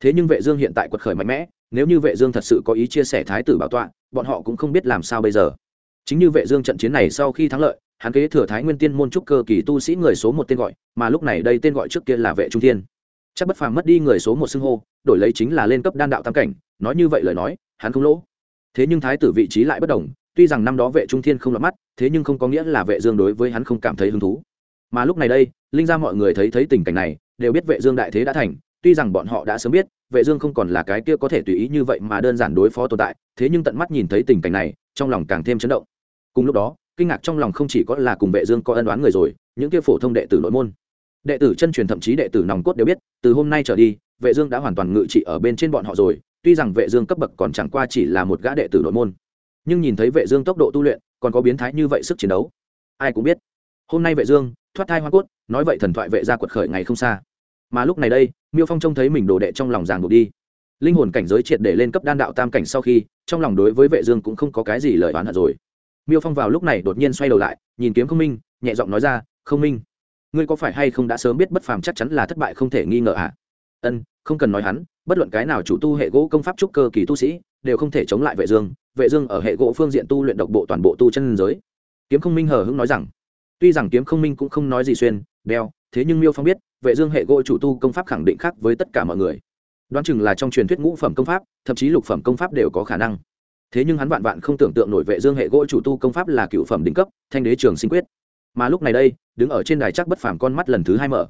thế nhưng vệ dương hiện tại quật khởi mạnh mẽ, nếu như vệ dương thật sự có ý chia sẻ thái tử bảo tọa, bọn họ cũng không biết làm sao bây giờ. Chính như vệ dương trận chiến này sau khi thắng lợi, hắn kế thừa thái nguyên tiên môn trúc cơ kỳ tu sĩ người số một tên gọi, mà lúc này đây tên gọi trước kia là vệ trung thiên. Chắc bất phàm mất đi người số một xưng hô, đổi lấy chính là lên cấp đan đạo tam cảnh, nói như vậy lời nói, hắn không lỗ. Thế nhưng thái tử vị trí lại bất đồng, tuy rằng năm đó vệ trung thiên không lọt mắt, thế nhưng không có nghĩa là vệ dương đối với hắn không cảm thấy hứng thú. Mà lúc này đây, linh gia mọi người thấy thấy tình cảnh này, đều biết vệ dương đại thế đã thành tuy rằng bọn họ đã sớm biết, vệ dương không còn là cái kia có thể tùy ý như vậy mà đơn giản đối phó tồn tại, thế nhưng tận mắt nhìn thấy tình cảnh này, trong lòng càng thêm chấn động. Cùng lúc đó, kinh ngạc trong lòng không chỉ có là cùng vệ dương có ân oán người rồi, những kia phổ thông đệ tử nội môn. Đệ tử chân truyền thậm chí đệ tử nòng cốt đều biết, từ hôm nay trở đi, vệ dương đã hoàn toàn ngự trị ở bên trên bọn họ rồi, tuy rằng vệ dương cấp bậc còn chẳng qua chỉ là một gã đệ tử nội môn. Nhưng nhìn thấy vệ dương tốc độ tu luyện, còn có biến thái như vậy sức chiến đấu. Ai cũng biết. Hôm nay vệ dương thoát thai hoa cốt, nói vậy thần thoại vệ gia quật khởi ngày không xa mà lúc này đây, miêu phong trông thấy mình đồ đệ trong lòng ràng buộc đi. Linh hồn cảnh giới triệt để lên cấp đan đạo tam cảnh sau khi, trong lòng đối với vệ dương cũng không có cái gì lời oán hận rồi. Miêu phong vào lúc này đột nhiên xoay đầu lại, nhìn kiếm không minh, nhẹ giọng nói ra, không minh, ngươi có phải hay không đã sớm biết bất phàm chắc chắn là thất bại không thể nghi ngờ à? Ân, không cần nói hắn, bất luận cái nào chủ tu hệ gỗ công pháp trúc cơ kỳ tu sĩ, đều không thể chống lại vệ dương. Vệ dương ở hệ gỗ phương diện tu luyện độc bộ toàn bộ tu chân giới. Kiếm không minh hờ hững nói rằng, tuy rằng kiếm không minh cũng không nói gì xuyên, đeo, thế nhưng miêu phong biết vệ dương hệ gỗ chủ tu công pháp khẳng định khác với tất cả mọi người. Đoán chừng là trong truyền thuyết ngũ phẩm công pháp, thậm chí lục phẩm công pháp đều có khả năng. Thế nhưng hắn vạn vạn không tưởng tượng nổi vệ dương hệ gỗ chủ tu công pháp là cựu phẩm đỉnh cấp, thanh đế trường sinh quyết. Mà lúc này đây, đứng ở trên đài chắc bất phàm con mắt lần thứ hai mở.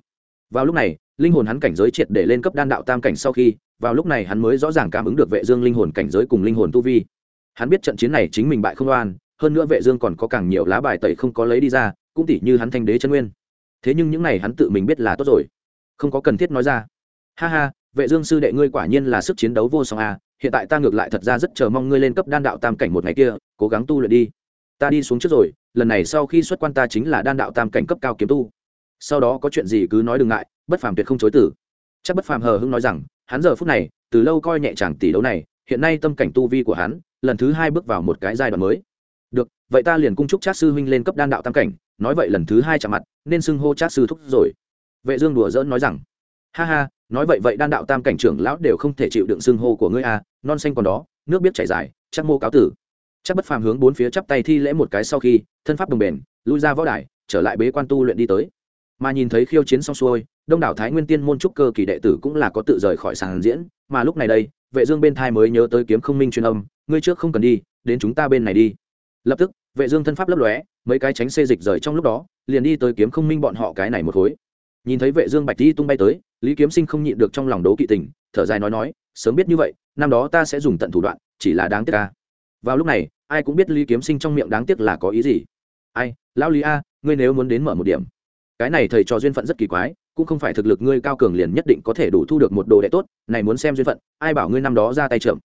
Vào lúc này, linh hồn hắn cảnh giới triệt để lên cấp đan đạo tam cảnh sau khi, vào lúc này hắn mới rõ ràng cảm ứng được vệ dương linh hồn cảnh giới cùng linh hồn tu vi. Hắn biết trận chiến này chính mình bại không oan, hơn nữa vệ dương còn có càng nhiều lá bài tẩy không có lấy đi ra, cũng tỷ như hắn thanh đế chân nguyên thế nhưng những này hắn tự mình biết là tốt rồi. Không có cần thiết nói ra. Ha ha, vệ dương sư đệ ngươi quả nhiên là sức chiến đấu vô song à hiện tại ta ngược lại thật ra rất chờ mong ngươi lên cấp đan đạo tam cảnh một ngày kia, cố gắng tu luyện đi. Ta đi xuống trước rồi, lần này sau khi xuất quan ta chính là đan đạo tam cảnh cấp cao kiếm tu. Sau đó có chuyện gì cứ nói đừng ngại, bất phàm tuyệt không chối tử chắc bất phàm hờ hững nói rằng, hắn giờ phút này, từ lâu coi nhẹ chàng tỷ đấu này, hiện nay tâm cảnh tu vi của hắn, lần thứ hai bước vào một cái giai đoạn mới. Được, vậy ta liền cung chúc trác sư huynh lên cấp đan đạo tam cảnh nói vậy lần thứ hai chạm mặt, nên xưng hô trác sư thúc rồi. Vệ dương đùa dỡn nói rằng, ha ha, nói vậy vậy đan đạo tam cảnh trưởng lão đều không thể chịu đựng xưng hô của ngươi à non xanh còn đó, nước biết chảy dài, chắc mô cáo tử. Chắc bất phàm hướng bốn phía chắp tay thi lễ một cái sau khi, thân pháp đồng bền, lui ra võ đài, trở lại bế quan tu luyện đi tới. Mà nhìn thấy khiêu chiến xong xuôi, đông đảo thái nguyên tiên môn trúc cơ kỳ đệ tử cũng là có tự rời khỏi sàn diễn, mà lúc này đây, vệ dương bên thai mới nhớ tới kiếm không minh truyền âm, ngươi trước không cần đi, đến chúng ta bên này đi. Lập tức vệ dương thân pháp lấp lóe, mấy cái tránh xê dịch rời trong lúc đó, liền đi tới kiếm không minh bọn họ cái này một khối. Nhìn thấy vệ dương bạch đi tung bay tới, lý kiếm sinh không nhịn được trong lòng đấu kỵ tình, thở dài nói nói, sớm biết như vậy, năm đó ta sẽ dùng tận thủ đoạn, chỉ là đáng tiếc ta vào lúc này, ai cũng biết lý kiếm sinh trong miệng đáng tiếc là có ý gì. Ai, lão lý a, ngươi nếu muốn đến mở một điểm. Cái này thầy trò duyên phận rất kỳ quái, cũng không phải thực lực ngươi cao cường liền nhất định có thể đủ thu được một đồ đệ tốt, này muốn xem duyên phận, ai bảo ngươi năm đó ra tay trưởng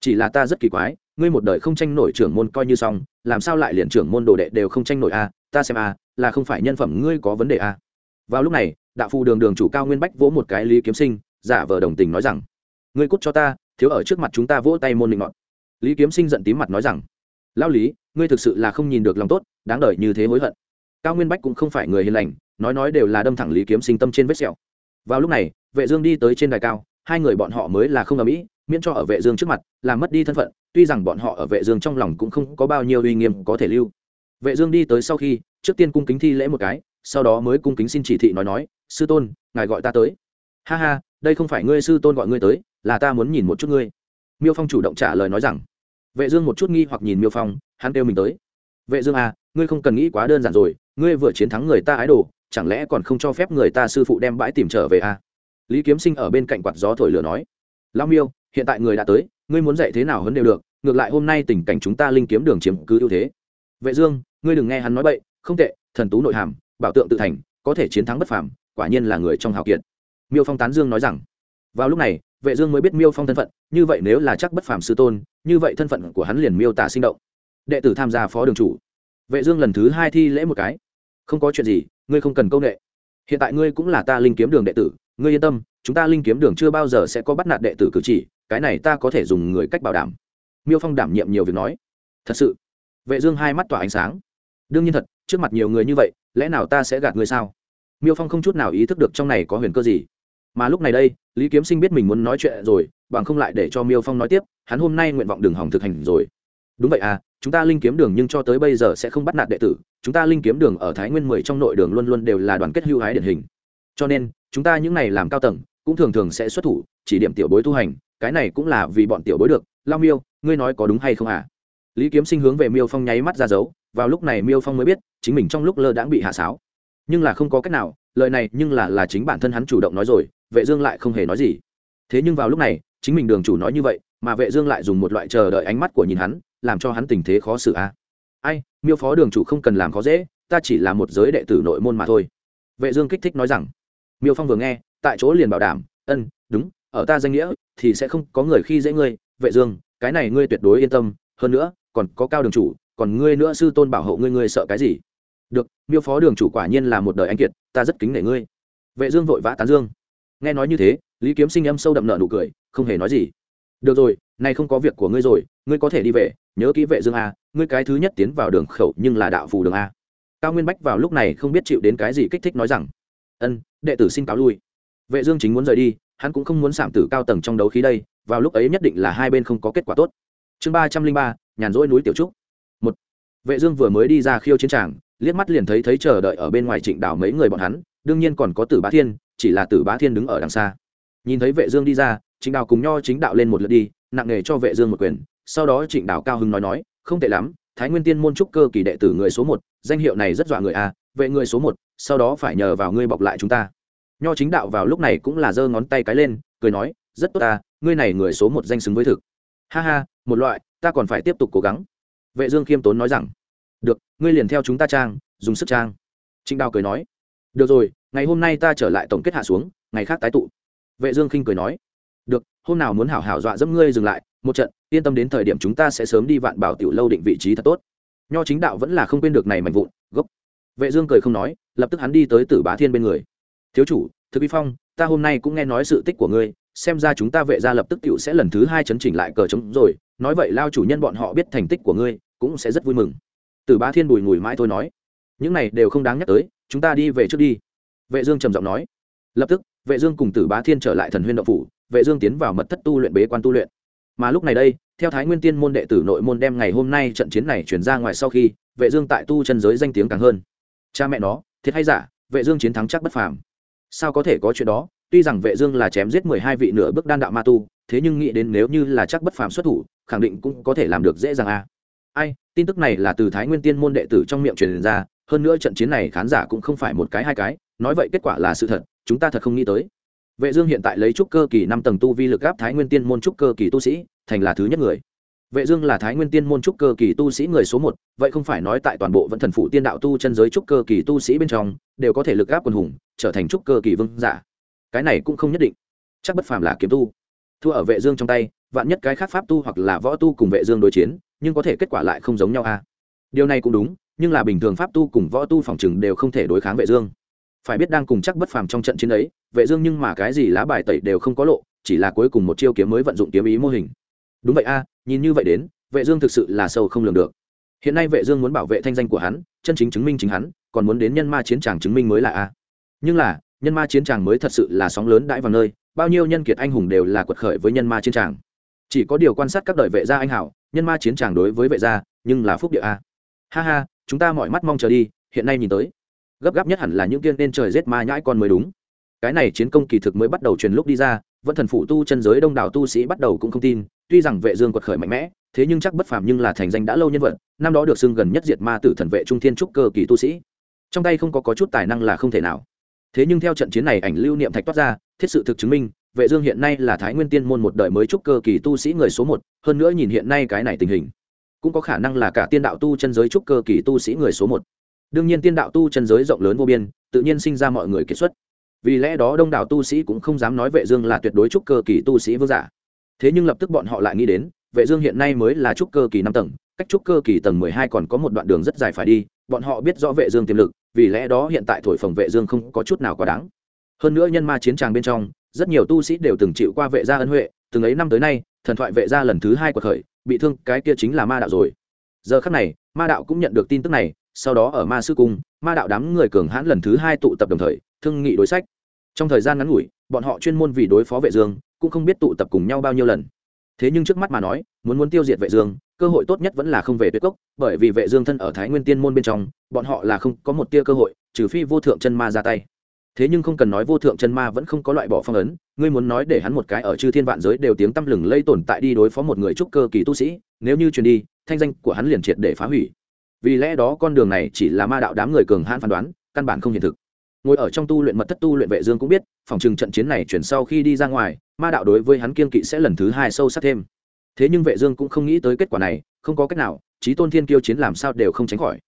chỉ là ta rất kỳ quái ngươi một đời không tranh nổi trưởng môn coi như xong, làm sao lại liền trưởng môn đồ đệ đều không tranh nổi a? Ta xem a, là không phải nhân phẩm ngươi có vấn đề a. Vào lúc này, đạo phu đường đường chủ cao nguyên bách vỗ một cái lý kiếm sinh, giả vờ đồng tình nói rằng, ngươi cút cho ta, thiếu ở trước mặt chúng ta vỗ tay môn định ngọn lý kiếm sinh giận tím mặt nói rằng lao lý, ngươi thực sự là không nhìn được lòng tốt, đáng đời như thế hối hận. Cao nguyên bách cũng không phải người hiền lành, nói nói đều là đâm thẳng lý kiếm sinh tâm trên vết sẹo. Vào lúc này, vệ dương đi tới trên đài cao, hai người bọn họ mới là không ở mỹ miễn cho ở vệ dương trước mặt làm mất đi thân phận, tuy rằng bọn họ ở vệ dương trong lòng cũng không có bao nhiêu uy nghiêm có thể lưu. Vệ dương đi tới sau khi, trước tiên cung kính thi lễ một cái, sau đó mới cung kính xin chỉ thị nói nói, sư tôn, ngài gọi ta tới. Ha ha, đây không phải ngươi, sư tôn gọi ngươi tới, là ta muốn nhìn một chút ngươi. Miêu phong chủ động trả lời nói rằng. Vệ dương một chút nghi hoặc nhìn miêu phong, hắn kêu mình tới. Vệ dương à ngươi không cần nghĩ quá đơn giản rồi, ngươi vừa chiến thắng người ta ái đồ, chẳng lẽ còn không cho phép người ta sư phụ đem bãi tìm trở về à? Lý kiếm sinh ở bên cạnh quạt gió thổi lửa nói. Lão miêu hiện tại người đã tới, ngươi muốn dạy thế nào hơn đều được, ngược lại hôm nay tình cảnh chúng ta linh kiếm đường chiếm cứ ưu thế. Vệ dương, ngươi đừng nghe hắn nói bậy, không tệ, thần tú nội hàm, bảo tượng tự thành, có thể chiến thắng bất phàm, quả nhiên là người trong hào kiệt. Miêu phong tán dương nói rằng, vào lúc này, vệ dương mới biết miêu phong thân phận, như vậy nếu là chắc bất phàm sư tôn, như vậy thân phận của hắn liền miêu tả sinh động. Đệ tử tham gia phó đường chủ. Vệ dương lần thứ hai thi lễ một cái. Không có chuyện gì, ngươi không cần câu nệ. Hiện tại ngươi cũng là ta linh kiếm đường đệ tử, ngươi yên tâm, chúng ta linh kiếm đường chưa bao giờ sẽ có bắt nạt đệ tử cử chỉ cái này ta có thể dùng người cách bảo đảm. Miêu phong đảm nhiệm nhiều việc nói. Thật sự. Vệ dương hai mắt tỏa ánh sáng. Đương nhiên thật, trước mặt nhiều người như vậy, lẽ nào ta sẽ gạt ngươi sao? Miêu phong không chút nào ý thức được trong này có huyền cơ gì. Mà lúc này đây, lý kiếm sinh biết mình muốn nói chuyện rồi, bằng không lại để cho miêu phong nói tiếp, hắn hôm nay nguyện vọng đường hỏng thực hành rồi. Đúng vậy à chúng ta linh kiếm đường nhưng cho tới bây giờ sẽ không bắt nạt đệ tử, chúng ta linh kiếm đường ở thái nguyên mười trong nội đường luôn luôn đều là đoàn kết hưu hái điển hình. Cho nên, chúng ta những này làm cao tầng, cũng thường thường sẽ xuất thủ, chỉ điểm tiểu bối tu hành cái này cũng là vì bọn tiểu bối được, lao miêu, ngươi nói có đúng hay không à lý kiếm sinh hướng về miêu phong nháy mắt ra dấu, vào lúc này miêu phong mới biết, chính mình trong lúc lơ đãng bị hạ sáo. Nhưng là không có cách nào, lời này nhưng là là chính bản thân hắn chủ động nói rồi, vệ dương lại không hề nói gì. Thế nhưng vào lúc này, chính mình đường chủ nói như vậy, mà vệ dương lại dùng một loại chờ đợi ánh mắt của nhìn hắn, làm cho hắn tình thế khó xử a à. ai, miêu phó đường chủ không cần làm khó dễ, ta chỉ là một giới đệ tử nội môn mà thôi. Vệ dương kích thích nói rằng, miêu phong vừa nghe, tại chỗ liền bảo đảm, ân, đúng ở ta danh nghĩa thì sẽ không có người khi dễ ngươi. Vệ dương, cái này ngươi tuyệt đối yên tâm. Hơn nữa, còn có cao đường chủ, còn ngươi nữa sư tôn bảo hộ ngươi ngươi sợ cái gì? Được, miêu phó đường chủ quả nhiên là một đời anh kiệt, ta rất kính nể ngươi. Vệ dương vội vã tán dương. Nghe nói như thế, lý kiếm sinh âm sâu đậm nợ nụ cười, không hề nói gì. Được rồi, nay không có việc của ngươi rồi, ngươi có thể đi về. Nhớ kỹ vệ dương a, ngươi cái thứ nhất tiến vào đường khẩu nhưng là đạo phù đường a. Cao nguyên bách vào lúc này không biết chịu đến cái gì kích thích nói rằng, ân, đệ tử xin cáo lui. Vệ dương chính muốn rời đi hắn cũng không muốn sạm tử cao tầng trong đấu khí đây, vào lúc ấy nhất định là hai bên không có kết quả tốt. Chương ba trăm linh ba, nhàn rỗi núi tiểu trúc. Một, vệ dương vừa mới đi ra khiêu chiến tràng, liếc mắt liền thấy thấy chờ đợi ở bên ngoài trịnh đảo mấy người bọn hắn, đương nhiên còn có tử bá thiên, chỉ là tử bá thiên đứng ở đằng xa. Nhìn thấy vệ dương đi ra, trịnh đảo cùng nho chính đạo lên một lượt đi, nặng nề cho vệ dương một quyền, sau đó trịnh đảo cao hưng nói nói, không tệ lắm, thái nguyên tiên môn trúc cơ kỳ đệ tử người số một, danh hiệu này rất dọa người a, vệ người số một, sau đó phải nhờ vào ngươi bọc lại chúng ta nho chính đạo vào lúc này cũng là giơ ngón tay cái lên, cười nói, rất tốt ta, ngươi này người số một danh xứng với thực. Ha ha, một loại, ta còn phải tiếp tục cố gắng. Vệ dương khiêm tốn nói rằng, được, ngươi liền theo chúng ta trang, dùng sức trang. Trịnh đào cười nói, được rồi, ngày hôm nay ta trở lại tổng kết hạ xuống, ngày khác tái tụ. Vệ dương khinh cười nói, được, hôm nào muốn hảo hảo dọa dẫm ngươi dừng lại, một trận, yên tâm đến thời điểm chúng ta sẽ sớm đi vạn bảo tiểu lâu định vị trí thật tốt. Nho chính đạo vẫn là không quên được này mạnh vụn, gốc. Vệ dương cười không nói, lập tức hắn đi tới tử bá thiên bên người thiếu chủ thực vi phong, ta hôm nay cũng nghe nói sự tích của ngươi, xem ra chúng ta vệ gia lập tức tiểu sẽ lần thứ hai chấn chỉnh lại cờ trống rồi, nói vậy lao chủ nhân bọn họ biết thành tích của ngươi, cũng sẽ rất vui mừng. Tử bá thiên bùi ngùi mãi thôi nói, những này đều không đáng nhắc tới, chúng ta đi về trước đi. Vệ dương trầm giọng nói. Lập tức, vệ dương cùng tử bá thiên trở lại thần huyên động phủ, vệ dương tiến vào mật thất tu luyện bế quan tu luyện. Mà lúc này đây, theo thái nguyên tiên môn đệ tử nội môn đem ngày hôm nay trận chiến này chuyển ra ngoài sau khi, vệ dương tại tu chân giới danh tiếng càng hơn. Cha mẹ nó, thiệt hay giả, vệ dương chiến thắng chắc bất phàm sao có thể có chuyện đó? Tuy rằng vệ dương là chém giết mười hai vị nửa bước đan đạo ma tu, thế nhưng nghĩ đến nếu như là chắc bất phàm xuất thủ, khẳng định cũng có thể làm được dễ dàng a à. ai, tin tức này là từ thái nguyên tiên môn đệ tử trong miệng truyền ra, hơn nữa trận chiến này khán giả cũng không phải một cái hai cái, nói vậy kết quả là sự thật, chúng ta thật không nghĩ tới. Vệ dương hiện tại lấy trúc cơ kỳ năm tầng tu vi lực áp thái nguyên tiên môn trúc cơ kỳ tu sĩ, thành là thứ nhất người vệ dương là thái nguyên tiên môn trúc cơ kỳ tu sĩ người số một, vậy không phải nói tại toàn bộ vẫn thần phụ tiên đạo tu chân giới trúc cơ kỳ tu sĩ bên trong, đều có thể lực áp quần hùng, trở thành trúc cơ kỳ vương giả. Cái này cũng không nhất định. Chắc bất phàm là kiếm tu. Thua ở vệ dương trong tay, vạn nhất cái khác pháp tu hoặc là võ tu cùng vệ dương đối chiến, nhưng có thể kết quả lại không giống nhau a à? điều này cũng đúng, nhưng là bình thường pháp tu cùng võ tu phòng trường đều không thể đối kháng vệ dương. Phải biết đang cùng chắc bất phàm trong trận chiến ấy, vệ dương nhưng mà cái gì lá bài tẩy đều không có lộ, chỉ là cuối cùng một chiêu kiếm mới vận dụng kiếm ý mô hình. Đúng vậy a nhìn như vậy đến, vệ dương thực sự là sâu không lường được. Hiện nay vệ dương muốn bảo vệ thanh danh của hắn, chân chính chứng minh chính hắn, còn muốn đến nhân ma chiến tràng chứng minh mới là a. Nhưng là, nhân ma chiến tràng mới thật sự là sóng lớn đãi vào nơi, bao nhiêu nhân kiệt anh hùng đều là quật khởi với nhân ma chiến tràng. Chỉ có điều quan sát các đời vệ gia anh hảo, nhân ma chiến tràng đối với vệ gia, nhưng là phúc địa a. Ha ha, chúng ta mọi mắt mong chờ đi, hiện nay nhìn tới. Gấp gáp nhất hẳn là những tiên nên trời giết ma nhãi con mới đúng. Cái này chiến công kỳ thực mới bắt đầu truyền lúc đi ra, vẫn thần phụ tu chân giới đông đảo tu sĩ bắt đầu cũng không tin tuy rằng vệ dương quật khởi mạnh mẽ, thế nhưng chắc bất phàm nhưng là thành danh đã lâu nhân vật, năm đó được xưng gần nhất diệt ma tử thần vệ trung thiên trúc cơ kỳ tu sĩ. Trong tay không có có chút tài năng là không thể nào. Thế nhưng theo trận chiến này ảnh lưu niệm thạch toát ra, thiết sự thực chứng minh, vệ dương hiện nay là thái nguyên tiên môn một đời mới trúc cơ kỳ tu sĩ người số một, hơn nữa nhìn hiện nay cái này tình hình, cũng có khả năng là cả tiên đạo tu chân giới trúc cơ kỳ tu sĩ người số một. Đương nhiên tiên đạo tu chân giới rộng lớn vô biên, tự nhiên sinh ra mọi người kết xuất. Vì lẽ đó đông đảo tu sĩ cũng không dám nói vệ dương là tuyệt đối trúc cơ kỳ tu sĩ vương giả thế nhưng lập tức bọn họ lại nghĩ đến, vệ dương hiện nay mới là trúc cơ kỳ năm tầng, cách trúc cơ kỳ tầng 12 còn có một đoạn đường rất dài phải đi, bọn họ biết rõ vệ dương tiềm lực, vì lẽ đó hiện tại thổi phồng vệ dương không có chút nào quá đáng. Hơn nữa nhân ma chiến tràng bên trong, rất nhiều tu sĩ đều từng chịu qua vệ gia ân huệ, từng ấy năm tới nay, thần thoại vệ gia lần thứ hai quật khởi, bị thương, cái kia chính là ma đạo rồi. Giờ khắc này, ma đạo cũng nhận được tin tức này, sau đó ở ma sư cung, ma đạo đám người cường hãn lần thứ hai tụ tập đồng thời, thương nghị đối sách. Trong thời gian ngắn ngủi, bọn họ chuyên môn vì đối phó vệ dương cũng không biết tụ tập cùng nhau bao nhiêu lần. Thế nhưng trước mắt mà nói, muốn muốn tiêu diệt vệ dương, cơ hội tốt nhất vẫn là không về tuyệt cốc, bởi vì vệ dương thân ở thái nguyên tiên môn bên trong, bọn họ là không có một tia cơ hội, trừ phi vô thượng chân ma ra tay. Thế nhưng không cần nói vô thượng chân ma vẫn không có loại bỏ phong ấn, ngươi muốn nói để hắn một cái ở chư thiên vạn giới đều tiếng tăm lừng lây tồn tại đi đối phó một người trúc cơ kỳ tu sĩ, nếu như truyền đi, thanh danh của hắn liền triệt để phá hủy. Vì lẽ đó con đường này chỉ là ma đạo đám người cường hãn phán đoán, căn bản không hiện thực ngồi ở trong tu luyện mật thất tu luyện vệ dương cũng biết, phòng trừng trận chiến này chuyển sau khi đi ra ngoài, ma đạo đối với hắn kiên kỵ sẽ lần thứ hai sâu sắc thêm. Thế nhưng vệ dương cũng không nghĩ tới kết quả này, không có cách nào, chí tôn thiên kiêu chiến làm sao đều không tránh khỏi.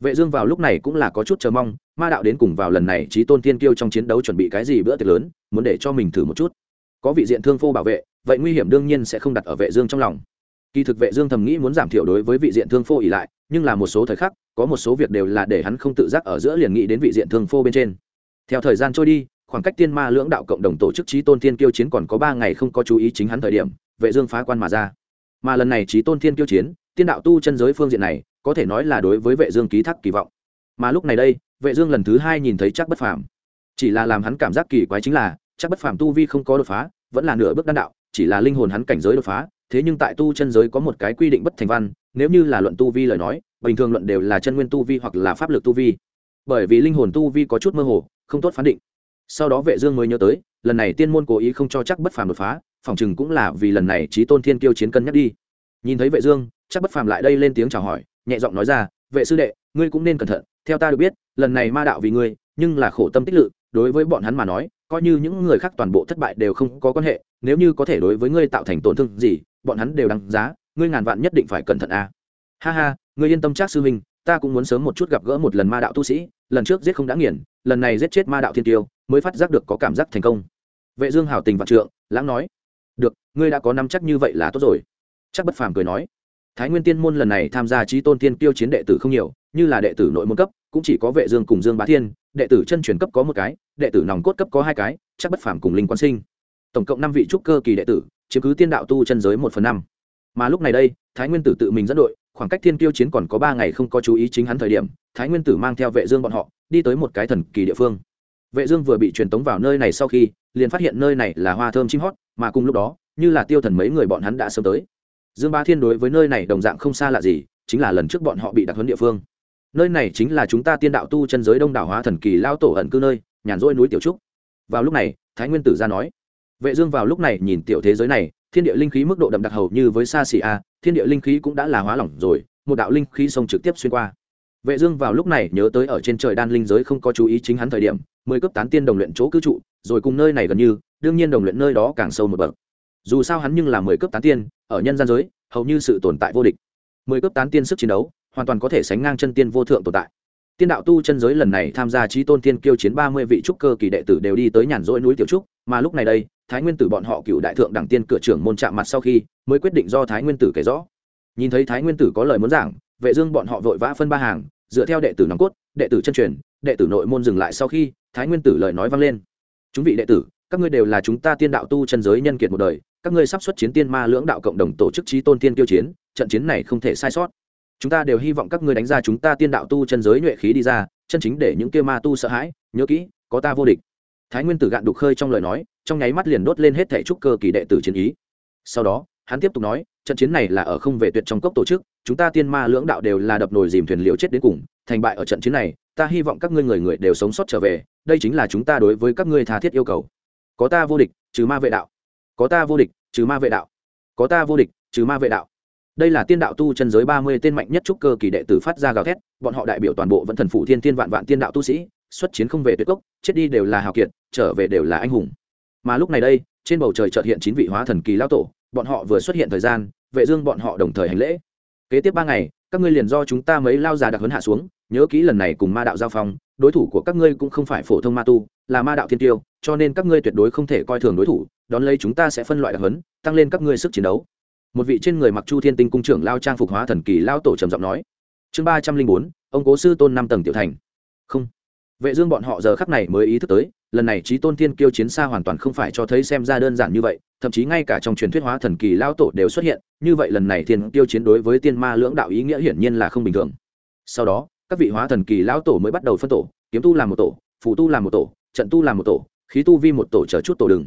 Vệ dương vào lúc này cũng là có chút chờ mong, ma đạo đến cùng vào lần này chí tôn thiên kiêu trong chiến đấu chuẩn bị cái gì bữa tiệc lớn, muốn để cho mình thử một chút. Có vị diện thương phô bảo vệ, vậy nguy hiểm đương nhiên sẽ không đặt ở vệ dương trong lòng. Kỳ thực vệ dương thầm nghĩ muốn giảm thiểu đối với vị diện thương phô ỉ lại, nhưng là một số thời khắc có một số việc đều là để hắn không tự giác ở giữa liền nghĩ đến vị diện thương phô bên trên. Theo thời gian trôi đi, khoảng cách tiên ma lưỡng đạo cộng đồng tổ chức trí tôn thiên kiêu chiến còn có ba ngày không có chú ý chính hắn thời điểm, vệ dương phá quan mà ra. Mà lần này trí tôn thiên kiêu chiến, tiên đạo tu chân giới phương diện này, có thể nói là đối với vệ dương ký thác kỳ vọng. Mà lúc này đây, vệ dương lần thứ hai nhìn thấy chắc bất phàm. Chỉ là làm hắn cảm giác kỳ quái chính là chắc bất phàm tu vi không có đột phá, vẫn là nửa bước đan đạo, chỉ là linh hồn hắn cảnh giới đột phá, thế nhưng tại tu chân giới có một cái quy định bất thành văn, nếu như là luận tu vi lời nói bình thường luận đều là chân nguyên tu vi hoặc là pháp lực tu vi. Bởi vì linh hồn tu vi có chút mơ hồ, không tốt phán định. Sau đó vệ dương mới nhớ tới, lần này tiên môn cố ý không cho chắc bất phàm đột phá phỏng chừng cũng là vì lần này trí tôn thiên kiêu chiến cân nhắc đi. Nhìn thấy vệ dương, chắc bất phàm lại đây lên tiếng chào hỏi, nhẹ giọng nói ra, vệ sư đệ, ngươi cũng nên cẩn thận, theo ta được biết, lần này ma đạo vì ngươi, nhưng là khổ tâm tích lự, đối với bọn hắn mà nói, coi như những người khác toàn bộ thất bại đều không có quan hệ, nếu như có thể đối với ngươi tạo thành tổn thương gì, bọn hắn đều đáng giá, ngươi ngàn vạn nhất định phải cẩn thận a ha ha ngươi yên tâm chắc sư huynh, ta cũng muốn sớm một chút gặp gỡ một lần ma đạo tu sĩ, lần trước giết không đã nghiền, lần này giết chết ma đạo thiên tiêu, mới phát giác được có cảm giác thành công. Vệ dương hảo tình vạn trượng, lãng nói, được, ngươi đã có năm chắc như vậy là tốt rồi. Chắc bất phàm cười nói, thái nguyên tiên môn lần này tham gia trí tôn tiên tiêu chiến đệ tử không nhiều, như là đệ tử nội môn cấp, cũng chỉ có vệ dương cùng dương bá thiên, đệ tử chân truyền cấp có một cái, đệ tử nòng cốt cấp có hai cái, chắc bất phàm cùng linh quan sinh. Tổng cộng năm vị trúc cơ kỳ đệ tử, chiếm cứ tiên đạo tu chân giới một phần năm. Mà lúc này đây, thái nguyên tử tự mình dẫn đội khoảng cách thiên tiêu chiến còn có ba ngày không có chú ý chính hắn thời điểm, thái nguyên tử mang theo vệ dương bọn họ, đi tới một cái thần kỳ địa phương. Vệ dương vừa bị truyền tống vào nơi này sau khi, liền phát hiện nơi này là hoa thơm chim hót, mà cùng lúc đó, như là tiêu thần mấy người bọn hắn đã sớm tới. Dương ba thiên đối với nơi này đồng dạng không xa lạ gì, chính là lần trước bọn họ bị đặc huấn địa phương. Nơi này chính là chúng ta tiên đạo tu chân giới đông đảo hóa thần kỳ lao tổ ẩn cư nơi, nhàn rỗi núi tiểu trúc. Vào lúc này, thái nguyên tử ra nói, vệ dương vào lúc này nhìn tiểu thế giới này, thiên địa linh khí mức độ đậm đặc hầu như với xa xỉ a thiên địa linh khí cũng đã là hóa lỏng rồi, một đạo linh khí sông trực tiếp xuyên qua. Vệ dương vào lúc này nhớ tới ở trên trời đan linh giới không có chú ý chính hắn thời điểm, mười cấp tán tiên đồng luyện chỗ cư trụ, rồi cùng nơi này gần như, đương nhiên đồng luyện nơi đó càng sâu một bậc. Dù sao hắn nhưng là mười cấp tán tiên, ở nhân gian giới, hầu như sự tồn tại vô địch. Mười cấp tán tiên sức chiến đấu, hoàn toàn có thể sánh ngang chân tiên vô thượng tồn tại. Tiên đạo tu chân giới lần này tham gia trí tôn tiên kiêu chiến ba mươi vị trúc cơ kỳ đệ tử đều đi tới nhàn rỗi núi tiểu trúc, mà lúc này đây thái nguyên tử bọn họ cựu đại thượng đẳng tiên cửa trưởng môn chạm mặt sau khi, mới quyết định do thái nguyên tử kể rõ. Nhìn thấy thái nguyên tử có lời muốn giảng, vệ dương bọn họ vội vã phân ba hàng, dựa theo đệ tử nòng cốt, đệ tử chân truyền, đệ tử nội môn dừng lại sau khi, thái nguyên tử lời nói vang lên. Chúng vị đệ tử, các ngươi đều là chúng ta tiên đạo tu chân giới nhân kiệt một đời, các ngươi sắp xuất chiến tiên ma lưỡng đạo cộng đồng tổ chức trí tôn tiên tiêu chiến, trận chiến này không thể sai sót. Chúng ta đều hy vọng các ngươi đánh ra chúng ta tiên đạo tu chân giới nhuệ khí đi ra, chân chính để những kia ma tu sợ hãi, nhớ kỹ, có ta vô địch. Thái nguyên tử gạn đục khơi trong lời nói trong nháy mắt liền đốt lên hết thẻ trúc cơ kỳ đệ tử chiến ý. Sau đó, hắn tiếp tục nói, trận chiến này là ở không về tuyệt trong cốc tổ chức, chúng ta tiên ma lưỡng đạo đều là đập nồi dìm thuyền liều chết đến cùng, thành bại ở trận chiến này, ta hy vọng các ngươi người người đều sống sót trở về, đây chính là chúng ta đối với các ngươi tha thiết yêu cầu. Có ta vô địch, trừ ma vệ đạo. Có ta vô địch, trừ ma vệ đạo. Có ta vô địch, trừ ma vệ đạo. Đây là tiên đạo tu chân giới ba mươi tên mạnh nhất trúc cơ kỳ đệ tử phát ra gào thét, bọn họ đại biểu toàn bộ vẫn thần phụ thiên tiên vạn vạn tiên đạo tu sĩ, xuất chiến không về tuyệt cốc, chết đi đều là hào kiệt, trở về đều là anh hùng mà lúc này đây, trên bầu trời chợt hiện chín vị hóa thần kỳ lao tổ, bọn họ vừa xuất hiện thời gian, vệ dương bọn họ đồng thời hành lễ. Kế tiếp ba ngày, các ngươi liền do chúng ta mấy lao già đặc huấn hạ xuống, nhớ kỹ lần này cùng ma đạo giao phong, đối thủ của các ngươi cũng không phải phổ thông ma tu, là ma đạo thiên tiêu, cho nên các ngươi tuyệt đối không thể coi thường đối thủ, đón lấy chúng ta sẽ phân loại đặc huấn, tăng lên các ngươi sức chiến đấu. Một vị trên người mặc chu thiên tinh cung trưởng lao trang phục hóa thần kỳ lao tổ trầm giọng nói. Chương ba trăm linh bốn, ông cố sư tôn năm tầng tiểu thành. Không. Vệ dương bọn họ giờ khắc này mới ý thức tới lần này trí tôn thiên kiêu chiến xa hoàn toàn không phải cho thấy xem ra đơn giản như vậy, thậm chí ngay cả trong truyền thuyết hóa thần kỳ lao tổ đều xuất hiện, như vậy lần này thiên kiêu chiến đối với tiên ma lưỡng đạo ý nghĩa hiển nhiên là không bình thường. Sau đó, các vị hóa thần kỳ lao tổ mới bắt đầu phân tổ, kiếm tu làm một tổ phụ tu làm một tổ, trận tu làm một tổ, khí tu vi một tổ chờ chút tổ đừng.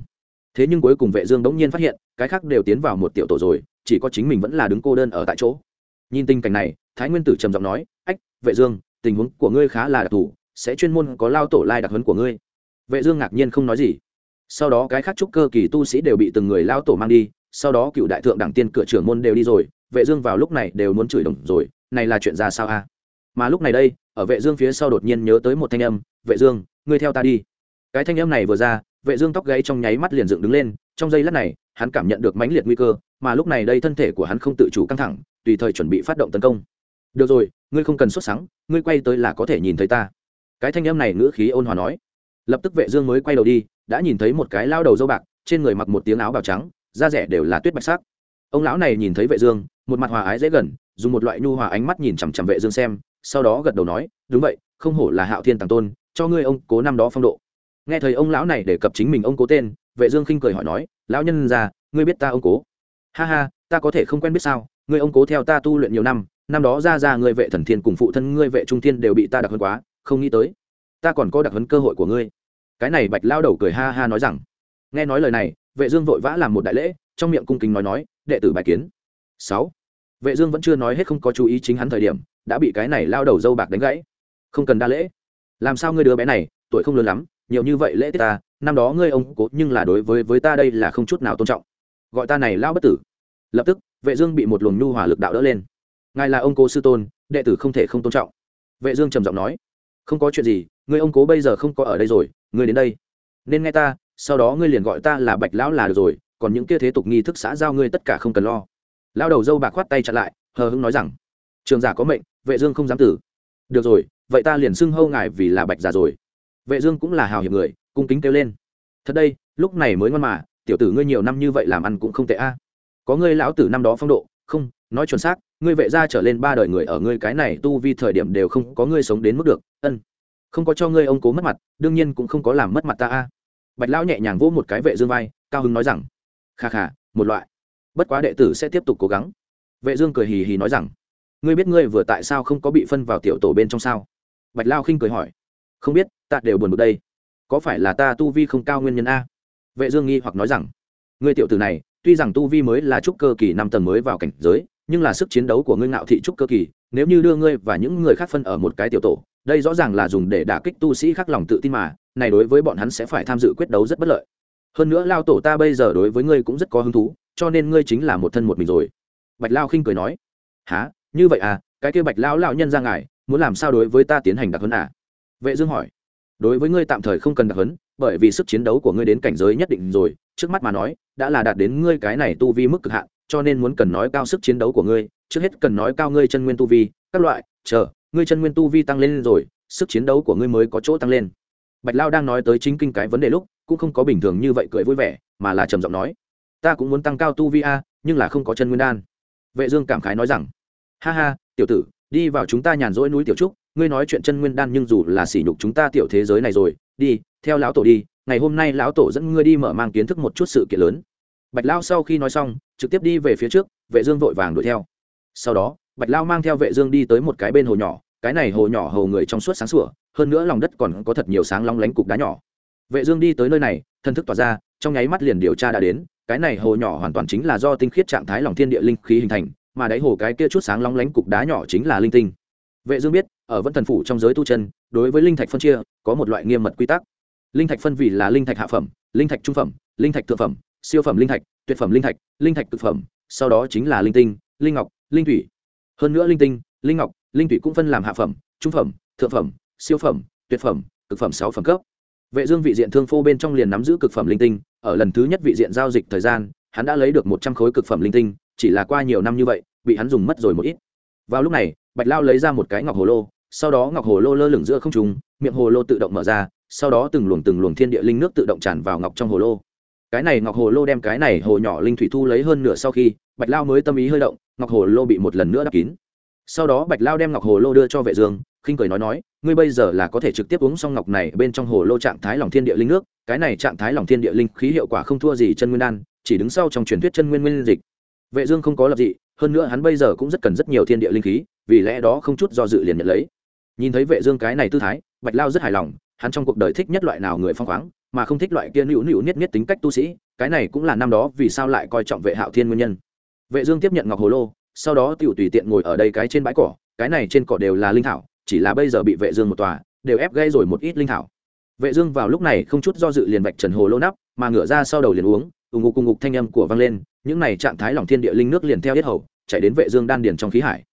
Thế nhưng cuối cùng vệ dương đống nhiên phát hiện, cái khác đều tiến vào một tiểu tổ rồi, chỉ có chính mình vẫn là đứng cô đơn ở tại chỗ. Nhìn tình cảnh này, thái nguyên tử trầm giọng nói, ách, vệ dương, tình huống của ngươi khá là đặc thù, sẽ chuyên môn có lao tổ lai đặc huấn của ngươi vệ dương ngạc nhiên không nói gì. Sau đó cái khác trúc cơ kỳ tu sĩ đều bị từng người lao tổ mang đi, sau đó cựu đại thượng đẳng tiên cửa trưởng môn đều đi rồi, vệ dương vào lúc này đều muốn chửi đồng rồi, này là chuyện ra sao a? Mà lúc này đây, ở vệ dương phía sau đột nhiên nhớ tới một thanh âm, vệ dương, ngươi theo ta đi. Cái thanh âm này vừa ra, vệ dương tóc gáy trong nháy mắt liền dựng đứng lên, trong giây lát này, hắn cảm nhận được mãnh liệt nguy cơ, mà lúc này đây thân thể của hắn không tự chủ căng thẳng, tùy thời chuẩn bị phát động tấn công. Được rồi, ngươi không cần xuất sáng ngươi quay tới là có thể nhìn thấy ta. Cái thanh âm này ngữ khí ôn hòa nói lập tức vệ dương mới quay đầu đi, đã nhìn thấy một cái lao đầu dâu bạc, trên người mặc một tiếng áo bào trắng, da rẻ đều là tuyết bạch sắc. Ông lão này nhìn thấy vệ dương, một mặt hòa ái dễ gần, dùng một loại nhu hòa ánh mắt nhìn chằm chằm vệ dương xem, sau đó gật đầu nói, đúng vậy, không hổ là hạo thiên tàng tôn, cho ngươi ông cố năm đó phong độ. Nghe thấy ông lão này đề cập chính mình ông cố tên, vệ dương khinh cười hỏi nói, lão nhân già, ngươi biết ta ông cố? Ha ha, ta có thể không quen biết sao, ngươi ông cố theo ta tu luyện nhiều năm năm đó ra ra ngươi vệ thần thiên cùng phụ thân ngươi vệ trung thiên đều bị ta đặc hơn quá, không nghĩ tới ta còn có đặc hấn cơ hội của ngươi. Cái này bạch lao đầu cười ha ha nói rằng. Nghe nói lời này, vệ dương vội vã làm một đại lễ, trong miệng cung kính nói nói, đệ tử bài kiến. Sáu. Vệ dương vẫn chưa nói hết không có chú ý chính hắn thời điểm, đã bị cái này lao đầu dâu bạc đánh gãy. Không cần đa lễ. Làm sao ngươi đứa bé này, tuổi không lớn lắm, nhiều như vậy lễ tiết ta, năm đó ngươi ông cố nhưng là đối với với ta đây là không chút nào tôn trọng. Gọi ta này lao bất tử. Lập tức, vệ dương bị một luồng nhu hỏa lực đạo đỡ lên. Ngài là ông cố sư tôn, đệ tử không thể không tôn trọng. Vệ dương trầm giọng nói. Không có chuyện gì Người ông cố bây giờ không có ở đây rồi, ngươi đến đây. Nên nghe ta, sau đó ngươi liền gọi ta là bạch lão là được rồi, còn những kia thế tục nghi thức xã giao ngươi tất cả không cần lo. Lao đầu dâu bạc khoát tay chặn lại, hờ hững nói rằng, trường giả có mệnh, vệ dương không dám tử. Được rồi, vậy ta liền xưng hâu ngài vì là bạch giả rồi. Vệ dương cũng là hào hiệp người, cung kính kêu lên, thật đây, lúc này mới ngoan mà, tiểu tử ngươi nhiều năm như vậy làm ăn cũng không tệ a. Có ngươi lão tử năm đó phong độ, không, nói chuẩn xác, ngươi vệ gia trở lên ba đời người ở ngươi cái này tu vi thời điểm đều không có ngươi sống đến mức được, ân không có cho ngươi ông cố mất mặt, đương nhiên cũng không có làm mất mặt ta a. Bạch lão nhẹ nhàng vỗ một cái vệ dương vai, cao Hưng nói rằng, kha kha, một loại. Bất quá đệ tử sẽ tiếp tục cố gắng. Vệ dương cười hì hì nói rằng, ngươi biết ngươi vừa tại sao không có bị phân vào tiểu tổ bên trong sao? Bạch lao khinh cười hỏi, không biết, ta đều buồn bực đây. Có phải là ta tu vi không cao nguyên nhân a? Vệ dương nghi hoặc nói rằng, ngươi tiểu tử này, tuy rằng tu vi mới là trúc cơ kỳ năm tầng mới vào cảnh giới, nhưng là sức chiến đấu của ngươi ngạo thị trúc cơ kỳ, nếu như đưa ngươi và những người khác phân ở một cái tiểu tổ đây rõ ràng là dùng để đả kích tu sĩ khác lòng tự tin mà, này đối với bọn hắn sẽ phải tham dự quyết đấu rất bất lợi. Hơn nữa lao tổ ta bây giờ đối với ngươi cũng rất có hứng thú, cho nên ngươi chính là một thân một mình rồi. Bạch lao khinh cười nói. Há như vậy à? Cái kia bạch lao lão nhân ra ngài, muốn làm sao đối với ta tiến hành đặc huấn à? Vệ dương hỏi. Đối với ngươi tạm thời không cần đặc huấn, bởi vì sức chiến đấu của ngươi đến cảnh giới nhất định rồi, trước mắt mà nói, đã là đạt đến ngươi cái này tu vi mức cực hạn, cho nên muốn cần nói cao sức chiến đấu của ngươi, trước hết cần nói cao ngươi chân nguyên tu vi, các loại, chờ ngươi chân nguyên tu vi tăng lên rồi, sức chiến đấu của ngươi mới có chỗ tăng lên. Bạch lao đang nói tới chính kinh cái vấn đề lúc, cũng không có bình thường như vậy cười vui vẻ, mà là trầm giọng nói, ta cũng muốn tăng cao tu vi a, nhưng là không có chân nguyên đan. Vệ dương cảm khái nói rằng, ha ha, tiểu tử, đi vào chúng ta nhàn rỗi núi tiểu trúc, ngươi nói chuyện chân nguyên đan nhưng dù là sỉ nhục chúng ta tiểu thế giới này rồi, đi, theo lão tổ đi, ngày hôm nay lão tổ dẫn ngươi đi mở mang kiến thức một chút sự kiện lớn. Bạch lao sau khi nói xong, trực tiếp đi về phía trước, vệ dương vội vàng đuổi theo. Sau đó, bạch lao mang theo vệ dương đi tới một cái bên hồ nhỏ cái này hồ nhỏ hồ người trong suốt sáng sủa, hơn nữa lòng đất còn có thật nhiều sáng long lánh cục đá nhỏ. Vệ dương đi tới nơi này thân thức tỏa ra, trong nháy mắt liền điều tra đã đến, cái này hồ nhỏ hoàn toàn chính là do tinh khiết trạng thái lòng thiên địa linh khí hình thành, mà đáy hồ cái kia chút sáng long lánh cục đá nhỏ chính là linh tinh. Vệ dương biết, ở vân thần phủ trong giới tu chân, đối với linh thạch phân chia, có một loại nghiêm mật quy tắc. Linh thạch phân vị là linh thạch hạ phẩm, linh thạch trung phẩm, linh thạch thượng phẩm, siêu phẩm linh thạch, tuyệt phẩm linh thạch linh thạch cực phẩm, sau đó chính là linh tinh, linh ngọc, linh thủy. Hơn nữa linh tinh, linh ngọc linh thủy cũng phân làm hạ phẩm, trung phẩm, thượng phẩm, siêu phẩm, tuyệt phẩm, cực phẩm sáu phẩm cấp. Vệ dương vị diện thương phô bên trong liền nắm giữ cực phẩm linh tinh, ở lần thứ nhất vị diện giao dịch thời gian, hắn đã lấy được một trăm khối cực phẩm linh tinh, chỉ là qua nhiều năm như vậy, bị hắn dùng mất rồi một ít. Vào lúc này, bạch lao lấy ra một cái ngọc hồ lô, sau đó ngọc hồ lô lơ lửng giữa không trung, miệng hồ lô tự động mở ra, sau đó từng luồng từng luồng thiên địa linh nước tự động tràn vào ngọc trong hồ lô. Cái này ngọc hồ lô đem cái này hồ nhỏ linh thủy thu lấy hơn nửa sau khi, bạch lao mới tâm ý hơi động, ngọc hồ lô bị một lần nữa đắp kín sau đó bạch lao đem ngọc hồ lô đưa cho vệ dương, khinh cười nói nói, ngươi bây giờ là có thể trực tiếp uống xong ngọc này bên trong hồ lô trạng thái lòng thiên địa linh nước, cái này trạng thái lòng thiên địa linh khí hiệu quả không thua gì chân nguyên đan, chỉ đứng sau trong truyền thuyết chân nguyên nguyên dịch. Vệ dương không có lập dị, hơn nữa hắn bây giờ cũng rất cần rất nhiều thiên địa linh khí, vì lẽ đó không chút do dự liền nhận lấy. Nhìn thấy vệ dương cái này tư thái, bạch lao rất hài lòng, hắn trong cuộc đời thích nhất loại nào người phong khoáng, mà không thích loại kia nữu nữu niết niết tính cách tu sĩ, cái này cũng là năm đó vì sao lại coi trọng vệ hạo thiên nguyên nhân. Vệ dương tiếp nhận ngọc hồ lô sau đó tiểu tùy tiện ngồi ở đây cái trên bãi cỏ, cái này trên cỏ đều là linh thảo, chỉ là bây giờ bị vệ dương một tòa, đều ép gây rồi một ít linh thảo. Vệ dương vào lúc này không chút do dự liền vạch trần hồ lô nắp, mà ngửa ra sau đầu liền uống ung ngục cung ngục thanh âm của vang lên, những này trạng thái lòng thiên địa linh nước liền theo hết hầu, chạy đến vệ dương đan điền trong khí hải.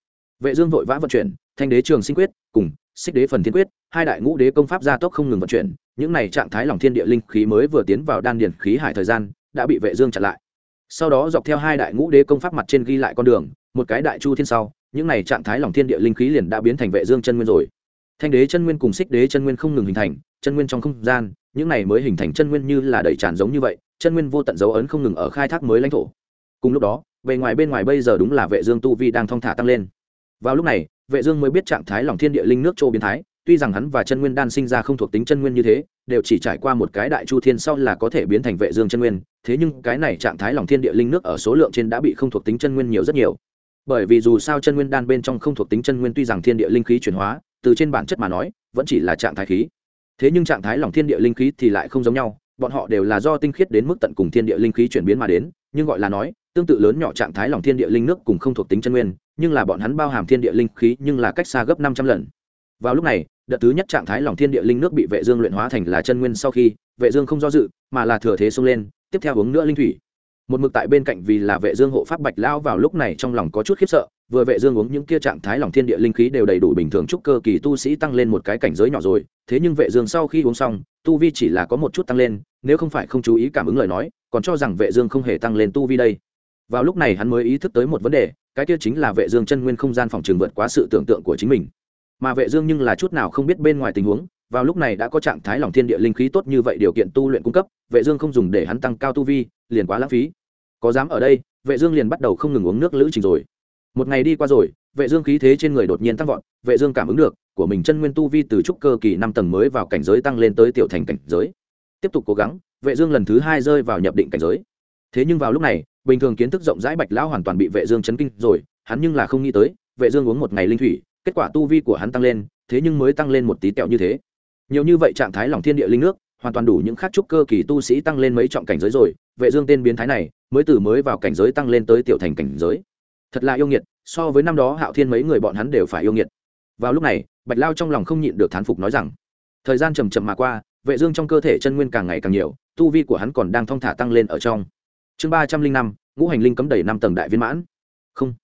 Vệ dương vội vã vận chuyển, thanh đế trường sinh quyết, cùng xích đế phần thiên quyết, hai đại ngũ đế công pháp gia tốc không ngừng vận chuyển, những này trạng thái lòng thiên địa linh khí mới vừa tiến vào đan điền khí hải thời gian, đã bị vệ dương chặn lại. Sau đó dọc theo hai đại ngũ đế công pháp mặt trên ghi lại con đường một cái đại chu thiên sau, những này trạng thái lòng thiên địa linh khí liền đã biến thành vệ dương chân nguyên rồi. Thanh đế chân nguyên cùng xích đế chân nguyên không ngừng hình thành, chân nguyên trong không gian, những này mới hình thành chân nguyên như là đầy tràn giống như vậy, chân nguyên vô tận dấu ấn không ngừng ở khai thác mới lãnh thổ. Cùng lúc đó, bề ngoài bên ngoài bây giờ đúng là vệ dương tu vi đang thong thả tăng lên. Vào lúc này, vệ dương mới biết trạng thái lòng thiên địa linh nước châu biến thái, tuy rằng hắn và chân nguyên đan sinh ra không thuộc tính chân nguyên như thế, đều chỉ trải qua một cái đại chu thiên sau là có thể biến thành vệ dương chân nguyên, thế nhưng cái này trạng thái lòng thiên địa linh nước ở số lượng trên đã bị không thuộc tính chân nguyên nhiều rất nhiều bởi vì dù sao chân nguyên đan bên trong không thuộc tính chân nguyên tuy rằng thiên địa linh khí chuyển hóa, từ trên bản chất mà nói, vẫn chỉ là trạng thái khí. Thế nhưng trạng thái lòng thiên địa linh khí thì lại không giống nhau, bọn họ đều là do tinh khiết đến mức tận cùng thiên địa linh khí chuyển biến mà đến, nhưng gọi là nói, tương tự lớn nhỏ trạng thái lòng thiên địa linh nước cùng không thuộc tính chân nguyên, nhưng là bọn hắn bao hàm thiên địa linh khí nhưng là cách xa gấp năm trăm lần. Vào lúc này, đợt thứ nhất trạng thái lòng thiên địa linh nước bị vệ dương luyện hóa thành là chân nguyên sau khi, vệ dương không do dự, mà là thừa thế xông lên, tiếp theo uống nữa linh thủy một mực tại bên cạnh vì là vệ dương hộ pháp bạch lao vào lúc này trong lòng có chút khiếp sợ, vừa vệ dương uống những kia trạng thái lòng thiên địa linh khí đều đầy đủ bình thường chúc cơ kỳ tu sĩ tăng lên một cái cảnh giới nhỏ rồi, thế nhưng vệ dương sau khi uống xong, tu vi chỉ là có một chút tăng lên, nếu không phải không chú ý cảm ứng lời nói, còn cho rằng vệ dương không hề tăng lên tu vi đây. Vào lúc này hắn mới ý thức tới một vấn đề, cái kia chính là vệ dương chân nguyên không gian phòng trường vượt quá sự tưởng tượng của chính mình. Mà vệ dương nhưng là chút nào không biết bên ngoài tình huống vào lúc này đã có trạng thái lòng thiên địa linh khí tốt như vậy điều kiện tu luyện cung cấp, vệ dương không dùng để hắn tăng cao tu vi, liền quá lãng phí. Có dám ở đây, vệ dương liền bắt đầu không ngừng uống nước lữ trình rồi. Một ngày đi qua rồi, vệ dương khí thế trên người đột nhiên tăng vọt, vệ dương cảm ứng được, của mình chân nguyên tu vi từ trúc cơ kỳ năm tầng mới vào cảnh giới tăng lên tới tiểu thành cảnh giới. Tiếp tục cố gắng, vệ dương lần thứ hai rơi vào nhập định cảnh giới. Thế nhưng vào lúc này, bình thường kiến thức rộng rãi bạch lão hoàn toàn bị vệ dương chấn kinh rồi, hắn nhưng là không nghĩ tới, vệ dương uống một ngày linh thủy, kết quả tu vi của hắn tăng lên, thế nhưng mới tăng lên một tí tẹo như thế nhiều như vậy trạng thái lòng thiên địa linh nước, hoàn toàn đủ những khắc trúc cơ kỳ tu sĩ tăng lên mấy trọng cảnh giới rồi. Vệ dương tên biến thái này, mới từ mới vào cảnh giới tăng lên tới tiểu thành cảnh giới. Thật là yêu nghiệt, so với năm đó hạo thiên mấy người bọn hắn đều phải yêu nghiệt. Vào lúc này, bạch lao trong lòng không nhịn được thán phục nói rằng, thời gian chầm chậm mà qua, vệ dương trong cơ thể chân nguyên càng ngày càng nhiều, tu vi của hắn còn đang thong thả tăng lên ở trong. Chương ba trăm linh năm, ngũ hành linh cấm đầy năm tầng đại viên mãn. Không.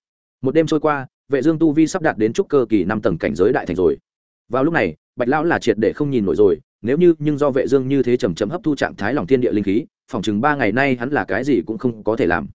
Một đêm trôi qua, vệ dương tu vi sắp đạt đến trúc cơ kỳ năm tầng cảnh giới đại thành rồi. Vào lúc này bạch lão là triệt để không nhìn nổi rồi, nếu như, nhưng do vệ dương như thế chậm chậm hấp thu trạng thái lòng thiên địa linh khí, phòng chừng ba ngày nay hắn là cái gì cũng không có thể làm.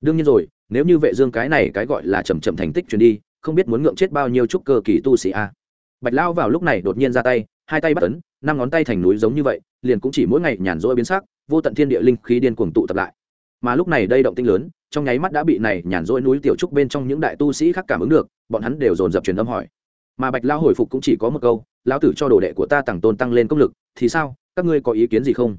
Đương nhiên rồi, nếu như vệ dương cái này cái gọi là chậm chậm thành tích truyền đi, không biết muốn ngượng chết bao nhiêu trúc cơ kỳ tu sĩ a. Bạch lão vào lúc này đột nhiên ra tay, hai tay bắt ấn, năm ngón tay thành núi giống như vậy, liền cũng chỉ mỗi ngày nhàn rỗi biến sắc, vô tận thiên địa linh khí điên cuồng tụ tập lại. Mà lúc này đây động tinh lớn, trong nháy mắt đã bị này nhàn rỗi núi tiểu trúc bên trong những đại tu sĩ khác cảm ứng được, bọn hắn đều dồn dập truyền âm hỏi mà bạch lao hồi phục cũng chỉ có một câu, lão tử cho đồ đệ của ta tặng tôn tăng lên công lực, thì sao? Các ngươi có ý kiến gì không?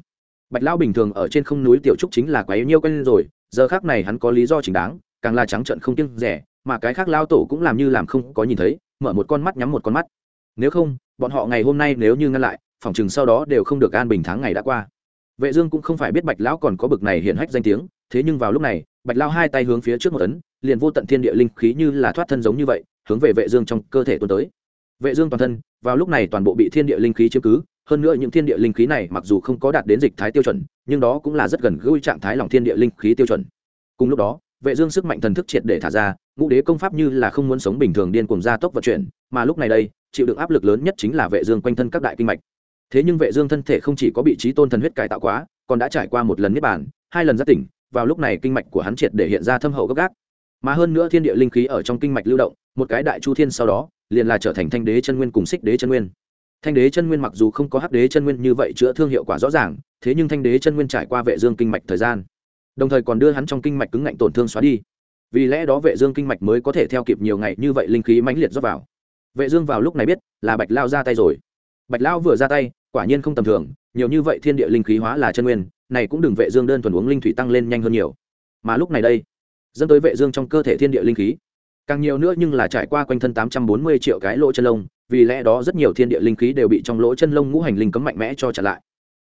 Bạch lao bình thường ở trên không núi tiểu trúc chính là quá yếu nhiêu quen rồi, giờ khác này hắn có lý do chính đáng, càng là trắng trận không kiêng rẻ, mà cái khác lao tổ cũng làm như làm không có nhìn thấy, mở một con mắt nhắm một con mắt. Nếu không, bọn họ ngày hôm nay nếu như ngăn lại, phòng chừng sau đó đều không được an bình tháng ngày đã qua. Vệ dương cũng không phải biết bạch lão còn có bực này hiện hách danh tiếng, thế nhưng vào lúc này, bạch lao hai tay hướng phía trước một ấn, liền vô tận thiên địa linh khí như là thoát thân giống như vậy hướng về vệ dương trong cơ thể tuôn tới. Vệ dương toàn thân, vào lúc này toàn bộ bị thiên địa linh khí chiếm cứ, hơn nữa những thiên địa linh khí này mặc dù không có đạt đến dịch thái tiêu chuẩn, nhưng đó cũng là rất gần gũi trạng thái lòng thiên địa linh khí tiêu chuẩn. Cùng lúc đó, vệ dương sức mạnh thần thức triệt để thả ra, ngũ đế công pháp như là không muốn sống bình thường điên cuồng gia tốc vận chuyển, mà lúc này đây, chịu đựng áp lực lớn nhất chính là vệ dương quanh thân các đại kinh mạch. Thế nhưng vệ dương thân thể không chỉ có bị trí tôn thần huyết cải tạo quá, còn đã trải qua một lần niết bàn, hai lần giác tỉnh, vào lúc này kinh mạch của hắn triệt để hiện ra thâm hậu gấp gáp mà hơn nữa thiên địa linh khí ở trong kinh mạch lưu động, một cái đại chu thiên sau đó, liền là trở thành thanh đế chân nguyên cùng xích đế chân nguyên. Thanh đế chân nguyên mặc dù không có hắc đế chân nguyên như vậy chữa thương hiệu quả rõ ràng, thế nhưng thanh đế chân nguyên trải qua vệ dương kinh mạch thời gian, đồng thời còn đưa hắn trong kinh mạch cứng ngạnh tổn thương xóa đi. Vì lẽ đó vệ dương kinh mạch mới có thể theo kịp nhiều ngày như vậy linh khí mãnh liệt rót vào. Vệ dương vào lúc này biết là bạch lao ra tay rồi. Bạch lao vừa ra tay, quả nhiên không tầm thường, nhiều như vậy thiên địa linh khí hóa là chân nguyên, này cũng đừng vệ dương đơn thuần uống linh thủy tăng lên nhanh hơn nhiều. Mà lúc này đây dẫn tới vệ dương trong cơ thể thiên địa linh khí. Càng nhiều nữa nhưng là trải qua quanh thân 840 triệu cái lỗ chân lông, vì lẽ đó rất nhiều thiên địa linh khí đều bị trong lỗ chân lông ngũ hành linh cấm mạnh mẽ cho trả lại.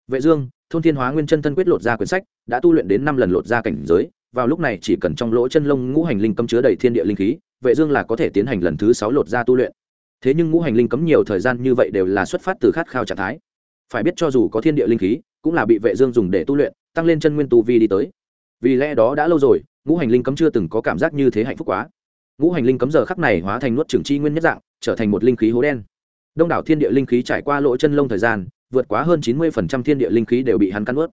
Vệ dương, thôn thiên hóa nguyên chân thân quyết lột ra quyển sách, đã tu luyện đến năm lần lột ra cảnh giới, vào lúc này chỉ cần trong lỗ chân lông ngũ hành linh cấm chứa đầy thiên địa linh khí, vệ dương là có thể tiến hành lần thứ sáu lột ra tu luyện. Thế nhưng ngũ hành linh cấm nhiều thời gian như vậy đều là xuất phát từ khát khao trạng thái. Phải biết cho dù có thiên địa linh khí, cũng là bị vệ dương dùng để tu luyện, tăng lên chân nguyên tu vi đi tới. Vì lẽ đó đã lâu rồi ngũ hành linh cấm chưa từng có cảm giác như thế hạnh phúc quá. Ngũ hành linh cấm giờ khắc này hóa thành nuốt trưởng chi nguyên nhất dạng, trở thành một linh khí hố đen. Đông đảo thiên địa linh khí trải qua lỗ chân lông thời gian, vượt quá hơn chín mươi thiên địa linh khí đều bị hắn cắn ướt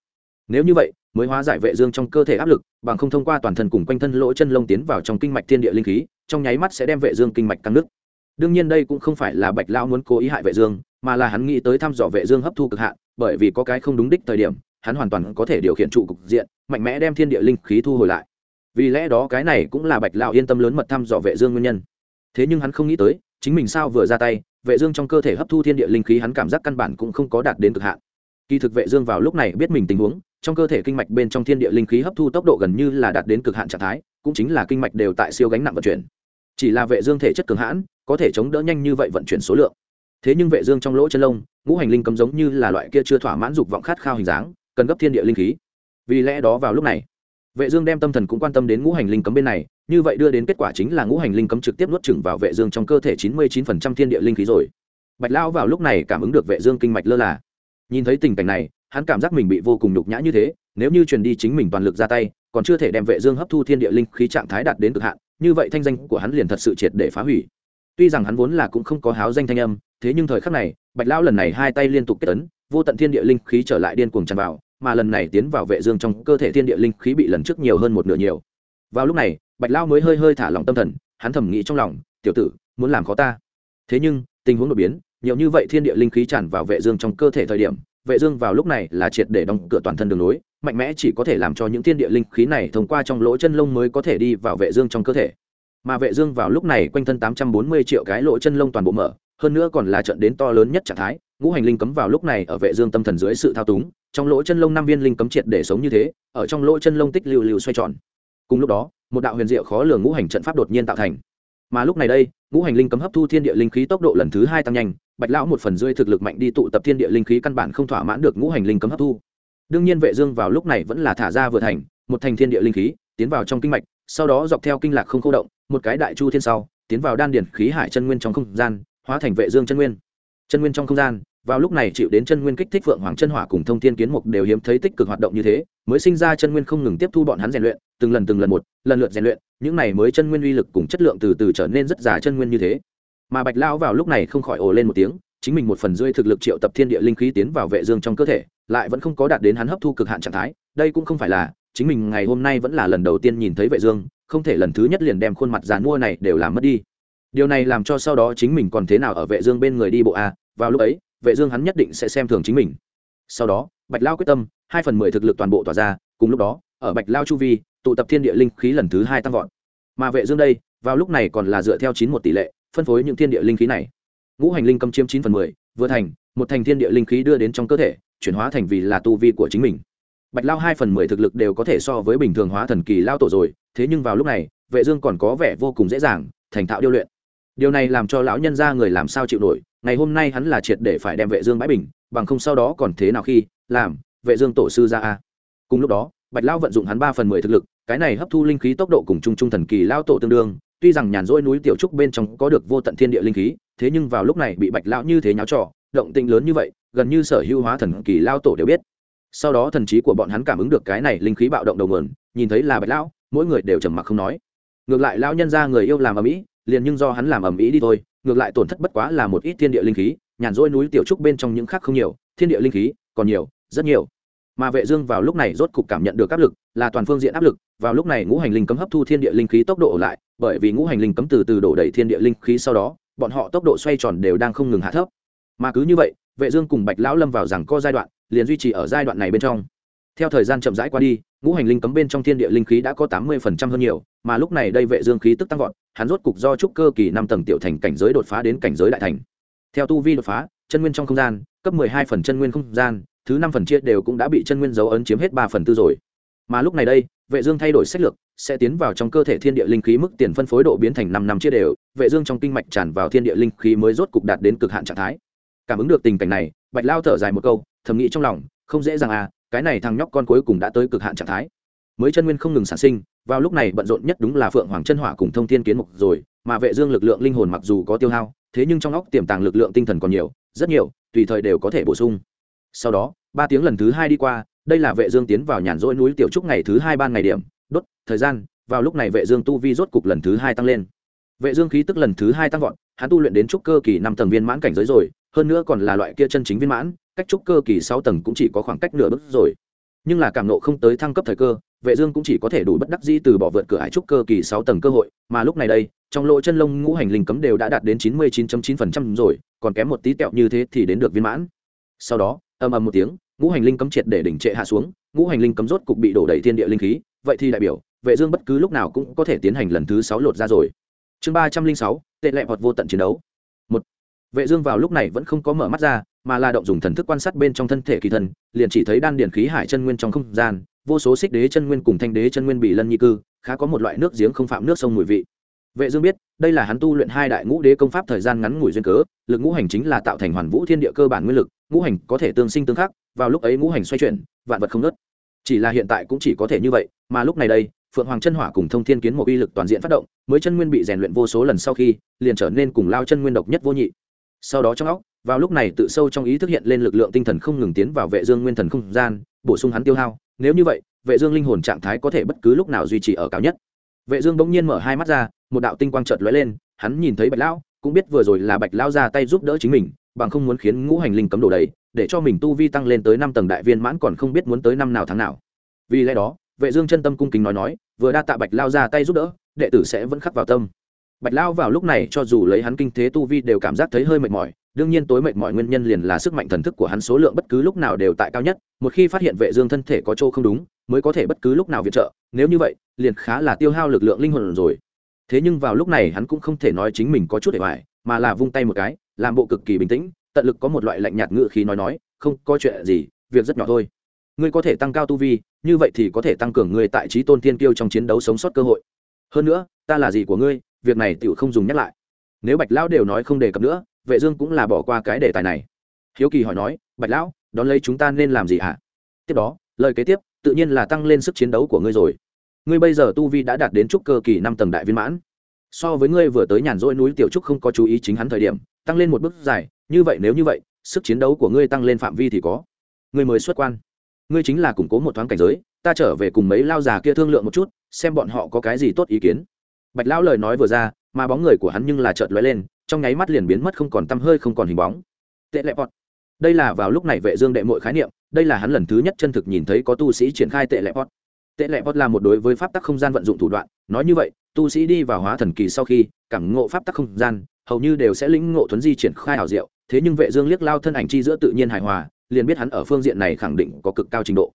nếu như vậy, mới hóa giải vệ dương trong cơ thể áp lực, bằng không thông qua toàn thân cùng quanh thân lỗ chân lông tiến vào trong kinh mạch thiên địa linh khí, trong nháy mắt sẽ đem vệ dương kinh mạch căng nứt đương nhiên đây cũng không phải là bạch lão muốn cố ý hại vệ dương, mà là hắn nghĩ tới thăm dò vệ dương hấp thu cực hạn, bởi vì có cái không đúng đích thời điểm, hắn hoàn toàn có thể điều khiển trụ cục diện, mạnh mẽ đem thiên địa linh khí thu hồi lại vì lẽ đó cái này cũng là bạch lão yên tâm lớn mật thăm dò vệ dương nguyên nhân. Thế nhưng hắn không nghĩ tới, chính mình sao vừa ra tay, vệ dương trong cơ thể hấp thu thiên địa linh khí hắn cảm giác căn bản cũng không có đạt đến cực hạn. Kỳ thực vệ dương vào lúc này biết mình tình huống, trong cơ thể kinh mạch bên trong thiên địa linh khí hấp thu tốc độ gần như là đạt đến cực hạn trạng thái, cũng chính là kinh mạch đều tại siêu gánh nặng vận chuyển. Chỉ là vệ dương thể chất cường hãn, có thể chống đỡ nhanh như vậy vận chuyển số lượng. Thế nhưng vệ dương trong lỗ chân lông, ngũ hành linh cấm giống như là loại kia chưa thỏa mãn dục vọng khát khao hình dáng, cần gấp thiên địa linh khí. Vì lẽ đó vào lúc này vệ dương đem tâm thần cũng quan tâm đến ngũ hành linh cấm bên này, như vậy đưa đến kết quả chính là ngũ hành linh cấm trực tiếp nuốt chửng vào vệ dương trong cơ thể 99% thiên địa linh khí rồi. Bạch lão vào lúc này cảm ứng được vệ dương kinh mạch lơ là. Nhìn thấy tình cảnh này, hắn cảm giác mình bị vô cùng nhục nhã như thế, nếu như truyền đi chính mình toàn lực ra tay, còn chưa thể đem vệ dương hấp thu thiên địa linh khí trạng thái đạt đến cực hạn, như vậy thanh danh của hắn liền thật sự triệt để phá hủy. Tuy rằng hắn vốn là cũng không có háo danh thanh âm, thế nhưng thời khắc này, bạch lão lần này hai tay liên tục kết ấn, vô tận thiên địa linh khí trở lại điên cuồng tràn vào mà lần này tiến vào vệ dương trong cơ thể thiên địa linh khí bị lần trước nhiều hơn một nửa nhiều. Vào lúc này bạch lao mới hơi hơi thả lỏng tâm thần hắn thầm nghĩ trong lòng tiểu tử muốn làm khó ta? Thế nhưng tình huống đột biến nhiều như vậy thiên địa linh khí tràn vào vệ dương trong cơ thể thời điểm vệ dương vào lúc này là triệt để đóng cửa toàn thân đường lối, mạnh mẽ chỉ có thể làm cho những thiên địa linh khí này thông qua trong lỗ chân lông mới có thể đi vào vệ dương trong cơ thể. Mà vệ dương vào lúc này quanh thân 840 triệu cái lỗ chân lông toàn bộ mở hơn nữa còn là trận đến to lớn nhất trạng thái ngũ hành linh cấm vào lúc này ở vệ dương tâm thần dưới sự thao túng, trong lỗ chân lông năm viên linh cấm triệt để sống như thế, ở trong lỗ chân lông tích lưu lưu xoay tròn. Cùng lúc đó, một đạo huyền diệu khó lường ngũ hành trận pháp đột nhiên tạo thành. Mà lúc này đây, ngũ hành linh cấm hấp thu thiên địa linh khí tốc độ lần thứ hai tăng nhanh, bạch lão một phần rơi thực lực mạnh đi tụ tập thiên địa linh khí căn bản không thỏa mãn được ngũ hành linh cấm hấp thu. Đương nhiên vệ dương vào lúc này vẫn là thả ra vừa thành, một thành thiên địa linh khí, tiến vào trong kinh mạch, sau đó dọc theo kinh lạc không khô động, một cái đại chu thiên sau, tiến vào đan điển khí hải chân nguyên trong không gian, hóa thành vệ dương chân nguyên chân nguyên trong không gian, vào lúc này chịu đến chân nguyên kích thích vượng hoàng chân hỏa cùng thông thiên kiến mục đều hiếm thấy tích cực hoạt động như thế, mới sinh ra chân nguyên không ngừng tiếp thu bọn hắn rèn luyện, từng lần từng lần một, lần lượt rèn luyện, những này mới chân nguyên uy lực cùng chất lượng từ từ trở nên rất già chân nguyên như thế. Mà bạch lão vào lúc này không khỏi ồ lên một tiếng, chính mình một phần rưỡi thực lực triệu tập thiên địa linh khí tiến vào vệ dương trong cơ thể, lại vẫn không có đạt đến hắn hấp thu cực hạn trạng thái, đây cũng không phải là, chính mình ngày hôm nay vẫn là lần đầu tiên nhìn thấy vệ dương, không thể lần thứ nhất liền đem khuôn mặt già mua này đều làm mất đi điều này làm cho sau đó chính mình còn thế nào ở vệ dương bên người đi bộ a à, vào lúc ấy vệ dương hắn nhất định sẽ xem thường chính mình. Sau đó bạch lao quyết tâm hai phần mười thực lực toàn bộ tỏa ra cùng lúc đó ở bạch lao chu vi tụ tập thiên địa linh khí lần thứ hai tăng vọt. Mà vệ dương đây vào lúc này còn là dựa theo chín một tỷ lệ phân phối những thiên địa linh khí này. Ngũ hành linh cầm chiếm chín phần mười vừa thành một thành thiên địa linh khí đưa đến trong cơ thể chuyển hóa thành vì là tu vi của chính mình. Bạch lao hai phần mười thực lực đều có thể so với bình thường hóa thần kỳ lao tổ rồi thế nhưng vào lúc này vệ dương còn có vẻ vô cùng dễ dàng thành thạo điêu luyện điều này làm cho lão nhân gia người làm sao chịu nổi, ngày hôm nay hắn là triệt để phải đem vệ dương bãi bình, bằng không sau đó còn thế nào khi, làm, vệ dương tổ sư ra a. Cùng lúc đó, bạch lão vận dụng hắn ba phần mười thực lực, cái này hấp thu linh khí tốc độ cùng trung trung thần kỳ lao tổ tương đương, tuy rằng nhàn rỗi núi tiểu trúc bên trong có được vô tận thiên địa linh khí, thế nhưng vào lúc này bị bạch lão như thế nháo trò, động tĩnh lớn như vậy, gần như sở hữu hóa thần kỳ lao tổ đều biết. Sau đó thần trí của bọn hắn cảm ứng được cái này linh khí bạo động đầu nguồn, nhìn thấy là bạch lão mỗi người đều trầm mặc không nói. Ngược lại lão nhân gia người yêu làm ở mỹ liền nhưng do hắn làm ầm ĩ đi thôi, ngược lại tổn thất bất quá là một ít thiên địa linh khí, nhàn rỗi núi tiểu trúc bên trong những khác không nhiều, thiên địa linh khí còn nhiều, rất nhiều. Mà vệ dương vào lúc này rốt cục cảm nhận được áp lực, là toàn phương diện áp lực, vào lúc này ngũ hành linh cấm hấp thu thiên địa linh khí tốc độ lại, bởi vì ngũ hành linh cấm từ từ đổ đầy thiên địa linh khí sau đó, bọn họ tốc độ xoay tròn đều đang không ngừng hạ thấp. Mà cứ như vậy, vệ dương cùng bạch lão lâm vào rằng co giai đoạn, liền duy trì ở giai đoạn này bên trong. Theo thời gian chậm rãi qua đi ngũ hành linh cấm bên trong thiên địa linh khí đã có tám mươi phần trăm hơn nhiều, mà lúc này đây vệ dương khí tức tăng vọt, hắn rốt cục do trúc cơ kỳ năm tầng tiểu thành cảnh giới đột phá đến cảnh giới đại thành. Theo tu vi đột phá, chân nguyên trong không gian, cấp mười hai phần chân nguyên không gian, thứ năm phần chia đều cũng đã bị chân nguyên dấu ấn chiếm hết ba phần tư rồi. Mà lúc này đây, vệ dương thay đổi sách lược, sẽ tiến vào trong cơ thể thiên địa linh khí mức tiền phân phối độ biến thành năm năm chia đều, vệ dương trong kinh mạch tràn vào thiên địa linh khí mới rốt cục đạt đến cực hạn trạng thái. Cảm ứng được tình cảnh này, bạch lao thở dài một câu, thầm nghĩ trong lòng, không dễ dàng à cái này thằng nhóc con cuối cùng đã tới cực hạn trạng thái. Mới chân nguyên không ngừng sản sinh, vào lúc này bận rộn nhất đúng là phượng hoàng chân hỏa cùng thông thiên kiến mục rồi, mà vệ dương lực lượng linh hồn mặc dù có tiêu hao, thế nhưng trong óc tiềm tàng lực lượng tinh thần còn nhiều, rất nhiều, tùy thời đều có thể bổ sung. Sau đó, ba tiếng lần thứ hai đi qua, đây là vệ dương tiến vào nhàn rỗi núi tiểu trúc ngày thứ hai ban ngày điểm, đốt, thời gian, vào lúc này vệ dương tu vi rốt cục lần thứ hai tăng lên. Vệ dương khí tức lần thứ hai tăng vọt, hắn tu luyện đến trúc cơ kỳ năm tầng viên mãn cảnh giới rồi, hơn nữa còn là loại kia chân chính viên mãn cách trúc cơ kỳ sáu tầng cũng chỉ có khoảng cách nửa bước rồi. Nhưng là cảm nộ không tới thăng cấp thời cơ, vệ dương cũng chỉ có thể đủ bất đắc dĩ từ bỏ vượt cửa ải trúc cơ kỳ sáu tầng cơ hội, mà lúc này đây, trong lỗ chân lông ngũ hành linh cấm đều đã đạt đến chín mươi 99.9% rồi, còn kém một tí tẹo như thế thì đến được viên mãn. Sau đó, ầm ầm một tiếng, ngũ hành linh cấm triệt để đỉnh trệ hạ xuống, ngũ hành linh cấm rốt cục bị đổ đầy thiên địa linh khí, vậy thì đại biểu, vệ dương bất cứ lúc nào cũng có thể tiến hành lần thứ sáu lột ra rồi. Chương ba trăm linh sáu, tệ lệ hoặc vô tận chiến đấu. Một, vệ dương vào lúc này vẫn không có mở mắt ra mà là động dùng thần thức quan sát bên trong thân thể kỳ thần, liền chỉ thấy đan điển khí hải chân nguyên trong không gian vô số xích đế chân nguyên cùng thanh đế chân nguyên bị lân nhi cư khá có một loại nước giếng không phạm nước sông mùi vị. Vệ dương biết đây là hắn tu luyện hai đại ngũ đế công pháp thời gian ngắn ngủi duyên cớ lực ngũ hành chính là tạo thành hoàn vũ thiên địa cơ bản nguyên lực ngũ hành có thể tương sinh tương khắc vào lúc ấy ngũ hành xoay chuyển vạn vật không nứt chỉ là hiện tại cũng chỉ có thể như vậy mà lúc này đây phượng hoàng chân hỏa cùng thông thiên kiến một uy lực toàn diện phát động mới chân nguyên bị rèn luyện vô số lần sau khi liền trở nên cùng lao chân nguyên độc nhất vô nhị sau đó trong óc, vào lúc này tự sâu trong ý thức hiện lên lực lượng tinh thần không ngừng tiến vào vệ dương nguyên thần không gian, bổ sung hắn tiêu hao. Nếu như vậy, vệ dương linh hồn trạng thái có thể bất cứ lúc nào duy trì ở cao nhất. Vệ dương bỗng nhiên mở hai mắt ra, một đạo tinh quang chợt lóe lên, hắn nhìn thấy bạch lão, cũng biết vừa rồi là bạch lão ra tay giúp đỡ chính mình, bằng không muốn khiến ngũ hành linh cấm đổ đầy, để cho mình tu vi tăng lên tới năm tầng đại viên mãn còn không biết muốn tới năm nào tháng nào. Vì lẽ đó, vệ dương chân tâm cung kính nói nói, vừa đa tạ bạch lão ra tay giúp đỡ, đệ tử sẽ vẫn khắc vào tâm bạch lao vào lúc này cho dù lấy hắn kinh thế tu vi đều cảm giác thấy hơi mệt mỏi, đương nhiên tối mệt mỏi nguyên nhân liền là sức mạnh thần thức của hắn số lượng bất cứ lúc nào đều tại cao nhất, một khi phát hiện vệ dương thân thể có chỗ không đúng, mới có thể bất cứ lúc nào viện trợ, nếu như vậy, liền khá là tiêu hao lực lượng linh hồn rồi. Thế nhưng vào lúc này hắn cũng không thể nói chính mình có chút để hoài mà là vung tay một cái, làm bộ cực kỳ bình tĩnh, tận lực có một loại lạnh nhạt ngự khí nói nói, không có chuyện gì, việc rất nhỏ thôi. Ngươi có thể tăng cao tu vi, như vậy thì có thể tăng cường ngươi tại trí tôn thiên kiêu trong chiến đấu sống sót cơ hội. Hơn nữa, ta là gì của ngươi việc này tựu không dùng nhắc lại. Nếu bạch lão đều nói không đề cập nữa, vệ dương cũng là bỏ qua cái đề tài này. Hiếu kỳ hỏi nói, bạch lão, đón lấy chúng ta nên làm gì hả? Tiếp đó, lời kế tiếp, tự nhiên là tăng lên sức chiến đấu của ngươi rồi. Ngươi bây giờ tu vi đã đạt đến trúc cơ kỳ năm tầng đại viên mãn. So với ngươi vừa tới nhàn rỗi núi tiểu trúc không có chú ý chính hắn thời điểm, tăng lên một bước dài, như vậy nếu như vậy, sức chiến đấu của ngươi tăng lên phạm vi thì có. Ngươi mới xuất quan. Ngươi chính là củng cố một thoáng cảnh giới, ta trở về cùng mấy lao già kia thương lượng một chút, xem bọn họ có cái gì tốt ý kiến bạch lão lời nói vừa ra, mà bóng người của hắn nhưng là chợt lóe lên, trong nháy mắt liền biến mất không còn tăm hơi không còn hình bóng. Tệ lệ bọt đây là vào lúc này vệ dương đệ mội khái niệm, đây là hắn lần thứ nhất chân thực nhìn thấy có tu sĩ triển khai tệ lệ bọt tệ lệ bọt là một đối với pháp tắc không gian vận dụng thủ đoạn, nói như vậy, tu sĩ đi vào hóa thần kỳ sau khi, cảm ngộ pháp tắc không gian, hầu như đều sẽ lĩnh ngộ thuấn di triển khai hảo diệu, thế nhưng vệ dương liếc lao thân ảnh chi giữa tự nhiên hài hòa, liền biết hắn ở phương diện này khẳng định có cực cao trình độ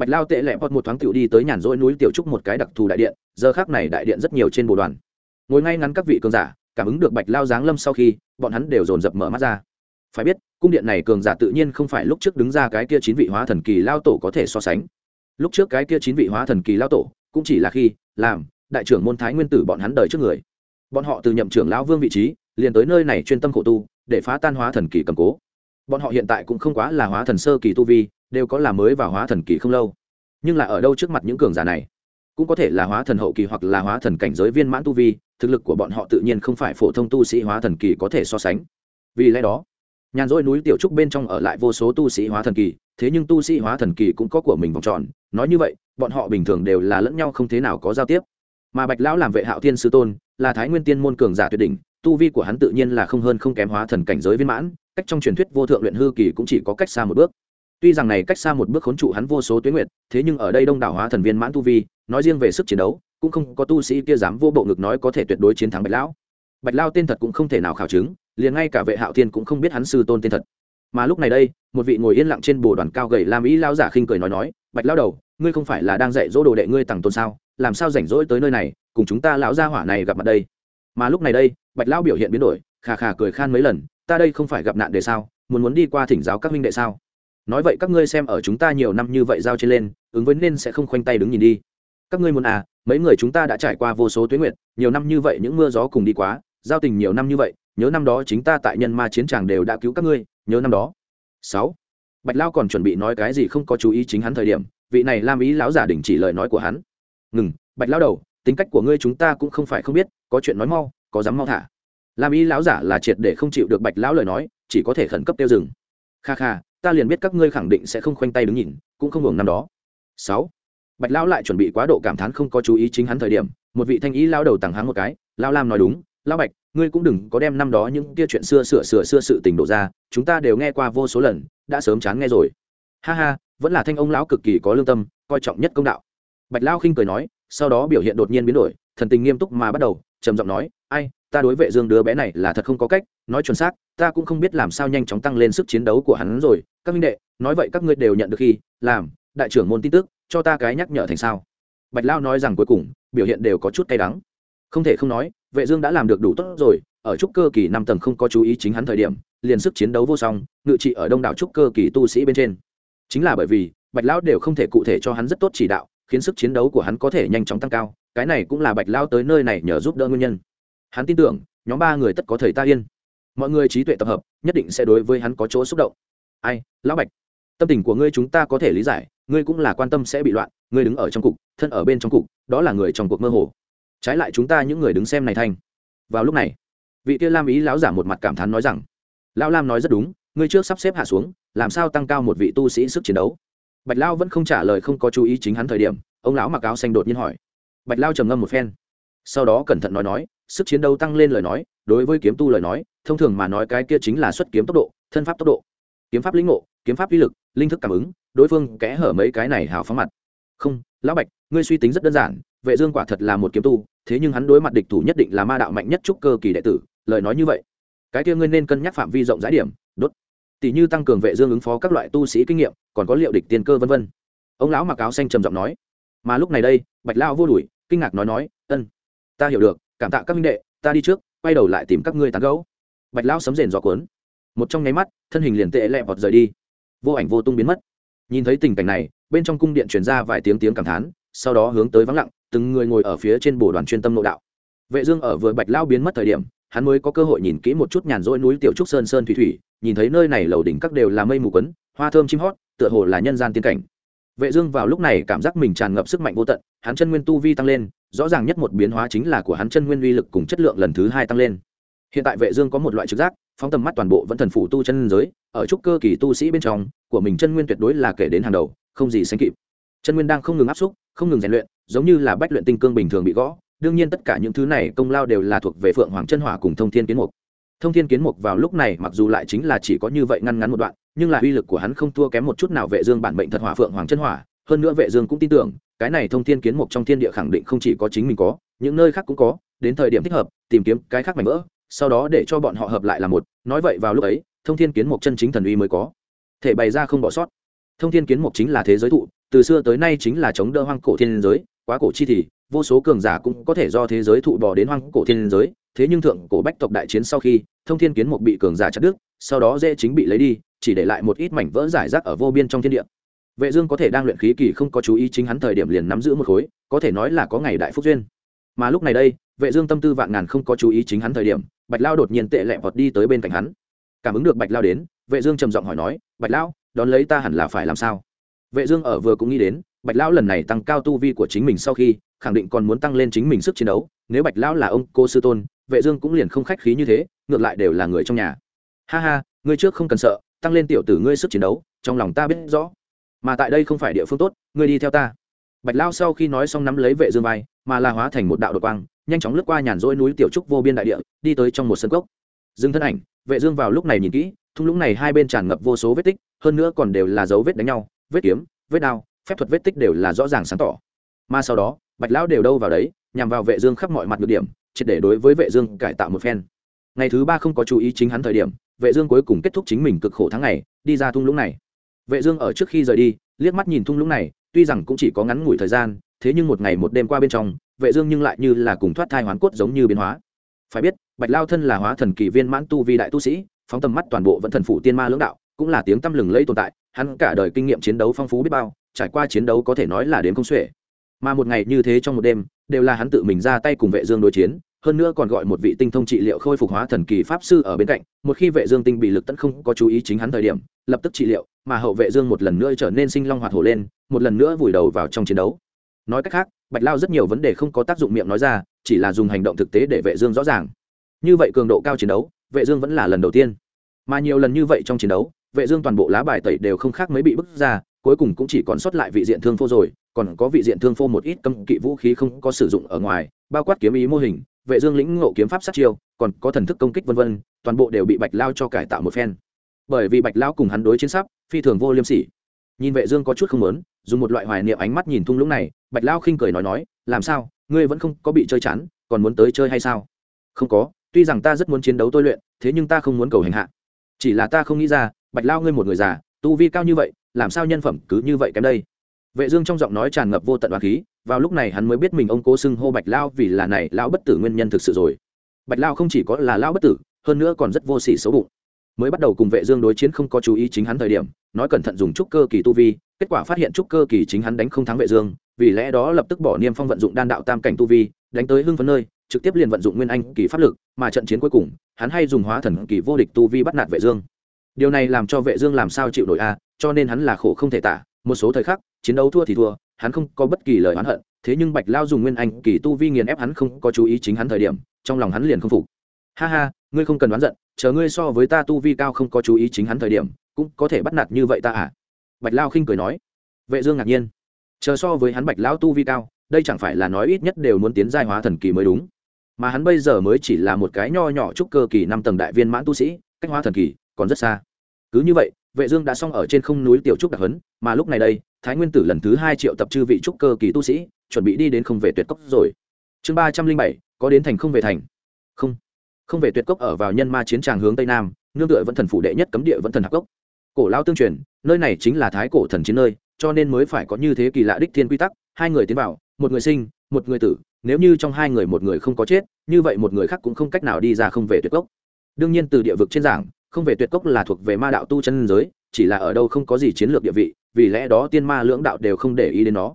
bạch lao tệ lẹ bọt một thoáng tiểu đi tới nhàn rỗi núi tiểu trúc một cái đặc thù đại điện, giờ khác này đại điện rất nhiều trên bồ đoàn. Ngồi ngay ngắn các vị cường giả, cảm ứng được bạch lao giáng lâm sau khi, bọn hắn đều dồn dập mở mắt ra. Phải biết, cung điện này cường giả tự nhiên không phải lúc trước đứng ra cái kia chín vị hóa thần kỳ lao tổ có thể so sánh. Lúc trước cái kia chín vị hóa thần kỳ lao tổ, cũng chỉ là khi, làm, đại trưởng môn thái nguyên tử bọn hắn đời trước người. Bọn họ từ nhậm trưởng lão vương vị trí, liền tới nơi này chuyên tâm khổ tu, để phá tan hóa thần kỳ cầm cố. Bọn họ hiện tại cũng không quá là hóa thần sơ kỳ tu vi đều có là mới và hóa thần kỳ không lâu. Nhưng là ở đâu trước mặt những cường giả này? Cũng có thể là hóa thần hậu kỳ hoặc là hóa thần cảnh giới viên mãn tu vi, thực lực của bọn họ tự nhiên không phải phổ thông tu sĩ hóa thần kỳ có thể so sánh. Vì lẽ đó, nhàn rỗi núi tiểu trúc bên trong ở lại vô số tu sĩ hóa thần kỳ, thế nhưng tu sĩ hóa thần kỳ cũng có của mình vòng tròn. Nói như vậy, bọn họ bình thường đều là lẫn nhau không thế nào có giao tiếp. Mà bạch lão làm vệ hạo thiên sư tôn, là thái nguyên tiên môn cường giả tuyệt đỉnh, tu vi của hắn tự nhiên là không hơn không kém hóa thần cảnh giới viên mãn, cách trong truyền thuyết vô thượng luyện hư kỳ cũng chỉ có cách xa một bước tuy rằng này cách xa một bước khốn trụ hắn vô số tuyến nguyệt, thế nhưng ở đây đông đảo hóa thần viên mãn tu vi, nói riêng về sức chiến đấu, cũng không có tu sĩ kia dám vô bộ ngực nói có thể tuyệt đối chiến thắng bạch lão. Bạch lao tên thật cũng không thể nào khảo chứng, liền ngay cả vệ hạo thiên cũng không biết hắn sư tôn tên thật. Mà lúc này đây, một vị ngồi yên lặng trên bồ đoàn cao gầy làm ý lao giả khinh cười nói nói, bạch lao đầu, ngươi không phải là đang dạy dỗ đồ đệ ngươi tặng tôn sao? Làm sao rảnh rỗi tới nơi này, cùng chúng ta lão gia hỏa này gặp mặt đây? Mà lúc này đây, bạch lão biểu hiện biến đổi, khà khà cười khan mấy lần, ta đây không phải gặp nạn để sao? Muốn muốn đi qua thỉnh giáo các minh đệ sao? Nói vậy các ngươi xem ở chúng ta nhiều năm như vậy giao trên lên, ứng với nên sẽ không khoanh tay đứng nhìn đi. Các ngươi muốn à mấy người chúng ta đã trải qua vô số tuyến nguyện nhiều năm như vậy những mưa gió cùng đi quá, giao tình nhiều năm như vậy, nhớ năm đó chính ta tại nhân ma chiến tràng đều đã cứu các ngươi, nhớ năm đó. Sáu. Bạch lao còn chuẩn bị nói cái gì không có chú ý chính hắn thời điểm, vị này lam ý lão giả đình chỉ lời nói của hắn. Ngừng, bạch lao đầu, tính cách của ngươi chúng ta cũng không phải không biết, có chuyện nói mau, có dám mau thả. Lam ý lão giả là triệt để không chịu được bạch lão lời nói, chỉ có thể khẩn cấp tiêu dừng. Kha kha ta liền biết các ngươi khẳng định sẽ không khoanh tay đứng nhìn, cũng không hưởng năm đó. Sáu. Bạch lão lại chuẩn bị quá độ cảm thán không có chú ý chính hắn thời điểm, một vị thanh ý lao đầu tặng hắn một cái lao lam nói đúng lao bạch, ngươi cũng đừng có đem năm đó những kia chuyện xưa sửa sửa xưa sự tình đổ ra, chúng ta đều nghe qua vô số lần, đã sớm chán nghe rồi. Ha ha, vẫn là thanh ông lão cực kỳ có lương tâm, coi trọng nhất công đạo. Bạch lao khinh cười nói, sau đó biểu hiện đột nhiên biến đổi, thần tình nghiêm túc mà bắt đầu, trầm giọng nói, ai ta đối vệ dương đứa bé này là thật không có cách, nói chuẩn xác, ta cũng không biết làm sao nhanh chóng tăng lên sức chiến đấu của hắn rồi. Các minh đệ, nói vậy các ngươi đều nhận được khi, làm, đại trưởng môn tin tức, cho ta cái nhắc nhở thành sao. Bạch lao nói rằng cuối cùng, biểu hiện đều có chút cay đắng. Không thể không nói, vệ dương đã làm được đủ tốt rồi, ở trúc cơ kỳ năm tầng không có chú ý chính hắn thời điểm, liền sức chiến đấu vô song, ngự trị ở đông đảo trúc cơ kỳ tu sĩ bên trên. Chính là bởi vì, bạch lão đều không thể cụ thể cho hắn rất tốt chỉ đạo, khiến sức chiến đấu của hắn có thể nhanh chóng tăng cao, cái này cũng là bạch lão tới nơi này nhờ giúp đỡ nguyên nhân hắn tin tưởng, nhóm ba người tất có thầy ta yên. Mọi người trí tuệ tập hợp, nhất định sẽ đối với hắn có chỗ xúc động. Ai, lão bạch, tâm tình của ngươi chúng ta có thể lý giải, ngươi cũng là quan tâm sẽ bị loạn, ngươi đứng ở trong cục, thân ở bên trong cục, đó là người trong cuộc mơ hồ. Trái lại chúng ta những người đứng xem này thanh vào lúc này, vị kia lam ý lão giả một mặt cảm thán nói rằng, lão lam nói rất đúng, ngươi trước sắp xếp hạ xuống, làm sao tăng cao một vị tu sĩ sức chiến đấu? Bạch lao vẫn không trả lời không có chú ý chính hắn thời điểm, ông lão mặc áo xanh đột nhiên hỏi. Bạch lao trầm ngâm một phen, sau đó cẩn thận nói nói sức chiến đấu tăng lên lời nói, đối với kiếm tu lời nói, thông thường mà nói cái kia chính là xuất kiếm tốc độ, thân pháp tốc độ. Kiếm pháp lĩnh ngộ, kiếm pháp uy lực, linh thức cảm ứng, đối phương kẽ hở mấy cái này hào phóng mặt. Không, lão bạch, ngươi suy tính rất đơn giản, vệ dương quả thật là một kiếm tu, thế nhưng hắn đối mặt địch thủ nhất định là ma đạo mạnh nhất trúc cơ kỳ đệ tử, lời nói như vậy. Cái kia ngươi nên cân nhắc phạm vi rộng rãi điểm, đốt. Tỷ như tăng cường vệ dương ứng phó các loại tu sĩ kinh nghiệm, còn có liệu địch tiên cơ vân vân. Ông lão mặc áo xanh trầm giọng nói. Mà lúc này đây, bạch lao vô đuổi, kinh ngạc nói nói, ân, ta hiểu được cảm tạ các minh đệ, ta đi trước, quay đầu lại tìm các ngươi tán gẫu. Bạch lão sấm rền gió cuốn. Một trong nháy mắt, thân hình liền tệ lẹ vọt rời đi. Vô ảnh vô tung biến mất. Nhìn thấy tình cảnh này, bên trong cung điện truyền ra vài tiếng tiếng cảm thán, sau đó hướng tới vắng lặng, từng người ngồi ở phía trên bồ đoàn chuyên tâm nội đạo. Vệ dương ở vừa bạch lão biến mất thời điểm, hắn mới có cơ hội nhìn kỹ một chút nhàn rỗi núi tiểu trúc sơn sơn thủy thủy, nhìn thấy nơi này lầu đỉnh các đều là mây mù quấn, hoa thơm chim hót, tựa hồ là nhân gian tiên cảnh vệ dương vào lúc này cảm giác mình tràn ngập sức mạnh vô tận, hắn chân nguyên tu vi tăng lên, rõ ràng nhất một biến hóa chính là của hắn chân nguyên uy lực cùng chất lượng lần thứ hai tăng lên. Hiện tại vệ dương có một loại trực giác, phóng tầm mắt toàn bộ vẫn thần phủ tu chân giới, ở trúc cơ kỳ tu sĩ bên trong, của mình chân nguyên tuyệt đối là kể đến hàng đầu, không gì sánh kịp. Chân nguyên đang không ngừng áp xúc, không ngừng rèn luyện, giống như là bách luyện tinh cương bình thường bị gõ, đương nhiên tất cả những thứ này công lao đều là thuộc về phượng hoàng chân hỏa cùng thông thiên kiến mục. Thông thiên kiến mục vào lúc này mặc dù lại chính là chỉ có như vậy ngăn ngắn một đoạn nhưng là uy lực của hắn không thua kém một chút nào vệ dương bản mệnh thật hỏa phượng hoàng chân hỏa, hơn nữa vệ dương cũng tin tưởng, cái này thông thiên kiến mục trong thiên địa khẳng định không chỉ có chính mình có, những nơi khác cũng có, đến thời điểm thích hợp, tìm kiếm cái khác mảnh vỡ, sau đó để cho bọn họ hợp lại là một, nói vậy vào lúc ấy, thông thiên kiến mục chân chính thần uy mới có. Thể bày ra không bỏ sót. Thông thiên kiến mục chính là thế giới thụ, từ xưa tới nay chính là chống đỡ hoang cổ thiên giới, quá cổ chi thì, vô số cường giả cũng có thể do thế giới thụ bò đến hoang cổ thiên giới, thế nhưng thượng cổ bách tộc đại chiến sau khi, thông thiên kiến mục bị cường giả chặt đứt, sau đó dễ chính bị lấy đi chỉ để lại một ít mảnh vỡ giải rác ở vô biên trong thiên địa. Vệ dương có thể đang luyện khí kỳ không có chú ý chính hắn thời điểm liền nắm giữ một khối, có thể nói là có ngày đại phúc duyên. Mà lúc này đây, vệ dương tâm tư vạn ngàn không có chú ý chính hắn thời điểm, bạch lao đột nhiên tệ lẹ vọt đi tới bên cạnh hắn. Cảm ứng được bạch lao đến, vệ dương trầm giọng hỏi nói, bạch lao, đón lấy ta hẳn là phải làm sao? Vệ dương ở vừa cũng nghĩ đến, bạch lão lần này tăng cao tu vi của chính mình sau khi, khẳng định còn muốn tăng lên chính mình sức chiến đấu. Nếu bạch lão là ông cô sư tôn, vệ dương cũng liền không khách khí như thế, ngược lại đều là người trong nhà. Ha ha, ngươi trước không cần sợ tăng lên tiểu tử ngươi sức chiến đấu, trong lòng ta biết rõ. Mà tại đây không phải địa phương tốt, ngươi đi theo ta. Bạch lão sau khi nói xong nắm lấy vệ dương vai, mà là hóa thành một đạo đột quang, nhanh chóng lướt qua nhàn rỗi núi tiểu trúc vô biên đại địa, đi tới trong một sân cốc. Dừng thân ảnh, vệ dương vào lúc này nhìn kỹ, thung lũng này hai bên tràn ngập vô số vết tích, hơn nữa còn đều là dấu vết đánh nhau, vết kiếm, vết đao, phép thuật vết tích đều là rõ ràng sáng tỏ. Mà sau đó, bạch lão đều đâu vào đấy, nhằm vào vệ dương khắp mọi mặt nhược điểm, triệt để đối với vệ dương cải tạo một phen. Ngày thứ ba không có chú ý chính hắn thời điểm vệ dương cuối cùng kết thúc chính mình cực khổ tháng ngày, đi ra thung lũng này. Vệ dương ở trước khi rời đi, liếc mắt nhìn thung lũng này, tuy rằng cũng chỉ có ngắn ngủi thời gian, thế nhưng một ngày một đêm qua bên trong, vệ dương nhưng lại như là cùng thoát thai hoán cốt giống như biến hóa. Phải biết, bạch lao thân là hóa thần kỳ viên mãn tu vi đại tu sĩ, phóng tầm mắt toàn bộ vẫn thần phụ tiên ma lưỡng đạo, cũng là tiếng tăm lừng lẫy tồn tại, hắn cả đời kinh nghiệm chiến đấu phong phú biết bao, trải qua chiến đấu có thể nói là đến không xuể. Mà một ngày như thế trong một đêm, đều là hắn tự mình ra tay cùng vệ dương đối chiến hơn nữa còn gọi một vị tinh thông trị liệu khôi phục hóa thần kỳ pháp sư ở bên cạnh, một khi vệ dương tinh bị lực tấn không có chú ý chính hắn thời điểm, lập tức trị liệu, mà hậu vệ dương một lần nữa trở nên sinh long hoạt hổ lên, một lần nữa vùi đầu vào trong chiến đấu. Nói cách khác, bạch lao rất nhiều vấn đề không có tác dụng miệng nói ra, chỉ là dùng hành động thực tế để vệ dương rõ ràng. Như vậy cường độ cao chiến đấu, vệ dương vẫn là lần đầu tiên. Mà nhiều lần như vậy trong chiến đấu, vệ dương toàn bộ lá bài tẩy đều không khác mấy bị bức ra, cuối cùng cũng chỉ còn sót lại vị diện thương phô rồi, còn có vị diện thương phô một ít cấm kỵ vũ khí không có sử dụng ở ngoài, bao quát kiếm ý mô hình vệ dương lĩnh ngộ kiếm pháp sát chiêu, còn có thần thức công kích vân vân, toàn bộ đều bị bạch lao cho cải tạo một phen. Bởi vì bạch lao cùng hắn đối chiến sắp, phi thường vô liêm sỉ. Nhìn vệ dương có chút không muốn, dùng một loại hoài niệm ánh mắt nhìn thung lũng này, bạch lao khinh cười nói nói, làm sao? Ngươi vẫn không có bị chơi chán, còn muốn tới chơi hay sao? Không có, tuy rằng ta rất muốn chiến đấu tôi luyện, thế nhưng ta không muốn cầu hành hạ. Chỉ là ta không nghĩ ra, bạch lao ngươi một người già, tu vi cao như vậy, làm sao nhân phẩm cứ như vậy kém đây? Vệ dương trong giọng nói tràn ngập vô tận oán khí vào lúc này hắn mới biết mình ông cố xưng hô bạch lao vì là này lao bất tử nguyên nhân thực sự rồi. Bạch lao không chỉ có là lao bất tử, hơn nữa còn rất vô sỉ xấu bụng. Mới bắt đầu cùng vệ dương đối chiến không có chú ý chính hắn thời điểm, nói cẩn thận dùng trúc cơ kỳ tu vi, kết quả phát hiện trúc cơ kỳ chính hắn đánh không thắng vệ dương, vì lẽ đó lập tức bỏ niêm phong vận dụng đan đạo tam cảnh tu vi, đánh tới hưng phấn nơi, trực tiếp liền vận dụng nguyên anh kỳ pháp lực, mà trận chiến cuối cùng, hắn hay dùng hóa thần kỳ vô địch tu vi bắt nạt vệ dương. Điều này làm cho vệ dương làm sao chịu nổi a, cho nên hắn là khổ không thể tả, một số thời khắc, chiến đấu thua thì thua hắn không có bất kỳ lời oán hận, thế nhưng bạch lao dùng nguyên anh kỳ tu vi nghiền ép hắn không có chú ý chính hắn thời điểm, trong lòng hắn liền không phục. Ha ha, ngươi không cần đoán giận, chờ ngươi so với ta tu vi cao không có chú ý chính hắn thời điểm, cũng có thể bắt nạt như vậy ta à? Bạch lao khinh cười nói. Vệ dương ngạc nhiên. Chờ so với hắn bạch lao tu vi cao, đây chẳng phải là nói ít nhất đều muốn tiến giai hóa thần kỳ mới đúng. Mà hắn bây giờ mới chỉ là một cái nho nhỏ trúc cơ kỳ năm tầng đại viên mãn tu sĩ, cách hóa thần kỳ còn rất xa. Cứ như vậy, vệ dương đã xong ở trên không núi tiểu trúc đặc hấn mà lúc này đây thái nguyên tử lần thứ hai triệu tập chư vị trúc cơ kỳ tu sĩ, chuẩn bị đi đến không về tuyệt cốc rồi. Chương ba trăm linh bảy, có đến thành không về thành. Không. Không về tuyệt cốc ở vào nhân ma chiến tràng hướng tây nam, nương tựa vẫn thần phủ đệ nhất cấm địa vẫn thần hạc cốc. Cổ lao tương truyền, nơi này chính là thái cổ thần chiến nơi, cho nên mới phải có như thế kỳ lạ đích thiên quy tắc, hai người tiến vào, một người sinh, một người tử, nếu như trong hai người một người không có chết, như vậy một người khác cũng không cách nào đi ra không về tuyệt cốc. Đương nhiên từ địa vực trên giảng, không về tuyệt cốc là thuộc về ma đạo tu chân giới, chỉ là ở đâu không có gì chiến lược địa vị vì lẽ đó tiên ma lưỡng đạo đều không để ý đến nó.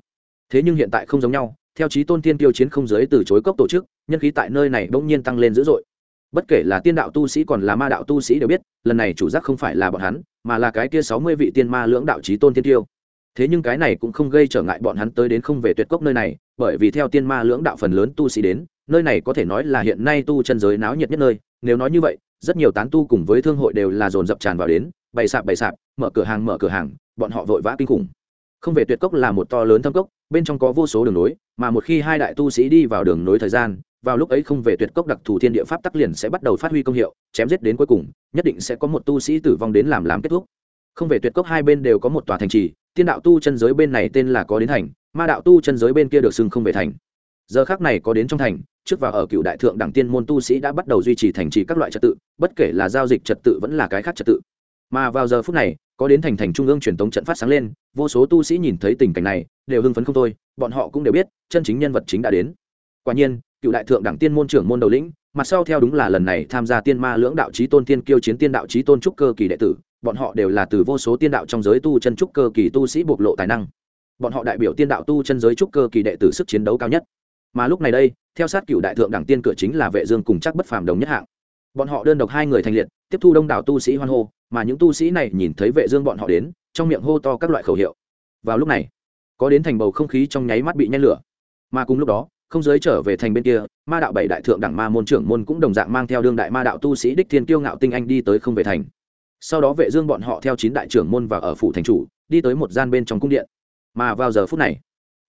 Thế nhưng hiện tại không giống nhau, theo chí tôn tiên tiêu chiến không giới từ chối cốc tổ chức, nhân khí tại nơi này bỗng nhiên tăng lên dữ dội. Bất kể là tiên đạo tu sĩ còn là ma đạo tu sĩ đều biết, lần này chủ giác không phải là bọn hắn, mà là cái kia sáu mươi vị tiên ma lưỡng đạo chí tôn tiên tiêu. Thế nhưng cái này cũng không gây trở ngại bọn hắn tới đến không về tuyệt cốc nơi này, bởi vì theo tiên ma lưỡng đạo phần lớn tu sĩ đến, nơi này có thể nói là hiện nay tu chân giới náo nhiệt nhất nơi. Nếu nói như vậy, rất nhiều tán tu cùng với thương hội đều là dồn dập tràn vào đến, bày sạp bày sạp, mở cửa hàng mở cửa hàng bọn họ vội vã kinh khủng. Không về tuyệt cốc là một to lớn thâm cốc, bên trong có vô số đường nối, mà một khi hai đại tu sĩ đi vào đường nối thời gian, vào lúc ấy không về tuyệt cốc đặc thù thiên địa pháp tắc liền sẽ bắt đầu phát huy công hiệu, chém giết đến cuối cùng, nhất định sẽ có một tu sĩ tử vong đến làm làm kết thúc. Không về tuyệt cốc hai bên đều có một tòa thành trì, tiên đạo tu chân giới bên này tên là có đến thành, ma đạo tu chân giới bên kia được xưng không về thành. Giờ khác này có đến trong thành, trước và ở cựu đại thượng đẳng tiên môn tu sĩ đã bắt đầu duy trì thành trì các loại trật tự, bất kể là giao dịch trật tự vẫn là cái khác trật tự. Mà vào giờ phút này có đến thành thành trung ương truyền tống trận phát sáng lên, vô số tu sĩ nhìn thấy tình cảnh này, đều hưng phấn không thôi, bọn họ cũng đều biết, chân chính nhân vật chính đã đến. Quả nhiên, cựu đại thượng đẳng tiên môn trưởng môn đầu lĩnh, mặt sau theo đúng là lần này tham gia tiên ma lưỡng đạo trí tôn, tiên kiêu chiến, tiên đạo trí tôn trúc cơ kỳ đệ tử, bọn họ đều là từ vô số tiên đạo trong giới tu chân trúc cơ kỳ tu sĩ bộc lộ tài năng. Bọn họ đại biểu tiên đạo tu chân giới trúc cơ kỳ đệ tử sức chiến đấu cao nhất. Mà lúc này đây, theo sát cựu đại thượng đẳng tiên cửa chính là vệ dương cùng chắc bất phàm đồng nhất hạng. Bọn họ đơn độc hai người thành liệt tiếp thu đông đảo tu sĩ hoan hô, mà những tu sĩ này nhìn thấy vệ dương bọn họ đến, trong miệng hô to các loại khẩu hiệu. Vào lúc này, có đến thành bầu không khí trong nháy mắt bị nhen lửa. Mà cùng lúc đó, không giới trở về thành bên kia, ma đạo bảy đại thượng đẳng ma môn trưởng môn cũng đồng dạng mang theo đương đại ma đạo tu sĩ đích thiên kiêu ngạo tinh anh đi tới không về thành. Sau đó vệ dương bọn họ theo chín đại trưởng môn và ở phủ thành chủ, đi tới một gian bên trong cung điện. Mà vào giờ phút này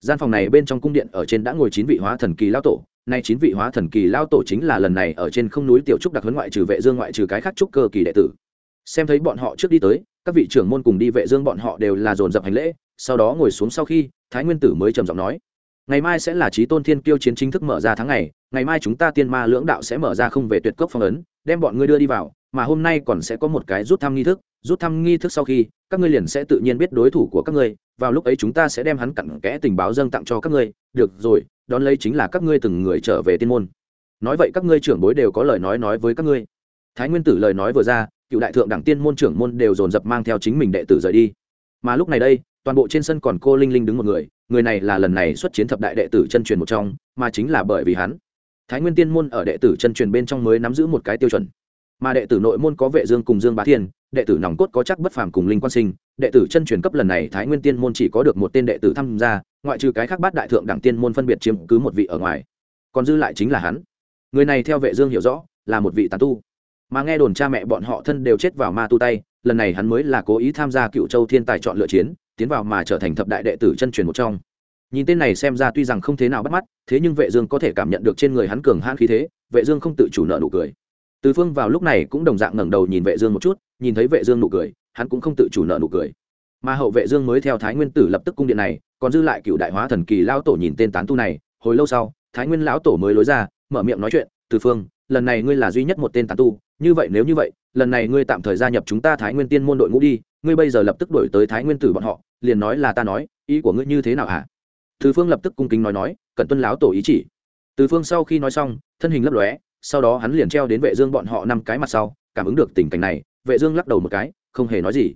gian phòng này bên trong cung điện ở trên đã ngồi chín vị hóa thần kỳ lao tổ. Nay chín vị hóa thần kỳ lao tổ chính là lần này ở trên không núi tiểu trúc đặc huấn ngoại trừ vệ dương ngoại trừ cái khác trúc cơ kỳ đệ tử. Xem thấy bọn họ trước đi tới, các vị trưởng môn cùng đi vệ dương bọn họ đều là dồn dập hành lễ, sau đó ngồi xuống sau khi, thái nguyên tử mới trầm giọng nói, ngày mai sẽ là trí tôn thiên kiêu chiến chính thức mở ra tháng ngày ngày mai chúng ta tiên ma lưỡng đạo sẽ mở ra không về tuyệt cốc phong ấn, đem bọn ngươi đưa đi vào mà hôm nay còn sẽ có một cái rút thăm nghi thức, rút thăm nghi thức sau khi, các ngươi liền sẽ tự nhiên biết đối thủ của các ngươi, vào lúc ấy chúng ta sẽ đem hắn cặn kẽ tình báo dâng tặng cho các ngươi, được rồi, đón lấy chính là các ngươi từng người trở về tiên môn. Nói vậy các ngươi trưởng bối đều có lời nói nói với các ngươi. Thái nguyên tử lời nói vừa ra, cựu đại thượng đẳng tiên môn trưởng môn đều dồn dập mang theo chính mình đệ tử rời đi. Mà lúc này đây, toàn bộ trên sân còn cô linh linh đứng một người người này là lần này xuất chiến thập đại đệ tử chân truyền một trong, mà chính là bởi vì hắn. Thái nguyên tiên môn ở đệ tử chân truyền bên trong mới nắm giữ một cái tiêu chuẩn mà đệ tử nội môn có vệ dương cùng dương bá thiên, đệ tử nòng cốt có chắc bất phàm cùng linh quan sinh, đệ tử chân truyền cấp lần này thái nguyên tiên môn chỉ có được một tên đệ tử tham gia, ngoại trừ cái khác bát đại thượng đẳng tiên môn phân biệt chiếm cứ một vị ở ngoài. Còn dư lại chính là hắn. Người này theo vệ dương hiểu rõ, là một vị tán tu. Mà nghe đồn cha mẹ bọn họ thân đều chết vào ma tu tay, lần này hắn mới là cố ý tham gia cựu châu thiên tài chọn lựa chiến, tiến vào mà trở thành thập đại đệ tử chân truyền một trong. Nhìn tên này xem ra tuy rằng không thế nào bắt mắt, thế nhưng vệ dương có thể cảm nhận được trên người hắn cường hãn khí thế, vệ dương không tự chủ nợ nụ cười từ phương vào lúc này cũng đồng dạng ngẩng đầu nhìn vệ dương một chút, nhìn thấy vệ dương nụ cười, hắn cũng không tự chủ nợ nụ cười. Mà hậu vệ dương mới theo thái nguyên tử lập tức cung điện này, còn dư lại cựu đại hóa thần kỳ lão tổ nhìn tên tán tu này, hồi lâu sau, thái nguyên lão tổ mới lối ra, mở miệng nói chuyện, từ phương, lần này ngươi là duy nhất một tên tán tu, như vậy nếu như vậy, lần này ngươi tạm thời gia nhập chúng ta thái nguyên tiên môn đội ngũ đi, ngươi bây giờ lập tức đổi tới thái nguyên tử bọn họ, liền nói là ta nói, ý của ngươi như thế nào hả? Từ phương lập tức cung kính nói nói, cẩn tuân lão tổ ý chỉ. Từ phương sau khi nói xong, thân hình lấp lóe sau đó hắn liền treo đến vệ dương bọn họ năm cái mặt sau, cảm ứng được tình cảnh này, vệ dương lắc đầu một cái, không hề nói gì.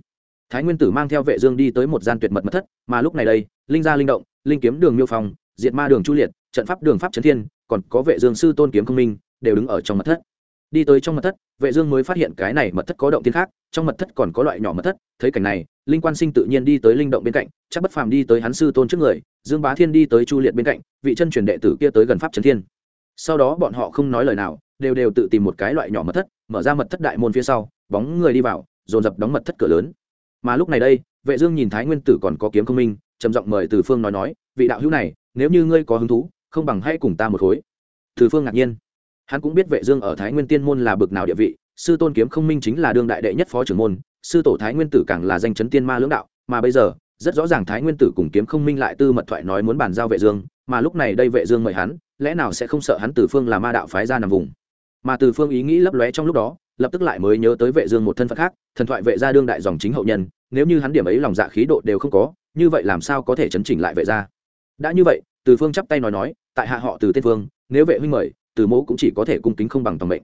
Thái nguyên tử mang theo vệ dương đi tới một gian tuyệt mật mật thất, mà lúc này đây, linh gia linh động, linh kiếm đường miêu phong, diệt ma đường chu liệt, trận pháp đường pháp chấn thiên, còn có vệ dương sư tôn kiếm công minh, đều đứng ở trong mật thất. Đi tới trong mật thất, vệ dương mới phát hiện cái này mật thất có động thiên khác, trong mật thất còn có loại nhỏ mật thất, thấy cảnh này, linh quan sinh tự nhiên đi tới linh động bên cạnh, chắc bất phàm đi tới hắn sư tôn trước người, dương bá thiên đi tới chu liệt bên cạnh, vị chân truyền đệ tử kia tới gần pháp chấn thiên sau đó bọn họ không nói lời nào, đều đều tự tìm một cái loại nhỏ mật thất, mở ra mật thất đại môn phía sau, bóng người đi vào, dồn dập đóng mật thất cửa lớn. Mà lúc này đây, vệ dương nhìn thái nguyên tử còn có kiếm không minh, trầm giọng mời từ phương nói nói, vị đạo hữu này, nếu như ngươi có hứng thú, không bằng hãy cùng ta một khối. Từ phương ngạc nhiên. Hắn cũng biết vệ dương ở thái nguyên tiên môn là bậc nào địa vị, sư tôn kiếm không minh chính là đương đại đệ nhất phó trưởng môn, sư tổ thái nguyên tử càng là danh chấn tiên ma lưỡng đạo, mà bây giờ, rất rõ ràng thái nguyên tử cùng kiếm không minh lại tư mật thoại nói muốn bàn giao vệ dương mà lúc này đây vệ dương mời hắn, lẽ nào sẽ không sợ hắn từ phương là ma đạo phái ra nằm vùng? Mà từ phương ý nghĩ lấp lóe trong lúc đó, lập tức lại mới nhớ tới vệ dương một thân phận khác, thần thoại vệ gia đương đại dòng chính hậu nhân, nếu như hắn điểm ấy lòng dạ khí độ đều không có, như vậy làm sao có thể chấn chỉnh lại vệ gia? Đã như vậy, từ phương chắp tay nói nói, tại hạ họ từ tên phương, nếu vệ huynh mời, từ mẫu cũng chỉ có thể cung kính không bằng tòng mệnh.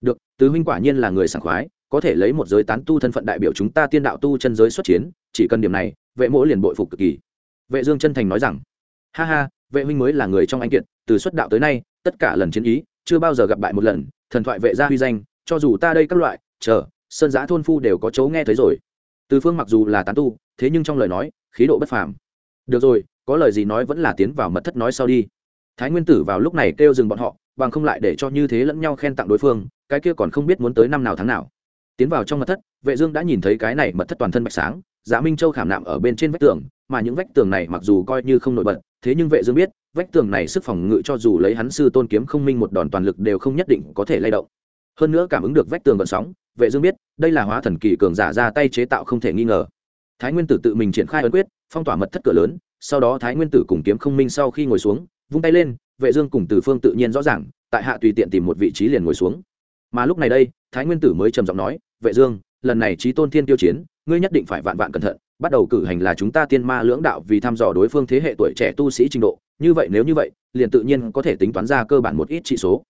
Được, từ huynh quả nhiên là người sảng khoái, có thể lấy một giới tán tu thân phận đại biểu chúng ta tiên đạo tu chân giới xuất chiến, chỉ cần điểm này, vệ mỗ liền bội phục cực kỳ. Vệ dương chân thành nói rằng ha ha, vệ huynh mới là người trong anh kiện từ xuất đạo tới nay, tất cả lần chiến ý, chưa bao giờ gặp bại một lần, thần thoại vệ gia huy danh, cho dù ta đây các loại, chờ, sơn giã thôn phu đều có chỗ nghe thấy rồi. Từ phương mặc dù là tán tu, thế nhưng trong lời nói, khí độ bất phàm. Được rồi, có lời gì nói vẫn là tiến vào mật thất nói sau đi. Thái nguyên tử vào lúc này kêu dừng bọn họ, bằng không lại để cho như thế lẫn nhau khen tặng đối phương, cái kia còn không biết muốn tới năm nào tháng nào. Tiến vào trong mật thất, vệ dương đã nhìn thấy cái này mật thất toàn thân bạch sáng giá minh châu khảm nạm ở bên trên vách tường mà những vách tường này mặc dù coi như không nổi bật, thế nhưng vệ dương biết, vách tường này sức phòng ngự cho dù lấy hắn sư tôn kiếm không minh một đòn toàn lực đều không nhất định có thể lay động. Hơn nữa cảm ứng được vách tường gợn sóng, vệ dương biết, đây là hóa thần kỳ cường giả ra tay chế tạo không thể nghi ngờ. Thái nguyên tử tự mình triển khai ấn quyết, phong tỏa mật thất cửa lớn, sau đó thái nguyên tử cùng kiếm không minh sau khi ngồi xuống, vung tay lên, vệ dương cùng tử phương tự nhiên rõ ràng, tại hạ tùy tiện tìm một vị trí liền ngồi xuống. Mà lúc này đây, thái nguyên tử mới trầm giọng nói, vệ dương, lần này trí tôn thiên tiêu chiến, ngươi nhất định phải vạn vạn cẩn thận bắt đầu cử hành là chúng ta tiên ma lưỡng đạo vì thăm dò đối phương thế hệ tuổi trẻ tu sĩ trình độ. Như vậy nếu như vậy, liền tự nhiên có thể tính toán ra cơ bản một ít trị số.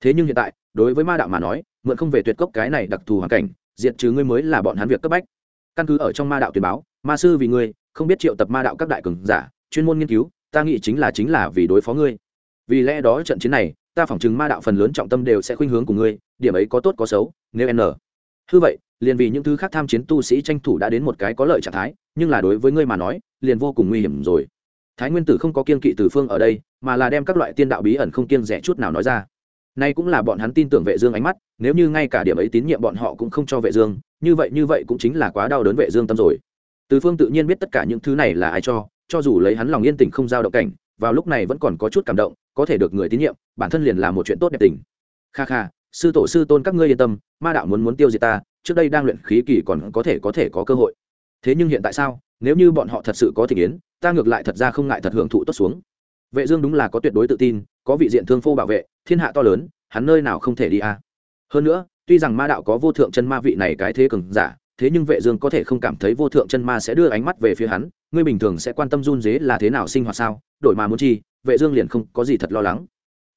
Thế nhưng hiện tại, đối với ma đạo mà nói, mượn không về tuyệt cốc cái này đặc thù hoàn cảnh, diệt trừ ngươi mới là bọn hắn việc cấp bách. Căn cứ ở trong ma đạo tuyên báo, ma sư vì ngươi, không biết triệu tập ma đạo các đại cường giả, chuyên môn nghiên cứu, ta nghĩ chính là chính là vì đối phó ngươi. Vì lẽ đó trận chiến này, ta phỏng chứng ma đạo phần lớn trọng tâm đều sẽ khuynh hướng của ngươi, điểm ấy có tốt có xấu, nếu n. Hư vậy liền vì những thứ khác tham chiến tu sĩ tranh thủ đã đến một cái có lợi trạng thái, nhưng là đối với ngươi mà nói, liền vô cùng nguy hiểm rồi. Thái nguyên tử không có kiên kỵ từ phương ở đây, mà là đem các loại tiên đạo bí ẩn không kiên rẻ chút nào nói ra. Nay cũng là bọn hắn tin tưởng vệ dương ánh mắt, nếu như ngay cả điểm ấy tín nhiệm bọn họ cũng không cho vệ dương, như vậy như vậy cũng chính là quá đau đớn vệ dương tâm rồi. Từ phương tự nhiên biết tất cả những thứ này là ai cho cho dù lấy hắn lòng yên tĩnh không giao động cảnh, vào lúc này vẫn còn có chút cảm động, có thể được người tín nhiệm, bản thân liền là một chuyện tốt đẹp tình. Kha kha sư tổ sư tôn các ngươi yên tâm, ma đạo muốn muốn tiêu diệt ta, trước đây đang luyện khí kỳ còn có thể có thể có cơ hội. Thế nhưng hiện tại sao? Nếu như bọn họ thật sự có thể yến, ta ngược lại thật ra không ngại thật hưởng thụ tốt xuống. Vệ dương đúng là có tuyệt đối tự tin, có vị diện thương phô bảo vệ, thiên hạ to lớn, hắn nơi nào không thể đi à. hơn nữa, tuy rằng ma đạo có vô thượng chân ma vị này cái thế cường giả, thế nhưng vệ dương có thể không cảm thấy vô thượng chân ma sẽ đưa ánh mắt về phía hắn, ngươi bình thường sẽ quan tâm run rế là thế nào sinh hoạt sao? Đổi mà muốn chi, vệ dương liền không có gì thật lo lắng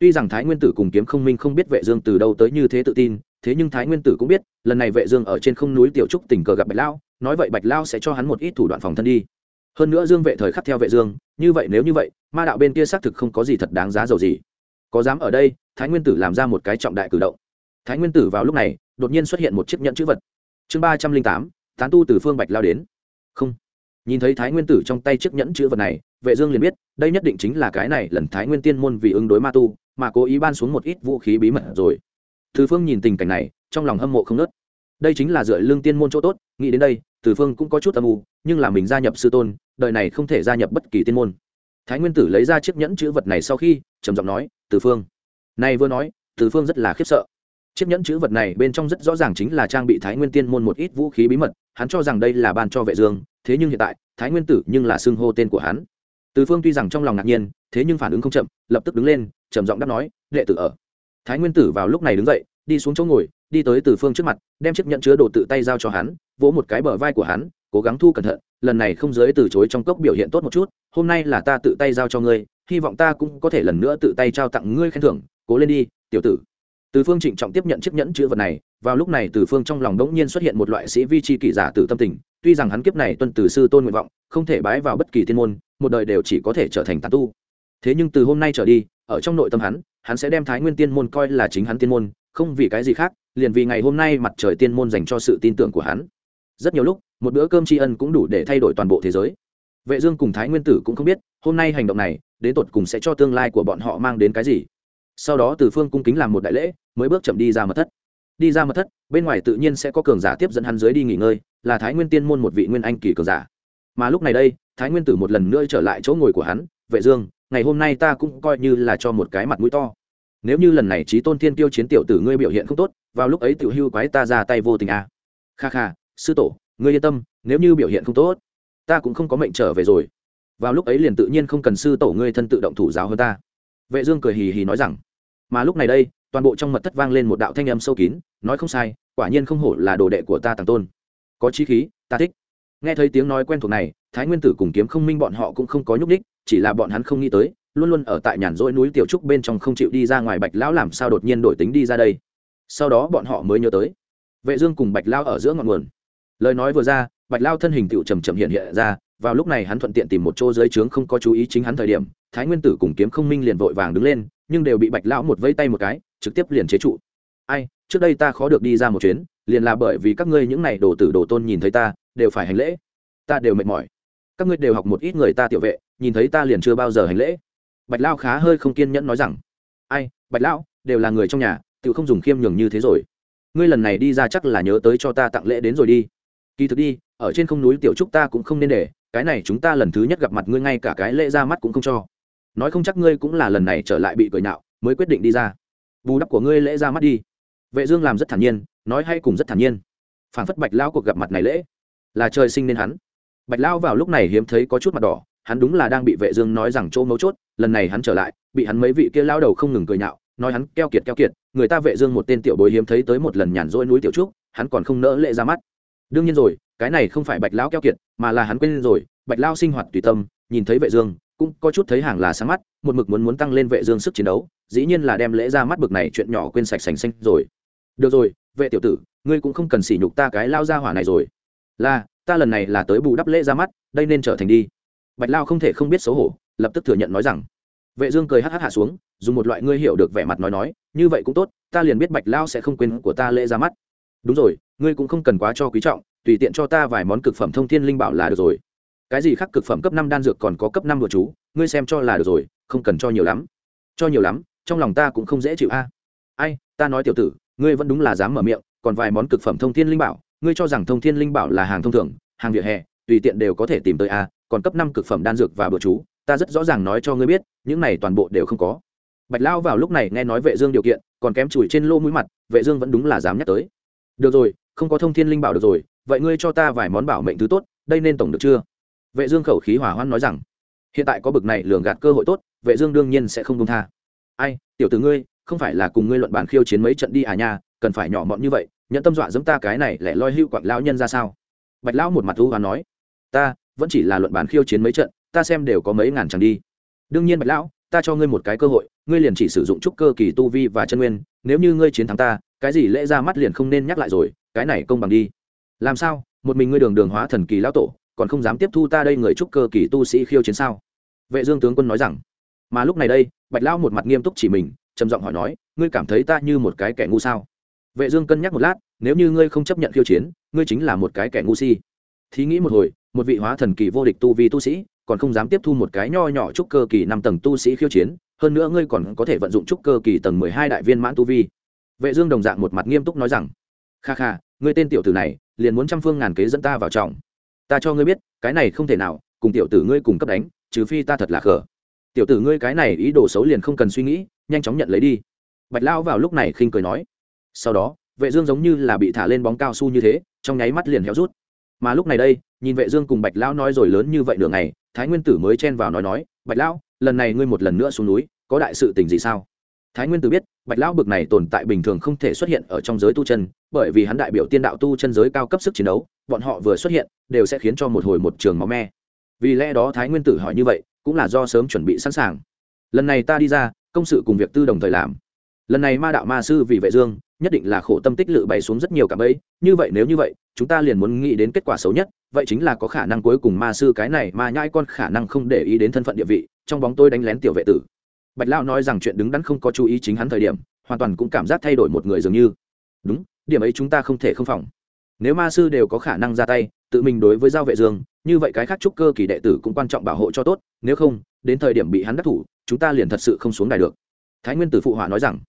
tuy rằng thái nguyên tử cùng kiếm không minh không biết vệ dương từ đâu tới như thế tự tin, thế nhưng thái nguyên tử cũng biết, lần này vệ dương ở trên không núi tiểu trúc tình cờ gặp bạch lao, nói vậy bạch lao sẽ cho hắn một ít thủ đoạn phòng thân đi. Hơn nữa dương vệ thời khắc theo vệ dương, như vậy nếu như vậy, ma đạo bên kia xác thực không có gì thật đáng giá dầu gì. Có dám ở đây, thái nguyên tử làm ra một cái trọng đại cử động. Thái nguyên tử vào lúc này, đột nhiên xuất hiện một chiếc nhẫn chữ vật. Chương ba trăm linh tám, tán tu từ phương bạch lao đến. Không. Nhìn thấy thái nguyên tử trong tay chiếc nhẫn chữ vật này, vệ dương liền biết, đây nhất định chính là cái này lần thái nguyên tiên môn vì ứng đối ma tu mà cố ý ban xuống một ít vũ khí bí mật rồi. Từ phương nhìn tình cảnh này, trong lòng hâm mộ không nớt đây chính là dựa lương tiên môn chỗ tốt, nghĩ đến đây, từ phương cũng có chút âm u, nhưng là mình gia nhập sư tôn, đời này không thể gia nhập bất kỳ tiên môn. Thái nguyên tử lấy ra chiếc nhẫn chữ vật này sau khi, trầm giọng nói, từ phương. Này vừa nói, từ phương rất là khiếp sợ. Chiếc nhẫn chữ vật này bên trong rất rõ ràng chính là trang bị thái nguyên tiên môn một ít vũ khí bí mật, hắn cho rằng đây là ban cho vệ dương, thế nhưng hiện tại, thái nguyên tử nhưng là xưng hô tên của hắn. Từ phương tuy rằng trong lòng ngạc nhiên, thế nhưng phản ứng không chậm, lập tức đứng lên trầm giọng đáp nói, đệ tử ở. Thái nguyên tử vào lúc này đứng dậy, đi xuống chỗ ngồi, đi tới từ phương trước mặt, đem chiếc nhẫn chứa đồ tự tay giao cho hắn, vỗ một cái bờ vai của hắn, cố gắng thu cẩn thận, lần này không giới từ chối trong cốc biểu hiện tốt một chút, hôm nay là ta tự tay giao cho ngươi, hy vọng ta cũng có thể lần nữa tự tay trao tặng ngươi khen thưởng, cố lên đi, tiểu tử. Từ phương trịnh trọng tiếp nhận chiếc nhẫn chữ vật này, vào lúc này từ phương trong lòng đống nhiên xuất hiện một loại sĩ vi chi kỷ giả tử tâm tình, tuy rằng hắn kiếp này tuân từ sư tôn nguyện vọng, không thể bái vào bất kỳ thiên môn, một đời đều chỉ có thể trở thành tán tu. Thế nhưng từ hôm nay trở đi ở trong nội tâm hắn hắn sẽ đem thái nguyên tiên môn coi là chính hắn tiên môn, không vì cái gì khác, liền vì ngày hôm nay mặt trời tiên môn dành cho sự tin tưởng của hắn. Rất nhiều lúc, một bữa cơm tri ân cũng đủ để thay đổi toàn bộ thế giới. Vệ dương cùng thái nguyên tử cũng không biết, hôm nay hành động này đến tột cùng sẽ cho tương lai của bọn họ mang đến cái gì. Sau đó từ phương cung kính làm một đại lễ, mới bước chậm đi ra mật thất. Đi ra mật thất, bên ngoài tự nhiên sẽ có cường giả tiếp dẫn hắn dưới đi nghỉ ngơi, là thái nguyên tiên môn một vị nguyên anh kỳ cường giả. Mà lúc này đây, thái nguyên tử một lần nữa trở lại chỗ ngồi của hắn, vệ dương ngày hôm nay ta cũng coi như là cho một cái mặt mũi to. Nếu như lần này trí tôn thiên tiêu chiến tiểu tử ngươi biểu hiện không tốt, vào lúc ấy tiểu hưu quái ta ra tay vô tình à. kha kha, sư tổ, ngươi yên tâm, nếu như biểu hiện không tốt, ta cũng không có mệnh trở về rồi. Vào lúc ấy liền tự nhiên không cần sư tổ ngươi thân tự động thủ giáo hơn ta. Vệ dương cười hì hì nói rằng, mà lúc này đây, toàn bộ trong mật thất vang lên một đạo thanh âm sâu kín, nói không sai, quả nhiên không hổ là đồ đệ của ta tàng tôn. Có chí khí, ta thích. Nghe thấy tiếng nói quen thuộc này, thái nguyên tử cùng kiếm không minh bọn họ cũng không có nhúc đích chỉ là bọn hắn không nghĩ tới, luôn luôn ở tại nhàn rỗi núi tiểu trúc bên trong không chịu đi ra ngoài bạch lão làm sao đột nhiên đổi tính đi ra đây. Sau đó bọn họ mới nhớ tới, vệ dương cùng bạch lão ở giữa ngọn nguồn. Lời nói vừa ra, bạch lão thân hình tựu trầm trầm hiện hiện ra, vào lúc này hắn thuận tiện tìm một chỗ dưới trướng không có chú ý chính hắn thời điểm, thái nguyên tử cùng kiếm không minh liền vội vàng đứng lên, nhưng đều bị bạch lão một vây tay một cái, trực tiếp liền chế trụ. Ai, trước đây ta khó được đi ra một chuyến, liền là bởi vì các ngươi những này đồ tử đồ tôn nhìn thấy ta, đều phải hành lễ. Ta đều mệt mỏi. Các ngươi đều học một ít người ta tiểu vệ nhìn thấy ta liền chưa bao giờ hành lễ. Bạch lao khá hơi không kiên nhẫn nói rằng, ai, bạch lão đều là người trong nhà tự không dùng khiêm nhường như thế rồi. Ngươi lần này đi ra chắc là nhớ tới cho ta tặng lễ đến rồi đi. Kỳ thực đi, ở trên không núi tiểu trúc ta cũng không nên để, cái này chúng ta lần thứ nhất gặp mặt ngươi ngay cả cái lễ ra mắt cũng không cho. Nói không chắc ngươi cũng là lần này trở lại bị cười nạo mới quyết định đi ra. Bù đắp của ngươi lễ ra mắt đi. Vệ dương làm rất thản nhiên, nói hay cùng rất thản nhiên. Phản phất bạch lao cuộc gặp mặt này lễ, là trời sinh nên hắn. Bạch lao vào lúc này hiếm thấy có chút mặt đỏ hắn đúng là đang bị vệ dương nói rằng chỗ mấu chốt, lần này hắn trở lại, bị hắn mấy vị kia lao đầu không ngừng cười nhạo, nói hắn keo kiệt keo kiệt, người ta vệ dương một tên tiểu bối hiếm thấy tới một lần nhàn rỗi núi tiểu trúc, hắn còn không nỡ lệ ra mắt. Đương nhiên rồi, cái này không phải bạch lão keo kiệt, mà là hắn quên rồi, bạch lao sinh hoạt tùy tâm, nhìn thấy vệ dương, cũng có chút thấy hàng là sáng mắt, một mực muốn muốn tăng lên vệ dương sức chiến đấu, dĩ nhiên là đem lễ ra mắt bực này chuyện nhỏ quên sạch sành xanh rồi. Được rồi, vệ tiểu tử, ngươi cũng không cần sỉ nhục ta cái lao gia hỏa này rồi. Là, ta lần này là tới bù đắp lễ ra mắt, đây nên trở thành đi bạch lao không thể không biết xấu hổ, lập tức thừa nhận nói rằng, vệ dương cười hắt hắt hạ xuống, dùng một loại ngươi hiểu được vẻ mặt nói nói, như vậy cũng tốt, ta liền biết bạch lao sẽ không quên của ta lễ ra mắt. Đúng rồi, ngươi cũng không cần quá cho quý trọng, tùy tiện cho ta vài món cực phẩm thông thiên linh bảo là được rồi. Cái gì khác cực phẩm cấp năm đan dược còn có cấp năm đồ chú, ngươi xem cho là được rồi, không cần cho nhiều lắm. Cho nhiều lắm, trong lòng ta cũng không dễ chịu a. Ai, ta nói tiểu tử, ngươi vẫn đúng là dám mở miệng, còn vài món cực phẩm thông thiên linh bảo, ngươi cho rằng thông thiên linh bảo là hàng thông thường, hàng vỉa hè, tùy tiện đều có thể tìm tới a còn cấp năm cực phẩm đan dược và bữa chú, ta rất rõ ràng nói cho ngươi biết, những này toàn bộ đều không có. Bạch lao vào lúc này nghe nói vệ dương điều kiện, còn kém chùi trên lô mũi mặt, vệ dương vẫn đúng là dám nhắc tới. Được rồi, không có thông thiên linh bảo được rồi, vậy ngươi cho ta vài món bảo mệnh thứ tốt, đây nên tổng được chưa? Vệ dương khẩu khí hỏa hoan nói rằng, hiện tại có bực này lường gạt cơ hội tốt, vệ dương đương nhiên sẽ không buông tha. Ai, tiểu tử ngươi, không phải là cùng ngươi luận bàn khiêu chiến mấy trận đi à nha, cần phải nhỏ mọn như vậy nhận tâm dọa dẫm ta cái này lẻ loi hưu quặng lão nhân ra sao? Bạch lão một mặt u hoán nói, ta vẫn chỉ là luận bàn khiêu chiến mấy trận, ta xem đều có mấy ngàn chẳng đi. Đương nhiên bạch lão, ta cho ngươi một cái cơ hội, ngươi liền chỉ sử dụng trúc cơ kỳ tu vi và chân nguyên, nếu như ngươi chiến thắng ta, cái gì lễ ra mắt liền không nên nhắc lại rồi, cái này công bằng đi. Làm sao? Một mình ngươi đường đường hóa thần kỳ lão tổ, còn không dám tiếp thu ta đây người trúc cơ kỳ tu sĩ khiêu chiến sao? Vệ dương tướng quân nói rằng. Mà lúc này đây, bạch lão một mặt nghiêm túc chỉ mình, trầm giọng hỏi nói, ngươi cảm thấy ta như một cái kẻ ngu sao? Vệ dương cân nhắc một lát, nếu như ngươi không chấp nhận khiêu chiến, ngươi chính là một cái kẻ ngu si. Thí nghĩ một hồi một vị hóa thần kỳ vô địch tu vi tu sĩ, còn không dám tiếp thu một cái nho nhỏ trúc cơ kỳ năm tầng tu sĩ khiêu chiến, hơn nữa ngươi còn có thể vận dụng trúc cơ kỳ tầng mười hai đại viên mãn tu vi. Vệ dương đồng dạng một mặt nghiêm túc nói rằng, kha kha, ngươi tên tiểu tử này, liền muốn trăm phương ngàn kế dẫn ta vào trọng. Ta cho ngươi biết, cái này không thể nào, cùng tiểu tử ngươi cùng cấp đánh, trừ phi ta thật là khờ. Tiểu tử ngươi cái này ý đồ xấu liền không cần suy nghĩ, nhanh chóng nhận lấy đi. Bạch lao vào lúc này khinh cười nói. Sau đó, vệ dương giống như là bị thả lên bóng cao su như thế, trong nháy mắt liền héo rút mà lúc này đây, nhìn vệ dương cùng bạch lão nói rồi lớn như vậy nửa ngày, thái nguyên tử mới chen vào nói nói, bạch lão, lần này ngươi một lần nữa xuống núi, có đại sự tình gì sao? Thái nguyên tử biết, bạch lão bực này tồn tại bình thường không thể xuất hiện ở trong giới tu chân, bởi vì hắn đại biểu tiên đạo tu chân giới cao cấp sức chiến đấu, bọn họ vừa xuất hiện, đều sẽ khiến cho một hồi một trường máu me. Vì lẽ đó thái nguyên tử hỏi như vậy, cũng là do sớm chuẩn bị sẵn sàng. Lần này ta đi ra, công sự cùng việc tư đồng thời làm. Lần này ma đạo ma sư vì vệ dương nhất định là khổ tâm tích lự bày xuống rất nhiều cả bẫy, như vậy nếu như vậy, chúng ta liền muốn nghĩ đến kết quả xấu nhất, vậy chính là có khả năng cuối cùng ma sư cái này mà nhai con khả năng không để ý đến thân phận địa vị, trong bóng tôi đánh lén tiểu vệ tử. Bạch lão nói rằng chuyện đứng đắn không có chú ý chính hắn thời điểm, hoàn toàn cũng cảm giác thay đổi một người dường như. Đúng, điểm ấy chúng ta không thể không phòng. Nếu ma sư đều có khả năng ra tay, tự mình đối với giao vệ dương, như vậy cái khác trúc cơ kỳ đệ tử cũng quan trọng bảo hộ cho tốt, nếu không, đến thời điểm bị hắn đắc thủ, chúng ta liền thật sự không xuống đài được. Thái nguyên tử phụ họa nói rằng,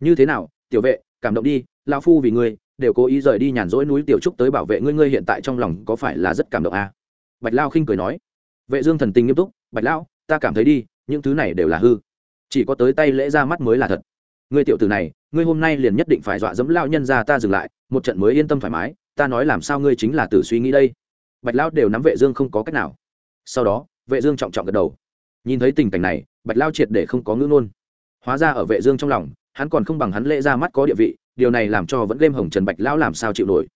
như thế nào tiểu vệ, cảm động đi, lão phu vì ngươi, đều cố ý rời đi nhàn rỗi núi tiểu trúc tới bảo vệ ngươi ngươi hiện tại trong lòng có phải là rất cảm động à? bạch lao khinh cười nói. Vệ dương thần tình nghiêm túc, bạch lão ta cảm thấy đi, những thứ này đều là hư. Chỉ có tới tay lễ ra mắt mới là thật. Ngươi tiểu tử này, ngươi hôm nay liền nhất định phải dọa dẫm lao nhân ra ta dừng lại, một trận mới yên tâm thoải mái, ta nói làm sao ngươi chính là tử suy nghĩ đây. Bạch lão đều nắm vệ dương không có cách nào. Sau đó, vệ dương trọng trọng gật đầu. Nhìn thấy tình cảnh này, bạch lao triệt để không có ngữ ngôn. Hóa ra ở vệ dương trong lòng hắn còn không bằng hắn lễ ra mắt có địa vị, điều này làm cho vẫn game hồng trần bạch lão làm sao chịu nổi.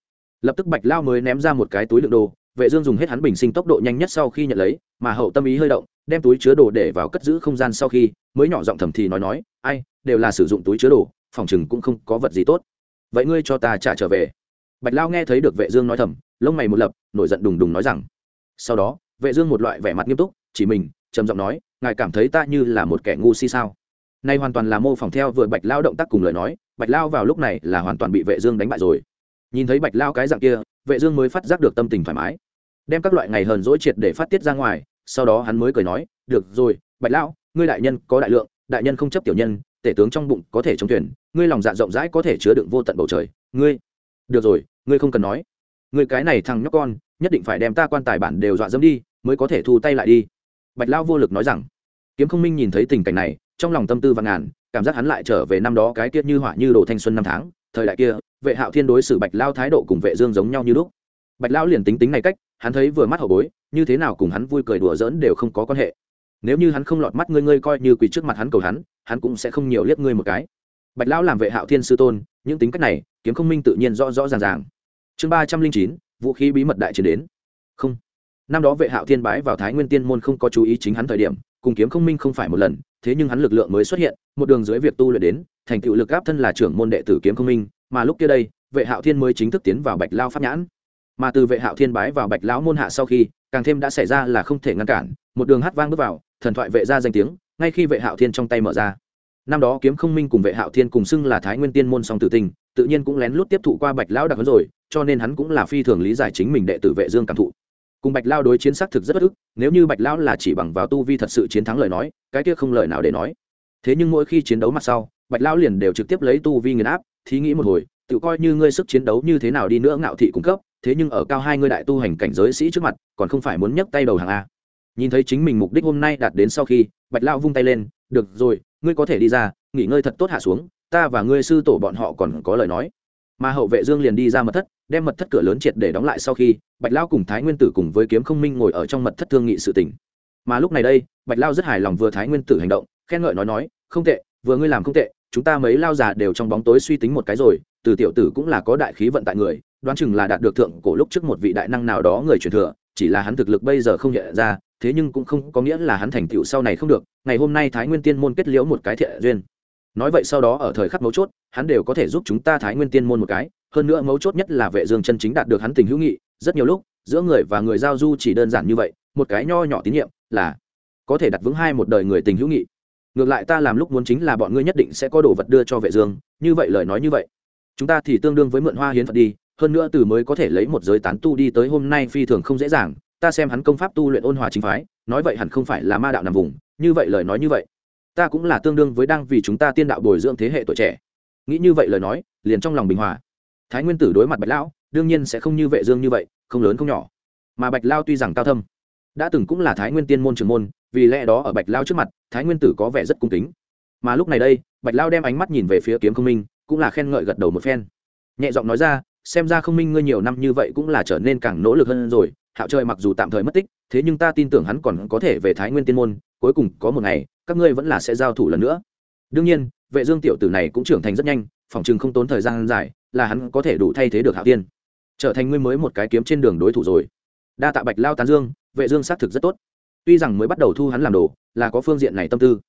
Lập tức bạch lão mới ném ra một cái túi đựng đồ, vệ dương dùng hết hắn bình sinh tốc độ nhanh nhất sau khi nhận lấy, mà hậu tâm ý hơi động, đem túi chứa đồ để vào cất giữ không gian sau khi, mới nhỏ giọng thầm thì nói nói, ai, đều là sử dụng túi chứa đồ, phòng chừng cũng không có vật gì tốt. Vậy ngươi cho ta trả trở về. Bạch lão nghe thấy được vệ dương nói thầm, lông mày một lập, nổi giận đùng đùng nói rằng, sau đó, vệ dương một loại vẻ mặt nghiêm túc, chỉ mình, trầm giọng nói, ngài cảm thấy ta như là một kẻ ngu si sao? Nay hoàn toàn là mô phỏng theo vừa bạch lao động tác cùng lời nói, bạch lao vào lúc này là hoàn toàn bị vệ dương đánh bại rồi. Nhìn thấy bạch lao cái dạng kia, vệ dương mới phát giác được tâm tình thoải mái. Đem các loại ngày hờn dỗi triệt để phát tiết ra ngoài, sau đó hắn mới cười nói, được rồi, bạch lão ngươi đại nhân có đại lượng, đại nhân không chấp tiểu nhân, tể tướng trong bụng có thể chống thuyền, ngươi lòng dạ rộng rãi có thể chứa đựng vô tận bầu trời. Ngươi, được rồi, ngươi không cần nói. Ngươi cái này thằng nhóc con, nhất định phải đem ta quan tài bản đều dọa dẫm đi, mới có thể thu tay lại đi. Bạch lao vô lực nói rằng. Kiếm không minh nhìn thấy tình cảnh này trong lòng tâm tư và ngàn, cảm giác hắn lại trở về năm đó cái tiết như hỏa như đồ thanh xuân năm tháng, thời đại kia, vệ hạo thiên đối xử bạch lao thái độ cùng vệ dương giống nhau như lúc. Bạch lao liền tính tính này cách, hắn thấy vừa mắt hậu bối, như thế nào cùng hắn vui cười đùa giỡn đều không có quan hệ. Nếu như hắn không lọt mắt ngươi ngươi coi như quỳ trước mặt hắn cầu hắn hắn cũng sẽ không nhiều liếc ngươi một cái. Bạch lão làm vệ hạo thiên sư tôn, những tính cách này, kiếm không minh tự nhiên rõ rõ ràng ràng. Chương ba trăm linh chín, vũ khí bí mật đại chiến đến. Không. Năm đó vệ hạo thiên bái vào thái nguyên tiên môn không có chú ý chính hắn thời điểm, cùng kiếm không minh không phải một lần thế nhưng hắn lực lượng mới xuất hiện, một đường dưới việc tu luyện đến, thành tựu lực áp thân là trưởng môn đệ tử kiếm không minh, mà lúc kia đây, vệ hạo thiên mới chính thức tiến vào bạch lao pháp nhãn. Mà từ vệ hạo thiên bái vào bạch lão môn hạ sau khi, càng thêm đã xảy ra là không thể ngăn cản, một đường hát vang bước vào, thần thoại vệ ra danh tiếng, ngay khi vệ hạo thiên trong tay mở ra. Năm đó kiếm không minh cùng vệ hạo thiên cùng xưng là thái nguyên tiên môn song tử tình, tự nhiên cũng lén lút tiếp thụ qua bạch lão đặc huấn rồi, cho nên hắn cũng là phi thường lý giải chính mình đệ tử vệ dương cảm thụ cùng bạch lao đối chiến xác thực rất bất ức, nếu như bạch lão là chỉ bằng vào tu vi thật sự chiến thắng lời nói, cái kia không lời nào để nói. Thế nhưng mỗi khi chiến đấu mặt sau, bạch lão liền đều trực tiếp lấy tu vi nghiền áp, thí nghĩ một hồi, tự coi như ngươi sức chiến đấu như thế nào đi nữa ngạo thị cung cấp, thế nhưng ở cao hai ngươi đại tu hành cảnh giới sĩ trước mặt, còn không phải muốn nhấc tay đầu hàng a. Nhìn thấy chính mình mục đích hôm nay đạt đến sau khi, bạch lão vung tay lên, được rồi, ngươi có thể đi ra, nghỉ ngơi thật tốt hạ xuống, ta và ngươi sư tổ bọn họ còn có lời nói. Mà hậu vệ dương liền đi ra mật thất đem mật thất cửa lớn triệt để đóng lại sau khi, bạch lao cùng thái nguyên tử cùng với kiếm không minh ngồi ở trong mật thất thương nghị sự tình. Mà lúc này đây, bạch lao rất hài lòng vừa thái nguyên tử hành động, khen ngợi nói nói, không tệ, vừa ngươi làm không tệ, chúng ta mấy lao già đều trong bóng tối suy tính một cái rồi, từ tiểu tử cũng là có đại khí vận tại người, đoán chừng là đạt được thượng cổ lúc trước một vị đại năng nào đó người truyền thừa, chỉ là hắn thực lực bây giờ không nhận ra, thế nhưng cũng không có nghĩa là hắn thành tựu sau này không được, ngày hôm nay thái nguyên tiên môn kết liễu một cái thiện duyên. Nói vậy sau đó ở thời khắc mấu chốt, hắn đều có thể giúp chúng ta thái nguyên tiên môn một cái hơn nữa mấu chốt nhất là vệ dương chân chính đạt được hắn tình hữu nghị, rất nhiều lúc, giữa người và người giao du chỉ đơn giản như vậy, một cái nho nhỏ tín nhiệm là có thể đặt vững hai một đời người tình hữu nghị. Ngược lại ta làm lúc muốn chính là bọn ngươi nhất định sẽ có đồ vật đưa cho vệ dương, như vậy lời nói như vậy. Chúng ta thì tương đương với mượn hoa hiến phật đi, hơn nữa từ mới có thể lấy một giới tán tu đi tới hôm nay phi thường không dễ dàng, ta xem hắn công pháp tu luyện ôn hòa chính phái, nói vậy hẳn không phải là ma đạo nằm vùng, như vậy lời nói như vậy. Ta cũng là tương đương với đang vì chúng ta tiên đạo bồi dưỡng thế hệ tuổi trẻ. Nghĩ như vậy lời nói, liền trong lòng bình hòa thái nguyên tử đối mặt bạch lão, đương nhiên sẽ không như vệ dương như vậy, không lớn không nhỏ. Mà bạch lao tuy rằng cao thâm, đã từng cũng là thái nguyên tiên môn trưởng môn, vì lẽ đó ở bạch lao trước mặt, thái nguyên tử có vẻ rất cung kính. Mà lúc này đây, bạch lao đem ánh mắt nhìn về phía kiếm không minh, cũng là khen ngợi gật đầu một phen. Nhẹ giọng nói ra, xem ra không minh ngươi nhiều năm như vậy cũng là trở nên càng nỗ lực hơn rồi, hạo trời mặc dù tạm thời mất tích, thế nhưng ta tin tưởng hắn còn có thể về thái nguyên tiên môn, cuối cùng có một ngày, các ngươi vẫn là sẽ giao thủ lần nữa. Đương nhiên, vệ dương tiểu tử này cũng trưởng thành rất nhanh phỏng chừng không tốn thời gian dài là hắn có thể đủ thay thế được hạo tiên trở thành ngươi mới một cái kiếm trên đường đối thủ rồi. Đa tạ bạch lao tán dương, vệ dương xác thực rất tốt. Tuy rằng mới bắt đầu thu hắn làm đồ, là có phương diện này tâm tư.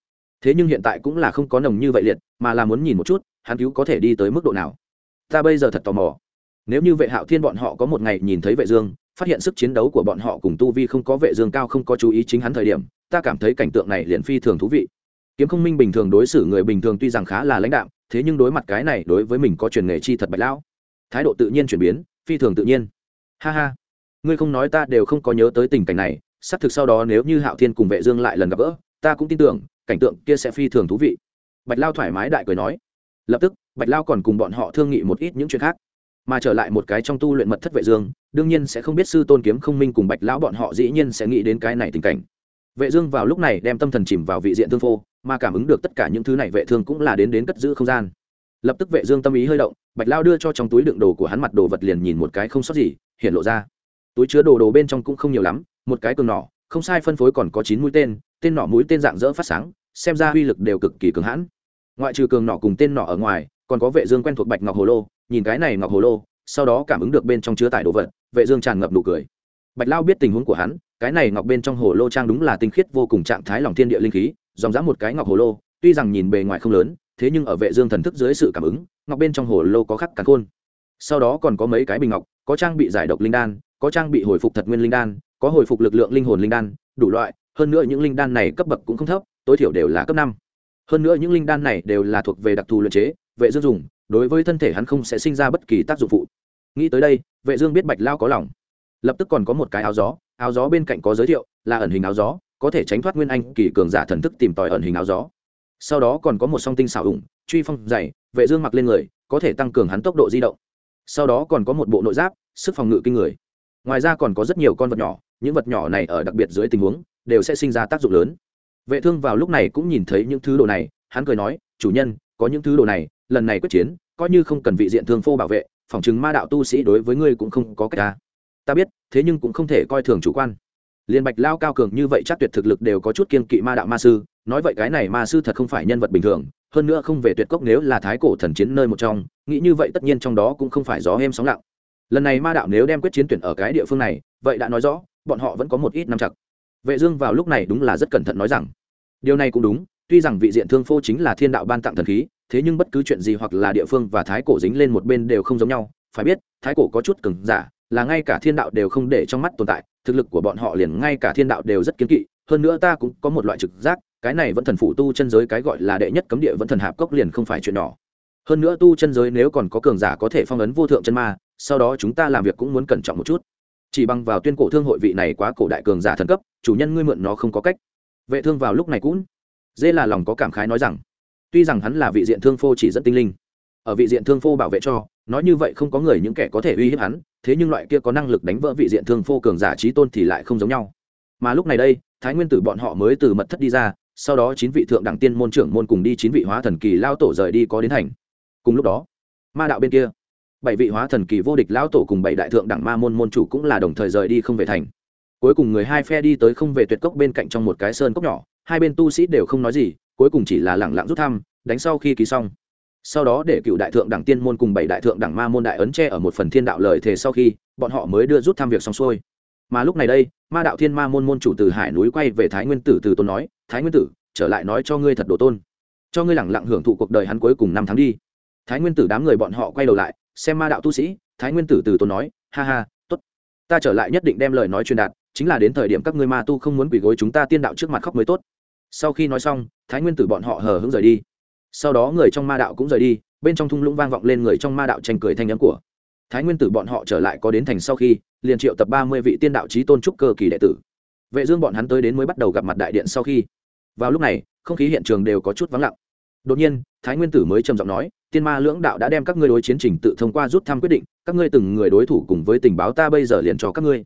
Thế nhưng hiện tại cũng là không có nồng như vậy liệt, mà là muốn nhìn một chút, hắn cứu có thể đi tới mức độ nào. Ta bây giờ thật tò mò. Nếu như vệ hạo thiên bọn họ có một ngày nhìn thấy vệ dương, phát hiện sức chiến đấu của bọn họ cùng tu vi không có vệ dương cao không có chú ý chính hắn thời điểm, ta cảm thấy cảnh tượng này liền phi thường thú vị. Kiếm không minh bình thường đối xử người bình thường tuy rằng khá là lãnh đạm thế nhưng đối mặt cái này đối với mình có truyền nghề chi thật bạch lão. Thái độ tự nhiên chuyển biến, phi thường tự nhiên. Ha ha. Ngươi không nói ta đều không có nhớ tới tình cảnh này, xác thực sau đó nếu như hạo thiên cùng vệ dương lại lần gặp gỡ, ta cũng tin tưởng, cảnh tượng kia sẽ phi thường thú vị. Bạch lao thoải mái đại cười nói. Lập tức, bạch lao còn cùng bọn họ thương nghị một ít những chuyện khác. Mà trở lại một cái trong tu luyện mật thất vệ dương, đương nhiên sẽ không biết sư tôn kiếm không minh cùng bạch lão bọn họ dĩ nhiên sẽ nghĩ đến cái này tình cảnh. Vệ dương vào lúc này đem tâm thần chìm vào vị diện thương phô mà cảm ứng được tất cả những thứ này vệ thương cũng là đến đến cất giữ không gian. Lập tức vệ dương tâm ý hơi động, bạch lao đưa cho trong túi đựng đồ của hắn mặt đồ vật liền nhìn một cái không sót gì, hiện lộ ra. Túi chứa đồ đồ bên trong cũng không nhiều lắm, một cái cường nỏ, không sai phân phối còn có chín mũi tên tên nỏ mũi tên dạng dỡ phát sáng, xem ra uy lực đều cực kỳ cường hãn. Ngoại trừ cường nỏ cùng tên nỏ ở ngoài, còn có vệ dương quen thuộc bạch ngọc hồ lô, nhìn cái này ngọc hồ lô, sau đó cảm ứng được bên trong chứa tải đồ vật, vệ dương tràn ngập nụ cười. Bạch lao biết tình huống của hắn, cái này ngọc bên trong hồ lô trang đúng là tinh khiết vô cùng trạng thái lòng thiên địa linh khí dòng dã một cái ngọc hồ lô, tuy rằng nhìn bề ngoài không lớn, thế nhưng ở vệ dương thần thức dưới sự cảm ứng, ngọc bên trong hồ lô có khắc càn khôn. Sau đó còn có mấy cái bình ngọc, có trang bị giải độc linh đan, có trang bị hồi phục thật nguyên linh đan, có hồi phục lực lượng linh hồn linh đan, đủ loại, hơn nữa những linh đan này cấp bậc cũng không thấp, tối thiểu đều là cấp năm. Hơn nữa những linh đan này đều là thuộc về đặc thù luyện chế, vệ dương dùng, đối với thân thể hắn không sẽ sinh ra bất kỳ tác dụng phụ. Nghĩ tới đây, vệ dương biết bạch lao có lòng. Lập tức còn có một cái áo gió áo gió bên cạnh có giới thiệu, là ẩn hình áo gió có thể tránh thoát nguyên anh kỳ cường giả thần thức tìm tòi ẩn hình áo gió. Sau đó còn có một song tinh xảo ủng, truy phong dày, vệ dương mặc lên người, có thể tăng cường hắn tốc độ di động. Sau đó còn có một bộ nội giáp, sức phòng ngự kinh người. Ngoài ra còn có rất nhiều con vật nhỏ, những vật nhỏ này ở đặc biệt dưới tình huống, đều sẽ sinh ra tác dụng lớn. Vệ thương vào lúc này cũng nhìn thấy những thứ đồ này, hắn cười nói, chủ nhân, có những thứ đồ này, lần này quyết chiến, coi như không cần vị diện thương phô bảo vệ, phòng chứng ma đạo tu sĩ đối với ngươi cũng không có cách ta. Ta biết, thế nhưng cũng không thể coi thường chủ quan liên bạch lao cao cường như vậy chắc tuyệt thực lực đều có chút kiên kỵ ma đạo ma sư, nói vậy cái này ma sư thật không phải nhân vật bình thường, hơn nữa không về tuyệt cốc nếu là thái cổ thần chiến nơi một trong, nghĩ như vậy tất nhiên trong đó cũng không phải gió êm sóng lặng. Lần này ma đạo nếu đem quyết chiến tuyển ở cái địa phương này, vậy đã nói rõ, bọn họ vẫn có một ít năm chặt. Vệ dương vào lúc này đúng là rất cẩn thận nói rằng, điều này cũng đúng, tuy rằng vị diện thương phô chính là thiên đạo ban tặng thần khí, thế nhưng bất cứ chuyện gì hoặc là địa phương và thái cổ dính lên một bên đều không giống nhau, phải biết, thái cổ có chút cứng giả là ngay cả thiên đạo đều không để trong mắt tồn tại, thực lực của bọn họ liền ngay cả thiên đạo đều rất kiên kỵ, hơn nữa ta cũng có một loại trực giác, cái này vẫn thần phụ tu chân giới cái gọi là đệ nhất cấm địa vẫn thần hạp cốc liền không phải chuyện nhỏ. Hơn nữa tu chân giới nếu còn có cường giả có thể phong ấn vô thượng chân ma, sau đó chúng ta làm việc cũng muốn cẩn trọng một chút. Chỉ bằng vào tuyên cổ thương hội vị này quá cổ đại cường giả thần cấp, chủ nhân ngươi mượn nó không có cách. Vệ thương vào lúc này cũng, dê là lòng có cảm khái nói rằng, tuy rằng hắn là vị diện thương phô chỉ dẫn tinh linh, ở vị diện thương phô bảo vệ cho nói như vậy không có người những kẻ có thể uy hiếp hắn, thế nhưng loại kia có năng lực đánh vỡ vị diện thương phô cường giả trí tôn thì lại không giống nhau. Mà lúc này đây, thái nguyên tử bọn họ mới từ mật thất đi ra, sau đó chín vị thượng đẳng tiên môn trưởng môn cùng đi chín vị hóa thần kỳ lao tổ rời đi có đến thành. Cùng lúc đó, ma đạo bên kia, bảy vị hóa thần kỳ vô địch lao tổ cùng bảy đại thượng đẳng ma môn môn chủ cũng là đồng thời rời đi không về thành. Cuối cùng người hai phe đi tới không về tuyệt cốc bên cạnh trong một cái sơn cốc nhỏ, hai bên tu sĩ đều không nói gì, cuối cùng chỉ là lẳng lặng rút thăm, đánh sau khi ký xong sau đó để cựu đại thượng đẳng tiên môn cùng bảy đại thượng đẳng ma môn đại ấn tre ở một phần thiên đạo lời thề sau khi, bọn họ mới đưa rút tham việc xong xuôi. Mà lúc này đây, ma đạo thiên ma môn môn chủ từ hải núi quay về thái nguyên tử từ tôn nói, thái nguyên tử, trở lại nói cho ngươi thật đồ tôn. Cho ngươi lẳng lặng hưởng thụ cuộc đời hắn cuối cùng năm tháng đi. Thái nguyên tử đám người bọn họ quay đầu lại, xem ma đạo tu sĩ, thái nguyên tử từ tôn nói, ha ha t ố t ta trở lại nhất định đem lời nói truyền đạt, chính là đến thời điểm các ngươi ma tu không muốn quỳ gối chúng ta tiên đạo trước mặt khóc mới tốt. Sau khi nói xong, thái nguyên tử bọn họ hờ hững rời đi sau đó người trong ma đạo cũng rời đi, bên trong thung lũng vang vọng lên người trong ma đạo tranh cười thanh nhắm của thái nguyên tử. Bọn họ trở lại có đến thành sau khi, liền triệu tập ba mươi vị tiên đạo trí tôn trúc cơ kỳ đệ tử. Vệ dương bọn hắn tới đến mới bắt đầu gặp mặt đại điện sau khi. Vào lúc này, không khí hiện trường đều có chút vắng lặng. Đột nhiên, thái nguyên tử mới trầm giọng nói, tiên ma lưỡng đạo đã đem các ngươi đối chiến trình tự thông qua rút thăm quyết định, các ngươi từng người đối thủ cùng với tình báo ta bây giờ liền cho các ngươi.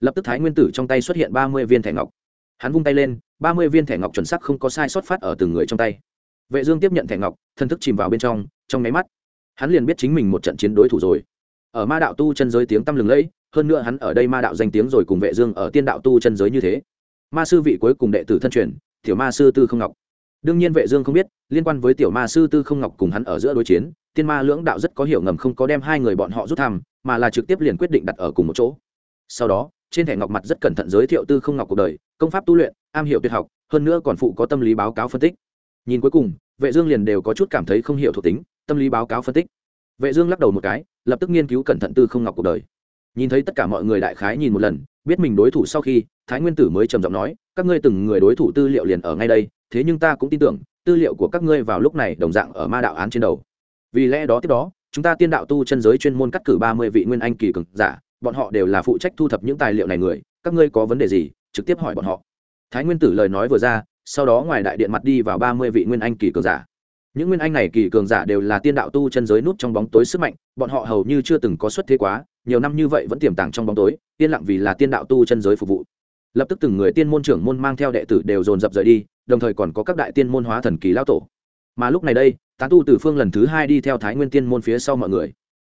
Lập tức thái nguyên tử trong tay xuất hiện ba mươi viên thẻ ngọc. Hắn vung tay lên, ba mươi viên thẻ ngọc chuẩn xác không có sai sót phát ở từng người trong tay vệ dương tiếp nhận thẻ ngọc, thân thức chìm vào bên trong trong máy mắt, hắn liền biết chính mình một trận chiến đối thủ rồi. Ở ma đạo tu chân giới tiếng tăm lừng lẫy, hơn nữa hắn ở đây ma đạo danh tiếng rồi cùng vệ dương ở tiên đạo tu chân giới như thế. Ma sư vị cuối cùng đệ tử thân truyền, tiểu ma sư tư không ngọc. Đương nhiên vệ dương không biết, liên quan với tiểu ma sư tư không ngọc cùng hắn ở giữa đối chiến, tiên ma lưỡng đạo rất có hiểu ngầm không có đem hai người bọn họ rút thăm, mà là trực tiếp liền quyết định đặt ở cùng một chỗ. Sau đó, trên thẻ ngọc mặt rất cẩn thận giới thiệu tư không ngọc cuộc đời, công pháp tu luyện, am hiểu tuyệt học, hơn nữa còn phụ có tâm lý báo cáo phân tích nhìn cuối cùng, vệ dương liền đều có chút cảm thấy không hiểu thuộc tính, tâm lý báo cáo phân tích. Vệ dương lắc đầu một cái, lập tức nghiên cứu cẩn thận tư không ngọc cuộc đời. Nhìn thấy tất cả mọi người đại khái nhìn một lần, biết mình đối thủ sau khi, thái nguyên tử mới trầm giọng nói, các ngươi từng người đối thủ tư liệu liền ở ngay đây, thế nhưng ta cũng tin tưởng, tư liệu của các ngươi vào lúc này đồng dạng ở ma đạo án trên đầu. Vì lẽ đó tiếp đó, chúng ta tiên đạo tu chân giới chuyên môn cắt cử ba mươi vị nguyên anh kỳ cường giả, bọn họ đều là phụ trách thu thập những tài liệu này người, các ngươi có vấn đề gì, trực tiếp hỏi bọn họ. Thái nguyên tử lời nói vừa ra sau đó ngoài đại điện mặt đi vào ba mươi vị nguyên anh kỳ cường giả. Những nguyên anh này kỳ cường giả đều là tiên đạo tu chân giới nút trong bóng tối sức mạnh, bọn họ hầu như chưa từng có xuất thế quá, nhiều năm như vậy vẫn tiềm tàng trong bóng tối, yên lặng vì là tiên đạo tu chân giới phục vụ. Lập tức từng người tiên môn trưởng môn mang theo đệ tử đều dồn dập rời đi, đồng thời còn có các đại tiên môn hóa thần kỳ lao tổ. Mà lúc này đây, tán tu từ phương lần thứ hai đi theo thái nguyên tiên môn phía sau mọi người.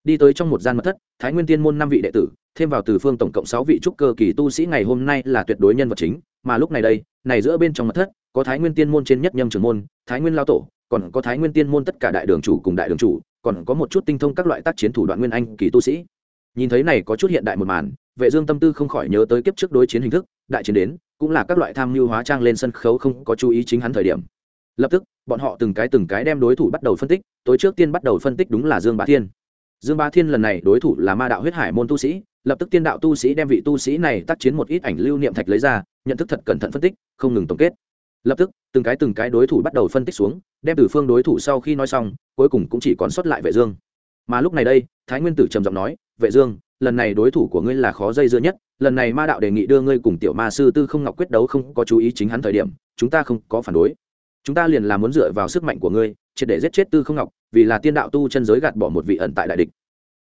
Đi tới trong một gian mật thất, thái nguyên tiên môn năm vị đệ tử, thêm vào từ phương tổng cộng sáu vị trúc cơ kỳ tu sĩ ngày hôm nay là tuyệt đối nhân vật chính, mà lúc này đây, này giữa bên trong mật thất có thái nguyên tiên môn trên nhất nhâm trưởng môn, thái nguyên lao tổ, còn có thái nguyên tiên môn tất cả đại đường chủ cùng đại đường chủ, còn có một chút tinh thông các loại tác chiến thủ đoạn nguyên anh kỳ tu sĩ. Nhìn thấy này có chút hiện đại một màn, vệ dương tâm tư không khỏi nhớ tới kiếp trước đối chiến hình thức, đại chiến đến, cũng là các loại tham mưu hóa trang lên sân khấu không có chú ý chính hắn thời điểm. Lập tức, bọn họ từng cái từng cái đem đối thủ bắt đầu phân tích, tối trước tiên bắt đầu phân tích đúng là dương bá thiên. Dương bá thiên lần này đối thủ là ma đạo huyết hải môn tu sĩ, lập tức tiên đạo tu sĩ đem vị tu sĩ này tác chiến một ít ảnh lưu niệm thạch lấy ra, nhận thức thật cẩn thận phân tích, không ngừng tổng kết lập tức, từng cái từng cái đối thủ bắt đầu phân tích xuống, đem từ phương đối thủ sau khi nói xong, cuối cùng cũng chỉ còn sót lại vệ dương. Mà lúc này đây, thái nguyên tử trầm giọng nói, vệ dương, lần này đối thủ của ngươi là khó dây dưa nhất, lần này ma đạo đề nghị đưa ngươi cùng tiểu ma sư tư không ngọc quyết đấu không có chú ý chính hắn thời điểm, chúng ta không có phản đối. Chúng ta liền là muốn dựa vào sức mạnh của ngươi, triệt để giết chết tư không ngọc, vì là tiên đạo tu chân giới gạt bỏ một vị ẩn tại đại địch.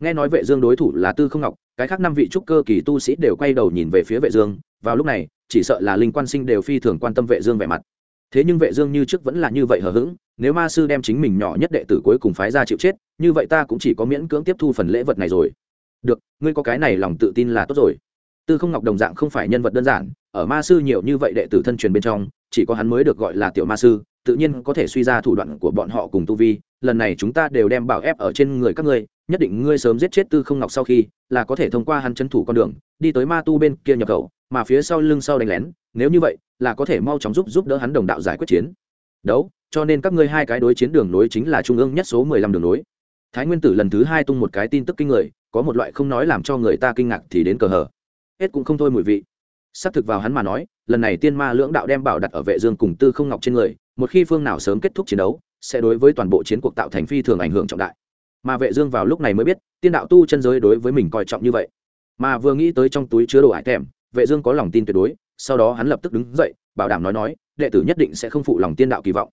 Nghe nói vệ dương đối thủ là tư không ngọc, cái khác năm vị trúc cơ kỳ tu sĩ đều quay đầu nhìn về phía vệ dương, vào lúc này, chỉ sợ là linh quan sinh đều phi thường quan tâm vệ dương vẻ mặt thế nhưng vệ dương như trước vẫn là như vậy hờ hững, nếu ma sư đem chính mình nhỏ nhất đệ tử cuối cùng phái ra chịu chết, như vậy ta cũng chỉ có miễn cưỡng tiếp thu phần lễ vật này rồi. Được, ngươi có cái này lòng tự tin là tốt rồi. Tư không ngọc đồng dạng không phải nhân vật đơn giản, ở ma sư nhiều như vậy đệ tử thân truyền bên trong, chỉ có hắn mới được gọi là tiểu ma sư, tự nhiên có thể suy ra thủ đoạn của bọn họ cùng tu vi, lần này chúng ta đều đem bảo ép ở trên người các ngươi, nhất định ngươi sớm giết chết tư không ngọc sau khi là có thể thông qua hắn chân thủ con đường, đi tới ma tu bên kia nhập khẩu, mà phía sau lưng sau đánh lén nếu như vậy, là có thể mau chóng giúp giúp đỡ hắn đồng đạo giải quyết chiến. Đấu, cho nên các ngươi hai cái đối chiến đường nối chính là trung ương nhất số mười lăm đường nối. Thái nguyên tử lần thứ hai tung một cái tin tức kinh người, có một loại không nói làm cho người ta kinh ngạc thì đến cờ hờ. Hết cũng không thôi mùi vị. Xác thực vào hắn mà nói, lần này tiên ma lưỡng đạo đem bảo đặt ở vệ dương cùng tư không ngọc trên người, một khi phương nào sớm kết thúc chiến đấu, sẽ đối với toàn bộ chiến cuộc tạo thành phi thường ảnh hưởng trọng đại. Mà vệ dương vào lúc này mới biết, tiên đạo tu chân giới đối với mình coi trọng như vậy. Mà vừa nghĩ tới trong túi chứa đồ ải thèm vệ dương có lòng tin tuyệt đối sau đó hắn lập tức đứng dậy, bảo đảm nói nói, đệ tử nhất định sẽ không phụ lòng tiên đạo kỳ vọng.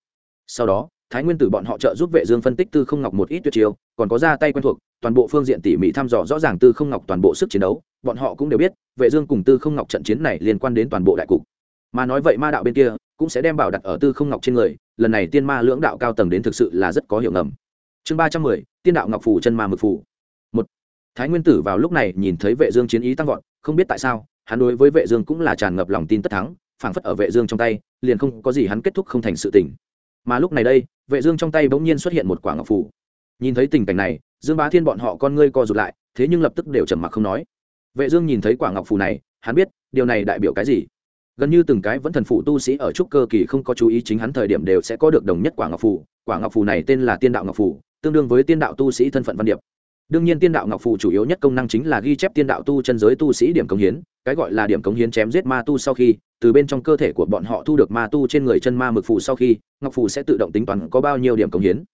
Sau đó, thái nguyên tử bọn họ trợ giúp vệ dương phân tích tư không ngọc một ít tuyệt chiêu, còn có ra tay quen thuộc, toàn bộ phương diện tỉ mỉ thăm dò rõ ràng tư không ngọc toàn bộ sức chiến đấu, bọn họ cũng đều biết, vệ dương cùng tư không ngọc trận chiến này liên quan đến toàn bộ đại cục. Mà nói vậy ma đạo bên kia, cũng sẽ đem bảo đặt ở tư không ngọc trên người, lần này tiên ma lưỡng đạo cao tầng đến thực sự là rất có hiệu ngầm. Chương ba trăm mười, tiên đạo ngọc phủ chân ma mực phủ một, thái nguyên tử vào lúc này nhìn thấy vệ dương chiến ý tăng vọt, không biết tại sao hắn đối với vệ dương cũng là tràn ngập lòng tin tất thắng, phảng phất ở vệ dương trong tay, liền không có gì hắn kết thúc không thành sự tình. Mà lúc này đây, vệ dương trong tay bỗng nhiên xuất hiện một quả ngọc phù. nhìn thấy tình cảnh này, dương bá thiên bọn họ con ngươi co rụt lại, thế nhưng lập tức đều trầm mặc không nói. Vệ dương nhìn thấy quả ngọc phù này, hắn biết, điều này đại biểu cái gì? Gần như từng cái vẫn thần phụ tu sĩ ở trúc cơ kỳ không có chú ý chính hắn thời điểm đều sẽ có được đồng nhất quả ngọc phù. Quả ngọc phù này tên là tiên đạo ngọc phù, tương đương với tiên đạo tu sĩ thân phận văn điệp đương nhiên tiên đạo ngọc phù chủ yếu nhất công năng chính là ghi chép tiên đạo tu chân giới tu sĩ điểm cống hiến, cái gọi là điểm cống hiến chém giết ma tu sau khi, từ bên trong cơ thể của bọn họ thu được ma tu trên người chân ma mực phù sau khi, ngọc phù sẽ tự động tính toán có bao nhiêu điểm cống hiến.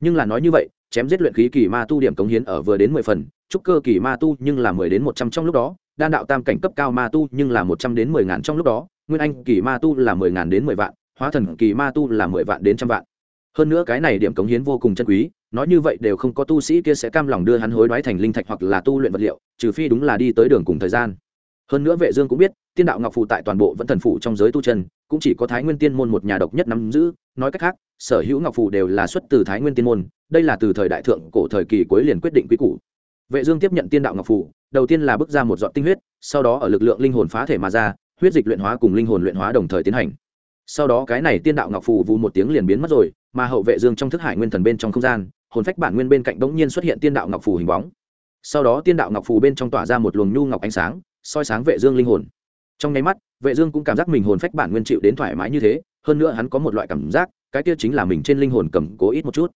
Nhưng là nói như vậy, chém giết luyện khí kỳ ma tu điểm cống hiến ở vừa đến mười phần, trúc cơ kỳ ma tu nhưng là mười đến một trăm trong lúc đó, đan đạo tam cảnh cấp cao ma tu nhưng là một trăm đến mười ngàn trong lúc đó, nguyên anh kỳ ma tu là mười ngàn đến mười vạn, hóa thần kỳ ma tu là mười vạn đến trăm vạn. Hơn nữa cái này điểm cống hiến vô cùng chân quý nói như vậy đều không có tu sĩ kia sẽ cam lòng đưa hắn hối đoái thành linh thạch hoặc là tu luyện vật liệu, trừ phi đúng là đi tới đường cùng thời gian. Hơn nữa vệ dương cũng biết, tiên đạo ngọc phù tại toàn bộ vẫn thần phủ trong giới tu chân, cũng chỉ có thái nguyên tiên môn một nhà độc nhất nắm giữ, nói cách khác, sở hữu ngọc phù đều là xuất từ thái nguyên tiên môn, đây là từ thời đại thượng cổ thời kỳ cuối liền quyết định quy củ. Vệ dương tiếp nhận tiên đạo ngọc phù, đầu tiên là bước ra một giọt tinh huyết, sau đó ở lực lượng linh hồn phá thể mà ra, huyết dịch luyện hóa cùng linh hồn luyện hóa đồng thời tiến hành. Sau đó cái này tiên đạo ngọc phù vù một tiếng liền biến mất rồi, mà hậu vệ dương trong thức hải nguyên thần bên trong không gian hồn phách bản nguyên bên cạnh bỗng nhiên xuất hiện tiên đạo ngọc phù hình bóng. Sau đó tiên đạo ngọc phù bên trong tỏa ra một luồng nhu ngọc ánh sáng, soi sáng vệ dương linh hồn. Trong nháy mắt, vệ dương cũng cảm giác mình hồn phách bản nguyên chịu đến thoải mái như thế, hơn nữa hắn có một loại cảm giác, cái kia chính là mình trên linh hồn cầm cố ít một chút.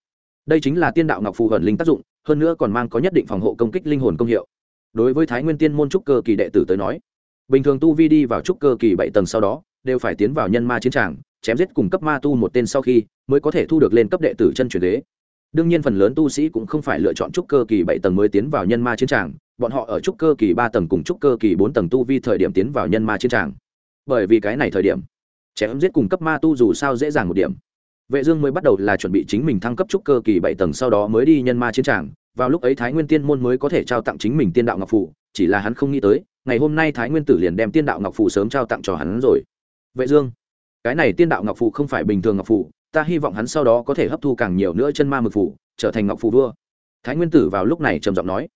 Đây chính là tiên đạo ngọc phù hận linh tác dụng, hơn nữa còn mang có nhất định phòng hộ công kích linh hồn công hiệu. Đối với thái nguyên tiên môn trúc cơ kỳ đệ tử tới nói, bình thường tu vi đi vào trúc cơ kỳ bảy tầng sau đó, đều phải tiến vào nhân ma chiến tràng, chém giết cùng cấp ma tu một tên sau khi mới có thể thu được lên cấp đệ tử chân truyền đế đương nhiên phần lớn tu sĩ cũng không phải lựa chọn trúc cơ kỳ bảy tầng mới tiến vào nhân ma chiến tràng bọn họ ở trúc cơ kỳ ba tầng cùng trúc cơ kỳ bốn tầng tu vi thời điểm tiến vào nhân ma chiến tràng bởi vì cái này thời điểm chém giết cùng cấp ma tu dù sao dễ dàng một điểm vệ dương mới bắt đầu là chuẩn bị chính mình thăng cấp trúc cơ kỳ bảy tầng sau đó mới đi nhân ma chiến tràng vào lúc ấy thái nguyên tiên môn mới có thể trao tặng chính mình tiên đạo ngọc Phụ, chỉ là hắn không nghĩ tới ngày hôm nay thái nguyên tử liền đem tiên đạo ngọc Phụ sớm trao tặng cho hắn rồi vệ dương cái này tiên đạo ngọc Phụ không phải bình thường ngọc phụ ta hy vọng hắn sau đó có thể hấp thu càng nhiều nữa chân ma mực phù trở thành ngọc phù vua. Thái nguyên tử vào lúc này trầm giọng nói.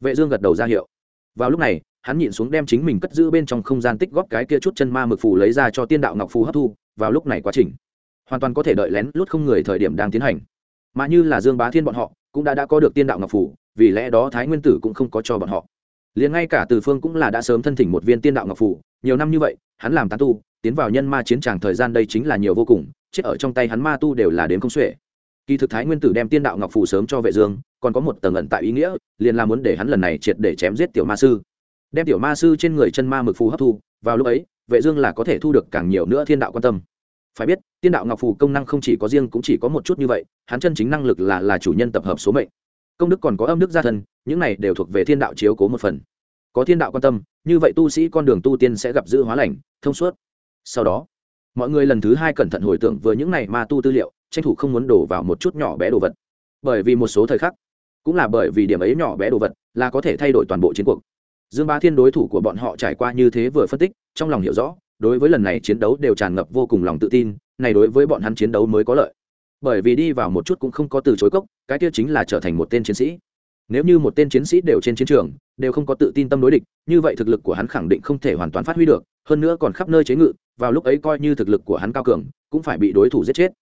Vệ dương gật đầu ra hiệu. Vào lúc này, hắn nhịn xuống đem chính mình cất giữ bên trong không gian tích góp cái kia chút chân ma mực phù lấy ra cho tiên đạo ngọc phù hấp thu, vào lúc này quá trình, hoàn toàn có thể đợi lén lút không người thời điểm đang tiến hành. Mà như là dương bá thiên bọn họ, cũng đã đã có được tiên đạo ngọc phù, vì lẽ đó thái nguyên tử cũng không có cho bọn họ. Liền ngay cả từ phương cũng là đã sớm thân thỉnh một viên tiên đạo ngọc phù, nhiều năm như vậy, hắn làm tán tu, tiến vào nhân ma chiến tràng thời gian đây chính là nhiều vô cùng chết ở trong tay hắn ma tu đều là đến không xuể. Kỳ thực thái nguyên tử đem tiên đạo ngọc phù sớm cho vệ dương, còn có một tầng ẩn tại ý nghĩa, liền là muốn để hắn lần này triệt để chém giết tiểu ma sư. Đem tiểu ma sư trên người chân ma mực phù hấp thu, vào lúc ấy, vệ dương là có thể thu được càng nhiều nữa thiên đạo quan tâm. Phải biết, tiên đạo ngọc phù công năng không chỉ có riêng cũng chỉ có một chút như vậy, hắn chân chính năng lực là là chủ nhân tập hợp số mệnh. Công đức còn có âm đức gia thân, những này đều thuộc về thiên đạo chiếu cố một phần. Có thiên đạo quan tâm, như vậy tu sĩ con đường tu tiên sẽ gặp dữ hóa lành, thông suốt. Sau đó mọi người lần thứ hai cẩn thận hồi tưởng vừa những này ma tu tư liệu, tranh thủ không muốn đổ vào một chút nhỏ bé đồ vật. Bởi vì một số thời khắc, cũng là bởi vì điểm ấy nhỏ bé đồ vật, là có thể thay đổi toàn bộ chiến cuộc. Dương Ba thiên đối thủ của bọn họ trải qua như thế vừa phân tích, trong lòng hiểu rõ, đối với lần này chiến đấu đều tràn ngập vô cùng lòng tự tin, này đối với bọn hắn chiến đấu mới có lợi. Bởi vì đi vào một chút cũng không có từ chối cốc, cái kia chính là trở thành một tên chiến sĩ. Nếu như một tên chiến sĩ đều trên chiến trường, đều không có tự tin tâm đối địch, như vậy thực lực của hắn khẳng định không thể hoàn toàn phát huy được, hơn nữa còn khắp nơi chế ngự vào lúc ấy coi như thực lực của hắn cao cường, cũng phải bị đối thủ giết chết.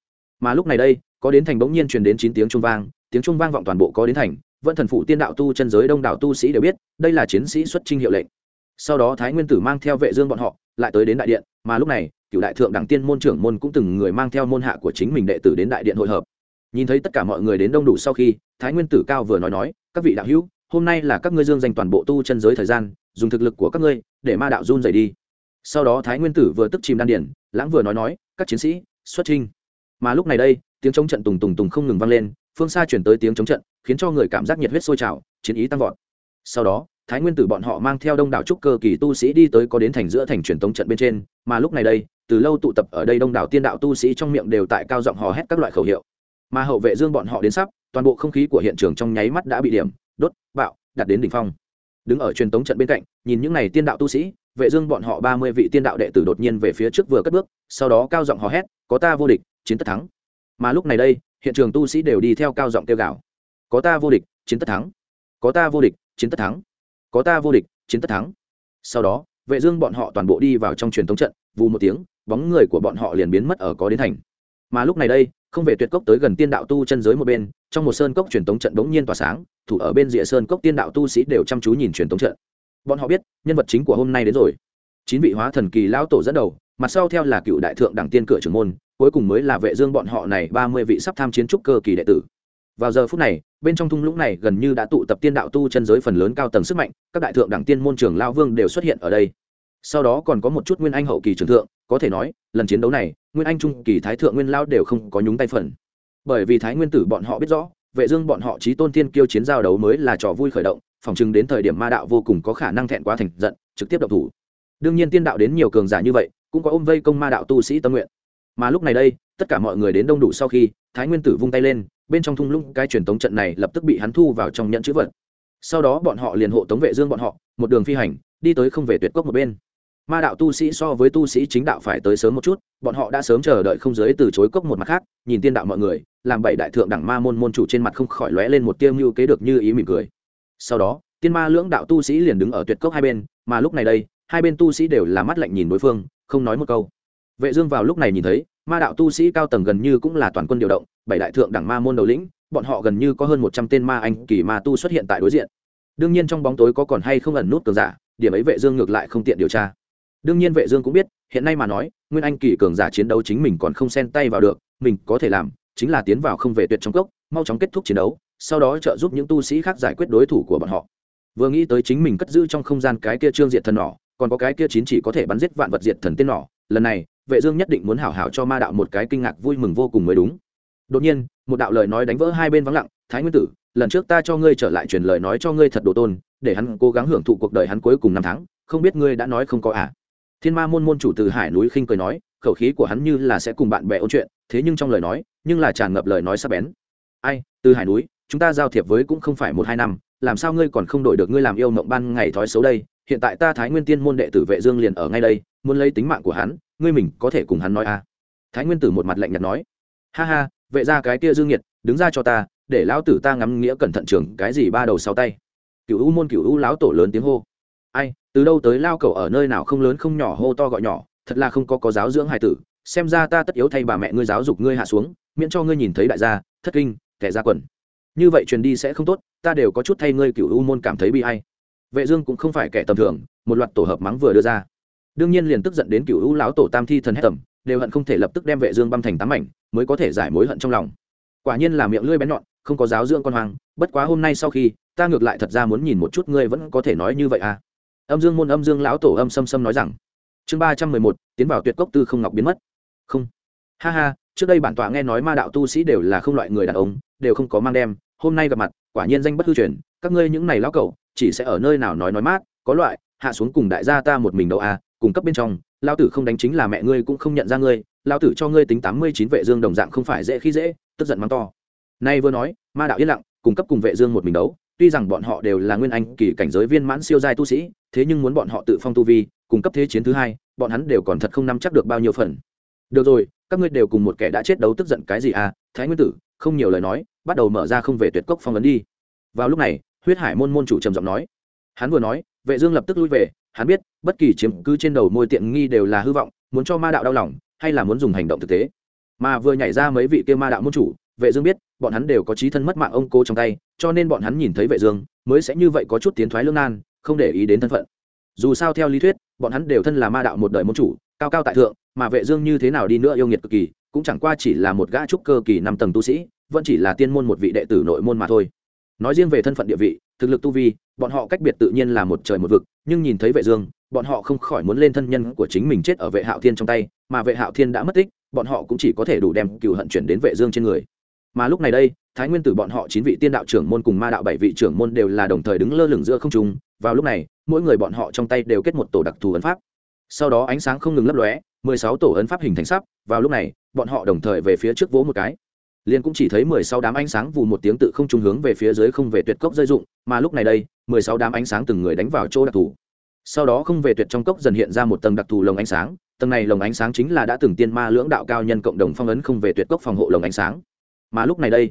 Mà lúc này đây, có đến thành bỗng nhiên truyền đến chín tiếng trung vang, tiếng trung vang vọng toàn bộ có đến thành, vẫn thần phụ tiên đạo tu chân giới đông đảo tu sĩ đều biết, đây là chiến sĩ xuất trinh hiệu lệnh. Sau đó thái nguyên tử mang theo vệ dương bọn họ, lại tới đến đại điện, mà lúc này cựu đại thượng đẳng tiên môn trưởng môn cũng từng người mang theo môn hạ của chính mình đệ tử đến đại điện hội hợp. Nhìn thấy tất cả mọi người đến đông đủ sau khi, thái nguyên tử cao vừa nói nói, các vị đạo hữu, hôm nay là các ngươi dương danh toàn bộ tu chân giới thời gian, dùng thực lực của các ngươi để ma đạo run dày đi sau đó thái nguyên tử vừa tức chìm đan điển lãng vừa nói nói, các chiến sĩ, xuất trinh mà lúc này đây, tiếng chống trận tùng tùng tùng không ngừng vang lên, phương xa chuyển tới tiếng chống trận, khiến cho người cảm giác nhiệt huyết sôi trào, chiến ý tăng vọt. Sau đó, thái nguyên tử bọn họ mang theo đông đảo trúc cơ kỳ tu sĩ đi tới có đến thành giữa thành truyền tống trận bên trên, mà lúc này đây, từ lâu tụ tập ở đây đông đảo tiên đạo tu sĩ trong miệng đều tại cao giọng hò hét các loại khẩu hiệu. Mà hậu vệ dương bọn họ đến sắp, toàn bộ không khí của hiện trường trong nháy mắt đã bị điểm, đốt, bạo, đặt đến đỉnh phong. Đứng ở truyền tống trận bên cạnh, nhìn những n à y tiên đạo tu sĩ vệ dương bọn họ ba mươi vị tiên đạo đệ tử đột nhiên về phía trước vừa cất bước, sau đó cao giọng hò hét, có ta vô địch, chiến tất thắng. Mà lúc này đây, hiện trường tu sĩ đều đi theo cao giọng kêu gào, có ta vô địch, chiến tất thắng. Có ta vô địch, chiến tất thắng. Có ta vô địch, chiến tất thắng. Sau đó, vệ dương bọn họ toàn bộ đi vào trong truyền thống trận, vù một tiếng, bóng người của bọn họ liền biến mất ở có đến thành. Mà lúc này đây, không về tuyệt cốc tới gần tiên đạo tu chân giới một bên, trong một sơn cốc truyền thống trận đống nhiên tỏa sáng, thủ ở bên rìa sơn cốc tiên đạo tu sĩ đều chăm chú nhìn truyền thống trận. Bọn họ biết nhân vật chính của hôm nay đến rồi. Chín vị hóa thần kỳ lão tổ dẫn đầu, mặt sau theo là cựu đại thượng đẳng tiên cửa trưởng môn, cuối cùng mới là vệ dương bọn họ này ba mươi vị sắp tham chiến trúc cơ kỳ đệ tử. Vào giờ phút này, bên trong thung lũng này gần như đã tụ tập tiên đạo tu chân giới phần lớn cao tầng sức mạnh, các đại thượng đẳng tiên môn trưởng lao vương đều xuất hiện ở đây. Sau đó còn có một chút nguyên anh hậu kỳ trưởng thượng, có thể nói, lần chiến đấu này, nguyên anh trung kỳ thái thượng nguyên lao đều không có nhúng tay phần. Bởi vì thái nguyên tử bọn họ biết rõ, vệ dương bọn họ trí tôn tiên kiêu chiến giao đấu mới là trò vui khởi động phỏng chừng đến thời điểm ma đạo vô cùng có khả năng thẹn quá thành giận, trực tiếp động thủ. Đương nhiên tiên đạo đến nhiều cường giả như vậy, cũng có ôm vây công ma đạo tu sĩ tâm nguyện. Mà lúc này đây, tất cả mọi người đến đông đủ sau khi, thái nguyên tử vung tay lên, bên trong thung lũng cái truyền tống trận này lập tức bị hắn thu vào trong nhận chữ vật. Sau đó bọn họ liền hộ tống vệ dương bọn họ, một đường phi hành, đi tới không về tuyệt cốc một bên. Ma đạo tu sĩ so với tu sĩ chính đạo phải tới sớm một chút, bọn họ đã sớm chờ đợi không giới từ chối cốc một mặt khác, nhìn tiên đạo mọi người, làm bảy đại thượng đẳng ma môn môn chủ trên mặt không khỏi lóe lên một tiêu mưu kế được như ý mỉm cười sau đó, tiên ma lưỡng đạo tu sĩ liền đứng ở tuyệt cốc hai bên, mà lúc này đây, hai bên tu sĩ đều là mắt lạnh nhìn đối phương, không nói một câu. Vệ dương vào lúc này nhìn thấy, ma đạo tu sĩ cao tầng gần như cũng là toàn quân điều động, bảy đại thượng đẳng ma môn đầu lĩnh, bọn họ gần như có hơn một trăm tên ma anh kỳ ma tu xuất hiện tại đối diện. Đương nhiên trong bóng tối có còn hay không ẩn nút cường giả, điểm ấy vệ dương ngược lại không tiện điều tra. Đương nhiên vệ dương cũng biết, hiện nay mà nói, nguyên anh kỳ cường giả chiến đấu chính mình còn không xen tay vào được, mình có thể làm, chính là tiến vào không về tuyệt trong cốc, mau chóng kết thúc chiến đấu sau đó trợ giúp những tu sĩ khác giải quyết đối thủ của bọn họ. Vừa nghĩ tới chính mình cất giữ trong không gian cái kia trương diệt thần nỏ, còn có cái kia chín chỉ có thể bắn giết vạn vật diệt thần tên nỏ, lần này, vệ dương nhất định muốn hảo hảo cho ma đạo một cái kinh ngạc vui mừng vô cùng mới đúng. Đột nhiên, một đạo lời nói đánh vỡ hai bên vắng lặng, thái nguyên tử, lần trước ta cho ngươi trở lại truyền lời nói cho ngươi thật đồ tôn, để hắn cố gắng hưởng thụ cuộc đời hắn cuối cùng năm tháng, không biết ngươi đã nói không có à? Thiên ma môn môn chủ từ hải núi khinh cười nói, khẩu khí của hắn như là sẽ cùng bạn bè ôn chuyện, thế nhưng trong lời nói, nhưng là tràn ngập lời nói sắc bén. Ai, từ hải núi? Chúng ta giao thiệp với cũng không phải một hai năm, làm sao ngươi còn không đổi được ngươi làm yêu mộng ban ngày thói xấu đây? Hiện tại ta thái nguyên tiên môn đệ tử vệ dương liền ở ngay đây, muốn lấy tính mạng của hắn, ngươi mình có thể cùng hắn nói à? Thái nguyên tử một mặt lạnh nhạt nói. Ha ha, vệ ra cái kia dương nhiệt, đứng ra cho ta, để lão tử ta ngắm nghĩa cẩn thận trường cái gì ba đầu sáu tay. Cựu u môn cựu u lão tổ lớn tiếng hô. Ai, từ đâu tới lao cầu ở nơi nào không lớn không nhỏ hô to gọi nhỏ, thật là không có có giáo dưỡng hài tử, xem ra ta tất yếu thay bà mẹ ngươi giáo dục ngươi hạ xuống, miễn cho ngươi nhìn thấy đại gia, thất kinh, kẻ ra quần như vậy truyền đi sẽ không tốt, ta đều có chút thay ngươi cựu u môn cảm thấy bi hay vệ dương cũng không phải kẻ tầm thường, một loạt tổ hợp mắng vừa đưa ra. Đương nhiên liền tức giận đến cựu u lão tổ tam thi thần hết tầm đều hận không thể lập tức đem vệ dương băm thành tám mảnh, mới có thể giải mối hận trong lòng. Quả nhiên là miệng lưỡi bén nhọn, không có giáo dưỡng con hoang, bất quá hôm nay sau khi, ta ngược lại thật ra muốn nhìn một chút ngươi vẫn có thể nói như vậy à. Âm dương môn âm dương lão tổ âm sâm sâm nói rằng, chương ba trăm mười một, tiến vào tuyệt cốc tư không ngọc biến mất. Không. Ha ha, trước đây bản tọa nghe nói ma đạo tu sĩ đều là không loại người đàn ông đều không có mang đem, hôm nay gặp mặt, quả nhiên danh bất hư truyền, các ngươi những này lão cẩu, chỉ sẽ ở nơi nào nói nói mát, có loại, hạ xuống cùng đại gia ta một mình đâu à cùng cấp bên trong lao tử không đánh chính là mẹ ngươi cũng không nhận ra ngươi lao tử cho ngươi tính tám mươi chín vệ dương đồng dạng không phải dễ khi dễ, tức giận mắng to. Nay vừa nói, ma đạo yên lặng, cùng cấp cùng vệ dương một mình đấu, tuy rằng bọn họ đều là nguyên anh kỳ cảnh giới viên mãn siêu giai tu sĩ, thế nhưng muốn bọn họ tự phong tu vi, cùng cấp thế chiến thứ hai, bọn hắn đều còn thật không nắm chắc được bao nhiêu phần. Được rồi, các ngươi đều cùng một kẻ đã chết đấu tức giận cái gì à thái nguyên tử, không nhiều lời nói bắt đầu mở ra không về tuyệt cốc phong ấn đi. Vào lúc này, huyết hải môn môn chủ trầm giọng nói. Hắn vừa nói, vệ dương lập tức lui về, hắn biết, bất kỳ chiếm cứ trên đầu môi tiện nghi đều là hư vọng, muốn cho ma đạo đau lòng, hay là muốn dùng hành động thực tế. Mà vừa nhảy ra mấy vị kia ma đạo môn chủ, vệ dương biết, bọn hắn đều có chí thân mất mạng ông cô trong tay, cho nên bọn hắn nhìn thấy vệ dương, mới sẽ như vậy có chút tiến thoái lưỡng nan, không để ý đến thân phận. Dù sao theo lý thuyết, bọn hắn đều thân là ma đạo một đời môn chủ, cao cao tại thượng, mà vệ dương như thế nào đi nữa yêu nghiệt cực kỳ, cũng chẳng qua chỉ là một gã trúc cơ kỳ năm tầng tu sĩ vẫn chỉ là tiên môn một vị đệ tử nội môn mà thôi. Nói riêng về thân phận địa vị, thực lực tu vi, bọn họ cách biệt tự nhiên là một trời một vực, nhưng nhìn thấy vệ dương, bọn họ không khỏi muốn lên thân nhân của chính mình chết ở vệ hạo thiên trong tay, mà vệ hạo thiên đã mất tích, bọn họ cũng chỉ có thể đủ đem cựu hận chuyển đến vệ dương trên người. Mà lúc này đây, thái nguyên tử bọn họ chín vị tiên đạo trưởng môn cùng ma đạo bảy vị trưởng môn đều là đồng thời đứng lơ lửng giữa không trung. Vào lúc này, mỗi người bọn họ trong tay đều kết một tổ đặc thù ấn pháp. Sau đó ánh sáng không ngừng lấp lóe, mười sáu tổ ấn pháp hình thành sắp. Vào lúc này, bọn họ đồng thời về phía trước vỗ một cái liền cũng chỉ thấy mười sáu đám ánh sáng vù một tiếng tự không trung hướng về phía dưới không về tuyệt cốc rơi dụng mà lúc này đây, mười sáu đám ánh sáng từng người đánh vào chỗ đặc thù. Sau đó không về tuyệt trong cốc dần hiện ra một tầng đặc thù lồng ánh sáng, tầng này lồng ánh sáng chính là đã từng tiên ma lưỡng đạo cao nhân cộng đồng phong ấn không về tuyệt cốc phòng hộ lồng ánh sáng. Mà lúc này đây,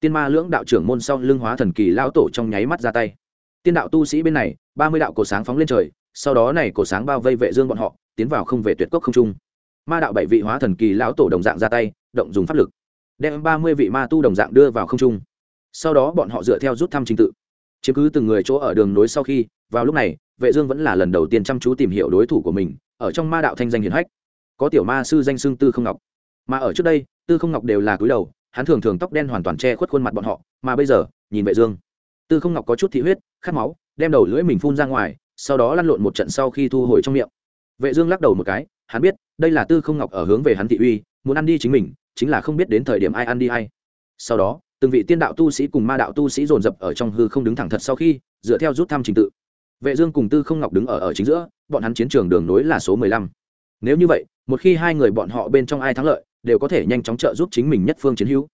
tiên ma lưỡng đạo trưởng môn sau lưng hóa thần kỳ lao tổ trong nháy mắt ra tay. Tiên đạo tu sĩ bên này, ba mươi đạo cổ sáng phóng lên trời, sau đó này cổ sáng bao vây vệ dương bọn họ, tiến vào không về tuyệt cốc không trung. Ma đạo bảy vị hóa thần kỳ lão tổ đồng dạng ra tay, động dùng pháp lực đem ba mươi vị ma tu đồng dạng đưa vào không trung. Sau đó bọn họ dựa theo rút thăm trình tự. Chiếm cứ từng người chỗ ở đường nối sau khi, vào lúc này, vệ dương vẫn là lần đầu tiên chăm chú tìm hiểu đối thủ của mình, ở trong ma đạo thanh danh hiển hách. Có tiểu ma sư danh xưng tư không ngọc. Mà ở trước đây, tư không ngọc đều là cúi đầu, hắn thường thường tóc đen hoàn toàn che khuất khuôn mặt bọn họ, mà bây giờ, nhìn vệ dương. Tư không ngọc có chút thị huyết, khát máu, đem đầu lưỡi mình phun ra ngoài, sau đó lăn lộn một trận sau khi thu hồi trong miệng. Vệ dương lắc đầu một cái, hắn biết, đây là tư không ngọc ở hướng về hắn thị uy, muốn ăn đi chính mình chính là không biết đến thời điểm ai ăn đi hay sau đó, từng vị tiên đạo tu sĩ cùng ma đạo tu sĩ dồn dập ở trong hư không đứng thẳng thật sau khi, dựa theo rút thăm trình tự. Vệ dương cùng tư không ngọc đứng ở ở chính giữa, bọn hắn chiến trường đường nối là số 15. nếu như vậy, một khi hai người bọn họ bên trong ai thắng lợi, đều có thể nhanh chóng trợ giúp chính mình nhất phương chiến hữu.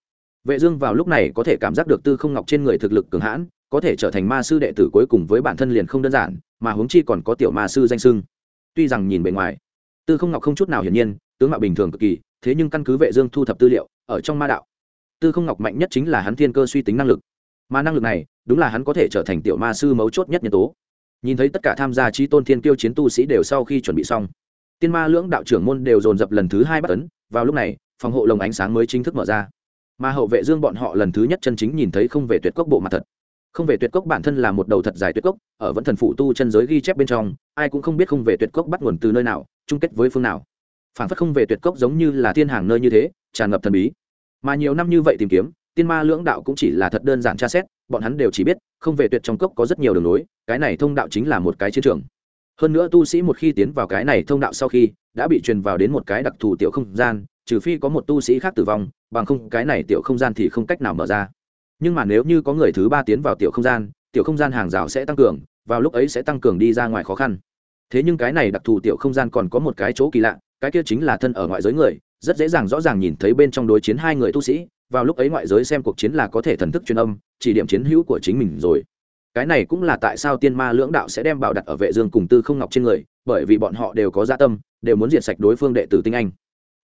Vệ dương vào lúc này có thể cảm giác được tư không ngọc trên người thực lực cường hãn, có thể trở thành ma sư đệ tử cuối cùng với bản thân liền không đơn giản, mà huống chi còn có tiểu ma sư danh sưng tuy rằng nhìn bề ngoài, tư không ngọc không chút nào hiển nhiên, tướng mạo bình thường cực kỳ thế nhưng căn cứ vệ dương thu thập tư liệu, ở trong ma đạo, tư không ngọc mạnh nhất chính là hắn thiên cơ suy tính năng lực. Mà năng lực này, đúng là hắn có thể trở thành tiểu ma sư mấu chốt nhất nhân tố. Nhìn thấy tất cả tham gia trí tôn thiên kiêu chiến tu sĩ đều sau khi chuẩn bị xong, tiên ma lưỡng đạo trưởng môn đều dồn dập lần thứ hai bắt ấn. Vào lúc này, phòng hộ lồng ánh sáng mới chính thức mở ra. Mà hậu vệ dương bọn họ lần thứ nhất chân chính nhìn thấy không về tuyệt cốc bộ mặt thật. Không về tuyệt cốc bản thân là một đầu thật dài tuyệt cốc, ở vẫn thần phụ tu chân giới ghi chép bên trong, ai cũng không biết không về tuyệt cốc bắt nguồn từ nơi nào, chung kết với phương nào phản phất không về tuyệt cốc giống như là thiên hàng nơi như thế, tràn ngập thần bí. Mà nhiều năm như vậy tìm kiếm, tiên ma lưỡng đạo cũng chỉ là thật đơn giản tra xét, bọn hắn đều chỉ biết, không về tuyệt trong cốc có rất nhiều đường lối, cái này thông đạo chính là một cái chiến trường. Hơn nữa tu sĩ một khi tiến vào cái này thông đạo sau khi, đã bị truyền vào đến một cái đặc thù tiểu không gian, trừ phi có một tu sĩ khác tử vong, bằng không cái này tiểu không gian thì không cách nào mở ra. Nhưng mà nếu như có người thứ ba tiến vào tiểu không gian, tiểu không gian hàng rào sẽ tăng cường, vào lúc ấy sẽ tăng cường đi ra ngoài khó khăn. Thế nhưng cái này đặc thù tiểu không gian còn có một cái chỗ kỳ lạ cái kia chính là thân ở ngoại giới người, rất dễ dàng rõ ràng nhìn thấy bên trong đối chiến hai người tu sĩ, vào lúc ấy ngoại giới xem cuộc chiến là có thể thần thức truyền âm, chỉ điểm chiến hữu của chính mình rồi. Cái này cũng là tại sao tiên ma lưỡng đạo sẽ đem bảo đặt ở vệ dương cùng tư không ngọc trên người, bởi vì bọn họ đều có dạ tâm, đều muốn diệt sạch đối phương đệ tử tinh anh.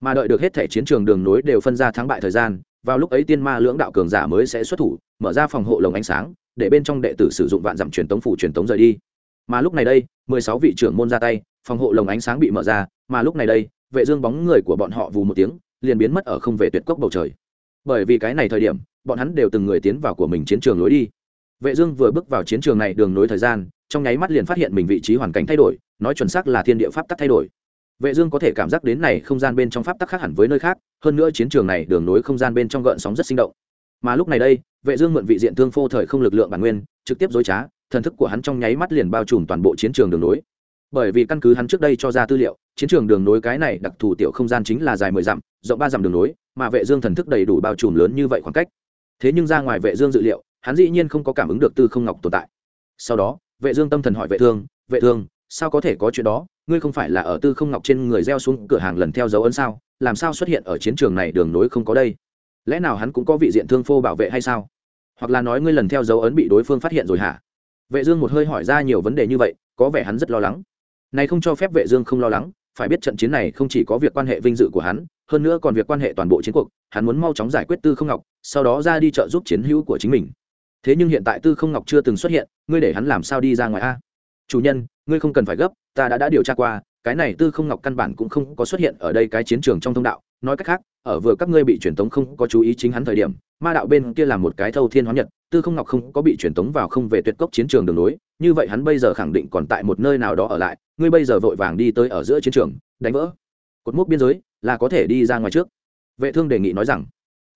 Mà đợi được hết thể chiến trường đường nối đều phân ra thắng bại thời gian, vào lúc ấy tiên ma lưỡng đạo cường giả mới sẽ xuất thủ, mở ra phòng hộ lồng ánh sáng, để bên trong đệ tử sử dụng vạn dặm truyền tống phủ truyền tống rời đi. Mà lúc này đây, mười sáu vị trưởng môn ra tay phòng hộ lồng ánh sáng bị mở ra, mà lúc này đây, vệ dương bóng người của bọn họ vù một tiếng, liền biến mất ở không về tuyệt cốc bầu trời. Bởi vì cái này thời điểm, bọn hắn đều từng người tiến vào của mình chiến trường lối đi. Vệ dương vừa bước vào chiến trường này đường nối thời gian, trong nháy mắt liền phát hiện mình vị trí hoàn cảnh thay đổi, nói chuẩn xác là thiên địa pháp tắc thay đổi. Vệ dương có thể cảm giác đến này không gian bên trong pháp tắc khác hẳn với nơi khác, hơn nữa chiến trường này đường nối không gian bên trong gợn sóng rất sinh động. Mà lúc này đây, vệ dương mượn vị diện thương phô thời không lực lượng bản nguyên, trực tiếp dối trá, thần thức của hắn trong nháy mắt liền bao trùm toàn bộ chiến trường đường nối bởi vì căn cứ hắn trước đây cho ra tư liệu, chiến trường đường nối cái này đặc thù tiểu không gian chính là dài mười dặm, rộng ba dặm đường nối, mà vệ dương thần thức đầy đủ bao trùm lớn như vậy khoảng cách. Thế nhưng ra ngoài vệ dương dự liệu, hắn dĩ nhiên không có cảm ứng được tư không ngọc tồn tại. Sau đó, vệ dương tâm thần hỏi vệ thương vệ thương, sao có thể có chuyện đó? Ngươi không phải là ở tư không ngọc trên người gieo xuống cửa hàng lần theo dấu ấn sao? Làm sao xuất hiện ở chiến trường này đường nối không có đây? Lẽ nào hắn cũng có vị diện thương phô bảo vệ hay sao? Hoặc là nói ngươi lần theo dấu ấn bị đối phương phát hiện rồi hả? Vệ dương một hơi hỏi ra nhiều vấn đề như vậy, có vẻ hắn rất lo lắng này không cho phép vệ dương không lo lắng, phải biết trận chiến này không chỉ có việc quan hệ vinh dự của hắn, hơn nữa còn việc quan hệ toàn bộ chiến cuộc, hắn muốn mau chóng giải quyết tư không ngọc, sau đó ra đi trợ giúp chiến hữu của chính mình. Thế nhưng hiện tại tư không ngọc chưa từng xuất hiện, ngươi để hắn làm sao đi ra ngoài a? Chủ nhân, ngươi không cần phải gấp, ta đã đã điều tra qua cái này tư không ngọc căn bản cũng không có xuất hiện ở đây cái chiến trường trong thông đạo, nói cách khác, ở vừa các ngươi bị truyền tống không có chú ý chính hắn thời điểm, ma đạo bên kia là một cái thâu thiên hóa nhật, tư không ngọc không có bị truyền tống vào không về tuyệt cốc chiến trường đường nối như vậy hắn bây giờ khẳng định còn tại một nơi nào đó ở lại, ngươi bây giờ vội vàng đi tới ở giữa chiến trường, đánh vỡ. Cột mốc biên giới là có thể đi ra ngoài trước. Vệ thương đề nghị nói rằng,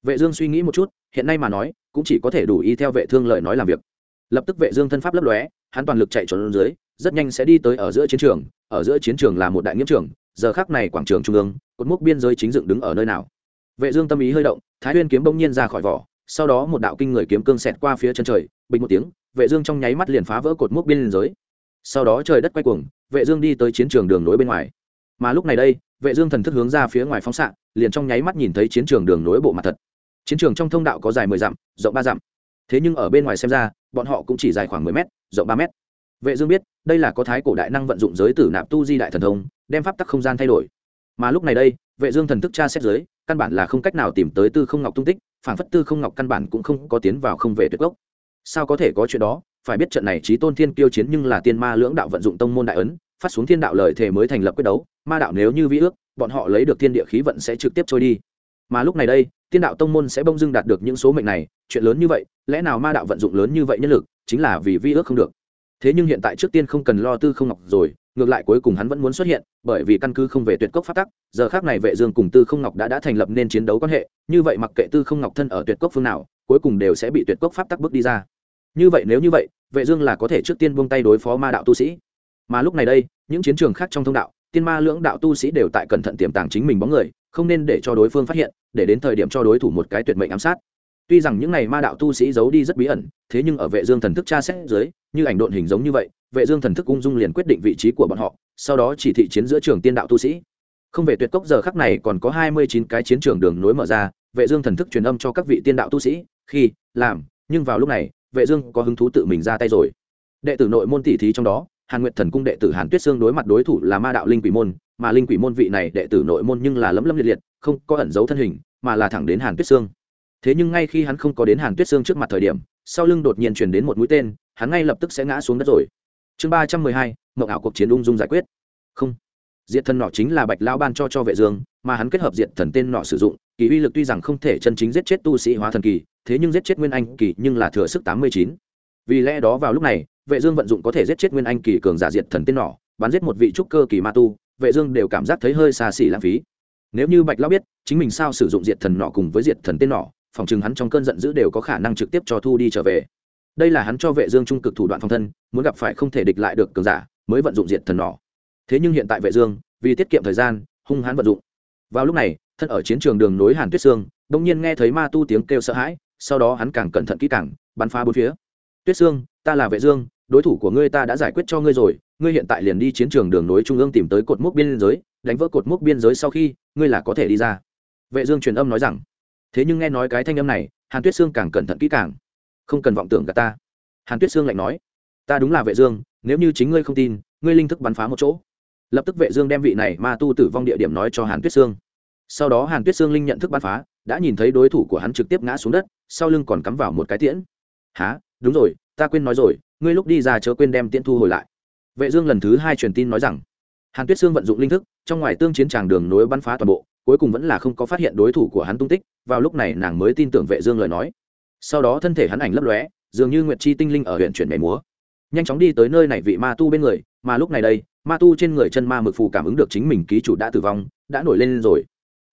vệ dương suy nghĩ một chút, hiện nay mà nói, cũng chỉ có thể đủ y theo vệ thương lời nói làm việc lập tức vệ dương thân pháp lấp lóe, hắn toàn lực chạy trốn dưới, rất nhanh sẽ đi tới ở giữa chiến trường. Ở giữa chiến trường là một đại nghĩa trường, giờ khắc này quảng trường trung ương, cột mốc biên giới chính dựng đứng ở nơi nào? Vệ dương tâm ý hơi động, thái nguyên kiếm bỗng nhiên ra khỏi vỏ, sau đó một đạo kinh người kiếm cương xẹt qua phía chân trời, bình một tiếng, vệ dương trong nháy mắt liền phá vỡ cột mốc biên giới. Sau đó trời đất quay cuồng, vệ dương đi tới chiến trường đường nối bên ngoài. Mà lúc này đây, vệ dương thần thức hướng ra phía ngoài phóng xạ, liền trong nháy mắt nhìn thấy chiến trường đường nối bộ mặt thật. Chiến trường trong thông đạo có dài 10 dặm, rộng 3 dặm thế nhưng ở bên ngoài xem ra, bọn họ cũng chỉ dài khoảng 10 mét, rộng 3 mét. Vệ dương biết, đây là có thái cổ đại năng vận dụng giới tử nạp tu di đại thần thông, đem pháp tắc không gian thay đổi. Mà lúc này đây, vệ dương thần thức tra xét giới, căn bản là không cách nào tìm tới tư không ngọc tung tích, phản phất tư không ngọc căn bản cũng không có tiến vào không về tuyệt gốc. Sao có thể có chuyện đó? Phải biết trận này trí tôn thiên kiêu chiến nhưng là tiên ma lưỡng đạo vận dụng tông môn đại ấn, phát xuống thiên đạo lời thể mới thành lập quyết đấu, ma đạo nếu như vi ước, bọn họ lấy được thiên địa khí vận sẽ trực tiếp trôi đi. Mà lúc này đây tiên đạo tông môn sẽ bông dưng đạt được những số mệnh này, chuyện lớn như vậy, lẽ nào ma đạo vận dụng lớn như vậy nhân lực, chính là vì vi ước không được. Thế nhưng hiện tại trước tiên không cần lo tư không ngọc rồi, ngược lại cuối cùng hắn vẫn muốn xuất hiện, bởi vì căn cứ không về tuyệt cốc phát tắc, giờ khác này vệ dương cùng tư không ngọc đã đã thành lập nên chiến đấu quan hệ, như vậy mặc kệ tư không ngọc thân ở tuyệt cốc phương nào, cuối cùng đều sẽ bị tuyệt cốc pháp tắc bước đi ra. Như vậy nếu như vậy, vệ dương là có thể trước tiên buông tay đối phó ma đạo tu sĩ. Mà lúc này đây, những chiến trường khác trong thông đạo tiên ma lưỡng đạo tu sĩ đều tại cẩn thận tiềm tàng chính mình bóng người, không nên để cho đối phương phát hiện, để đến thời điểm cho đối thủ một cái tuyệt mệnh ám sát. Tuy rằng những này ma đạo tu sĩ giấu đi rất bí ẩn, thế nhưng ở vệ dương thần thức tra xét dưới, như ảnh độn hình giống như vậy, vệ dương thần thức ung dung liền quyết định vị trí của bọn họ, sau đó chỉ thị chiến giữa trường tiên đạo tu sĩ. Không về tuyệt cốc giờ khắc này còn có 29 cái chiến trường đường nối mở ra, vệ dương thần thức truyền âm cho các vị tiên đạo tu sĩ, khi, làm, nhưng vào lúc này, vệ dương có hứng thú tự mình ra tay rồi. Đệ tử nội môn tỷ thí trong đó hàn nguyệt thần cung đệ tử hàn tuyết sương đối mặt đối thủ là ma đạo linh quỷ môn, mà linh quỷ môn vị này đệ tử nội môn nhưng là lấm lấm liệt liệt, không có ẩn giấu thân hình, mà là thẳng đến hàn tuyết sương. Thế nhưng ngay khi hắn không có đến hàn tuyết sương trước mặt thời điểm, sau lưng đột nhiên truyền đến một mũi tên, hắn ngay lập tức sẽ ngã xuống đất rồi. Chương ba trăm mười hai, mộng ảo cuộc chiến ung dung giải quyết. Không, diệt thần nọ chính là bạch lão ban cho cho vệ dương, mà hắn kết hợp diệt thần tên nọ sử dụng, kỳ uy lực tuy rằng không thể chân chính giết chết tu sĩ hóa thần kỳ, thế nhưng giết chết nguyên anh kỳ nhưng là thừa sức tám mươi chín. Vì lẽ đó vào lúc này vệ dương vận dụng có thể giết chết nguyên anh kỳ cường giả diệt thần tên nỏ, bắn giết một vị trúc cơ kỳ ma tu vệ dương đều cảm giác thấy hơi xa xỉ lãng phí. Nếu như bạch lão biết chính mình sao sử dụng diệt thần nỏ cùng với diệt thần tên nỏ, phòng trường hắn trong cơn giận dữ đều có khả năng trực tiếp cho thu đi trở về. Đây là hắn cho vệ dương trung cực thủ đoạn phòng thân muốn gặp phải không thể địch lại được cường giả mới vận dụng diệt thần nỏ. thế nhưng hiện tại vệ dương vì tiết kiệm thời gian hung hãn vận dụng. Vào lúc này thân ở chiến trường đường nối hàn tuyết sương đung nhiên nghe thấy ma tu tiếng kêu sợ hãi sau đó hắn càng cẩn thận kỹ càng bắn phá bốn phía. Tuyết sương ta là vệ dương đối thủ của ngươi ta đã giải quyết cho ngươi rồi, ngươi hiện tại liền đi chiến trường đường nối trung ương tìm tới cột mốc biên giới, đánh vỡ cột mốc biên giới sau khi, ngươi là có thể đi ra. Vệ dương truyền âm nói rằng. Thế nhưng nghe nói cái thanh âm này, hàn tuyết sương càng cẩn thận kỹ càng. Không cần vọng tưởng cả ta. Hàn tuyết sương lạnh nói. Ta đúng là vệ dương, nếu như chính ngươi không tin, ngươi linh thức bắn phá một chỗ. Lập tức vệ dương đem vị này ma tu tử vong địa điểm nói cho hàn tuyết sương. Sau đó hàn tuyết sương linh nhận thức bắn phá, đã nhìn thấy đối thủ của hắn trực tiếp ngã xuống đất, sau lưng còn cắm vào một cái tiễn. Há đúng rồi, ta quên nói rồi ngươi lúc đi ra chớ quên đem tiễn thu hồi lại. Vệ dương lần thứ hai truyền tin nói rằng, hàn tuyết sương vận dụng linh thức, trong ngoài tương chiến tràng đường nối bắn phá toàn bộ, cuối cùng vẫn là không có phát hiện đối thủ của hắn tung tích, vào lúc này nàng mới tin tưởng vệ dương lời nói. Sau đó thân thể hắn ảnh lấp lóe, dường như nguyệt chi tinh linh ở huyện chuyển nhảy múa. Nhanh chóng đi tới nơi này vị ma tu bên người, mà lúc này đây, ma tu trên người chân ma mực phù cảm ứng được chính mình ký chủ đã tử vong, đã nổi lên rồi.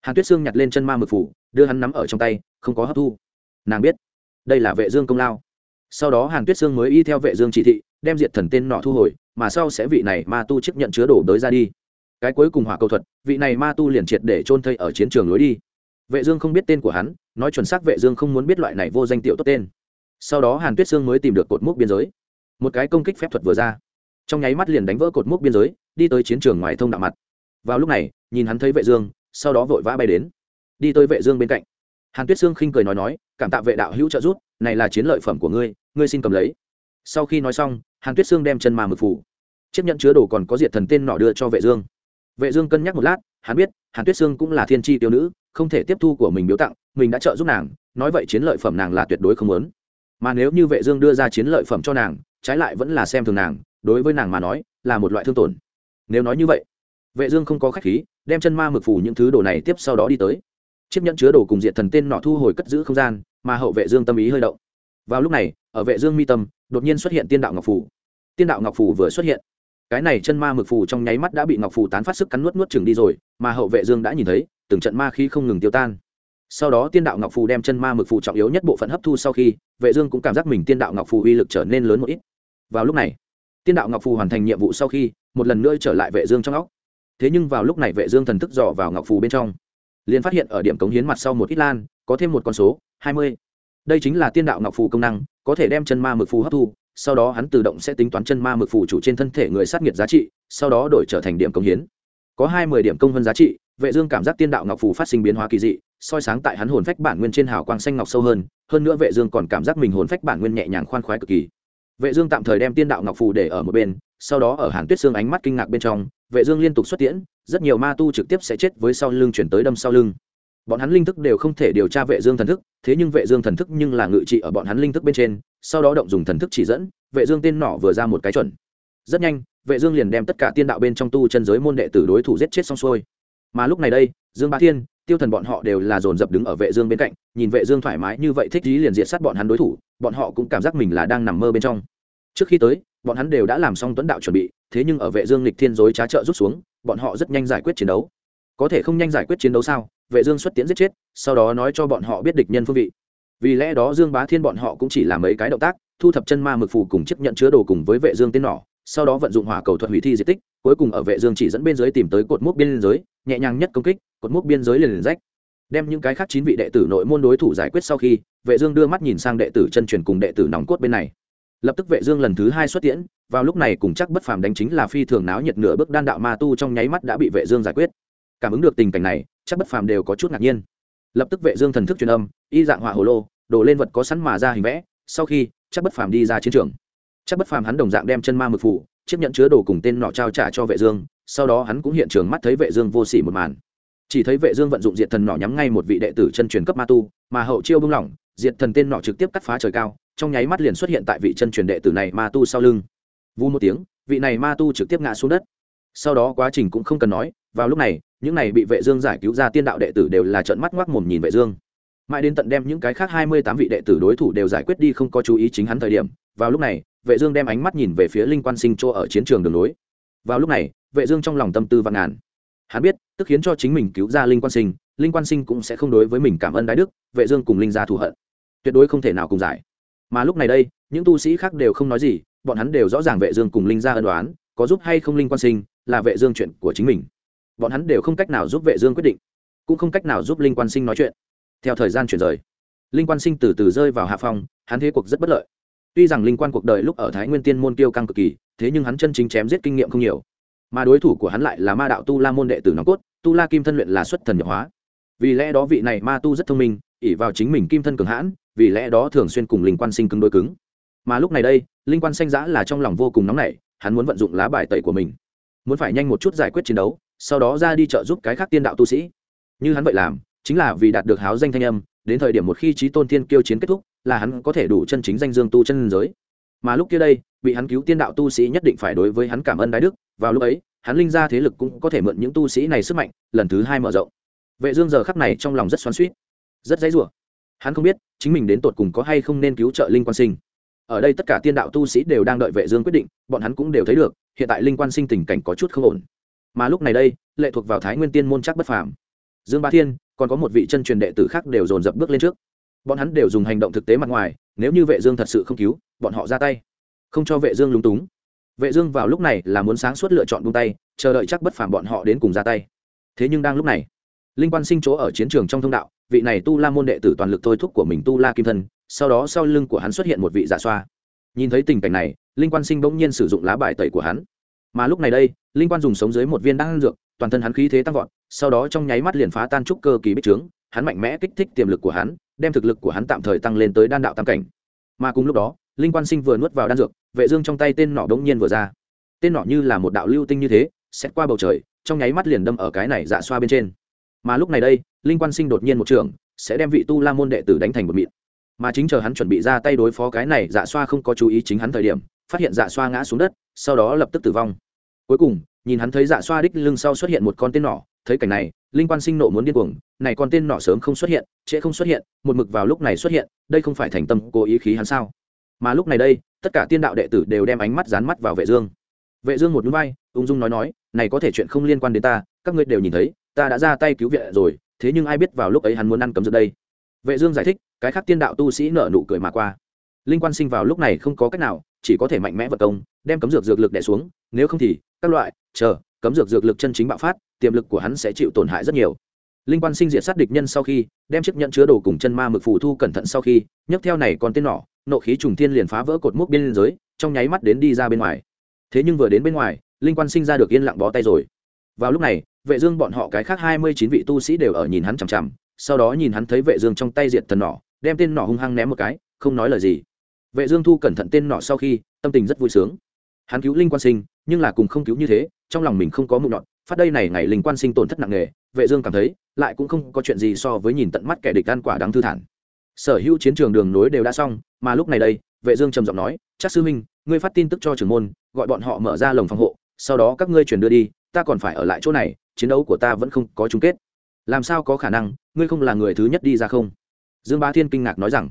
Hàn tuyết sương nhặt lên chân ma mực phù, đưa hắn nắm ở trong tay, không có hấp thu. Nàng biết, đây là vệ dương công lao sau đó hàn tuyết sương mới y theo vệ dương chỉ thị, đem diệt thần tên nọ thu hồi, mà sau sẽ vị này ma tu chấp nhận chứa đổ đới ra đi. Cái cuối cùng hỏa cầu thuật, vị này ma tu liền triệt để trôn thây ở chiến trường lối đi. Vệ dương không biết tên của hắn, nói chuẩn xác vệ dương không muốn biết loại này vô danh tiểu tốt tên. Sau đó hàn tuyết sương mới tìm được cột mốc biên giới. Một cái công kích phép thuật vừa ra. Trong nháy mắt liền đánh vỡ cột mốc biên giới, đi tới chiến trường ngoài thông đạo mặt. Vào lúc này, nhìn hắn thấy vệ dương, sau đó vội vã bay đến. Đi tới vệ dương bên cạnh hàn tuyết sương khinh cười nói nói, cảm tạ vệ đạo hữu trợ giúp, này là chiến lợi phẩm của ngươi ngươi xin cầm lấy. Sau khi nói xong, hàn tuyết sương đem chân ma mực phủ. Chiếc nhận chứa đồ còn có diệt thần tên nọ đưa cho vệ dương. Vệ dương cân nhắc một lát, hắn biết, hàn tuyết sương cũng là thiên tri tiêu nữ, không thể tiếp thu của mình biếu tặng, mình đã trợ giúp nàng, nói vậy chiến lợi phẩm nàng là tuyệt đối không muốn. Mà nếu như vệ dương đưa ra chiến lợi phẩm cho nàng, trái lại vẫn là xem thường nàng, đối với nàng mà nói, là một loại thương tổn. Nếu nói như vậy, vệ dương không có khách khí, đem chân ma mực phủ những thứ đồ này tiếp sau đó đi tới chiếc nhẫn chứa đồ cùng diện thần tên nọ thu hồi cất giữ không gian, mà hậu vệ dương tâm ý hơi động. Vào lúc này, ở vệ dương mi tâm, đột nhiên xuất hiện tiên đạo ngọc phủ tiên đạo ngọc phủ vừa xuất hiện, cái này chân ma mực phủ trong nháy mắt đã bị ngọc phủ tán phát sức cắn nuốt nuốt chừng đi rồi, mà hậu vệ dương đã nhìn thấy, từng trận ma khí không ngừng tiêu tan. Sau đó tiên đạo ngọc phù đem chân ma mực phù trọng yếu nhất bộ phận hấp thu sau khi, vệ dương cũng cảm giác mình tiên đạo ngọc phù uy lực trở nên lớn một ít. Vào lúc này, tiên đạo ngọc phù hoàn thành nhiệm vụ sau khi, một lần nữa trở lại vệ dương trong óc. Thế nhưng vào lúc này vệ dương thần thức dò vào ngọc phù bên trong liền phát hiện ở điểm cống hiến mặt sau một ít lan, có thêm một con số 20. đây chính là tiên đạo ngọc phù công năng, có thể đem chân ma mực phù hấp thu, sau đó hắn tự động sẽ tính toán chân ma mực phù chủ trên thân thể người sát nghiệt giá trị, sau đó đổi trở thành điểm cống hiến có hai mươi điểm công hơn giá trị, vệ dương cảm giác tiên đạo ngọc phù phát sinh biến hóa kỳ dị, soi sáng tại hắn hồn phách bản nguyên trên hào quang xanh ngọc sâu hơn hơn nữa vệ dương còn cảm giác mình hồn phách bản nguyên nhẹ nhàng khoan khoái cực kỳ vệ dương tạm thời đem tiên đạo ngọc phù để ở một bên, sau đó ở hàn tuyết xương ánh mắt kinh ngạc bên trong vệ dương liên tục xuất tiễn, rất nhiều ma tu trực tiếp sẽ chết với sau lưng chuyển tới đâm sau lưng. Bọn hắn linh thức đều không thể điều tra vệ dương thần thức, thế nhưng vệ dương thần thức nhưng là ngự trị ở bọn hắn linh thức bên trên, sau đó động dùng thần thức chỉ dẫn, vệ dương tên nỏ vừa ra một cái chuẩn. Rất nhanh, vệ dương liền đem tất cả tiên đạo bên trong tu chân giới môn đệ tử đối thủ giết chết xong xuôi. Mà lúc này đây, dương Ba thiên, tiêu thần bọn họ đều là dồn dập đứng ở vệ dương bên cạnh, nhìn vệ dương thoải mái như vậy thích trí liền diệt sát bọn hắn đối thủ, bọn họ cũng cảm giác mình là đang nằm mơ bên trong. Trước khi tới, bọn hắn đều đã làm xong tuấn đạo chuẩn bị thế nhưng ở vệ dương lịch thiên dối trá trợ rút xuống, bọn họ rất nhanh giải quyết chiến đấu. Có thể không nhanh giải quyết chiến đấu sao? Vệ dương xuất tiễn giết chết, sau đó nói cho bọn họ biết địch nhân phương vị. Vì lẽ đó dương bá thiên bọn họ cũng chỉ làm mấy cái động tác, thu thập chân ma mực phù cùng chấp nhận chứa đồ cùng với vệ dương tên nỏ, sau đó vận dụng hỏa cầu thuật hủy thi di tích, cuối cùng ở vệ dương chỉ dẫn bên dưới tìm tới cột mốc biên giới, nhẹ nhàng nhất công kích, cột mốc biên giới liền liền rách. Đem những cái khác chín vị đệ tử nội môn đối thủ giải quyết sau khi, vệ dương đưa mắt nhìn sang đệ tử chân truyền cùng đệ tử nòng cốt bên này lập tức vệ dương lần thứ hai xuất tiễn, vào lúc này cùng chắc bất phàm đánh chính là phi thường náo nhiệt nửa bước đan đạo ma tu trong nháy mắt đã bị vệ dương giải quyết. Cảm ứng được tình cảnh này, chắc bất phàm đều có chút ngạc nhiên. Lập tức vệ dương thần thức truyền âm, y dạng hỏa hồ lô, đổ lên vật có sẵn mà ra hình vẽ, sau khi, chắc bất phàm đi ra chiến trường. Chắc bất phàm hắn đồng dạng đem chân ma mực phủ, chiếc nhận chứa đồ cùng tên nọ trao trả cho vệ dương, sau đó hắn cũng hiện trường mắt thấy vệ dương vô sỉ một màn. Chỉ thấy vệ dương vận dụng diệt thần nọ nhắm ngay một vị đệ tử chân truyền cấp ma tu, mà hậu chiêu bung lỏng diệt thần tên nọ trực tiếp cắt phá trời cao, trong nháy mắt liền xuất hiện tại vị chân truyền đệ tử này ma tu sau lưng. Vu một tiếng, vị này ma tu trực tiếp ngã xuống đất. Sau đó quá trình cũng không cần nói, vào lúc này, những này bị vệ dương giải cứu ra tiên đạo đệ tử đều là trợn mắt ngoác mồm nhìn vệ dương. Mãi đến tận đem những cái khác hai mươi tám vị đệ tử đối thủ đều giải quyết đi không có chú ý chính hắn thời điểm, vào lúc này, vệ dương đem ánh mắt nhìn về phía linh quan sinh chỗ ở chiến trường đường lối. Vào lúc này, vệ dương trong lòng tâm tư vạn ngàn. Hắn biết, tức khiến cho chính mình cứu ra linh quan sinh, linh quan sinh cũng sẽ không đối với mình cảm ơn đái đức, vệ dương cùng linh gia thù hận tuyệt đối không thể nào cùng giải. Mà lúc này đây, những tu sĩ khác đều không nói gì, bọn hắn đều rõ ràng vệ dương cùng linh gia ân đoán có giúp hay không linh quan sinh, là vệ dương chuyện của chính mình. Bọn hắn đều không cách nào giúp vệ dương quyết định, cũng không cách nào giúp linh quan sinh nói chuyện. Theo thời gian chuyển rời, linh quan sinh từ từ rơi vào hạ phong, hắn thế cuộc rất bất lợi. Tuy rằng linh quan cuộc đời lúc ở thái nguyên tiên môn tiêu căng cực kỳ, thế nhưng hắn chân chính chém giết kinh nghiệm không nhiều. Mà đối thủ của hắn lại là ma đạo tu la môn đệ tử nòng cốt, tu la kim thân luyện là xuất thần nhập hóa. Vì lẽ đó vị này ma tu rất thông minh ỉ vào chính mình kim thân cường hãn vì lẽ đó thường xuyên cùng linh quan sinh cứng đôi cứng. Mà lúc này đây, linh quan xanh giã là trong lòng vô cùng nóng nảy, hắn muốn vận dụng lá bài tẩy của mình. Muốn phải nhanh một chút giải quyết chiến đấu, sau đó ra đi trợ giúp cái khác tiên đạo tu sĩ. Như hắn vậy làm, chính là vì đạt được háo danh thanh âm, đến thời điểm một khi trí tôn thiên kiêu chiến kết thúc, là hắn có thể đủ chân chính danh dương tu chân giới. Mà lúc kia đây, bị hắn cứu tiên đạo tu sĩ nhất định phải đối với hắn cảm ơn đái đức, vào lúc ấy, hắn linh ra thế lực cũng có thể mượn những tu sĩ này sức mạnh, lần thứ hai mở rộng. Vệ dương giờ khắc này trong lòng rất xoắn xuýt, rất dãy rủa hắn không biết, chính mình đến tột cùng có hay không nên cứu trợ linh quan sinh. Ở đây tất cả tiên đạo tu sĩ đều đang đợi vệ dương quyết định, bọn hắn cũng đều thấy được, hiện tại linh quan sinh tình cảnh có chút không ổn. Mà lúc này đây, lệ thuộc vào thái nguyên tiên môn chắc bất phàm. Dương ba thiên, còn có một vị chân truyền đệ tử khác đều dồn dập bước lên trước. Bọn hắn đều dùng hành động thực tế mặt ngoài, nếu như vệ dương thật sự không cứu, bọn họ ra tay. Không cho vệ dương lúng túng. Vệ dương vào lúc này là muốn sáng suốt lựa chọn buông tay, chờ đợi chắc bất phàm bọn họ đến cùng ra tay. Thế nhưng đang lúc này linh quan sinh chỗ ở chiến trường trong thông đạo, vị này tu la môn đệ tử toàn lực thôi thúc của mình tu la kim thân, sau đó sau lưng của hắn xuất hiện một vị giả xoa. Nhìn thấy tình cảnh này, linh quan sinh bỗng nhiên sử dụng lá bài tẩy của hắn. Mà lúc này đây, linh quan dùng sống dưới một viên đan dược, toàn thân hắn khí thế tăng vọt, sau đó trong nháy mắt liền phá tan trúc cơ kỳ bích trướng, hắn mạnh mẽ kích thích tiềm lực của hắn, đem thực lực của hắn tạm thời tăng lên tới đan đạo tam cảnh. Mà cùng lúc đó, linh quan sinh vừa nuốt vào đan dược, vệ dương trong tay tên nỏ đống nhiên vừa ra. Tên nỏ như là một đạo lưu tinh như thế xét qua bầu trời, trong nháy mắt liền đâm ở cái này dạ xoa bên trên mà lúc này đây, linh quan sinh đột nhiên một trường, sẽ đem vị tu la môn đệ tử đánh thành một mịn. Mà chính chờ hắn chuẩn bị ra tay đối phó cái này dạ xoa không có chú ý chính hắn thời điểm, phát hiện dạ xoa ngã xuống đất, sau đó lập tức tử vong. Cuối cùng, nhìn hắn thấy dạ xoa đích lưng sau xuất hiện một con tên nỏ, thấy cảnh này, linh quan sinh nộ muốn điên cuồng, này con tên nỏ sớm không xuất hiện, trễ không xuất hiện, một mực vào lúc này xuất hiện, đây không phải thành tâm cố ý khí hắn sao? Mà lúc này đây, tất cả tiên đạo đệ tử đều đem ánh mắt dán mắt vào vệ dương. Vệ dương một núi bay ung dung nói nói, này có thể chuyện không liên quan đến ta, các ngươi đều nhìn thấy ta đã ra tay cứu viện rồi, thế nhưng ai biết vào lúc ấy hắn muốn ăn cấm dược đây. Vệ dương giải thích, cái khác tiên đạo tu sĩ nở nụ cười mà qua. Linh quan sinh vào lúc này không có cách nào, chỉ có thể mạnh mẽ vật công, đem cấm dược dược lực đè xuống, nếu không thì, các loại, chờ, cấm dược dược lực chân chính bạo phát, tiềm lực của hắn sẽ chịu tổn hại rất nhiều. Linh quan sinh diệt sát địch nhân sau khi, đem chiếc nhẫn chứa đồ cùng chân ma mực phù thu cẩn thận sau khi, nhấc theo này còn tên nỏ nộ khí trùng thiên liền phá vỡ cột mốc biên giới, trong nháy mắt đến đi ra bên ngoài. Thế nhưng vừa đến bên ngoài, linh quan sinh ra được yên lặng bó tay rồi. Vào lúc này vệ dương bọn họ cái khác hai mươi chín vị tu sĩ đều ở nhìn hắn chằm chằm sau đó nhìn hắn thấy vệ dương trong tay diệt thần nỏ đem tên nỏ hung hăng ném một cái không nói lời gì. Vệ dương thu cẩn thận tên nỏ sau khi tâm tình rất vui sướng. Hắn cứu linh quan sinh nhưng là cùng không cứu như thế trong lòng mình không có mụ nọ, phát đây này ngày linh quan sinh tổn thất nặng nề vệ dương cảm thấy lại cũng không có chuyện gì so với nhìn tận mắt kẻ địch ăn quả đáng thư thản. Sở hữu chiến trường đường nối đều đã xong mà lúc này đây vệ dương trầm giọng nói chắc sư minh ngươi phát tin tức cho trưởng môn gọi bọn họ mở ra lồng phòng hộ sau đó các ngươi chuyển đưa đi ta còn phải ở lại chỗ này, chiến đấu của ta vẫn không có chung kết. Làm sao có khả năng, ngươi không là người thứ nhất đi ra không? Dương bá thiên kinh ngạc nói rằng.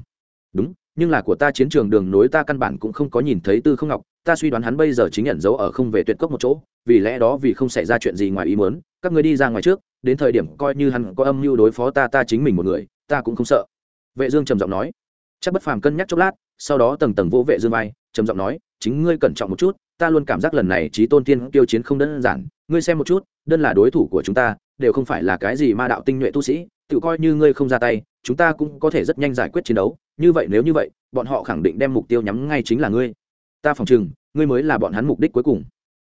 Đúng, nhưng là của ta chiến trường đường nối ta căn bản cũng không có nhìn thấy tư không ngọc, ta suy đoán hắn bây giờ chính nhận dấu ở không về tuyệt cốc một chỗ, vì lẽ đó vì không xảy ra chuyện gì ngoài ý muốn, các ngươi đi ra ngoài trước, đến thời điểm coi như hắn có âm mưu đối phó ta ta chính mình một người, ta cũng không sợ. Vệ dương trầm giọng nói. Chắc bất phàm cân nhắc chốc lát, sau đó tầng tầng vỗ vệ dương vai, trầm giọng nói, chính ngươi cẩn trọng một chút ta luôn cảm giác lần này trí tôn tiên tiêu chiến không đơn giản, ngươi xem một chút, đơn là đối thủ của chúng ta, đều không phải là cái gì ma đạo tinh nhuệ tu sĩ, tự coi như ngươi không ra tay, chúng ta cũng có thể rất nhanh giải quyết chiến đấu, như vậy nếu như vậy, bọn họ khẳng định đem mục tiêu nhắm ngay chính là ngươi. Ta phòng chừng ngươi mới là bọn hắn mục đích cuối cùng.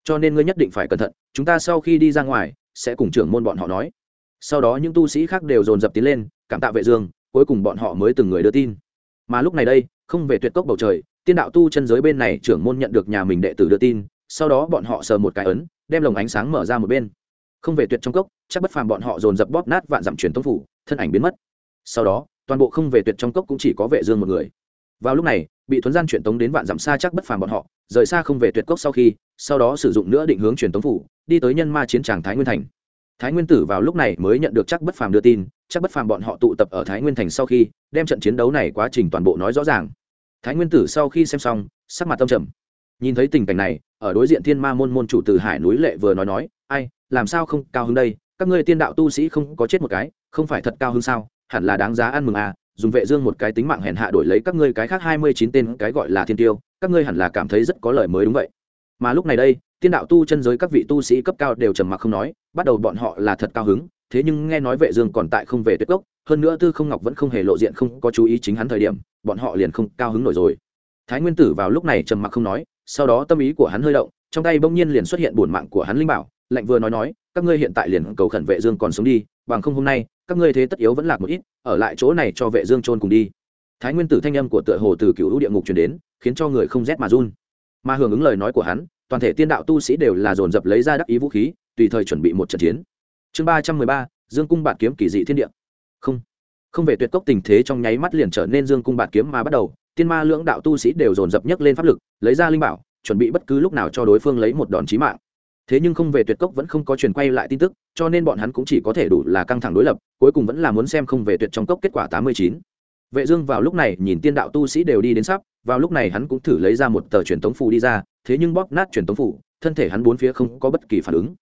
Cho nên ngươi nhất định phải cẩn thận, chúng ta sau khi đi ra ngoài, sẽ cùng trưởng môn bọn họ nói. Sau đó những tu sĩ khác đều dồn dập tiến lên, cảm tạ vệ dương, cuối cùng bọn họ mới từng người đưa tin. Mà lúc này đây, không về tuyệt cốc bầu trời tiên đạo tu chân giới bên này trưởng môn nhận được nhà mình đệ tử đưa tin, sau đó bọn họ sờ một cái ấn, đem lồng ánh sáng mở ra một bên. Không về tuyệt trong cốc, chắc bất phàm bọn họ dồn dập bóp nát vạn dặm truyền tông phủ, thân ảnh biến mất. Sau đó, toàn bộ không về tuyệt trong cốc cũng chỉ có vệ dương một người. Vào lúc này, bị thuấn gian truyền tống đến vạn dặm xa chắc bất phàm bọn họ, rời xa không về tuyệt cốc sau khi, sau đó sử dụng nữa định hướng truyền tống phủ, đi tới nhân ma chiến tràng thái nguyên thành. Thái nguyên tử vào lúc này mới nhận được chắc bất phàm đưa tin, chắc bất phàm bọn họ tụ tập ở thái nguyên thành sau khi, đem trận chiến đấu này quá trình toàn bộ nói rõ ràng thái nguyên tử sau khi xem xong, sắc mặt tâm trầm. Nhìn thấy tình cảnh này, ở đối diện thiên ma môn môn chủ từ hải núi lệ vừa nói nói, ai, làm sao không cao hứng đây? Các ngươi tiên đạo tu sĩ không có chết một cái, không phải thật cao hứng sao? Hẳn là đáng giá ăn mừng à dùng vệ dương một cái tính mạng hèn hạ đổi lấy các ngươi cái khác hai mươi chín tên cái gọi là thiên tiêu, các ngươi hẳn là cảm thấy rất có lợi mới đúng vậy mà lúc này đây, tiên đạo tu chân giới các vị tu sĩ cấp cao đều trầm mặc không nói, bắt đầu bọn họ là thật cao hứng, thế nhưng nghe nói vệ dương còn tại không về tuyệt cốc, hơn nữa tư không ngọc vẫn không hề lộ diện không có chú ý chính hắn thời điểm, bọn họ liền không cao hứng nổi rồi. Thái nguyên tử vào lúc này trầm mặc không nói, sau đó tâm ý của hắn hơi động, trong tay bỗng nhiên liền xuất hiện bổn mạng của hắn linh bảo lệnh vừa nói nói, các ngươi hiện tại liền cầu khẩn vệ dương còn sống đi, bằng không hôm nay, các ngươi thế tất yếu vẫn lạc một ít, ở lại chỗ này cho vệ dương trôn cùng đi. Thái nguyên tử thanh âm của tựa hồ từ cựu địa ngục truyền đến, khiến cho người không rét mà run mà hưởng ứng lời nói của hắn, toàn thể tiên đạo tu sĩ đều là dồn dập lấy ra đắc ý vũ khí, tùy thời chuẩn bị một trận chiến. Chương ba trăm mười ba, dương cung bạt kiếm kỳ dị thiên địa. Không không về tuyệt cốc tình thế trong nháy mắt liền trở nên dương cung bạt kiếm mà bắt đầu, tiên ma lưỡng đạo tu sĩ đều dồn dập nhấc lên pháp lực, lấy ra linh bảo, chuẩn bị bất cứ lúc nào cho đối phương lấy một đòn chí mạng. Thế nhưng không về tuyệt cốc vẫn không có truyền quay lại tin tức, cho nên bọn hắn cũng chỉ có thể đủ là căng thẳng đối lập, cuối cùng vẫn là muốn xem không về tuyệt trong cốc kết quả tám mươi chín. Vệ dương vào lúc này nhìn tiên đạo tu sĩ đều đi đến sắp vào lúc này hắn cũng thử lấy ra một tờ truyền tống phù đi ra, thế nhưng bóp nát truyền tống phù, thân thể hắn bốn phía không có bất kỳ phản ứng.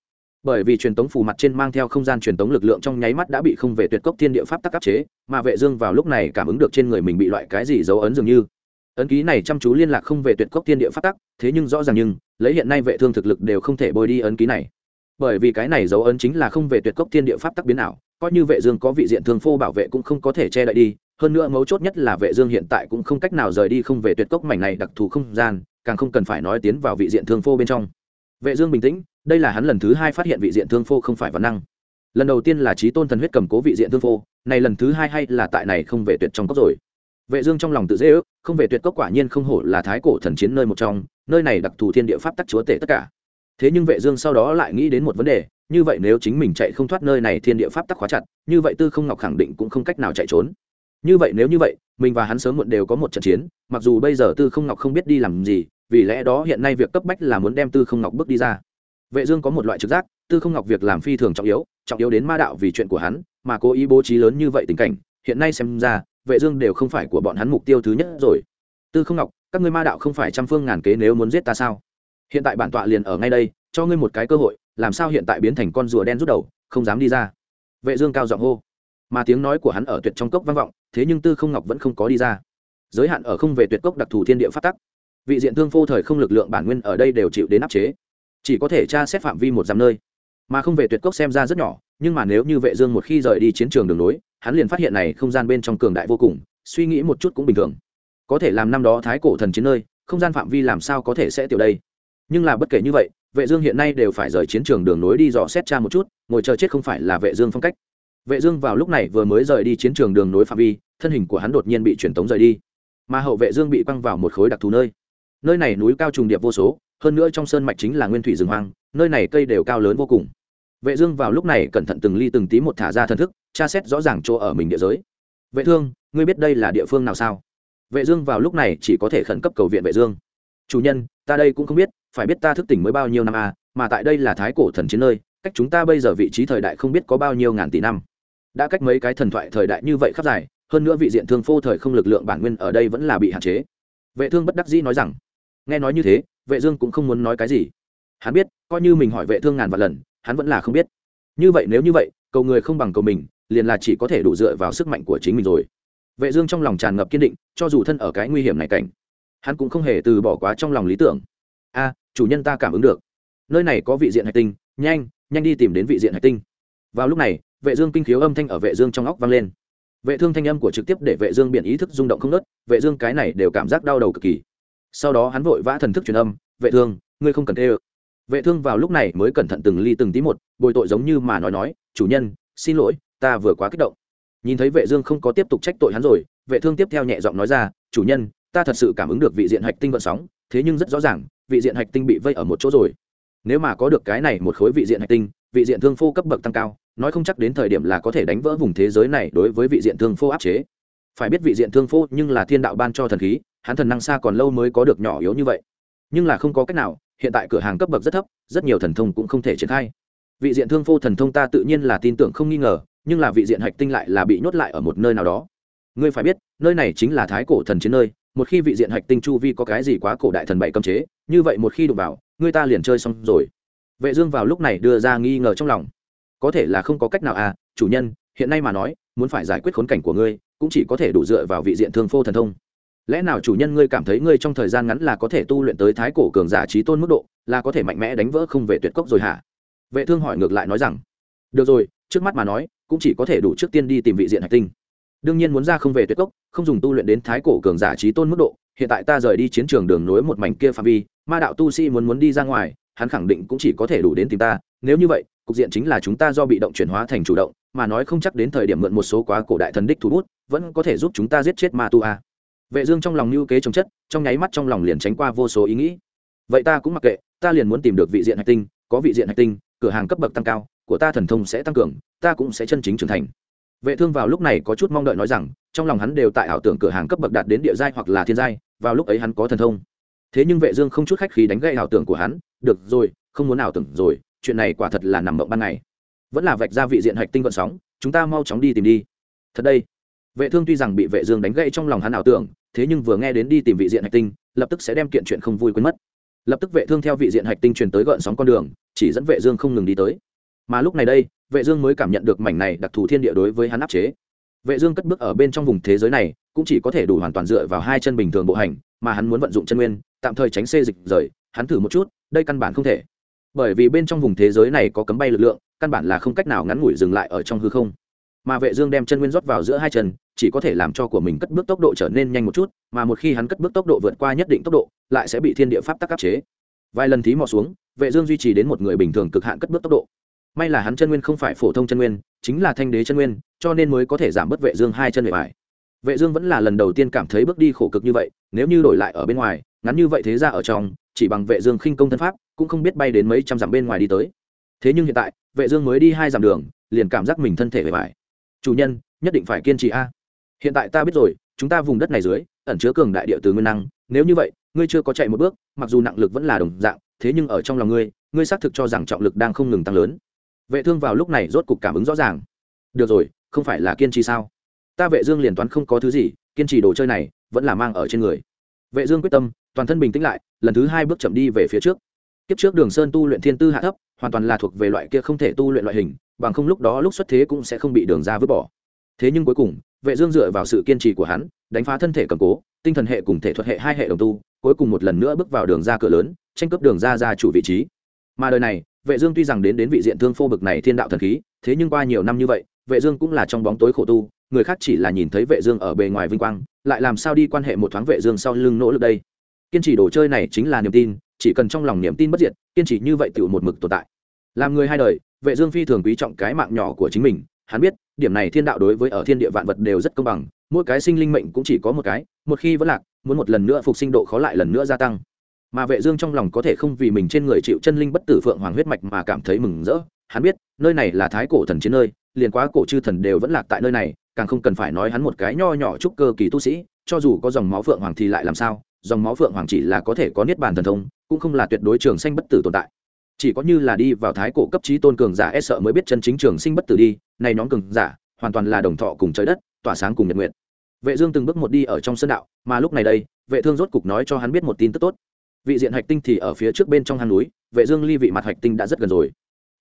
Bởi vì truyền tống phù mặt trên mang theo không gian truyền tống lực lượng trong nháy mắt đã bị không về tuyệt cốc thiên địa pháp tắc áp chế, mà vệ dương vào lúc này cảm ứng được trên người mình bị loại cái gì dấu ấn dường như. Ấn ký này chăm chú liên lạc không về tuyệt cốc thiên địa pháp tắc, thế nhưng rõ ràng nhưng, lấy hiện nay vệ thương thực lực đều không thể bôi đi ấn ký này. Bởi vì cái này dấu ấn chính là không về tuyệt cốc thiên địa pháp tắc biến ảo, coi như vệ dương có vị diện thương phô bảo vệ cũng không có thể che đậy đi hơn nữa mấu chốt nhất là vệ dương hiện tại cũng không cách nào rời đi không về tuyệt cốc mảnh này đặc thù không gian, càng không cần phải nói tiến vào vị diện thương phô bên trong. Vệ dương bình tĩnh, đây là hắn lần thứ hai phát hiện vị diện thương phô không phải vấn năng. Lần đầu tiên là trí tôn thần huyết cầm cố vị diện thương phô, này lần thứ hai hay là tại này không về tuyệt trong cốc rồi. Vệ dương trong lòng tự dễ ước, không về tuyệt cốc quả nhiên không hổ là thái cổ thần chiến nơi một trong, nơi này đặc thù thiên địa pháp tắc chúa tể tất cả. Thế nhưng vệ dương sau đó lại nghĩ đến một vấn đề, như vậy nếu chính mình chạy không thoát nơi này thiên địa pháp tắc khóa chặt, như vậy tư không ngọc khẳng định cũng không cách nào chạy trốn như vậy nếu như vậy, mình và hắn sớm muộn đều có một trận chiến, mặc dù bây giờ tư không ngọc không biết đi làm gì, vì lẽ đó hiện nay việc cấp bách là muốn đem tư không ngọc bước đi ra. Vệ dương có một loại trực giác, tư không ngọc việc làm phi thường trọng yếu trọng yếu đến ma đạo vì chuyện của hắn, mà cố ý bố trí lớn như vậy tình cảnh, hiện nay xem ra, vệ dương đều không phải của bọn hắn mục tiêu thứ nhất rồi. Tư không ngọc, các ngươi ma đạo không phải trăm phương ngàn kế nếu muốn giết ta sao? Hiện tại bản tọa liền ở ngay đây, cho ngươi một cái cơ hội, làm sao hiện tại biến thành con rùa đen rút đầu, không dám đi ra. Vệ dương cao giọng hô. Mà tiếng nói của hắn ở tuyệt trong cốc vang vọng thế nhưng tư không ngọc vẫn không có đi ra. Giới hạn ở không về tuyệt cốc đặc thù thiên địa phát tắc. Vị diện thương phô thời không lực lượng bản nguyên ở đây đều chịu đến áp chế. Chỉ có thể tra xét phạm vi một dặm nơi. Mà không về tuyệt cốc xem ra rất nhỏ, nhưng mà nếu như vệ dương một khi rời đi chiến trường đường núi hắn liền phát hiện này không gian bên trong cường đại vô cùng, suy nghĩ một chút cũng bình thường. Có thể làm năm đó thái cổ thần chiến nơi, không gian phạm vi làm sao có thể sẽ tiểu đây? Nhưng là bất kể như vậy, vệ dương hiện nay đều phải rời chiến trường đường núi đi dò xét tra một chút, ngồi chờ chết không phải là vệ dương phong cách vệ dương vào lúc này vừa mới rời đi chiến trường đường nối phạm vi, thân hình của hắn đột nhiên bị truyền tống rời đi. Mà hậu vệ dương bị quăng vào một khối đặc thù nơi. Nơi này núi cao trùng điệp vô số, hơn nữa trong sơn mạch chính là nguyên thủy rừng hoang, nơi này cây đều cao lớn vô cùng. Vệ dương vào lúc này cẩn thận từng ly từng tí một thả ra thần thức, tra xét rõ ràng chỗ ở mình địa giới. Vệ thương, ngươi biết đây là địa phương nào sao? Vệ dương vào lúc này chỉ có thể khẩn cấp cầu viện vệ dương. Chủ nhân, ta đây cũng không biết, phải biết ta thức tỉnh mới bao nhiêu năm à mà tại đây là thái cổ thần chiến nơi, cách chúng ta bây giờ vị trí thời đại không biết có bao nhiêu ngàn tỷ năm đã cách mấy cái thần thoại thời đại như vậy khắp dài, hơn nữa vị diện thương phô thời không lực lượng bản nguyên ở đây vẫn là bị hạn chế. Vệ thương bất đắc dĩ nói rằng, nghe nói như thế, vệ dương cũng không muốn nói cái gì. Hắn biết, coi như mình hỏi vệ thương ngàn vạn lần, hắn vẫn là không biết. Như vậy nếu như vậy, cầu người không bằng cầu mình, liền là chỉ có thể đủ dựa vào sức mạnh của chính mình rồi. Vệ dương trong lòng tràn ngập kiên định, cho dù thân ở cái nguy hiểm này cảnh, hắn cũng không hề từ bỏ quá trong lòng lý tưởng. A, chủ nhân ta cảm ứng được. Nơi này có vị diện hạch tinh, nhanh nhanh đi tìm đến vị diện hạch tinh. Vào lúc này vệ dương kinh khiếu âm thanh ở vệ dương trong óc vang lên. Vệ thương thanh âm của trực tiếp để vệ dương biển ý thức rung động không nứt vệ dương cái này đều cảm giác đau đầu cực kỳ. Sau đó hắn vội vã thần thức truyền âm, vệ thương, ngươi không cần tê vệ thương vào lúc này mới cẩn thận từng ly từng tí một, bồi tội giống như mà nói nói, chủ nhân, xin lỗi, ta vừa quá kích động. Nhìn thấy vệ dương không có tiếp tục trách tội hắn rồi, vệ thương tiếp theo nhẹ giọng nói ra, chủ nhân, ta thật sự cảm ứng được vị diện hạch tinh vận sóng, thế nhưng rất rõ ràng, vị diện hạch tinh bị vây ở một chỗ rồi. Nếu mà có được cái này một khối vị diện hạch tinh, vị diện thương phô cấp bậc tăng cao nói không chắc đến thời điểm là có thể đánh vỡ vùng thế giới này đối với vị diện thương phô áp chế. Phải biết vị diện thương phô nhưng là thiên đạo ban cho thần khí, hắn thần năng xa còn lâu mới có được nhỏ yếu như vậy. Nhưng là không có cách nào, hiện tại cửa hàng cấp bậc rất thấp, rất nhiều thần thông cũng không thể triển khai. Vị diện thương phô thần thông ta tự nhiên là tin tưởng không nghi ngờ, nhưng là vị diện hạch tinh lại là bị nhốt lại ở một nơi nào đó. Ngươi phải biết, nơi này chính là thái cổ thần chiến nơi, một khi vị diện hạch tinh chu vi có cái gì quá cổ đại thần bậy cấm chế, như vậy một khi đụng vào, ngươi ta liền chơi xong rồi. Vệ dương vào lúc này đưa ra nghi ngờ trong lòng có thể là không có cách nào à chủ nhân, hiện nay mà nói, muốn phải giải quyết khốn cảnh của ngươi, cũng chỉ có thể đủ dựa vào vị diện thương phô thần thông. Lẽ nào chủ nhân ngươi cảm thấy ngươi trong thời gian ngắn là có thể tu luyện tới thái cổ cường giả trí tôn mức độ, là có thể mạnh mẽ đánh vỡ không về tuyệt cốc rồi hả? Vệ thương hỏi ngược lại nói rằng, được rồi, trước mắt mà nói, cũng chỉ có thể đủ trước tiên đi tìm vị diện hạch tinh. Đương nhiên muốn ra không về tuyệt cốc, không dùng tu luyện đến thái cổ cường giả trí tôn mức độ, hiện tại ta rời đi chiến trường đường nối một mảnh kia phạm vi, ma đạo tu sĩ muốn muốn đi ra ngoài, hắn khẳng định cũng chỉ có thể đủ đến tìm ta, nếu như vậy cục diện chính là chúng ta do bị động chuyển hóa thành chủ động, mà nói không chắc đến thời điểm mượn một số quá cổ đại thần đích thủ bút, vẫn có thể giúp chúng ta giết chết ma tu a. Vệ dương trong lòng lưu kế trồng chất, trong nháy mắt trong lòng liền tránh qua vô số ý nghĩ. Vậy ta cũng mặc kệ, ta liền muốn tìm được vị diện hạch tinh, có vị diện hạch tinh, cửa hàng cấp bậc tăng cao, của ta thần thông sẽ tăng cường, ta cũng sẽ chân chính trưởng thành. Vệ thương vào lúc này có chút mong đợi nói rằng, trong lòng hắn đều tại ảo tưởng cửa hàng cấp bậc đạt đến địa giai hoặc là thiên giai, vào lúc ấy hắn có thần thông. Thế nhưng vệ dương không chút khách khí đánh gãy ảo tưởng của hắn, được rồi, không muốn ảo tưởng rồi chuyện này quả thật là nằm mộng ban ngày. Vẫn là vạch ra vị diện hạch tinh vận sóng, chúng ta mau chóng đi tìm đi. Thật đây. Vệ thương tuy rằng bị vệ dương đánh gãy trong lòng hắn ảo tưởng, thế nhưng vừa nghe đến đi tìm vị diện hạch tinh, lập tức sẽ đem kiện chuyện không vui quên mất. Lập tức vệ thương theo vị diện hạch tinh truyền tới gợn sóng con đường, chỉ dẫn vệ dương không ngừng đi tới. Mà lúc này đây, vệ dương mới cảm nhận được mảnh này đặc thù thiên địa đối với hắn áp chế. Vệ dương cất bước ở bên trong vùng thế giới này, cũng chỉ có thể đủ hoàn toàn dựa vào hai chân bình thường bộ hành, mà hắn muốn vận dụng chân nguyên, tạm thời tránh xê dịch rời, hắn thử một chút, đây căn bản không thể bởi vì bên trong vùng thế giới này có cấm bay lực lượng, căn bản là không cách nào ngắn ngủi dừng lại ở trong hư không. Mà vệ dương đem chân nguyên rót vào giữa hai chân, chỉ có thể làm cho của mình cất bước tốc độ trở nên nhanh một chút, mà một khi hắn cất bước tốc độ vượt qua nhất định tốc độ, lại sẽ bị thiên địa pháp tắc áp chế. Vài lần thí mò xuống, vệ dương duy trì đến một người bình thường cực hạn cất bước tốc độ. May là hắn chân nguyên không phải phổ thông chân nguyên, chính là thanh đế chân nguyên, cho nên mới có thể giảm bớt vệ dương hai chân bề bài vệ dương vẫn là lần đầu tiên cảm thấy bước đi khổ cực như vậy, nếu như đổi lại ở bên ngoài, ngắn như vậy thế ra ở trong chỉ bằng vệ dương khinh công thân pháp, cũng không biết bay đến mấy trăm dặm bên ngoài đi tới. Thế nhưng hiện tại, vệ dương mới đi hai dặm đường, liền cảm giác mình thân thể vệ vải. chủ nhân, nhất định phải kiên trì a. Hiện tại ta biết rồi, chúng ta vùng đất này dưới, ẩn chứa cường đại địa từ nguyên năng. Nếu như vậy, ngươi chưa có chạy một bước, mặc dù nặng lực vẫn là đồng dạng, thế nhưng ở trong lòng ngươi ngươi xác thực cho rằng trọng lực đang không ngừng tăng lớn. Vệ thương vào lúc này rốt cục cảm ứng rõ ràng. Được rồi, không phải là kiên trì sao? Ta vệ dương liền toán không có thứ gì, kiên trì đồ chơi này, vẫn là mang ở trên người. Vệ dương quyết tâm toàn thân bình tĩnh lại, lần thứ hai bước chậm đi về phía trước. Kiếp trước đường sơn tu luyện thiên tư hạ thấp, hoàn toàn là thuộc về loại kia không thể tu luyện loại hình, bằng không lúc đó lúc xuất thế cũng sẽ không bị đường ra vứt bỏ. Thế nhưng cuối cùng, vệ dương dựa vào sự kiên trì của hắn, đánh phá thân thể cầm cố, tinh thần hệ cùng thể thuật hệ hai hệ đồng tu, cuối cùng một lần nữa bước vào đường ra cửa lớn, tranh cướp đường ra ra chủ vị trí. Mà đời này, vệ dương tuy rằng đến đến vị diện thương phô bực này thiên đạo thần khí, thế nhưng qua nhiều năm như vậy, vệ dương cũng là trong bóng tối khổ tu, người khác chỉ là nhìn thấy vệ dương ở bề ngoài vinh quang, lại làm sao đi quan hệ một thoáng vệ dương sau lưng nỗ lực đây? Kiên trì đồ chơi này chính là niềm tin, chỉ cần trong lòng niềm tin bất diệt, kiên trì như vậy tự một mực tồn tại. Làm người hai đời, vệ dương phi thường quý trọng cái mạng nhỏ của chính mình, hắn biết, điểm này thiên đạo đối với ở thiên địa vạn vật đều rất công bằng, mỗi cái sinh linh mệnh cũng chỉ có một cái, một khi vẫn lạc, muốn một lần nữa phục sinh độ khó lại lần nữa gia tăng. Mà vệ dương trong lòng có thể không vì mình trên người chịu chân linh bất tử phượng hoàng huyết mạch mà cảm thấy mừng rỡ, hắn biết, nơi này là thái cổ thần chiến nơi, liền quá cổ chư thần đều vẫn lạc tại nơi này, càng không cần phải nói hắn một cái nho nhỏ trúc cơ kỳ tu sĩ, cho dù có dòng máu phượng hoàng thì lại làm sao? Dòng máu phượng hoàng chỉ là có thể có niết bàn thần thông, cũng không là tuyệt đối trường sinh bất tử tồn tại. Chỉ có như là đi vào thái cổ cấp trí tôn cường giả e sợ mới biết chân chính trường sinh bất tử đi, này nhóm cường giả, hoàn toàn là đồng thọ cùng trời đất, tỏa sáng cùng nhật nguyện. Vệ dương từng bước một đi ở trong sân đạo, mà lúc này đây, vệ thương rốt cục nói cho hắn biết một tin tức tốt. Vị diện hạch tinh thì ở phía trước bên trong hang núi, vệ dương ly vị mặt hạch tinh đã rất gần rồi.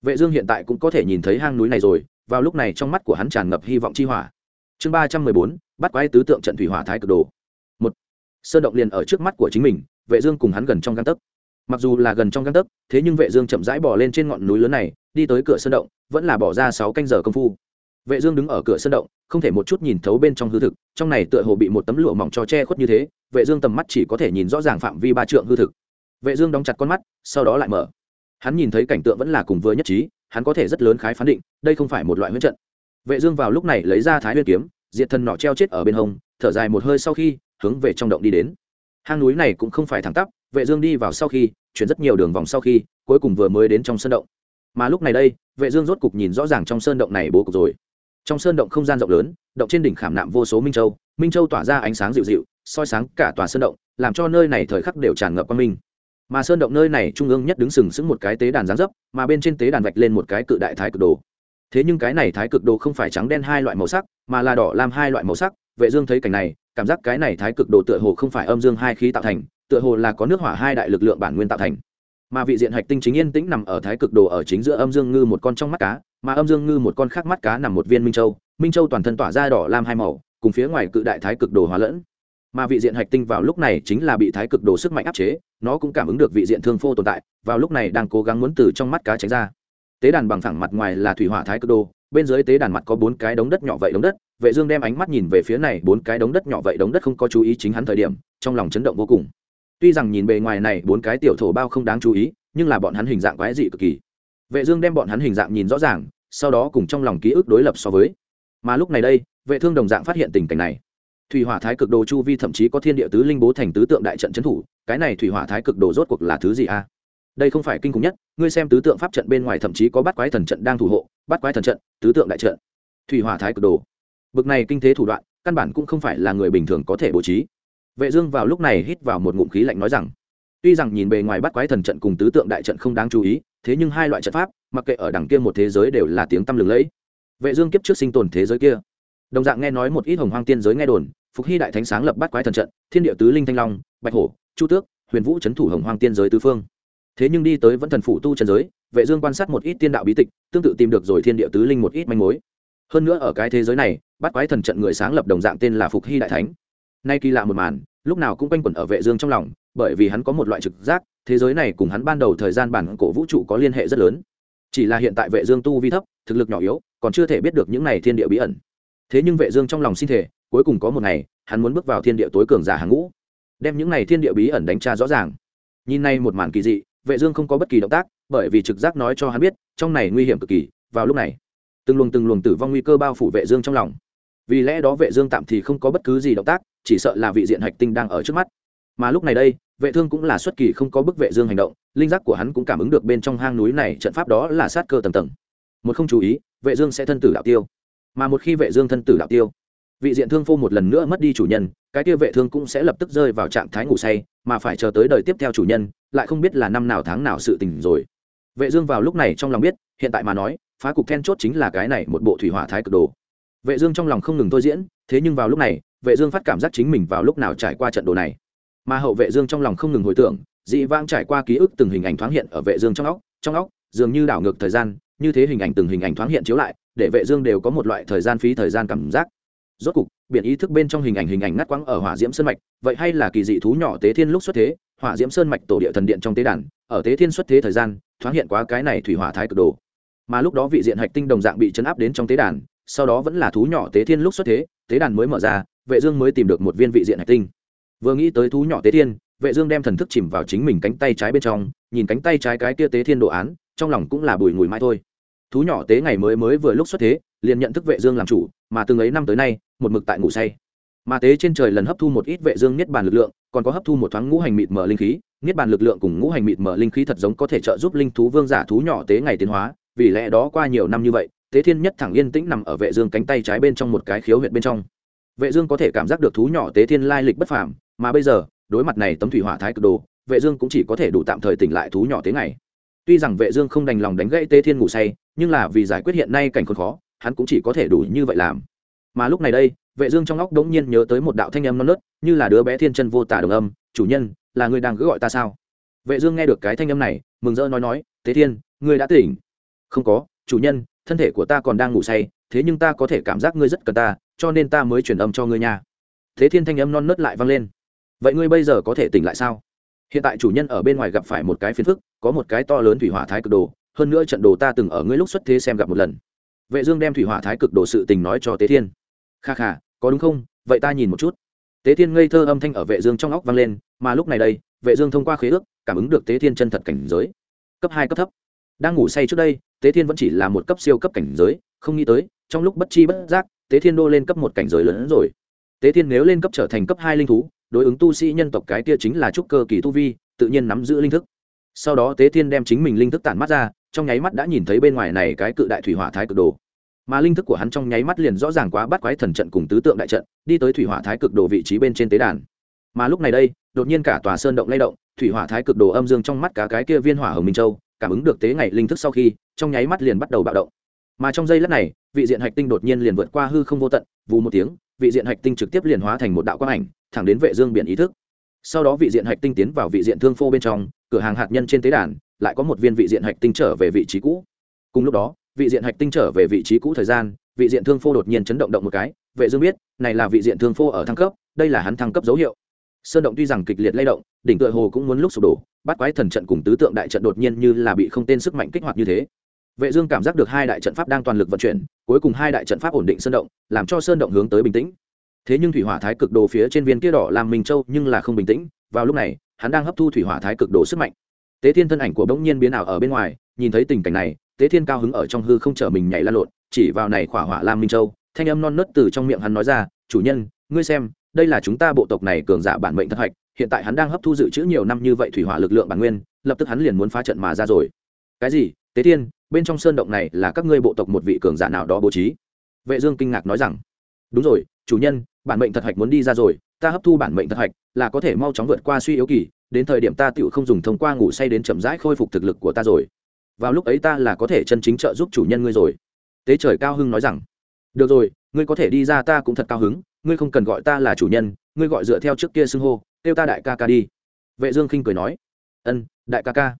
Vệ dương hiện tại cũng có thể nhìn thấy hang núi này rồi, vào lúc này trong mắt của hắn tràn ngập hy vọng chi hỏa. Chương ba trăm mười bốn, bắt quái tứ tượng trận thủy hỏa thái cực đồ sơn động liền ở trước mắt của chính mình, vệ dương cùng hắn gần trong gan tấc. Mặc dù là gần trong gan tấc, thế nhưng vệ dương chậm rãi bò lên trên ngọn núi lớn này, đi tới cửa sơn động, vẫn là bỏ ra sáu canh giờ công phu. Vệ dương đứng ở cửa sơn động, không thể một chút nhìn thấu bên trong hư thực, trong này tựa hồ bị một tấm lụa mỏng cho che khuất như thế, vệ dương tầm mắt chỉ có thể nhìn rõ ràng phạm vi ba trượng hư thực. Vệ dương đóng chặt con mắt, sau đó lại mở. Hắn nhìn thấy cảnh tượng vẫn là cùng vừa nhất trí, hắn có thể rất lớn khái phán định, đây không phải một loại huyễn trận. Vệ dương vào lúc này lấy ra thái nguyên kiếm, diệt thần nọ treo chết ở bên hông, thở dài một hơi sau khi hướng về trong động đi đến. Hang núi này cũng không phải thẳng tắp, vệ dương đi vào sau khi, chuyển rất nhiều đường vòng sau khi, cuối cùng vừa mới đến trong sơn động. Mà lúc này đây, vệ dương rốt cục nhìn rõ ràng trong sơn động này bố cục rồi. Trong sơn động không gian rộng lớn, động trên đỉnh khảm nạm vô số minh châu. Minh châu tỏa ra ánh sáng dịu dịu, soi sáng cả tòa sơn động, làm cho nơi này thời khắc đều tràn ngập quang minh. Mà sơn động nơi này trung ương nhất đứng sừng sững một cái tế đàn giáng dấp, mà bên trên tế đàn vạch lên một cái cự đại thái cực đồ. Thế nhưng cái này thái cực đồ không phải trắng đen hai loại màu sắc, mà là đỏ lam hai loại màu sắc vệ dương thấy cảnh này, cảm giác cái này thái cực đồ tựa hồ không phải âm dương hai khí tạo thành, tựa hồ là có nước hỏa hai đại lực lượng bản nguyên tạo thành. Mà vị diện hạch tinh chính yên tĩnh nằm ở thái cực đồ ở chính giữa âm dương ngư một con trong mắt cá, mà âm dương ngư một con khác mắt cá nằm một viên minh châu minh châu toàn thân tỏa ra đỏ lam hai màu, cùng phía ngoài cự đại thái cực đồ hóa lẫn. Mà vị diện hạch tinh vào lúc này chính là bị thái cực đồ sức mạnh áp chế, nó cũng cảm ứng được vị diện thương phô tồn tại, vào lúc này đang cố gắng muốn từ trong mắt cá tránh ra. Tế đàn bằng thẳng mặt ngoài là thủy hỏa thái cực đồ bên dưới tế đàn mặt có bốn cái đống đất nhỏ vậy đống đất, vệ dương đem ánh mắt nhìn về phía này bốn cái đống đất nhỏ vậy đống đất không có chú ý chính hắn thời điểm, trong lòng chấn động vô cùng. Tuy rằng nhìn bề ngoài này bốn cái tiểu thổ bao không đáng chú ý, nhưng là bọn hắn hình dạng quái dị cực kỳ. Vệ dương đem bọn hắn hình dạng nhìn rõ ràng, sau đó cùng trong lòng ký ức đối lập so với. Mà lúc này đây, vệ thương đồng dạng phát hiện tình cảnh này. Thủy hỏa thái cực đồ chu vi thậm chí có thiên địa tứ linh bố thành tứ tượng đại trận chấn thủ, cái này thủy hỏa thái cực đồ rốt cuộc là thứ gì a? Đây không phải kinh khủng nhất, ngươi xem tứ tượng pháp trận bên ngoài thậm chí có bắt quái thần trận đang thủ hộ bắt quái thần trận, tứ tượng đại trận, thủy hỏa thái cực đồ. Bực này kinh thế thủ đoạn, căn bản cũng không phải là người bình thường có thể bố trí. Vệ dương vào lúc này hít vào một ngụm khí lạnh nói rằng, tuy rằng nhìn bề ngoài bắt quái thần trận cùng tứ tượng đại trận không đáng chú ý, thế nhưng hai loại trận pháp, mặc kệ ở đằng kia một thế giới đều là tiếng tăm lừng lẫy. Vệ dương kiếp trước sinh tồn thế giới kia. Đồng dạng nghe nói một ít hồng hoang tiên giới nghe đồn, phục hy đại thánh sáng lập bắt quái thần trận, thiên địa tứ linh thanh long, bạch hổ, chu tước, huyền vũ chấn thủ hồng hoang tiên giới tứ phương thế nhưng đi tới vẫn thần phủ tu trần giới, vệ dương quan sát một ít tiên đạo bí tịch, tương tự tìm được rồi thiên địa tứ linh một ít manh mối. Hơn nữa ở cái thế giới này, bắt quái thần trận người sáng lập đồng dạng tên là phục hy đại thánh. Nay kỳ lạ một màn, lúc nào cũng quanh quẩn ở vệ dương trong lòng, bởi vì hắn có một loại trực giác, thế giới này cùng hắn ban đầu thời gian bản cổ vũ trụ có liên hệ rất lớn. Chỉ là hiện tại vệ dương tu vi thấp, thực lực nhỏ yếu, còn chưa thể biết được những này thiên địa bí ẩn. Thế nhưng vệ dương trong lòng xin thể cuối cùng có một ngày, hắn muốn bước vào thiên địa tối cường giả hàng ngũ, đem những này thiên địa bí ẩn đánh tra rõ ràng. Nhìn nay một màn kỳ dị vệ dương không có bất kỳ động tác, bởi vì trực giác nói cho hắn biết, trong này nguy hiểm cực kỳ, vào lúc này, từng luồng từng luồng tử vong nguy cơ bao phủ vệ dương trong lòng. Vì lẽ đó vệ dương tạm thì không có bất cứ gì động tác, chỉ sợ là vị diện hạch tinh đang ở trước mắt. Mà lúc này đây, vệ thương cũng là xuất kỳ không có bức vệ dương hành động, linh giác của hắn cũng cảm ứng được bên trong hang núi này trận pháp đó là sát cơ tầng tầng. Một không chú ý, vệ dương sẽ thân tử đạo tiêu. Mà một khi vệ dương thân tử đạo tiêu vị diện thương phô một lần nữa mất đi chủ nhân, cái kia vệ thương cũng sẽ lập tức rơi vào trạng thái ngủ say, mà phải chờ tới đời tiếp theo chủ nhân, lại không biết là năm nào tháng nào sự tình rồi. Vệ dương vào lúc này trong lòng biết, hiện tại mà nói, phá cục then chốt chính là cái này một bộ thủy hỏa thái cực đồ. Vệ dương trong lòng không ngừng thôi diễn, thế nhưng vào lúc này, vệ dương phát cảm giác chính mình vào lúc nào trải qua trận đồ này. Mà hậu vệ dương trong lòng không ngừng hồi tưởng, dị vãng trải qua ký ức từng hình ảnh thoáng hiện ở vệ dương trong óc trong óc, dường như đảo ngược thời gian, như thế hình ảnh từng hình ảnh thoáng hiện chiếu lại, để vệ dương đều có một loại thời gian phí thời gian cảm giác rốt cục, biển ý thức bên trong hình ảnh hình ảnh ngắt quãng ở hỏa diễm sơn mạch, vậy hay là kỳ dị thú nhỏ tế thiên lúc xuất thế, hỏa diễm sơn mạch tổ địa thần điện trong tế đàn, ở tế thiên xuất thế thời gian, thoáng hiện quá cái này thủy hỏa thái cực đồ. Mà lúc đó vị diện hạch tinh đồng dạng bị chấn áp đến trong tế đàn, sau đó vẫn là thú nhỏ tế thiên lúc xuất thế, tế đàn mới mở ra, vệ dương mới tìm được một viên vị diện hạch tinh. Vừa nghĩ tới thú nhỏ tế thiên, vệ dương đem thần thức chìm vào chính mình cánh tay trái bên trong, nhìn cánh tay trái cái kia tế thiên đồ án, trong lòng cũng là bùi ngùi mãi thôi thú nhỏ tế ngày mới mới vừa lúc xuất thế, liền nhận thức vệ dương làm chủ, mà từng ấy năm tới nay, một mực tại ngủ say. Mà tế trên trời lần hấp thu một ít vệ dương niết bàn lực lượng, còn có hấp thu một thoáng ngũ hành mịt mở linh khí. Niết bàn lực lượng cùng ngũ hành mịt mở linh khí thật giống có thể trợ giúp linh thú vương giả thú nhỏ tế ngày tiến hóa, vì lẽ đó qua nhiều năm như vậy, tế thiên nhất thẳng yên tĩnh nằm ở vệ dương cánh tay trái bên trong một cái khiếu huyệt bên trong. Vệ dương có thể cảm giác được thú nhỏ tế thiên lai lịch bất phàm, mà bây giờ, đối mặt này tấm thủy hỏa thái cực đồ, vệ dương cũng chỉ có thể đủ tạm thời tỉnh lại thú nhỏ tế ngày tuy rằng vệ dương không đành lòng đánh gãy tế thiên ngủ say, nhưng là vì giải quyết hiện nay cảnh khốn khó, hắn cũng chỉ có thể đủ như vậy làm. Mà lúc này đây, vệ dương trong óc đống nhiên nhớ tới một đạo thanh âm non nớt, như là đứa bé thiên chân vô tả đồng âm, chủ nhân, là người đang cứ gọi ta sao? Vệ dương nghe được cái thanh âm này, mừng rỡ nói nói tế thiên, ngươi đã tỉnh. Không có, chủ nhân, thân thể của ta còn đang ngủ say, thế nhưng ta có thể cảm giác ngươi rất cần ta, cho nên ta mới truyền âm cho ngươi nha. Thế thiên thanh âm non nớt lại vang lên. Vậy ngươi bây giờ có thể tỉnh lại sao? Hiện tại chủ nhân ở bên ngoài gặp phải một cái phiền phức, có một cái to lớn thủy hỏa thái cực đồ, hơn nữa trận đồ ta từng ở ngươi lúc xuất thế xem gặp một lần. Vệ dương đem thủy hỏa thái cực đồ sự tình nói cho tế thiên. Kha kha, có đúng không? Vậy ta nhìn một chút. Tế thiên ngây thơ âm thanh ở vệ dương trong óc vang lên, mà lúc này đây, vệ dương thông qua khế ước, cảm ứng được tế thiên chân thật cảnh giới. Cấp hai cấp thấp. Đang ngủ say trước đây, tế thiên vẫn chỉ là một cấp siêu cấp cảnh giới, không nghĩ tới, trong lúc bất chi bất giác, tế thiên đô lên cấp một cảnh giới lớn hơn rồi. Tế thiên nếu lên cấp trở thành cấp hai linh thú đối ứng tu sĩ nhân tộc cái kia chính là trúc cơ kỳ tu vi, tự nhiên nắm giữ linh thức. Sau đó tế thiên đem chính mình linh thức tản mắt ra, trong nháy mắt đã nhìn thấy bên ngoài này cái cự đại thủy hỏa thái cực đồ. Mà linh thức của hắn trong nháy mắt liền rõ ràng quá bắt quái thần trận cùng tứ tượng đại trận, đi tới thủy hỏa thái cực đồ vị trí bên trên tế đàn. Mà lúc này đây, đột nhiên cả tòa sơn động lay động, thủy hỏa thái cực đồ âm dương trong mắt cả cái kia viên hỏa hồng minh châu, cảm ứng được tế ngày linh thức sau khi, trong nháy mắt liền bắt đầu bạo động. Mà trong giây lát này, vị diện hạch tinh đột nhiên liền vượt qua hư không vô tận, vù một tiếng vị diện hạch tinh trực tiếp liền hóa thành một đạo quang ảnh, thẳng đến vệ dương biển ý thức. Sau đó vị diện hạch tinh tiến vào vị diện thương phô bên trong, cửa hàng hạt nhân trên tế đàn, lại có một viên vị diện hạch tinh trở về vị trí cũ. Cùng lúc đó, vị diện hạch tinh trở về vị trí cũ thời gian, vị diện thương phô đột nhiên chấn động động một cái, vệ dương biết, này là vị diện thương phô ở thăng cấp, đây là hắn thăng cấp dấu hiệu. Sơn động tuy rằng kịch liệt lay động, đỉnh tựa hồ cũng muốn lúc sụp đổ, bắt quái thần trận cùng tứ tượng đại trận đột nhiên như là bị không tên sức mạnh kích hoạt như thế vệ dương cảm giác được hai đại trận pháp đang toàn lực vận chuyển, cuối cùng hai đại trận pháp ổn định sơn động, làm cho sơn động hướng tới bình tĩnh. Thế nhưng thủy hỏa thái cực đồ phía trên viên kia đỏ làm minh châu nhưng là không bình tĩnh, vào lúc này, hắn đang hấp thu thủy hỏa thái cực đồ sức mạnh. Tế thiên thân ảnh của bỗng nhiên biến ảo ở bên ngoài, nhìn thấy tình cảnh này, tế thiên cao hứng ở trong hư không trở mình nhảy la lộn, chỉ vào này khỏa hỏa lam minh châu, thanh âm non nớt từ trong miệng hắn nói ra, chủ nhân, ngươi xem, đây là chúng ta bộ tộc này cường giả bản mệnh thất hạch, hiện tại hắn đang hấp thu dự trữ nhiều năm như vậy thủy hỏa lực lượng bản nguyên, lập tức hắn liền muốn phá trận mà ra rồi. Cái gì? Tế thiên bên trong sơn động này là các ngươi bộ tộc một vị cường giả nào đó bố trí. Vệ dương kinh ngạc nói rằng, đúng rồi, chủ nhân, bản mệnh thật hạch muốn đi ra rồi, ta hấp thu bản mệnh thật hạch là có thể mau chóng vượt qua suy yếu kỳ, đến thời điểm ta tựu không dùng thông qua ngủ say đến chậm rãi khôi phục thực lực của ta rồi. Vào lúc ấy ta là có thể chân chính trợ giúp chủ nhân ngươi rồi. Tế trời cao hưng nói rằng, được rồi, ngươi có thể đi ra ta cũng thật cao hứng, ngươi không cần gọi ta là chủ nhân, ngươi gọi dựa theo trước kia xưng hô, kêu ta đại ca ca đi. Vệ dương khinh cười nói, ân, đại ca ca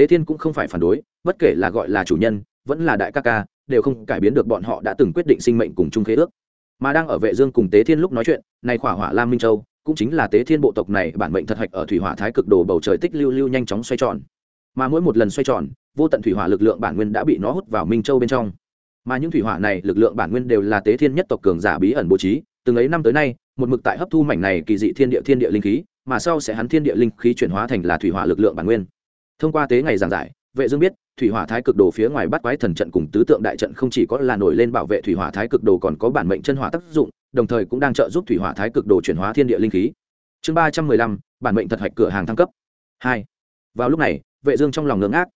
tế thiên cũng không phải phản đối, bất kể là gọi là chủ nhân, vẫn là đại ca ca, đều không cải biến được bọn họ đã từng quyết định sinh mệnh cùng chung khế ước. Mà đang ở vệ dương cùng tế thiên lúc nói chuyện, này khỏa hỏa lam minh châu, cũng chính là tế thiên bộ tộc này bản mệnh thật hạch ở thủy hỏa thái cực đồ bầu trời tích lưu lưu nhanh chóng xoay tròn. Mà mỗi một lần xoay tròn, vô tận thủy hỏa lực lượng bản nguyên đã bị nó hút vào minh châu bên trong. Mà những thủy hỏa này lực lượng bản nguyên đều là tế thiên nhất tộc cường giả bí ẩn bố trí, từng ấy năm tới nay, một mực tại hấp thu mảnh này kỳ dị thiên địa thiên địa linh khí, mà sau sẽ hắn thiên địa linh khí chuyển hóa thành là thủy hỏa lực lượng bản nguyên thông qua tế ngày giảng giải, vệ dương biết, thủy hỏa thái cực đồ phía ngoài bắt quái thần trận cùng tứ tượng đại trận không chỉ có là nổi lên bảo vệ thủy hỏa thái cực đồ còn có bản mệnh chân hỏa tác dụng, đồng thời cũng đang trợ giúp thủy hỏa thái cực đồ chuyển hóa thiên địa linh khí. Chương ba trăm mười lăm, bản mệnh thật hạch cửa hàng thăng cấp. Hai. Vào lúc này, vệ dương trong lòng ngưỡng ác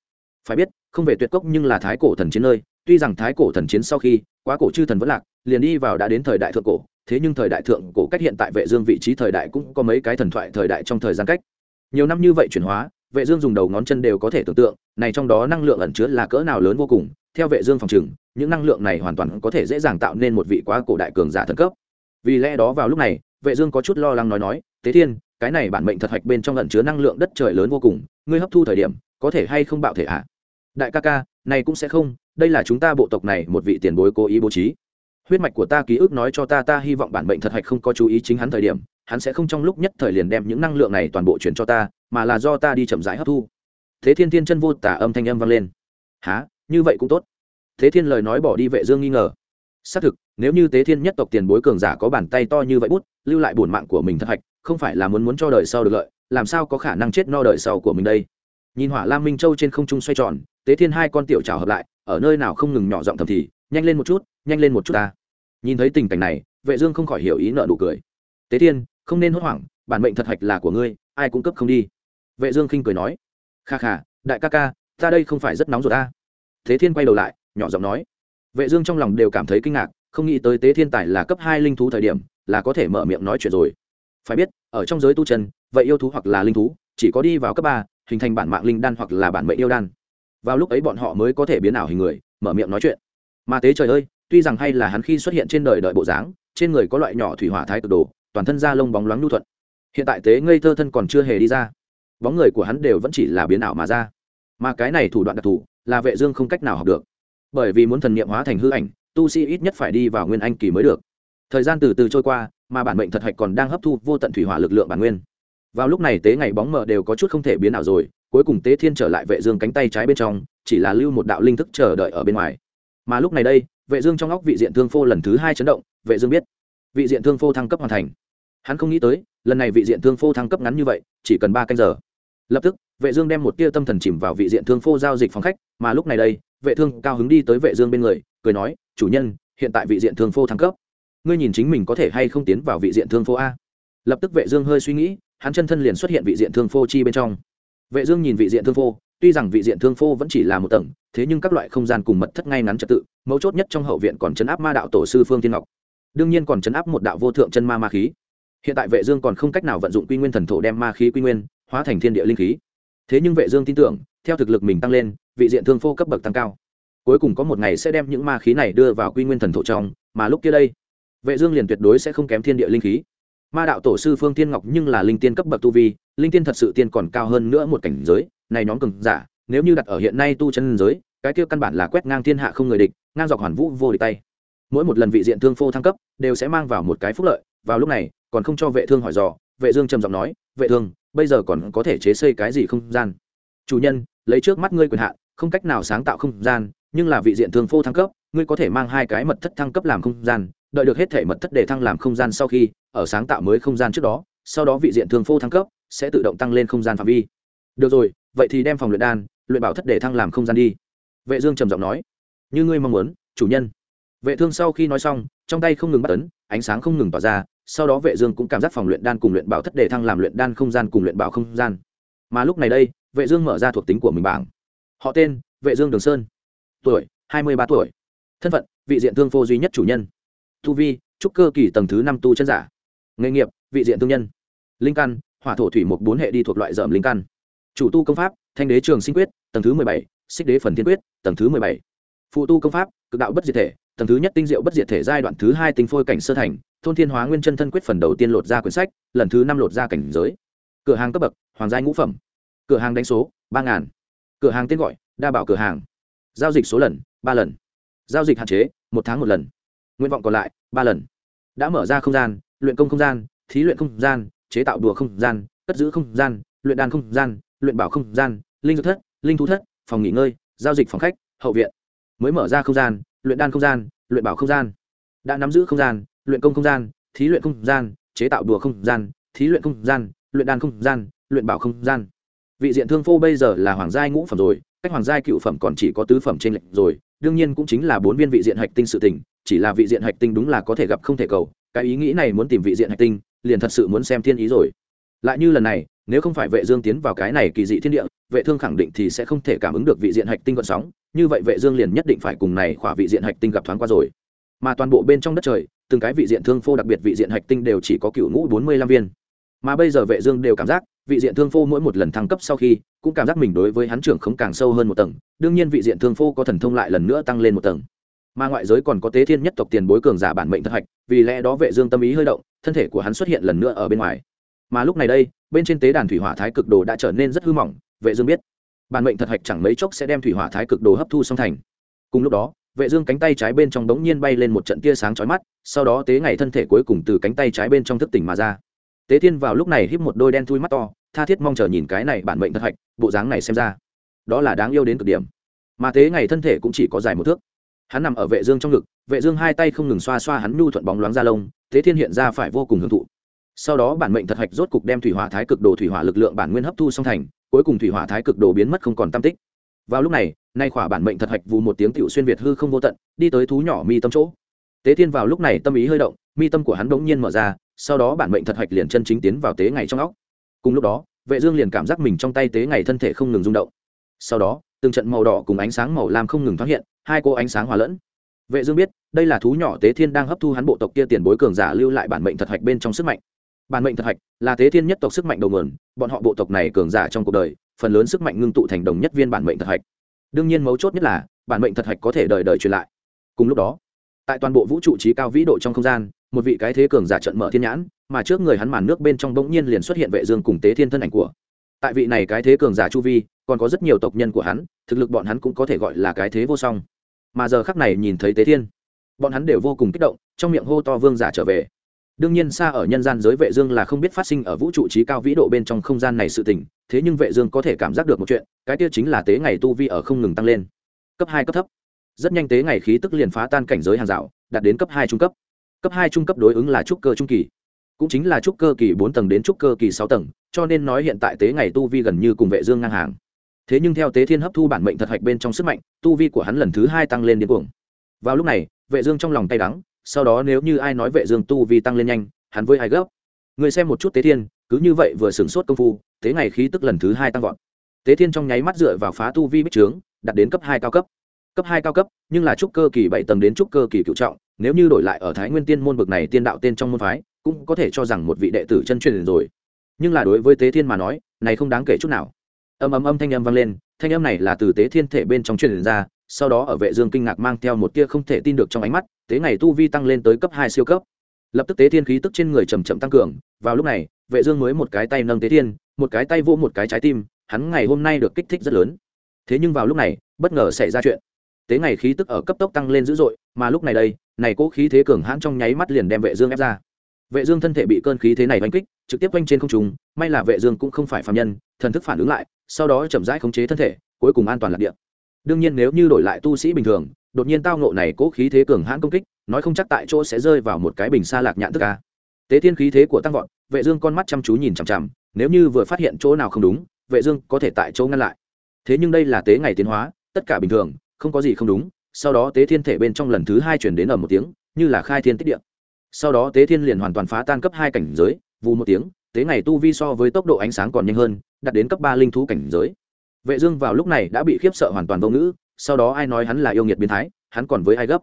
phải biết, không về tuyệt cốc nhưng là thái cổ thần chiến nơi, tuy rằng thái cổ thần chiến sau khi, quá cổ chư thần vẫn lạc, liền đi vào đã đến thời đại thượng cổ, thế nhưng thời đại thượng cổ cách hiện tại vệ dương vị trí thời đại cũng có mấy cái thần thoại thời đại trong thời gian cách. Nhiều năm như vậy chuyển hóa vệ dương dùng đầu ngón chân đều có thể tưởng tượng, này trong đó năng lượng ẩn chứa là cỡ nào lớn vô cùng. Theo vệ dương phòng trừng, những năng lượng này hoàn toàn có thể dễ dàng tạo nên một vị quá cổ đại cường giả thần cấp. Vì lẽ đó vào lúc này, vệ dương có chút lo lắng nói nói, tế thiên, cái này bản mệnh thật hạch bên trong ẩn chứa năng lượng đất trời lớn vô cùng, ngươi hấp thu thời điểm, có thể hay không bạo thể ạ? À? đại ca ca, này cũng sẽ không, đây là chúng ta bộ tộc này một vị tiền bối cố ý bố trí. Huyết mạch của ta ký ức nói cho ta ta hy vọng bản mệnh thật hạch không có chú ý chính hắn thời điểm hắn sẽ không trong lúc nhất thời liền đem những năng lượng này toàn bộ chuyển cho ta, mà là do ta đi chậm rãi hấp thu. Thế thiên thiên chân vô tả âm thanh âm vang lên. Há như vậy cũng tốt. Thế thiên lời nói bỏ đi vệ dương nghi ngờ. Xác thực, nếu như tế thiên nhất tộc tiền bối cường giả có bàn tay to như vậy bút, lưu lại bổn mạng của mình thật hạch, không phải là muốn muốn cho đời sau được lợi, làm sao có khả năng chết no đời sau của mình đây? Nhìn hỏa lam minh châu trên không trung xoay tròn, tế thiên hai con tiểu trào hợp lại, ở nơi nào không ngừng nhỏ giọng thầm thì, nhanh lên một chút, nhanh lên một chút ta. Nhìn thấy tình cảnh này, vệ dương không khỏi hiểu ý nợ nụ cười. Tế thiên không nên hốt hoảng, bản mệnh thật hạch là của ngươi, ai cũng cấp không đi. Vệ dương khinh cười nói. Kha kha, đại ca ca, ta đây không phải rất nóng rồi ta. Thế thiên quay đầu lại, nhỏ giọng nói. Vệ dương trong lòng đều cảm thấy kinh ngạc, không nghĩ tới tế thiên tài là cấp hai linh thú thời điểm, là có thể mở miệng nói chuyện rồi. Phải biết, ở trong giới tu chân, vậy yêu thú hoặc là linh thú, chỉ có đi vào cấp ba, hình thành bản mạng linh đan hoặc là bản mệnh yêu đan. Vào lúc ấy bọn họ mới có thể biến ảo hình người, mở miệng nói chuyện. Mà tế trời ơi, tuy rằng hay là hắn khi xuất hiện trên đời đợi bộ dáng, trên người có loại nhỏ thủy hỏa thái cực đồ toàn thân da lông bóng loáng nhu thuận. Hiện tại tế ngây thơ thân còn chưa hề đi ra. Bóng người của hắn đều vẫn chỉ là biến ảo mà ra. Mà cái này thủ đoạn đặc thù là vệ dương không cách nào học được. Bởi vì muốn thần niệm hóa thành hư ảnh, tu sĩ ít nhất phải đi vào nguyên anh kỳ mới được. Thời gian từ từ trôi qua, mà bản mệnh thật hạch còn đang hấp thu vô tận thủy hỏa lực lượng bản nguyên. Vào lúc này tế ngày bóng mờ đều có chút không thể biến ảo rồi, cuối cùng tế thiên trở lại vệ dương cánh tay trái bên trong, chỉ là lưu một đạo linh thức chờ đợi ở bên ngoài. Mà lúc này đây, vệ dương trong óc vị diện thương phô lần thứ hai chấn động, vệ dương biết, vị diện thương phô thăng cấp hoàn thành hắn không nghĩ tới, lần này vị diện thương phô thăng cấp ngắn như vậy, chỉ cần ba canh giờ. Lập tức, vệ dương đem một tia tâm thần chìm vào vị diện thương phô giao dịch phòng khách, mà lúc này đây, vệ thương cao hứng đi tới vệ dương bên người, cười nói, chủ nhân, hiện tại vị diện thương phô thăng cấp. Ngươi nhìn chính mình có thể hay không tiến vào vị diện thương phô a? Lập tức vệ dương hơi suy nghĩ, hắn chân thân liền xuất hiện vị diện thương phô chi bên trong. Vệ dương nhìn vị diện thương phô, tuy rằng vị diện thương phô vẫn chỉ là một tầng, thế nhưng các loại không gian cùng mật thất ngay ngắn trật tự, mấu chốt nhất trong hậu viện còn chấn áp ma đạo tổ sư phương thiên ngọc. Đương nhiên còn chấn áp một đạo vô thượng chân ma ma khí hiện tại vệ dương còn không cách nào vận dụng quy nguyên thần thổ đem ma khí quy nguyên hóa thành thiên địa linh khí. Thế nhưng vệ dương tin tưởng, theo thực lực mình tăng lên, vị diện thương phô cấp bậc tăng cao. Cuối cùng có một ngày sẽ đem những ma khí này đưa vào quy nguyên thần thổ trong, mà lúc kia đây, vệ dương liền tuyệt đối sẽ không kém thiên địa linh khí. Ma đạo tổ sư phương tiên ngọc nhưng là linh tiên cấp bậc tu vi, linh tiên thật sự tiên còn cao hơn nữa một cảnh giới, này nhóm cường giả, nếu như đặt ở hiện nay tu chân giới, cái kia căn bản là quét ngang thiên hạ không người địch, ngang dọc hoàn vũ vô địch tay. Mỗi một lần vị diện thương phô thăng cấp, đều sẽ mang vào một cái phúc lợi vào lúc này, còn không cho vệ thương hỏi dò, vệ dương trầm giọng nói, vệ thương, bây giờ còn có thể chế xây cái gì không gian? Chủ nhân, lấy trước mắt ngươi quyền hạn, không cách nào sáng tạo không gian, nhưng là vị diện thương phô thăng cấp, ngươi có thể mang hai cái mật thất thăng cấp làm không gian, đợi được hết thể mật thất để thăng làm không gian sau khi, ở sáng tạo mới không gian trước đó, sau đó vị diện thương phô thăng cấp sẽ tự động tăng lên không gian phạm vi. Được rồi, vậy thì đem phòng luyện đan, luyện bảo thất để thăng làm không gian đi. Vệ dương trầm giọng nói. Như ngươi mong muốn, chủ nhân vệ thương sau khi nói xong, trong tay không ngừng bắt ấn, ánh sáng không ngừng tỏa ra, sau đó vệ dương cũng cảm giác phòng luyện đan cùng luyện bảo thất để thăng làm luyện đan không gian cùng luyện bảo không gian. Mà lúc này đây, vệ dương mở ra thuộc tính của mình bảng. Họ tên, vệ dương đường sơn. Tuổi 23 tuổi. Thân phận, vị diện thương phô duy nhất chủ nhân. Tu vi, trúc cơ kỳ tầng thứ năm tu chân giả. Nghề nghiệp, vị diện thương nhân. Linh căn, hỏa thổ thủy một bốn hệ đi thuộc loại dởm linh căn. Chủ tu công pháp, thanh đế trường sinh quyết, tầng thứ mười bảy, xích đế phần thiên quyết, tầng thứ mười bảy phụ tu công pháp, cực đạo bất diệt thể, tầng thứ nhất tinh diệu bất diệt thể giai đoạn thứ hai tinh phôi cảnh sơ thành, thôn thiên hóa nguyên chân thân quyết phần đầu tiên lột ra quyển sách, lần thứ năm lột ra cảnh giới. Cửa hàng cấp bậc, hoàng gia ngũ phẩm. Cửa hàng đánh số, ba ngàn. Cửa hàng tên gọi, đa bảo cửa hàng. Giao dịch số lần, ba lần. Giao dịch hạn chế, một tháng một lần. Nguyện vọng còn lại, ba lần. Đã mở ra không gian, luyện công không gian, thí luyện không gian, chế tạo đùa không gian, cất giữ không gian, luyện đàn không gian, luyện bảo không gian, linh dược thất, linh thú thất, phòng nghỉ ngơi, giao dịch phòng khách, hậu viện mới mở ra không gian, luyện đan không gian, luyện bảo không gian. Đã nắm giữ không gian, luyện công không gian, thí luyện không gian, chế tạo đùa không gian, thí luyện không gian, luyện đan không gian, luyện bảo không gian. Vị diện thương phô bây giờ là hoàng giai ngũ phẩm rồi, cách hoàng giai cựu phẩm còn chỉ có tứ phẩm trên lệnh rồi, đương nhiên cũng chính là bốn viên vị diện hạch tinh sự tình, chỉ là vị diện hạch tinh đúng là có thể gặp không thể cầu, cái ý nghĩ này muốn tìm vị diện hạch tinh, liền thật sự muốn xem thiên ý rồi. Lại như lần này nếu không phải vệ dương tiến vào cái này kỳ dị thiên địa, vệ thương khẳng định thì sẽ không thể cảm ứng được vị diện hạch tinh gợn sóng, như vậy vệ dương liền nhất định phải cùng này khỏa vị diện hạch tinh gặp thoáng qua rồi. Mà toàn bộ bên trong đất trời, từng cái vị diện thương phô đặc biệt vị diện hạch tinh đều chỉ có cựu ngũ 45 viên. Mà bây giờ vệ dương đều cảm giác, vị diện thương phô mỗi một lần thăng cấp sau khi, cũng cảm giác mình đối với hắn trưởng không càng sâu hơn một tầng, đương nhiên vị diện thương phô có thần thông lại lần nữa tăng lên một tầng. Mà ngoại giới còn có tế thiên nhất tộc tiền bối cường giả bản mệnh thật hạch, vì lẽ đó vệ dương tâm ý hơi động, thân thể của hắn xuất hiện lần nữa ở bên ngoài mà lúc này đây, bên trên tế đàn thủy hỏa thái cực đồ đã trở nên rất hư mỏng, vệ dương biết. Bản mệnh thật hạch chẳng mấy chốc sẽ đem thủy hỏa thái cực đồ hấp thu xong thành. Cùng lúc đó, vệ dương cánh tay trái bên trong đống nhiên bay lên một trận tia sáng chói mắt, sau đó tế ngày thân thể cuối cùng từ cánh tay trái bên trong thức tỉnh mà ra. Tế thiên vào lúc này híp một đôi đen thui mắt to, tha thiết mong chờ nhìn cái này bản mệnh thật hạch, bộ dáng này xem ra, đó là đáng yêu đến cực điểm. Mà tế ngày thân thể cũng chỉ có dài một thước. Hắn nằm ở vệ dương trong ngực, vệ dương hai tay không ngừng xoa xoa hắn nhu thuận bóng loáng da lông, tế thiên hiện ra phải vô cùng hưởng thụ sau đó bản mệnh thật hạch rốt cục đem thủy hỏa thái cực đồ thủy hỏa lực lượng bản nguyên hấp thu xong thành, cuối cùng thủy hỏa thái cực đồ biến mất không còn tâm tích. Vào lúc này, nay khỏa bản mệnh thật hạch vù một tiếng tiểu xuyên việt hư không vô tận, đi tới thú nhỏ mi tâm chỗ. Tế thiên vào lúc này tâm ý hơi động, mi tâm của hắn đống nhiên mở ra, sau đó bản mệnh thật hạch liền chân chính tiến vào tế ngày trong óc. Cùng lúc đó, vệ dương liền cảm giác mình trong tay tế ngày thân thể không ngừng rung động. Sau đó, từng trận màu đỏ cùng ánh sáng màu lam không ngừng thoáng hiện, hai cô ánh sáng hòa lẫn. Vệ dương biết, đây là thú nhỏ tế thiên đang hấp thu hắn bộ tộc kia tiền bối cường giả lưu lại bản mệnh thật hạch bên trong sức mạnh bản mệnh thật hạch, là tế thiên nhất tộc sức mạnh đầu nguồn, bọn họ bộ tộc này cường giả trong cuộc đời, phần lớn sức mạnh ngưng tụ thành đồng nhất viên bản mệnh thật hạch. Đương nhiên mấu chốt nhất là, bản mệnh thật hạch có thể đời đời truyền lại. Cùng lúc đó, tại toàn bộ vũ trụ trí cao vĩ độ trong không gian, một vị cái thế cường giả trận mở thiên nhãn, mà trước người hắn màn nước bên trong bỗng nhiên liền xuất hiện vệ dương cùng tế thiên thân ảnh của. Tại vị này cái thế cường giả chu vi, còn có rất nhiều tộc nhân của hắn, thực lực bọn hắn cũng có thể gọi là cái thế vô song. Mà giờ khắc này nhìn thấy tế thiên, bọn hắn đều vô cùng kích động, trong miệng hô to vương giả trở về đương nhiên xa ở nhân gian giới vệ dương là không biết phát sinh ở vũ trụ trí cao vĩ độ bên trong không gian này sự tình, thế nhưng vệ dương có thể cảm giác được một chuyện, cái kia chính là tế ngày tu vi ở không ngừng tăng lên. Cấp hai cấp thấp. Rất nhanh tế ngày khí tức liền phá tan cảnh giới hàng rào, đạt đến cấp hai trung cấp. Cấp hai trung cấp đối ứng là trúc cơ trung kỳ, cũng chính là trúc cơ kỳ bốn tầng đến trúc cơ kỳ sáu tầng, cho nên nói hiện tại tế ngày tu vi gần như cùng vệ dương ngang hàng. Thế nhưng theo tế thiên hấp thu bản mệnh thật hạch bên trong sức mạnh, tu vi của hắn lần thứ hai tăng lên điên cuồng. Vào lúc này, vệ dương trong lòng tay đắng sau đó nếu như ai nói vệ dương tu vi tăng lên nhanh, hắn với ai gấp? Người xem một chút tế thiên, cứ như vậy vừa sửng sốt công phu tế ngày khí tức lần thứ hai tăng vọt. Tế thiên trong nháy mắt dựa vào phá tu vi bích trướng, đạt đến cấp hai cao cấp. Cấp hai cao cấp, nhưng là trúc cơ kỳ bảy tầng đến trúc cơ kỳ cựu trọng, nếu như đổi lại ở thái nguyên tiên môn bực này tiên đạo tên trong môn phái, cũng có thể cho rằng một vị đệ tử chân truyền rồi. Nhưng là đối với tế thiên mà nói, này không đáng kể chút nào. Âm âm âm thanh âm vang lên, thanh âm này là từ tế thiên thể bên trong truyền ra sau đó ở vệ dương kinh ngạc mang theo một tia không thể tin được trong ánh mắt tế ngày tu vi tăng lên tới cấp hai siêu cấp. Lập tức tế thiên khí tức trên người chậm chậm tăng cường, vào lúc này, vệ dương mới một cái tay nâng tế thiên, một cái tay vỗ một cái trái tim, hắn ngày hôm nay được kích thích rất lớn. Thế nhưng vào lúc này, bất ngờ xảy ra chuyện. Tế ngày khí tức ở cấp tốc tăng lên dữ dội, mà lúc này đây, này cố khí thế cường hãn trong nháy mắt liền đem vệ dương ép ra. Vệ dương thân thể bị cơn khí thế này đánh kích, trực tiếp quanh trên không trung, may là vệ dương cũng không phải phàm nhân, thần thức phản ứng lại, sau đó chậm rãi khống chế thân thể, cuối cùng an toàn lạc địa đương nhiên nếu như đổi lại tu sĩ bình thường, đột nhiên tao ngộ này cố khí thế cường hãn công kích, nói không chắc tại chỗ sẽ rơi vào một cái bình xa lạc nhãn thức ca tế thiên khí thế của tăng vọt, vệ dương con mắt chăm chú nhìn chằm chằm, nếu như vừa phát hiện chỗ nào không đúng, vệ dương có thể tại chỗ ngăn lại. Thế nhưng đây là tế ngày tiến hóa, tất cả bình thường, không có gì không đúng, sau đó tế thiên thể bên trong lần thứ hai chuyển đến ở một tiếng, như là khai thiên tích địa. Sau đó tế thiên liền hoàn toàn phá tan cấp hai cảnh giới, vù một tiếng, tế ngày tu vi so với tốc độ ánh sáng còn nhanh hơn, đạt đến cấp ba linh thú cảnh giới vệ dương vào lúc này đã bị khiếp sợ hoàn toàn vô ngữ, sau đó ai nói hắn là yêu nghiệt biến thái, hắn còn với ai gấp?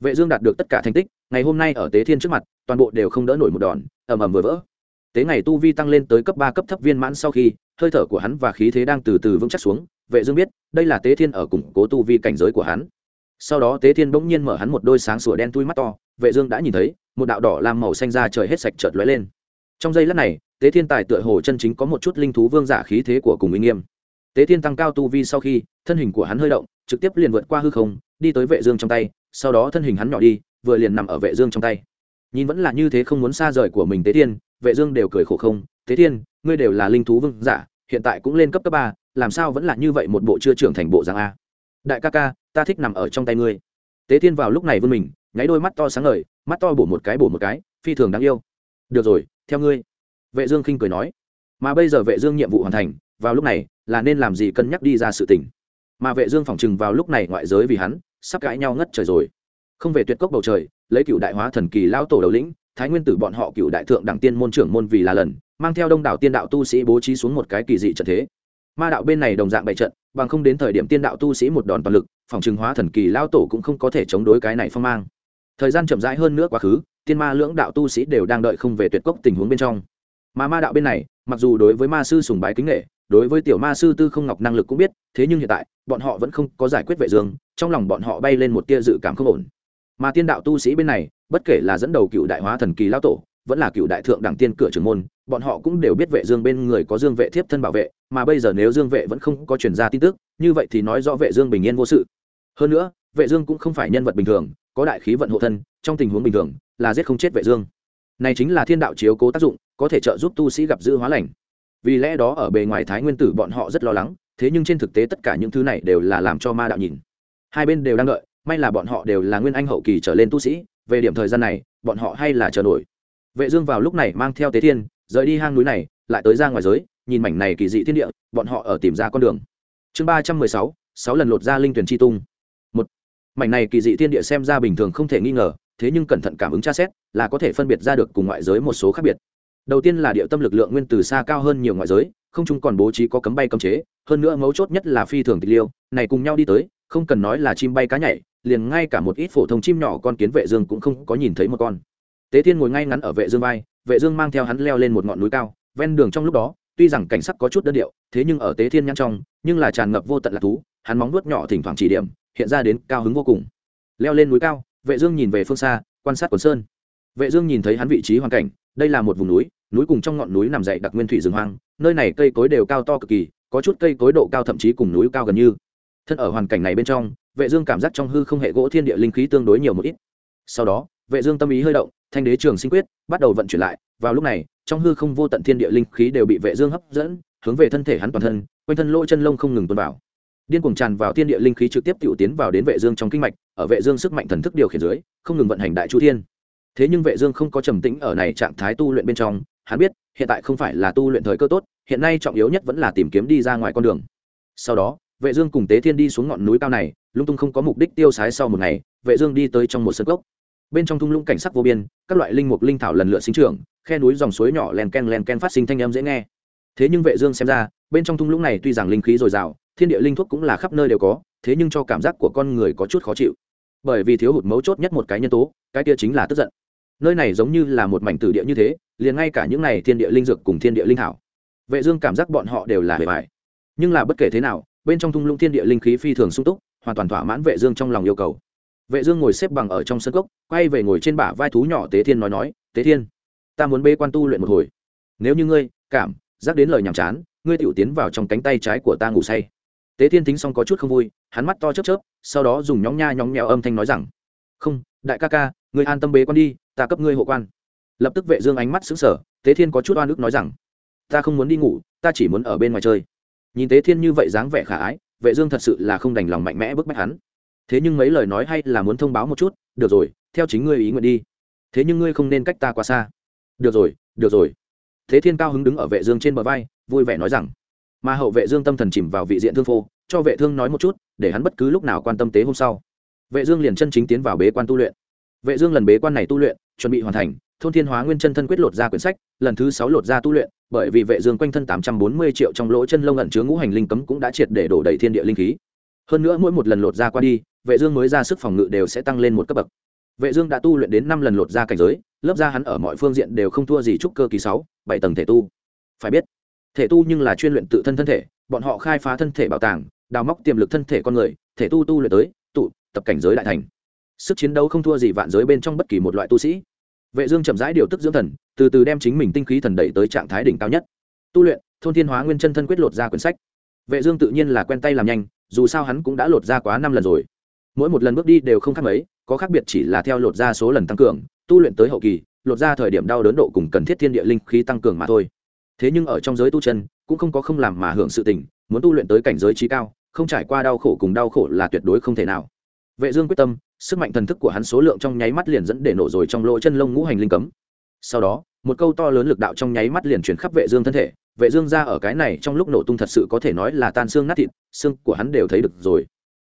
Vệ dương đạt được tất cả thành tích, ngày hôm nay ở tế thiên trước mặt, toàn bộ đều không đỡ nổi một đòn, ầm ầm vừa vỡ. Tế ngày tu vi tăng lên tới cấp ba cấp thấp viên mãn sau khi, hơi thở của hắn và khí thế đang từ từ vững chắc xuống, vệ dương biết, đây là tế thiên ở củng cố tu vi cảnh giới của hắn. Sau đó tế thiên bỗng nhiên mở hắn một đôi sáng sủa đen thui mắt to, vệ dương đã nhìn thấy, một đạo đỏ lam màu xanh ra trời hết sạch chợt lóe lên. Trong giây lát này, tế thiên tài tựa hồ chân chính có một chút linh thú vương giả khí thế của cùng uy nghiêm tế thiên tăng cao tu vi sau khi, thân hình của hắn hơi động, trực tiếp liền vượt qua hư không, đi tới vệ dương trong tay, sau đó thân hình hắn nhỏ đi, vừa liền nằm ở vệ dương trong tay. Nhìn vẫn là như thế không muốn xa rời của mình tế thiên, vệ dương đều cười khổ không, tế thiên, ngươi đều là linh thú vương giả, hiện tại cũng lên cấp cấp ba, làm sao vẫn là như vậy một bộ chưa trưởng thành bộ dạng a? Đại ca ca, ta thích nằm ở trong tay ngươi. Tế thiên vào lúc này vươn mình, nháy đôi mắt to sáng ngời, mắt to bổ một cái bổ một cái, phi thường đáng yêu. Được rồi, theo ngươi. Vệ dương khinh cười nói. Mà bây giờ vệ dương nhiệm vụ hoàn thành vào lúc này là nên làm gì cân nhắc đi ra sự tình. Mà vệ dương phỏng chừng vào lúc này ngoại giới vì hắn, sắp cãi nhau ngất trời rồi. Không về tuyệt cốc bầu trời, lấy cựu đại hóa thần kỳ lao tổ đầu lĩnh, thái nguyên tử bọn họ cựu đại thượng đẳng tiên môn trưởng môn vì là lần, mang theo đông đảo tiên đạo tu sĩ bố trí xuống một cái kỳ dị trận thế. Ma đạo bên này đồng dạng bày trận, bằng không đến thời điểm tiên đạo tu sĩ một đòn toàn lực phòng trừng hóa thần kỳ lao tổ cũng không có thể chống đối cái này phong mang. Thời gian chậm rãi hơn nữa quá khứ, tiên ma lưỡng đạo tu sĩ đều đang đợi không về tuyệt cốc tình huống bên trong. Mà ma đạo bên này, mặc dù đối với ma sư sùng bái kính nghệ đối với tiểu ma sư tư không ngọc năng lực cũng biết, thế nhưng hiện tại, bọn họ vẫn không có giải quyết vệ dương, trong lòng bọn họ bay lên một tia dự cảm không ổn. Mà tiên đạo tu sĩ bên này, bất kể là dẫn đầu cựu đại hóa thần kỳ lão tổ, vẫn là cựu đại thượng đẳng tiên cửa trưởng môn, bọn họ cũng đều biết vệ dương bên người có dương vệ thiếp thân bảo vệ, mà bây giờ nếu dương vệ vẫn không có truyền ra tin tức, như vậy thì nói rõ vệ dương bình yên vô sự. Hơn nữa, vệ dương cũng không phải nhân vật bình thường, có đại khí vận hộ thân, trong tình huống bình thường, là giết không chết vệ dương. Này chính là thiên đạo chiếu cố tác dụng, có thể trợ giúp tu sĩ gặp dư hóa lành vì lẽ đó ở bề ngoài thái nguyên tử bọn họ rất lo lắng, thế nhưng trên thực tế tất cả những thứ này đều là làm cho ma đạo nhìn. Hai bên đều đang đợi, may là bọn họ đều là nguyên anh hậu kỳ trở lên tu sĩ, về điểm thời gian này, bọn họ hay là chờ nổi. Vệ dương vào lúc này mang theo tế thiên, rời đi hang núi này, lại tới ra ngoài giới, nhìn mảnh này kỳ dị thiên địa, bọn họ ở tìm ra con đường. Chương ba trăm mười sáu sáu lần lột ra linh tuyển chi tung. Một, mảnh này kỳ dị thiên địa xem ra bình thường không thể nghi ngờ, thế nhưng cẩn thận cảm ứng tra xét, là có thể phân biệt ra được cùng ngoại giới một số khác biệt đầu tiên là địa tâm lực lượng nguyên từ xa cao hơn nhiều ngoại giới, không chung còn bố trí có cấm bay cấm chế, hơn nữa mấu chốt nhất là phi thường tịch liêu, này cùng nhau đi tới, không cần nói là chim bay cá nhảy, liền ngay cả một ít phổ thông chim nhỏ con kiến vệ dương cũng không có nhìn thấy một con. Tế thiên ngồi ngay ngắn ở vệ dương vai, vệ dương mang theo hắn leo lên một ngọn núi cao, ven đường trong lúc đó, tuy rằng cảnh sắc có chút đơn điệu, thế nhưng ở tế thiên nhăn trong, nhưng là tràn ngập vô tận lạc thú, hắn móng vuốt nhỏ thỉnh thoảng chỉ điểm, hiện ra đến cao hứng vô cùng. Leo lên núi cao, vệ dương nhìn về phương xa, quan sát quần sơn. Vệ dương nhìn thấy hắn vị trí hoàn cảnh đây là một vùng núi núi cùng trong ngọn núi nằm dậy đặc nguyên thủy rừng hoang, nơi này cây cối đều cao to cực kỳ, có chút cây cối độ cao thậm chí cùng núi cao gần như. Thân ở hoàn cảnh này bên trong, vệ dương cảm giác trong hư không hệ gỗ thiên địa linh khí tương đối nhiều một ít. Sau đó, vệ dương tâm ý hơi động, thanh đế trường sinh quyết, bắt đầu vận chuyển lại. Vào lúc này, trong hư không vô tận thiên địa linh khí đều bị vệ dương hấp dẫn, hướng về thân thể hắn toàn thân, quanh thân lỗ chân lông không ngừng tuôn vào. Điên cuồng tràn vào thiên địa linh khí trực tiếp tiểu tiến vào đến vệ dương trong kinh mạch, ở vệ dương sức mạnh thần thức điều khiển dưới, không ngừng vận hành đại chu thiên thế nhưng vệ dương không có trầm tĩnh ở này trạng thái tu luyện bên trong, hắn biết, hiện tại không phải là tu luyện thời cơ tốt, hiện nay trọng yếu nhất vẫn là tìm kiếm đi ra ngoài con đường. Sau đó, vệ dương cùng tế thiên đi xuống ngọn núi cao này, lung tung không có mục đích tiêu sái sau một ngày, vệ dương đi tới trong một sân cốc. Bên trong thung lũng cảnh sắc vô biên, các loại linh mục linh thảo lần lượt sinh trưởng, khe núi dòng suối nhỏ len ken len ken phát sinh thanh âm dễ nghe. Thế nhưng vệ dương xem ra, bên trong thung lũng này tuy rằng linh khí dồi dào, thiên địa linh thuốc cũng là khắp nơi đều có, thế nhưng cho cảm giác của con người có chút khó chịu. Bởi vì thiếu hụt mấu chốt nhất một cái nhân tố, cái kia chính là tức giận nơi này giống như là một mảnh tử địa như thế, liền ngay cả những này thiên địa linh dược cùng thiên địa linh thảo. Vệ dương cảm giác bọn họ đều là bề bại nhưng là bất kể thế nào, bên trong thung lũng thiên địa linh khí phi thường sung túc, hoàn toàn thỏa mãn vệ dương trong lòng yêu cầu. Vệ dương ngồi xếp bằng ở trong sân cốc, quay về ngồi trên bả vai thú nhỏ tế thiên nói nói, tế thiên, ta muốn bế quan tu luyện một hồi. Nếu như ngươi, cảm, giác đến lời nhảm chán, ngươi tiểu tiến vào trong cánh tay trái của ta ngủ say. Tế thiên tính xong có chút không vui, hắn mắt to chớp chớp, sau đó dùng nhóng nha nhóng nhẽo âm thanh nói rằng, không, đại ca ca, ngươi an tâm bế quan đi ta cấp ngươi hộ quan. Lập tức vệ dương ánh mắt sững sờ, tế thiên có chút oan ức nói rằng, ta không muốn đi ngủ, ta chỉ muốn ở bên ngoài chơi. Nhìn tế thiên như vậy dáng vẻ khả ái, vệ dương thật sự là không đành lòng mạnh mẽ bức bách hắn. Thế nhưng mấy lời nói hay là muốn thông báo một chút, được rồi, theo chính ngươi ý nguyện đi. Thế nhưng ngươi không nên cách ta quá xa. Được rồi được rồi. Thế thiên cao hứng đứng ở vệ dương trên bờ vai, vui vẻ nói rằng, mà hậu vệ dương tâm thần chìm vào vị diện thương phô, cho vệ thương nói một chút, để hắn bất cứ lúc nào quan tâm tế hôm sau. Vệ dương liền chân chính tiến vào bế quan tu luyện vệ dương lần bế quan này tu luyện, chuẩn bị hoàn thành, thôn thiên hóa nguyên chân thân quyết lột ra quyển sách, lần thứ sáu lột ra tu luyện, bởi vì vệ dương quanh thân 840 triệu trong lỗ chân lông ẩn chứa ngũ hành linh cấm cũng đã triệt để đổ đầy thiên địa linh khí. Hơn nữa mỗi một lần lột ra qua đi, vệ dương mới ra sức phòng ngự đều sẽ tăng lên một cấp bậc. Vệ dương đã tu luyện đến năm lần lột ra cảnh giới, lớp da hắn ở mọi phương diện đều không thua gì trúc cơ kỳ sáu, bảy tầng thể tu. Phải biết, thể tu nhưng là chuyên luyện tự thân thân thể, bọn họ khai phá thân thể bảo tàng, đào móc tiềm lực thân thể con người, thể tu tu luyện tới, tụ, tập cảnh giới đại thành sức chiến đấu không thua gì vạn giới bên trong bất kỳ một loại tu sĩ. Vệ dương chậm rãi điều tức dưỡng thần, từ từ đem chính mình tinh khí thần đẩy tới trạng thái đỉnh cao nhất. Tu luyện, thôn thiên hóa nguyên chân thân quyết lột ra quyển sách. Vệ dương tự nhiên là quen tay làm nhanh, dù sao hắn cũng đã lột ra quá năm lần rồi. Mỗi một lần bước đi đều không khác mấy, có khác biệt chỉ là theo lột ra số lần tăng cường, tu luyện tới hậu kỳ, lột ra thời điểm đau đớn độ cùng cần thiết thiên địa linh khí tăng cường mà thôi. Thế nhưng ở trong giới tu chân, cũng không có không làm mà hưởng sự tình, muốn tu luyện tới cảnh giới trí cao, không trải qua đau khổ cùng đau khổ là tuyệt đối không thể nào. Vệ dương quyết tâm sức mạnh thần thức của hắn số lượng trong nháy mắt liền dẫn để nổ rồi trong lỗ chân lông ngũ hành linh cấm. Sau đó, một câu to lớn lực đạo trong nháy mắt liền chuyển khắp vệ dương thân thể. Vệ dương ra ở cái này trong lúc nổ tung thật sự có thể nói là tan xương nát thịt, xương của hắn đều thấy được rồi.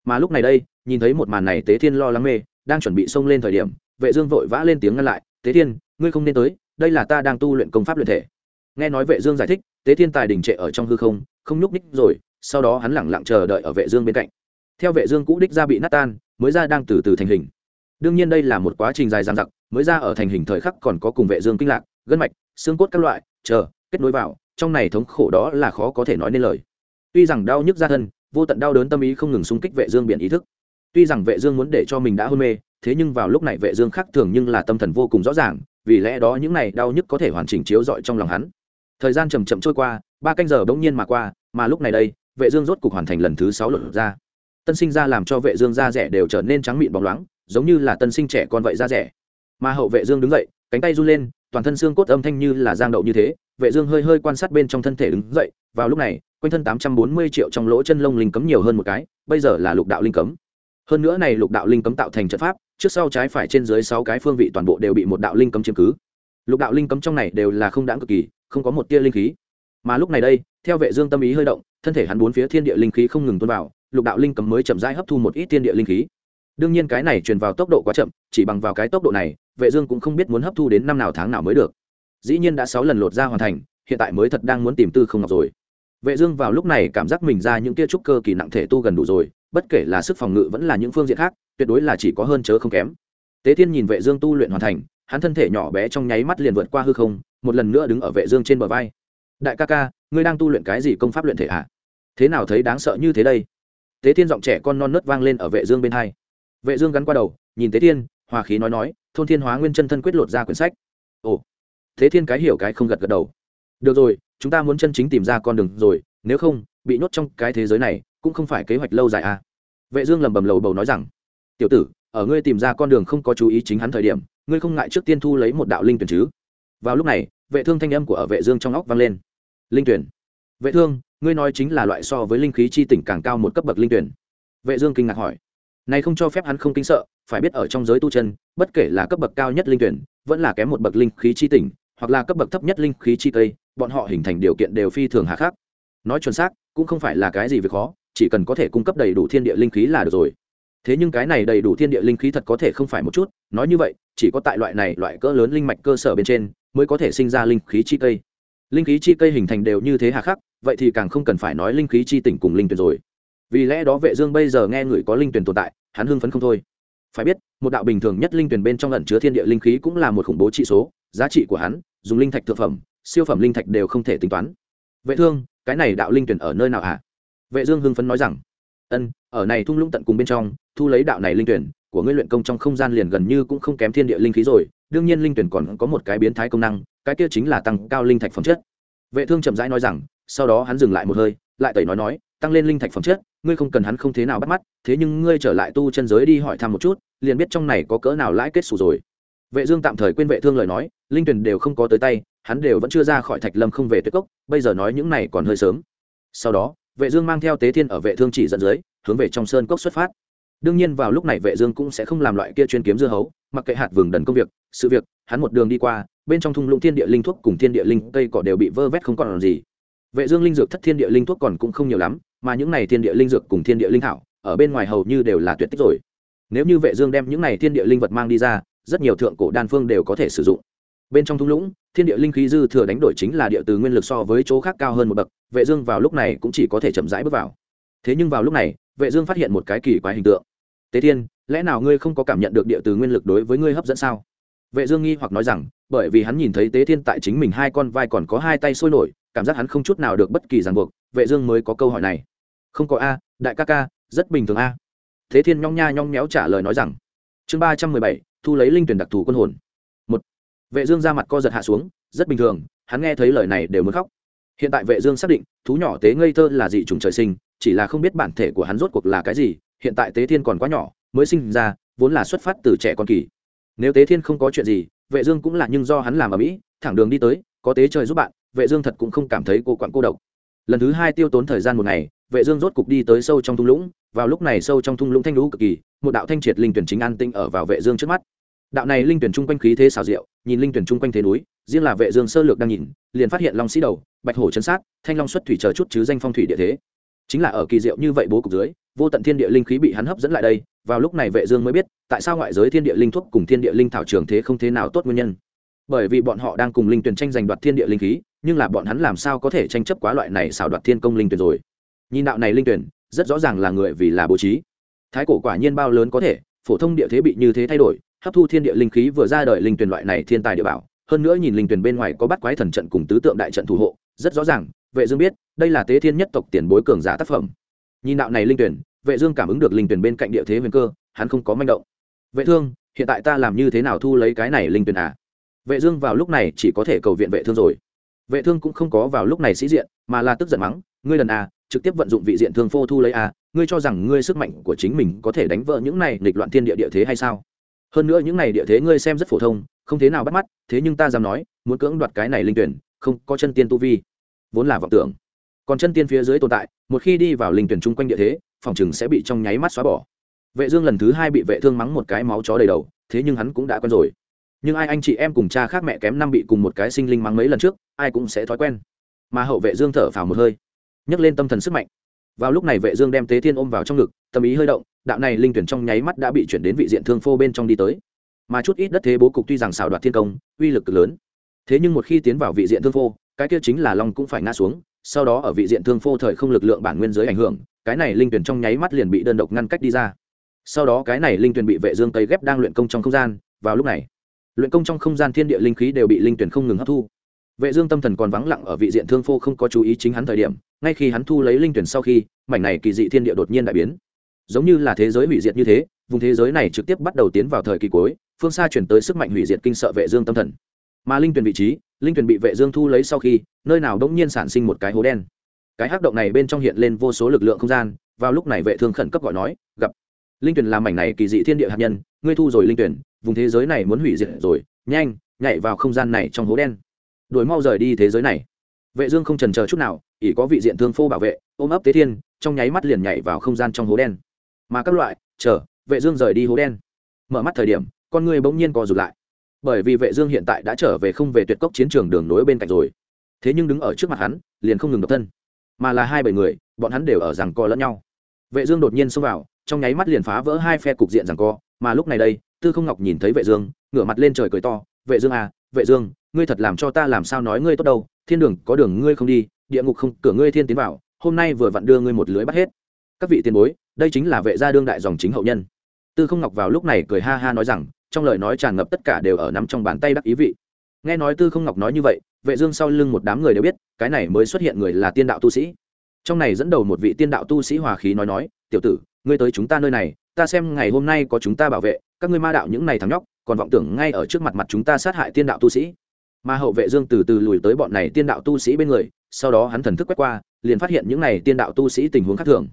Mà lúc này đây, nhìn thấy một màn này tế thiên lo lắng mê, đang chuẩn bị xông lên thời điểm, vệ dương vội vã lên tiếng ngăn lại, tế thiên, ngươi không nên tới, đây là ta đang tu luyện công pháp luyện thể. Nghe nói vệ dương giải thích, tế thiên tài đình trệ ở trong hư không không nhúc nhích rồi, sau đó hắn lặng lặng chờ đợi ở vệ dương bên cạnh. Theo vệ dương cũ đích ra bị nát tan mới ra đang từ từ thành hình. Đương nhiên đây là một quá trình dài dằng dặc, mới ra ở thành hình thời khắc còn có cùng vệ dương kinh lạc, gân mạch, xương cốt các loại, chờ, kết nối vào, trong này thống khổ đó là khó có thể nói nên lời. Tuy rằng đau nhức ra thân, vô tận đau đớn tâm ý không ngừng xung kích vệ dương biển ý thức. Tuy rằng vệ dương muốn để cho mình đã hôn mê, thế nhưng vào lúc này vệ dương khác thường nhưng là tâm thần vô cùng rõ ràng, vì lẽ đó những này đau nhức có thể hoàn chỉnh chiếu rọi trong lòng hắn. Thời gian chậm chậm trôi qua, ba canh giờ bỗng nhiên mà qua, mà lúc này đây, vệ dương rốt cục hoàn thành lần thứ sáu lượt ra tân sinh ra làm cho vệ dương da rẻ đều trở nên trắng mịn bóng loáng, giống như là tân sinh trẻ con vậy da rẻ. Mà hậu vệ dương đứng dậy, cánh tay run lên, toàn thân xương cốt âm thanh như là giang đậu như thế, vệ dương hơi hơi quan sát bên trong thân thể đứng dậy, vào lúc này, quanh thân 840 triệu trong lỗ chân lông linh cấm nhiều hơn một cái, bây giờ là lục đạo linh cấm. Hơn nữa này lục đạo linh cấm tạo thành trận pháp, trước sau trái phải trên dưới sáu cái phương vị toàn bộ đều bị một đạo linh cấm chiếm cứ. Lục đạo linh cấm trong này đều là không đáng cực kỳ, không có một tia linh khí. Mà lúc này đây, theo vệ dương tâm ý hơi động, thân thể hắn bốn phía thiên địa linh khí không ngừng tuôn vào lục đạo linh cầm mới chậm rãi hấp thu một ít tiên địa linh khí. Đương nhiên cái này truyền vào tốc độ quá chậm, chỉ bằng vào cái tốc độ này, vệ dương cũng không biết muốn hấp thu đến năm nào tháng nào mới được. Dĩ nhiên đã sáu lần lột ra hoàn thành, hiện tại mới thật đang muốn tìm tư không ngọc rồi. Vệ dương vào lúc này cảm giác mình ra những kia trúc cơ kỳ nặng thể tu gần đủ rồi, bất kể là sức phòng ngự vẫn là những phương diện khác, tuyệt đối là chỉ có hơn chớ không kém. Tế thiên nhìn vệ dương tu luyện hoàn thành, hắn thân thể nhỏ bé trong nháy mắt liền vượt qua hư không, một lần nữa đứng ở vệ dương trên bờ vai. Đại ca ca, ngươi đang tu luyện cái gì công pháp luyện thể à thế nào thấy đáng sợ như thế đây? Tế thiên giọng trẻ con non nớt vang lên ở vệ dương bên hai. Vệ dương gắn qua đầu, nhìn tế thiên, hòa khí nói nói, thôn thiên hóa nguyên chân thân quyết lột ra quyển sách. Ồ. Thế thiên cái hiểu cái không gật gật đầu. Được rồi, chúng ta muốn chân chính tìm ra con đường rồi, nếu không, bị nhốt trong cái thế giới này, cũng không phải kế hoạch lâu dài à. Vệ dương lầm bầm lầu bầu nói rằng, tiểu tử, ở ngươi tìm ra con đường không có chú ý chính hắn thời điểm, ngươi không ngại trước tiên thu lấy một đạo linh tuyển chứ? Vào lúc này, vệ thương thanh âm của ở vệ dương trong óc vang lên. Linh tuyển. Vệ thương ngươi nói chính là loại so với linh khí chi tỉnh càng cao một cấp bậc linh tuyển. Vệ dương kinh ngạc hỏi. Này không cho phép hắn không kinh sợ, phải biết ở trong giới tu chân, bất kể là cấp bậc cao nhất linh tuyển, vẫn là kém một bậc linh khí chi tỉnh, hoặc là cấp bậc thấp nhất linh khí chi cây bọn họ hình thành điều kiện đều phi thường hà khắc. Nói chuẩn xác, cũng không phải là cái gì việc khó, chỉ cần có thể cung cấp đầy đủ thiên địa linh khí là được rồi. Thế nhưng cái này đầy đủ thiên địa linh khí thật có thể không phải một chút, nói như vậy, chỉ có tại loại này loại cỡ lớn linh mạch cơ sở bên trên, mới có thể sinh ra linh khí chi cây linh khí chi cây hình thành đều như thế hà khắc vậy thì càng không cần phải nói linh khí chi tỉnh cùng linh tuyển rồi. Vì lẽ đó vệ dương bây giờ nghe người có linh tuyển tồn tại, hắn hưng phấn không thôi. Phải biết, một đạo bình thường nhất linh tuyển bên trong ẩn chứa thiên địa linh khí cũng là một khủng bố trị số, giá trị của hắn, dùng linh thạch thượng phẩm, siêu phẩm linh thạch đều không thể tính toán. Vệ thương, cái này đạo linh tuyển ở nơi nào hả? Vệ dương hưng phấn nói rằng, ân, ở này thung lũng tận cùng bên trong, thu lấy đạo này linh tuyển, của ngươi luyện công trong không gian liền gần như cũng không kém thiên địa linh khí rồi, đương nhiên linh tuyển còn có một cái biến thái công năng, cái kia chính là tăng cao linh thạch phẩm chất. Vệ thương chậm rãi nói rằng sau đó hắn dừng lại một hơi, lại tẩy nói nói, tăng lên linh thạch phẩm chất, ngươi không cần hắn không thế nào bắt mắt, thế nhưng ngươi trở lại tu chân giới đi hỏi thăm một chút, liền biết trong này có cỡ nào lãi kết xù rồi. Vệ dương tạm thời quên vệ thương lời nói, linh tuyển đều không có tới tay, hắn đều vẫn chưa ra khỏi thạch lâm không về tuyết cốc, bây giờ nói những này còn hơi sớm. Sau đó, vệ dương mang theo tế thiên ở vệ thương chỉ dẫn dưới, hướng về trong sơn cốc xuất phát. Đương nhiên vào lúc này vệ dương cũng sẽ không làm loại kia chuyên kiếm dưa hấu, mặc kệ hạt vừng đần công việc, sự việc, hắn một đường đi qua, bên trong thung lũng thiên địa linh thuốc cùng thiên địa linh cây cỏ đều bị vơ vét không còn làm gì vệ dương linh dược thất thiên địa linh thuốc còn cũng không nhiều lắm, mà những này thiên địa linh dược cùng thiên địa linh thảo, ở bên ngoài hầu như đều là tuyệt tích rồi. Nếu như vệ dương đem những này thiên địa linh vật mang đi ra, rất nhiều thượng cổ đan phương đều có thể sử dụng. Bên trong thung lũng, thiên địa linh khí dư thừa đánh đổi chính là địa từ nguyên lực so với chỗ khác cao hơn một bậc, vệ dương vào lúc này cũng chỉ có thể chậm rãi bước vào. Thế nhưng vào lúc này, vệ dương phát hiện một cái kỳ quái hình tượng. Tế thiên, lẽ nào ngươi không có cảm nhận được địa từ nguyên lực đối với ngươi hấp dẫn sao? Vệ dương nghi hoặc nói rằng, bởi vì hắn nhìn thấy tế thiên tại chính mình hai con vai còn có hai tay sôi nổi cảm giác hắn không chút nào được bất kỳ ràng buộc, vệ dương mới có câu hỏi này. Không có a, đại ca ca, rất bình thường a. Thế thiên nhong nha nhong méo trả lời nói rằng, chương ba trăm mười bảy, thu lấy linh tuyển đặc thù quân hồn. Một, vệ dương ra mặt co giật hạ xuống, rất bình thường, hắn nghe thấy lời này đều muốn khóc. Hiện tại vệ dương xác định, thú nhỏ tế ngây thơ là dị trùng trời sinh, chỉ là không biết bản thể của hắn rốt cuộc là cái gì, hiện tại tế thiên còn quá nhỏ, mới sinh ra, vốn là xuất phát từ trẻ con kỳ. Nếu tế thiên không có chuyện gì, vệ dương cũng là nhưng do hắn làm ở mỹ, thẳng đường đi tới, có tế trời giúp bạn vệ dương thật cũng không cảm thấy cô quặn cô độc. Lần thứ hai tiêu tốn thời gian một ngày, vệ dương rốt cục đi tới sâu trong thung lũng. Vào lúc này sâu trong thung lũng thanh lũ cực kỳ, một đạo thanh triệt linh tuyển chính an tinh ở vào vệ dương trước mắt. Đạo này linh tuyển trung quanh khí thế xào rượu nhìn linh tuyển trung quanh thế núi, riêng là vệ dương sơ lược đang nhìn, liền phát hiện long sĩ đầu, bạch hổ chân sát, thanh long xuất thủy chờ chút chứ danh phong thủy địa thế. Chính là ở kỳ diệu như vậy bố cục dưới, vô tận thiên địa linh khí bị hắn hấp dẫn lại đây. Vào lúc này vệ dương mới biết, tại sao ngoại giới thiên địa linh thuốc cùng thiên địa linh thảo trường thế không thế nào tốt nguyên nhân bởi vì bọn họ đang cùng linh tuyển tranh giành đoạt thiên địa linh khí, nhưng là bọn hắn làm sao có thể tranh chấp quá loại này xảo đoạt thiên công linh tuyển rồi? Nhìn đạo này linh tuyển, rất rõ ràng là người vì là bố trí. Thái cổ quả nhiên bao lớn có thể, phổ thông địa thế bị như thế thay đổi, hấp thu thiên địa linh khí vừa ra đời linh tuyển loại này thiên tài địa bảo, hơn nữa nhìn linh tuyển bên ngoài có bắt quái thần trận cùng tứ tượng đại trận thủ hộ, rất rõ ràng, vệ dương biết, đây là tế thiên nhất tộc tiền bối cường giả tác phẩm. Nhìn đạo này linh tuyển, vệ dương cảm ứng được linh tuyển bên cạnh địa thế huyền cơ, hắn không có manh động. Vệ thương, hiện tại ta làm như thế nào thu lấy cái này linh tuyển à? Vệ dương vào lúc này chỉ có thể cầu viện vệ thương rồi. Vệ thương cũng không có vào lúc này sĩ diện mà là tức giận mắng ngươi lần a, trực tiếp vận dụng vị diện thương phô thu lấy a. ngươi cho rằng ngươi sức mạnh của chính mình có thể đánh vỡ những này nghịch loạn thiên địa địa thế hay sao? Hơn nữa những này địa thế ngươi xem rất phổ thông không thế nào bắt mắt thế nhưng ta dám nói muốn cưỡng đoạt cái này linh tuyển không có chân tiên tu vi. Vốn là vọng tưởng. Còn chân tiên phía dưới tồn tại một khi đi vào linh tuyển chung quanh địa thế phòng chừng sẽ bị trong nháy mắt xóa bỏ. Vệ dương lần thứ hai bị vệ thương mắng một cái máu chó đầy đầu thế nhưng hắn cũng đã quen rồi nhưng ai anh chị em cùng cha khác mẹ kém năm bị cùng một cái sinh linh mắng mấy lần trước, ai cũng sẽ thói quen. Mà hậu vệ dương thở phào một hơi, nhấc lên tâm thần sức mạnh. Vào lúc này vệ dương đem tế thiên ôm vào trong ngực, tâm ý hơi động, đạo này linh tuyển trong nháy mắt đã bị chuyển đến vị diện thương phô bên trong đi tới. Mà chút ít đất thế bố cục tuy rằng xảo đoạt thiên công, uy lực cực lớn. Thế nhưng một khi tiến vào vị diện thương phô, cái kia chính là long cũng phải ngã xuống, sau đó ở vị diện thương phô thời không lực lượng bản nguyên giới ảnh hưởng, cái này linh tuyển trong nháy mắt liền bị đơn độc ngăn cách đi ra. Sau đó cái này linh tuyển bị vệ dương tây ghép đang luyện công trong không gian, vào lúc này luyện công trong không gian thiên địa linh khí đều bị linh tuyển không ngừng hấp thu. Vệ dương tâm thần còn vắng lặng ở vị diện thương phô không có chú ý chính hắn thời điểm, ngay khi hắn thu lấy linh tuyển sau khi, mảnh này kỳ dị thiên địa đột nhiên đại biến. Giống như là thế giới hủy diệt như thế, vùng thế giới này trực tiếp bắt đầu tiến vào thời kỳ cuối, phương xa chuyển tới sức mạnh hủy diệt kinh sợ vệ dương tâm thần. Mà linh tuyển vị trí, linh tuyển bị vệ dương thu lấy sau khi, nơi nào đống nhiên sản sinh một cái hố đen. Cái hắc động này bên trong hiện lên vô số lực lượng không gian, vào lúc này vệ thương khẩn cấp gọi nói, gặp, linh tuyển làm mảnh này kỳ dị thiên địa hạt nhân, ngươi thu rồi linh tuyển vùng thế giới này muốn hủy diệt rồi, nhanh, nhảy vào không gian này trong hố đen. Đuổi mau rời đi thế giới này. Vệ dương không chần chờ chút nào, ỷ có vị diện thương phô bảo vệ, ôm ấp tế thiên, trong nháy mắt liền nhảy vào không gian trong hố đen. Mà các loại, chờ, vệ dương rời đi hố đen. Mở mắt thời điểm, con người bỗng nhiên co rụt lại. Bởi vì vệ dương hiện tại đã trở về không về tuyệt cốc chiến trường đường nối bên cạnh rồi. Thế nhưng đứng ở trước mặt hắn, liền không ngừng độc thân. Mà là hai bảy người, bọn hắn đều ở rằng co lẫn nhau. Vệ dương đột nhiên xông vào, trong nháy mắt liền phá vỡ hai phe cục diện rằng co, mà lúc này đây tư không ngọc nhìn thấy vệ dương, ngửa mặt lên trời cười to, vệ dương à vệ dương, ngươi thật làm cho ta làm sao nói ngươi tốt đâu, thiên đường có đường ngươi không đi, địa ngục không, cửa ngươi thiên tiến vào, hôm nay vừa vặn đưa ngươi một lưới bắt hết. Các vị tiền bối, đây chính là vệ gia đương đại dòng chính hậu nhân. Tư không ngọc vào lúc này cười ha ha nói rằng, trong lời nói tràn ngập tất cả đều ở nắm trong bàn tay đắc ý vị. Nghe nói tư không ngọc nói như vậy, vệ dương sau lưng một đám người đều biết, cái này mới xuất hiện người là tiên đạo tu sĩ. Trong này dẫn đầu một vị tiên đạo tu sĩ hòa khí nói nói, tiểu tử, ngươi tới chúng ta nơi này, ta xem ngày hôm nay có chúng ta bảo vệ các ngươi ma đạo những này thằng nhóc, còn vọng tưởng ngay ở trước mặt mặt chúng ta sát hại tiên đạo tu sĩ. Mà hậu vệ dương từ từ lùi tới bọn này tiên đạo tu sĩ bên người, sau đó hắn thần thức quét qua, liền phát hiện những này tiên đạo tu sĩ tình huống khác thường.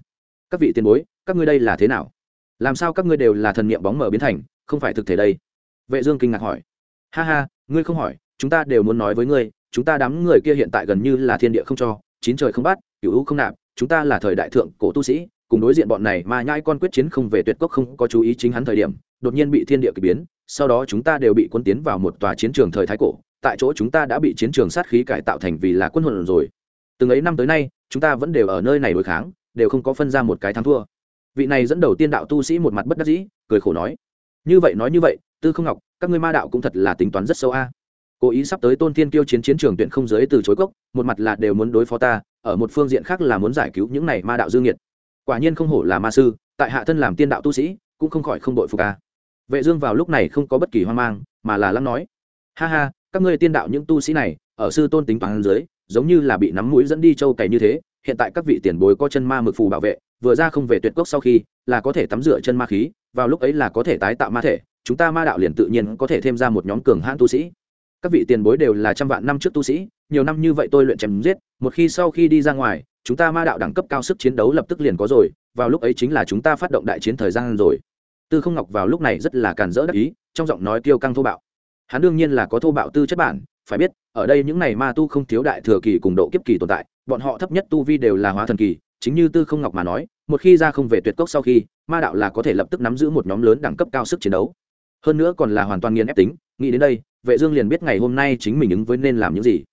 Các vị tiền bối, các ngươi đây là thế nào? Làm sao các ngươi đều là thần niệm bóng mở biến thành, không phải thực thể đây? Vệ dương kinh ngạc hỏi. Ha ha, ngươi không hỏi, chúng ta đều muốn nói với ngươi, chúng ta đám người kia hiện tại gần như là thiên địa không cho, chín trời không bắt cửu u không nạp, chúng ta là thời đại thượng cổ tu sĩ cùng đối diện bọn này mà nhai con quyết chiến không về tuyệt cốc không có chú ý chính hắn thời điểm, đột nhiên bị thiên địa kỳ biến, sau đó chúng ta đều bị quân tiến vào một tòa chiến trường thời thái cổ, tại chỗ chúng ta đã bị chiến trường sát khí cải tạo thành vì là quân hồn rồi. Từng ấy năm tới nay, chúng ta vẫn đều ở nơi này đối kháng, đều không có phân ra một cái thắng thua. Vị này dẫn đầu tiên đạo tu sĩ một mặt bất đắc dĩ, cười khổ nói, như vậy nói như vậy, tư không ngọc, các ngươi ma đạo cũng thật là tính toán rất sâu a. Cố ý sắp tới tôn thiên kiêu chiến chiến trường tuyển không giới từ chối cốc một mặt là đều muốn đối phó ta, ở một phương diện khác là muốn giải cứu những này ma đạo dương nhiệt quả nhiên không hổ là ma sư, tại hạ thân làm tiên đạo tu sĩ, cũng không khỏi không đội phục a vệ dương vào lúc này không có bất kỳ hoang mang, mà là lắng nói. Ha ha, các ngươi tiên đạo những tu sĩ này, ở sư tôn tính toán dưới, giống như là bị nắm mũi dẫn đi châu cày như thế, hiện tại các vị tiền bối có chân ma mực phù bảo vệ, vừa ra không về tuyệt cốc sau khi, là có thể tắm rửa chân ma khí, vào lúc ấy là có thể tái tạo ma thể, chúng ta ma đạo liền tự nhiên có thể thêm ra một nhóm cường hãn tu sĩ. Các vị tiền bối đều là trăm vạn năm trước tu sĩ, nhiều năm như vậy tôi luyện chém giết, một khi sau khi đi ra ngoài chúng ta ma đạo đẳng cấp cao sức chiến đấu lập tức liền có rồi, vào lúc ấy chính là chúng ta phát động đại chiến thời gian rồi. Tư không ngọc vào lúc này rất là càn rỡ đắc ý, trong giọng nói tiêu căng thô bạo. Hắn đương nhiên là có thô bạo tư chất bản, phải biết, ở đây những này ma tu không thiếu đại thừa kỳ cùng độ kiếp kỳ tồn tại, bọn họ thấp nhất tu vi đều là hóa thần kỳ, chính như tư không ngọc mà nói, một khi ra không về tuyệt cốc sau khi, ma đạo là có thể lập tức nắm giữ một nhóm lớn đẳng cấp cao sức chiến đấu. Hơn nữa còn là hoàn toàn nghiền ép tính, nghĩ đến đây, vệ dương liền biết ngày hôm nay chính mình ứng với nên làm những gì.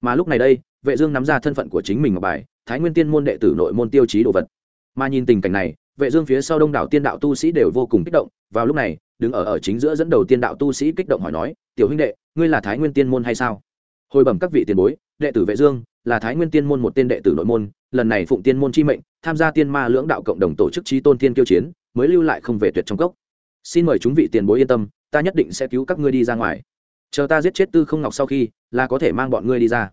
Mà lúc này đây vệ dương nắm ra thân phận của chính mình ở bài, thái nguyên tiên môn đệ tử nội môn tiêu chí đồ vật. Mà nhìn tình cảnh này, vệ dương phía sau đông đảo tiên đạo tu sĩ đều vô cùng kích động. Vào lúc này, đứng ở ở chính giữa dẫn đầu tiên đạo tu sĩ kích động hỏi nói, tiểu huynh đệ, ngươi là thái nguyên tiên môn hay sao? Hồi bẩm các vị tiền bối, đệ tử vệ dương, là thái nguyên tiên môn một tiên đệ tử nội môn, lần này phụng tiên môn chi mệnh, tham gia tiên ma lưỡng đạo cộng đồng tổ chức trí tôn tiên kiêu chiến, mới lưu lại không về tuyệt trong cốc. Xin mời chúng vị tiền bối yên tâm, ta nhất định sẽ cứu các ngươi đi ra ngoài. Chờ ta giết chết tư không ngọc sau khi, là có thể mang bọn ngươi đi ra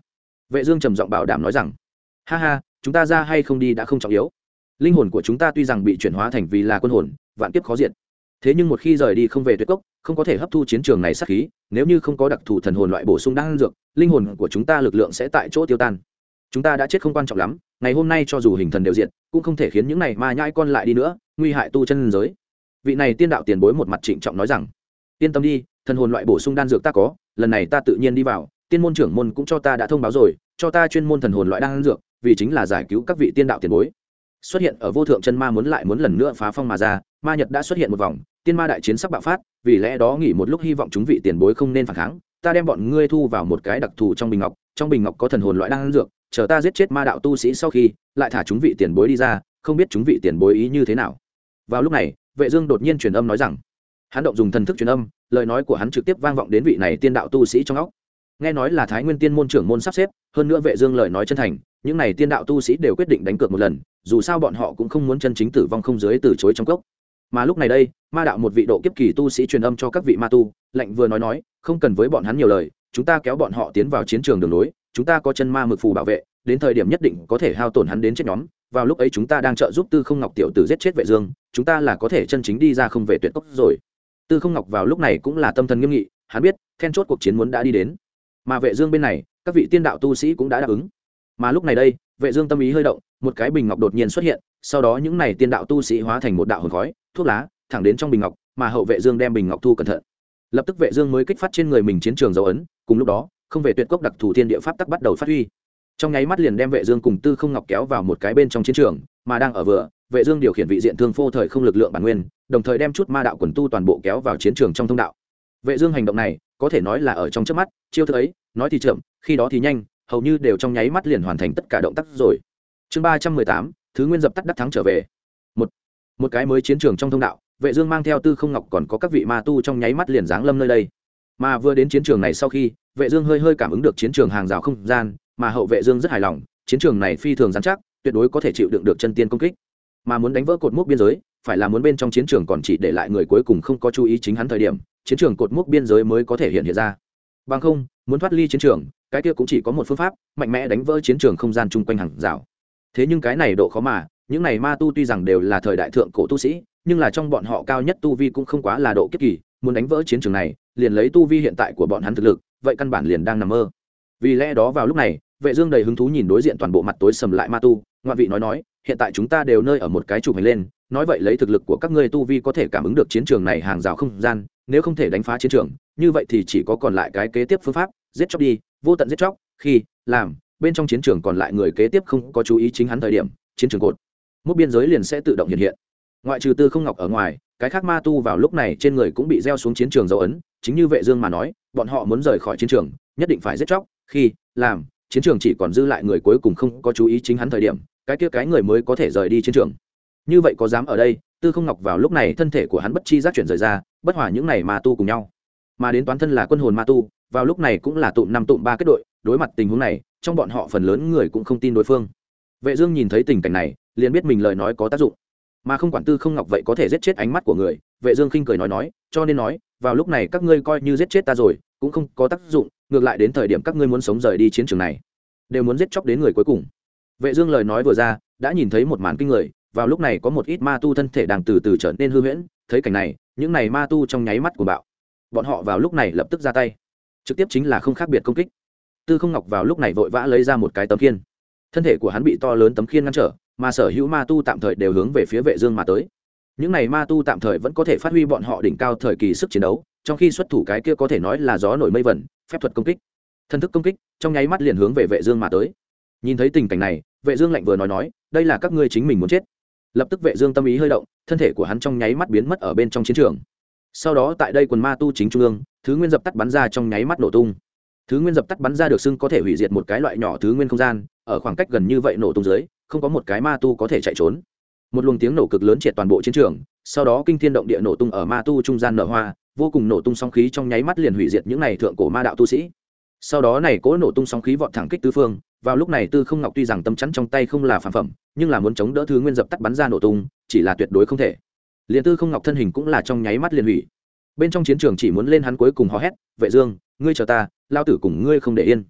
vệ dương trầm giọng bảo đảm nói rằng, ha ha, chúng ta ra hay không đi đã không trọng yếu. Linh hồn của chúng ta tuy rằng bị chuyển hóa thành vì là quân hồn, vạn kiếp khó diện thế nhưng một khi rời đi không về tuyệt cốc, không có thể hấp thu chiến trường này sát khí, nếu như không có đặc thù thần hồn loại bổ sung đan dược, linh hồn của chúng ta lực lượng sẽ tại chỗ tiêu tan. Chúng ta đã chết không quan trọng lắm, ngày hôm nay cho dù hình thần đều diện cũng không thể khiến những này ma nhãi con lại đi nữa, nguy hại tu chân giới. Vị này tiên đạo tiền bối một mặt trịnh trọng nói rằng, yên tâm đi, thần hồn loại bổ sung đan dược ta có, lần này ta tự nhiên đi vào tiên môn trưởng môn cũng cho ta đã thông báo rồi, cho ta chuyên môn thần hồn loại đan dược, vì chính là giải cứu các vị tiên đạo tiền bối. Xuất hiện ở vô thượng chân ma muốn lại muốn lần nữa phá phong mà ra, ma nhật đã xuất hiện một vòng, tiên ma đại chiến sắp bạo phát, vì lẽ đó nghỉ một lúc hy vọng chúng vị tiền bối không nên phản kháng. Ta đem bọn ngươi thu vào một cái đặc thù trong bình ngọc, trong bình ngọc có thần hồn loại đan dược, chờ ta giết chết ma đạo tu sĩ sau khi, lại thả chúng vị tiền bối đi ra, không biết chúng vị tiền bối ý như thế nào. Vào lúc này, vệ dương đột nhiên truyền âm nói rằng, hắn động dùng thần thức truyền âm, lời nói của hắn trực tiếp vang vọng đến vị này tiên đạo tu sĩ trong óc nghe nói là thái nguyên tiên môn trưởng môn sắp xếp, hơn nữa vệ dương lời nói chân thành, những này tiên đạo tu sĩ đều quyết định đánh cược một lần, dù sao bọn họ cũng không muốn chân chính tử vong không dưới từ chối trong cốc. Mà lúc này đây, ma đạo một vị độ kiếp kỳ tu sĩ truyền âm cho các vị ma tu lệnh vừa nói nói, không cần với bọn hắn nhiều lời, chúng ta kéo bọn họ tiến vào chiến trường đường lối, chúng ta có chân ma mực phù bảo vệ, đến thời điểm nhất định có thể hao tổn hắn đến chết nhóm, vào lúc ấy chúng ta đang trợ giúp tư không ngọc tiểu tử giết chết vệ dương, chúng ta là có thể chân chính đi ra không về tuyệt cốc rồi. Tư không ngọc vào lúc này cũng là tâm thần nghiêm nghị, hắn biết, then chốt cuộc chiến muốn đã đi đến mà vệ dương bên này, các vị tiên đạo tu sĩ cũng đã đáp ứng. Mà lúc này đây, vệ dương tâm ý hơi động, một cái bình ngọc đột nhiên xuất hiện, sau đó những này tiên đạo tu sĩ hóa thành một đạo hồn khói, thuốc lá, thẳng đến trong bình ngọc, mà hậu vệ dương đem bình ngọc thu cẩn thận. Lập tức vệ dương mới kích phát trên người mình chiến trường dấu ấn, cùng lúc đó, không về tuyệt cốc đặc thù thiên địa pháp tắc bắt đầu phát huy. Trong nháy mắt liền đem vệ dương cùng tư không ngọc kéo vào một cái bên trong chiến trường, mà đang ở vừa, vệ dương điều khiển vị diện thương phô thời không lực lượng bản nguyên, đồng thời đem chút ma đạo quần tu toàn bộ kéo vào chiến trường trong thông đạo. Vệ dương hành động này có thể nói là ở trong trước mắt, chiêu thức ấy, nói thì chậm, khi đó thì nhanh, hầu như đều trong nháy mắt liền hoàn thành tất cả động tác rồi. Chương ba trăm mười tám, thứ nguyên dập tắt đắc thắng trở về. Một một cái mới chiến trường trong thông đạo, vệ dương mang theo tư không ngọc còn có các vị ma tu trong nháy mắt liền giáng lâm nơi đây. Mà vừa đến chiến trường này sau khi, vệ dương hơi hơi cảm ứng được chiến trường hàng rào không gian, mà hậu vệ dương rất hài lòng, chiến trường này phi thường dán chắc, tuyệt đối có thể chịu đựng được chân tiên công kích. Mà muốn đánh vỡ cột mốc biên giới, phải là muốn bên trong chiến trường còn chỉ để lại người cuối cùng không có chú ý chính hắn thời điểm chiến trường cột mốc biên giới mới có thể hiện hiện ra. Bằng không, muốn thoát ly chiến trường, cái kia cũng chỉ có một phương pháp, mạnh mẽ đánh vỡ chiến trường không gian chung quanh hàng rào. Thế nhưng cái này độ khó mà, những này ma tu tuy rằng đều là thời đại thượng cổ tu sĩ, nhưng là trong bọn họ cao nhất tu vi cũng không quá là độ kiếp kỳ, muốn đánh vỡ chiến trường này, liền lấy tu vi hiện tại của bọn hắn thực lực, vậy căn bản liền đang nằm mơ. Vì lẽ đó vào lúc này, vệ dương đầy hứng thú nhìn đối diện toàn bộ mặt tối sầm lại ma tu, ngoạn vị nói nói, hiện tại chúng ta đều nơi ở một cái chụp hình lên, nói vậy lấy thực lực của các ngươi tu vi có thể cảm ứng được chiến trường này hàng rào không gian nếu không thể đánh phá chiến trường, như vậy thì chỉ có còn lại cái kế tiếp phương pháp, giết chóc đi, vô tận giết chóc, khi, làm, bên trong chiến trường còn lại người kế tiếp không có chú ý chính hắn thời điểm, chiến trường cột một biên giới liền sẽ tự động hiện hiện. Ngoại trừ tư không ngọc ở ngoài, cái khác ma tu vào lúc này trên người cũng bị gieo xuống chiến trường dấu ấn, chính như vệ dương mà nói, bọn họ muốn rời khỏi chiến trường, nhất định phải giết chóc, khi, làm, chiến trường chỉ còn dư lại người cuối cùng không có chú ý chính hắn thời điểm, cái kia cái người mới có thể rời đi chiến trường như vậy có dám ở đây, tư không ngọc vào lúc này thân thể của hắn bất chi giác chuyển rời ra, bất hòa những này ma tu cùng nhau. Mà đến toán thân là quân hồn ma tu, vào lúc này cũng là tụm năm tụm ba kết đội, đối mặt tình huống này, trong bọn họ phần lớn người cũng không tin đối phương. Vệ dương nhìn thấy tình cảnh này, liền biết mình lời nói có tác dụng. Mà không quản tư không ngọc vậy có thể giết chết ánh mắt của người, vệ dương khinh cười nói nói, cho nên nói, vào lúc này các ngươi coi như giết chết ta rồi, cũng không có tác dụng, ngược lại đến thời điểm các ngươi muốn sống rời đi chiến trường này, đều muốn giết chóc đến người cuối cùng. Vệ dương lời nói vừa ra, đã nhìn thấy một màn kinh người vào lúc này có một ít ma tu thân thể đang từ từ trở nên hư huyễn, thấy cảnh này, những này ma tu trong nháy mắt của bạo. Bọn họ vào lúc này lập tức ra tay. Trực tiếp chính là không khác biệt công kích. Tư không ngọc vào lúc này vội vã lấy ra một cái tấm khiên. Thân thể của hắn bị to lớn tấm khiên ngăn trở, mà sở hữu ma tu tạm thời đều hướng về phía vệ dương mà tới. Những này ma tu tạm thời vẫn có thể phát huy bọn họ đỉnh cao thời kỳ sức chiến đấu, trong khi xuất thủ cái kia có thể nói là gió nổi mây vẩn, phép thuật công kích. Thân thức công kích, trong nháy mắt liền hướng về vệ dương mà tới. Nhìn thấy tình cảnh này, vệ dương lạnh vừa nói nói, đây là các ngươi chính mình muốn chết lập tức vệ dương tâm ý hơi động, thân thể của hắn trong nháy mắt biến mất ở bên trong chiến trường. Sau đó tại đây quần ma tu chính trung ương, thứ nguyên dập tắt bắn ra trong nháy mắt nổ tung. Thứ nguyên dập tắt bắn ra được xưng có thể hủy diệt một cái loại nhỏ thứ nguyên không gian, ở khoảng cách gần như vậy nổ tung dưới, không có một cái ma tu có thể chạy trốn. Một luồng tiếng nổ cực lớn triệt toàn bộ chiến trường, sau đó kinh thiên động địa nổ tung ở ma tu trung gian nở hoa, vô cùng nổ tung sóng khí trong nháy mắt liền hủy diệt những này thượng cổ ma đạo tu sĩ. Sau đó này cố nổ tung sóng khí vọt thẳng kích tứ phương vào lúc này tư không ngọc tuy rằng tâm chắn trong tay không là phản phẩm, nhưng là muốn chống đỡ thứ nguyên dập tắt bắn ra nổ tung, chỉ là tuyệt đối không thể. Liền tư không ngọc thân hình cũng là trong nháy mắt liền hủy. Bên trong chiến trường chỉ muốn lên hắn cuối cùng hò hét, vệ dương, ngươi chờ ta, lao tử cùng ngươi không để yên.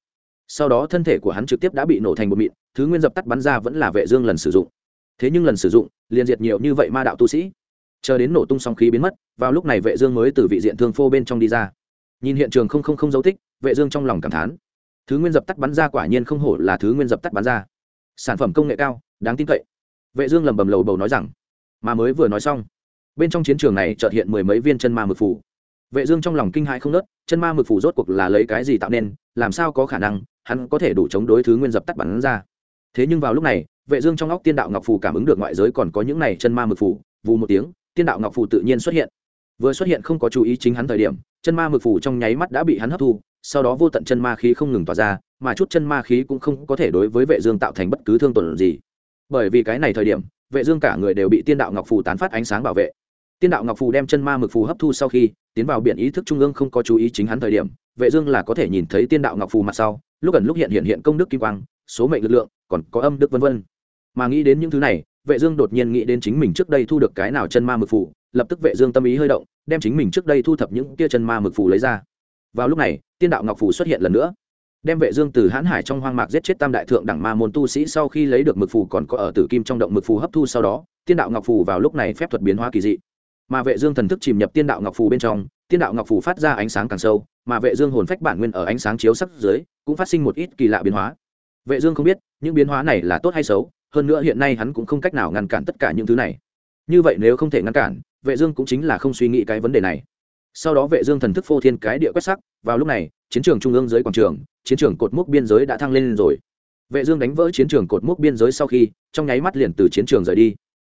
Sau đó thân thể của hắn trực tiếp đã bị nổ thành một mịn, thứ nguyên dập tắt bắn ra vẫn là vệ dương lần sử dụng. Thế nhưng lần sử dụng, liền diệt nhiều như vậy ma đạo tu sĩ. Chờ đến nổ tung sóng khí biến mất, vào lúc này vệ dương mới từ vị diện thương phô bên trong đi ra. Nhìn hiện trường không không không dấu tích, vệ dương trong lòng cảm thán thứ nguyên dập tắt bắn ra quả nhiên không hổ là thứ nguyên dập tắt bắn ra. Sản phẩm công nghệ cao, đáng tin cậy. Vệ dương lầm bầm lầu bầu nói rằng, mà mới vừa nói xong, bên trong chiến trường này chợt hiện mười mấy viên chân ma mực phủ vệ dương trong lòng kinh hãi không nớt chân ma mực phủ rốt cuộc là lấy cái gì tạo nên, làm sao có khả năng hắn có thể đủ chống đối thứ nguyên dập tắt bắn ra. Thế nhưng vào lúc này, vệ dương trong óc tiên đạo ngọc phủ cảm ứng được ngoại giới còn có những này chân ma mực phủ vù một tiếng, tiên đạo ngọc phủ tự nhiên xuất hiện vừa xuất hiện không có chú ý chính hắn thời điểm, chân ma mực phủ trong nháy mắt đã bị hắn hấp thu, sau đó vô tận chân ma khí không ngừng tỏa ra, mà chút chân ma khí cũng không có thể đối với vệ dương tạo thành bất cứ thương tổn gì. Bởi vì cái này thời điểm, vệ dương cả người đều bị tiên đạo ngọc phù tán phát ánh sáng bảo vệ. Tiên đạo ngọc phù đem chân ma mực phù hấp thu sau khi, tiến vào biển ý thức trung ương không có chú ý chính hắn thời điểm, vệ dương là có thể nhìn thấy tiên đạo ngọc phù mặt sau, lúc gần lúc hiện hiện hiện công đức kim quang, số mệnh lực lượng, còn có âm đức vân vân. Mà nghĩ đến những thứ này, vệ dương đột nhiên nghĩ đến chính mình trước đây thu được cái nào chân ma mực phù lập tức vệ dương tâm ý hơi động, đem chính mình trước đây thu thập những kia chân ma mực phù lấy ra. Vào lúc này, tiên đạo ngọc phù xuất hiện lần nữa. Đem vệ dương từ hãn hải trong hoang mạc giết chết tam đại thượng đẳng ma môn tu sĩ sau khi lấy được mực phù còn có ở tử kim trong động mực phù hấp thu sau đó, tiên đạo ngọc phù vào lúc này phép thuật biến hóa kỳ dị. Mà vệ dương thần thức chìm nhập tiên đạo ngọc phù bên trong, tiên đạo ngọc phù phát ra ánh sáng càng sâu, mà vệ dương hồn phách bản nguyên ở ánh sáng chiếu sắc dưới, cũng phát sinh một ít kỳ lạ biến hóa. Vệ dương không biết, những biến hóa này là tốt hay xấu, hơn nữa hiện nay hắn cũng không cách nào ngăn cản tất cả những thứ này. Như vậy nếu không thể ngăn cản vệ dương cũng chính là không suy nghĩ cái vấn đề này. Sau đó vệ dương thần thức phô thiên cái địa quét sắc, vào lúc này, chiến trường trung ương dưới quảng trường, chiến trường cột mốc biên giới đã thăng lên rồi. Vệ dương đánh vỡ chiến trường cột mốc biên giới sau khi, trong nháy mắt liền từ chiến trường rời đi.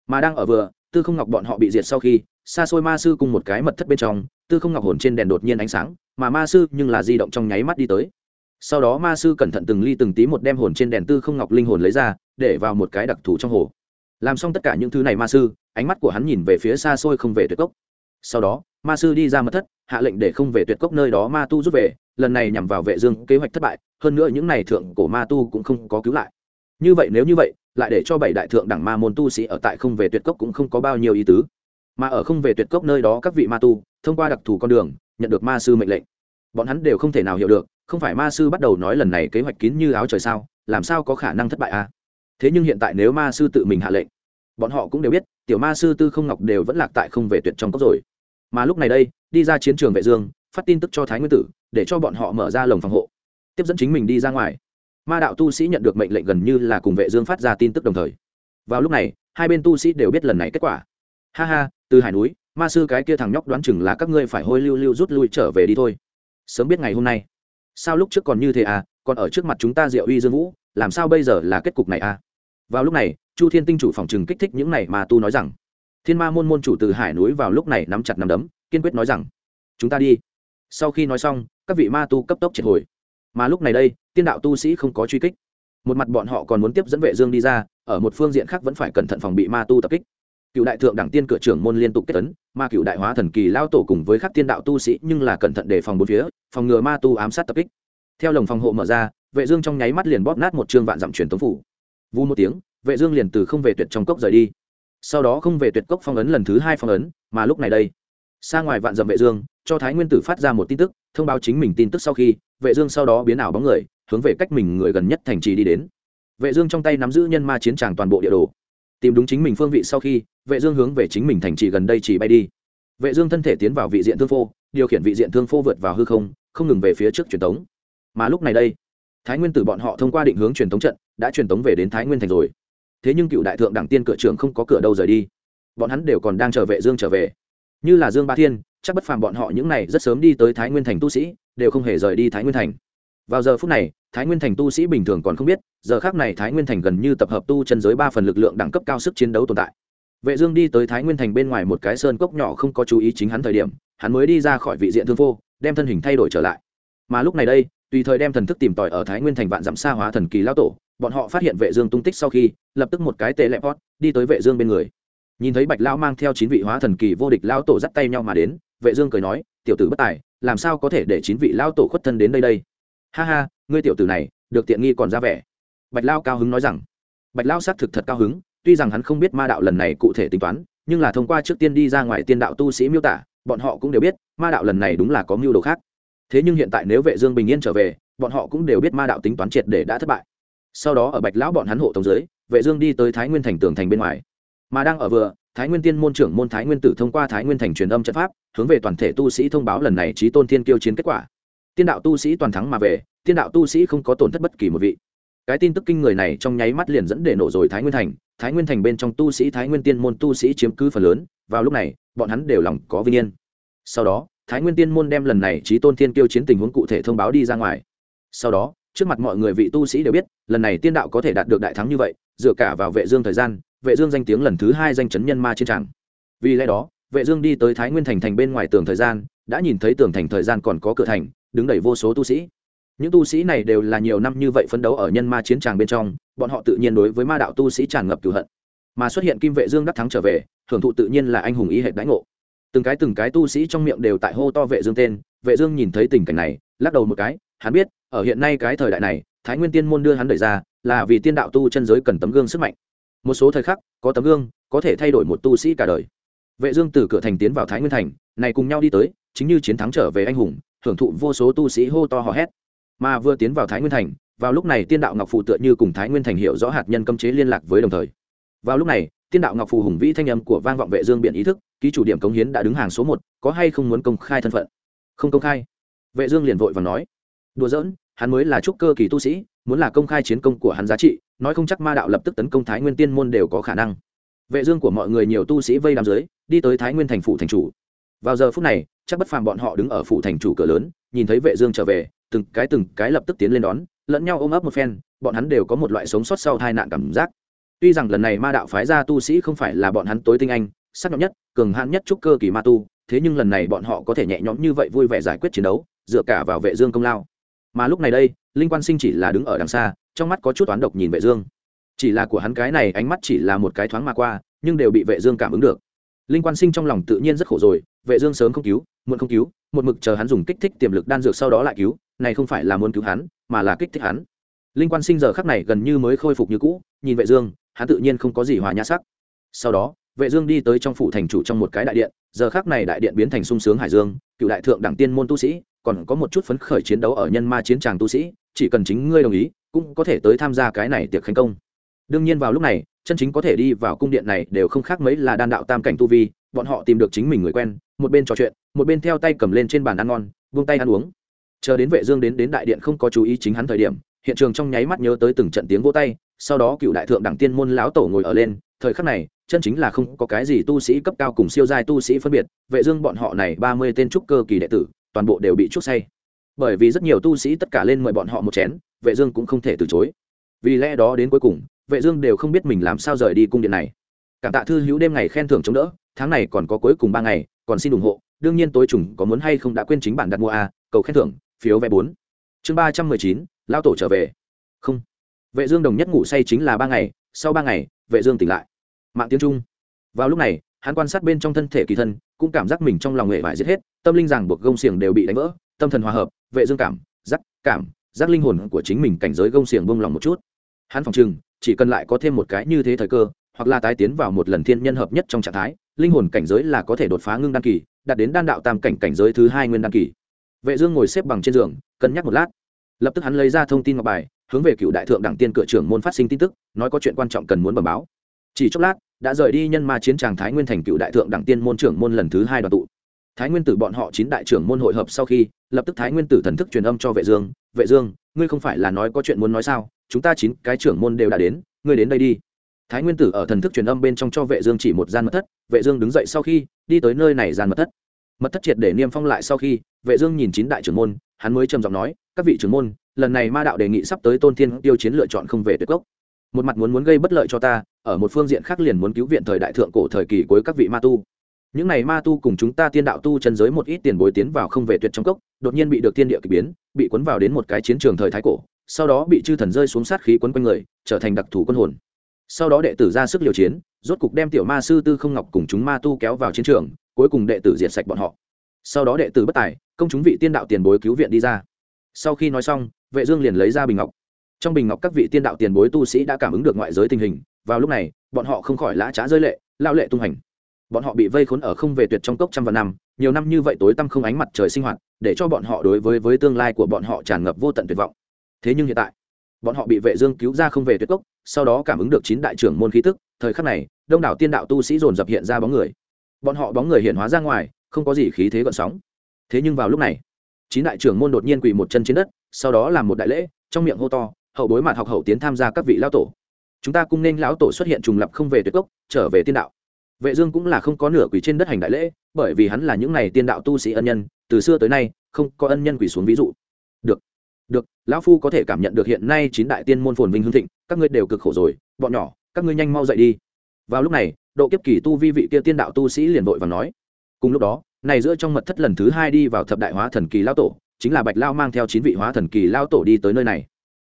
Mà đang ở vừa, tư không ngọc bọn họ bị diệt sau khi, xa xôi ma sư cùng một cái mật thất bên trong, tư không ngọc hồn trên đèn đột nhiên ánh sáng, mà ma sư nhưng là di động trong nháy mắt đi tới. Sau đó ma sư cẩn thận từng ly từng tí một đem hồn trên đèn tư không ngọc linh hồn lấy ra, để vào một cái đặc thù trong hồ làm xong tất cả những thứ này ma sư, ánh mắt của hắn nhìn về phía xa xôi không về tuyệt cốc. Sau đó, ma sư đi ra mật thất, hạ lệnh để không về tuyệt cốc nơi đó ma tu rút về, lần này nhằm vào vệ dương, kế hoạch thất bại, hơn nữa những này thượng cổ ma tu cũng không có cứu lại. Như vậy nếu như vậy, lại để cho bảy đại thượng đẳng ma môn tu sĩ ở tại không về tuyệt cốc cũng không có bao nhiêu ý tứ. Mà ở không về tuyệt cốc nơi đó các vị ma tu, thông qua đặc thù con đường, nhận được ma sư mệnh lệnh. Bọn hắn đều không thể nào hiểu được, không phải ma sư bắt đầu nói lần này kế hoạch kín như áo trời sao, làm sao có khả năng thất bại à? Thế nhưng hiện tại nếu ma sư tự mình hạ lệnh, bọn họ cũng đều biết, tiểu ma sư tư không ngọc đều vẫn lạc tại không về tuyệt trong cốc rồi. Mà lúc này đây, đi ra chiến trường vệ dương, phát tin tức cho thái nguyên tử, để cho bọn họ mở ra lồng phòng hộ, tiếp dẫn chính mình đi ra ngoài. Ma đạo tu sĩ nhận được mệnh lệnh gần như là cùng vệ dương phát ra tin tức đồng thời. Vào lúc này, hai bên tu sĩ đều biết lần này kết quả. Ha ha, từ hải núi, ma sư cái kia thằng nhóc đoán chừng là các ngươi phải hôi lưu lưu rút lui trở về đi thôi. Sớm biết ngày hôm nay. Sao lúc trước còn như thế à còn ở trước mặt chúng ta diệu uy dương vũ, làm sao bây giờ là kết cục này à? Vào lúc này, chu thiên tinh chủ phòng trừng kích thích những này mà tu nói rằng, thiên ma môn môn chủ từ hải núi vào lúc này nắm chặt nắm đấm, kiên quyết nói rằng, chúng ta đi. Sau khi nói xong, các vị ma tu cấp tốc triệt hồi. Mà lúc này đây, tiên đạo tu sĩ không có truy kích. Một mặt bọn họ còn muốn tiếp dẫn vệ dương đi ra, ở một phương diện khác vẫn phải cẩn thận phòng bị ma tu tập kích. Cựu đại thượng đẳng tiên cửa trưởng môn liên tục kết tấn mà cựu đại hóa thần kỳ lao tổ cùng với các tiên đạo tu sĩ nhưng là cẩn thận để phòng bốn phía, phòng ngừa ma tu ám sát tập kích. Theo lồng phòng hộ mở ra, vệ dương trong nháy mắt liền bóp nát một trương vạn dặm truyền tống phủ vu một tiếng, vệ dương liền từ không về tuyệt trong cốc rời đi. Sau đó không về tuyệt cốc phong ấn lần thứ hai phong ấn, mà lúc này đây, xa ngoài vạn dặm vệ dương, cho thái nguyên tử phát ra một tin tức, thông báo chính mình tin tức sau khi, vệ dương sau đó biến ảo bóng người, hướng về cách mình người gần nhất thành trì đi đến. Vệ dương trong tay nắm giữ nhân ma chiến tràng toàn bộ địa đồ. Tìm đúng chính mình phương vị sau khi, vệ dương hướng về chính mình thành trì gần đây chỉ bay đi. Vệ dương thân thể tiến vào vị diện thương phô, điều khiển vị diện thương phô vượt vào hư không không ngừng về phía trước truyền tống. Mà lúc này đây thái nguyên tử bọn họ thông qua định hướng truyền thống trận, đã truyền thống về đến thái nguyên thành rồi. Thế nhưng cựu đại thượng đẳng tiên cửa trưởng không có cửa đâu rời đi. Bọn hắn đều còn đang chờ vệ dương trở về. Như là dương ba thiên, chắc bất phàm bọn họ những này rất sớm đi tới thái nguyên thành tu sĩ, đều không hề rời đi thái nguyên thành. Vào giờ phút này, thái nguyên thành tu sĩ bình thường còn không biết, giờ khác này thái nguyên thành gần như tập hợp tu chân giới ba phần lực lượng đẳng cấp cao sức chiến đấu tồn tại. Vệ dương đi tới thái nguyên thành bên ngoài một cái sơn cốc nhỏ không có chú ý chính hắn thời điểm, hắn mới đi ra khỏi vị diện thương phô đem thân hình thay đổi trở lại. Mà lúc này đây tùy thời đem thần thức tìm tòi ở thái nguyên thành vạn dặm xa hóa thần kỳ lao tổ, bọn họ phát hiện vệ dương tung tích sau khi, lập tức một cái tê lẹ pot đi tới vệ dương bên người. Nhìn thấy bạch lão mang theo chín vị hóa thần kỳ vô địch lao tổ dắt tay nhau mà đến, vệ dương cười nói, tiểu tử bất tài, làm sao có thể để chín vị lao tổ khuất thân đến đây đây? Ha ha, ngươi tiểu tử này, được tiện nghi còn ra vẻ. Bạch lao cao hứng nói rằng. Bạch lao xác thực thật cao hứng, tuy rằng hắn không biết ma đạo lần này cụ thể tính toán, nhưng là thông qua trước tiên đi ra ngoài tiên đạo tu sĩ miêu tả, bọn họ cũng đều biết, ma đạo lần này đúng là có mưu đồ khác thế nhưng hiện tại nếu vệ dương bình yên trở về, bọn họ cũng đều biết ma đạo tính toán triệt để đã thất bại. Sau đó ở bạch lão bọn hắn hộ tống dưới, vệ dương đi tới thái nguyên thành tường thành bên ngoài. Mà đang ở vừa, thái nguyên tiên môn trưởng môn thái nguyên tử thông qua thái nguyên thành truyền âm trận pháp, hướng về toàn thể tu sĩ thông báo lần này trí tôn thiên kiêu chiến kết quả. Tiên đạo tu sĩ toàn thắng mà về, tiên đạo tu sĩ không có tổn thất bất kỳ một vị. Cái tin tức kinh người này trong nháy mắt liền dẫn để nổ rồi thái nguyên thành. Thái nguyên thành bên trong tu sĩ, thái nguyên tiên môn tu sĩ chiếm cứ phần lớn. Vào lúc này, bọn hắn đều lòng có vinh yên. Sau đó thái nguyên tiên môn đem lần này trí tôn thiên kiêu chiến tình huống cụ thể thông báo đi ra ngoài. Sau đó, trước mặt mọi người vị tu sĩ đều biết, lần này tiên đạo có thể đạt được đại thắng như vậy, dựa cả vào vệ dương thời gian, vệ dương danh tiếng lần thứ hai danh chấn nhân ma chiến tràng. Vì lẽ đó, vệ dương đi tới thái nguyên thành thành bên ngoài tường thời gian, đã nhìn thấy tường thành thời gian còn có cửa thành, đứng đầy vô số tu sĩ. Những tu sĩ này đều là nhiều năm như vậy phấn đấu ở nhân ma chiến tràng bên trong, bọn họ tự nhiên đối với ma đạo tu sĩ tràn ngập cửu hận. Mà xuất hiện kim vệ dương đắc thắng trở về thưởng thụ tự nhiên là anh hùng ý hệ đánh ngộ từng cái từng cái tu sĩ trong miệng đều tại hô to vệ dương tên, vệ dương nhìn thấy tình cảnh này, lắc đầu một cái, hắn biết, ở hiện nay cái thời đại này, thái nguyên tiên môn đưa hắn đẩy ra, là vì tiên đạo tu chân giới cần tấm gương sức mạnh. Một số thời khắc, có tấm gương, có thể thay đổi một tu sĩ cả đời. Vệ dương từ cửa thành tiến vào thái nguyên thành, này cùng nhau đi tới, chính như chiến thắng trở về anh hùng, hưởng thụ vô số tu sĩ hô to hò hét. Mà vừa tiến vào thái nguyên thành, vào lúc này tiên đạo ngọc phụ tựa như cùng thái nguyên thành hiểu rõ hạt nhân cấm chế liên lạc với đồng thời. Vào lúc này tiên đạo ngọc phù hùng vĩ thanh âm của vang vọng vệ dương biển ý thức, ký chủ điểm cống hiến đã đứng hàng số một, có hay không muốn công khai thân phận? Không công khai. Vệ dương liền vội và nói. Đùa giỡn, hắn mới là trúc cơ kỳ tu sĩ, muốn là công khai chiến công của hắn giá trị, nói không chắc ma đạo lập tức tấn công thái nguyên tiên môn đều có khả năng. Vệ dương của mọi người nhiều tu sĩ vây đám dưới, đi tới thái nguyên thành phủ thành chủ. Vào giờ phút này, chắc bất phàm bọn họ đứng ở phủ thành chủ cửa lớn, nhìn thấy vệ dương trở về, từng cái từng cái lập tức tiến lên đón, lẫn nhau ôm ấp một phen, bọn hắn đều có một loại sống sót sau tai nạn cảm giác tuy rằng lần này ma đạo phái ra tu sĩ không phải là bọn hắn tối tinh anh, sắc nhọn nhất, cường hãn nhất trúc cơ kỳ ma tu, thế nhưng lần này bọn họ có thể nhẹ nhõm như vậy vui vẻ giải quyết chiến đấu, dựa cả vào vệ dương công lao. Mà lúc này đây, linh quan sinh chỉ là đứng ở đằng xa, trong mắt có chút toán độc nhìn vệ dương. Chỉ là của hắn cái này ánh mắt chỉ là một cái thoáng mà qua, nhưng đều bị vệ dương cảm ứng được. Linh quan sinh trong lòng tự nhiên rất khổ rồi, vệ dương sớm không cứu, muộn không cứu, một mực chờ hắn dùng kích thích tiềm lực đan dược sau đó lại cứu, này không phải là muốn cứu hắn, mà là kích thích hắn. Linh quan sinh giờ khắc này gần như mới khôi phục như cũ, nhìn vệ dương hắn tự nhiên không có gì hòa nhã sắc. Sau đó, vệ dương đi tới trong phủ thành chủ trong một cái đại điện, giờ khắc này đại điện biến thành sung sướng hải dương, cựu đại thượng đẳng tiên môn tu sĩ, còn có một chút phấn khởi chiến đấu ở nhân ma chiến tràng tu sĩ, chỉ cần chính ngươi đồng ý, cũng có thể tới tham gia cái này tiệc khánh công. Đương nhiên vào lúc này, chân chính có thể đi vào cung điện này đều không khác mấy là đan đạo tam cảnh tu vi, bọn họ tìm được chính mình người quen, một bên trò chuyện, một bên theo tay cầm lên trên bàn ăn ngon, buông tay ăn uống. Chờ đến vệ dương đến đến đại điện không có chú ý chính hắn thời điểm, hiện trường trong nháy mắt nhớ tới từng trận tiếng vỗ tay sau đó cựu đại thượng đẳng tiên môn lão tổ ngồi ở lên, thời khắc này, chân chính là không có cái gì tu sĩ cấp cao cùng siêu giai tu sĩ phân biệt, vệ dương bọn họ này 30 tên trúc cơ kỳ đệ tử, toàn bộ đều bị chuốc say. Bởi vì rất nhiều tu sĩ tất cả lên mời bọn họ một chén, vệ dương cũng không thể từ chối. Vì lẽ đó đến cuối cùng, vệ dương đều không biết mình làm sao rời đi cung điện này. Cảm tạ thư hữu đêm ngày khen thưởng chống đỡ, tháng này còn có cuối cùng ba ngày, còn xin ủng hộ, đương nhiên tối trùng có muốn hay không đã quên chính bản đặt mua a, cầu khen thưởng, phiếu vé bốn. Chương ba trăm mười chín lao tổ trở về. Không vệ dương đồng nhất ngủ say chính là ba ngày, sau ba ngày, vệ dương tỉnh lại. Mạng tiếng trung. Vào lúc này, hắn quan sát bên trong thân thể kỳ thân, cũng cảm giác mình trong lòng nghệ vải giết hết, tâm linh ràng buộc gông xiềng đều bị đánh vỡ, tâm thần hòa hợp, vệ dương cảm, giác cảm, giác linh hồn của chính mình cảnh giới gông xiềng buông lòng một chút. Hắn phòng trừng, chỉ cần lại có thêm một cái như thế thời cơ, hoặc là tái tiến vào một lần thiên nhân hợp nhất trong trạng thái, linh hồn cảnh giới là có thể đột phá ngưng đan kỳ, đạt đến đan đạo tam cảnh cảnh giới thứ hai nguyên đan kỳ. Vệ dương ngồi xếp bằng trên giường, cân nhắc một lát. Lập tức hắn lấy ra thông tin ngọc bài hướng về cựu đại thượng đẳng tiên cửa trưởng môn phát sinh tin tức, nói có chuyện quan trọng cần muốn bẩm báo. Chỉ chốc lát, đã rời đi nhân ma chiến tràng thái nguyên thành cựu đại thượng đẳng tiên môn trưởng môn lần thứ hai đoàn tụ. Thái nguyên tử bọn họ chín đại trưởng môn hội hợp sau khi, lập tức thái nguyên tử thần thức truyền âm cho vệ dương vệ dương, ngươi không phải là nói có chuyện muốn nói sao? Chúng ta chín cái trưởng môn đều đã đến, ngươi đến đây đi. Thái nguyên tử ở thần thức truyền âm bên trong cho vệ dương chỉ một gian mật thất, vệ dương đứng dậy sau khi, đi tới nơi này gian mật thất. Mật thất triệt để niêm phong lại sau khi, vệ dương nhìn chín đại trưởng môn, hắn mới trầm giọng nói, các vị trưởng môn lần này ma đạo đề nghị sắp tới tôn thiên tiêu chiến lựa chọn không về tuyệt gốc. Một mặt muốn muốn gây bất lợi cho ta, ở một phương diện khác liền muốn cứu viện thời đại thượng cổ thời kỳ cuối các vị ma tu. Những này ma tu cùng chúng ta tiên đạo tu chân giới một ít tiền bối tiến vào không về tuyệt trong cốc, đột nhiên bị được tiên địa kỳ biến, bị cuốn vào đến một cái chiến trường thời thái cổ, sau đó bị chư thần rơi xuống sát khí quấn quanh người, trở thành đặc thù quân hồn. Sau đó đệ tử ra sức liều chiến, rốt cục đem tiểu ma sư tư không ngọc cùng chúng ma tu kéo vào chiến trường, cuối cùng đệ tử diệt sạch bọn họ. Sau đó đệ tử bất tài, công chúng vị tiên đạo tiền bối cứu viện đi ra. Sau khi nói xong vệ dương liền lấy ra bình ngọc. Trong bình ngọc các vị tiên đạo tiền bối tu sĩ đã cảm ứng được ngoại giới tình hình, vào lúc này, bọn họ không khỏi lã trá rơi lệ, lao lệ tung hành. Bọn họ bị vây khốn ở không về tuyệt trong cốc trăm vạn năm, nhiều năm như vậy tối tăm không ánh mặt trời sinh hoạt, để cho bọn họ đối với với tương lai của bọn họ tràn ngập vô tận tuyệt vọng. Thế nhưng hiện tại, bọn họ bị vệ dương cứu ra không về tuyệt cốc, sau đó cảm ứng được chín đại trưởng môn khí tức, thời khắc này, đông đảo tiên đạo tu sĩ dồn dập hiện ra bóng người. Bọn họ bóng người hiện hóa ra ngoài, không có gì khí thế gợn sóng. Thế nhưng vào lúc này, chín đại trưởng môn đột nhiên quỳ một chân trên đất sau đó làm một đại lễ, trong miệng hô to, hậu bối mạt học hậu tiến tham gia các vị lão tổ. Chúng ta cung nên lão tổ xuất hiện trùng lập không về tuyệt cốc, trở về tiên đạo. Vệ dương cũng là không có nửa quỷ trên đất hành đại lễ, bởi vì hắn là những này tiên đạo tu sĩ ân nhân, từ xưa tới nay, không có ân nhân quỷ xuống ví dụ. Được được, lão phu có thể cảm nhận được hiện nay chín đại tiên môn phồn vinh hưng thịnh, các ngươi đều cực khổ rồi, bọn nhỏ, các ngươi nhanh mau dậy đi. Vào lúc này, độ kiếp kỳ tu vi vị kia tiên đạo tu sĩ liền vội và nói. Cùng lúc đó, này giữa trong mật thất lần thứ hai đi vào thập đại hóa thần kỳ lão tổ chính là bạch lao mang theo chín vị hóa thần kỳ lao tổ đi tới nơi này.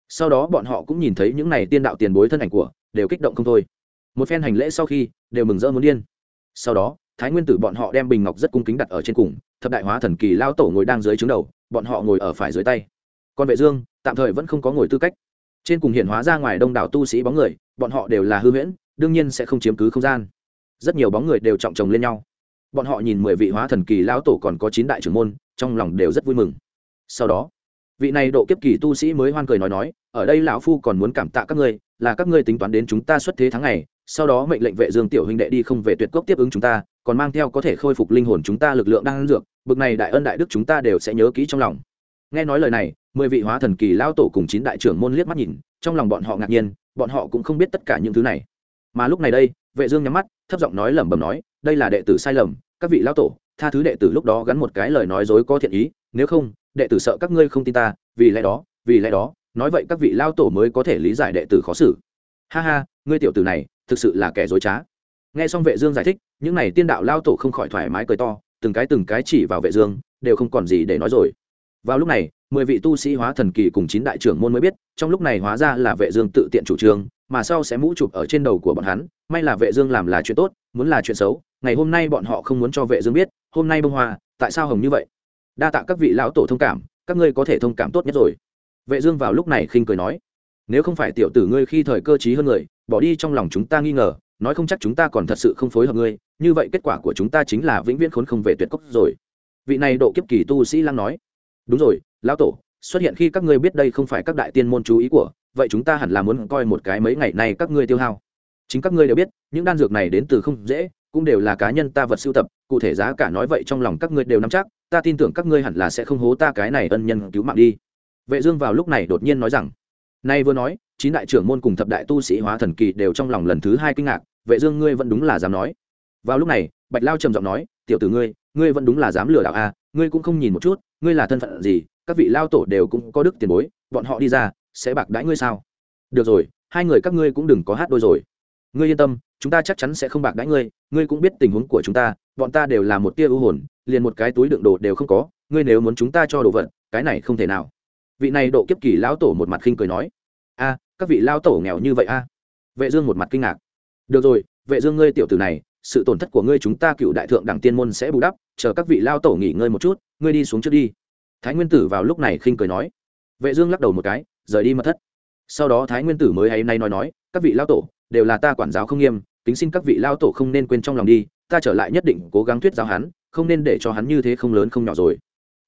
Sau đó bọn họ cũng nhìn thấy những này tiên đạo tiền bối thân ảnh của, đều kích động không thôi. Một phen hành lễ sau khi, đều mừng rỡ muốn điên. Sau đó, thái nguyên tử bọn họ đem bình ngọc rất cung kính đặt ở trên cùng, thập đại hóa thần kỳ lao tổ ngồi đang dưới trướng đầu, bọn họ ngồi ở phải dưới tay. Còn vệ dương, tạm thời vẫn không có ngồi tư cách. Trên cùng hiện hóa ra ngoài đông đảo tu sĩ bóng người, bọn họ đều là hư huyễn, đương nhiên sẽ không chiếm cứ không gian. Rất nhiều bóng người đều trọng chồng lên nhau. Bọn họ nhìn mười vị hóa thần kỳ lão tổ còn có chín đại trưởng môn, trong lòng đều rất vui mừng sau đó, vị này độ kiếp kỳ tu sĩ mới hoan cười nói nói, ở đây lão phu còn muốn cảm tạ các ngươi, là các ngươi tính toán đến chúng ta xuất thế tháng ngày, sau đó mệnh lệnh vệ dương tiểu huynh đệ đi không về tuyệt cốc tiếp ứng chúng ta, còn mang theo có thể khôi phục linh hồn chúng ta lực lượng đang dược, bực này đại ân đại đức chúng ta đều sẽ nhớ kỹ trong lòng. Nghe nói lời này, mười vị hóa thần kỳ lao tổ cùng chín đại trưởng môn liếc mắt nhìn, trong lòng bọn họ ngạc nhiên, bọn họ cũng không biết tất cả những thứ này. Mà lúc này đây, vệ dương nhắm mắt, thấp giọng nói lẩm bẩm nói, đây là đệ tử sai lầm, các vị lao tổ, tha thứ đệ tử lúc đó gắn một cái lời nói dối có thiện ý nếu không, đệ tử sợ các ngươi không tin ta, vì lẽ đó, vì lẽ đó, nói vậy các vị lao tổ mới có thể lý giải đệ tử khó xử. Ha ha, ngươi tiểu tử này, thực sự là kẻ dối trá. Nghe xong vệ dương giải thích, những này tiên đạo lao tổ không khỏi thoải mái cười to, từng cái từng cái chỉ vào vệ dương, đều không còn gì để nói rồi. Vào lúc này, mười vị tu sĩ hóa thần kỳ cùng chín đại trưởng môn mới biết, trong lúc này hóa ra là vệ dương tự tiện chủ trương, mà sau sẽ mũ chụp ở trên đầu của bọn hắn, may là vệ dương làm là chuyện tốt, muốn là chuyện xấu, ngày hôm nay bọn họ không muốn cho vệ dương biết, hôm nay bông hoa, tại sao hồng như vậy? Đa tạ các vị lão tổ thông cảm, các ngươi có thể thông cảm tốt nhất rồi. Vệ dương vào lúc này khinh cười nói, nếu không phải tiểu tử ngươi khi thời cơ trí hơn người, bỏ đi trong lòng chúng ta nghi ngờ, nói không chắc chúng ta còn thật sự không phối hợp ngươi, như vậy kết quả của chúng ta chính là vĩnh viễn khốn không về tuyệt cốc rồi. Vị này độ kiếp kỳ tu sĩ lăng nói, đúng rồi, lão tổ, xuất hiện khi các ngươi biết đây không phải các đại tiên môn chú ý của, vậy chúng ta hẳn là muốn coi một cái mấy ngày nay các ngươi tiêu hao. Chính các ngươi đều biết, những đan dược này đến từ không dễ, cũng đều là cá nhân ta vật sưu tập, cụ thể giá cả nói vậy trong lòng các ngươi đều nắm chắc ta tin tưởng các ngươi hẳn là sẽ không hố ta cái này ân nhân cứu mạng đi. Vệ dương vào lúc này đột nhiên nói rằng nay vừa nói chín đại trưởng môn cùng thập đại tu sĩ hóa thần kỳ đều trong lòng lần thứ hai kinh ngạc vệ dương ngươi vẫn đúng là dám nói. Vào lúc này bạch lao trầm giọng nói tiểu tử ngươi ngươi vẫn đúng là dám lừa đảo a à, ngươi cũng không nhìn một chút ngươi là thân phận gì các vị lao tổ đều cũng có đức tiền bối bọn họ đi ra sẽ bạc đãi ngươi sao? Được rồi hai người các ngươi cũng đừng có hát đôi rồi. Ngươi yên tâm chúng ta chắc chắn sẽ không bạc đãi ngươi ngươi cũng biết tình huống của chúng ta bọn ta đều là một tia ưu hồn liền một cái túi đựng đồ đều không có, ngươi nếu muốn chúng ta cho đồ vật, cái này không thể nào. Vị này độ kiếp kỳ lão tổ một mặt khinh cười nói. A, các vị lao tổ nghèo như vậy a? Vệ dương một mặt kinh ngạc. Được rồi, vệ dương ngươi tiểu tử này, sự tổn thất của ngươi chúng ta cựu đại thượng đẳng tiên môn sẽ bù đắp, chờ các vị lao tổ nghỉ ngơi một chút, ngươi đi xuống trước đi. Thái nguyên tử vào lúc này khinh cười nói. Vệ dương lắc đầu một cái, rời đi mật thất. Sau đó thái nguyên tử mới hay nay nói nói, các vị lao tổ, đều là ta quản giáo không nghiêm, kính xin các vị lao tổ không nên quên trong lòng đi, ta trở lại nhất định cố gắng thuyết giáo hắn không nên để cho hắn như thế không lớn không nhỏ rồi.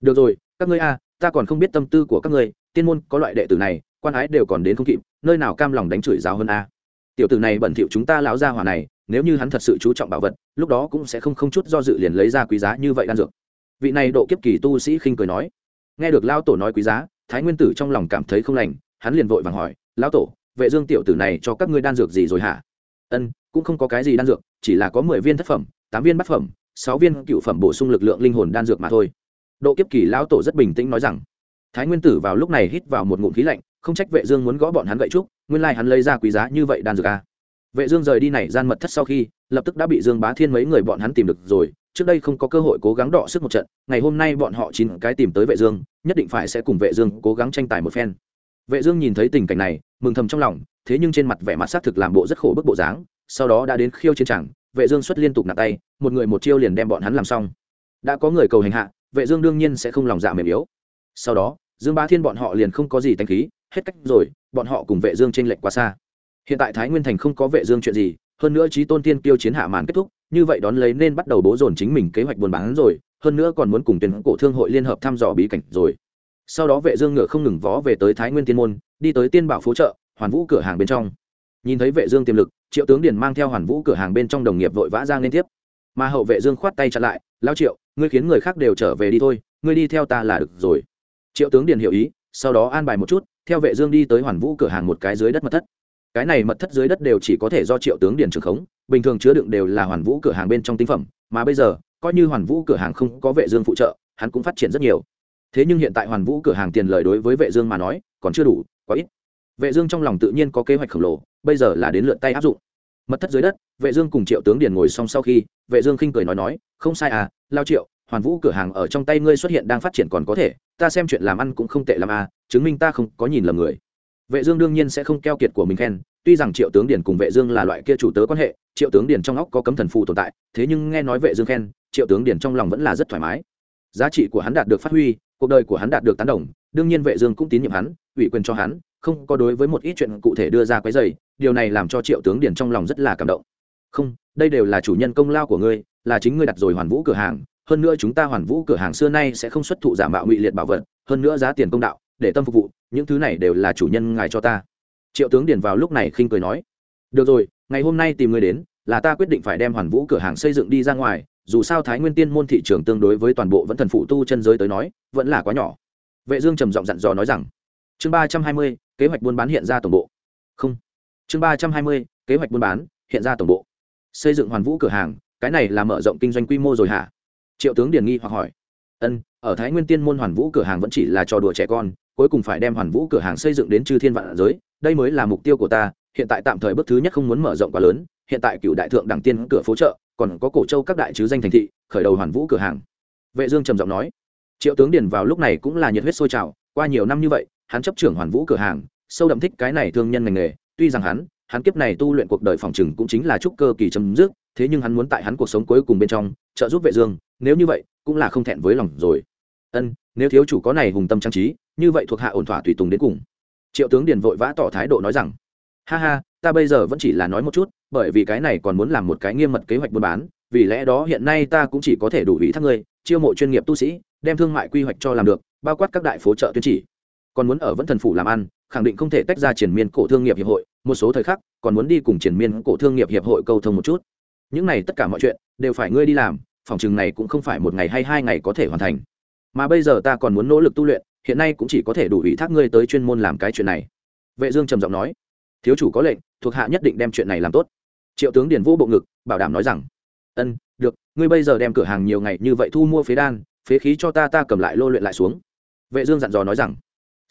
Được rồi, các ngươi a, ta còn không biết tâm tư của các ngươi, tiên môn có loại đệ tử này, quan ái đều còn đến không kịp, nơi nào cam lòng đánh chửi giáo hơn a? Tiểu tử này bẩn thỉu chúng ta lão gia hỏa này, nếu như hắn thật sự chú trọng bảo vật, lúc đó cũng sẽ không không chút do dự liền lấy ra quý giá như vậy đan dược. Vị này độ kiếp kỳ tu sĩ khinh cười nói. Nghe được lao tổ nói quý giá, thái nguyên tử trong lòng cảm thấy không lành, hắn liền vội vàng hỏi, lão tổ, vệ dương tiểu tử này cho các ngươi đan dược gì rồi hả? Ân, cũng không có cái gì đan dược, chỉ là có mười viên thất phẩm, tám viên bát phẩm sáu viên cựu phẩm bổ sung lực lượng linh hồn đan dược mà thôi độ kiếp kỳ lão tổ rất bình tĩnh nói rằng, thái nguyên tử vào lúc này hít vào một ngụm khí lạnh, không trách vệ dương muốn gõ bọn hắn gậy trúc, nguyên lai like hắn lấy ra quý giá như vậy đan dược a à. vệ dương rời đi này gian mật thất sau khi, lập tức đã bị dương bá thiên mấy người bọn hắn tìm được rồi, trước đây không có cơ hội cố gắng đọ sức một trận, ngày hôm nay bọn họ chín cái tìm tới vệ dương, nhất định phải sẽ cùng vệ dương cố gắng tranh tài một phen vệ dương nhìn thấy tình cảnh này, mừng thầm trong lòng, thế nhưng trên mặt vẻ mặt sát thực làm bộ rất khổ bức bộ dáng, sau đó đã đến khiêu chiến chẳng vệ dương xuất liên tục nặng tay, một người một chiêu liền đem bọn hắn làm xong. Đã có người cầu hành hạ, vệ dương đương nhiên sẽ không lòng dạ mềm yếu. Sau đó, dương bá thiên bọn họ liền không có gì thanh khí, hết cách rồi, bọn họ cùng vệ dương trên lệnh quá xa. Hiện tại thái nguyên thành không có vệ dương chuyện gì, hơn nữa trí tôn tiên tiêu chiến hạ màn kết thúc, như vậy đón lấy nên bắt đầu bố dồn chính mình kế hoạch buôn bán rồi, hơn nữa còn muốn cùng tuyển cổ thương hội liên hợp thăm dò bí cảnh rồi. Sau đó vệ dương ngựa không ngừng vó về tới thái nguyên tiên môn, đi tới tiên bảo phố chợ, hoàn vũ cửa hàng bên trong nhìn thấy vệ dương tiềm lực, triệu tướng điền mang theo hoàn vũ cửa hàng bên trong đồng nghiệp vội vã ra liên tiếp. Mà hậu vệ dương khoát tay chặn lại lao triệu, ngươi khiến người khác đều trở về đi thôi, ngươi đi theo ta là được rồi. Triệu tướng điền hiểu ý, sau đó an bài một chút, theo vệ dương đi tới hoàn vũ cửa hàng một cái dưới đất mật thất. Cái này mật thất dưới đất đều chỉ có thể do triệu tướng điền trưởng khống, bình thường chứa đựng đều là hoàn vũ cửa hàng bên trong tinh phẩm, mà bây giờ, coi như hoàn vũ cửa hàng không có vệ dương phụ trợ, hắn cũng phát triển rất nhiều. Thế nhưng hiện tại hoàn vũ cửa hàng tiền lời đối với vệ dương mà nói, còn chưa đủ, quá ít vệ dương trong lòng tự nhiên có kế hoạch khổng lồ, bây giờ là đến lượt tay áp dụng. Mật thất dưới đất, vệ dương cùng triệu tướng điền ngồi xong sau khi, vệ dương khinh cười nói nói, không sai à lao triệu, hoàn vũ cửa hàng ở trong tay ngươi xuất hiện đang phát triển còn có thể, ta xem chuyện làm ăn cũng không tệ lắm à chứng minh ta không có nhìn lầm người. Vệ dương đương nhiên sẽ không keo kiệt của mình khen, tuy rằng triệu tướng điền cùng vệ dương là loại kia chủ tớ quan hệ, triệu tướng điền trong óc có cấm thần phù tồn tại, thế nhưng nghe nói vệ dương khen, triệu tướng điền trong lòng vẫn là rất thoải mái. Giá trị của hắn đạt được phát huy, cuộc đời của hắn đạt được tán đồng, đương nhiên vệ dương cũng tín nhiệm hắn, ủy quyền cho hắn không có đối với một ít chuyện cụ thể đưa ra quấy giày điều này làm cho triệu tướng điền trong lòng rất là cảm động. Không, đây đều là chủ nhân công lao của ngươi, là chính ngươi đặt rồi hoàn vũ cửa hàng, hơn nữa chúng ta hoàn vũ cửa hàng xưa nay sẽ không xuất thụ giả mạo ngụy liệt bảo vật, hơn nữa giá tiền công đạo, để tâm phục vụ, những thứ này đều là chủ nhân ngài cho ta. Triệu tướng điền vào lúc này khinh cười nói, được rồi, ngày hôm nay tìm ngươi đến, là ta quyết định phải đem hoàn vũ cửa hàng xây dựng đi ra ngoài, dù sao thái nguyên tiên môn thị trường tương đối với toàn bộ vẫn thần phụ tu chân giới tới nói, vẫn là quá nhỏ. Vệ dương trầm giọng dặn dò nói rằng, chương ba trăm hai mươi kế hoạch buôn bán hiện ra tổng bộ. Không. Chương ba trăm hai mươi, kế hoạch buôn bán hiện ra tổng bộ. Xây dựng hoàn vũ cửa hàng, cái này là mở rộng kinh doanh quy mô rồi hả? Triệu tướng điền nghi hoặc hỏi. Ân, ở thái nguyên tiên môn hoàn vũ cửa hàng vẫn chỉ là trò đùa trẻ con, cuối cùng phải đem hoàn vũ cửa hàng xây dựng đến chư thiên vạn giới, đây mới là mục tiêu của ta, hiện tại tạm thời bước thứ nhất không muốn mở rộng quá lớn, hiện tại cựu đại thượng đẳng tiên cửa phố chợ, còn có cổ châu các đại chứ danh thành thị, khởi đầu hoàn vũ cửa hàng. Vệ dương trầm giọng nói. Triệu tướng điền vào lúc này cũng là nhiệt huyết sôi trào, qua nhiều năm như vậy hắn chấp trưởng hoàn vũ cửa hàng, sâu đậm thích cái này thương nhân ngành nghề, tuy rằng hắn hắn kiếp này tu luyện cuộc đời phòng trừng cũng chính là trúc cơ kỳ chấm dứt, thế nhưng hắn muốn tại hắn cuộc sống cuối cùng bên trong, trợ giúp vệ dương, nếu như vậy, cũng là không thẹn với lòng rồi. Ân, nếu thiếu chủ có này hùng tâm trang trí, như vậy thuộc hạ ổn thỏa tùy tùng đến cùng. Triệu tướng điền vội vã tỏ thái độ nói rằng, ha ha, ta bây giờ vẫn chỉ là nói một chút, bởi vì cái này còn muốn làm một cái nghiêm mật kế hoạch buôn bán, vì lẽ đó hiện nay ta cũng chỉ có thể đủ ý thác ngươi, chiêu mộ chuyên nghiệp tu sĩ, đem thương mại quy hoạch cho làm được, bao quát các đại phố chợ tuyên chỉ còn muốn ở vẫn thần phủ làm ăn, khẳng định không thể tách ra triển miên cổ thương nghiệp hiệp hội, một số thời khắc, còn muốn đi cùng triển miên cổ thương nghiệp hiệp hội câu thông một chút. Những này tất cả mọi chuyện, đều phải ngươi đi làm, phòng chừng này cũng không phải một ngày hay hai ngày có thể hoàn thành. Mà bây giờ ta còn muốn nỗ lực tu luyện, hiện nay cũng chỉ có thể đủ ủy thác ngươi tới chuyên môn làm cái chuyện này. Vệ dương trầm giọng nói. Thiếu chủ có lệnh, thuộc hạ nhất định đem chuyện này làm tốt. Triệu tướng điền vũ bộ ngực, bảo đảm nói rằng, ân, được, ngươi bây giờ đem cửa hàng nhiều ngày như vậy thu mua phế đan, phế khí cho ta ta cầm lại lô luyện lại xuống. Vệ dương dặn dò nói rằng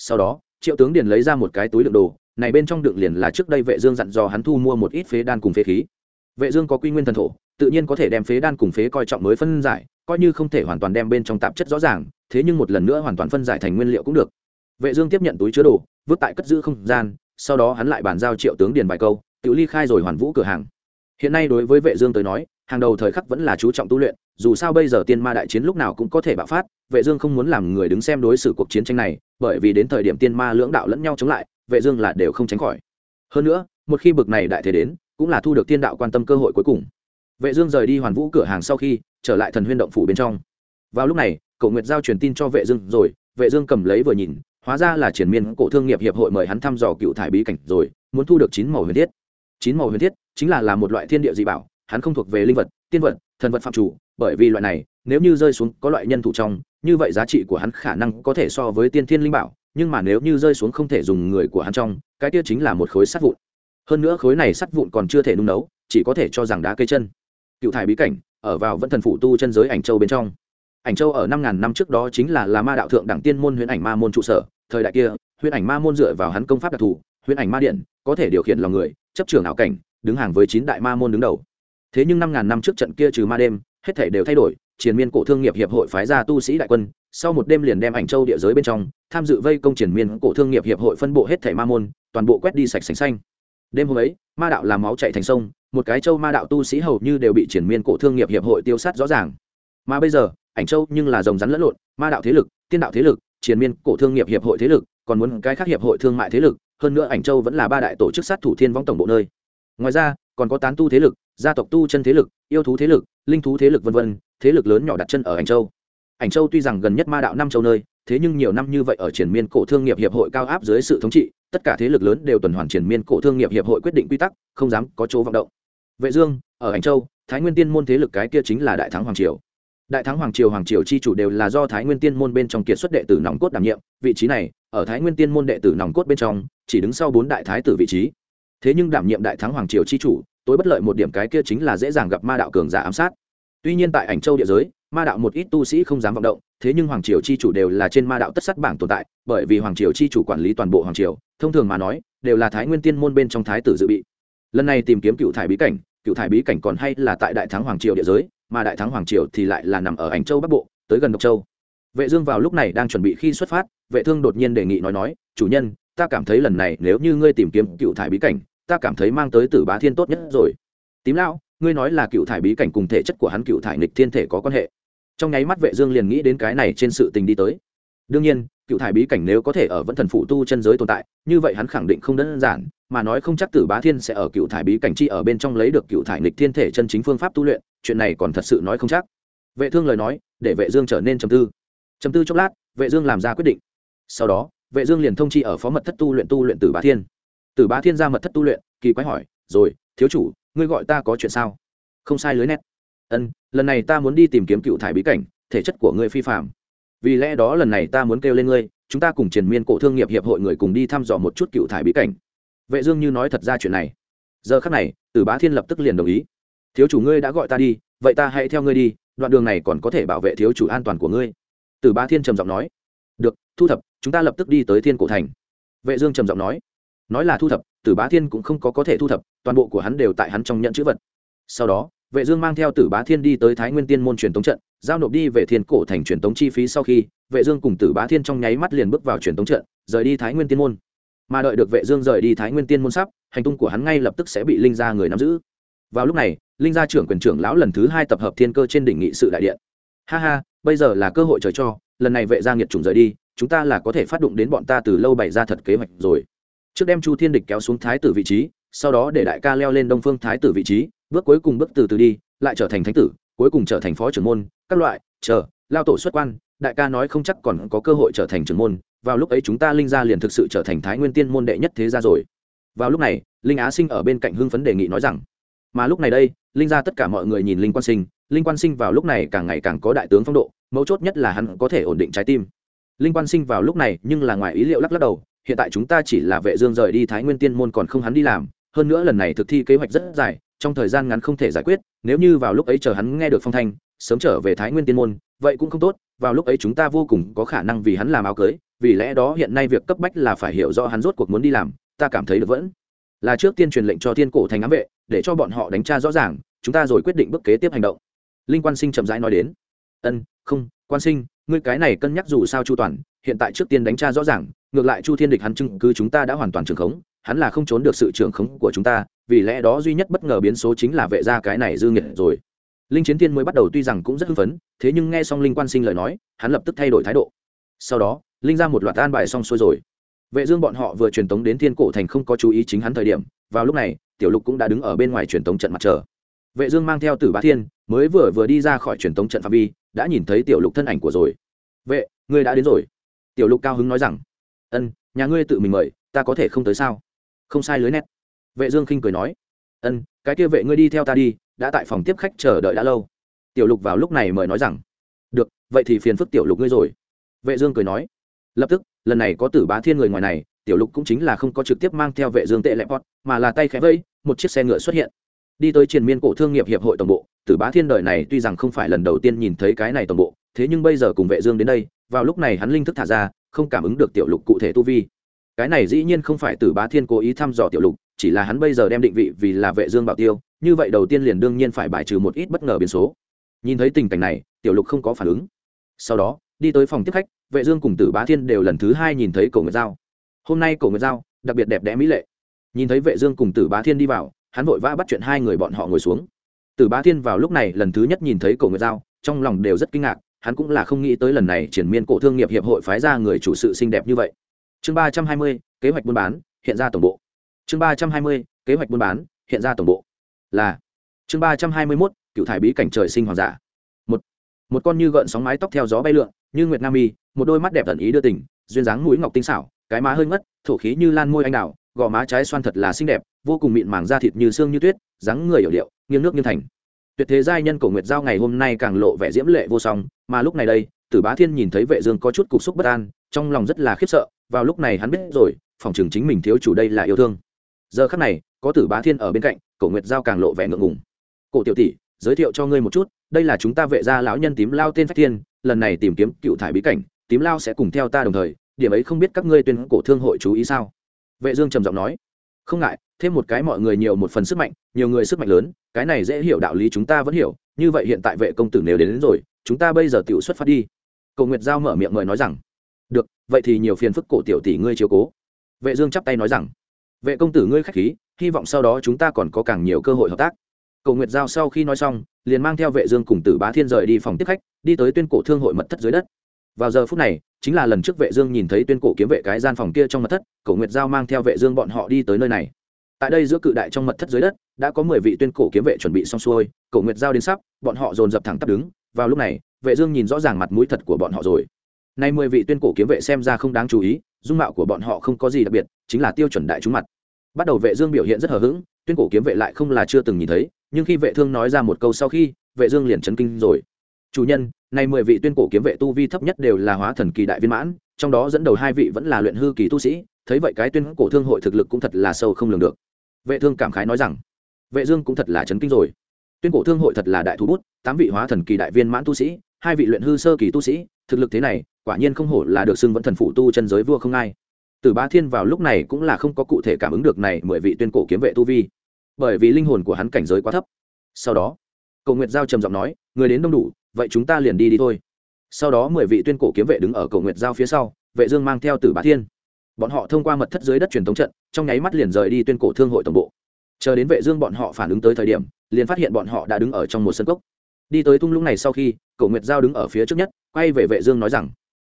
sau đó, triệu tướng điền lấy ra một cái túi đựng đồ, này bên trong đựng liền là trước đây vệ dương dặn dò hắn thu mua một ít phế đan cùng phế khí. Vệ dương có quy nguyên thần thổ, tự nhiên có thể đem phế đan cùng phế coi trọng mới phân giải, coi như không thể hoàn toàn đem bên trong tạp chất rõ ràng, thế nhưng một lần nữa hoàn toàn phân giải thành nguyên liệu cũng được. Vệ dương tiếp nhận túi chứa đồ, vứt tại cất giữ không gian, sau đó hắn lại bàn giao triệu tướng điền vài câu tự ly khai rồi hoàn vũ cửa hàng. Hiện nay đối với vệ dương tới nói hàng đầu thời khắc vẫn là chú trọng tu luyện, dù sao bây giờ tiên ma đại chiến lúc nào cũng có thể bạo phát, vệ dương không muốn làm người đứng xem đối xử cuộc chiến tranh này, bởi vì đến thời điểm tiên ma lưỡng đạo lẫn nhau chống lại, vệ dương là đều không tránh khỏi. Hơn nữa, một khi bực này đại thế đến, cũng là thu được tiên đạo quan tâm cơ hội cuối cùng. Vệ dương rời đi hoàn vũ cửa hàng sau khi, trở lại thần huyên động phủ bên trong. Vào lúc này, cổ nguyệt giao truyền tin cho vệ dương rồi, vệ dương cầm lấy vừa nhìn, hóa ra là triển miên cổ thương nghiệp hiệp hội mời hắn thăm dò cựu thải bí cảnh rồi, muốn thu được chín màu huyền thiết. Chín màu huyền thiết chính là là một loại thiên địa dị bảo hắn không thuộc về linh vật, tiên vật, thần vật phạm chủ, bởi vì loại này, nếu như rơi xuống có loại nhân thủ trong, như vậy giá trị của hắn khả năng có thể so với tiên thiên linh bảo, nhưng mà nếu như rơi xuống không thể dùng người của hắn trong, cái kia chính là một khối sắt vụn. Hơn nữa khối này sắt vụn còn chưa thể nung nấu, chỉ có thể cho rằng đá cây chân. Cựu thải bí cảnh, ở vào vẫn thần phủ tu chân giới ảnh châu bên trong. Ảnh châu ở năm ngàn năm trước đó chính là là ma đạo thượng đẳng tiên môn huyễn ảnh ma môn trụ sở, thời đại kia, huyễn ảnh ma môn dựa vào hắn công pháp đặc thù, huyễn ảnh ma điện, có thể điều khiển lòng người, chấp trường ảo cảnh, đứng hàng với chín đại ma môn đứng đầu thế nhưng năm ngàn năm trước trận kia trừ ma đêm, hết thể đều thay đổi, triền miên cổ thương nghiệp hiệp hội phái ra tu sĩ đại quân, sau một đêm liền đem ảnh châu địa giới bên trong, tham dự vây công triển miên cổ thương nghiệp hiệp hội phân bộ hết thể ma môn, toàn bộ quét đi sạch sành xanh. Đêm hôm ấy, ma đạo làm máu chạy thành sông, một cái châu ma đạo tu sĩ hầu như đều bị triển miên cổ thương nghiệp hiệp hội tiêu sát rõ ràng. Mà bây giờ, ảnh châu nhưng là rồng rắn lẫn lộn, ma đạo thế lực, tiên đạo thế lực triển miên cổ thương nghiệp hiệp hội thế lực, còn muốn cái khác hiệp hội thương mại thế lực, hơn nữa ảnh châu vẫn là ba đại tổ chức sát thủ thiên vong tổng bộ nơi. Ngoài ra, còn có tán tu thế lực gia tộc tu chân thế lực, yêu thú thế lực, linh thú thế lực v v thế lực lớn nhỏ đặt chân ở ảnh châu. Ảnh châu tuy rằng gần nhất ma đạo năm châu nơi, thế nhưng nhiều năm như vậy ở triển miên cổ thương nghiệp hiệp hội cao áp dưới sự thống trị, tất cả thế lực lớn đều tuần hoàn triển miên cổ thương nghiệp hiệp hội quyết định quy tắc, không dám có chỗ vọng động. Vệ dương, ở ảnh châu, thái nguyên tiên môn thế lực cái kia chính là đại thắng hoàng triều. Đại thắng hoàng triều hoàng triều chi chủ đều là do thái nguyên tiên môn bên trong kiệt xuất đệ tử nòng cốt đảm nhiệm, vị trí này, ở thái nguyên tiên môn đệ tử nòng cốt bên trong, chỉ đứng sau bốn đại thái tử vị trí. Thế nhưng đảm nhiệm đại thắng hoàng triều chi chủ tối bất lợi một điểm cái kia chính là dễ dàng gặp ma đạo cường giả ám sát. Tuy nhiên tại ảnh châu địa giới, ma đạo một ít tu sĩ không dám vọng động, thế nhưng hoàng triều chi chủ đều là trên ma đạo tất sắt bảng tồn tại, bởi vì hoàng triều chi chủ quản lý toàn bộ hoàng triều, thông thường mà nói, đều là thái nguyên tiên môn bên trong thái tử dự bị. Lần này tìm kiếm cựu thải bí cảnh, cựu thải bí cảnh còn hay là tại đại thắng hoàng triều địa giới, mà đại thắng hoàng triều thì lại là nằm ở ảnh châu bắc bộ, tới gần độc châu. Vệ dương vào lúc này đang chuẩn bị khi xuất phát, vệ thương đột nhiên đề nghị nói nói, chủ nhân, ta cảm thấy lần này nếu như ngươi tìm kiếm cựu thải bí cảnh ta cảm thấy mang tới tử bá thiên tốt nhất rồi. Tím lão, ngươi nói là cựu thải bí cảnh cùng thể chất của hắn cựu thải nghịch thiên thể có quan hệ. Trong nháy mắt vệ dương liền nghĩ đến cái này trên sự tình đi tới. Đương nhiên, cựu thải bí cảnh nếu có thể ở vẫn thần phụ tu chân giới tồn tại, như vậy hắn khẳng định không đơn giản, mà nói không chắc tử bá thiên sẽ ở cựu thải bí cảnh chi ở bên trong lấy được cựu thải nghịch thiên thể chân chính phương pháp tu luyện, chuyện này còn thật sự nói không chắc. Vệ thương lời nói, để vệ dương trở nên trầm tư. Trầm tư chốc lát, vệ dương làm ra quyết định. Sau đó, vệ dương liền thông chi ở phó mật thất tu luyện tu luyện tử bá thiên tử bá thiên ra mật thất tu luyện, kỳ quái hỏi, rồi, thiếu chủ, ngươi gọi ta có chuyện sao? Không sai lưới nét. Ân, lần này ta muốn đi tìm kiếm cựu thải bí cảnh, thể chất của ngươi phi phạm vì lẽ đó lần này ta muốn kêu lên ngươi, chúng ta cùng triền miên cổ thương nghiệp hiệp hội người cùng đi thăm dò một chút cựu thải bí cảnh. Vệ dương như nói thật ra chuyện này. Giờ khắc này, tử bá thiên lập tức liền đồng ý. Thiếu chủ ngươi đã gọi ta đi, vậy ta hãy theo ngươi đi, đoạn đường này còn có thể bảo vệ thiếu chủ an toàn của ngươi. Tử bá thiên trầm giọng nói. Được, thu thập, chúng ta lập tức đi tới thiên cổ thành. Vệ dương trầm giọng nói nói là thu thập, tử bá thiên cũng không có có thể thu thập, toàn bộ của hắn đều tại hắn trong nhận chữ vật. Sau đó, vệ dương mang theo tử bá thiên đi tới thái nguyên tiên môn truyền tống trận, giao nộp đi về thiên cổ thành truyền tống chi phí sau khi, vệ dương cùng tử bá thiên trong nháy mắt liền bước vào truyền tống trận, rời đi thái nguyên tiên môn. Mà đợi được vệ dương rời đi thái nguyên tiên môn sắp, hành tung của hắn ngay lập tức sẽ bị linh gia người nắm giữ. Vào lúc này, linh gia trưởng quyền trưởng lão lần thứ hai tập hợp thiên cơ trên đỉnh nghị sự đại điện. Ha ha, bây giờ là cơ hội trời cho, lần này vệ gia nghiệt trùng rời đi, chúng ta là có thể phát động đến bọn ta từ lâu bày ra thật kế hoạch rồi trước đem chu thiên địch kéo xuống thái tử vị trí, sau đó để đại ca leo lên đông phương thái tử vị trí, bước cuối cùng bước từ từ đi, lại trở thành thánh tử, cuối cùng trở thành phó trưởng môn, các loại, chờ, lao tổ xuất quan, đại ca nói không chắc còn có cơ hội trở thành trưởng môn, vào lúc ấy chúng ta linh gia liền thực sự trở thành thái nguyên tiên môn đệ nhất thế gia rồi. Vào lúc này, linh á sinh ở bên cạnh hưng phấn đề nghị nói rằng, mà lúc này đây, linh gia tất cả mọi người nhìn linh quan sinh, linh quan sinh vào lúc này càng ngày càng có đại tướng phong độ, mấu chốt nhất là hắn có thể ổn định trái tim. Linh quan sinh vào lúc này nhưng là ngoài ý liệu lắc lắc đầu hiện tại chúng ta chỉ là vệ dương rời đi thái nguyên tiên môn còn không hắn đi làm, hơn nữa lần này thực thi kế hoạch rất dài, trong thời gian ngắn không thể giải quyết, nếu như vào lúc ấy chờ hắn nghe được phong thanh, sớm trở về thái nguyên tiên môn, vậy cũng không tốt, vào lúc ấy chúng ta vô cùng có khả năng vì hắn làm áo cưới, vì lẽ đó hiện nay việc cấp bách là phải hiểu rõ hắn rốt cuộc muốn đi làm, ta cảm thấy được vẫn là trước tiên truyền lệnh cho thiên cổ thành ám vệ, để cho bọn họ đánh tra rõ ràng, chúng ta rồi quyết định bước kế tiếp hành động. Linh quan sinh chậm rãi nói đến, ân, không, quan sinh, ngươi cái này cân nhắc dù sao chu toàn hiện tại trước tiên đánh tra rõ ràng, ngược lại chu thiên địch hắn chứng cứ chúng ta đã hoàn toàn trường khống, hắn là không trốn được sự trường khống của chúng ta, vì lẽ đó duy nhất bất ngờ biến số chính là vệ ra cái này dư nghiệt rồi. Linh chiến thiên mới bắt đầu tuy rằng cũng rất hưng phấn, thế nhưng nghe xong linh quan sinh lời nói, hắn lập tức thay đổi thái độ. Sau đó, linh ra một loạt an bài xong xuôi rồi. Vệ dương bọn họ vừa truyền tống đến thiên cổ thành không có chú ý chính hắn thời điểm, vào lúc này, tiểu lục cũng đã đứng ở bên ngoài truyền tống trận mặt trời. Vệ dương mang theo tử bá thiên, mới vừa vừa đi ra khỏi truyền tống trận phạm vi, đã nhìn thấy tiểu lục thân ảnh của rồi. Vệ, ngươi đã đến rồi tiểu lục cao hứng nói rằng, ân, nhà ngươi tự mình mời, ta có thể không tới sao? Không sai lưới nét. Vệ dương khinh cười nói, ân, cái kia vệ ngươi đi theo ta đi, đã tại phòng tiếp khách chờ đợi đã lâu. Tiểu lục vào lúc này mời nói rằng, được, vậy thì phiền phức tiểu lục ngươi rồi. Vệ dương cười nói, lập tức, lần này có tử bá thiên người ngoài này, tiểu lục cũng chính là không có trực tiếp mang theo vệ dương tệ lẹp pot, mà là tay khẽ vẫy, một chiếc xe ngựa xuất hiện. Đi tới triền miên cổ thương nghiệp hiệp hội tổng bộ, tử bá thiên đời này tuy rằng không phải lần đầu tiên nhìn thấy cái này tổng bộ, thế nhưng bây giờ cùng vệ dương đến đây vào lúc này hắn linh thức thả ra, không cảm ứng được tiểu lục cụ thể tu vi. Cái này dĩ nhiên không phải tử bá thiên cố ý thăm dò tiểu lục, chỉ là hắn bây giờ đem định vị vì là vệ dương bảo tiêu, như vậy đầu tiên liền đương nhiên phải bài trừ một ít bất ngờ biến số. Nhìn thấy tình cảnh này, tiểu lục không có phản ứng. Sau đó, đi tới phòng tiếp khách, vệ dương cùng tử bá thiên đều lần thứ hai nhìn thấy cổ nguyệt giao. Hôm nay cổ nguyệt giao đặc biệt đẹp đẽ mỹ lệ. Nhìn thấy vệ dương cùng tử bá thiên đi vào, hắn vội vã bắt chuyện hai người bọn họ ngồi xuống. Tử bá thiên vào lúc này lần thứ nhất nhìn thấy cổ nguyệt giao, trong lòng đều rất kinh ngạc hắn cũng là không nghĩ tới lần này triển miên cổ thương nghiệp hiệp hội phái ra người chủ sự xinh đẹp như vậy. Chương ba trăm hai mươi, kế hoạch buôn bán, hiện ra tổng bộ. Chương ba trăm hai mươi, kế hoạch buôn bán, hiện ra tổng bộ. Là, chương ba trăm hai mươi mốt, cựu thải bí cảnh trời sinh hoàng giả. Một một con như gợn sóng mái tóc theo gió bay lượn, như nguyệt nam mi một đôi mắt đẹp tận ý đưa tình, duyên dáng mũi ngọc tinh xảo, cái má hơi ngất, thổ khí như lan môi anh đào, gò má trái xoan thật là xinh đẹp, vô cùng mịn màng da thịt như xương như tuyết, dáng người hiểu điệu, nghiêng nước như thành tuyệt thế giai nhân cổ nguyệt giao ngày hôm nay càng lộ vẻ diễm lệ vô song, mà lúc này đây, tử bá thiên nhìn thấy vệ dương có chút cục xúc bất an, trong lòng rất là khiếp sợ, vào lúc này hắn biết rồi, phòng trường chính mình thiếu chủ đây là yêu thương. Giờ khắc này, có tử bá thiên ở bên cạnh, cổ nguyệt giao càng lộ vẻ ngượng ngùng. Cổ tiểu tỷ, giới thiệu cho ngươi một chút, đây là chúng ta vệ gia lão nhân tím lao tên phách thiên, lần này tìm kiếm cựu thải bí cảnh, tím lao sẽ cùng theo ta đồng thời, điểm ấy không biết các ngươi tuyên cổ thương hội chú ý sao? Vệ dương trầm giọng nói không ngại thêm một cái mọi người nhiều một phần sức mạnh nhiều người sức mạnh lớn cái này dễ hiểu đạo lý chúng ta vẫn hiểu như vậy hiện tại vệ công tử nếu đến, đến rồi chúng ta bây giờ tiểu xuất phát đi. Cầu nguyệt giao mở miệng mời nói rằng được vậy thì nhiều phiền phức cổ tiểu tỷ ngươi chiếu cố. Vệ dương chắp tay nói rằng vệ công tử ngươi khách khí hy vọng sau đó chúng ta còn có càng nhiều cơ hội hợp tác. Cầu nguyệt giao sau khi nói xong liền mang theo vệ dương cùng tử bá thiên rời đi phòng tiếp khách đi tới tuyên cổ thương hội mật thất dưới đất vào giờ phút này, chính là lần trước vệ dương nhìn thấy tuyên cổ kiếm vệ cái gian phòng kia trong mật thất, cổ nguyệt giao mang theo vệ dương bọn họ đi tới nơi này. Tại đây giữa cự đại trong mật thất dưới đất, đã có mười vị tuyên cổ kiếm vệ chuẩn bị xong xuôi, cổ nguyệt giao đến sắp, bọn họ dồn dập thẳng tắp đứng. Vào lúc này, vệ dương nhìn rõ ràng mặt mũi thật của bọn họ rồi. Nay mười vị tuyên cổ kiếm vệ xem ra không đáng chú ý, dung mạo của bọn họ không có gì đặc biệt, chính là tiêu chuẩn đại chúng mặt. Bắt đầu vệ dương biểu hiện rất hờ hững, tuyên cổ kiếm vệ lại không là chưa từng nhìn thấy, nhưng khi vệ thương nói ra một câu sau khi, vệ dương liền chấn kinh rồi. Chủ nhân nay mười vị tuyên cổ kiếm vệ tu vi thấp nhất đều là hóa thần kỳ đại viên mãn, trong đó dẫn đầu hai vị vẫn là luyện hư kỳ tu sĩ, thấy vậy cái tuyên cổ thương hội thực lực cũng thật là sâu không lường được. Vệ thương cảm khái nói rằng, vệ dương cũng thật là chấn kinh rồi. Tuyên cổ thương hội thật là đại thú bút, tám vị hóa thần kỳ đại viên mãn tu sĩ, hai vị luyện hư sơ kỳ tu sĩ, thực lực thế này, quả nhiên không hổ là được xưng vẫn thần phụ tu chân giới vua không ai. Từ ba thiên vào lúc này cũng là không có cụ thể cảm ứng được này mười vị tuyên cổ kiếm vệ tu vi, bởi vì linh hồn của hắn cảnh giới quá thấp. Sau đó, cầu nguyệt giao trầm giọng nói, người đến đông đủ vậy chúng ta liền đi đi thôi. Sau đó mười vị tuyên cổ kiếm vệ đứng ở cầu nguyệt giao phía sau, vệ dương mang theo tử bá thiên. Bọn họ thông qua mật thất dưới đất truyền thống trận, trong nháy mắt liền rời đi tuyên cổ thương hội tổng bộ. Chờ đến vệ dương bọn họ phản ứng tới thời điểm, liền phát hiện bọn họ đã đứng ở trong một sân cốc. Đi tới thung lũng này sau khi, cầu nguyệt giao đứng ở phía trước nhất, quay về vệ dương nói rằng,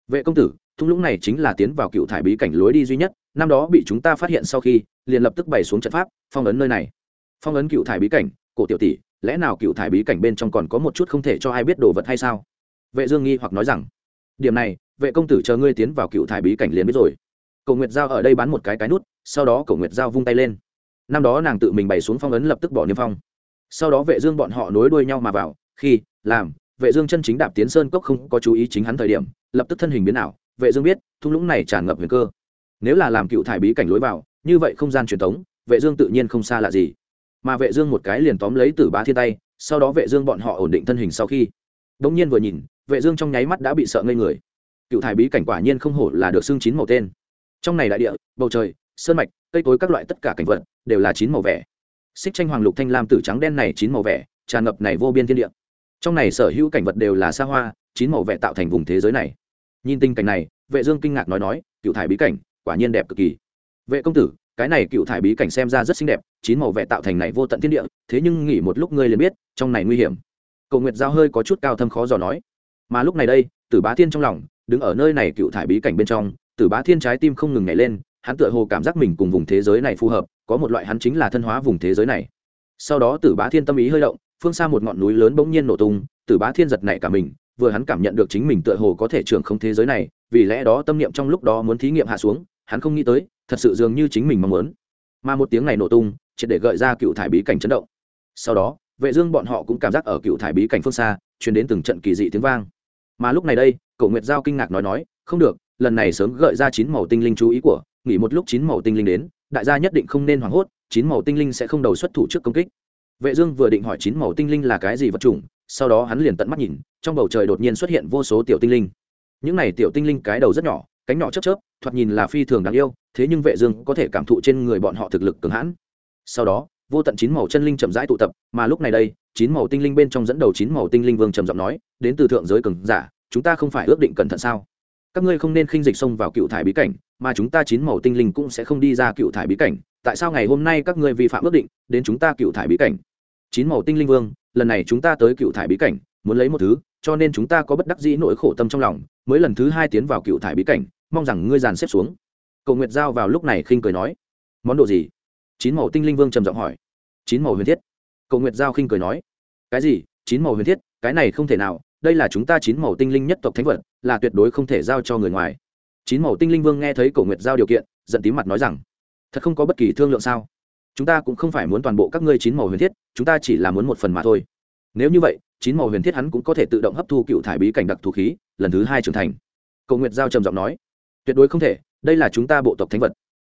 vệ công tử, thung lũng này chính là tiến vào cựu thải bí cảnh lối đi duy nhất, năm đó bị chúng ta phát hiện sau khi, liền lập tức bày xuống trận pháp, phong ấn nơi này. Phong ấn cựu thải bí cảnh, cổ tiểu tỷ lẽ nào cựu thải bí cảnh bên trong còn có một chút không thể cho ai biết đồ vật hay sao? Vệ dương nghi hoặc nói rằng, điểm này, vệ công tử chờ ngươi tiến vào cựu thải bí cảnh liền biết rồi. Cổ nguyệt giao ở đây bán một cái cái nút, sau đó cổ nguyệt giao vung tay lên. Năm đó nàng tự mình bày xuống phong ấn lập tức bỏ niêm phong. Sau đó vệ dương bọn họ nối đuôi nhau mà vào, khi, làm, vệ dương chân chính đạp tiến sơn cốc không có chú ý chính hắn thời điểm, lập tức thân hình biến ảo. Vệ dương biết, thung lũng này tràn ngập nguy cơ. Nếu là làm cựu thải bí cảnh lối vào, như vậy không gian truyền thống, vệ dương tự nhiên không xa lạ gì mà vệ dương một cái liền tóm lấy tử bá thiên tay, sau đó vệ dương bọn họ ổn định thân hình sau khi. Đống nhiên vừa nhìn, vệ dương trong nháy mắt đã bị sợ ngây người. Cựu thải bí cảnh quả nhiên không hổ là được xương chín màu tên. Trong này đại địa, bầu trời, sơn mạch, cây cối các loại tất cả cảnh vật đều là chín màu vẻ. Xích tranh hoàng lục thanh lam tử trắng đen này chín màu vẻ, tràn ngập này vô biên thiên địa. Trong này sở hữu cảnh vật đều là xa hoa, chín màu vẻ tạo thành vùng thế giới này. Nhìn tình cảnh này, vệ dương kinh ngạc nói nói, cựu thải bí cảnh, quả nhiên đẹp cực kỳ. Vệ công tử cái này cựu thải bí cảnh xem ra rất xinh đẹp, chín màu vẽ tạo thành này vô tận thiên địa, thế nhưng nghỉ một lúc ngươi liền biết, trong này nguy hiểm. Cầu nguyệt giao hơi có chút cao thâm khó dò nói. Mà lúc này đây, tử bá thiên trong lòng, đứng ở nơi này cựu thải bí cảnh bên trong, tử bá thiên trái tim không ngừng nhảy lên, hắn tựa hồ cảm giác mình cùng vùng thế giới này phù hợp, có một loại hắn chính là thân hóa vùng thế giới này. Sau đó tử bá thiên tâm ý hơi động, phương xa một ngọn núi lớn bỗng nhiên nổ tung, tử bá thiên giật nảy cả mình, vừa hắn cảm nhận được chính mình tựa hồ có thể trưởng không thế giới này, vì lẽ đó tâm niệm trong lúc đó muốn thí nghiệm hạ xuống hắn không nghĩ tới, thật sự dường như chính mình mong muốn. Mà một tiếng này nổ tung, triệt để gợi ra cựu thải bí cảnh chấn động. Sau đó, vệ dương bọn họ cũng cảm giác ở cựu thải bí cảnh phương xa, truyền đến từng trận kỳ dị tiếng vang. Mà lúc này đây cậu nguyệt giao kinh ngạc nói nói, không được, lần này sớm gợi ra chín màu tinh linh chú ý của, nghỉ một lúc chín màu tinh linh đến, đại gia nhất định không nên hoảng hốt, chín màu tinh linh sẽ không đầu xuất thủ trước công kích. Vệ dương vừa định hỏi chín màu tinh linh là cái gì vật chủng, sau đó hắn liền tận mắt nhìn, trong bầu trời đột nhiên xuất hiện vô số tiểu tinh linh. Những này tiểu tinh linh cái đầu rất nhỏ cánh nhỏ chớp chớp, thoạt nhìn là phi thường đáng yêu, thế nhưng vệ dương có thể cảm thụ trên người bọn họ thực lực cường hãn. Sau đó, vô tận chín màu chân linh chậm rãi tụ tập, mà lúc này đây, chín màu tinh linh bên trong dẫn đầu chín màu tinh linh vương trầm giọng nói, đến từ thượng giới cường giả, chúng ta không phải ước định cẩn thận sao? Các ngươi không nên khinh dịch xông vào cựu thải bí cảnh, mà chúng ta chín màu tinh linh cũng sẽ không đi ra cựu thải bí cảnh. Tại sao ngày hôm nay các ngươi vi phạm ước định, đến chúng ta cựu thải bí cảnh? Chín màu tinh linh vương, lần này chúng ta tới cựu thải bí cảnh muốn lấy một thứ, cho nên chúng ta có bất đắc dĩ nỗi khổ tâm trong lòng, mới lần thứ hai tiến vào cựu thải bí cảnh, mong rằng ngươi dàn xếp xuống. Cầu nguyệt giao vào lúc này khinh cười nói. Món đồ gì? Chín màu tinh linh vương trầm giọng hỏi. Chín màu huyền thiết. Cầu nguyệt giao khinh cười nói. Cái gì? Chín màu huyền thiết? Cái này không thể nào, đây là chúng ta chín màu tinh linh nhất tộc thánh vật, là tuyệt đối không thể giao cho người ngoài. Chín màu tinh linh vương nghe thấy cổ nguyệt giao điều kiện, giận tím mặt nói rằng, thật không có bất kỳ thương lượng sao? Chúng ta cũng không phải muốn toàn bộ các ngươi chín màu huyền thiết, chúng ta chỉ là muốn một phần mà thôi. Nếu như vậy chín màu huyền thiết hắn cũng có thể tự động hấp thu cựu thải bí cảnh đặc thù khí, lần thứ hai trưởng thành. Cầu nguyệt giao trầm giọng nói, tuyệt đối không thể, đây là chúng ta bộ tộc thánh vật.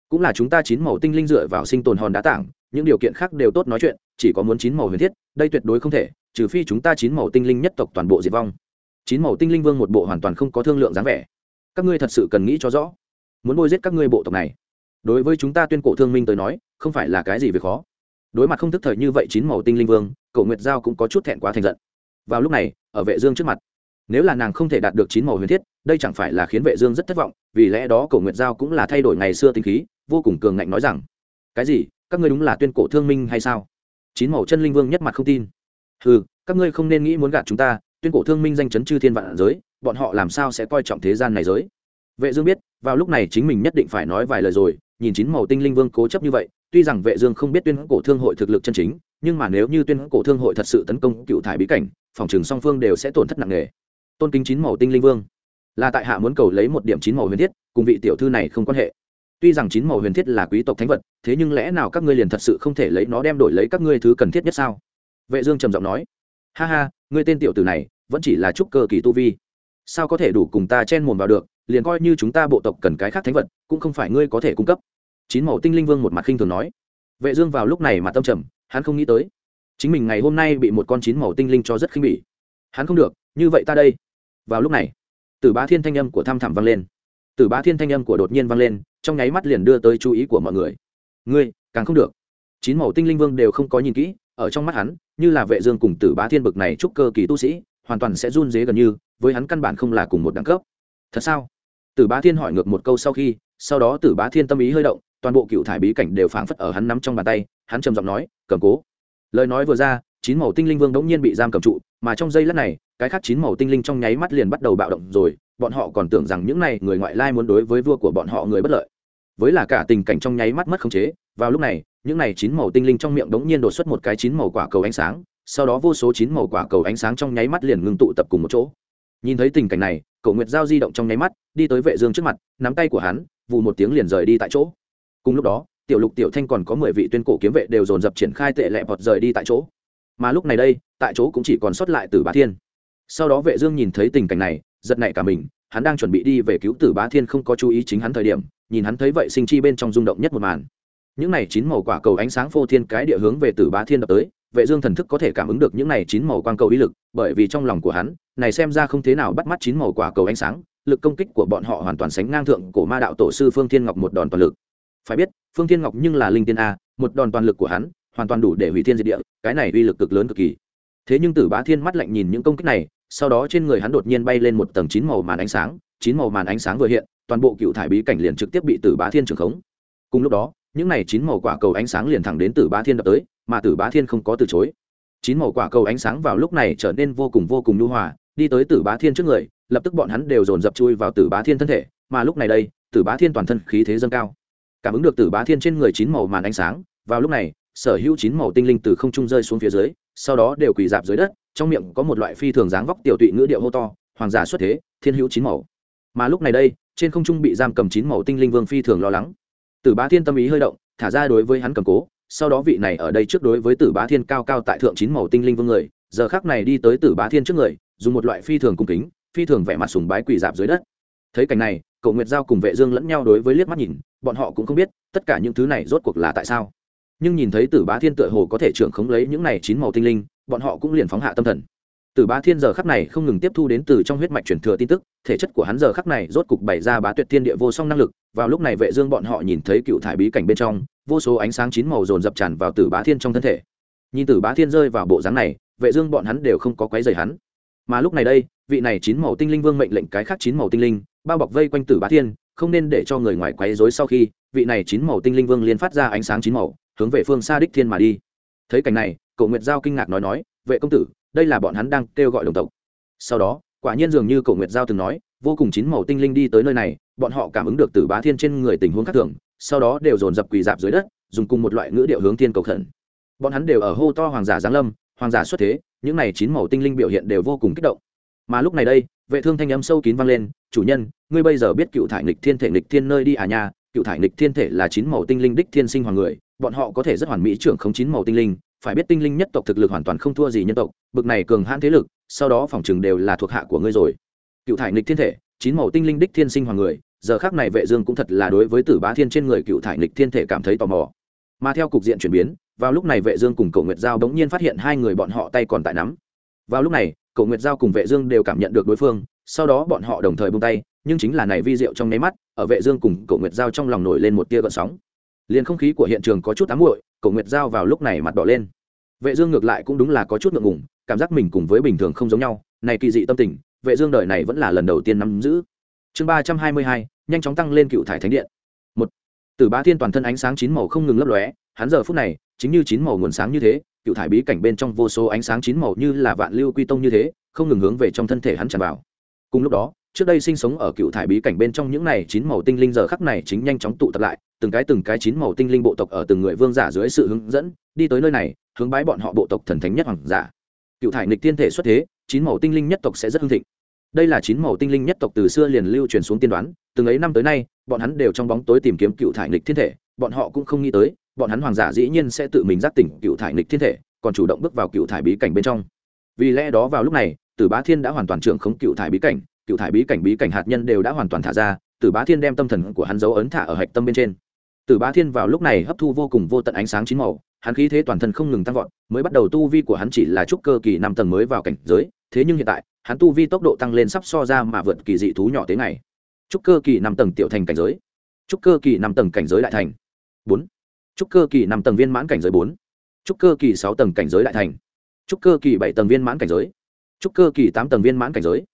Cũng là chúng ta chín màu tinh linh dựa vào sinh tồn hòn đá tảng, những điều kiện khác đều tốt nói chuyện, chỉ có muốn chín màu huyền thiết, đây tuyệt đối không thể, trừ phi chúng ta chín màu tinh linh nhất tộc toàn bộ diệt vong. Chín màu tinh linh vương một bộ hoàn toàn không có thương lượng dáng vẻ. Các ngươi thật sự cần nghĩ cho rõ, muốn bôi giết các ngươi bộ tộc này. Đối với chúng ta tuyên cổ thương minh tới nói, không phải là cái gì việc khó. Đối mặt không thức thời như vậy chín màu tinh linh vương cậu nguyệt giao cũng có chút thẹn quá thành giận vào lúc này, ở vệ dương trước mặt. Nếu là nàng không thể đạt được chín màu huyền thiết, đây chẳng phải là khiến vệ dương rất thất vọng, vì lẽ đó cổ nguyệt giao cũng là thay đổi ngày xưa tinh khí, vô cùng cường ngạnh nói rằng, cái gì? Các ngươi đúng là tuyên cổ thương minh hay sao? Chín màu chân linh vương nhất mặt không tin. Hừ, các ngươi không nên nghĩ muốn gạt chúng ta, tuyên cổ thương minh danh chấn chư thiên vạn giới, bọn họ làm sao sẽ coi trọng thế gian này giới? Vệ dương biết, vào lúc này chính mình nhất định phải nói vài lời rồi, nhìn chín màu tinh linh vương cố chấp như vậy, tuy rằng vệ dương không biết tuyên cổ thương hội thực lực chân chính, nhưng mà nếu như tuyên cổ thương hội thật sự tấn công cựu thải bí cảnh phòng trường song phương đều sẽ tổn thất nặng nề. Tôn kính chín màu tinh linh vương. Là tại hạ muốn cầu lấy một điểm chín màu huyền thiết, cùng vị tiểu thư này không quan hệ. Tuy rằng chín màu huyền thiết là quý tộc thánh vật, thế nhưng lẽ nào các ngươi liền thật sự không thể lấy nó đem đổi lấy các ngươi thứ cần thiết nhất sao? Vệ dương trầm giọng nói. Ha ha, ngươi tên tiểu tử này, vẫn chỉ là trúc cơ kỳ tu vi. Sao có thể đủ cùng ta chen mồm vào được, liền coi như chúng ta bộ tộc cần cái khác thánh vật, cũng không phải ngươi có thể cung cấp. Chín màu tinh linh vương một mặt khinh thường nói. Vệ dương vào lúc này mà tâm trầm, hắn không nghĩ tới chính mình ngày hôm nay bị một con chín màu tinh linh cho rất khinh bỉ. Hắn không được, như vậy ta đây. Vào lúc này, tử bá thiên thanh âm của tham thẳm vang lên. Tử bá thiên thanh âm của đột nhiên vang lên, trong nháy mắt liền đưa tới chú ý của mọi người. Ngươi, càng không được. Chín màu tinh linh vương đều không có nhìn kỹ, ở trong mắt hắn, như là vệ dương cùng tử bá thiên bực này trúc cơ kỳ tu sĩ, hoàn toàn sẽ run rế gần như, với hắn căn bản không là cùng một đẳng cấp. Thật sao? Tử bá thiên hỏi ngược một câu sau khi, sau đó tử bá thiên tâm ý hơi động, toàn bộ cựu thải bí cảnh đều phảng phất ở hắn nắm trong bàn tay, hắn trầm giọng nói, cầm cố lời nói vừa ra, chín màu tinh linh vương đống nhiên bị giam cầm trụ, mà trong giây lát này, cái khác chín màu tinh linh trong nháy mắt liền bắt đầu bạo động rồi, bọn họ còn tưởng rằng những này người ngoại lai muốn đối với vua của bọn họ người bất lợi. Với là cả tình cảnh trong nháy mắt mất khống chế, vào lúc này, những này chín màu tinh linh trong miệng đống nhiên đột xuất một cái chín màu quả cầu ánh sáng, sau đó vô số chín màu quả cầu ánh sáng trong nháy mắt liền ngưng tụ tập cùng một chỗ. Nhìn thấy tình cảnh này cậu nguyệt giao di động trong nháy mắt, đi tới vệ dương trước mặt, nắm tay của hắn, vù một tiếng liền rời đi tại chỗ. Cùng lúc đó tiểu lục tiểu thanh còn có mười vị tuyên cổ kiếm vệ đều dồn dập triển khai tệ lẹ vọt rời đi tại chỗ. Mà lúc này đây, tại chỗ cũng chỉ còn sót lại tử bá thiên. Sau đó vệ dương nhìn thấy tình cảnh này, giật nảy cả mình, hắn đang chuẩn bị đi về cứu tử bá thiên không có chú ý chính hắn thời điểm, nhìn hắn thấy vậy sinh chi bên trong rung động nhất một màn. Những này chín màu quả cầu ánh sáng phô thiên cái địa hướng về tử bá thiên đập tới, vệ dương thần thức có thể cảm ứng được những này chín màu quang cầu ý lực, bởi vì trong lòng của hắn, này xem ra không thế nào bắt mắt chín màu quả cầu ánh sáng, lực công kích của bọn họ hoàn toàn sánh ngang thượng cổ ma đạo tổ sư phương thiên ngọc một đòn toàn lực. Phải biết phương thiên ngọc nhưng là linh tiên a, một đòn toàn lực của hắn, hoàn toàn đủ để hủy thiên diệt địa, cái này uy lực cực lớn cực kỳ. Thế nhưng tử bá thiên mắt lạnh nhìn những công kích này, sau đó trên người hắn đột nhiên bay lên một tầng chín màu màn ánh sáng, chín màu màn ánh sáng vừa hiện, toàn bộ cựu thải bí cảnh liền trực tiếp bị tử bá thiên trưởng khống. Cùng lúc đó, những này chín màu quả cầu ánh sáng liền thẳng đến tử bá thiên đập tới, mà tử bá thiên không có từ chối. Chín màu quả cầu ánh sáng vào lúc này trở nên vô cùng vô cùng nhu hòa, đi tới tử bá thiên trước người, lập tức bọn hắn đều dồn dập chui vào tử bá thiên thân thể, mà lúc này đây, tử bá thiên toàn thân khí thế dâng cao cảm ứng được tử bá thiên trên người chín màu màn ánh sáng, vào lúc này, sở hữu chín màu tinh linh từ không trung rơi xuống phía dưới, sau đó đều quỳ dạp dưới đất, trong miệng có một loại phi thường dáng vóc tiểu tụy ngữ điệu hô to, hoàng giả xuất thế, thiên hữu chín màu. Mà lúc này đây, trên không trung bị giam cầm chín màu tinh linh vương phi thường lo lắng. Tử bá thiên tâm ý hơi động, thả ra đối với hắn cầm cố, sau đó vị này ở đây trước đối với tử bá thiên cao cao tại thượng chín màu tinh linh vương người, giờ khác này đi tới tử bá thiên trước người, dùng một loại phi thường cung kính, phi thường vẻ mặt sùng bái quỳ dạp dưới đất. Thấy cảnh này cậu nguyệt giao cùng vệ dương lẫn nhau đối với liếc mắt nhìn, bọn họ cũng không biết tất cả những thứ này rốt cuộc là tại sao. Nhưng nhìn thấy tử bá thiên tựa hồ có thể trưởng khống lấy những này chín màu tinh linh, bọn họ cũng liền phóng hạ tâm thần. Tử bá thiên giờ khắc này không ngừng tiếp thu đến từ trong huyết mạch truyền thừa tin tức, thể chất của hắn giờ khắc này rốt cục bày ra bá tuyệt thiên địa vô song năng lực, vào lúc này vệ dương bọn họ nhìn thấy cựu thải bí cảnh bên trong, vô số ánh sáng chín màu dồn dập tràn vào tử bá thiên trong thân thể. Nhìn tử bá thiên rơi vào bộ dáng này, vệ dương bọn hắn đều không có quấy rầy hắn. Mà lúc này đây, vị này chín màu tinh linh vương mệnh lệnh cái khác chín màu tinh linh bao bọc vây quanh tử bá thiên, không nên để cho người ngoài quấy rối sau khi vị này chín màu tinh linh vương liên phát ra ánh sáng chín màu, hướng về phương xa đích thiên mà đi. Thấy cảnh này cậu nguyệt giao kinh ngạc nói nói, vệ công tử, đây là bọn hắn đang kêu gọi đồng tộc. Sau đó, quả nhiên dường như cậu nguyệt giao từng nói, vô cùng chín màu tinh linh đi tới nơi này, bọn họ cảm ứng được tử bá thiên trên người tình huống khác thường, sau đó đều dồn dập quỳ dạp dưới đất, dùng cùng một loại ngữ điệu hướng thiên cầu khẩn. Bọn hắn đều ở hô to hoàng giả giáng lâm, hoàng giả xuất thế, những này chín màu tinh linh biểu hiện đều vô cùng kích động. Mà lúc này đây vệ thương thanh âm sâu kín vang lên, chủ nhân, ngươi bây giờ biết cựu thải nghịch thiên thể nghịch thiên nơi đi à nha? Cựu thải nghịch thiên thể là chín màu tinh linh đích thiên sinh hoàng người, bọn họ có thể rất hoàn mỹ trưởng không chín màu tinh linh, phải biết tinh linh nhất tộc thực lực hoàn toàn không thua gì nhân tộc, bực này cường hãn thế lực, sau đó phòng chừng đều là thuộc hạ của ngươi rồi. Cựu thải nghịch thiên thể, chín màu tinh linh đích thiên sinh hoàng người, giờ khác này vệ dương cũng thật là đối với tử bá thiên trên người cựu thải nghịch thiên thể cảm thấy tò mò. Mà theo cục diện chuyển biến, vào lúc này vệ dương cùng cậu nguyệt giao đống nhiên phát hiện hai người bọn họ tay còn tại nắm. Vào lúc này cậu nguyệt giao cùng vệ dương đều cảm nhận được đối phương, sau đó bọn họ đồng thời buông tay, nhưng chính là này vi diệu trong nháy mắt, ở vệ dương cùng cậu nguyệt giao trong lòng nổi lên một tia gợn sóng. Liền không khí của hiện trường có chút ám muội cậu nguyệt giao vào lúc này mặt đỏ lên. Vệ dương ngược lại cũng đúng là có chút ngượng ngùng, cảm giác mình cùng với bình thường không giống nhau, này kỳ dị tâm tình, vệ dương đời này vẫn là lần đầu tiên nắm giữ. Chương ba trăm hai mươi hai, nhanh chóng tăng lên cựu thải thánh điện. Một từ bá thiên toàn thân ánh sáng chín màu không ngừng lấp lóe, hắn giờ phút này, chính như chín màu nguồn sáng như thế cựu thải bí cảnh bên trong vô số ánh sáng chín màu như là vạn lưu quy tông như thế, không ngừng hướng về trong thân thể hắn tràn vào. Cùng lúc đó, trước đây sinh sống ở cựu thải bí cảnh bên trong những này chín màu tinh linh giờ khắc này chính nhanh chóng tụ tập lại, từng cái từng cái chín màu tinh linh bộ tộc ở từng người vương giả dưới sự hướng dẫn, đi tới nơi này, hướng bái bọn họ bộ tộc thần thánh nhất hoàng giả. Cựu thải nịch tiên thể xuất thế, chín màu tinh linh nhất tộc sẽ rất hưng thịnh. Đây là chín màu tinh linh nhất tộc từ xưa liền lưu truyền xuống tiên đoán, từng ấy năm tới nay, bọn hắn đều trong bóng tối tìm kiếm cựu thải nịch thiên thể, bọn họ cũng không nghĩ tới bọn hắn hoàng giả dĩ nhiên sẽ tự mình giác tỉnh cựu thải nịch thiên thể, còn chủ động bước vào cựu thải bí cảnh bên trong. Vì lẽ đó vào lúc này, tử bá thiên đã hoàn toàn trưởng khống cựu thải bí cảnh, cựu thải bí cảnh bí cảnh hạt nhân đều đã hoàn toàn thả ra, tử bá thiên đem tâm thần của hắn dấu ấn thả ở hạch tâm bên trên. Tử bá thiên vào lúc này hấp thu vô cùng vô tận ánh sáng chín màu, hắn khí thế toàn thân không ngừng tăng vọt, mới bắt đầu tu vi của hắn chỉ là trúc cơ kỳ năm tầng mới vào cảnh giới, thế nhưng hiện tại, hắn tu vi tốc độ tăng lên sắp so ra mà vượt kỳ dị thú nhỏ tới ngày trúc cơ kỳ năm tầng tiểu thành cảnh giới. Trúc cơ kỳ năm tầng cảnh giới đại thành. Bốn trúc cơ kỳ năm tầng viên mãn cảnh giới bốn. Trúc cơ kỳ sáu tầng cảnh giới đại thành. Trúc cơ kỳ bảy tầng viên mãn cảnh giới. Trúc cơ kỳ tám tầng viên mãn cảnh giới.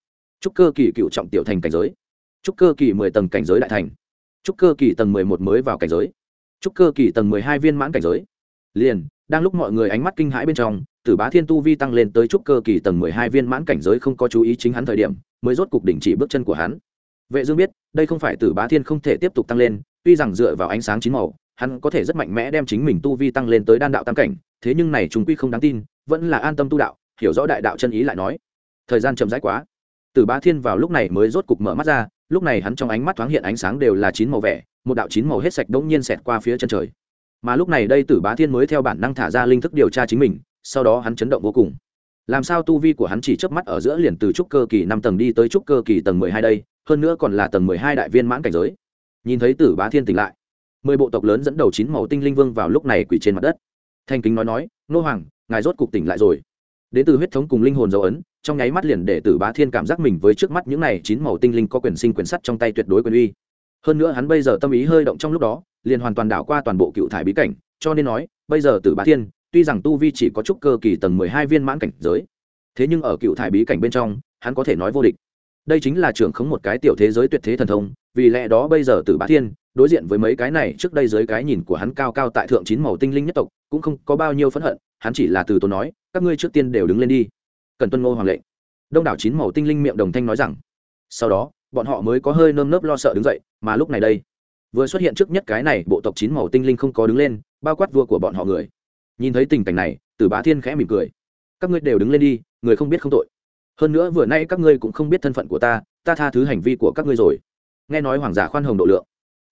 Trúc cơ kỳ cựu trọng tiểu thành cảnh giới. Trúc cơ kỳ mười tầng cảnh giới đại thành. Trúc cơ kỳ tầng mười một mới vào cảnh giới. Trúc cơ kỳ tầng mười hai viên mãn cảnh giới. Liền, đang lúc mọi người ánh mắt kinh hãi bên trong, tử bá thiên tu vi tăng lên tới trúc cơ kỳ tầng mười hai viên mãn cảnh giới không có chú ý chính hắn thời điểm, mới rốt cục đình chỉ bước chân của hắn. Vệ dương biết, đây không phải tử bá thiên không thể tiếp tục tăng lên, tuy rằng dựa vào ánh sáng chín màu hắn có thể rất mạnh mẽ đem chính mình tu vi tăng lên tới đan đạo tam cảnh, thế nhưng này chúng quy không đáng tin, vẫn là an tâm tu đạo, hiểu rõ đại đạo chân ý lại nói. Thời gian chậm rãi quá. Tử bá thiên vào lúc này mới rốt cục mở mắt ra, lúc này hắn trong ánh mắt thoáng hiện ánh sáng đều là chín màu vẻ, một đạo chín màu hết sạch đống nhiên xẹt qua phía chân trời. Mà lúc này đây tử bá thiên mới theo bản năng thả ra linh thức điều tra chính mình, sau đó hắn chấn động vô cùng. Làm sao tu vi của hắn chỉ chớp mắt ở giữa liền từ trúc cơ kỳ năm tầng đi tới trúc cơ kỳ tầng mười hai đây, hơn nữa còn là tầng mười hai đại viên mãn cảnh giới. Nhìn thấy tử bá thiên tỉnh lại mười bộ tộc lớn dẫn đầu chín màu tinh linh vương vào lúc này quỳ trên mặt đất. Thanh kính nói nói, nô hoàng, ngài rốt cục tỉnh lại rồi. Đến từ huyết thống cùng linh hồn dấu ấn, trong nháy mắt liền để tử bá thiên cảm giác mình với trước mắt những này chín màu tinh linh có quyền sinh quyền sắt trong tay tuyệt đối quyền uy. Hơn nữa hắn bây giờ tâm ý hơi động trong lúc đó, liền hoàn toàn đảo qua toàn bộ cựu thải bí cảnh, cho nên nói, bây giờ tử bá thiên, tuy rằng tu vi chỉ có chút cơ kỳ tầng mười hai viên mãn cảnh giới, thế nhưng ở cựu thải bí cảnh bên trong, hắn có thể nói vô địch. Đây chính là trưởng khống một cái tiểu thế giới tuyệt thế thần thông, vì lẽ đó bây giờ tử bá thiên đối diện với mấy cái này, trước đây dưới cái nhìn của hắn cao cao tại thượng chín màu tinh linh nhất tộc, cũng không có bao nhiêu phẫn hận, hắn chỉ là từ tốn nói, các ngươi trước tiên đều đứng lên đi. Cần tuân ngô hoàng lệnh. Đông đảo chín màu tinh linh miệng đồng thanh nói rằng. Sau đó, bọn họ mới có hơi nơm nớp lo sợ đứng dậy, mà lúc này đây, vừa xuất hiện trước nhất cái này, bộ tộc chín màu tinh linh không có đứng lên, bao quát vua của bọn họ người. Nhìn thấy tình cảnh này, tử bá thiên khẽ mỉm cười. Các ngươi đều đứng lên đi, người không biết không tội. Hơn nữa vừa nay các ngươi cũng không biết thân phận của ta ta tha thứ hành vi của các ngươi rồi. Nghe nói hoàng giả khoan hồng độ lượng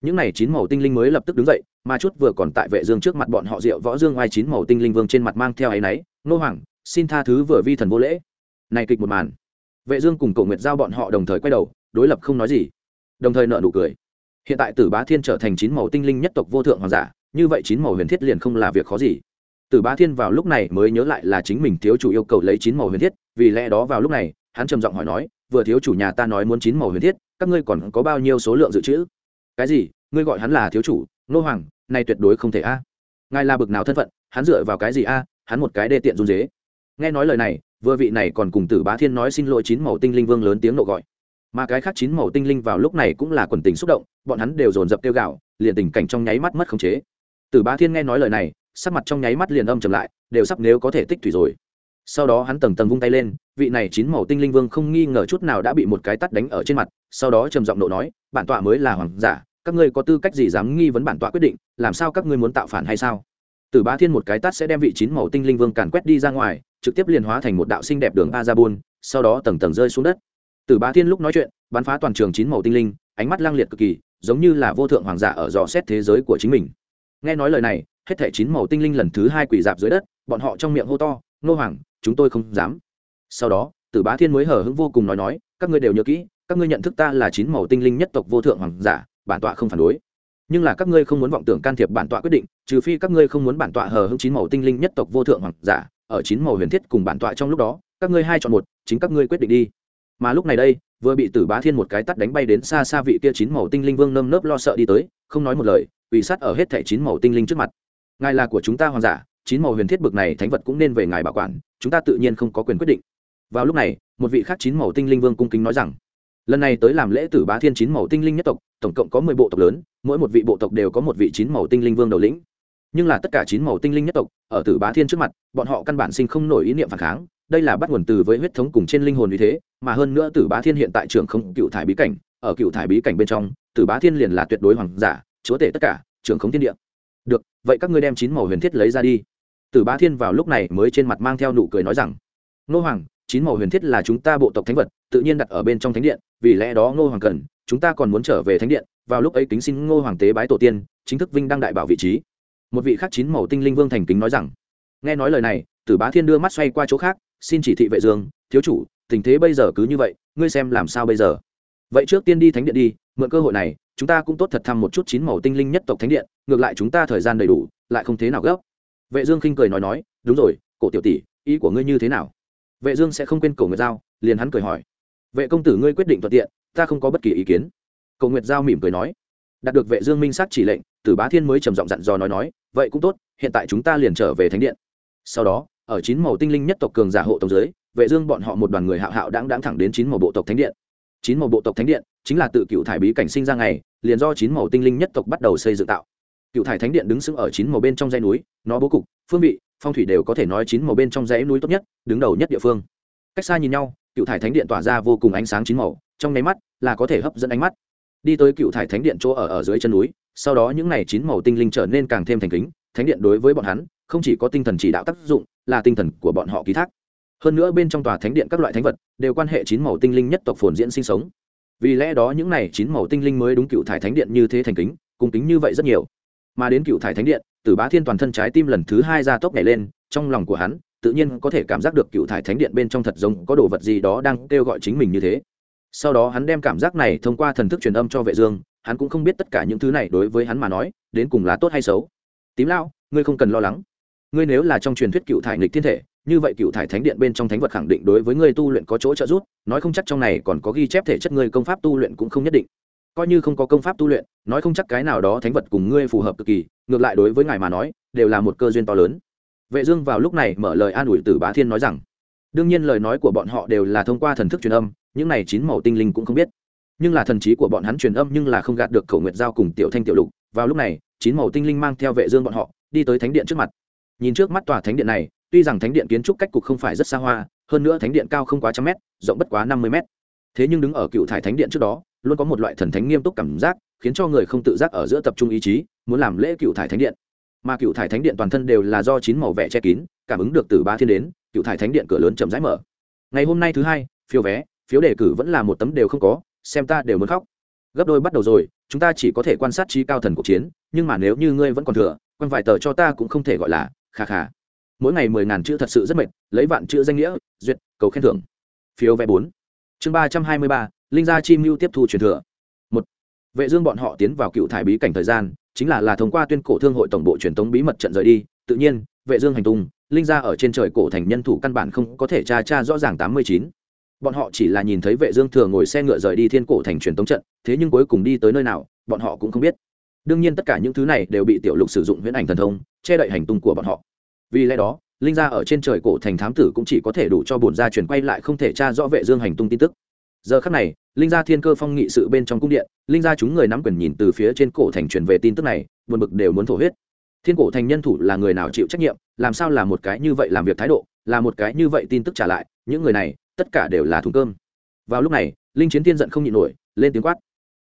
những này chín màu tinh linh mới lập tức đứng dậy, mà chút vừa còn tại vệ dương trước mặt bọn họ rượu võ dương oai chín màu tinh linh vương trên mặt mang theo ấy nấy nô hoàng, xin tha thứ vừa vi thần vô lễ. Này kịch một màn. Vệ dương cùng cổ nguyệt giao bọn họ đồng thời quay đầu, đối lập không nói gì. Đồng thời nở nụ cười. Hiện tại tử bá thiên trở thành chín màu tinh linh nhất tộc vô thượng hoàng giả, như vậy chín màu huyền thiết liền không là việc khó gì. Tử bá thiên vào lúc này mới nhớ lại là chính mình thiếu chủ yêu cầu lấy chín màu huyền thiết, vì lẽ đó vào lúc này, hắn trầm giọng hỏi nói, vừa thiếu chủ nhà ta nói muốn chín màu huyền thiết, các ngươi còn có bao nhiêu số lượng dự trữ? Cái gì? Ngươi gọi hắn là thiếu chủ, nô hoàng này tuyệt đối không thể a. Ngài là bực nào thân phận, hắn dựa vào cái gì a? Hắn một cái đê tiện run dế. Nghe nói lời này, vừa vị này còn cùng tử bá thiên nói xin lỗi chín màu tinh linh vương lớn tiếng nộ gọi. Mà cái khác chín màu tinh linh vào lúc này cũng là quần tình xúc động, bọn hắn đều dồn dập tiêu gạo liền tình cảnh trong nháy mắt mất khống chế. Tử bá thiên nghe nói lời này, sắc mặt trong nháy mắt liền âm trầm lại, đều sắp nếu có thể tích thủy rồi sau đó hắn tầng tầng vung tay lên, vị này chín màu tinh linh vương không nghi ngờ chút nào đã bị một cái tắt đánh ở trên mặt, sau đó trầm giọng nộ nói, bản tọa mới là hoàng giả, các ngươi có tư cách gì dám nghi vấn bản tọa quyết định, làm sao các ngươi muốn tạo phản hay sao? Từ bá thiên một cái tắt sẽ đem vị chín màu tinh linh vương càn quét đi ra ngoài, trực tiếp liền hóa thành một đạo sinh đẹp đường a ra buôn sau đó tầng tầng rơi xuống đất. Từ bá thiên lúc nói chuyện, bắn phá toàn trường chín màu tinh linh, ánh mắt lang liệt cực kỳ, giống như là vô thượng hoàng giả ở dò xét thế giới của chính mình. Nghe nói lời này, hết thể chín màu tinh linh lần thứ hai quỷ dạp dưới đất, bọn họ trong miệng hô to, nô hoàng chúng tôi không dám. Sau đó, tử bá thiên mới hở hững vô cùng nói nói, các ngươi đều nhớ kỹ, các ngươi nhận thức ta là chín màu tinh linh nhất tộc vô thượng hoàng giả, bản tọa không phản đối. Nhưng là các ngươi không muốn vọng tưởng can thiệp bản tọa quyết định, trừ phi các ngươi không muốn bản tọa hờ hững chín màu tinh linh nhất tộc vô thượng hoàng giả, ở chín màu huyền thiết cùng bản tọa trong lúc đó, các ngươi hai chọn một, chính các ngươi quyết định đi. Mà lúc này đây, vừa bị tử bá thiên một cái tắt đánh bay đến xa xa vị kia chín màu tinh linh vương nơm nớp lo sợ đi tới, không nói một lời ủy sát ở hết thẻ chín màu tinh linh trước mặt. Ngài là của chúng ta hoàng giả chín màu huyền thiết bực này thánh vật cũng nên về ngài bảo quản, chúng ta tự nhiên không có quyền quyết định. Vào lúc này, một vị khác chín màu tinh linh vương cung kính nói rằng, lần này tới làm lễ tử bá thiên chín màu tinh linh nhất tộc, tổng cộng có mười bộ tộc lớn, mỗi một vị bộ tộc đều có một vị chín màu tinh linh vương đầu lĩnh. Nhưng là tất cả chín màu tinh linh nhất tộc, ở tử bá thiên trước mặt, bọn họ căn bản sinh không nổi ý niệm phản kháng, đây là bắt nguồn từ với huyết thống cùng trên linh hồn như thế, mà hơn nữa tử bá thiên hiện tại trường không cựu thải bí cảnh, ở cựu thải bí cảnh bên trong, tử bá thiên liền là tuyệt đối hoàng giả, chúa tể tất cả trường không thiên địa. Được, vậy các ngươi đem chín màu huyền thiết lấy ra đi tử bá thiên vào lúc này mới trên mặt mang theo nụ cười nói rằng nô hoàng, chín màu huyền thiết là chúng ta bộ tộc thánh vật, tự nhiên đặt ở bên trong thánh điện, vì lẽ đó ngô hoàng cần, chúng ta còn muốn trở về thánh điện, vào lúc ấy kính xin ngô hoàng tế bái tổ tiên, chính thức vinh đăng đại bảo vị trí. Một vị khác chín màu tinh linh vương thành kính nói rằng, nghe nói lời này, tử bá thiên đưa mắt xoay qua chỗ khác, xin chỉ thị vệ dương, thiếu chủ, tình thế bây giờ cứ như vậy, ngươi xem làm sao bây giờ? Vậy trước tiên đi thánh điện đi, mượn cơ hội này, chúng ta cũng tốt thật thăm một chút chín màu tinh linh nhất tộc thánh điện, ngược lại chúng ta thời gian đầy đủ, lại không thế nào gấp vệ dương khinh cười nói nói, đúng rồi, cổ tiểu tỷ, ý của ngươi như thế nào? Vệ dương sẽ không quên cổ nguyệt giao, liền hắn cười hỏi, vệ công tử ngươi quyết định thuận tiện, ta không có bất kỳ ý kiến. Cổ nguyệt giao mỉm cười nói, đạt được vệ dương minh sát chỉ lệnh, tử bá thiên mới trầm giọng dặn dò nói nói, vậy cũng tốt, hiện tại chúng ta liền trở về thánh điện. Sau đó, ở chín màu tinh linh nhất tộc cường giả hộ tổng dưới, vệ dương bọn họ một đoàn người hạo hạo đãng đãng thẳng đến chín màu bộ tộc thánh điện. Chín màu bộ tộc thánh điện chính là tự cựu thải bí cảnh sinh ra ngày, liền do chín màu tinh linh nhất tộc bắt đầu xây dựng tạo cựu thải thánh điện đứng sững ở chín màu bên trong dãy núi, nó bố cục, phương vị, phong thủy đều có thể nói chín màu bên trong dãy núi tốt nhất, đứng đầu nhất địa phương. Cách xa nhìn nhau, cựu thải thánh điện tỏa ra vô cùng ánh sáng chín màu, trong nháy mắt là có thể hấp dẫn ánh mắt. Đi tới cựu thải thánh điện chỗ ở ở dưới chân núi, sau đó những này chín màu tinh linh trở nên càng thêm thành kính, thánh điện đối với bọn hắn, không chỉ có tinh thần chỉ đạo tác dụng, là tinh thần của bọn họ ký thác. Hơn nữa bên trong tòa thánh điện các loại thánh vật đều quan hệ chín màu tinh linh nhất tộc phồn diễn sinh sống. Vì lẽ đó những này chín màu tinh linh mới đúng cựu thải thánh điện như thế thành kính, cung kính như vậy rất nhiều mà đến cựu thải thánh điện, tử bá thiên toàn thân trái tim lần thứ hai ra tốc nhảy lên, trong lòng của hắn, tự nhiên có thể cảm giác được cựu thải thánh điện bên trong thật giống có đồ vật gì đó đang kêu gọi chính mình như thế. Sau đó hắn đem cảm giác này thông qua thần thức truyền âm cho vệ dương, hắn cũng không biết tất cả những thứ này đối với hắn mà nói, đến cùng là tốt hay xấu. Tím lao ngươi không cần lo lắng. Ngươi nếu là trong truyền thuyết cựu thải nghịch thiên thể, như vậy cựu thải thánh điện bên trong thánh vật khẳng định đối với ngươi tu luyện có chỗ trợ giúp, nói không chắc trong này còn có ghi chép thể chất ngươi, công pháp tu luyện cũng không nhất định coi như không có công pháp tu luyện, nói không chắc cái nào đó thánh vật cùng ngươi phù hợp cực kỳ, ngược lại đối với ngài mà nói, đều là một cơ duyên to lớn. Vệ dương vào lúc này mở lời an ủi tử bá thiên nói rằng, đương nhiên lời nói của bọn họ đều là thông qua thần thức truyền âm, những này chín màu tinh linh cũng không biết. Nhưng là thần trí của bọn hắn truyền âm nhưng là không gạt được khẩu nguyệt giao cùng tiểu thanh tiểu lục. Vào lúc này, chín màu tinh linh mang theo vệ dương bọn họ, đi tới thánh điện trước mặt. Nhìn trước mắt tòa thánh điện này, tuy rằng thánh điện kiến trúc cách cục không phải rất xa hoa, hơn nữa thánh điện cao không quá trăm mét, rộng bất quá năm mươi mét. Thế nhưng đứng ở cựu thải thánh điện trước đó luôn có một loại thần thánh nghiêm túc cảm giác, khiến cho người không tự giác ở giữa tập trung ý chí, muốn làm lễ cựu thải thánh điện. Mà cựu thải thánh điện toàn thân đều là do chín màu vẽ che kín, cảm ứng được từ ba thiên đến, cựu thải thánh điện cửa lớn chậm rãi mở. Ngày hôm nay thứ hai, phiếu vé, phiếu đề cử vẫn là một tấm đều không có, xem ta đều muốn khóc. Gấp đôi bắt đầu rồi, chúng ta chỉ có thể quan sát trí cao thần cuộc chiến, nhưng mà nếu như ngươi vẫn còn thừa, quan vài tờ cho ta cũng không thể gọi là khà khà mỗi ngày mười ngàn chữ thật sự rất mệt, lấy vạn chữ danh nghĩa, duyệt, cầu khen thưởng. Phiếu vé bốn. Chương ba trăm hai mươi ba linh gia chi mưu tiếp thu truyền thừa. Một, vệ dương bọn họ tiến vào cựu thải bí cảnh thời gian, chính là là thông qua tuyên cổ thương hội tổng bộ truyền tống bí mật trận rời đi. Tự nhiên, vệ dương hành tung, linh gia ở trên trời cổ thành nhân thủ căn bản không có thể tra tra rõ ràng tám mươi chín. Bọn họ chỉ là nhìn thấy vệ dương thừa ngồi xe ngựa rời đi thiên cổ thành truyền tống trận, thế nhưng cuối cùng đi tới nơi nào, bọn họ cũng không biết. Đương nhiên tất cả những thứ này đều bị tiểu lục sử dụng huyễn ảnh thần thông, che đậy hành tung của bọn họ. Vì lẽ đó, linh gia ở trên trời cổ thành thám tử cũng chỉ có thể đủ cho bổn gia truyền quay lại không thể tra rõ vệ dương hành tung tin tức giờ khắc này, linh gia thiên cơ phong nghị sự bên trong cung điện, linh gia chúng người nắm quyền nhìn từ phía trên cổ thành truyền về tin tức này, buồn bực đều muốn thổ huyết. Thiên cổ thành nhân thủ là người nào chịu trách nhiệm, làm sao là một cái như vậy làm việc thái độ, là một cái như vậy tin tức trả lại, những người này, tất cả đều là thùng cơm. Vào lúc này, linh chiến tiên giận không nhịn nổi, lên tiếng quát.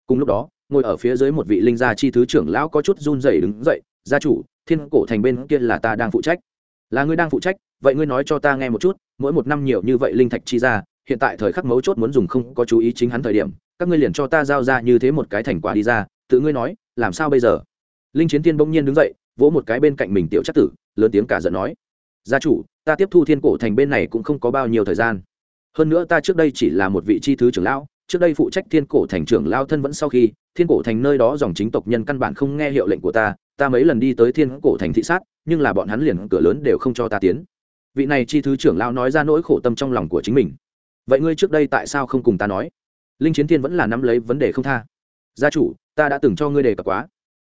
Cùng lúc đó, ngồi ở phía dưới một vị linh gia chi thứ trưởng lão có chút run rẩy đứng dậy, gia chủ, thiên cổ thành bên kia là ta đang phụ trách. Là ngươi đang phụ trách, vậy ngươi nói cho ta nghe một chút, mỗi một năm nhiều như vậy linh thạch chi ra hiện tại thời khắc mấu chốt muốn dùng không có chú ý chính hắn thời điểm, các ngươi liền cho ta giao ra như thế một cái thành quả đi ra, tự ngươi nói, làm sao bây giờ? Linh chiến tiên bỗng nhiên đứng dậy, vỗ một cái bên cạnh mình tiểu chắc tử, lớn tiếng cả giận nói, gia chủ, ta tiếp thu thiên cổ thành bên này cũng không có bao nhiêu thời gian. Hơn nữa ta trước đây chỉ là một vị chi thứ trưởng lão, trước đây phụ trách thiên cổ thành trưởng lao thân vẫn sau khi, thiên cổ thành nơi đó dòng chính tộc nhân căn bản không nghe hiệu lệnh của ta ta mấy lần đi tới thiên cổ thành thị sát, nhưng là bọn hắn liền cửa lớn đều không cho ta tiến. Vị này chi thứ trưởng lao nói ra nỗi khổ tâm trong lòng của chính mình vậy ngươi trước đây tại sao không cùng ta nói? Linh chiến thiên vẫn là nắm lấy vấn đề không tha. Gia chủ, ta đã từng cho ngươi đề cập quá.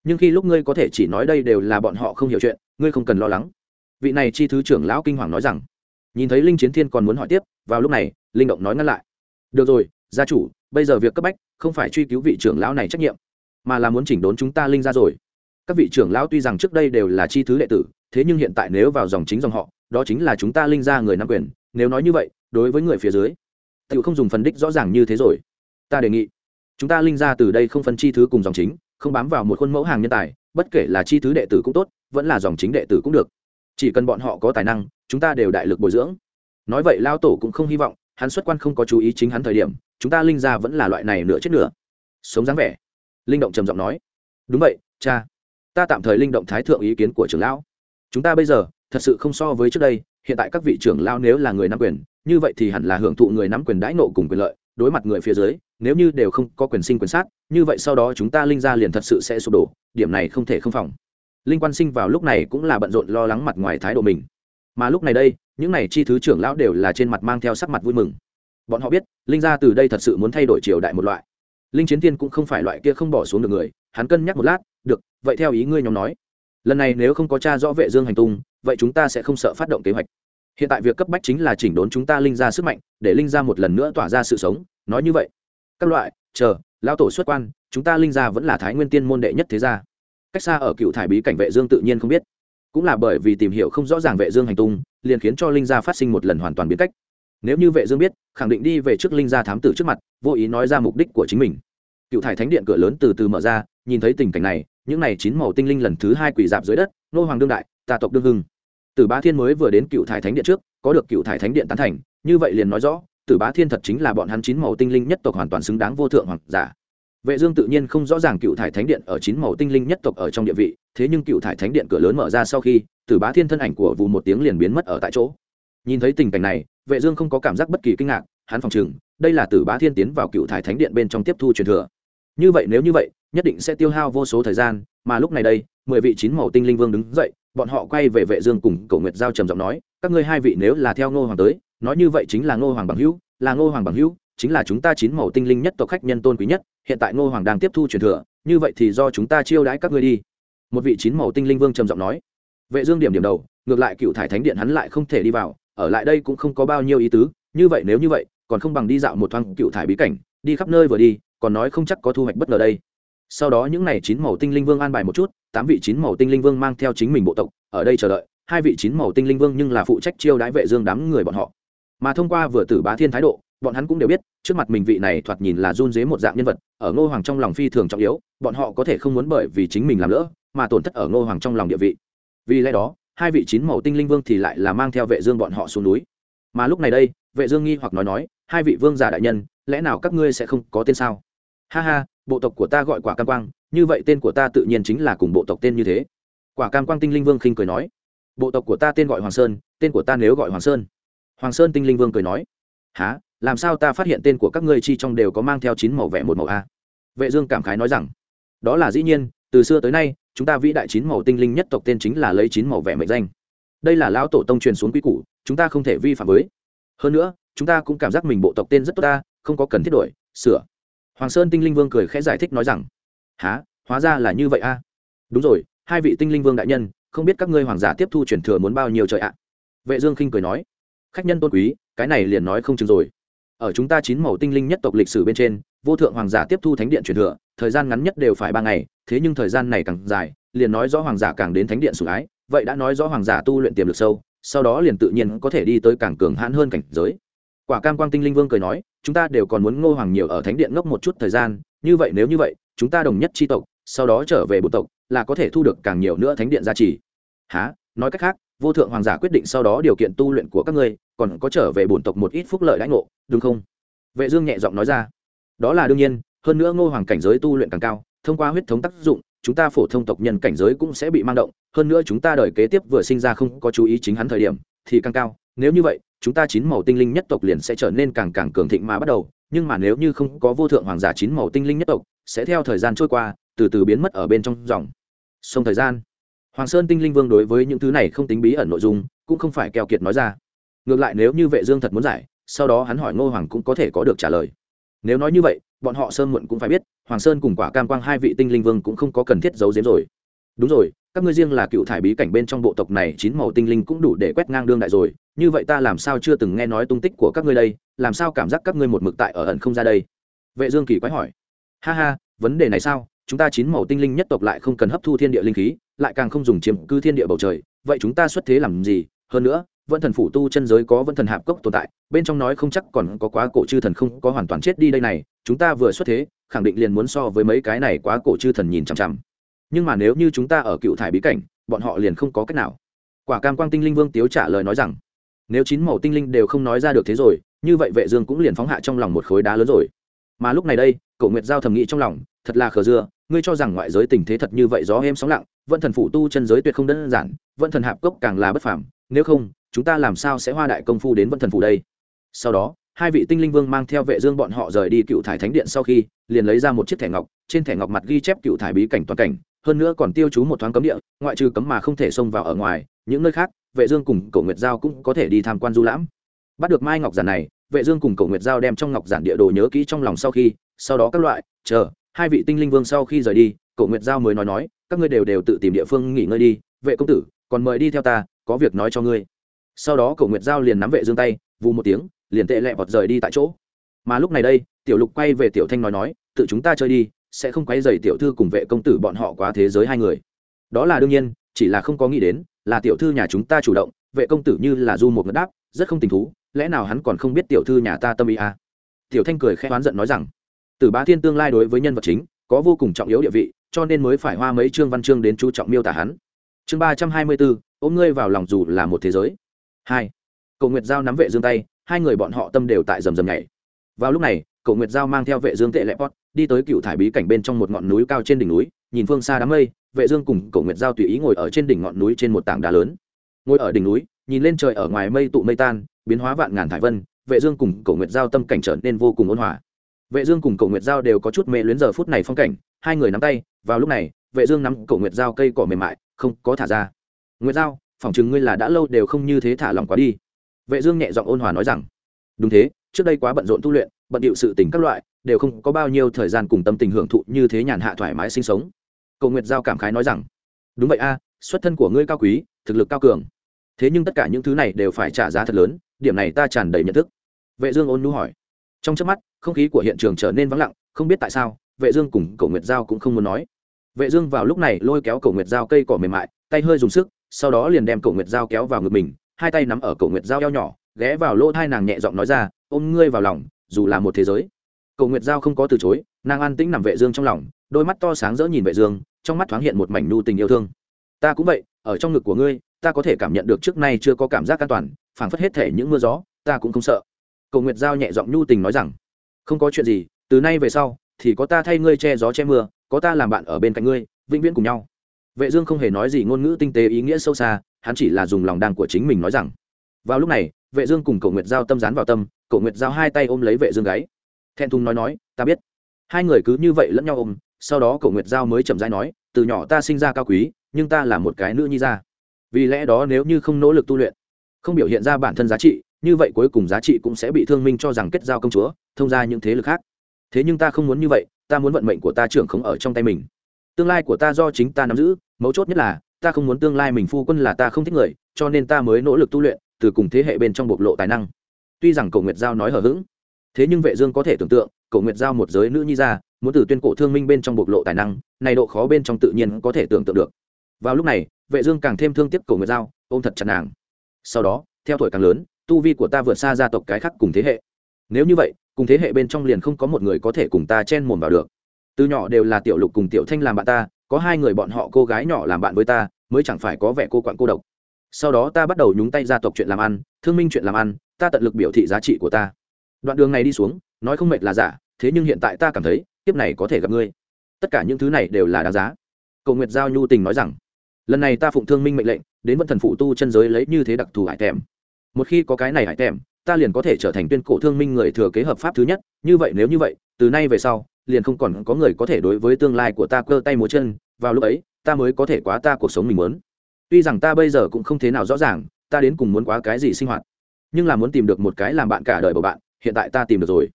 Nhưng khi lúc ngươi có thể chỉ nói đây đều là bọn họ không hiểu chuyện, ngươi không cần lo lắng. Vị này chi thứ trưởng lão kinh hoàng nói rằng. Nhìn thấy linh chiến thiên còn muốn hỏi tiếp, vào lúc này, linh động nói ngăn lại. Được rồi, gia chủ, bây giờ việc cấp bách, không phải truy cứu vị trưởng lão này trách nhiệm, mà là muốn chỉnh đốn chúng ta linh ra rồi. Các vị trưởng lão tuy rằng trước đây đều là chi thứ đệ tử, thế nhưng hiện tại nếu vào dòng chính dòng họ, đó chính là chúng ta linh ra người nắm quyền. Nếu nói như vậy đối với người phía dưới. Tự không dùng phân đích rõ ràng như thế rồi. Ta đề nghị, chúng ta linh ra từ đây không phân chi thứ cùng dòng chính, không bám vào một khuôn mẫu hàng nhân tài, bất kể là chi thứ đệ tử cũng tốt, vẫn là dòng chính đệ tử cũng được. Chỉ cần bọn họ có tài năng, chúng ta đều đại lực bồi dưỡng. Nói vậy lao tổ cũng không hy vọng, hắn xuất quan không có chú ý chính hắn thời điểm, chúng ta linh ra vẫn là loại này nửa chết nửa. Sống dáng vẻ. Linh động trầm giọng nói. Đúng vậy, cha. Ta tạm thời linh động thái thượng ý kiến của trưởng lão. Chúng ta bây giờ, thật sự không so với trước đây, hiện tại các vị trưởng lão nếu là người nắm quyền như vậy thì hẳn là hưởng thụ người nắm quyền đãi nộ cùng quyền lợi, đối mặt người phía dưới, nếu như đều không có quyền sinh quyền sát, như vậy sau đó chúng ta linh ra liền thật sự sẽ sụp đổ, điểm này không thể không phòng. Linh quan sinh vào lúc này cũng là bận rộn lo lắng mặt ngoài thái độ mình. Mà lúc này đây, những này chi thứ trưởng lão đều là trên mặt mang theo sắc mặt vui mừng. Bọn họ biết, linh gia từ đây thật sự muốn thay đổi triều đại một loại. Linh chiến tiên cũng không phải loại kia không bỏ xuống được người, hắn cân nhắc một lát, được, vậy theo ý ngươi nhóm nói. Lần này nếu không có cha rõ vệ dương hành tung, vậy chúng ta sẽ không sợ phát động kế hoạch hiện tại việc cấp bách chính là chỉnh đốn chúng ta linh ra sức mạnh, để linh ra một lần nữa tỏa ra sự sống. Nói như vậy, các loại, chờ lao tổ xuất quan, chúng ta linh ra vẫn là thái nguyên tiên môn đệ nhất thế gia. Cách xa ở cựu thải bí cảnh vệ dương tự nhiên không biết. Cũng là bởi vì tìm hiểu không rõ ràng vệ dương hành tung, liền khiến cho linh gia phát sinh một lần hoàn toàn biến cách. Nếu như vệ dương biết, khẳng định đi về trước linh gia thám tử trước mặt, vô ý nói ra mục đích của chính mình. Cựu thải thánh điện cửa lớn từ từ mở ra, nhìn thấy tình cảnh này, những này chín màu tinh linh lần thứ hai quỷ dạp dưới đất, nô hoàng đương đại tà tộc đương hưng tử bá thiên mới vừa đến cựu thải thánh điện trước có được cựu thải thánh điện tán thành như vậy liền nói rõ tử bá thiên thật chính là bọn hắn chín màu tinh linh nhất tộc hoàn toàn xứng đáng vô thượng hoàng giả. Vệ dương tự nhiên không rõ ràng cựu thải thánh điện ở chín màu tinh linh nhất tộc ở trong địa vị thế nhưng cựu thải thánh điện cửa lớn mở ra sau khi tử bá thiên thân ảnh của vù một tiếng liền biến mất ở tại chỗ. Nhìn thấy tình cảnh này vệ dương không có cảm giác bất kỳ kinh ngạc hắn phòng trừng, đây là tử bá thiên tiến vào cựu thải thánh điện bên trong tiếp thu truyền thừa. Như vậy nếu như vậy nhất định sẽ tiêu hao vô số thời gian mà lúc này đây mười vị chín màu tinh linh vương đứng dậy bọn họ quay về vệ dương cùng cổ nguyệt giao trầm giọng nói, các ngươi hai vị nếu là theo ngô hoàng tới, nói như vậy chính là ngô hoàng bằng hữu, là ngô hoàng bằng hữu, chính là chúng ta chín màu tinh linh nhất tộc khách nhân tôn quý nhất, hiện tại ngô hoàng đang tiếp thu truyền thừa, như vậy thì do chúng ta chiêu đãi các ngươi đi. Một vị chín màu tinh linh vương trầm giọng nói. Vệ dương điểm điểm đầu, ngược lại cựu thải thánh điện hắn lại không thể đi vào, ở lại đây cũng không có bao nhiêu ý tứ, như vậy nếu như vậy, còn không bằng đi dạo một thoáng cựu thải bí cảnh, đi khắp nơi vừa đi, còn nói không chắc có thu hoạch bất ngờ đây sau đó những n à y chín màu tinh linh vương an bài một chút, tám vị chín màu tinh linh vương mang theo chính mình bộ tộc, ở đây chờ đợi, hai vị chín màu tinh linh vương nhưng là phụ trách chiêu đái vệ dương đám người bọn họ. Mà thông qua vừa tử bá thiên thái độ, bọn hắn cũng đều biết, trước mặt mình vị này thoạt nhìn là run dế một dạng nhân vật, ở ngô hoàng trong lòng phi thường trọng yếu, bọn họ có thể không muốn bởi vì chính mình làm lỡ, mà tổn thất ở ngô hoàng trong lòng địa vị. Vì lẽ đó, hai vị chín màu tinh linh vương thì lại là mang theo vệ dương bọn họ xuống núi. Mà lúc này đây, vệ dương nghi hoặc nói nói, hai vị vương giả đại nhân, lẽ nào các ngươi sẽ không có tên sao? Ha ha bộ tộc của ta gọi quả cam quang, như vậy tên của ta tự nhiên chính là cùng bộ tộc tên như thế. Quả cam quang tinh linh vương khinh cười nói. Bộ tộc của ta tên gọi hoàng sơn, tên của ta nếu gọi hoàng sơn. Hoàng sơn tinh linh vương cười nói. Há làm sao ta phát hiện tên của các ngươi chi trong đều có mang theo chín màu vẽ một màu a? Vệ dương cảm khái nói rằng. Đó là dĩ nhiên, từ xưa tới nay, chúng ta vĩ đại chín màu tinh linh nhất tộc tên chính là lấy chín màu vẽ mệnh danh. Đây là lão tổ tông truyền xuống quý củ, chúng ta không thể vi phạm với. Hơn nữa, chúng ta cũng cảm giác mình bộ tộc tên rất tốt ta, không có cần thiết đổi, sửa hoàng sơn tinh linh vương cười khẽ giải thích nói rằng há hóa ra là như vậy a? Đúng rồi, hai vị tinh linh vương đại nhân, không biết các ngươi hoàng giả tiếp thu truyền thừa muốn bao nhiêu trời ạ? Vệ dương khinh cười nói, khách nhân tôn quý, cái này liền nói không chừng rồi. Ở chúng ta chín màu tinh linh nhất tộc lịch sử bên trên, vô thượng hoàng giả tiếp thu thánh điện truyền thừa, thời gian ngắn nhất đều phải ba ngày, thế nhưng thời gian này càng dài, liền nói rõ hoàng giả càng đến thánh điện sủng ái, vậy đã nói rõ hoàng giả tu luyện tiềm lực sâu, sau đó liền tự nhiên có thể đi tới càng cường hãn hơn cảnh giới. Quả cam quang tinh linh vương cười nói chúng ta đều còn muốn ngô hoàng nhiều ở thánh điện ngốc một chút thời gian, như vậy nếu như vậy, chúng ta đồng nhất tri tộc, sau đó trở về bộ tộc, là có thể thu được càng nhiều nữa thánh điện gia trì. Há nói cách khác, vô thượng hoàng giả quyết định sau đó điều kiện tu luyện của các ngươi, còn có trở về bổn tộc một ít phúc lợi đãi ngộ, đúng không? Vệ dương nhẹ giọng nói ra. Đó là đương nhiên, hơn nữa ngô hoàng cảnh giới tu luyện càng cao, thông qua huyết thống tác dụng, chúng ta phổ thông tộc nhân cảnh giới cũng sẽ bị mang động, hơn nữa chúng ta đời kế tiếp vừa sinh ra không có chú ý chính hắn thời điểm, thì càng cao. Nếu như vậy chúng ta chín màu tinh linh nhất tộc liền sẽ trở nên càng càng cường thịnh mà bắt đầu, nhưng mà nếu như không có vô thượng hoàng giả chín màu tinh linh nhất tộc, sẽ theo thời gian trôi qua, từ từ biến mất ở bên trong dòng. Sông thời gian. Hoàng sơn tinh linh vương đối với những thứ này không tính bí ẩn nội dung, cũng không phải keo kiệt nói ra. Ngược lại nếu như vệ dương thật muốn giải, sau đó hắn hỏi ngô hoàng cũng có thể có được trả lời. Nếu nói như vậy, bọn họ sơn muộn cũng phải biết, hoàng sơn cùng quả cam quang hai vị tinh linh vương cũng không có cần thiết giấu giếm rồi. Đúng rồi, các ngươi riêng là cựu thải bí cảnh bên trong bộ tộc này, chín màu tinh linh cũng đủ để quét ngang đương đại rồi như vậy ta làm sao chưa từng nghe nói tung tích của các ngươi đây, làm sao cảm giác các ngươi một mực tại ở ẩn không ra đây? Vệ dương kỳ quái hỏi. Ha ha, vấn đề này sao? Chúng ta chín màu tinh linh nhất tộc lại không cần hấp thu thiên địa linh khí, lại càng không dùng chiếm cư thiên địa bầu trời. Vậy chúng ta xuất thế làm gì? Hơn nữa, vẫn thần phủ tu chân giới có vẫn thần hạp cốc tồn tại, bên trong nói không chắc còn có quá cổ chư thần không có hoàn toàn chết đi đây này. Chúng ta vừa xuất thế, khẳng định liền muốn so với mấy cái này quá cổ chư thần nhìn chằm chằm. Nhưng mà nếu như chúng ta ở cựu thải bí cảnh, bọn họ liền không có cách nào. Quả cam quang tinh linh vương tiếu trả lời nói rằng nếu chín màu tinh linh đều không nói ra được thế rồi, như vậy vệ dương cũng liền phóng hạ trong lòng một khối đá lớn rồi. Mà lúc này đây, cổ nguyệt giao thầm nghĩ trong lòng, thật là khờ dưa, ngươi cho rằng ngoại giới tình thế thật như vậy gió êm sóng lặng vận thần phụ tu chân giới tuyệt không đơn giản vận thần hạp cốc càng là bất phàm, nếu không, chúng ta làm sao sẽ hoa đại công phu đến vận thần phụ đây? Sau đó, hai vị tinh linh vương mang theo vệ dương bọn họ rời đi cựu thải thánh điện sau khi, liền lấy ra một chiếc thẻ ngọc, trên thẻ ngọc mặt ghi chép cựu thải bí cảnh toàn cảnh, hơn nữa còn tiêu chú một thoáng cấm địa, ngoại trừ cấm mà không thể xông vào ở ngoài, những nơi khác vệ dương cùng cổ nguyệt giao cũng có thể đi tham quan du lãm. Bắt được mai ngọc giản này, vệ dương cùng cổ nguyệt giao đem trong ngọc giản địa đồ nhớ kỹ trong lòng sau khi, sau đó các loại, chờ, hai vị tinh linh vương sau khi rời đi, cổ nguyệt giao mới nói nói, các ngươi đều đều tự tìm địa phương nghỉ ngơi đi, vệ công tử, còn mời đi theo ta, có việc nói cho ngươi. Sau đó cổ nguyệt giao liền nắm vệ dương tay, vù một tiếng, liền tệ lẹ vọt rời đi tại chỗ. Mà lúc này đây, tiểu lục quay về tiểu thanh nói nói, tự chúng ta chơi đi, sẽ không quay dày tiểu thư cùng vệ công tử bọn họ quá thế giới hai người. Đó là đương nhiên, chỉ là không có nghĩ đến là tiểu thư nhà chúng ta chủ động, vệ công tử như là du một ngất đáp, rất không tình thú, lẽ nào hắn còn không biết tiểu thư nhà ta tâm ý à? tiểu thanh cười khẽ oán giận nói rằng, tử bá thiên tương lai đối với nhân vật chính, có vô cùng trọng yếu địa vị, cho nên mới phải hoa mấy chương văn chương đến chú trọng miêu tả hắn. Chương ba trăm hai mươi bốn, ôm ngươi vào lòng dù là một thế giới. Hai, cầu nguyệt giao nắm vệ dương tay, hai người bọn họ tâm đều tại rầm rầm nhảy. Vào lúc này cậu nguyệt giao mang theo vệ dương tệ lệ pot, đi tới cựu thải bí cảnh bên trong một ngọn núi cao trên đỉnh núi, nhìn phương xa đám mây, vệ dương cùng cậu nguyệt giao tùy ý ngồi ở trên đỉnh ngọn núi trên một tảng đá lớn. Ngồi ở đỉnh núi, nhìn lên trời ở ngoài mây tụ mây tan, biến hóa vạn ngàn thải vân, vệ dương cùng cậu nguyệt giao tâm cảnh trở nên vô cùng ôn hòa. Vệ dương cùng cậu nguyệt giao đều có chút mê luyến giờ phút này phong cảnh, hai người nắm tay, vào lúc này, vệ dương nắm cậu nguyệt giao cây cỏ mềm mại, không có thả ra. Nguyệt giao, phỏng chừng ngươi là đã lâu đều không như thế thả lỏng quá đi. Vệ dương nhẹ giọng ôn hòa nói rằng. Đúng thế, trước đây quá bận rộn tu luyện bận điệu sự tình các loại, đều không có bao nhiêu thời gian cùng tâm tình hưởng thụ như thế nhàn hạ thoải mái sinh sống. Cầu nguyệt giao cảm khái nói rằng, đúng vậy a, xuất thân của ngươi cao quý, thực lực cao cường. Thế nhưng tất cả những thứ này đều phải trả giá thật lớn, điểm này ta tràn đầy nhận thức. Vệ dương ôn nhu hỏi. Trong chớp mắt, không khí của hiện trường trở nên vắng lặng, không biết tại sao, vệ dương cùng cầu nguyệt giao cũng không muốn nói. Vệ dương vào lúc này lôi kéo cầu nguyệt giao cây cỏ mềm mại, tay hơi dùng sức, sau đó liền đem cầu nguyệt giao kéo vào ngực mình, hai tay nắm ở cầu nguyệt giao eo nhỏ, ghé vào lỗ thai nàng nhẹ giọng nói ra, ôm ngươi vào lòng dù là một thế giới. Cầu nguyệt giao không có từ chối, nàng an tĩnh nằm vệ dương trong lòng, đôi mắt to sáng rỡ nhìn vệ dương, trong mắt thoáng hiện một mảnh nu tình yêu thương. Ta cũng vậy, ở trong ngực của ngươi, ta có thể cảm nhận được trước nay chưa có cảm giác an toàn, phảng phất hết thể những mưa gió, ta cũng không sợ. Cầu nguyệt giao nhẹ giọng nhu tình nói rằng, không có chuyện gì, từ nay về sau, thì có ta thay ngươi che gió che mưa, có ta làm bạn ở bên cạnh ngươi, vĩnh viễn cùng nhau. Vệ dương không hề nói gì ngôn ngữ tinh tế ý nghĩa sâu xa, hắn chỉ là dùng lòng đàng của chính mình nói rằng, vào lúc này vệ dương cùng Cổ nguyệt giao tâm dán vào tâm Cổ nguyệt giao hai tay ôm lấy vệ dương gáy. Thẹn thùng nói nói, ta biết. Hai người cứ như vậy lẫn nhau ôm, sau đó Cổ nguyệt giao mới chậm rãi nói, từ nhỏ ta sinh ra cao quý, nhưng ta là một cái nữ nhi ra vì lẽ đó nếu như không nỗ lực tu luyện, không biểu hiện ra bản thân giá trị, như vậy cuối cùng giá trị cũng sẽ bị thương minh cho rằng kết giao công chúa, thông ra những thế lực khác. Thế nhưng ta không muốn như vậy, ta muốn vận mệnh của ta trưởng không ở trong tay mình. Tương lai của ta do chính ta nắm giữ, mấu chốt nhất là, ta không muốn tương lai mình phu quân là ta không thích người, cho nên ta mới nỗ lực tu luyện từ cùng thế hệ bên trong bộc lộ tài năng. Tuy rằng cổ nguyệt giao nói hờ hững, thế nhưng vệ dương có thể tưởng tượng, cổ nguyệt giao một giới nữ nhi ra, muốn từ tuyên cổ thương minh bên trong bộc lộ tài năng, này độ khó bên trong tự nhiên có thể tưởng tượng được. Vào lúc này, vệ dương càng thêm thương tiếc cổ nguyệt giao, ôm thật chặt nàng. Sau đó, theo tuổi càng lớn, tu vi của ta vượt xa gia tộc cái khác cùng thế hệ. Nếu như vậy, cùng thế hệ bên trong liền không có một người có thể cùng ta chen mồm vào được. Từ nhỏ đều là tiểu lục cùng tiểu thanh làm bạn ta, có hai người bọn họ cô gái nhỏ làm bạn với ta, mới chẳng phải có vẻ cô quặn cô độc sau đó ta bắt đầu nhúng tay gia tộc chuyện làm ăn, thương minh chuyện làm ăn, ta tận lực biểu thị giá trị của ta. Đoạn đường này đi xuống, nói không mệt là giả, thế nhưng hiện tại ta cảm thấy tiếp này có thể gặp ngươi. Tất cả những thứ này đều là đáng giá. Cầu nguyệt giao nhu tình nói rằng, lần này ta phụng thương minh mệnh lệnh, đến vận thần phụ tu chân giới lấy như thế đặc thù hải tèm. Một khi có cái này hải tèm, ta liền có thể trở thành tuyên cổ thương minh người thừa kế hợp pháp thứ nhất, như vậy nếu như vậy, từ nay về sau, liền không còn có người có thể đối với tương lai của ta cơ tay múa chân, vào lúc ấy, ta mới có thể quá ta cuộc sống mình muốn tuy rằng ta bây giờ cũng không thế nào rõ ràng, ta đến cùng muốn quá cái gì sinh hoạt, nhưng là muốn tìm được một cái làm bạn cả đời của bạn, hiện tại ta tìm được rồi.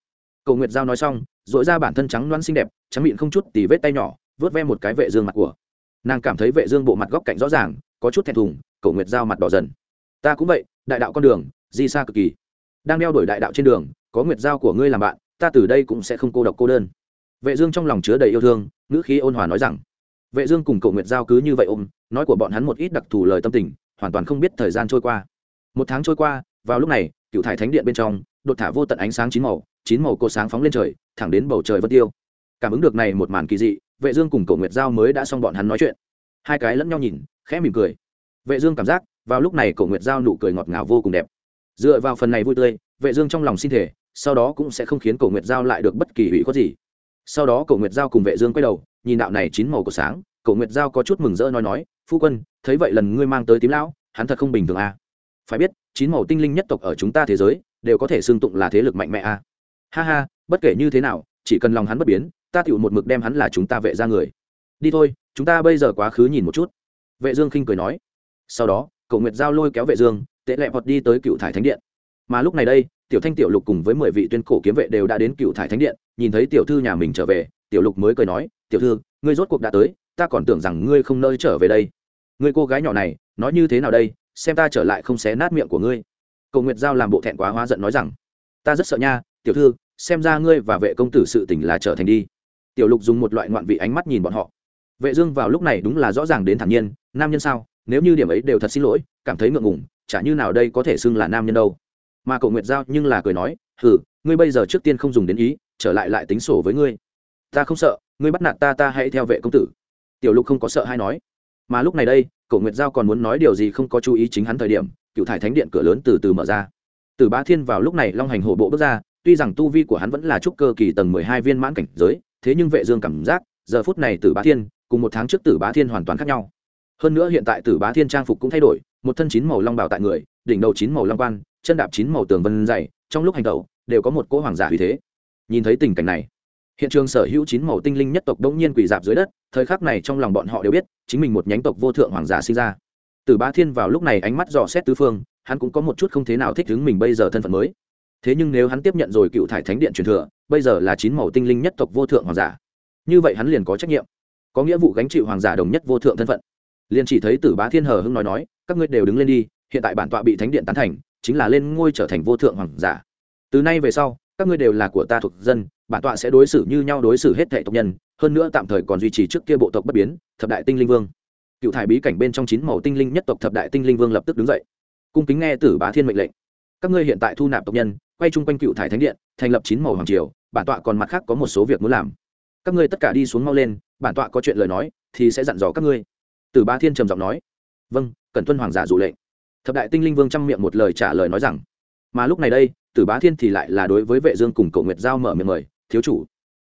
Cầu nguyệt giao nói xong dội ra bản thân trắng loan xinh đẹp, trắng miệng không chút tì vết tay nhỏ, vớt ve một cái vệ dương mặt của. Nàng cảm thấy vệ dương bộ mặt góc cạnh rõ ràng, có chút thẹn thùng, cầu nguyệt giao mặt đỏ dần. Ta cũng vậy, đại đạo con đường, di xa cực kỳ. Đang đeo đổi đại đạo trên đường, có nguyệt giao của ngươi làm bạn, ta từ đây cũng sẽ không cô độc cô đơn. Vệ dương trong lòng chứa đầy yêu thương, ngữ khí ôn hòa nói rằng. Vệ dương cùng cậu nguyệt giao cứ như vậy ôm nói của bọn hắn một ít đặc thù lời tâm tình, hoàn toàn không biết thời gian trôi qua. Một tháng trôi qua, vào lúc này, cựu thải thánh điện bên trong, đột thả vô tận ánh sáng chín màu chín màu cô sáng phóng lên trời, thẳng đến bầu trời vân tiêu. Cảm ứng được này một màn kỳ dị, vệ dương cùng cổ nguyệt giao mới đã xong bọn hắn nói chuyện. Hai cái lẫn nhau nhìn, khẽ mỉm cười. Vệ dương cảm giác, vào lúc này cổ nguyệt giao nụ cười ngọt ngào vô cùng đẹp. Dựa vào phần này vui tươi, vệ dương trong lòng xin thể sau đó cũng sẽ không khiến cổ nguyệt giao lại được bất kỳ hủy khuất gì. Sau đó cổ nguyệt giao cùng vệ dương quay đầu, nhìn đạo này chín màu của sáng cậu nguyệt giao có chút mừng rỡ nói nói, phu quân, thấy vậy lần ngươi mang tới tím lão, hắn thật không bình thường à? Phải biết, chín màu tinh linh nhất tộc ở chúng ta thế giới, đều có thể xưng tụng là thế lực mạnh mẽ à? Ha ha, bất kể như thế nào, chỉ cần lòng hắn bất biến, ta tựu một mực đem hắn là chúng ta vệ ra người. Đi thôi, chúng ta bây giờ quá khứ nhìn một chút. Vệ dương khinh cười nói. Sau đó cậu nguyệt giao lôi kéo vệ dương, tệ lẹ vọt đi tới cựu thải thánh điện. Mà lúc này đây, tiểu thanh tiểu lục cùng với mười vị tuyên cổ kiếm vệ đều đã đến cựu thải thánh điện, nhìn thấy tiểu thư nhà mình trở về, tiểu lục mới cười nói, tiểu thư, ngươi rốt cuộc đã tới ta còn tưởng rằng ngươi không nơi trở về đây. Ngươi cô gái nhỏ này, nói như thế nào đây? Xem ta trở lại không xé nát miệng của ngươi. Cầu nguyệt giao làm bộ thẹn quá hóa giận nói rằng, ta rất sợ nha, tiểu thư, xem ra ngươi và vệ công tử sự tình là trở thành đi. Tiểu lục dùng một loại ngoạn vị ánh mắt nhìn bọn họ. Vệ dương vào lúc này đúng là rõ ràng đến thản nhiên, nam nhân sao? Nếu như điểm ấy đều thật xin lỗi, cảm thấy ngượng ngùng, chả như nào đây có thể xưng là nam nhân đâu. Mà cậu nguyệt giao nhưng là cười nói, hừ, ngươi bây giờ trước tiên không dùng đến ý, trở lại lại tính sổ với ngươi. Ta không sợ, ngươi bắt nạt ta ta hãy theo vệ công tử tiểu lục không có sợ hay nói. Mà lúc này đây cậu nguyệt giao còn muốn nói điều gì không có chú ý chính hắn thời điểm, cựu thải thánh điện cửa lớn từ từ mở ra. Từ bá thiên vào lúc này long hành hổ bộ bước ra, tuy rằng tu vi của hắn vẫn là trúc cơ kỳ tầng mười hai viên mãn cảnh giới, thế nhưng vệ dương cảm giác, giờ phút này tử bá thiên cùng một tháng trước tử bá thiên hoàn toàn khác nhau. Hơn nữa hiện tại tử bá thiên trang phục cũng thay đổi, một thân chín màu long bảo tại người, đỉnh đầu chín màu long quan, chân đạp chín màu tường vân dày, trong lúc hành tẩu, đều có một cỗ hoàng giả vì thế. Nhìn thấy tình cảnh này hiện trường sở hữu chín màu tinh linh nhất tộc đông nhiên quỷ dạp dưới đất, thời khắc này trong lòng bọn họ đều biết, chính mình một nhánh tộc vô thượng hoàng giả sinh ra. Tử bá thiên vào lúc này ánh mắt dò xét tứ phương, hắn cũng có một chút không thế nào thích ứng mình bây giờ thân phận mới. Thế nhưng nếu hắn tiếp nhận rồi cựu thải thánh điện truyền thừa, bây giờ là chín màu tinh linh nhất tộc vô thượng hoàng giả. Như vậy hắn liền có trách nhiệm, có nghĩa vụ gánh chịu hoàng giả đồng nhất vô thượng thân phận. Liền chỉ thấy tử bá thiên hờ hưng nói nói, các ngươi đều đứng lên đi, hiện tại bản tọa bị thánh điện tán thành, chính là lên ngôi trở thành vô thượng hoàng giả. Từ nay về sau, các ngươi đều là của ta thuộc dân bản tọa sẽ đối xử như nhau đối xử hết thệ tộc nhân, hơn nữa tạm thời còn duy trì trước kia bộ tộc bất biến, thập đại tinh linh vương. Cựu thải bí cảnh bên trong chín màu tinh linh nhất tộc thập đại tinh linh vương lập tức đứng dậy. Cung kính nghe tử bá thiên mệnh lệnh. Các ngươi hiện tại thu nạp tộc nhân, quay chung quanh cựu thải thánh điện, thành lập chín màu hoàng triều, bản tọa còn mặt khác có một số việc muốn làm. Các ngươi tất cả đi xuống mau lên, bản tọa có chuyện lời nói, thì sẽ dặn dò các ngươi. Tử bá thiên trầm giọng nói. Vâng cần tuân hoàng giả dụ lệnh. Thập đại tinh linh vương chăm miệng một lời trả lời nói rằng. Mà lúc này đây, tử bá thiên thì lại là đối với vệ dương cùng cậu nguyệt giao mở miệng mời thiếu chủ.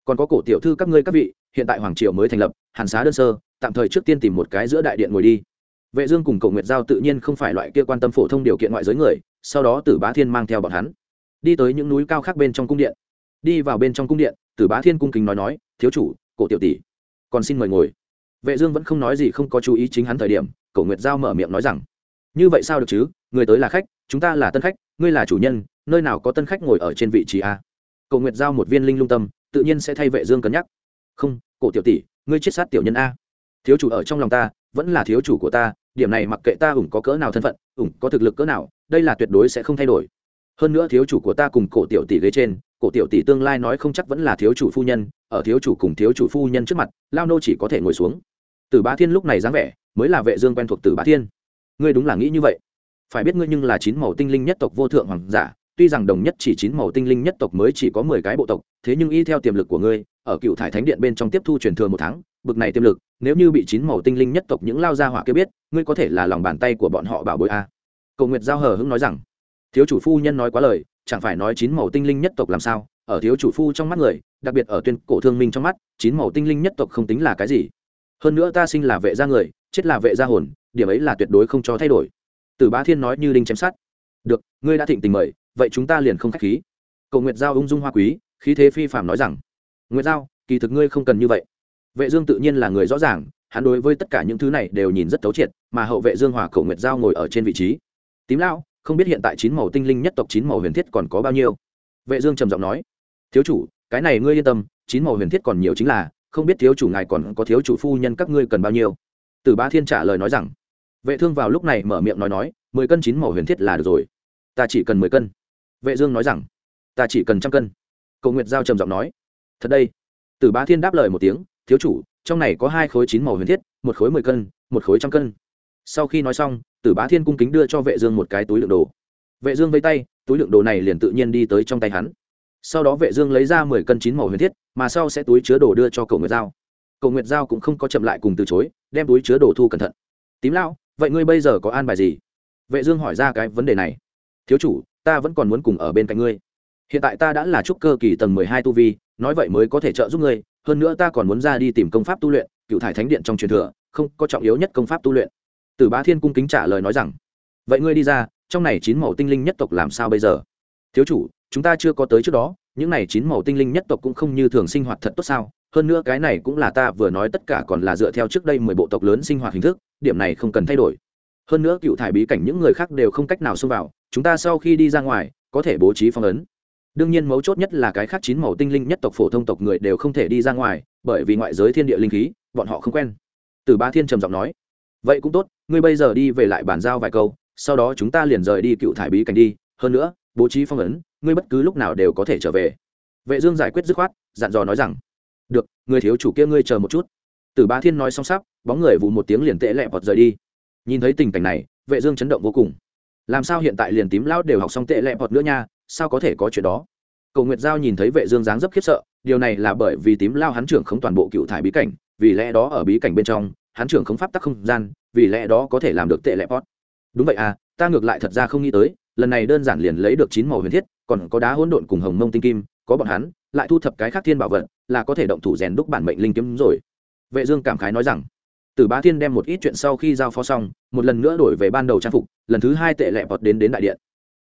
Còn có cổ tiểu thư các ngươi các vị, hiện tại hoàng triều mới thành lập, hàn xá đơn sơ, tạm thời trước tiên tìm một cái giữa đại điện ngồi đi. Vệ dương cùng cậu nguyệt giao tự nhiên không phải loại kia quan tâm phổ thông điều kiện ngoại giới người, sau đó tử bá thiên mang theo bọn hắn, đi tới những núi cao khác bên trong cung điện. Đi vào bên trong cung điện, tử bá thiên cung kính nói nói, thiếu chủ, cổ tiểu tỷ, còn xin mời ngồi. Vệ dương vẫn không nói gì không có chú ý chính hắn thời điểm cậu nguyệt giao mở miệng nói rằng, như vậy sao được chứ? Người tới là khách, chúng ta là tân khách, ngươi là chủ nhân, nơi nào có tân khách ngồi ở trên vị trí a? Cầu nguyệt giao một viên linh lung tâm, tự nhiên sẽ thay vệ dương cân nhắc. Không, cổ tiểu tỷ, ngươi chết sát tiểu nhân a. Thiếu chủ ở trong lòng ta, vẫn là thiếu chủ của ta, điểm này mặc kệ ta ủng có cỡ nào thân phận, ủng có thực lực cỡ nào, đây là tuyệt đối sẽ không thay đổi. Hơn nữa thiếu chủ của ta cùng cổ tiểu tỷ ghế trên, cổ tiểu tỷ tương lai nói không chắc vẫn là thiếu chủ phu nhân, ở thiếu chủ cùng thiếu chủ phu nhân trước mặt, lao nô chỉ có thể ngồi xuống. Từ bá thiên lúc này dáng vẻ, mới là vệ dương quen thuộc từ bá thiên. Ngươi đúng là nghĩ như vậy. Phải biết ngươi nhưng là chín màu tinh linh nhất tộc vô thượng hoàng giả tuy rằng đồng nhất chỉ chín màu tinh linh nhất tộc mới chỉ có mười cái bộ tộc, thế nhưng y theo tiềm lực của ngươi, ở cựu thải thánh điện bên trong tiếp thu truyền thừa một tháng, bực này tiềm lực, nếu như bị chín màu tinh linh nhất tộc những lao gia hỏa kia biết, ngươi có thể là lòng bàn tay của bọn họ bảo bối a. Cầu nguyệt giao hờ hững nói rằng, thiếu chủ phu nhân nói quá lời, chẳng phải nói chín màu tinh linh nhất tộc làm sao? Ở thiếu chủ phu trong mắt người, đặc biệt ở tuyên cổ thương minh trong mắt, chín màu tinh linh nhất tộc không tính là cái gì. Hơn nữa ta sinh là vệ gia người, chết là vệ gia hồn, điểm ấy là tuyệt đối không cho thay đổi. Từ bá thiên nói như đinh chém sát được, ngươi đã thịnh tình mời vậy chúng ta liền không khách khí. Cầu nguyệt giao ung dung hoa quý, khí thế phi phạm nói rằng, nguyệt giao, kỳ thực ngươi không cần như vậy. Vệ dương tự nhiên là người rõ ràng, hắn đối với tất cả những thứ này đều nhìn rất thấu triệt, mà hậu vệ dương hòa cầu nguyệt giao ngồi ở trên vị trí. Tím lão, không biết hiện tại chín màu tinh linh nhất tộc chín màu huyền thiết còn có bao nhiêu? Vệ dương trầm giọng nói, thiếu chủ, cái này ngươi yên tâm, chín màu huyền thiết còn nhiều chính là, không biết thiếu chủ ngài còn có thiếu chủ phu nhân các ngươi cần bao nhiêu? Tử bá thiên trả lời nói rằng, vệ thương vào lúc này mở miệng nói nói, mười cân chín màu huyền thiết là được rồi. Ta chỉ cần mười cân vệ dương nói rằng, ta chỉ cần trăm cân. Cầu nguyệt giao trầm giọng nói, thật đây. Tử bá thiên đáp lời một tiếng, thiếu chủ, trong này có hai khối chín màu huyền thiết, một khối mười cân, một khối trăm cân. Sau khi nói xong, tử bá thiên cung kính đưa cho vệ dương một cái túi lượng đồ. Vệ dương vây tay, túi lượng đồ này liền tự nhiên đi tới trong tay hắn. Sau đó vệ dương lấy ra mười cân chín màu huyền thiết, mà sau sẽ túi chứa đồ đưa cho cầu nguyệt giao. Cầu nguyệt giao cũng không có chậm lại cùng từ chối, đem túi chứa đồ thu cẩn thận. Tím lão, vậy ngươi bây giờ có an bài gì? Vệ dương hỏi ra cái vấn đề này. Thiếu chủ ta vẫn còn muốn cùng ở bên cạnh ngươi. Hiện tại ta đã là trúc cơ kỳ tầng mười hai tu vi, nói vậy mới có thể trợ giúp ngươi, hơn nữa ta còn muốn ra đi tìm công pháp tu luyện, cựu thải thánh điện trong truyền thừa, không, có trọng yếu nhất công pháp tu luyện. Tử bá thiên cung kính trả lời nói rằng, vậy ngươi đi ra, trong này chín màu tinh linh nhất tộc làm sao bây giờ? Thiếu chủ, chúng ta chưa có tới trước đó, những này chín màu tinh linh nhất tộc cũng không như thường sinh hoạt thật tốt sao? Hơn nữa cái này cũng là ta vừa nói tất cả còn là dựa theo trước đây mười bộ tộc lớn sinh hoạt hình thức, điểm này không cần thay đổi. Hơn nữa cựu thải bí cảnh những người khác đều không cách nào xông vào chúng ta sau khi đi ra ngoài, có thể bố trí phong ấn. Đương nhiên mấu chốt nhất là cái khác chín màu tinh linh nhất tộc phổ thông tộc người đều không thể đi ra ngoài, bởi vì ngoại giới thiên địa linh khí, bọn họ không quen. Từ ba thiên trầm giọng nói, vậy cũng tốt, ngươi bây giờ đi về lại bàn giao vài câu, sau đó chúng ta liền rời đi cựu thải bí cảnh đi. Hơn nữa, bố trí phong ấn, ngươi bất cứ lúc nào đều có thể trở về. Vệ dương giải quyết dứt khoát, dặn dò nói rằng, được, người thiếu chủ kia ngươi chờ một chút. Tử ba thiên nói xong sắp, bóng người vụ một tiếng liền tệ lẹ vọt rời đi. Nhìn thấy tình cảnh này, vệ dương chấn động vô cùng làm sao hiện tại liền tím lão đều học xong tệ lẹ bọt nữa nha, sao có thể có chuyện đó? Cầu nguyệt giao nhìn thấy vệ dương dáng dấp khiếp sợ, điều này là bởi vì tím lao hắn trưởng không toàn bộ cựu thải bí cảnh, vì lẽ đó ở bí cảnh bên trong, hắn trưởng không pháp tắc không gian, vì lẽ đó có thể làm được tệ lẹ bọt. Đúng vậy à ta ngược lại thật ra không nghĩ tới, lần này đơn giản liền lấy được chín màu huyền thiết, còn có đá hỗn độn cùng hồng mông tinh kim, có bọn hắn, lại thu thập cái khác thiên bảo vật, là có thể động thủ rèn đúc bản mệnh linh kiếm rồi. Vệ dương cảm khái nói rằng, tử bá thiên đem một ít chuyện sau khi giao phó xong, một lần nữa đổi về ban đầu trang phục lần thứ hai tệ lẹ vọt đến đến đại điện.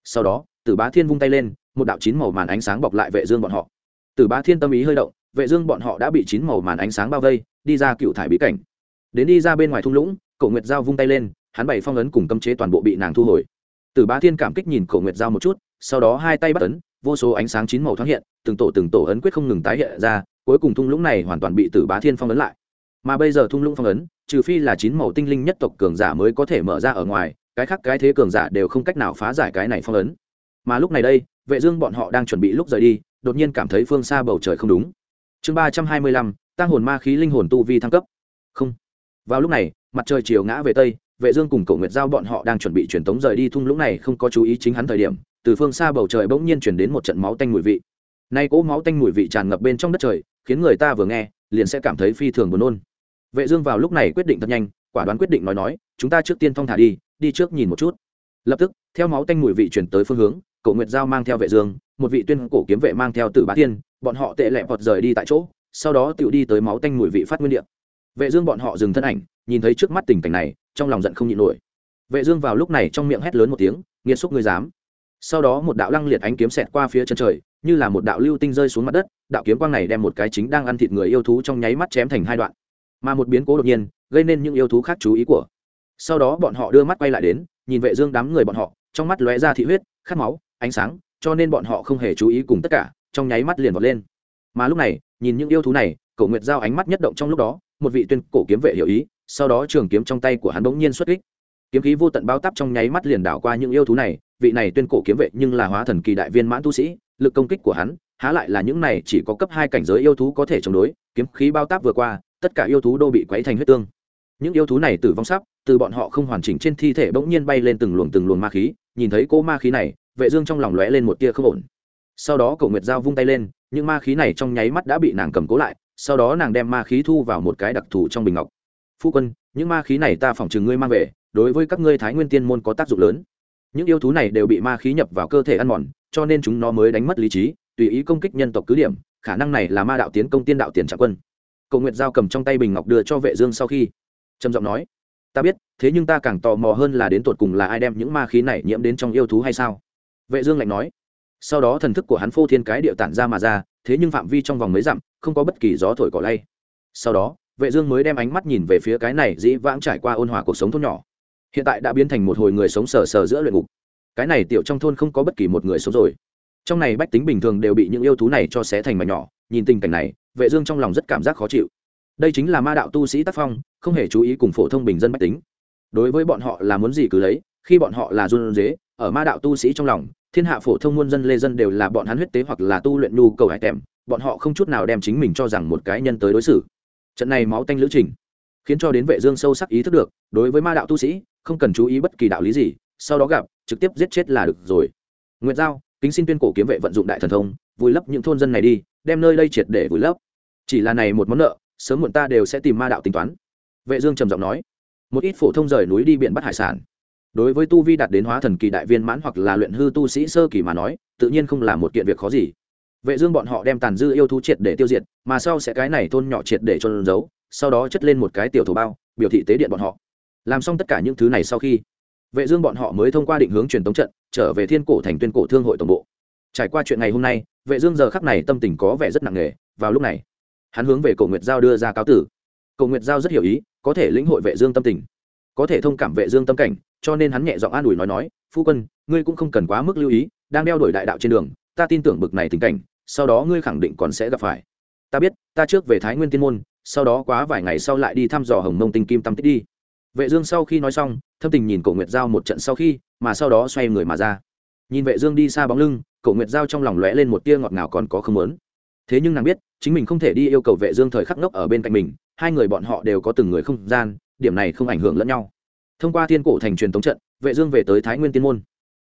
Sau đó, tử bá thiên vung tay lên, một đạo chín màu màn ánh sáng bọc lại vệ dương bọn họ. Tử bá thiên tâm ý hơi động, vệ dương bọn họ đã bị chín màu màn ánh sáng bao vây, đi ra cựu thải bí cảnh. Đến đi ra bên ngoài thung lũng, cổ nguyệt giao vung tay lên, hắn bày phong ấn cùng cấm chế toàn bộ bị nàng thu hồi. Tử bá thiên cảm kích nhìn cổ nguyệt giao một chút, sau đó hai tay bắt ấn, vô số ánh sáng chín màu thoáng hiện, từng tổ từng tổ ấn quyết không ngừng tái hiện ra, cuối cùng thung lũng này hoàn toàn bị tử bá thiên phong ấn lại. Mà bây giờ thung lũng phong ấn, trừ phi là chín màu tinh linh nhất tộc cường giả mới có thể mở ra ở ngoài cái khác cái thế cường giả đều không cách nào phá giải cái này phong ấn. Mà lúc này đây, vệ dương bọn họ đang chuẩn bị lúc rời đi, đột nhiên cảm thấy phương xa bầu trời không đúng. Chương ba trăm hai mươi lăm tăng hồn ma khí linh hồn tu vi thăng cấp. Không. Vào lúc này, mặt trời chiều ngã về tây, vệ dương cùng cổ nguyệt giao bọn họ đang chuẩn bị truyền tống rời đi thung lũng này không có chú ý chính hắn thời điểm, từ phương xa bầu trời bỗng nhiên truyền đến một trận máu tanh mùi vị. Nay cỗ máu tanh mùi vị tràn ngập bên trong đất trời, khiến người ta vừa nghe, liền sẽ cảm thấy phi thường buồn nôn. Vệ dương vào lúc này quyết định thật nhanh quả đoán quyết định nói nói, chúng ta trước tiên thong thả đi đi trước nhìn một chút. Lập tức, theo máu tanh mùi vị chuyển tới phương hướng cậu nguyệt giao mang theo vệ dương, một vị tuyên cổ kiếm vệ mang theo tử bá tiên bọn họ tệ lẹ vọt rời đi tại chỗ, sau đó tự đi tới máu tanh mùi vị phát nguyên địa. Vệ dương bọn họ dừng thân ảnh, nhìn thấy trước mắt tình cảnh này, trong lòng giận không nhịn nổi. Vệ dương vào lúc này trong miệng hét lớn một tiếng, nghiệt xúc ngươi dám. Sau đó một đạo lăng liệt ánh kiếm xẹt qua phía chân trời, như là một đạo lưu tinh rơi xuống mặt đất, đạo kiếm quang này đem một cái chính đang ăn thịt người yêu thú trong nháy mắt chém thành hai đoạn mà một biến cố đột nhiên gây nên những yêu thú khác chú ý của. Sau đó bọn họ đưa mắt quay lại đến, nhìn vệ dương đám người bọn họ, trong mắt lóe ra thị huyết, khát máu, ánh sáng, cho nên bọn họ không hề chú ý cùng tất cả, trong nháy mắt liền vọt lên. Mà lúc này, nhìn những yêu thú này, cổ nguyệt giao ánh mắt nhất động trong lúc đó, một vị tuyên cổ kiếm vệ hiểu ý, sau đó trường kiếm trong tay của hắn bỗng nhiên xuất kích. Kiếm khí vô tận bao tắp trong nháy mắt liền đảo qua những yêu thú này, vị này tuyên cổ kiếm vệ nhưng là hóa thần kỳ đại viên mãn tu sĩ, lực công kích của hắn, há lại là những này chỉ có cấp hai cảnh giới yêu thú có thể chống đối, kiếm khí bao táp vừa qua tất cả yêu thú đô bị quấy thành huyết tương. Những yêu thú này tử vong sắp, từ bọn họ không hoàn chỉnh trên thi thể bỗng nhiên bay lên từng luồng từng luồng ma khí, nhìn thấy cô ma khí này, vệ dương trong lòng lóe lên một tia không ổn. Sau đó cậu nguyệt giao vung tay lên, những ma khí này trong nháy mắt đã bị nàng cầm cố lại, sau đó nàng đem ma khí thu vào một cái đặc thù trong bình ngọc. Phu quân, những ma khí này ta phỏng chừng ngươi mang về, đối với các ngươi thái nguyên tiên môn có tác dụng lớn. Những yêu thú này đều bị ma khí nhập vào cơ thể ăn mòn, cho nên chúng nó mới đánh mất lý trí, tùy ý công kích nhân tộc cứ điểm, khả năng này là ma đạo tiến công tiên đạo tiền trạng quân cầu nguyệt giao cầm trong tay bình ngọc đưa cho vệ dương sau khi, trầm giọng nói, ta biết, thế nhưng ta càng tò mò hơn là đến tột cùng là ai đem những ma khí này nhiễm đến trong yêu thú hay sao? Vệ dương lạnh nói, sau đó thần thức của hắn phô thiên cái địa tản ra mà ra, thế nhưng phạm vi trong vòng mấy dặm, không có bất kỳ gió thổi cỏ lay. Sau đó, vệ dương mới đem ánh mắt nhìn về phía cái này dĩ vãng trải qua ôn hòa cuộc sống thôn nhỏ. Hiện tại đã biến thành một hồi người sống sờ sờ giữa luyện ngục. Cái này tiểu trong thôn không có bất kỳ một người sống rồi trong này bách tính bình thường đều bị những yêu thú này cho xé thành mảnh nhỏ, nhìn tình cảnh này, vệ dương trong lòng rất cảm giác khó chịu. Đây chính là ma đạo tu sĩ tác phong, không hề chú ý cùng phổ thông bình dân bách tính. Đối với bọn họ là muốn gì cứ lấy, khi bọn họ là run dế ở ma đạo tu sĩ trong lòng, thiên hạ phổ thông muôn dân lê dân đều là bọn hắn huyết tế hoặc là tu luyện nhu cầu hải tèm, bọn họ không chút nào đem chính mình cho rằng một cái nhân tới đối xử. Trận này máu tanh lữ trình, khiến cho đến vệ dương sâu sắc ý thức được, đối với ma đạo tu sĩ, không cần chú ý bất kỳ đạo lý gì, sau đó gặp, trực tiếp giết chết là được rồi. Nguyệt giao kính xin tuyên cổ kiếm vệ vận dụng đại thần thông, vùi lấp những thôn dân này đi, đem nơi đây triệt để vùi lấp. Chỉ là này một món nợ, sớm muộn ta đều sẽ tìm ma đạo tính toán. Vệ dương trầm giọng nói. Một ít phổ thông rời núi đi biển bắt hải sản. Đối với tu vi đạt đến hóa thần kỳ đại viên mãn hoặc là luyện hư tu sĩ sơ kỳ mà nói, tự nhiên không là một kiện việc khó gì. Vệ dương bọn họ đem tàn dư yêu thú triệt để tiêu diệt, mà sau sẽ cái này thôn nhỏ triệt để trôn giấu, sau đó chất lên một cái tiểu thổ bao, biểu thị tế điện bọn họ. Làm xong tất cả những thứ này sau khi, vệ dương bọn họ mới thông qua định hướng truyền tống trận trở về thiên cổ thành tuyên cổ thương hội tổng bộ. Trải qua chuyện ngày hôm nay, vệ dương giờ khắc này tâm tình có vẻ rất nặng nề, vào lúc này, hắn hướng về cổ nguyệt giao đưa ra cáo tử. Cổ nguyệt giao rất hiểu ý, có thể lĩnh hội vệ dương tâm tình, có thể thông cảm vệ dương tâm cảnh, cho nên hắn nhẹ giọng an ủi nói nói, phu quân, ngươi cũng không cần quá mức lưu ý, đang đeo đuổi đại đạo trên đường, ta tin tưởng bực này tình cảnh, sau đó ngươi khẳng định còn sẽ gặp phải. Ta biết, ta trước về thái nguyên tiên môn, sau đó quá vài ngày sau lại đi thăm dò hồng mông tinh kim tâm tích đi vệ dương sau khi nói xong, thâm tình nhìn cổ nguyệt giao một trận sau khi, mà sau đó xoay người mà ra. Nhìn vệ dương đi xa bóng lưng, cổ nguyệt giao trong lòng lóe lên một tia ngọt ngào còn có không muốn. Thế nhưng nàng biết, chính mình không thể đi yêu cầu vệ dương thời khắc ngốc ở bên cạnh mình, hai người bọn họ đều có từng người không gian, điểm này không ảnh hưởng lẫn nhau. Thông qua thiên cổ thành truyền tống trận, vệ dương về tới thái nguyên tiên môn.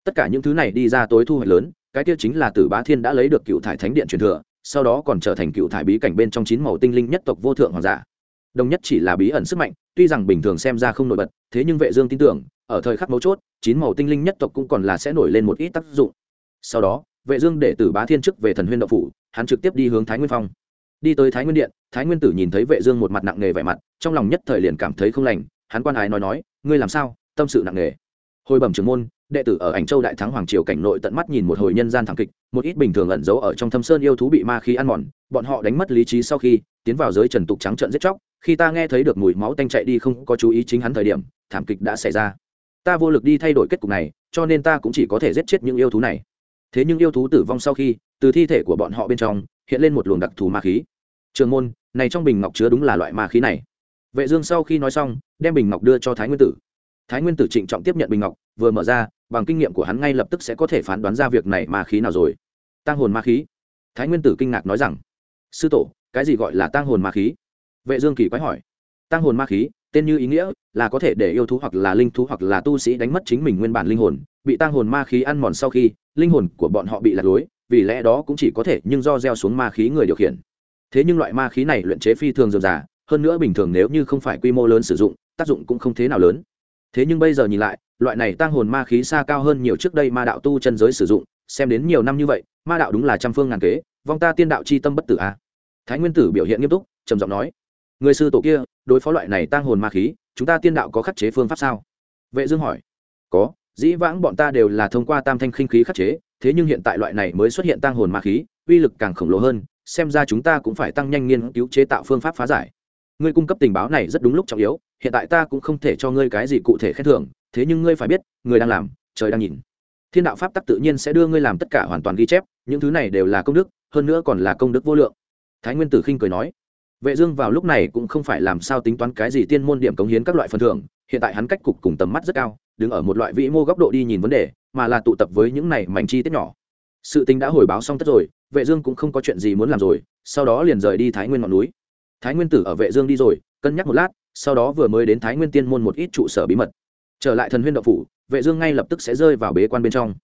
Tất cả những thứ này đi ra tối thu hoạch lớn, cái kia chính là tử bá thiên đã lấy được cựu thải thánh điện truyền thừa, sau đó còn trở thành cựu thải bí cảnh bên trong chín màu tinh linh nhất tộc vô thượng hoàng giả đồng nhất chỉ là bí ẩn sức mạnh, tuy rằng bình thường xem ra không nổi bật, thế nhưng vệ dương tin tưởng, ở thời khắc mấu chốt, chín màu tinh linh nhất tộc cũng còn là sẽ nổi lên một ít tác dụng. Sau đó, vệ dương để tử bá thiên chức về thần huyên đạo phủ, hắn trực tiếp đi hướng thái nguyên phong. Đi tới thái nguyên điện, thái nguyên tử nhìn thấy vệ dương một mặt nặng nề vẻ mặt, trong lòng nhất thời liền cảm thấy không lành, hắn quan ái nói nói, ngươi làm sao? Tâm sự nặng nề. Hồi bẩm trưởng môn đệ tử ở ảnh châu đại thắng hoàng triều cảnh nội tận mắt nhìn một hồi nhân gian thảm kịch, một ít bình thường ẩn giấu ở trong thâm sơn yêu thú bị ma khí ăn mòn, bọn họ đánh mất lý trí sau khi tiến vào giới trần tục trắng trợn giết chóc, khi ta nghe thấy được mùi máu tanh chạy đi không có chú ý chính hắn thời điểm, thảm kịch đã xảy ra. Ta vô lực đi thay đổi kết cục này, cho nên ta cũng chỉ có thể giết chết những yêu thú này. Thế nhưng yêu thú tử vong sau khi, từ thi thể của bọn họ bên trong, hiện lên một luồng đặc thù ma khí. Trường môn, này trong bình ngọc chứa đúng là loại ma khí này. Vệ dương sau khi nói xong, đem bình ngọc đưa cho thái nguyên tử thái nguyên tử trịnh trọng tiếp nhận bình ngọc, vừa mở ra, bằng kinh nghiệm của hắn ngay lập tức sẽ có thể phán đoán ra việc này ma khí nào rồi. Tăng hồn ma khí. Thái nguyên tử kinh ngạc nói rằng, sư tổ, cái gì gọi là tăng hồn ma khí? Vệ dương kỳ quái hỏi. Tăng hồn ma khí, tên như ý nghĩa là có thể để yêu thú hoặc là linh thú hoặc là tu sĩ đánh mất chính mình nguyên bản linh hồn, bị tăng hồn ma khí ăn mòn sau khi linh hồn của bọn họ bị lạc lối, vì lẽ đó cũng chỉ có thể nhưng do gieo xuống ma khí người điều khiển. Thế nhưng loại ma khí này luyện chế phi thường dườm già, hơn nữa bình thường nếu như không phải quy mô lớn sử dụng, tác dụng cũng không thế nào lớn thế nhưng bây giờ nhìn lại, loại này tăng hồn ma khí xa cao hơn nhiều trước đây ma đạo tu chân giới sử dụng, xem đến nhiều năm như vậy, ma đạo đúng là trăm phương ngàn kế, vong ta tiên đạo c h i tâm bất tử a. Thái nguyên tử biểu hiện nghiêm túc, trầm giọng nói, người sư tổ kia, đối phó loại này tăng hồn ma khí, chúng ta tiên đạo có khắc chế phương pháp sao? Vệ dương hỏi, có, dĩ vãng bọn ta đều là thông qua tam thanh khinh khí khắc chế, thế nhưng hiện tại loại này mới xuất hiện tăng hồn ma khí, uy lực càng khổng lồ hơn, xem ra chúng ta cũng phải tăng nhanh nghiên cứu chế tạo phương pháp phá giải ngươi cung cấp tình báo này rất đúng lúc trọng yếu, hiện tại ta cũng không thể cho ngươi cái gì cụ thể khen thưởng, thế nhưng ngươi phải biết, người đang làm, trời đang nhìn. Thiên đạo pháp tắc tự nhiên sẽ đưa ngươi làm tất cả hoàn toàn ghi chép, những thứ này đều là công đức, hơn nữa còn là công đức vô lượng. Thái nguyên tử khinh cười nói. Vệ dương vào lúc này cũng không phải làm sao tính toán cái gì tiên môn điểm cống hiến các loại phần thưởng, hiện tại hắn cách cục cùng tầm mắt rất cao, đứng ở một loại vĩ mô góc độ đi nhìn vấn đề, mà là tụ tập với những này mảnh chi tiết nhỏ. Sự tình đã hồi báo xong tất rồi, vệ dương cũng không có chuyện gì muốn làm rồi, sau đó liền rời đi thái nguyên ngọn núi thái nguyên tử ở vệ dương đi rồi, cân nhắc một lát, sau đó vừa mới đến thái nguyên tiên môn một ít trụ sở bí mật. Trở lại thần huyên động phủ, vệ dương ngay lập tức sẽ rơi vào bế quan bên trong.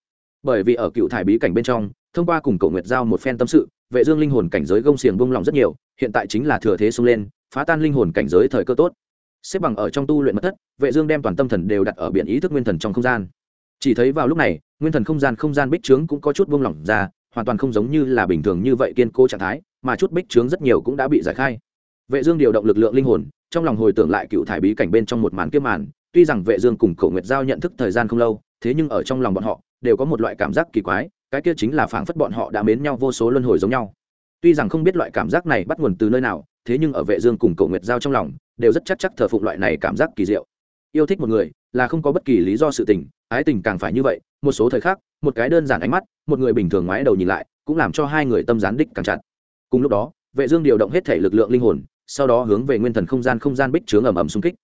Bởi vì ở cựu thải bí cảnh bên trong, thông qua cùng cầu nguyệt giao một phen tâm sự, vệ dương linh hồn cảnh giới gông xiềng bung lòng rất nhiều, hiện tại chính là thừa thế xông lên, phá tan linh hồn cảnh giới thời cơ tốt. Xếp bằng ở trong tu luyện mật thất, vệ dương đem toàn tâm thần đều đặt ở biển ý thức nguyên thần trong không gian. Chỉ thấy vào lúc này, nguyên thần không gian không gian bích trướng cũng có chút buông lỏng ra, hoàn toàn không giống như là bình thường như vậy kiên cố trạng thái, mà chút bích trướng rất nhiều cũng đã bị giải khai vệ dương điều động lực lượng linh hồn, trong lòng hồi tưởng lại cựu thải bí cảnh bên trong một màn kiếp màn, tuy rằng vệ dương cùng cổ nguyệt giao nhận thức thời gian không lâu, thế nhưng ở trong lòng bọn họ, đều có một loại cảm giác kỳ quái, cái kia chính là phảng phất bọn họ đã mến nhau vô số luân hồi giống nhau. Tuy rằng không biết loại cảm giác này bắt nguồn từ nơi nào, thế nhưng ở vệ dương cùng cổ nguyệt giao trong lòng, đều rất chắc chắc thờ phụng loại này cảm giác kỳ diệu. Yêu thích một người, là không có bất kỳ lý do sự tình, ái tình càng phải như vậy, một số thời khắc, một cái đơn giản ánh mắt, một người bình thường ngoái đầu nhìn lại, cũng làm cho hai người tâm gián đích càng chặt. Cùng lúc đó, vệ dương điều động hết thể lực lượng linh hồn sau đó hướng về nguyên thần không gian không gian bích trướng ầm ầm xung kích.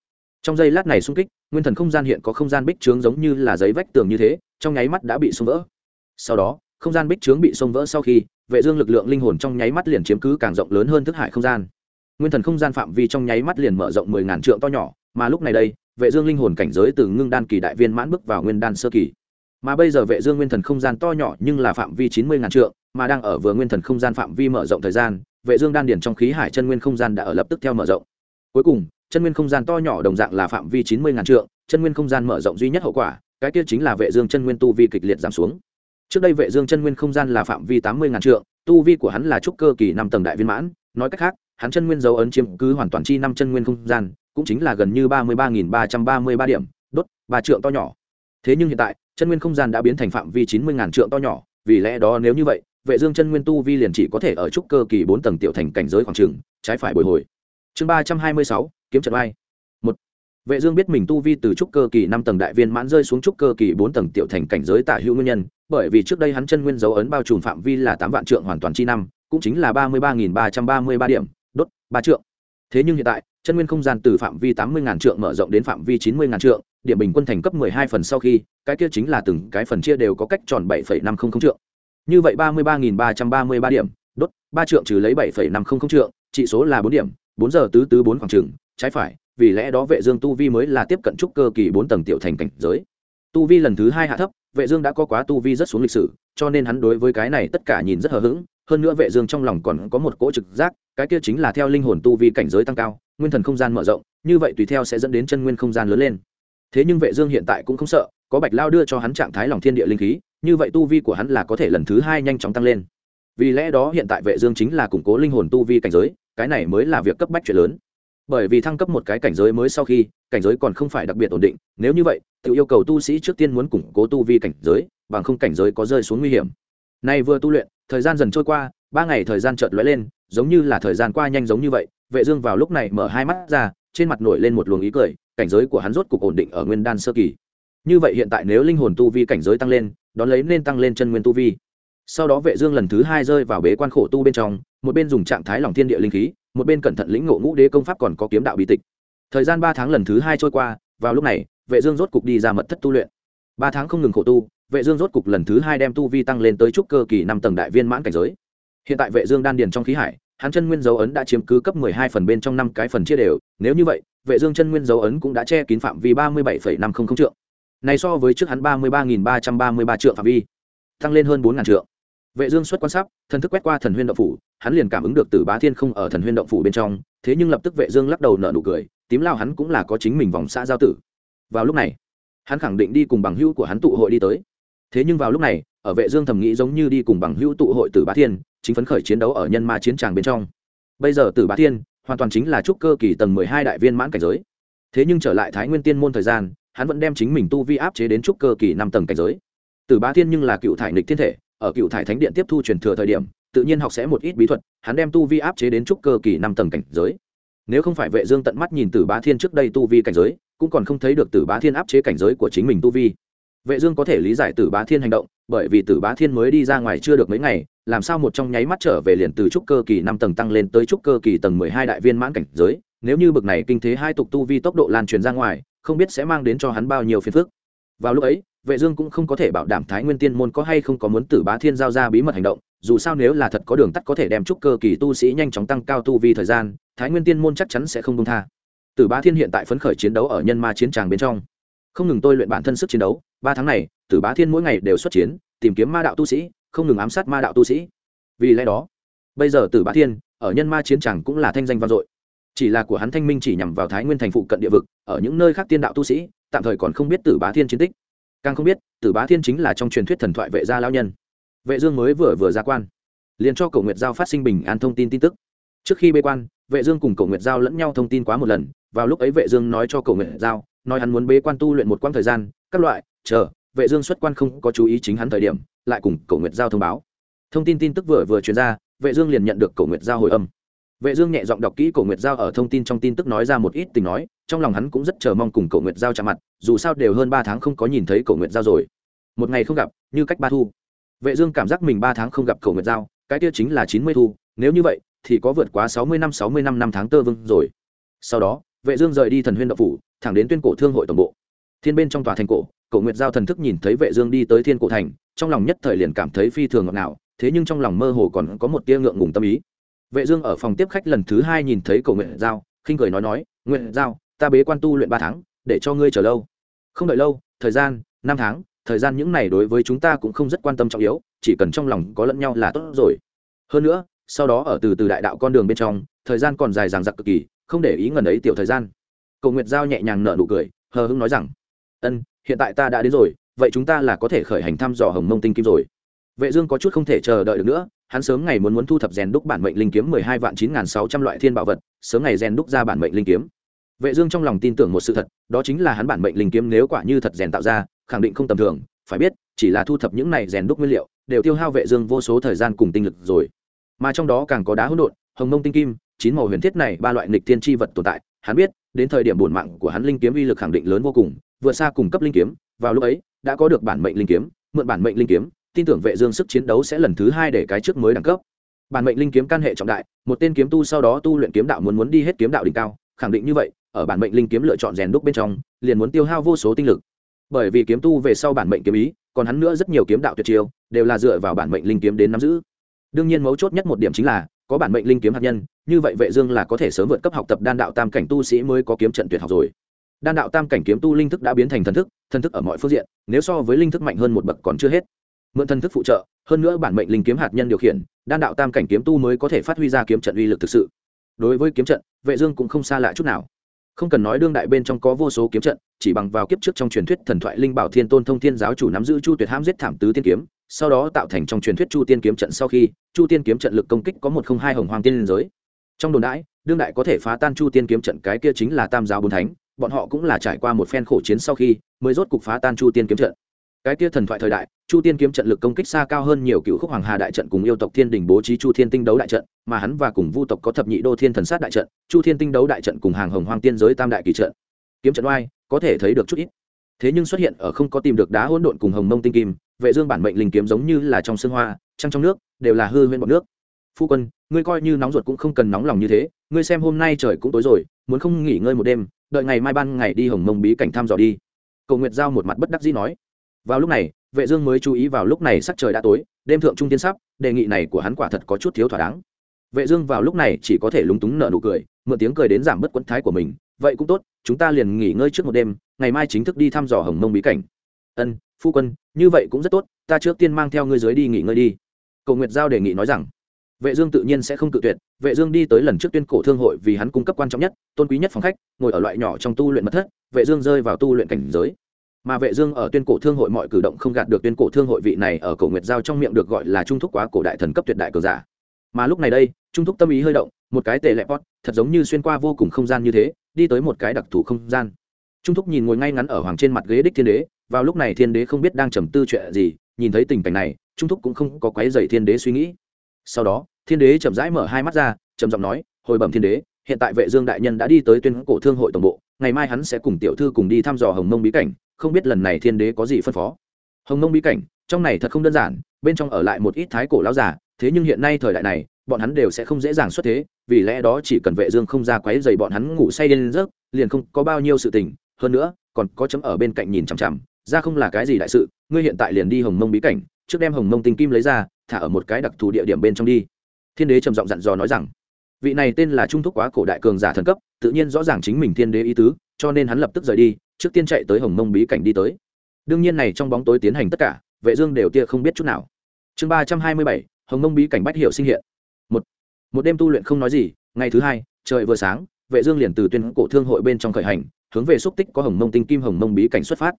Trong giây lát này xung kích, nguyên thần không gian hiện có không gian bích trướng giống như là giấy vách tường như thế, trong nháy mắt đã bị xung vỡ. Sau đó, không gian bích trướng bị xung vỡ sau khi, vệ dương lực lượng linh hồn trong nháy mắt liền chiếm cứ càng rộng lớn hơn thức hải không gian. Nguyên thần không gian phạm vi trong nháy mắt liền mở rộng mười ngàn trượng to nhỏ, mà lúc này đây, vệ dương linh hồn cảnh giới từ ngưng đan kỳ đại viên mãn bước vào nguyên đan sơ kỳ. Mà bây giờ vệ dương nguyên thần không gian to nhỏ nhưng là phạm vi chín mươi ngàn trượng, mà đang ở vừa nguyên thần không gian phạm vi mở rộng thời gian vệ dương đan điển trong khí hải chân nguyên không gian đã ở lập tức theo mở rộng. Cuối cùng, chân nguyên không gian to nhỏ đồng dạng là phạm vi chín mươi ngàn trượng, chân nguyên không gian mở rộng duy nhất hậu quả, cái kia chính là vệ dương chân nguyên tu vi kịch liệt giảm xuống. Trước đây vệ dương chân nguyên không gian là phạm vi tám mươi ngàn trượng, tu vi của hắn là trúc cơ kỳ năm tầng đại viên mãn, nói cách khác, hắn chân nguyên dấu ấn chiếm cứ hoàn toàn chi năm chân nguyên không gian, cũng chính là gần như ba mươi ba nghìn ba trăm ba mươi ba điểm, đốt, ba trượng to nhỏ. Thế nhưng hiện tại, chân nguyên không gian đã biến thành phạm vi chín mươi ngàn trượng to nhỏ, vì lẽ đó nếu như vậy vệ dương chân nguyên tu vi liền chỉ có thể ở trúc cơ kỳ bốn tầng tiểu thành cảnh giới khoảng trường, trái phải bồi hồi. Chương ba trăm hai mươi sáu, kiếm trận bay. một. Vệ dương biết mình tu vi từ trúc cơ kỳ năm tầng đại viên mãn rơi xuống trúc cơ kỳ bốn tầng tiểu thành cảnh giới tả hữu nguyên nhân, bởi vì trước đây hắn chân nguyên dấu ấn bao trùm phạm vi là tám vạn trượng hoàn toàn chi năm, cũng chính là ba mươi ba nghìn ba trăm ba mươi ba điểm, đốt, ba trượng. Thế nhưng hiện tại, chân nguyên không gian từ phạm vi tám mươi ngàn trượng mở rộng đến phạm vi chín mươi ngàn trượng, điểm bình quân thành cấp mười hai phần sau khi, cái kia chính là từng cái phần chia đều có cách tròn bảy phẩy năm không không trượng như vậy ba mươi ba nghìn ba trăm ba mươi ba điểm, đốt, ba trượng trừ lấy bảy phẩy năm không không trượng trị số là bốn điểm, bốn giờ tứ tứ bốn khoảng trừng trái phải, vì lẽ đó vệ dương tu vi mới là tiếp cận trúc cơ kỳ bốn tầng tiểu thành cảnh giới. Tu vi lần thứ hai hạ thấp, vệ dương đã có quá tu vi rất xuống lịch sử, cho nên hắn đối với cái này tất cả nhìn rất hờ hững, hơn nữa vệ dương trong lòng còn có một cỗ trực giác, cái kia chính là theo linh hồn tu vi cảnh giới tăng cao, nguyên thần không gian mở rộng, như vậy tùy theo sẽ dẫn đến chân nguyên không gian lớn lên. Thế nhưng vệ dương hiện tại cũng không sợ, có bạch lao đưa cho hắn trạng thái lòng thiên địa linh khí như vậy tu vi của hắn là có thể lần thứ hai nhanh chóng tăng lên. Vì lẽ đó hiện tại vệ dương chính là củng cố linh hồn tu vi cảnh giới, cái này mới là việc cấp bách chuyện lớn. Bởi vì thăng cấp một cái cảnh giới mới sau khi, cảnh giới còn không phải đặc biệt ổn định, nếu như vậy, tự yêu cầu tu sĩ trước tiên muốn củng cố tu vi cảnh giới, bằng không cảnh giới có rơi xuống nguy hiểm. Nay vừa tu luyện, thời gian dần trôi qua, ba ngày thời gian chợt lóe lên, giống như là thời gian qua nhanh giống như vậy, vệ dương vào lúc này mở hai mắt ra, trên mặt nổi lên một luồng ý cười, cảnh giới của hắn rốt cục ổn định ở nguyên đan sơ kỳ như vậy hiện tại nếu linh hồn tu vi cảnh giới tăng lên đón lấy nên tăng lên chân nguyên tu vi. Sau đó vệ dương lần thứ hai rơi vào bế quan khổ tu bên trong một bên dùng trạng thái lòng thiên địa linh khí một bên cẩn thận lĩnh ngộ ngũ đế công pháp còn có kiếm đạo bí tịch. Thời gian ba tháng lần thứ hai trôi qua vào lúc này vệ dương rốt cục đi ra mật thất tu luyện. Ba tháng không ngừng khổ tu vệ dương rốt cục lần thứ hai đem tu vi tăng lên tới trúc cơ kỳ năm tầng đại viên mãn cảnh giới. Hiện tại vệ dương đan điền trong khí hải hắn chân nguyên dấu ấn đã chiếm cứ cấp 12 phần bên trong năm cái phần chia đều nếu như vậy vệ dương chân nguyên dấu ấn cũng đã che kín phạm vi 37,500 trượng này so với trước hắn 33.333 trượng phạm vi, tăng lên hơn 4.000 trượng. Vệ dương xuất quan sát thần thức quét qua thần huyên động phủ, hắn liền cảm ứng được tử bá thiên không ở thần huyên động phủ bên trong, thế nhưng lập tức vệ dương lắc đầu nở nụ cười, tím lao hắn cũng là có chính mình vòng xã giao tử. Vào lúc này, hắn khẳng định đi cùng bằng hữu của hắn tụ hội đi tới. Thế nhưng vào lúc này, ở vệ dương thầm nghĩ giống như đi cùng bằng hữu tụ hội tử bá thiên, chính phấn khởi chiến đấu ở nhân ma chiến tràng bên trong. Bây giờ tử bá thiên hoàn toàn chính là trúc cơ kỳ tầng 12 đại viên mãn cảnh giới. Thế nhưng trở lại thái nguyên tiên môn thời gian hắn vẫn đem chính mình tu vi áp chế đến trúc cơ kỳ năm tầng cảnh giới. Từ bá thiên nhưng là cựu thải nịch thiên thể, ở cựu thải thánh điện tiếp thu truyền thừa thời điểm, tự nhiên học sẽ một ít bí thuật, hắn đem tu vi áp chế đến trúc cơ kỳ năm tầng cảnh giới. Nếu không phải vệ dương tận mắt nhìn từ bá thiên trước đây tu vi cảnh giới, cũng còn không thấy được từ bá thiên áp chế cảnh giới của chính mình tu vi. Vệ dương có thể lý giải từ bá thiên hành động, bởi vì từ bá thiên mới đi ra ngoài chưa được mấy ngày, làm sao một trong nháy mắt trở về liền từ trúc cơ kỳ năm tầng tăng lên tới trúc cơ kỳ tầng 12 đại viên mãn cảnh giới. Nếu như bậc này kinh thế hai tục tu vi tốc độ lan truyền ra ngoài không biết sẽ mang đến cho hắn bao nhiêu phiền phức. Vào lúc ấy, vệ dương cũng không có thể bảo đảm thái nguyên tiên môn có hay không có muốn tử bá thiên giao ra bí mật hành động, dù sao nếu là thật có đường tắt có thể đem trúc cơ kỳ tu sĩ nhanh chóng tăng cao tu vi thời gian, thái nguyên tiên môn chắc chắn sẽ không buông tha. Tử bá thiên hiện tại phấn khởi chiến đấu ở nhân ma chiến tràng bên trong. Không ngừng tôi luyện bản thân sức chiến đấu, ba tháng này, tử bá thiên mỗi ngày đều xuất chiến, tìm kiếm ma đạo tu sĩ, không ngừng ám sát ma đạo tu sĩ. Vì lẽ đó, bây giờ tử bá thiên, ở nhân ma chiến tràng cũng là thanh danh vang dội chỉ là của hắn thanh minh chỉ nhằm vào thái nguyên thành phụ cận địa vực, ở những nơi khác tiên đạo tu sĩ, tạm thời còn không biết tử bá thiên chiến tích. Càng không biết, tử bá thiên chính là trong truyền thuyết thần thoại vệ gia lao nhân. Vệ dương mới vừa vừa ra quan, liền cho cổ nguyệt giao phát sinh bình an thông tin tin tức. Trước khi bê quan, vệ dương cùng cổ nguyệt giao lẫn nhau thông tin quá một lần, vào lúc ấy vệ dương nói cho cổ nguyệt giao, nói hắn muốn bế quan tu luyện một quãng thời gian, các loại, chờ, vệ dương xuất quan không có chú ý chính hắn thời điểm, lại cùng cổ nguyệt giao thông báo. Thông tin tin tức vừa vừa truyền ra, vệ dương liền nhận được cổ nguyệt giao hồi âm vệ dương nhẹ giọng đọc kỹ cổ nguyệt giao ở thông tin trong tin tức nói ra một ít tình nói, trong lòng hắn cũng rất chờ mong cùng cổ nguyệt giao chạm mặt, dù sao đều hơn ba tháng không có nhìn thấy cổ nguyệt giao rồi. Một ngày không gặp, như cách ba thu. Vệ dương cảm giác mình ba tháng không gặp cổ nguyệt giao, cái kia chính là chín mươi thu, nếu như vậy, thì có vượt quá sáu mươi năm, sáu mươi năm năm tháng tơ vương rồi. Sau đó, vệ dương rời đi thần huyên Đạo phủ, thẳng đến tuyên cổ thương hội tổng bộ. Thiên bên trong tòa thành cổ cổ nguyệt giao thần thức nhìn thấy vệ dương đi tới thiên cổ thành, trong lòng nhất thời liền cảm thấy phi thường ngọt ngào, thế nhưng trong lòng mơ hồ còn có một tia ngượng ngùng tâm ý vệ dương ở phòng tiếp khách lần thứ hai nhìn thấy cầu nguyện giao, khinh cười nói nói, nguyện giao, ta bế quan tu luyện ba tháng, để cho ngươi chờ lâu. Không đợi lâu, thời gian, năm tháng, thời gian những này đối với chúng ta cũng không rất quan tâm trọng yếu, chỉ cần trong lòng có lẫn nhau là tốt rồi. Hơn nữa, sau đó ở từ từ đại đạo con đường bên trong, thời gian còn dài dằng dặc cực kỳ, không để ý ngần ấy tiểu thời gian. Cầu nguyện giao nhẹ nhàng nở nụ cười, hờ hững nói rằng, ân, hiện tại ta đã đến rồi, vậy chúng ta là có thể khởi hành thăm dò hồng mông tinh kim rồi vệ dương có chút không thể chờ đợi được nữa, hắn sớm ngày muốn muốn thu thập rèn đúc bản mệnh linh kiếm mười hai vạn chín sáu trăm loại thiên bảo vật, sớm ngày rèn đúc ra bản mệnh linh kiếm. Vệ dương trong lòng tin tưởng một sự thật, đó chính là hắn bản mệnh linh kiếm nếu quả như thật rèn tạo ra, khẳng định không tầm thường, phải biết, chỉ là thu thập những này rèn đúc nguyên liệu, đều tiêu hao vệ dương vô số thời gian cùng tinh lực rồi. Mà trong đó càng có đá hỗn độn, hồng mông tinh kim, chín màu huyền thiết này ba loại nghịch thiên chi vật tồn tại, hắn biết, đến thời điểm buồn mạng của hắn linh kiếm uy lực khẳng định lớn vô cùng, vừa xa cùng cấp linh kiếm, vào lúc ấy, đã có được bản mệnh linh kiếm, mượn bản mệnh linh kiếm tin tưởng vệ dương sức chiến đấu sẽ lần thứ hai để cái trước mới đẳng cấp. Bản mệnh linh kiếm can hệ trọng đại, một tên kiếm tu sau đó tu luyện kiếm đạo muốn muốn đi hết kiếm đạo đỉnh cao, khẳng định như vậy, ở bản mệnh linh kiếm lựa chọn rèn đúc bên trong, liền muốn tiêu hao vô số tinh lực. Bởi vì kiếm tu về sau bản mệnh kiếm ý, còn hắn nữa rất nhiều kiếm đạo tuyệt chiêu, đều là dựa vào bản mệnh linh kiếm đến nắm giữ. Đương nhiên mấu chốt nhất một điểm chính là, có bản mệnh linh kiếm hạt nhân, như vậy vệ dương là có thể sớm vượt cấp học tập đan đạo tam cảnh tu sĩ mới có kiếm trận tuyệt học rồi. Đan đạo tam cảnh kiếm tu linh thức đã biến thành thần thức thần thức ở mọi phương diện, nếu so với linh thức mạnh hơn một bậc còn chưa hết mượn thần thức phụ trợ, hơn nữa bản mệnh linh kiếm hạt nhân điều khiển, đan đạo tam cảnh kiếm tu mới có thể phát huy ra kiếm trận uy lực thực sự. Đối với kiếm trận, vệ dương cũng không xa lạ chút nào. Không cần nói đương đại bên trong có vô số kiếm trận, chỉ bằng vào kiếp trước trong truyền thuyết thần thoại linh bảo thiên tôn thông thiên giáo chủ nắm giữ chu tuyệt hãm giết thảm tứ tiên kiếm, sau đó tạo thành trong truyền thuyết chu tiên kiếm trận sau khi, chu tiên kiếm trận lực công kích có một không hai hồng hoàng tiên liên giới. Trong đồn đãi, đương đại có thể phá tan chu tiên kiếm trận cái kia chính là tam giáo bốn thánh, bọn họ cũng là trải qua một phen khổ chiến sau khi, mới rốt cục phá tan chu tiên kiếm trận cái kia thần thoại thời đại, chu tiên kiếm trận lực công kích xa cao hơn nhiều cựu khúc hoàng hà đại trận cùng yêu tộc thiên đình bố trí chu thiên tinh đấu đại trận, mà hắn và cùng vu tộc có thập nhị đô thiên thần sát đại trận, chu thiên tinh đấu đại trận cùng hàng hồng hoang tiên giới tam đại kỳ trận. Kiếm trận oai, có thể thấy được chút ít. Thế nhưng xuất hiện ở không có tìm được đá hỗn độn cùng hồng mông tinh kim, vệ dương bản mệnh linh kiếm giống như là trong sương hoa, trăng trong nước, đều là hư huyễn bọt nước. Phu quân, ngươi coi như nóng ruột cũng không cần nóng lòng như thế, ngươi xem hôm nay trời cũng tối rồi, muốn không nghỉ ngơi một đêm, đợi ngày mai ban ngày đi hồng mông bí cảnh thăm dò đi. Cầu nguyệt giao một mặt bất đắc dĩ nói vào lúc này, vệ dương mới chú ý vào lúc này sắc trời đã tối, đêm thượng trung tiên sắp, đề nghị này của hắn quả thật có chút thiếu thỏa đáng. Vệ dương vào lúc này chỉ có thể lúng túng nở nụ cười, mượn tiếng cười đến giảm bớt quẫn thái của mình. Vậy cũng tốt, chúng ta liền nghỉ ngơi trước một đêm, ngày mai chính thức đi thăm dò hồng mông bí cảnh. Ân, phu quân, như vậy cũng rất tốt, ta trước tiên mang theo ngươi dưới đi nghỉ ngơi đi. Cầu nguyệt giao đề nghị nói rằng, vệ dương tự nhiên sẽ không cự tuyệt, vệ dương đi tới lần trước tuyên cổ thương hội vì hắn cung cấp quan trọng nhất, tôn quý nhất phòng khách, ngồi ở loại nhỏ trong tu luyện mật thất, vệ dương rơi vào tu luyện cảnh giới mà vệ dương ở tuyên cổ thương hội mọi cử động không gạt được tuyên cổ thương hội vị này ở cổ nguyệt giao trong miệng được gọi là trung thúc quá cổ đại thần cấp tuyệt đại cường giả. Mà lúc này đây, trung thúc tâm ý hơi động, một cái tề lệ pot, thật giống như xuyên qua vô cùng không gian như thế, đi tới một cái đặc thù không gian. Trung thúc nhìn ngồi ngay ngắn ở hoàng trên mặt ghế đích thiên đế, vào lúc này thiên đế không biết đang trầm tư chuyện gì, nhìn thấy tình cảnh này, trung thúc cũng không có quấy dày thiên đế suy nghĩ. Sau đó, thiên đế chậm rãi mở hai mắt ra, trầm giọng nói, hồi bẩm thiên đế hiện tại vệ dương đại nhân đã đi tới tuyên cổ thương hội tổng bộ, ngày mai hắn sẽ cùng tiểu thư cùng đi thăm dò hồng mông bí cảnh, không biết lần này thiên đế có gì phân phó. Hồng mông bí cảnh, trong này thật không đơn giản, bên trong ở lại một ít thái cổ lão giả thế nhưng hiện nay thời đại này, bọn hắn đều sẽ không dễ dàng xuất thế, vì lẽ đó chỉ cần vệ dương không ra quấy rầy bọn hắn ngủ say đến giấc liền không có bao nhiêu sự tình, hơn nữa, còn có chấm ở bên cạnh nhìn chằm chằm, ra không là cái gì đại sự, ngươi hiện tại liền đi hồng mông bí cảnh, trước đem hồng mông tinh kim lấy ra, thả ở một cái đặc thù địa điểm bên trong đi. Thiên đế trầm giọng dặn dò nói rằng vị này tên là trung thúc quá cổ đại cường giả thần cấp, tự nhiên rõ ràng chính mình thiên đế ý tứ, cho nên hắn lập tức rời đi, trước tiên chạy tới hồng mông bí cảnh đi tới. Đương nhiên này trong bóng tối tiến hành tất cả, vệ dương đều tia không biết chút nào. Chương ba trăm hai mươi bảy, hồng mông bí cảnh bách hiểu sinh hiện. Một một đêm tu luyện không nói gì, ngày thứ hai, trời vừa sáng, vệ dương liền từ tuyên cổ thương hội bên trong khởi hành, hướng về xúc tích có hồng mông tinh kim hồng mông bí cảnh xuất phát.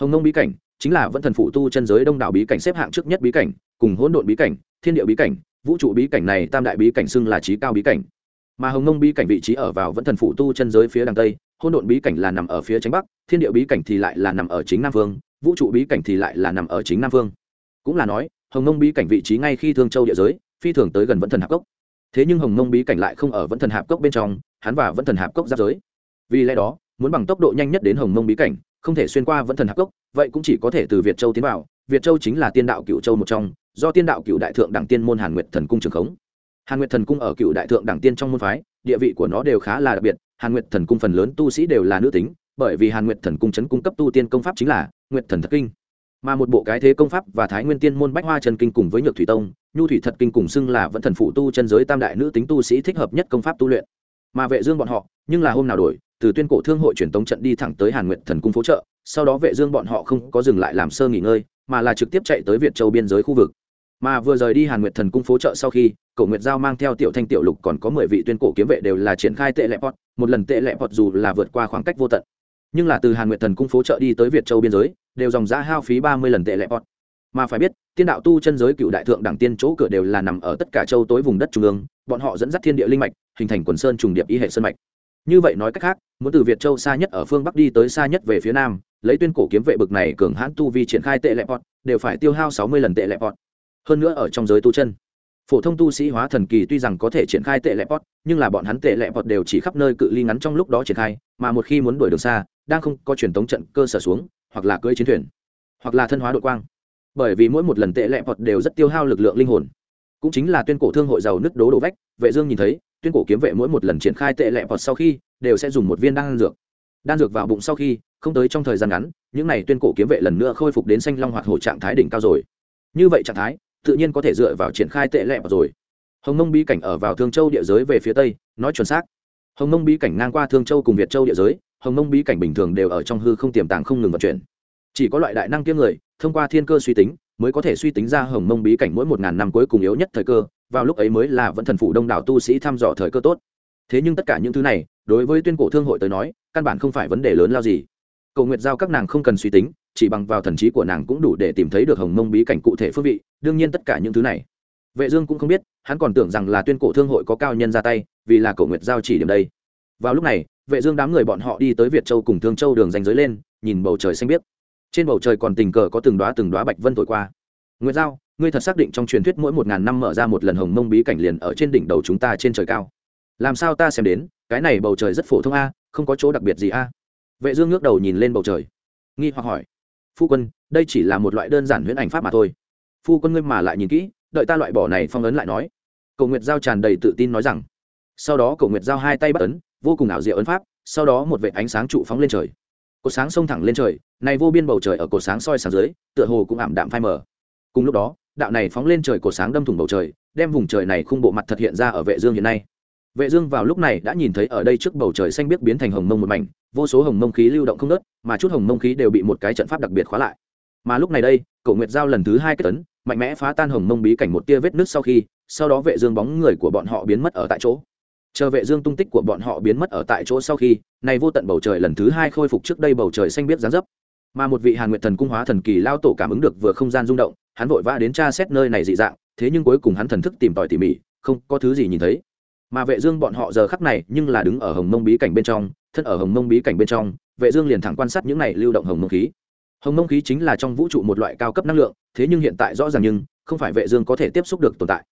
Hồng mông bí cảnh chính là vẫn thần phụ tu chân giới đông đảo bí cảnh xếp hạng trước nhất bí cảnh, cùng hỗn độn bí cảnh, thiên địa bí cảnh vũ trụ bí cảnh này tam đại bí cảnh xưng là trí cao bí cảnh. Mà hồng nông bí cảnh vị trí ở vào vẫn thần phụ tu chân giới phía đằng tây Hôn độn bí cảnh là nằm ở phía tránh bắc, thiên địa bí cảnh thì lại là nằm ở chính nam phương, vũ trụ bí cảnh thì lại là nằm ở chính nam phương. Cũng là nói, hồng nông bí cảnh vị trí ngay khi thương châu địa giới, phi thường tới gần vẫn thần hạp cốc. Thế nhưng hồng nông bí cảnh lại không ở vẫn thần hạp cốc bên trong, hắn và vẫn thần hạp cốc giáp giới. Vì lẽ đó, muốn bằng tốc độ nhanh nhất đến hồng nông bí cảnh, không thể xuyên qua vẫn thần hạp cốc, vậy cũng chỉ có thể từ việt châu tiến vào. Việt châu chính là tiên đạo cựu châu một trong do tiên đạo cựu đại thượng đẳng tiên môn hàn nguyệt thần cung trường khống. Hàn nguyệt thần cung ở cựu đại thượng đẳng tiên trong môn phái, địa vị của nó đều khá là đặc biệt. Hàn nguyệt thần cung phần lớn tu sĩ đều là nữ tính, bởi vì hàn nguyệt thần cung chấn cung cấp tu tiên công pháp chính là nguyệt thần thật kinh. Mà một bộ cái thế công pháp và thái nguyên tiên môn bách hoa trần kinh cùng với nhược thủy tông, nhu thủy thật kinh cùng xưng là vẫn thần phụ tu chân giới tam đại nữ tính tu sĩ thích hợp nhất công pháp tu luyện. Mà vệ dương bọn họ, nhưng là hôm nào đổi, từ tuyên cổ thương hội truyền tống trận đi thẳng tới hàn nguyệt thần cung phố trợ sau đó vệ dương bọn họ không có dừng lại làm sơ nghỉ ngơi, mà là trực tiếp chạy tới việt châu biên giới khu vực mà vừa rời đi hàn nguyệt thần cung phố trợ sau khi, cổ nguyệt giao mang theo tiểu thanh tiểu lục còn có mười vị tuyên cổ kiếm vệ đều là triển khai tệ lệ pot, một lần tệ lệ pot dù là vượt qua khoảng cách vô tận. Nhưng là từ hàn nguyệt thần cung phố trợ đi tới việt châu biên giới, đều dòng giá hao phí ba mươi lần tệ lệ pot. Mà phải biết, tiên đạo tu chân giới cựu đại thượng đẳng tiên chỗ cửa đều là nằm ở tất cả châu tối vùng đất trung ương, bọn họ dẫn dắt thiên địa linh mạch, hình thành quần sơn trùng điệp y hệ sơn mạch. Như vậy nói cách khác, muốn từ việt châu xa nhất ở phương bắc đi tới xa nhất về phía nam, lấy tuyên cổ kiếm vệ bực này cường hãn tu vi triển khai tệ lệ pot, đều phải tiêu hao sáu mươi lần tệ lệ pot hơn nữa ở trong giới tu chân. Phổ thông tu sĩ hóa thần kỳ tuy rằng có thể triển khai tệ lệ pot nhưng là bọn hắn tệ lệ pot đều chỉ khắp nơi cự ly ngắn trong lúc đó triển khai, mà một khi muốn đuổi đường xa, đang không có truyền tống trận cơ sở xuống, hoặc là cưỡi chiến thuyền, hoặc là thân hóa đội quang. Bởi vì mỗi một lần tệ lệ pot đều rất tiêu hao lực lượng linh hồn. Cũng chính là tuyên cổ thương hội giàu nứt đố đổ vách, vệ dương nhìn thấy, tuyên cổ kiếm vệ mỗi một lần triển khai tệ lệ pot sau khi, đều sẽ dùng một viên đan dược. Đan dược vào bụng sau khi, không tới trong thời gian ngắn, những này tuyên cổ kiếm vệ lần nữa khôi phục đến xanh long hoạt hổ trạng thái đỉnh cao rồi. Như vậy trạng thái tự nhiên có thể dựa vào triển khai tệ lẹ rồi. Hồng mông bí cảnh ở vào thương châu địa giới về phía tây, nói chuẩn xác. Hồng mông bí cảnh ngang qua thương châu cùng việt châu địa giới, hồng mông bí cảnh bình thường đều ở trong hư không tiềm tàng không ngừng vận chuyển. Chỉ có loại đại năng kiếm người, thông qua thiên cơ suy tính, mới có thể suy tính ra hồng mông bí cảnh mỗi một ngàn năm cuối cùng yếu nhất thời cơ, vào lúc ấy mới là vẫn thần phủ đông đảo tu sĩ thăm dò thời cơ tốt. Thế nhưng tất cả những thứ này, đối với tuyên cổ thương hội tới nói, căn bản không phải vấn đề lớn lao gì. Cầu nguyệt giao các nàng không cần suy tính chỉ bằng vào thần trí của nàng cũng đủ để tìm thấy được hồng mông bí cảnh cụ thể phước vị, đương nhiên tất cả những thứ này. Vệ dương cũng không biết, hắn còn tưởng rằng là tuyên cổ thương hội có cao nhân ra tay, vì là cổ nguyệt giao chỉ điểm đây. Vào lúc này, vệ dương đám người bọn họ đi tới việt châu cùng thương châu đường danh giới lên, nhìn bầu trời xanh biếc. Trên bầu trời còn tình cờ có từng đóa từng đóa bạch vân thổi qua. Nguyệt giao, ngươi thật xác định trong truyền thuyết mỗi một ngàn năm mở ra một lần hồng mông bí cảnh liền ở trên đỉnh đầu chúng ta trên trời cao. Làm sao ta xem đến, cái này bầu trời rất phổ thông a, không có chỗ đặc biệt gì a. Vệ dương ngước đầu nhìn lên bầu trời. Nghi hoặc hỏi phu quân, đây chỉ là một loại đơn giản huyễn ảnh pháp mà thôi. Phu quân ngươi mà lại nhìn kỹ, đợi ta loại bỏ này phong ấn lại nói. Cầu nguyệt giao tràn đầy tự tin nói rằng. Sau đó cầu nguyệt giao hai tay bắt ấn, vô cùng ảo diệu ấn pháp, sau đó một vệt ánh sáng trụ phóng lên trời. Cột sáng xông thẳng lên trời, này vô biên bầu trời ở cột sáng soi sáng dưới, tựa hồ cũng ảm đạm phai mờ. Cùng lúc đó, đạo này phóng lên trời cột sáng đâm thủng bầu trời, đem vùng trời này khung bộ mặt thật hiện ra ở vệ dương hiện nay. Vệ dương vào lúc này đã nhìn thấy ở đây trước bầu trời xanh biếc biến thành hồng mông một mảnh vô số hồng mông khí lưu động không nớt, mà chút hồng mông khí đều bị một cái trận pháp đặc biệt khóa lại. Mà lúc này đây cậu nguyệt giao lần thứ hai kết tấn, mạnh mẽ phá tan hồng mông bí cảnh một tia vết nứt sau khi, sau đó vệ dương bóng người của bọn họ biến mất ở tại chỗ. Chờ vệ dương tung tích của bọn họ biến mất ở tại chỗ sau khi, này vô tận bầu trời lần thứ hai khôi phục trước đây bầu trời xanh biếc dáng dấp. Mà một vị hàn nguyệt thần cung hóa thần kỳ lao tổ cảm ứng được vừa không gian rung động, hắn vội vã đến tra xét nơi này dị dạng, thế nhưng cuối cùng hắn thần thức tìm tòi tỉ mỉ, không có thứ gì nhìn thấy mà vệ dương bọn họ giờ khắc này nhưng là đứng ở hồng mông bí cảnh bên trong, thân ở hồng mông bí cảnh bên trong, vệ dương liền thẳng quan sát những này lưu động hồng mông khí. Hồng mông khí chính là trong vũ trụ một loại cao cấp năng lượng, thế nhưng hiện tại rõ ràng nhưng không phải vệ dương có thể tiếp xúc được tồn tại.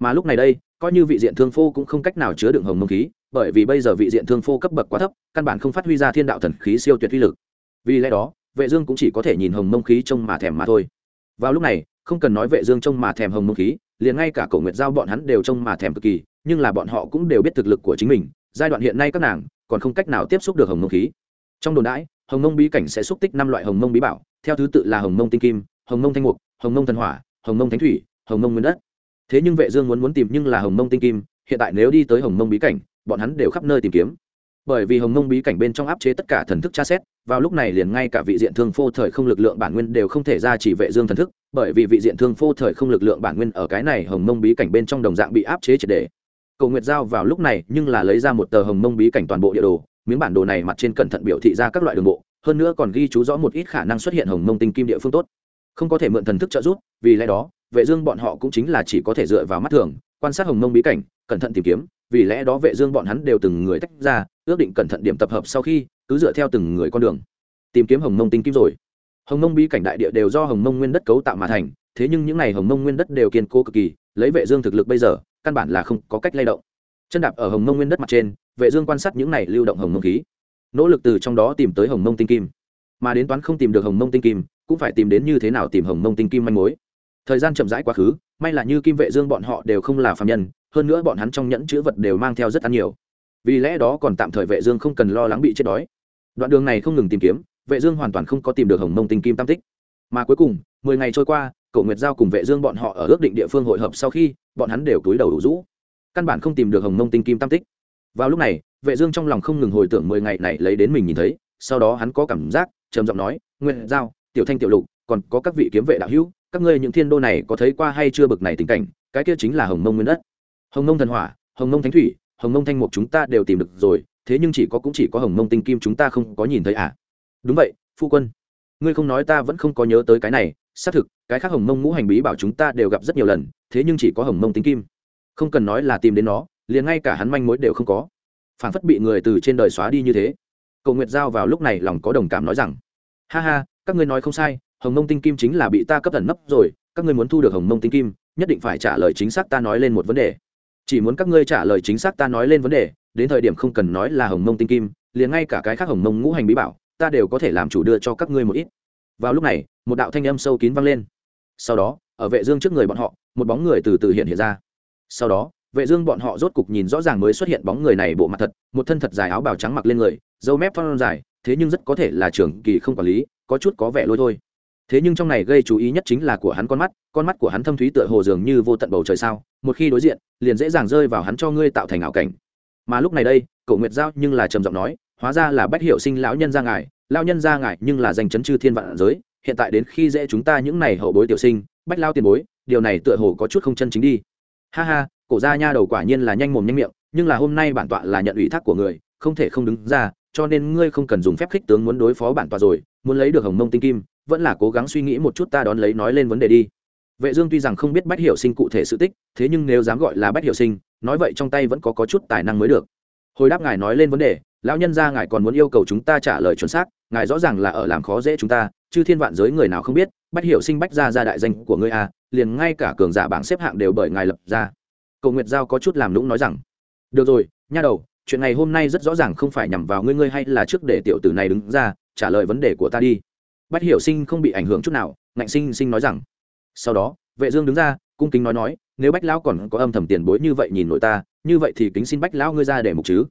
Mà lúc này đây, coi như vị diện thương phô cũng không cách nào chứa đựng hồng mông khí, bởi vì bây giờ vị diện thương phô cấp bậc quá thấp, căn bản không phát huy ra thiên đạo thần khí siêu tuyệt uy lực. Vì lẽ đó, vệ dương cũng chỉ có thể nhìn hồng mông khí trông mà thèm mà thôi. Vào lúc này, không cần nói vệ dương trông mà thèm hồng mông khí, liền ngay cả cổ nguyệt giao bọn hắn đều trông mà thèm cực kỳ nhưng là bọn họ cũng đều biết thực lực của chính mình giai đoạn hiện nay các nàng còn không cách nào tiếp xúc được hồng mông khí trong đồn đãi hồng mông bí cảnh sẽ xúc tích năm loại hồng mông bí bảo theo thứ tự là hồng mông tinh kim hồng mông thanh mục hồng mông thần hỏa hồng mông thánh thủy hồng mông nguyên đất thế nhưng vệ dương muốn muốn tìm nhưng là hồng mông tinh kim hiện tại nếu đi tới hồng mông bí cảnh bọn hắn đều khắp nơi tìm kiếm bởi vì hồng mông bí cảnh bên trong áp chế tất cả thần thức tra xét vào lúc này liền ngay cả vị diện thương phô thời không lực lượng bản nguyên đều không thể ra chỉ vệ dương thần thức bởi vì vị diện thương phô thời không lực lượng bản nguyên ở cái này hồng mông bí cảnh bên trong đồng dạng bị áp chế triệt để cầu nguyệt giao vào lúc này nhưng là lấy ra một tờ hồng mông bí cảnh toàn bộ địa đồ, miếng bản đồ này mặt trên cẩn thận biểu thị ra các loại đường bộ, hơn nữa còn ghi chú rõ một ít khả năng xuất hiện hồng mông tinh kim địa phương tốt. Không có thể mượn thần thức trợ giúp, vì lẽ đó, vệ dương bọn họ cũng chính là chỉ có thể dựa vào mắt thường, quan sát hồng mông bí cảnh, cẩn thận tìm kiếm, vì lẽ đó vệ dương bọn hắn đều từng người tách ra, ước định cẩn thận điểm tập hợp sau khi, cứ dựa theo từng người con đường, tìm kiếm hồng mông tinh kim rồi. Hồng mông bí cảnh đại địa đều do hồng mông nguyên đất cấu tạo mà thành, thế nhưng những này hồng mông nguyên đất đều kiên cố cực kỳ, lấy vệ dương thực lực bây giờ căn bản là không có cách lay động. Chân đạp ở hồng mông nguyên đất mặt trên, vệ dương quan sát những này lưu động hồng mông khí. Nỗ lực từ trong đó tìm tới hồng mông tinh kim. Mà đến toán không tìm được hồng mông tinh kim, cũng phải tìm đến như thế nào tìm hồng mông tinh kim manh mối. Thời gian chậm rãi quá khứ, may là như kim vệ dương bọn họ đều không là phàm nhân, hơn nữa bọn hắn trong nhẫn chứa vật đều mang theo rất ăn nhiều. Vì lẽ đó còn tạm thời vệ dương không cần lo lắng bị chết đói. Đoạn đường này không ngừng tìm kiếm, vệ dương hoàn toàn không có tìm được hồng mông tinh kim tam tích. Mà cuối cùng, mười ngày trôi qua cậu nguyệt giao cùng vệ dương bọn họ ở ước định địa phương hội hợp sau khi, bọn hắn đều túi đầu đủ rũ. Căn bản không tìm được hồng mông tinh kim tam tích. Vào lúc này, vệ dương trong lòng không ngừng hồi tưởng mười ngày này lấy đến mình nhìn thấy, sau đó hắn có cảm giác, trầm giọng nói, nguyệt giao, tiểu thanh tiểu lục, còn có các vị kiếm vệ đạo hữu, các ngươi những thiên đô này có thấy qua hay chưa bực này tình cảnh, cái kia chính là hồng mông nguyên đất. Hồng mông thần hỏa, hồng mông thánh thủy, hồng mông thanh mục chúng ta đều tìm được rồi, thế nhưng chỉ có, cũng chỉ có hồng mông tinh kim chúng ta không có nhìn thấy à? Đúng vậy, phu quân. Ngươi không nói ta vẫn không có nhớ tới cái này xác thực, cái khác hồng mông ngũ hành bí bảo chúng ta đều gặp rất nhiều lần, thế nhưng chỉ có hồng mông tính kim. Không cần nói là tìm đến nó, liền ngay cả hắn manh mối đều không có. Phản phất bị người từ trên đời xóa đi như thế. Cầu nguyệt giao vào lúc này lòng có đồng cảm nói rằng, ha ha, các ngươi nói không sai, hồng mông tinh kim chính là bị ta cấp thần nấp rồi, các ngươi muốn thu được hồng mông tinh kim, nhất định phải trả lời chính xác ta nói lên một vấn đề. Chỉ muốn các ngươi trả lời chính xác ta nói lên vấn đề, đến thời điểm không cần nói là hồng mông tinh kim, liền ngay cả cái khác hồng mông ngũ hành bí bảo, ta đều có thể làm chủ đưa cho các ngươi một ít vào lúc này, một đạo thanh âm sâu kín vang lên. Sau đó, ở vệ dương trước người bọn họ, một bóng người từ từ hiện hiện ra. Sau đó, vệ dương bọn họ rốt cục nhìn rõ ràng mới xuất hiện bóng người này bộ mặt thật, một thân thật dài áo bào trắng mặc lên người dâu mép phong dài, thế nhưng rất có thể là trưởng kỳ không quản lý, có chút có vẻ lôi thôi. Thế nhưng trong này gây chú ý nhất chính là của hắn con mắt con mắt của hắn thâm thúy tựa hồ dường như vô tận bầu trời sao, một khi đối diện, liền dễ dàng rơi vào hắn cho ngươi tạo thành ảo cảnh. Mà lúc này đây cậu nguyệt giao nhưng là trầm giọng nói, hóa ra là bách hiệu sinh lão nhân ra ngài lão nhân ra ngại nhưng là danh chấn chư thiên vạn giới, hiện tại đến khi dễ chúng ta những này hậu bối tiểu sinh, bách lao tiền bối, điều này tựa hồ có chút không chân chính đi. Ha ha, cổ gia nha đầu quả nhiên là nhanh mồm nhanh miệng, nhưng là hôm nay bản tọa là nhận ủy thác của người, không thể không đứng ra, cho nên ngươi không cần dùng phép khích tướng muốn đối phó bản tọa rồi, muốn lấy được hồng mông tinh kim, vẫn là cố gắng suy nghĩ một chút ta đón lấy nói lên vấn đề đi. Vệ dương tuy rằng không biết bách hiểu sinh cụ thể sự tích, thế nhưng nếu dám gọi là bách hiểu sinh, nói vậy trong tay vẫn có có chút tài năng mới được hồi đáp ngài nói lên vấn đề lão nhân gia ngài còn muốn yêu cầu chúng ta trả lời chuẩn xác ngài rõ ràng là ở làm khó dễ chúng ta chứ thiên vạn giới người nào không biết bách hiểu sinh bách gia gia đại danh của ngươi a à, liền ngay cả cường giả bảng xếp hạng đều bởi ngài lập ra. Cầu nguyệt giao có chút làm lũng nói rằng được rồi nha đầu chuyện này hôm nay rất rõ ràng không phải nhằm vào ngươi ngươi hay là trước để tiểu tử này đứng ra trả lời vấn đề của ta đi. Bách hiểu sinh không bị ảnh hưởng chút nào ngạnh sinh sinh nói rằng sau đó vệ dương đứng ra cung kính nói nói nếu bách lão còn có âm thầm tiền bối như vậy nhìn nội ta, như vậy thì kính xin bách lão ngươi ra để mục chứ.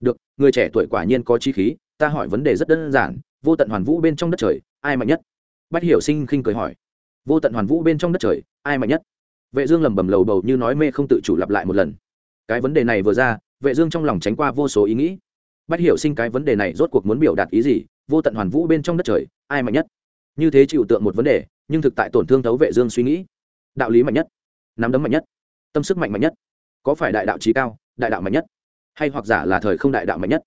Được, người trẻ tuổi quả nhiên có chi khí, ta hỏi vấn đề rất đơn giản, vô tận hoàn vũ bên trong đất trời, ai mạnh nhất? Bách hiểu sinh khinh cười hỏi. Vô tận hoàn vũ bên trong đất trời, ai mạnh nhất? Vệ dương lẩm bẩm lầu bầu như nói mê không tự chủ lặp lại một lần. Cái vấn đề này vừa ra, vệ dương trong lòng tránh qua vô số ý nghĩ. Bách hiểu sinh cái vấn đề này rốt cuộc muốn biểu đạt ý gì? Vô tận hoàn vũ bên trong đất trời, ai mạnh nhất? Như thế chịu tượng một vấn đề, nhưng thực tại tổn thương thấu vệ dương suy nghĩ. Đạo lý mạnh nhất nắm đấm mạnh nhất, tâm sức mạnh mạnh nhất, có phải đại đạo trí cao, đại đạo mạnh nhất, hay hoặc giả là thời không đại đạo mạnh nhất,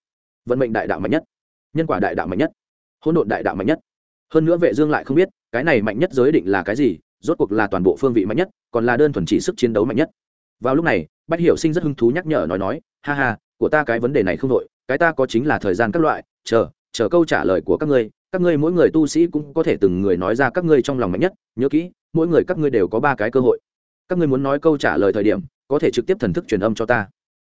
vận mệnh đại đạo mạnh nhất, nhân quả đại đạo mạnh nhất, hỗn độn đại đạo mạnh nhất. Hơn nữa vệ dương lại không biết, cái này mạnh nhất giới định là cái gì, rốt cuộc là toàn bộ phương vị mạnh nhất, còn là đơn thuần chỉ sức chiến đấu mạnh nhất. Vào lúc này, bách hiểu sinh rất hứng thú nhắc nhở nói nói, ha ha, của ta cái vấn đề này không đội cái ta có chính là thời gian các loại, chờ chờ câu trả lời của các ngươi các ngươi mỗi người tu sĩ cũng có thể từng người nói ra các ngươi trong lòng mạnh nhất, nhớ kỹ, mỗi người các ngươi đều có ba cái cơ hội các ngươi muốn nói câu trả lời thời điểm, có thể trực tiếp thần thức truyền âm cho ta.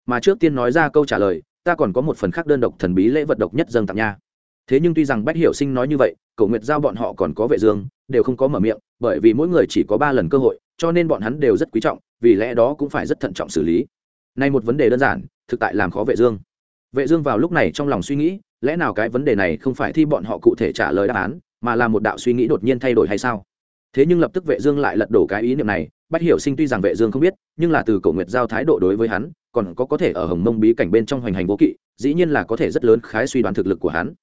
Mà trước tiên nói ra câu trả lời, ta còn có một phần khác đơn độc thần bí lễ vật độc nhất dâng tặng nha. Thế nhưng tuy rằng bách hiểu sinh nói như vậy cầu nguyệt giao bọn họ còn có vệ dương, đều không có mở miệng, bởi vì mỗi người chỉ có ba lần cơ hội, cho nên bọn hắn đều rất quý trọng, vì lẽ đó cũng phải rất thận trọng xử lý. Nay một vấn đề đơn giản, thực tại làm khó vệ dương. Vệ dương vào lúc này trong lòng suy nghĩ, lẽ nào cái vấn đề này không phải thi bọn họ cụ thể trả lời đáp án, mà là một đạo suy nghĩ đột nhiên thay đổi hay sao? Thế nhưng lập tức vệ dương lại lật đổ cái ý niệm này, bách hiểu sinh tuy rằng vệ dương không biết, nhưng là từ cổ nguyệt giao thái độ đối với hắn, còn có có thể ở hồng mông bí cảnh bên trong hoành hành vô kỵ, dĩ nhiên là có thể rất lớn khái suy đoán thực lực của hắn.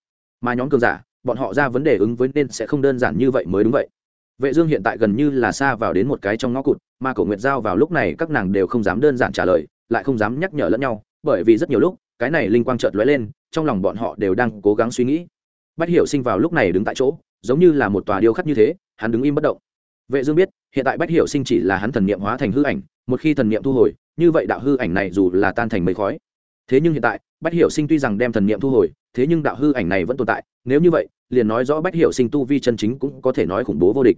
Mà nhóm cường giả, bọn họ ra vấn đề ứng với nên sẽ không đơn giản như vậy mới đúng vậy. Vệ dương hiện tại gần như là xa vào đến một cái trong ngõ cụt, mà cổ nguyệt giao vào lúc này các nàng đều không dám đơn giản trả lời, lại không dám nhắc nhở lẫn nhau, bởi vì rất nhiều lúc, cái này linh quang chợt lóe lên, trong lòng bọn họ đều đang cố gắng suy nghĩ. Bách hiểu sinh vào lúc này đứng tại chỗ, giống như là một tòa điêu khắc như thế hắn đứng im bất động. Vệ dương biết, hiện tại bách hiểu sinh chỉ là hắn thần niệm hóa thành hư ảnh, một khi thần niệm thu hồi, như vậy đạo hư ảnh này dù là tan thành mây khói. Thế nhưng hiện tại, bách hiểu sinh tuy rằng đem thần niệm thu hồi, thế nhưng đạo hư ảnh này vẫn tồn tại, nếu như vậy, liền nói rõ bách hiểu sinh tu vi chân chính cũng có thể nói khủng bố vô địch.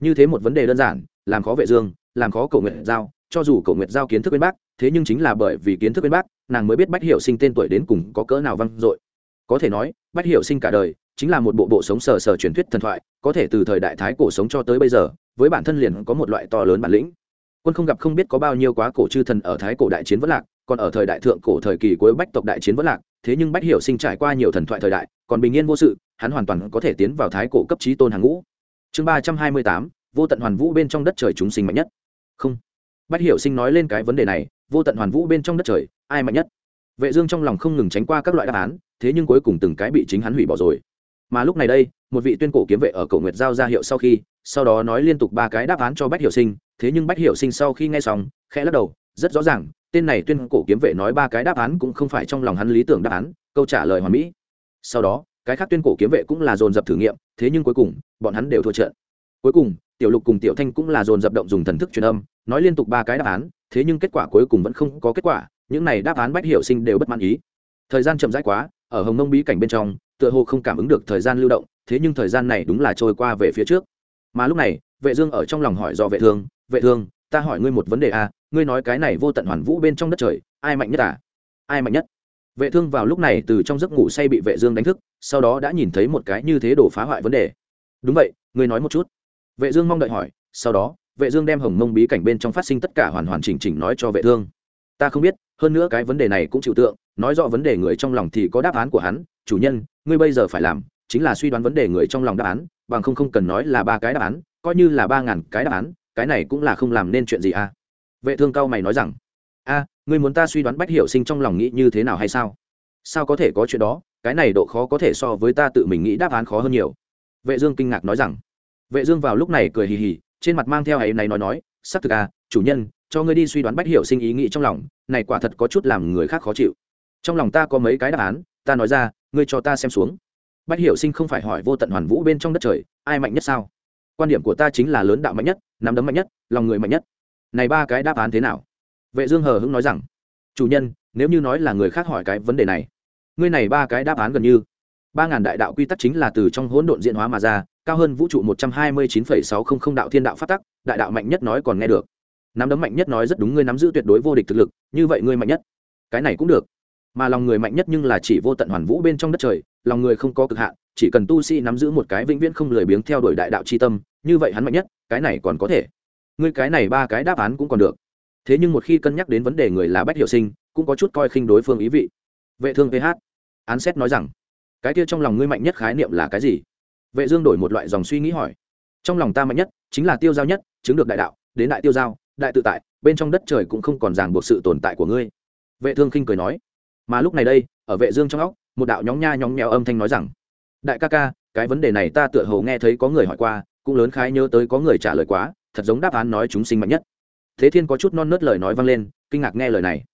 Như thế một vấn đề đơn giản, làm khó vệ dương, làm khó cầu nguyệt giao, cho dù cầu nguyệt giao kiến thức bên bác thế nhưng chính là bởi vì kiến thức bên bác nàng mới biết bách hiểu sinh tên tuổi đến cùng có cỡ nào vang dội. Có thể nói, bách hiểu sinh cả đời, chính là một bộ bộ sống sờ sờ truyền thuyết thần thoại có thể từ thời đại thái cổ sống cho tới bây giờ, với bản thân liền có một loại to lớn bản lĩnh. Quân không gặp không biết có bao nhiêu quá cổ chư thần ở thái cổ đại chiến vẫn lạc, còn ở thời đại thượng cổ thời kỳ cuối bách tộc đại chiến vẫn lạc, thế nhưng bách hiểu sinh trải qua nhiều thần thoại thời đại, còn bình yên vô sự, hắn hoàn toàn có thể tiến vào thái cổ cấp trí tôn hàng ngũ. Chương ba trăm hai mươi tám, vô tận hoàn vũ bên trong đất trời chúng sinh mạnh nhất. Không. Bách hiểu sinh nói lên cái vấn đề này, vô tận hoàn vũ bên trong đất trời, ai mạnh nhất? Vệ dương trong lòng không ngừng tránh qua các loại đáp án, thế nhưng cuối cùng từng cái bị chính hắn hủy bỏ rồi mà lúc này đây, một vị tuyên cổ kiếm vệ ở cổ nguyệt giao ra hiệu sau khi, sau đó nói liên tục ba cái đáp án cho bách hiểu sinh. Thế nhưng bách hiểu sinh sau khi nghe xong, khẽ lắc đầu, rất rõ ràng, tên này tuyên cổ kiếm vệ nói ba cái đáp án cũng không phải trong lòng hắn lý tưởng đáp án, câu trả lời hoàn mỹ. Sau đó, cái khác tuyên cổ kiếm vệ cũng là dồn dập thử nghiệm, thế nhưng cuối cùng, bọn hắn đều thua trận. Cuối cùng, tiểu lục cùng tiểu thanh cũng là dồn dập động dùng thần thức truyền âm, nói liên tục ba cái đáp án, thế nhưng kết quả cuối cùng vẫn không có kết quả, những này đáp án bách hiểu sinh đều bất mãn ý. Thời gian chậm rãi quá, ở hồng mông bí cảnh bên trong tựa hồ không cảm ứng được thời gian lưu động thế nhưng thời gian này đúng là trôi qua về phía trước. Mà lúc này vệ dương ở trong lòng hỏi do vệ thương vệ thương ta hỏi ngươi một vấn đề a à, ngươi nói cái này vô tận hoàn vũ bên trong đất trời ai mạnh nhất à? Ai mạnh nhất? Vệ thương vào lúc này từ trong giấc ngủ say bị vệ dương đánh thức sau đó đã nhìn thấy một cái như thế đổ phá hoại vấn đề. Đúng vậy ngươi nói một chút. Vệ dương mong đợi hỏi sau đó vệ dương đem hồng mông bí cảnh bên trong phát sinh tất cả hoàn hoàn chỉnh chỉnh nói cho vệ thương. Ta không biết hơn nữa cái vấn đề này cũng chịu tượng nói rõ vấn đề người trong lòng thì có đáp án của hắn, chủ nhân, ngươi bây giờ phải làm chính là suy đoán vấn đề người trong lòng đáp án, bằng không không cần nói là ba cái đáp án, coi như là ba ngàn cái đáp án, cái này cũng là không làm nên chuyện gì à? Vệ thương cao mày nói rằng, a, ngươi muốn ta suy đoán bách hiểu sinh trong lòng nghĩ như thế nào hay sao? Sao có thể có chuyện đó? Cái này độ khó có thể so với ta tự mình nghĩ đáp án khó hơn nhiều. Vệ dương kinh ngạc nói rằng, vệ dương vào lúc này cười hì hì, trên mặt mang theo ấy này nói nói sắp thực à chủ nhân, cho ngươi đi suy đoán bách hiểu sinh ý nghĩ trong lòng, này quả thật có chút làm người khác khó chịu trong lòng ta có mấy cái đáp án, ta nói ra, ngươi cho ta xem xuống. Bách hiểu sinh không phải hỏi vô tận hoàn vũ bên trong đất trời, ai mạnh nhất sao? Quan điểm của ta chính là lớn đạo mạnh nhất, nắm đấm mạnh nhất, lòng người mạnh nhất. Này ba cái đáp án thế nào? Vệ dương hờ hững nói rằng, chủ nhân, nếu như nói là người khác hỏi cái vấn đề này, ngươi này ba cái đáp án gần như ba ngàn đại đạo quy tắc chính là từ trong hỗn độn diễn hóa mà ra, cao hơn vũ trụ một trăm hai mươi chín phẩy sáu không không đạo thiên đạo phát tắc, đại đạo mạnh nhất nói còn nghe được. Nắm đấm mạnh nhất nói rất đúng, ngươi nắm giữ tuyệt đối vô địch thực lực, như vậy ngươi mạnh nhất. Cái này cũng được mà lòng người mạnh nhất nhưng là chỉ vô tận hoàn vũ bên trong đất trời, lòng người không có cực hạn, chỉ cần tu sĩ nắm giữ một cái vĩnh viễn không lười biếng theo đuổi đại đạo c h i tâm, như vậy hắn mạnh nhất, cái này còn có thể. Ngươi cái này ba cái đáp án cũng còn được. Thế nhưng một khi cân nhắc đến vấn đề người là bách hiệu sinh, cũng có chút coi khinh đối phương ý vị. Vệ thương ph án xét nói rằng, cái kia trong lòng ngươi mạnh nhất khái niệm là cái gì? Vệ dương đổi một loại dòng suy nghĩ hỏi. Trong lòng ta mạnh nhất chính là tiêu giao nhất, chứng được đại đạo, đến đại tiêu giao, đại tự tại, bên trong đất trời cũng không còn ràng buộc sự tồn tại của ngươi. Vệ thương khinh cười nói mà lúc này đây, ở vệ dương trong óc, một đạo nhóng nha nhóng nhẽo âm thanh nói rằng, đại ca ca, cái vấn đề này ta tựa hồ nghe thấy có người hỏi qua, cũng lớn khái nhớ tới có người trả lời quá, thật giống đáp án nói chúng sinh mạnh nhất. Thế thiên có chút non nớt lời nói vang lên, kinh ngạc nghe lời này.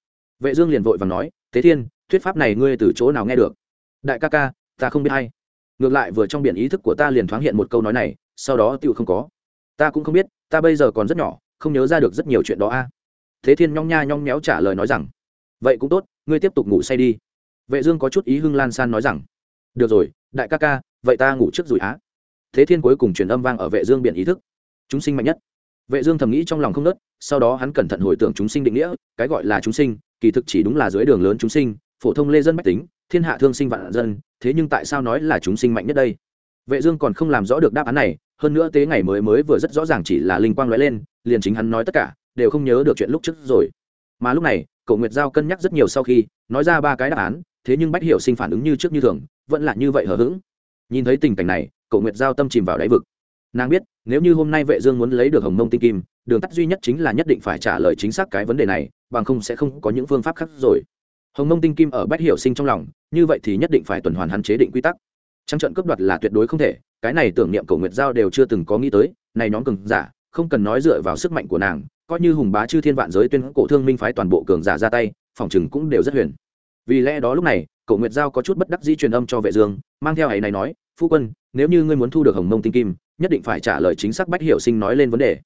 Vệ dương liền vội vàng nói, thế thiên, thuyết pháp này ngươi từ chỗ nào nghe được? Đại ca ca, ta không biết hay. Ngược lại vừa trong biển ý thức của ta liền thoáng hiện một câu nói này, sau đó tựu không có. Ta cũng không biết, ta bây giờ còn rất nhỏ, không nhớ ra được rất nhiều chuyện đó a. Thế thiên nhong nha nhong méo trả lời nói rằng, vậy cũng tốt ngươi tiếp tục ngủ say đi. Vệ dương có chút ý hưng lan san nói rằng, được rồi, đại ca ca, vậy ta ngủ trước rồi á. Thế thiên cuối cùng truyền âm vang ở vệ dương biển ý thức. Chúng sinh mạnh nhất. Vệ dương thầm nghĩ trong lòng không nớt, sau đó hắn cẩn thận hồi tưởng chúng sinh định nghĩa, cái gọi là chúng sinh, kỳ thực chỉ đúng là dưới đường lớn chúng sinh, phổ thông lê dân bách tính, thiên hạ thương sinh vạn dân, thế nhưng tại sao nói là chúng sinh mạnh nhất đây? Vệ dương còn không làm rõ được đáp án này, hơn nữa tế ngày mới mới vừa rất rõ ràng chỉ là linh quang lóe lên, liền chính hắn nói tất cả, đều không nhớ được chuyện lúc trước rồi. Mà lúc này cậu nguyệt giao cân nhắc rất nhiều sau khi, nói ra ba cái đáp án, thế nhưng bách hiểu sinh phản ứng như trước như thường, vẫn là như vậy hờ hững. Nhìn thấy tình cảnh này cậu nguyệt giao tâm chìm vào đáy vực. Nàng biết, nếu như hôm nay vệ dương muốn lấy được hồng mông tinh kim, đường tắt duy nhất chính là nhất định phải trả lời chính xác cái vấn đề này, bằng không sẽ không có những phương pháp khác rồi. Hồng mông tinh kim ở bách hiểu sinh trong lòng, như vậy thì nhất định phải tuần hoàn hắn chế định quy tắc. Trắng trận cướp đoạt là tuyệt đối không thể, cái này tưởng niệm Cổ nguyệt giao đều chưa từng có nghĩ tới, này nhóm cường giả, không cần nói dựa vào sức mạnh của nàng coi như hùng bá chư thiên vạn giới tuyên cổ thương minh phái toàn bộ cường giả ra tay, phòng chừng cũng đều rất huyền. Vì lẽ đó lúc này cậu nguyệt giao có chút bất đắc dĩ truyền âm cho vệ dương, mang theo ấy này nói, phu quân, nếu như ngươi muốn thu được hồng mông tinh kim, nhất định phải trả lời chính xác bách hiểu sinh nói lên vấn đề.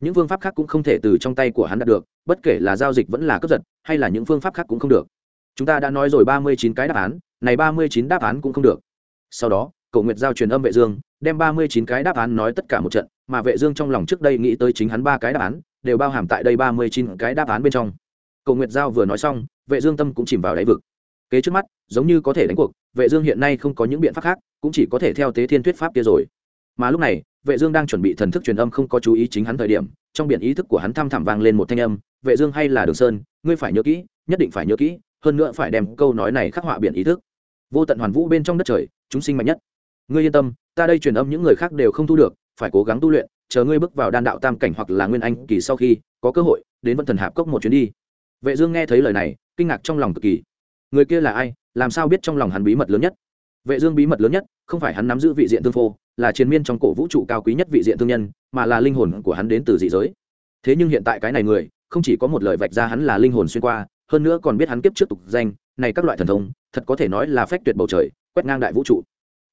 Những phương pháp khác cũng không thể từ trong tay của hắn đạt được, bất kể là giao dịch vẫn là cướp giật, hay là những phương pháp khác cũng không được. Chúng ta đã nói rồi ba mươi chín cái đáp án, này ba mươi chín đáp án cũng không được. Sau đó cậu nguyệt giao truyền âm vệ dương, đem ba mươi chín cái đáp án nói tất cả một trận, mà vệ dương trong lòng trước đây nghĩ tới chính hắn ba cái đáp án đều bao hàm tại đây ba mươi chín cái đáp án bên trong. Cầu nguyệt giao vừa nói xong, vệ dương tâm cũng chìm vào đáy vực. Kế trước mắt, giống như có thể đánh cuộc, vệ dương hiện nay không có những biện pháp khác, cũng chỉ có thể theo tế thiên thuyết pháp kia rồi. Mà lúc này, vệ dương đang chuẩn bị thần thức truyền âm không có chú ý chính hắn thời điểm, trong biển ý thức của hắn thăm thẳm vang lên một thanh âm, vệ dương hay là đường sơn, ngươi phải nhớ kỹ, nhất định phải nhớ kỹ, hơn nữa phải đem câu nói này khắc họa biển ý thức. Vô tận hoàn vũ bên trong đất trời, chúng sinh mạnh nhất. Ngươi yên tâm, ta đây truyền âm những người khác đều không thu được, phải cố gắng tu luyện chờ ngươi bước vào đan đạo tam cảnh hoặc là nguyên anh kỳ sau khi có cơ hội, đến vân thần hạp cốc một chuyến đi. Vệ dương nghe thấy lời này, kinh ngạc trong lòng cực kỳ. Người kia là ai, làm sao biết trong lòng hắn bí mật lớn nhất? Vệ dương bí mật lớn nhất, không phải hắn nắm giữ vị diện tương phô, là chiến miên trong cổ vũ trụ cao quý nhất vị diện thương nhân, mà là linh hồn của hắn đến từ dị giới. Thế nhưng hiện tại cái này người, không chỉ có một lời vạch ra hắn là linh hồn xuyên qua, hơn nữa còn biết hắn kiếp trước tục danh, này các loại thần thông, thật có thể nói là phách tuyệt bầu trời, quét ngang đại vũ trụ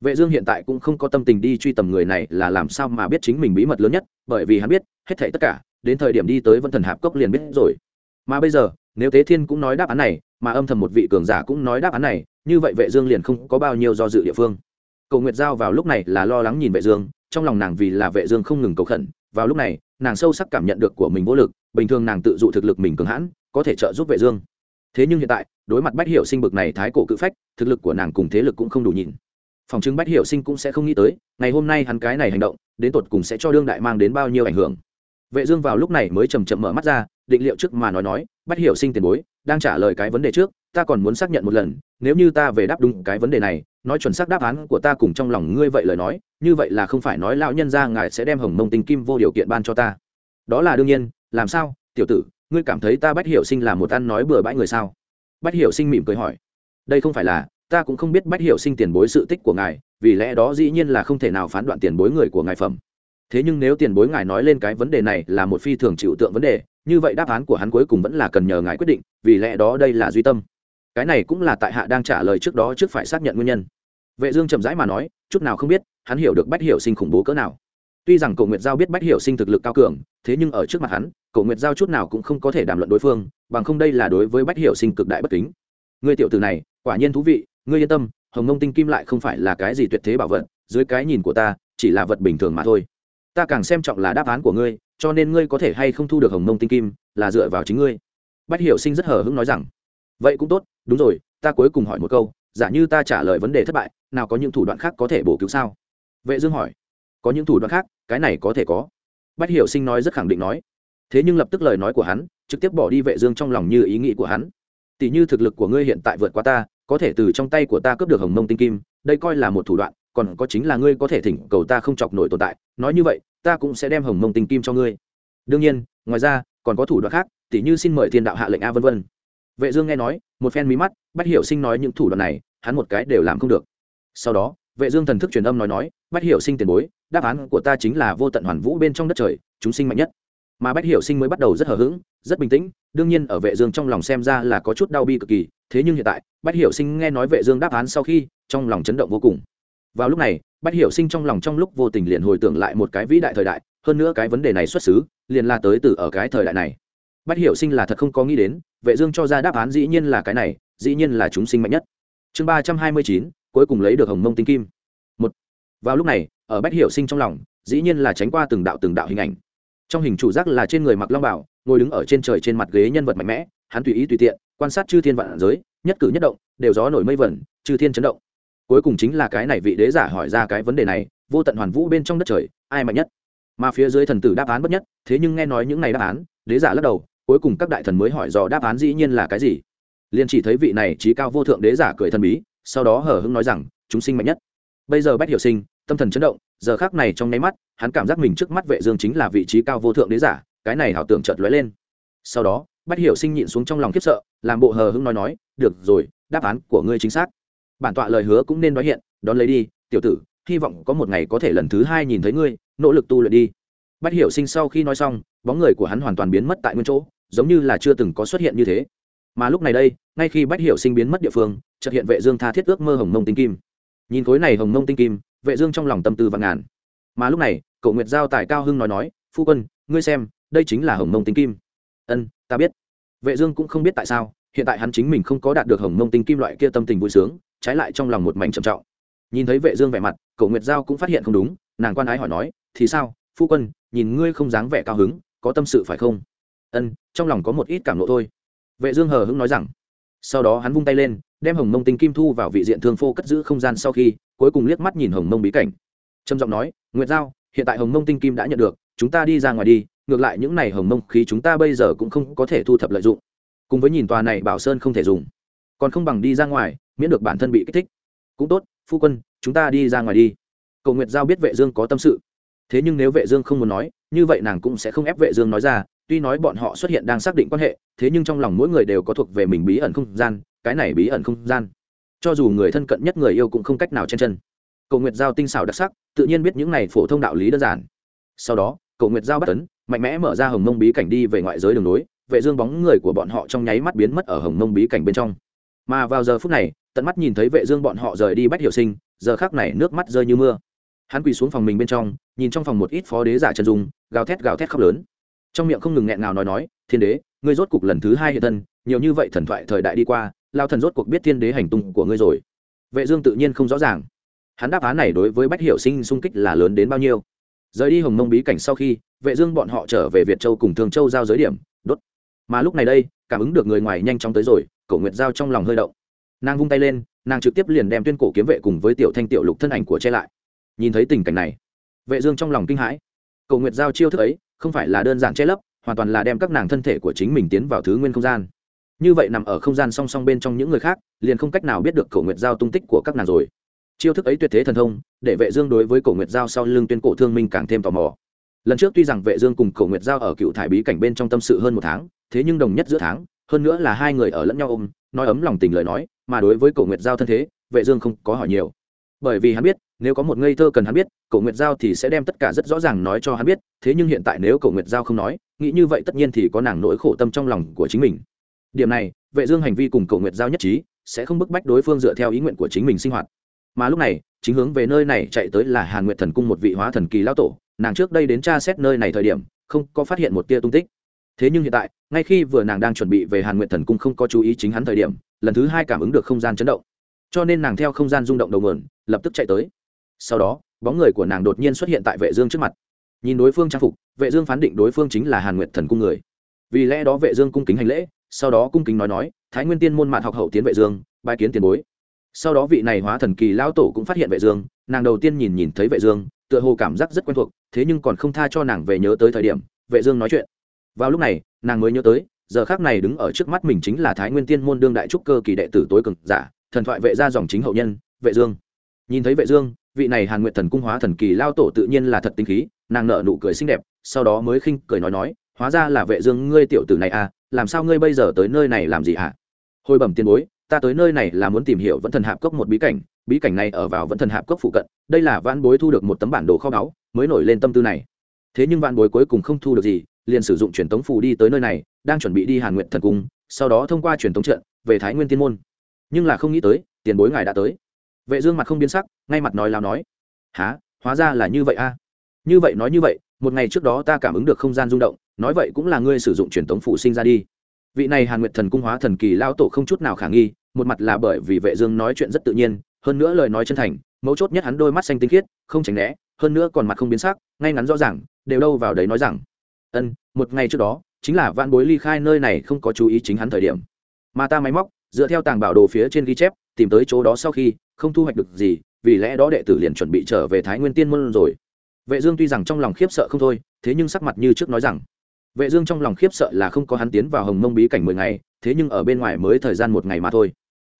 vệ dương hiện tại cũng không có tâm tình đi truy tầm người này là làm sao mà biết chính mình bí mật lớn nhất, bởi vì hắn biết, hết thảy tất cả, đến thời điểm đi tới vân thần hạp cốc liền biết rồi. Mà bây giờ, nếu tế thiên cũng nói đáp án này, mà âm thầm một vị cường giả cũng nói đáp án này, như vậy vệ dương liền không có bao nhiêu do dự địa phương. Cầu nguyệt giao vào lúc này là lo lắng nhìn vệ dương, trong lòng nàng vì là vệ dương không ngừng cầu khẩn, vào lúc này, nàng sâu sắc cảm nhận được của mình vô lực, bình thường nàng tự dụ thực lực mình cường hãn, có thể trợ giúp vệ dương. Thế nhưng hiện tại, đối mặt bách hiểu sinh bực này thái cổ cự phách, thực lực của nàng cùng thế lực cũng không đủ nhìn phòng chứng bách hiểu sinh cũng sẽ không nghĩ tới, ngày hôm nay hắn cái này hành động, đến tột cùng sẽ cho đương đại mang đến bao nhiêu ảnh hưởng. Vệ dương vào lúc này mới chậm chậm mở mắt ra, định liệu trước mà nói nói, bách hiểu sinh tiền bối, đang trả lời cái vấn đề trước, ta còn muốn xác nhận một lần, nếu như ta về đáp đúng cái vấn đề này, nói chuẩn xác đáp án của ta cùng trong lòng ngươi vậy lời nói, như vậy là không phải nói lão nhân gia ngài sẽ đem hồng mông tinh kim vô điều kiện ban cho ta. Đó là đương nhiên, làm sao, tiểu tử, ngươi cảm thấy ta bách hiểu sinh là một ăn nói bừa bãi người sao? Bách hiểu sinh mỉm cười hỏi. Đây không phải là ta cũng không biết bách hiểu sinh tiền bối sự tích của ngài, vì lẽ đó dĩ nhiên là không thể nào phán đoạn tiền bối người của ngài phẩm. Thế nhưng nếu tiền bối ngài nói lên cái vấn đề này là một phi thường chịu tượng vấn đề, như vậy đáp án của hắn cuối cùng vẫn là cần nhờ ngài quyết định, vì lẽ đó đây là duy tâm. Cái này cũng là tại hạ đang trả lời trước đó trước phải xác nhận nguyên nhân. Vệ dương chậm rãi mà nói, chút nào không biết, hắn hiểu được bách hiểu sinh khủng bố cỡ nào. Tuy rằng cổ nguyệt giao biết bách hiểu sinh thực lực cao cường, thế nhưng ở trước mặt hắn, cổ nguyệt giao chút nào cũng không có thể đàm luận đối phương, bằng không đây là đối với bách hiểu sinh cực đại bất kính. Người tiểu tử này, quả nhiên thú vị ngươi yên tâm, hồng ngông tinh kim lại không phải là cái gì tuyệt thế bảo vật, dưới cái nhìn của ta, chỉ là vật bình thường mà thôi. Ta càng xem trọng là đáp án của ngươi, cho nên ngươi có thể hay không thu được hồng mông tinh kim, là dựa vào chính ngươi. Bách hiểu sinh rất hờ hững nói rằng. Vậy cũng tốt, đúng rồi, ta cuối cùng hỏi một câu, giả như ta trả lời vấn đề thất bại, nào có những thủ đoạn khác có thể bổ cứu sao? Vệ dương hỏi. Có những thủ đoạn khác, cái này có thể có. Bách hiểu sinh nói rất khẳng định nói. Thế nhưng lập tức lời nói của hắn, trực tiếp bỏ đi vệ dương trong lòng như ý nghĩ của hắn. Tỷ như thực lực của ngươi hiện tại vượt qua ta có thể từ trong tay của ta cướp được hồng mông tinh kim, đây coi là một thủ đoạn, còn có chính là ngươi có thể thỉnh cầu ta không chọc nổi tồn tại, nói như vậy, ta cũng sẽ đem hồng mông tinh kim cho ngươi. Đương nhiên, ngoài ra, còn có thủ đoạn khác tỷ như xin mời thiên đạo hạ lệnh a vân vân. Vệ dương nghe nói, một phen mí mắt, bách hiểu sinh nói những thủ đoạn này, hắn một cái đều làm không được. Sau đó, vệ dương thần thức truyền âm nói nói, bách hiểu sinh tiền bối, đáp án của ta chính là vô tận hoàn vũ bên trong đất trời, chúng sinh mạnh nhất. Mà bách hiểu sinh mới bắt đầu rất hờ hững, rất bình tĩnh, đương nhiên ở vệ dương trong lòng xem ra là có chút đau bi cực kỳ thế nhưng hiện tại, bách hiểu sinh nghe nói vệ dương đáp án sau khi, trong lòng chấn động vô cùng. Vào lúc này, bách hiểu sinh trong lòng trong lúc vô tình liền hồi tưởng lại một cái vĩ đại thời đại, hơn nữa cái vấn đề này xuất xứ, liền là tới từ ở cái thời đại này. Bách hiểu sinh là thật không có nghĩ đến, vệ dương cho ra đáp án dĩ nhiên là cái này, dĩ nhiên là chúng sinh mạnh nhất. Chương ba trăm hai mươi chín, cuối cùng lấy được hồng mông tinh kim. Một. Vào lúc này, ở bách hiểu sinh trong lòng, dĩ nhiên là tránh qua từng đạo từng đạo hình ảnh. Trong hình chủ giác là trên người mặc long bảo, ngồi đứng ở trên trời trên mặt ghế nhân vật mạnh mẽ, hắn tùy ý tùy tiện quan sát chư thiên vạn giới, nhất cử nhất động, đều gió nổi mây vẩn, chư thiên chấn động. Cuối cùng chính là cái này vị đế giả hỏi ra cái vấn đề này, vô tận hoàn vũ bên trong đất trời, ai mạnh nhất? Mà phía dưới thần tử đáp án bất nhất, thế nhưng nghe nói những này đáp án, đế giả lắc đầu, cuối cùng các đại thần mới hỏi dò đáp án dĩ nhiên là cái gì. Liền chỉ thấy vị này trí cao vô thượng đế giả cười thần bí, sau đó hở hững nói rằng, chúng sinh mạnh nhất. Bây giờ bách hiểu sinh, tâm thần chấn động, giờ khác này trong nháy mắt, hắn cảm giác mình trước mắt vệ dương chính là vị trí cao vô thượng đế giả, cái này hảo tưởng chợt lóe lên. Sau đó, bách hiểu sinh nhịn xuống trong lòng khiếp sợ làm bộ hờ hững nói nói, được rồi, đáp án của ngươi chính xác. Bản tọa lời hứa cũng nên nói hiện, đón lấy đi, tiểu tử, hy vọng có một ngày có thể lần thứ hai nhìn thấy ngươi, nỗ lực tu luyện đi. Bách hiểu sinh sau khi nói xong, bóng người của hắn hoàn toàn biến mất tại nguyên chỗ, giống như là chưa từng có xuất hiện như thế. Mà lúc này đây, ngay khi bách hiểu sinh biến mất địa phương, chợt hiện vệ dương tha thiết ước mơ hồng mông tinh kim. Nhìn khối này hồng mông tinh kim, vệ dương trong lòng tâm tư vạn ngàn. Mà lúc này cậu nguyệt giao tài cao hưng nói nói, phu quân, ngươi xem, đây chính là hồng mông tinh kim. Ân, ta biết vệ dương cũng không biết tại sao, hiện tại hắn chính mình không có đạt được hồng mông tinh kim loại kia tâm tình vui sướng, trái lại trong lòng một mảnh trầm trọng. Nhìn thấy vệ dương vẻ mặt, Cổ nguyệt giao cũng phát hiện không đúng, nàng quan ái hỏi nói, thì sao, phu quân, nhìn ngươi không dáng vẻ cao hứng, có tâm sự phải không? Ân, trong lòng có một ít cảm nộ thôi. Vệ dương hờ hững nói rằng. Sau đó hắn vung tay lên, đem hồng mông tinh kim thu vào vị diện thương phô cất giữ không gian sau khi, cuối cùng liếc mắt nhìn hồng mông bí cảnh. Trầm giọng nói, nguyệt giao, hiện tại hồng mông tinh kim đã nhận được, chúng ta đi ra ngoài đi ngược lại những này hồng mông khí chúng ta bây giờ cũng không có thể thu thập lợi dụng. Cùng với nhìn tòa này bảo sơn không thể dùng. Còn không bằng đi ra ngoài, miễn được bản thân bị kích thích. Cũng tốt, phu quân, chúng ta đi ra ngoài đi. Cầu nguyệt giao biết vệ dương có tâm sự. Thế nhưng nếu vệ dương không muốn nói, như vậy nàng cũng sẽ không ép vệ dương nói ra, tuy nói bọn họ xuất hiện đang xác định quan hệ, thế nhưng trong lòng mỗi người đều có thuộc về mình bí ẩn không gian, cái này bí ẩn không gian. Cho dù người thân cận nhất người yêu cũng không cách nào chen chân. Cầu nguyệt giao tinh xảo đặc sắc, tự nhiên biết những này phổ thông đạo lý đơn giản. Sau đó cầu nguyệt giao bắt tấn mạnh mẽ mở ra hồng mông bí cảnh đi về ngoại giới đường nối, vệ dương bóng người của bọn họ trong nháy mắt biến mất ở hồng mông bí cảnh bên trong. Mà vào giờ phút này, tận mắt nhìn thấy vệ dương bọn họ rời đi bách hiểu sinh, giờ khắc này nước mắt rơi như mưa. Hắn quỳ xuống phòng mình bên trong, nhìn trong phòng một ít phó đế giả chân dung, gào thét gào thét khóc lớn. Trong miệng không ngừng nghẹn ngào nói nói, thiên đế, ngươi rốt cục lần thứ hai hiện thân, nhiều như vậy thần thoại thời đại đi qua, lao thần rốt cuộc biết thiên đế hành tung của ngươi rồi. Vệ dương tự nhiên không rõ ràng. Hắn đáp án này đối với bách hiểu sinh sung kích là lớn đến bao nhiêu rời đi hồng mông bí cảnh sau khi, vệ dương bọn họ trở về việt châu cùng thường châu giao giới điểm, đốt. Mà lúc này đây, cảm ứng được người ngoài nhanh chóng tới rồi, cổ nguyệt giao trong lòng hơi động. Nàng vung tay lên, nàng trực tiếp liền đem tuyên cổ kiếm vệ cùng với tiểu thanh tiểu lục thân ảnh của che lại. Nhìn thấy tình cảnh này, vệ dương trong lòng kinh hãi. Cổ nguyệt giao chiêu thức ấy, không phải là đơn giản che lấp, hoàn toàn là đem các nàng thân thể của chính mình tiến vào thứ nguyên không gian. Như vậy nằm ở không gian song song bên trong những người khác, liền không cách nào biết được cổ nguyệt giao tung tích của các nàng rồi chiêu thức ấy tuyệt thế thần thông, để vệ dương đối với cổ nguyệt giao sau lưng tuyên cổ thương minh càng thêm tò mò. Lần trước tuy rằng vệ dương cùng cổ nguyệt giao ở cựu thải bí cảnh bên trong tâm sự hơn một tháng, thế nhưng đồng nhất giữa tháng, hơn nữa là hai người ở lẫn nhau ôm, nói ấm lòng tình lời nói, mà đối với cổ nguyệt giao thân thế, vệ dương không có hỏi nhiều. Bởi vì hắn biết, nếu có một ngây thơ cần hắn biết, cổ nguyệt giao thì sẽ đem tất cả rất rõ ràng nói cho hắn biết, thế nhưng hiện tại nếu cổ nguyệt giao không nói, nghĩ như vậy tất nhiên thì có nàng nỗi khổ tâm trong lòng của chính mình. Điểm này, vệ dương hành vi cùng cổ nguyệt giao nhất trí, sẽ không bức bách đối phương dựa theo ý nguyện của chính mình sinh hoạt mà lúc này, chính hướng về nơi này chạy tới là hàn nguyệt thần cung một vị hóa thần kỳ lao tổ, nàng trước đây đến tra xét nơi này thời điểm, không có phát hiện một tia tung tích. Thế nhưng hiện tại, ngay khi vừa nàng đang chuẩn bị về hàn nguyệt thần cung không có chú ý chính hắn thời điểm, lần thứ hai cảm ứng được không gian chấn động. Cho nên nàng theo không gian rung động đầu nguồn, lập tức chạy tới. Sau đó, bóng người của nàng đột nhiên xuất hiện tại vệ dương trước mặt. Nhìn đối phương trang phục, vệ dương phán định đối phương chính là hàn nguyệt thần cung người. Vì lẽ đó vệ dương cung kính hành lễ, sau đó cung kính nói nói, thái nguyên tiên môn mạn học hậu tiến vệ dương bài kiến tiền bối sau đó vị này hóa thần kỳ lão tổ cũng phát hiện vệ dương, nàng đầu tiên nhìn nhìn thấy vệ dương, tựa hồ cảm giác rất quen thuộc, thế nhưng còn không tha cho nàng về nhớ tới thời điểm, vệ dương nói chuyện. Vào lúc này, nàng mới nhớ tới, giờ khắc này đứng ở trước mắt mình chính là thái nguyên tiên môn đương đại trúc cơ kỳ đệ tử tối cường giả, thần thoại vệ gia dòng chính hậu nhân, vệ dương. Nhìn thấy vệ dương, vị này hàn nguyệt thần cung hóa thần kỳ lao tổ tự nhiên là thật tinh khí, nàng nở nụ cười xinh đẹp, sau đó mới khinh cười nói nói, hóa ra là vệ dương ngươi tiểu tử này à làm sao ngươi bây giờ tới nơi này làm gì hả? Hồi bẩm tiên bối ta tới nơi này là muốn tìm hiểu vẫn thần hạp cốc một bí cảnh bí cảnh này ở vào vẫn thần hạp cốc phụ cận, đây là van bối thu được một tấm bản đồ kho báu, mới nổi lên tâm tư này. Thế nhưng van bối cuối cùng không thu được gì, liền sử dụng truyền tống phù đi tới nơi này, đang chuẩn bị đi hàn nguyện thần cung, sau đó thông qua truyền tống trận, về thái nguyên tiên môn. Nhưng là không nghĩ tới, tiền bối ngài đã tới. Vệ dương mặt không biến sắc, ngay mặt nói lao nói há hóa ra là như vậy a. Như vậy nói như vậy, một ngày trước đó ta cảm ứng được không gian rung động, nói vậy cũng là ngươi sử dụng truyền tống phụ sinh ra đi. Vị này hàn nguyệt thần cung hóa thần kỳ lao tổ không chút nào khả nghi một mặt là bởi vì vệ dương nói chuyện rất tự nhiên, hơn nữa lời nói chân thành, mấu chốt nhất hắn đôi mắt xanh tinh khiết, không tránh né, hơn nữa còn mặt không biến sắc, ngay ngắn rõ ràng, đều đâu vào đấy nói rằng, ân, một ngày trước đó, chính là vạn bối ly khai nơi này không có chú ý chính hắn thời điểm. Mà ta máy móc, dựa theo tàng bảo đồ phía trên ghi chép, tìm tới chỗ đó sau khi, không thu hoạch được gì, vì lẽ đó đệ tử liền chuẩn bị trở về thái nguyên tiên môn rồi. Vệ dương tuy rằng trong lòng khiếp sợ không thôi, thế nhưng sắc mặt như trước nói rằng, vệ dương trong lòng khiếp sợ là không có hắn tiến vào hồng mông bí cảnh mười ngày thế nhưng ở bên ngoài mới thời gian một ngày mà thôi.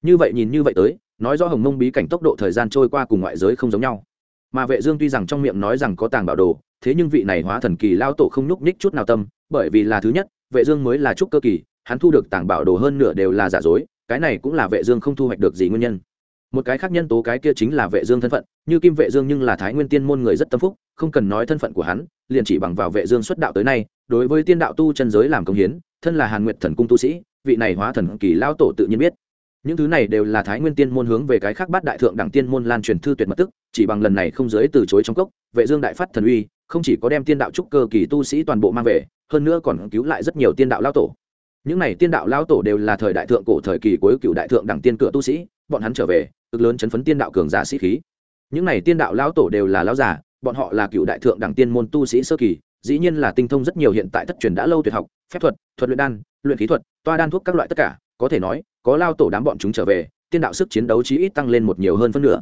Như vậy nhìn như vậy tới, nói rõ hồng mông bí cảnh tốc độ thời gian trôi qua cùng ngoại giới không giống nhau. Mà vệ dương tuy rằng trong miệng nói rằng có tàng bảo đồ, thế nhưng vị này hóa thần kỳ lao tổ không nhúc nhích chút nào tâm, bởi vì là thứ nhất, vệ dương mới là trúc cơ kỳ, hắn thu được tàng bảo đồ hơn nửa đều là giả dối, cái này cũng là vệ dương không thu hoạch được gì nguyên nhân. Một cái khác nhân tố cái kia chính là vệ dương thân phận, như kim vệ dương nhưng là thái nguyên tiên môn người rất tâm phúc, không cần nói thân phận của hắn, liền chỉ bằng vào vệ dương xuất đạo tới nay, đối với tiên đạo tu chân giới làm công hiến, thân là hàn nguyệt thần cung tu sĩ vị này hóa thần kỳ lao tổ tự nhiên biết. Những thứ này đều là thái nguyên tiên môn hướng về cái khác bát đại thượng đẳng tiên môn lan truyền thư tuyệt mật tức, chỉ bằng lần này không giới từ chối trong cốc, vệ dương đại phát thần uy, không chỉ có đem tiên đạo trúc cơ kỳ tu sĩ toàn bộ mang về, hơn nữa còn cứu lại rất nhiều tiên đạo lao tổ. Những này tiên đạo lao tổ đều là thời đại thượng cổ thời kỳ cuối cựu đại thượng đẳng tiên cửa tu sĩ, bọn hắn trở về, cực lớn chấn phấn tiên đạo cường giả sĩ khí. Những này tiên đạo lao tổ đều là lao giả bọn họ là cựu đại thượng đẳng tiên môn tu sĩ sơ kỳ, dĩ nhiên là tinh thông rất nhiều hiện tại thất truyền đã lâu tuyệt học phép thuật thuật luyện đan, luyện khí thuật, toa đan thuốc các loại tất cả, có thể nói, có lao tổ đám bọn chúng trở về, tiên đạo sức chiến đấu chí ít tăng lên một nhiều hơn phân nửa.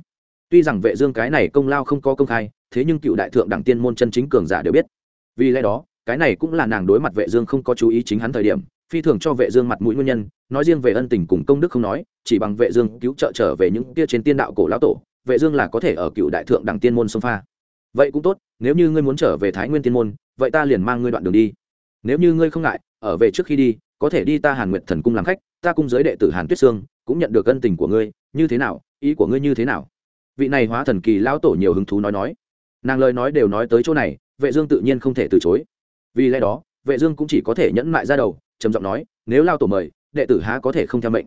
Tuy rằng vệ dương cái này công lao không có công khai, thế nhưng cựu đại thượng đẳng tiên môn chân chính cường giả đều biết. Vì lẽ đó, cái này cũng là nàng đối mặt vệ dương không có chú ý chính hắn thời điểm, phi thường cho vệ dương mặt mũi nguyên nhân, nói riêng về ân tình cùng công đức không nói, chỉ bằng vệ dương cứu trợ trở về những kia trên tiên đạo cổ lão tổ, vệ dương là có thể ở cựu đại thượng đẳng tiên môn sông pha. Vậy cũng tốt, nếu như ngươi muốn trở về thái nguyên tiên môn, vậy ta liền mang ngươi đoạn đường đi nếu như ngươi không ngại, ở về trước khi đi, có thể đi ta hàn nguyệt thần cung làm khách, ta cung giới đệ tử hàn tuyết sương, cũng nhận được ân tình của ngươi, như thế nào, ý của ngươi như thế nào? Vị này hóa thần kỳ lão tổ nhiều hứng thú nói nói. Nàng lời nói đều nói tới chỗ này, vệ dương tự nhiên không thể từ chối. Vì lẽ đó, vệ dương cũng chỉ có thể nhẫn mại ra đầu, trầm giọng nói, nếu lao tổ mời, đệ tử há có thể không theo mệnh.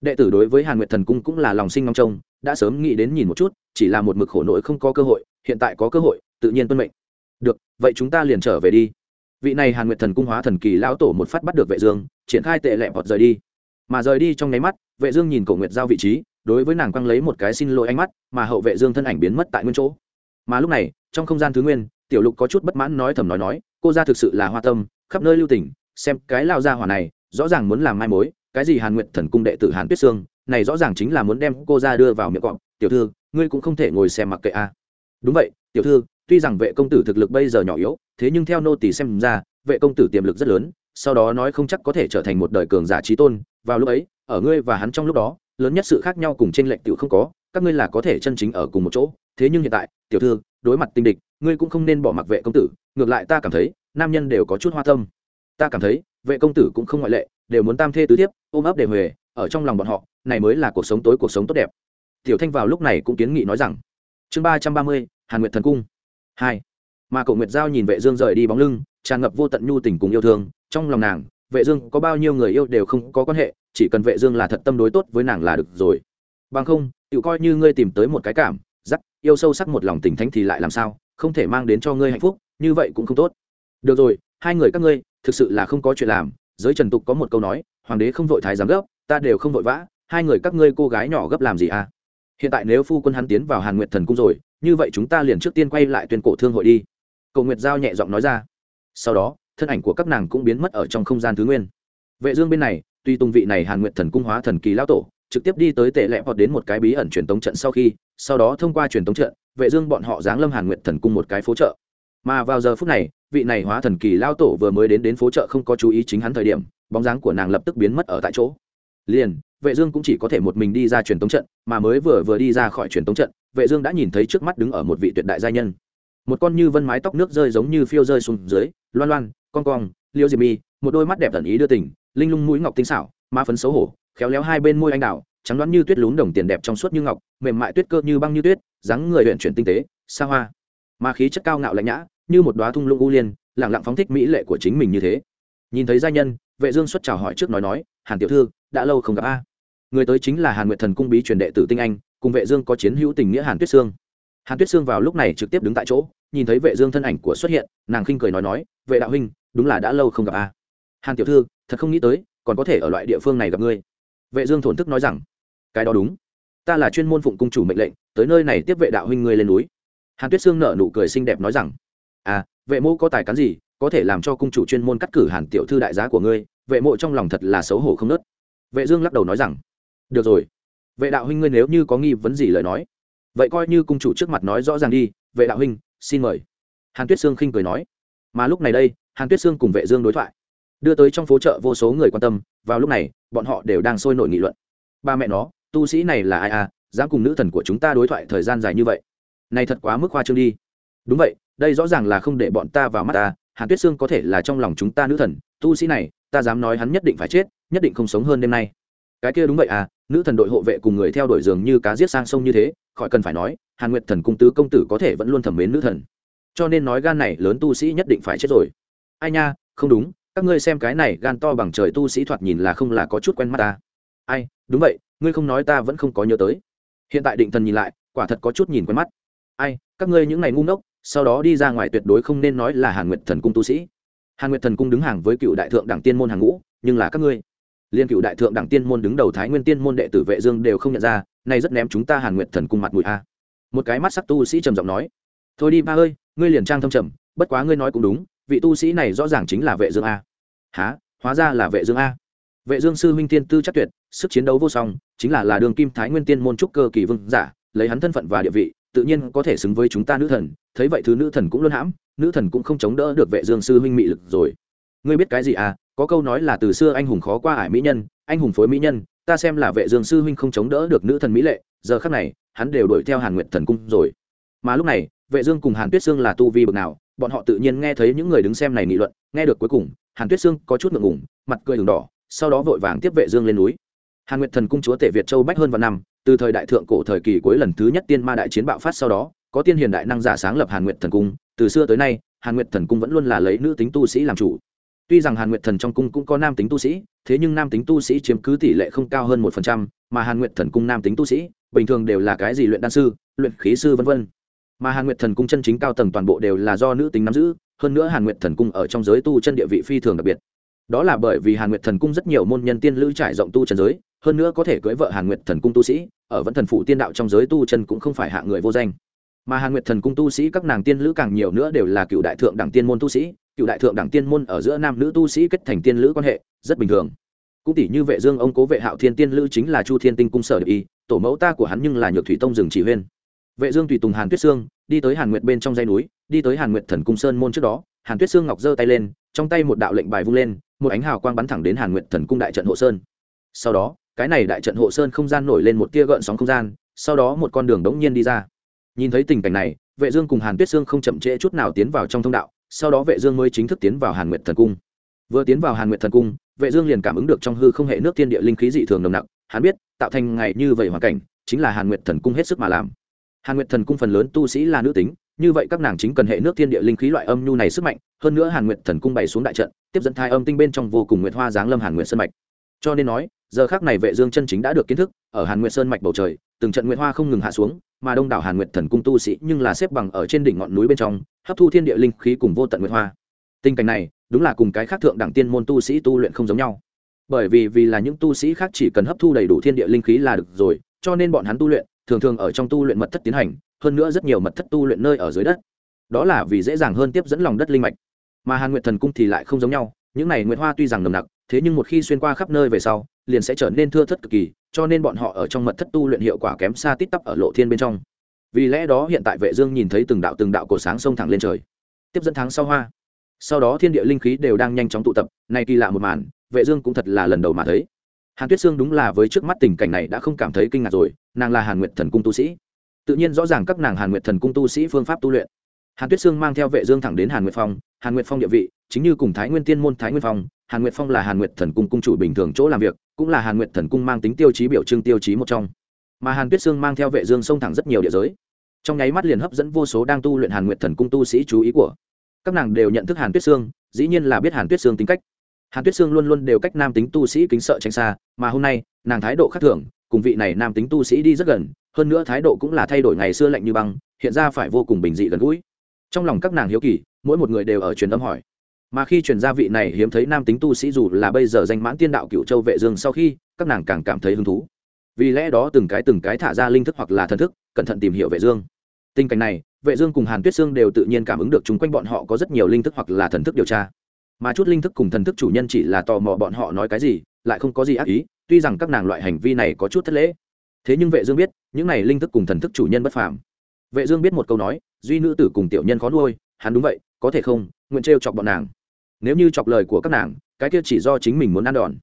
Đệ tử đối với hàn nguyệt thần cung cũng là lòng sinh ngóng trông, đã sớm nghĩ đến nhìn một chút, chỉ là một mực khổ nỗi không có cơ hội, hiện tại có cơ hội, tự nhiên tuân mệnh. Được, vậy chúng ta liền trở về đi vị này hàn nguyệt thần cung hóa thần kỳ lão tổ một phát bắt được vệ dương, triển khai tệ lẹ vọt rời đi. Mà rời đi trong nháy mắt, vệ dương nhìn cổ nguyệt giao vị trí, đối với nàng quăng lấy một cái xin lỗi ánh mắt, mà hậu vệ dương thân ảnh biến mất tại nguyên chỗ. Mà lúc này, trong không gian thứ nguyên, tiểu lục có chút bất mãn nói thầm nói nói, cô gia thực sự là hoa tâm, khắp nơi lưu tình, xem cái lao gia hỏa này, rõ ràng muốn làm mai mối, cái gì hàn nguyệt thần cung đệ tử hàn tuyết sương, này rõ ràng chính là muốn đem cô gia đưa vào miệng cọp. Tiểu thư, ngươi cũng không thể ngồi xem mặc kệ a. À. đúng vậy, tiểu thư tuy rằng vệ công tử thực lực bây giờ nhỏ yếu, thế nhưng theo nô tỳ xem ra, vệ công tử tiềm lực rất lớn, sau đó nói không chắc có thể trở thành một đời cường giả trí tôn. Vào lúc ấy, ở ngươi và hắn trong lúc đó, lớn nhất sự khác nhau cùng trên lệch tiểu không có, các ngươi là có thể chân chính ở cùng một chỗ. Thế nhưng hiện tại, tiểu thư, đối mặt tinh địch, ngươi cũng không nên bỏ mặc vệ công tử. Ngược lại ta cảm thấy, nam nhân đều có chút hoa tâm. Ta cảm thấy, vệ công tử cũng không ngoại lệ, đều muốn tam thê tứ tiếp ôm ấp để huề, ở trong lòng bọn họ, này mới là cuộc sống tối cuộc sống tốt đẹp. Tiểu thanh vào lúc này cũng kiến nghị nói rằng, chương ba trăm ba mươi, hàn nguyện thần cung hai, mà cậu nguyệt giao nhìn vệ dương rời đi bóng lưng, tràn ngập vô tận nhu tình cùng yêu thương. Trong lòng nàng, vệ dương có bao nhiêu người yêu đều không có quan hệ, chỉ cần vệ dương là thật tâm đối tốt với nàng là được rồi. Bằng không tự coi như ngươi tìm tới một cái cảm giác yêu sâu sắc một lòng tình thánh thì lại làm sao, không thể mang đến cho ngươi hạnh phúc, như vậy cũng không tốt. Được rồi, hai người các ngươi, thực sự là không có chuyện làm. Giới trần tục có một câu nói, hoàng đế không vội thái giám gấp, ta đều không vội vã. Hai người các ngươi cô gái nhỏ gấp làm gì à? Hiện tại nếu phu quân hắn tiến vào hàn nguyệt thần cung rồi, như vậy chúng ta liền trước tiên quay lại tuyên cổ thương hội đi. Cầu nguyệt giao nhẹ giọng nói ra. Sau đó, thân ảnh của các nàng cũng biến mất ở trong không gian thứ nguyên. Vệ dương bên này, tuy tung vị này hàn nguyệt thần cung hóa thần kỳ lão tổ, trực tiếp đi tới tệ lẹ hoặc đến một cái bí ẩn truyền tống trận sau khi, sau đó thông qua truyền tống trận, vệ dương bọn họ giáng lâm hàn nguyệt thần cung một cái phố chợ. Mà vào giờ phút này, vị này hóa thần kỳ lao tổ vừa mới đến đến phố chợ không có chú ý chính hắn thời điểm, bóng dáng của nàng lập tức biến mất ở tại chỗ. Liền vệ dương cũng chỉ có thể một mình đi ra truyền tống trận, mà mới vừa vừa đi ra khỏi truyền tống trận, vệ dương đã nhìn thấy trước mắt đứng ở một vị tuyệt đại gia nhân. Một con như vân mái tóc nước rơi giống như phiêu rơi xuống dưới, loan loan con cong, liêu diệp mi, một đôi mắt đẹp tẩn ý đưa tình, linh lung mũi ngọc tinh xảo, ma phấn xấu hổ, khéo léo hai bên môi anh đào, trắng đoán như tuyết lún đồng tiền đẹp trong suốt như ngọc, mềm mại tuyết cơ như băng như tuyết, dáng người luyện chuyển tinh tế, xa hoa. Mà khí chất cao ngạo lãnh nhã, như một đóa thung lũng u liên lẳng lặng phóng thích mỹ lệ của chính mình như thế. Nhìn thấy gia nhân, vệ dương xuất chào hỏi trước nói nói, hàn tiểu thư, đã lâu không gặp a người tới chính là hàn nguyệt thần cung bí truyền đệ tử tinh anh, cùng vệ dương có chiến hữu tình nghĩa hàn tuyết sương. Hàn tuyết sương vào lúc này trực tiếp đứng tại chỗ, nhìn thấy vệ dương thân ảnh của xuất hiện, nàng khinh cười nói nói, vệ đạo huynh, đúng là đã lâu không gặp a. Hàn tiểu thư, thật không nghĩ tới, còn có thể ở loại địa phương này gặp ngươi. Vệ dương thổn thức nói rằng, cái đó đúng. Ta là chuyên môn phụng cung chủ mệnh lệnh, tới nơi này tiếp vệ đạo huynh ngươi lên núi. Hàn tuyết sương nở nụ cười xinh đẹp nói rằng à vệ mô có tài cán gì, có thể làm cho cung chủ chuyên môn cắt cử hàn tiểu thư đại giá của ngươi, vệ mộ trong lòng thật là xấu hổ không nớt. Vệ dương lắc đầu nói rằng được rồi. Vệ đạo huynh ngươi nếu như có nghi vấn gì lời nói, vậy coi như cung chủ trước mặt nói rõ ràng đi. Vệ đạo huynh, xin mời. Hàn tuyết sương khinh cười nói. Mà lúc này đây, hàn tuyết sương cùng vệ dương đối thoại. Đưa tới trong phố chợ vô số người quan tâm. Vào lúc này, bọn họ đều đang sôi nổi nghị luận. Ba mẹ nó, tu sĩ này là ai à? Dám cùng nữ thần của chúng ta đối thoại thời gian dài như vậy? Này thật quá mức khoa trương đi. Đúng vậy, đây rõ ràng là không để bọn ta vào mắt ta hàn tuyết sương có thể là trong lòng chúng ta nữ thần. Tu sĩ này, ta dám nói hắn nhất định phải chết, nhất định không sống hơn đêm nay. Cái kia đúng vậy à? Nữ thần đội hộ vệ cùng người theo đuổi dường như cá giết sang sông như thế, khỏi cần phải nói, hàn nguyệt thần cung tứ công tử có thể vẫn luôn thẩm mến nữ thần. Cho nên nói gan này lớn tu sĩ nhất định phải chết rồi. Ai nha, không đúng, các ngươi xem cái này gan to bằng trời tu sĩ thoạt nhìn là không là có chút quen mắt ta. Ai, đúng vậy, ngươi không nói ta vẫn không có nhớ tới. Hiện tại định thần nhìn lại, quả thật có chút nhìn quen mắt. Ai, các ngươi những ngày ngu ngốc, sau đó đi ra ngoài tuyệt đối không nên nói là hàn nguyệt thần cung tu sĩ. Hàn nguyệt thần cung đứng hàng với cựu đại thượng đẳng tiên môn hàng ngũ, nhưng là các ngươi liên cựu đại thượng đẳng tiên môn đứng đầu thái nguyên tiên môn đệ tử vệ dương đều không nhận ra, này rất ném chúng ta hàn nguyệt thần cung mặt mũi a. Một cái mắt sắc tu sĩ trầm giọng nói, thôi đi ba ơi, ngươi liền trang thâm trầm, bất quá ngươi nói cũng đúng, vị tu sĩ này rõ ràng chính là vệ dương a. Há hóa ra là vệ dương a. Vệ dương sư huynh tiên tư chắc tuyệt, sức chiến đấu vô song, chính là là đường kim thái nguyên tiên môn trúc cơ kỳ vương giả, lấy hắn thân phận và địa vị, tự nhiên có thể xứng với chúng ta nữ thần, thấy vậy thứ nữ thần cũng luôn hãm, nữ thần cũng không chống đỡ được vệ dương sư huynh mị lực rồi ngươi biết cái gì à có câu nói là từ xưa anh hùng khó qua ải mỹ nhân, anh hùng phối mỹ nhân, ta xem là vệ dương sư huynh không chống đỡ được nữ thần mỹ lệ, giờ khắc này, hắn đều đuổi theo hàn nguyệt thần cung rồi. Mà lúc này, vệ dương cùng hàn tuyết sương là tu vi bậc nào, bọn họ tự nhiên nghe thấy những người đứng xem này nghị luận, nghe được cuối cùng, hàn tuyết sương có chút ngượng ngùng, mặt cười đường đỏ, sau đó vội vàng tiếp vệ dương lên núi. Hàn nguyệt thần cung chúa tể việt châu bách hơn vạn năm, từ thời đại thượng cổ thời kỳ cuối lần thứ nhất tiên ma đại chiến bạo phát sau đó, có tiên hiền đại năng giả sáng lập hàn nguyệt thần cung, từ xưa tới nay, hàn nguyệt thần cung vẫn luôn là lấy nữ tính tu sĩ làm chủ tuy rằng hàn nguyệt thần trong cung cũng có nam tính tu sĩ, thế nhưng nam tính tu sĩ chiếm cứ tỷ lệ không cao hơn một phần trăm, mà hàn nguyệt thần cung nam tính tu sĩ, bình thường đều là cái gì luyện đan sư, luyện khí sư v v mà hàn nguyệt thần cung chân chính cao tầng toàn bộ đều là do nữ tính nắm giữ, hơn nữa hàn nguyệt thần cung ở trong giới tu chân địa vị phi thường đặc biệt. Đó là bởi vì hàn nguyệt thần cung rất nhiều môn nhân tiên lữ trải rộng tu chân giới, hơn nữa có thể cưỡi vợ hàn nguyệt thần cung tu sĩ, ở vẫn thần phụ tiên đạo trong giới tu chân cũng không phải hạ người vô danh. Mà hàn nguyệt thần cung tu sĩ các nàng tiên lữ càng nhiều nữa đều là cựu đại thượng đẳng tiên môn tu sĩ cựu đại thượng đẳng tiên môn ở giữa nam nữ tu sĩ kết thành tiên lữ quan hệ, rất bình thường. Cũng tỷ như vệ dương ông cố vệ hạo thiên tiên lữ chính là chu thiên tinh cung sở địa y, tổ mẫu ta của hắn nhưng là nhược thủy tông rừng chỉ huyên. Vệ dương tùy tùng hàn tuyết sương, đi tới hàn nguyệt bên trong dây núi, đi tới hàn nguyệt thần cung sơn môn trước đó, hàn tuyết sương ngọc giơ tay lên, trong tay một đạo lệnh bài vung lên, một ánh hào quang bắn thẳng đến hàn nguyệt thần cung đại trận hộ sơn. Sau đó, cái này đại trận hộ sơn không gian nổi lên một tia gợn sóng không gian, sau đó một con đường đống nhiên đi ra. Nhìn thấy tình cảnh này, vệ dương cùng hàn tuyết sương không chậm trễ chút nào tiến vào trong thông đạo sau đó vệ dương mới chính thức tiến vào hàn nguyệt thần cung. Vừa tiến vào hàn nguyệt thần cung, vệ dương liền cảm ứng được trong hư không hệ nước thiên địa linh khí dị thường nồng nặc. Hắn biết, tạo thành ngày như vậy hoàn cảnh, chính là hàn nguyệt thần cung hết sức mà làm. Hàn nguyệt thần cung phần lớn tu sĩ là nữ tính, như vậy các nàng chính cần hệ nước thiên địa linh khí loại âm nhu này sức mạnh, hơn nữa hàn nguyệt thần cung bày xuống đại trận, tiếp dẫn thai âm tinh bên trong vô cùng nguyệt hoa giáng lâm hàn nguyệt sân mạch. Cho nên nói giờ khác này vệ dương chân chính đã được kiến thức, ở hàn nguyệt sơn mạch bầu trời, từng trận nguyệt hoa không ngừng hạ xuống, mà đông đảo hàn nguyệt thần cung tu sĩ nhưng là xếp bằng ở trên đỉnh ngọn núi bên trong, hấp thu thiên địa linh khí cùng vô tận nguyệt hoa. Tình cảnh này, đúng là cùng cái khác thượng đẳng tiên môn tu sĩ tu luyện không giống nhau. Bởi vì vì là những tu sĩ khác chỉ cần hấp thu đầy đủ thiên địa linh khí là được rồi, cho nên bọn hắn tu luyện, thường thường ở trong tu luyện mật thất tiến hành, hơn nữa rất nhiều mật thất tu luyện nơi ở dưới đất. Đó là vì dễ dàng hơn tiếp dẫn lòng đất linh mạch. Mà hàn nguyệt thần cung thì lại không giống nhau, những này nguyệt hoa tuy rằng nồng nặc, thế nhưng một khi xuyên qua khắp nơi về sau liền sẽ trở nên thưa thất cực kỳ, cho nên bọn họ ở trong mật thất tu luyện hiệu quả kém xa tít tắp ở lộ thiên bên trong. Vì lẽ đó hiện tại vệ dương nhìn thấy từng đạo từng đạo cổ sáng sông thẳng lên trời. Tiếp dẫn tháng sau hoa. Sau đó thiên địa linh khí đều đang nhanh chóng tụ tập, này kỳ lạ một màn, vệ dương cũng thật là lần đầu mà thấy. Hàn tuyết sương đúng là với trước mắt tình cảnh này đã không cảm thấy kinh ngạc rồi, nàng là hàn nguyệt thần cung tu sĩ. Tự nhiên rõ ràng các nàng hàn nguyệt thần cung tu sĩ phương pháp tu luyện. Hàn tuyết sương mang theo vệ dương thẳng đến hàn nguyệt phong, hàn nguyệt phong địa vị, chính như cùng thái nguyên tiên môn thái nguyên phong hàn nguyệt phong là hàn nguyệt thần cung cung chủ bình thường chỗ làm việc, cũng là hàn nguyệt thần cung mang tính tiêu chí biểu trưng tiêu chí một trong. Mà hàn tuyết sương mang theo vệ dương Sông thẳng rất nhiều địa giới. Trong nháy mắt liền hấp dẫn vô số đang tu luyện hàn nguyệt thần cung tu sĩ chú ý của. Các nàng đều nhận thức hàn tuyết sương, dĩ nhiên là biết hàn tuyết sương tính cách. Hàn tuyết sương luôn luôn đều cách nam tính tu sĩ kính sợ tránh xa, mà hôm nay, nàng thái độ khác thường, cùng vị này nam tính tu sĩ đi rất gần, hơn nữa thái độ cũng là thay đổi ngày xưa lạnh như băng, hiện ra phải vô cùng bình dị gần gũi. Trong lòng các nàng hiếu kỳ, mỗi một người đều ở truyền âm hỏi mà khi truyền gia vị này hiếm thấy nam tính tu sĩ dù là bây giờ danh mãn tiên đạo cựu châu vệ dương sau khi, các nàng càng cảm thấy hứng thú. Vì lẽ đó từng cái từng cái thả ra linh thức hoặc là thần thức, cẩn thận tìm hiểu vệ dương. Tình cảnh này, vệ dương cùng hàn tuyết sương đều tự nhiên cảm ứng được chúng quanh bọn họ có rất nhiều linh thức hoặc là thần thức điều tra. Mà chút linh thức cùng thần thức chủ nhân chỉ là tò mò bọn họ nói cái gì, lại không có gì ác ý, tuy rằng các nàng loại hành vi này có chút thất lễ. Thế nhưng vệ dương biết, những này linh thức cùng thần thức chủ nhân bất phàm. Vệ dương biết một câu nói, duy nữ tử cùng tiểu nhân khó nuôi, hắn đúng vậy, có thể không, nguyện treo chọc bọn nàng nếu như chọc lời của các nàng, cái kia chỉ do chính mình muốn ăn đòn.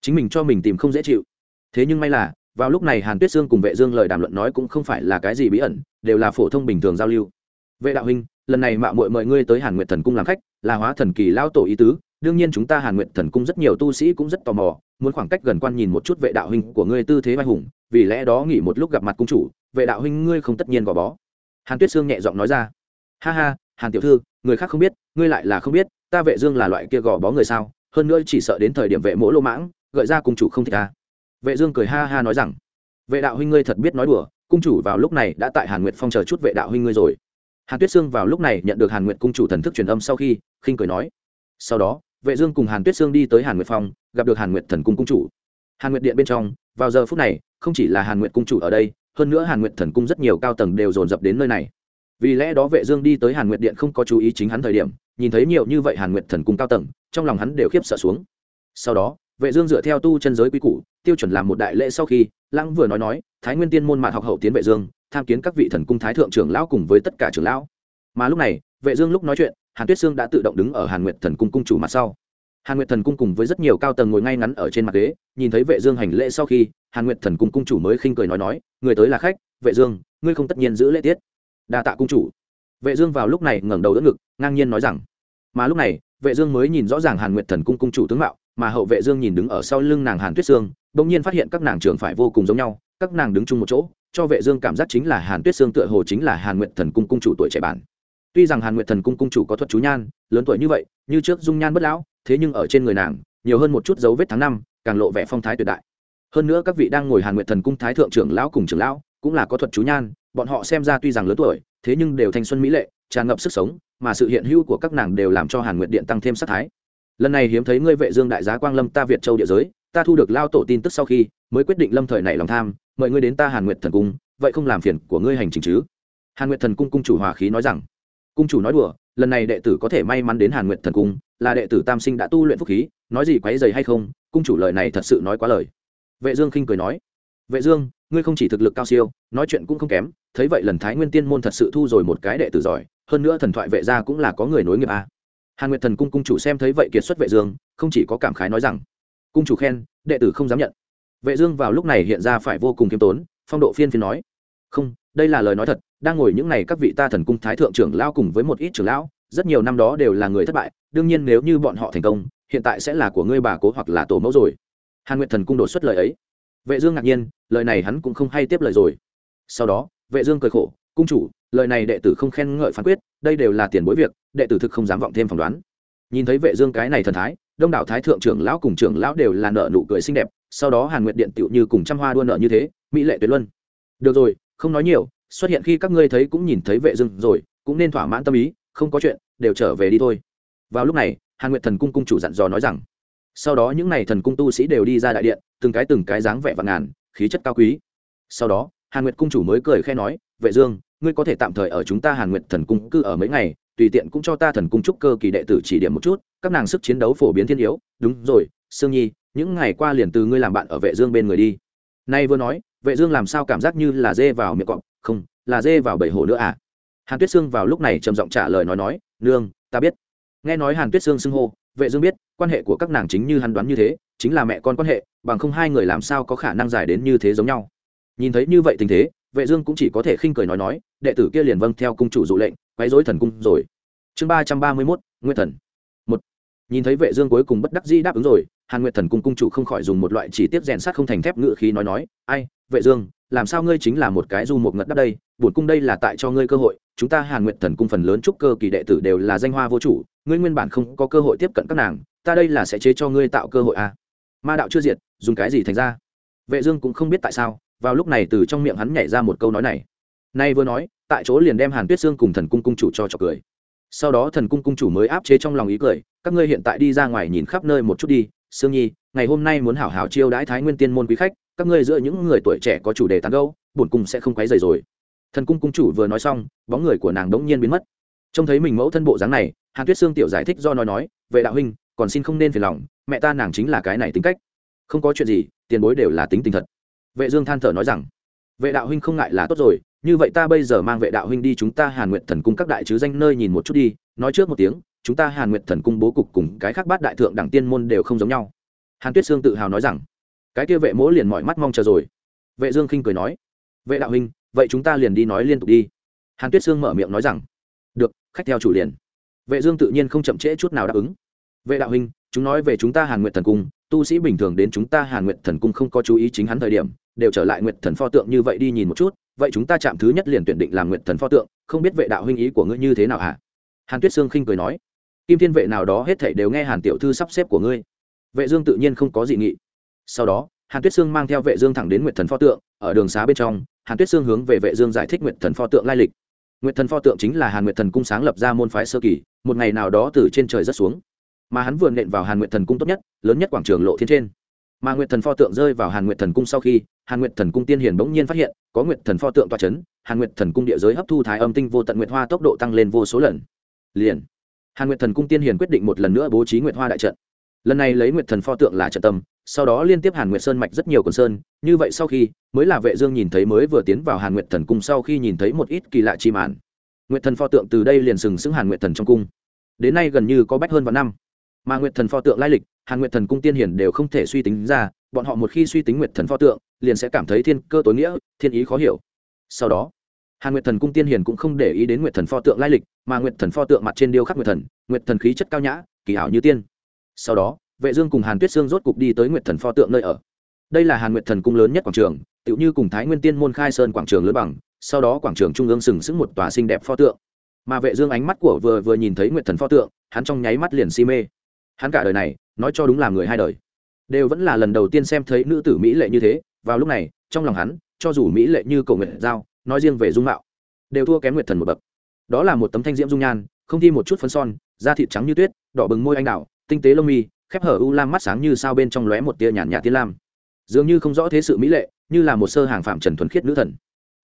Chính mình cho mình tìm không dễ chịu. Thế nhưng may là, vào lúc này hàn tuyết sương cùng vệ dương lời đàm luận nói cũng không phải là cái gì bí ẩn, đều là phổ thông bình thường giao lưu. Vệ đạo huynh, lần này mạo muội mời ngươi tới hàn nguyệt thần cung làm khách, là hóa thần kỳ lao tổ ý tứ. Đương nhiên chúng ta hàn nguyệt thần cung rất nhiều tu sĩ cũng rất tò mò, muốn khoảng cách gần quan nhìn một chút vệ đạo huynh của ngươi tư thế vai hùng, vì lẽ đó nghỉ một lúc gặp mặt cung chủ, vệ đạo huynh ngươi không tất nhiên gò bó. Hàn tuyết sương nhẹ giọng nói ra. Ha ha, hàn tiểu thư, người khác không biết, ngươi lại là không biết ta vệ dương là loại kia gò bó người sao, hơn nữa chỉ sợ đến thời điểm vệ mỗ lô mãng, gợi ra cung chủ không thích ta. Vệ dương cười ha ha nói rằng, vệ đạo huynh ngươi thật biết nói đùa, cung chủ vào lúc này đã tại hàn nguyệt phong chờ chút vệ đạo huynh ngươi rồi. Hàn tuyết sương vào lúc này nhận được hàn nguyệt cung chủ thần thức truyền âm sau khi, khinh cười nói. Sau đó, vệ dương cùng hàn tuyết sương đi tới hàn nguyệt phong, gặp được hàn nguyệt thần cung cung chủ. Hàn nguyệt điện bên trong, vào giờ phút này, không chỉ là hàn nguyệt cung chủ ở đây, hơn nữa hàn nguyệt thần cung rất nhiều cao tầng đều dồn dập đến nơi này. Vì lẽ đó vệ dương đi tới hàn nguyệt điện không có chú ý chính hắn thời điểm nhìn thấy nhiều như vậy hàn nguyệt thần cung cao tầng, trong lòng hắn đều khiếp sợ xuống. Sau đó, vệ dương dựa theo tu chân giới quy củ, tiêu chuẩn làm một đại lễ sau khi, lãng vừa nói nói, thái nguyên tiên môn mạn học hậu tiến vệ dương, tham kiến các vị thần cung thái thượng trưởng lão cùng với tất cả trưởng lão. Mà lúc này, vệ dương lúc nói chuyện, hàn tuyết sương đã tự động đứng ở hàn nguyệt thần cung cung chủ mặt sau. Hàn nguyệt thần cung cùng với rất nhiều cao tầng ngồi ngay ngắn ở trên mặt ghế, nhìn thấy vệ dương hành lễ sau khi, hàn nguyệt thần cung cung chủ mới khinh cười nói nói, người tới là khách, vệ dương, ngươi không tất nhiên giữ lễ tiết. Đa tạ cung chủ vệ dương vào lúc này ngẩng đầu đỡ ngực, ngang nhiên nói rằng, mà lúc này, vệ dương mới nhìn rõ ràng hàn nguyệt thần cung cung chủ tướng mạo, mà hậu vệ dương nhìn đứng ở sau lưng nàng hàn tuyết sương đột nhiên phát hiện các nàng trưởng phải vô cùng giống nhau, các nàng đứng chung một chỗ, cho vệ dương cảm giác chính là hàn tuyết sương tựa hồ chính là hàn nguyệt thần cung cung chủ tuổi trẻ bản. Tuy rằng hàn nguyệt thần cung cung chủ có thuật chú nhan, lớn tuổi như vậy, như trước dung nhan bất lão, thế nhưng ở trên người nàng, nhiều hơn một chút dấu vết tháng năm, càng lộ vẻ phong thái tuyệt đại. Hơn nữa các vị đang ngồi hàn nguyệt thần cung thái thượng trưởng lão cùng trưởng lão, cũng là có thuật chú nhan bọn họ xem ra tuy rằng lớn tuổi, thế nhưng đều thanh xuân mỹ lệ, tràn ngập sức sống, mà sự hiện hữu của các nàng đều làm cho hàn nguyệt điện tăng thêm sắc thái. Lần này hiếm thấy ngươi vệ dương đại giá quang lâm ta việt châu địa giới, ta thu được lao tổ tin tức sau khi, mới quyết định lâm thời này lòng tham, mời ngươi đến ta hàn nguyệt thần cung, vậy không làm phiền của ngươi hành trình chứ? Hàn nguyệt thần cung cung chủ hòa khí nói rằng. Cung chủ nói đùa, lần này đệ tử có thể may mắn đến hàn nguyệt thần cung, là đệ tử tam sinh đã tu luyện phúc khí, nói gì quấy dày hay không, cung chủ lời này thật sự nói quá lời. Vệ dương khinh cười nói. Vệ dương ngươi không chỉ thực lực cao siêu, nói chuyện cũng không kém, thấy vậy lần thái nguyên tiên môn thật sự thu rồi một cái đệ tử giỏi, hơn nữa thần thoại vệ gia cũng là có người nối nghiệp a. Hàn nguyệt thần cung cung chủ xem thấy vậy kiệt xuất vệ dương, không chỉ có cảm khái nói rằng, cung chủ khen, đệ tử không dám nhận. Vệ dương vào lúc này hiện ra phải vô cùng kiêm tốn, phong độ phiên phiên nói, không, đây là lời nói thật, đang ngồi những này các vị ta thần cung thái thượng trưởng lão cùng với một ít trưởng lão, rất nhiều năm đó đều là người thất bại, đương nhiên nếu như bọn họ thành công, hiện tại sẽ là của ngươi bà cố hoặc là tổ mẫu rồi. Hàn nguyệt thần cung đột xuất lời ấy vệ dương ngạc nhiên, lời này hắn cũng không hay tiếp lời rồi. Sau đó, vệ dương cười khổ, cung chủ, lời này đệ tử không khen ngợi phán quyết, đây đều là tiền bối việc, đệ tử thực không dám vọng thêm phỏng đoán. Nhìn thấy vệ dương cái này thần thái, đông đảo thái thượng trưởng lão cùng trưởng lão đều là nở nụ cười xinh đẹp, sau đó hàn nguyệt điện tựu như cùng trăm hoa đua nở như thế, mỹ lệ tuyệt luân. Được rồi, không nói nhiều, xuất hiện khi các ngươi thấy cũng nhìn thấy vệ dương rồi, cũng nên thỏa mãn tâm ý, không có chuyện, đều trở về đi thôi. Vào lúc này, hàn nguyệt thần cung cung chủ dặn dò nói rằng sau đó những n à y thần cung tu sĩ đều đi ra đại điện, từng cái từng cái dáng vẻ và ngàn, khí chất cao quý. Sau đó, hàn nguyệt cung chủ mới cười khe nói, vệ dương, ngươi có thể tạm thời ở chúng ta hàn nguyệt thần cung cư ở mấy ngày, tùy tiện cũng cho ta thần cung trúc cơ kỳ đệ tử chỉ điểm một chút, các nàng sức chiến đấu phổ biến thiên yếu. Đúng rồi, sương nhi, những ngày qua liền từ ngươi làm bạn ở vệ dương bên người đi. Nay vừa nói, vệ dương làm sao cảm giác như là dê vào miệng cọp? Không, là dê vào bầy hổ nữa à. Hàn tuyết sương vào lúc này trầm giọng trả lời nói nói, nương, ta biết nghe nói hàn tuyết sương xưng hô vệ dương biết quan hệ của các nàng chính như hắn đoán như thế chính là mẹ con quan hệ bằng không hai người làm sao có khả năng giải đến như thế giống nhau. Nhìn thấy như vậy tình thế vệ dương cũng chỉ có thể khinh cười nói nói đệ tử kia liền vâng theo cung chủ dụ lệnh quấy rối thần cung rồi. Chương ba trăm ba mươi một, nguyên thần. Một. Nhìn thấy vệ dương cuối cùng bất đắc dĩ đáp ứng rồi hàn nguyệt thần cung cung chủ không khỏi dùng một loại chỉ tiết rèn sắt không thành thép ngựa khí nói nói ai vệ dương làm sao ngươi chính là một cái du một ngật đắp đây, bổn cung đây là tại cho ngươi cơ hội, chúng ta hàn nguyệt thần cung phần lớn trúc cơ kỳ đệ tử đều là danh hoa vô chủ, ngươi nguyên bản không có cơ hội tiếp cận các nàng, ta đây là sẽ chế cho ngươi tạo cơ hội à. ma đạo chưa diệt, dùng cái gì thành ra? Vệ dương cũng không biết tại sao, vào lúc này từ trong miệng hắn nhảy ra một câu nói này. Nay vừa nói, tại chỗ liền đem hàn tuyết sương cùng thần cung cung chủ cho trọc cười. Sau đó thần cung cung chủ mới áp chế trong lòng ý cười, các ngươi hiện tại đi ra ngoài nhìn khắp nơi một chút đi sương nhi, ngày hôm nay muốn hảo hảo chiêu đãi thái nguyên tiên môn quý khách, các ngươi giữa những người tuổi trẻ có chủ đề tán gẫu, bổn cung sẽ không quấy rầy rồi. Thần cung cung chủ vừa nói xong, bóng người của nàng đống nhiên biến mất. Trông thấy mình mẫu thân bộ dáng này, hàn tuyết sương tiểu giải thích do nói nói, vệ đạo huynh, còn xin không nên phiền lòng, mẹ ta nàng chính là cái này tính cách. Không có chuyện gì, tiền bối đều là tính tình thật. Vệ dương than thở nói rằng, vệ đạo huynh không ngại là tốt rồi, như vậy ta bây giờ mang vệ đạo huynh đi chúng ta hàn nguyện thần cung các đại chứ danh nơi nhìn một chút đi, nói trước một tiếng chúng ta hàn Nguyệt thần cung bố cục cùng cái khác bát đại thượng đẳng tiên môn đều không giống nhau. Hàn tuyết sương tự hào nói rằng, cái kia vệ mỗ liền mọi mắt mong chờ rồi. Vệ dương khinh cười nói, vệ đạo huynh, vậy chúng ta liền đi nói liên tục đi. Hàn tuyết sương mở miệng nói rằng, được, khách theo chủ liền. Vệ dương tự nhiên không chậm trễ chút nào đáp ứng. Vệ đạo huynh, chúng nói về chúng ta hàn Nguyệt thần cung, tu sĩ bình thường đến chúng ta hàn Nguyệt thần cung không có chú ý chính hắn thời điểm, đều trở lại Nguyệt thần pho tượng như vậy đi nhìn một chút, vậy chúng ta chạm thứ nhất liền tuyển định làm Nguyệt thần pho tượng, không biết vệ đạo huynh ý của ngươi như thế nào hả? Hàn tuyết sương khinh cười nói kim thiên vệ nào đó hết thảy đều nghe hàn tiểu thư sắp xếp của ngươi vệ dương tự nhiên không có dị nghị sau đó hàn tuyết sương mang theo vệ dương thẳng đến nguyệt thần pho tượng ở đường xá bên trong hàn tuyết sương hướng về vệ dương giải thích nguyệt thần pho tượng lai lịch nguyệt thần pho tượng chính là hàn nguyệt thần cung sáng lập ra môn phái sơ kỳ một ngày nào đó từ trên trời rất xuống mà hắn vừa nện vào hàn nguyệt thần cung tốt nhất lớn nhất quảng trường lộ thiên trên mà nguyệt thần pho tượng rơi vào hàn nguyệt thần cung sau khi hàn nguyệt thần cung tiên hiền bỗng nhiên phát hiện có nguyệt thần pho tượng toa chấn hàn nguyệt thần cung địa giới hấp thu thái âm tinh vô tận nguyệt hoa tốc độ tăng lên vô số lần liền hàn nguyệt thần cung tiên hiền quyết định một lần nữa bố trí nguyệt hoa đại trận lần này lấy nguyệt thần pho tượng là trận tâm sau đó liên tiếp hàn nguyệt sơn mạch rất nhiều quần sơn như vậy sau khi mới là vệ dương nhìn thấy mới vừa tiến vào hàn nguyệt thần cung sau khi nhìn thấy một ít kỳ lạ chi màn nguyệt thần pho tượng từ đây liền sừng sững hàn nguyệt thần trong cung đến nay gần như có bách hơn vạn năm mà nguyệt thần pho tượng lai lịch hàn nguyệt thần cung tiên hiển đều không thể suy tính ra bọn họ một khi suy tính nguyệt thần pho tượng liền sẽ cảm thấy thiên cơ tối nghĩa thiên ý khó hiểu sau đó hàn nguyệt thần cung tiên Hiền cũng không để ý đến nguyệt thần pho tượng lai lịch, mà nguyệt thần pho tượng mặt trên điêu khắc nguyệt thần nguyệt thần khí chất cao nhã, kỳ hảo như tiên. Sau đó, vệ dương cùng hàn tuyết sương rốt cục đi tới nguyệt thần pho tượng nơi ở. Đây là hàn nguyệt thần cung lớn nhất quảng trường, tựu như cùng thái nguyên tiên môn khai sơn quảng trường lớn bằng, sau đó quảng trường trung ương sừng sững một tòa xinh đẹp pho tượng. Mà vệ dương ánh mắt của vừa vừa nhìn thấy nguyệt thần pho tượng, hắn trong nháy mắt liền si mê. Hắn cả đời này, nói cho đúng là người hai đời, đều vẫn là lần đầu tiên xem thấy nữ tử mỹ lệ như thế, vào lúc này, trong lòng hắn, cho dù mỹ lệ như cầu nguyện giao nói riêng về dung mạo. Đều thua kém nguyệt thần một bậc. Đó là một tấm thanh diễm dung nhan, không thi một chút phấn son, da thịt trắng như tuyết, đỏ bừng môi anh đào, tinh tế lông mi, khép hở u lam mắt sáng như sao bên trong lóe một tia nhàn nhạt tiên lam. Dường như không rõ thế sự mỹ lệ, như là một sơ hàng phạm trần thuần khiết nữ thần.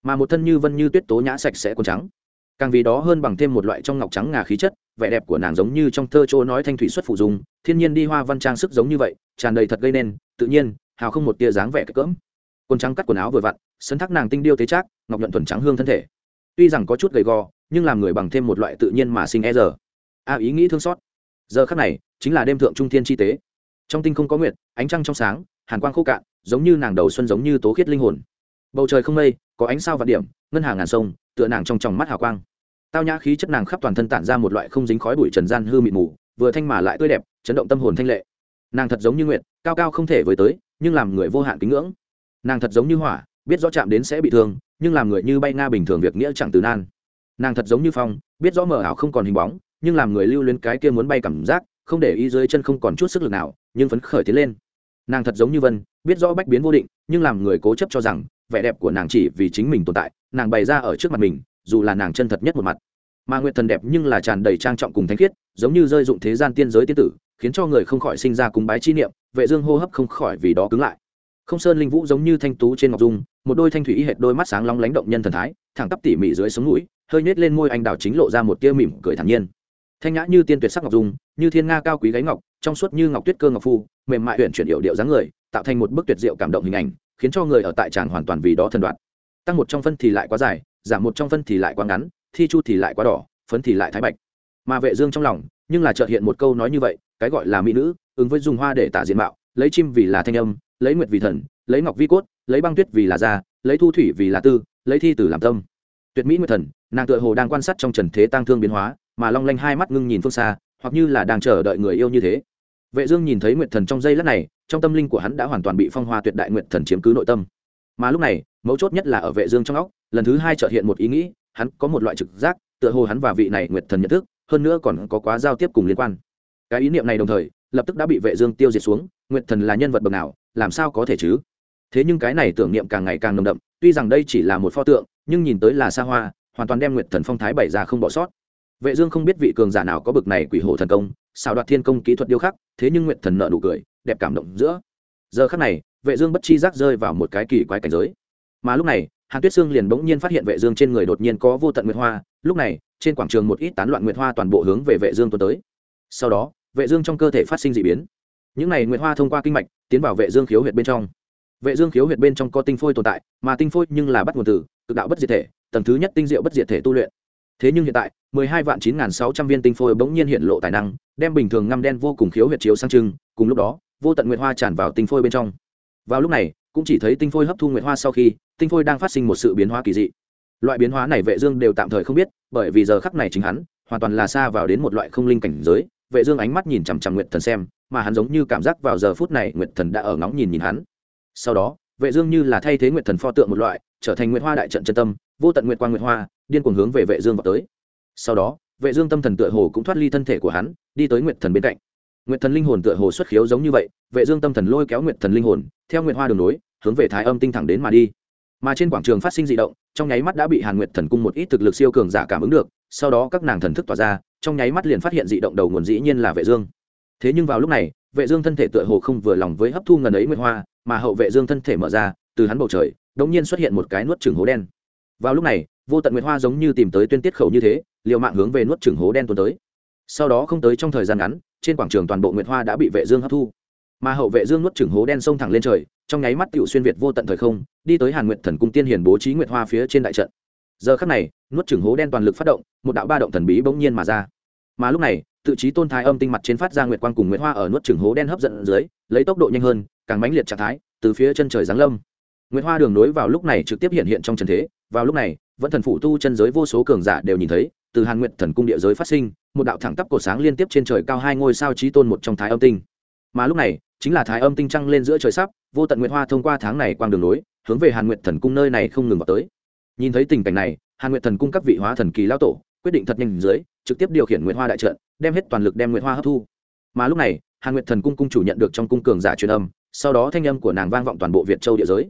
Mà một thân như vân như tuyết tố nhã sạch sẽ còn trắng. Càng vì đó hơn bằng thêm một loại trong ngọc trắng ngà khí chất, vẻ đẹp của nàng giống như trong thơ chỗ nói thanh thủy xuất phụ dùng thiên nhiên đi hoa văn trang sức giống như vậy, tràn đầy thật gây nên, tự nhiên, hào không một tia dáng vẻ cỡm quần trắng cắt quần áo vừa vặn, sấn thác nàng tinh điêu tế trác, ngọc nhuận thuần trắng hương thân thể. Tuy rằng có chút gầy gò, nhưng làm người bằng thêm một loại tự nhiên mà sinh e giờ. A ý nghĩ thương xót. Giờ khắc này, chính là đêm thượng trung thiên chi tế. Trong tinh không có nguyệt, ánh trăng trong sáng, hàn quang khô cạn, giống như nàng đầu xuân giống như tố khiết linh hồn. Bầu trời không mây, có ánh sao và điểm, ngân hàng ngàn sông, tựa nàng trong tròng mắt hào quang. Tao nhã khí chất nàng khắp toàn thân tản ra một loại không dính khói bụi trần gian hư mịt mù, vừa thanh mà lại tươi đẹp, chấn động tâm hồn thanh lệ. Nàng thật giống như nguyệt, cao cao không thể với tới, nhưng làm người vô hạn kính ngưỡng nàng thật giống như hỏa, biết rõ chạm đến sẽ bị thương, nhưng làm người như bay nga bình thường việc nghĩa chẳng từ nan. Nàng thật giống như phong, biết rõ mở ảo không còn hình bóng, nhưng làm người lưu luyến cái kia muốn bay cảm giác, không để ý dưới chân không còn chút sức lực nào, nhưng phấn khởi tiến lên. Nàng thật giống như vân, biết rõ bách biến vô định, nhưng làm người cố chấp cho rằng, vẻ đẹp của nàng chỉ vì chính mình tồn tại, nàng bày ra ở trước mặt mình, dù là nàng chân thật nhất một mặt. Mà nguyệt thần đẹp nhưng là tràn đầy trang trọng cùng thánh khiết, giống như rơi dụng thế gian tiên giới tiên tử, khiến cho người không khỏi sinh ra cúng bái chi niệm, vệ dương hô hấp không khỏi vì đó cứng lại không sơn linh vũ giống như thanh tú trên ngọc dung, một đôi thanh thủy y hệt đôi mắt sáng long lánh động nhân thần thái, thẳng tắp tỉ mỉ dưới sống mũi, hơi nhét lên môi anh đào chính lộ ra một tia mỉm cười thản nhiên. Thanh nhã như tiên tuyệt sắc ngọc dung, như thiên nga cao quý gáy ngọc, trong suốt như ngọc tuyết cơ ngọc phu, mềm mại huyện chuyển điệu điệu dáng người, tạo thành một bức tuyệt diệu cảm động hình ảnh, khiến cho người ở tại tràng hoàn toàn vì đó thần đoạn. Tăng một trong phân thì lại quá dài, giảm một trong phân thì lại quá ngắn, thi chu thì lại quá đỏ, phấn thì lại thái bạch. Mà vệ dương trong lòng, nhưng là chợt hiện một câu nói như vậy, cái gọi là mỹ nữ, ứng với dùng hoa để tả diện mạo, lấy chim vì là thanh âm lấy nguyệt vì thần, lấy ngọc vi cốt, lấy băng tuyết vì là da lấy thu thủy vì là tư, lấy thi tử làm tâm. Tuyệt mỹ nguyệt thần, nàng tựa hồ đang quan sát trong trần thế tăng thương biến hóa, mà long lanh hai mắt ngưng nhìn phương xa, hoặc như là đang chờ đợi người yêu như thế. Vệ dương nhìn thấy nguyệt thần trong giây lát này, trong tâm linh của hắn đã hoàn toàn bị phong hoa tuyệt đại nguyệt thần chiếm cứ nội tâm. Mà lúc này, mấu chốt nhất là ở vệ dương trong óc, lần thứ hai chợt hiện một ý nghĩ, hắn có một loại trực giác, tựa hồ hắn và vị này nguyệt thần nhận thức, hơn nữa còn có quá giao tiếp cùng liên quan. Cái ý niệm này đồng thời lập tức đã bị vệ dương tiêu diệt xuống, nguyệt thần là nhân vật bậc nào, làm sao có thể chứ? Thế nhưng cái này tưởng niệm càng ngày càng nồng đậm, tuy rằng đây chỉ là một pho tượng, nhưng nhìn tới là xa hoa, hoàn toàn đem nguyệt thần phong thái bày ra không bỏ sót. Vệ dương không biết vị cường giả nào có bực này quỷ hổ thần công, xảo đoạt thiên công kỹ thuật điêu khắc, thế nhưng nguyệt thần nợ nụ cười, đẹp cảm động giữa. Giờ khắc này, vệ dương bất chi giác rơi vào một cái kỳ quái cảnh giới. Mà lúc này, hàn tuyết sương liền bỗng nhiên phát hiện vệ dương trên người đột nhiên có vô tận nguyệt hoa, lúc này, trên quảng trường một ít tán loạn nguyệt hoa toàn bộ hướng về vệ dương tuôn tới. Sau đó vệ dương trong cơ thể phát sinh dị biến. Những này nguyệt hoa thông qua kinh mạch, tiến vào vệ dương khiếu huyệt bên trong. Vệ dương khiếu huyệt bên trong có tinh phôi tồn tại, mà tinh phôi nhưng là bắt nguồn từ cực đạo bất diệt thể, tầng thứ nhất tinh diệu bất diệt thể tu luyện. Thế nhưng hiện tại 12 vạn 9.600 viên tinh phôi bỗng nhiên hiện lộ tài năng, đem bình thường ngăm đen vô cùng khiếu huyệt chiếu sang trưng, cùng lúc đó, vô tận nguyệt hoa tràn vào tinh phôi bên trong. Vào lúc này, cũng chỉ thấy tinh phôi hấp thu nguyệt hoa sau khi, tinh phôi đang phát sinh một sự biến hóa kỳ dị. Loại biến hóa này vệ dương đều tạm thời không biết, bởi vì giờ khắc này chính hắn, hoàn toàn là xa vào đến một loại không linh cảnh giới vệ dương ánh mắt nhìn chằm chằm nguyệt thần xem, mà hắn giống như cảm giác vào giờ phút này nguyệt thần đã ở ngóng nhìn nhìn hắn. Sau đó, vệ dương như là thay thế nguyệt thần pho tượng một loại, trở thành nguyệt hoa đại trận chân tâm, vô tận nguyệt quang nguyệt hoa, điên cuồng hướng về vệ dương vào tới. Sau đó, vệ dương tâm thần tựa hồ cũng thoát ly thân thể của hắn, đi tới nguyệt thần bên cạnh. Nguyệt thần linh hồn tựa hồ xuất khiếu giống như vậy, vệ dương tâm thần lôi kéo nguyệt thần linh hồn, theo nguyệt hoa đường nối, hướng về thái âm tinh thẳng đến mà đi. Mà trên quảng trường phát sinh dị động, trong nháy mắt đã bị hàn nguyệt thần cung một ít thực lực siêu cường giả cảm ứng được, sau đó các nàng thần thức tỏa ra trong nháy mắt liền phát hiện dị động đầu nguồn dĩ nhiên là vệ dương. Thế nhưng vào lúc này, vệ dương thân thể tựa hồ không vừa lòng với hấp thu ngần ấy nguyệt hoa, mà hậu vệ dương thân thể mở ra, từ hắn bầu trời đống nhiên xuất hiện một cái nuốt chửng hố đen. Vào lúc này, vô tận nguyệt hoa giống như tìm tới tuyên tiết khẩu như thế, liều mạng hướng về nuốt chửng hố đen tuôn tới. Sau đó không tới trong thời gian ngắn, trên quảng trường toàn bộ nguyệt hoa đã bị vệ dương hấp thu. Mà hậu vệ dương nuốt chửng hố đen xông thẳng lên trời, trong nháy mắt tiểu xuyên việt vô tận thời không, đi tới hàn nguyệt thần cung tiên hiền bố trí nguyệt hoa phía trên đại trận giờ khắc này, nuốt chửng hố đen toàn lực phát động, một đạo ba động thần bí bỗng nhiên mà ra. Mà lúc này, tự trí tôn thái âm tinh mặt trên phát ra nguyệt quang cùng nguyệt hoa ở nuốt chửng hố đen hấp dẫn dưới, lấy tốc độ nhanh hơn, càng mãnh liệt trạng thái, từ phía chân trời giáng lâm. Nguyệt hoa đường nối vào lúc này trực tiếp hiện hiện trong trần thế, vào lúc này, vẫn thần phủ tu chân giới vô số cường giả đều nhìn thấy, từ hàn nguyệt thần cung địa giới phát sinh, một đạo thẳng tắp cổ sáng liên tiếp trên trời cao hai ngôi sao trí tôn một trong thái âm tinh. Mà lúc này, chính là thái âm tinh trăng lên giữa trời sắp, vô tận nguyệt hoa thông qua tháng này quang đường nối, hướng về hàn nguyệt thần cung nơi này không ngừng vào tới nhìn thấy tình cảnh này, hàn nguyệt thần cung các vị hóa thần kỳ lao tổ, quyết định thật nhanh dưới, trực tiếp điều khiển nguyệt hoa đại trận, đem hết toàn lực đem nguyệt hoa hấp thu. Mà lúc này, hàn nguyệt thần cung cung chủ nhận được trong cung cường giả truyền âm, sau đó thanh âm của nàng vang vọng toàn bộ việt châu địa giới.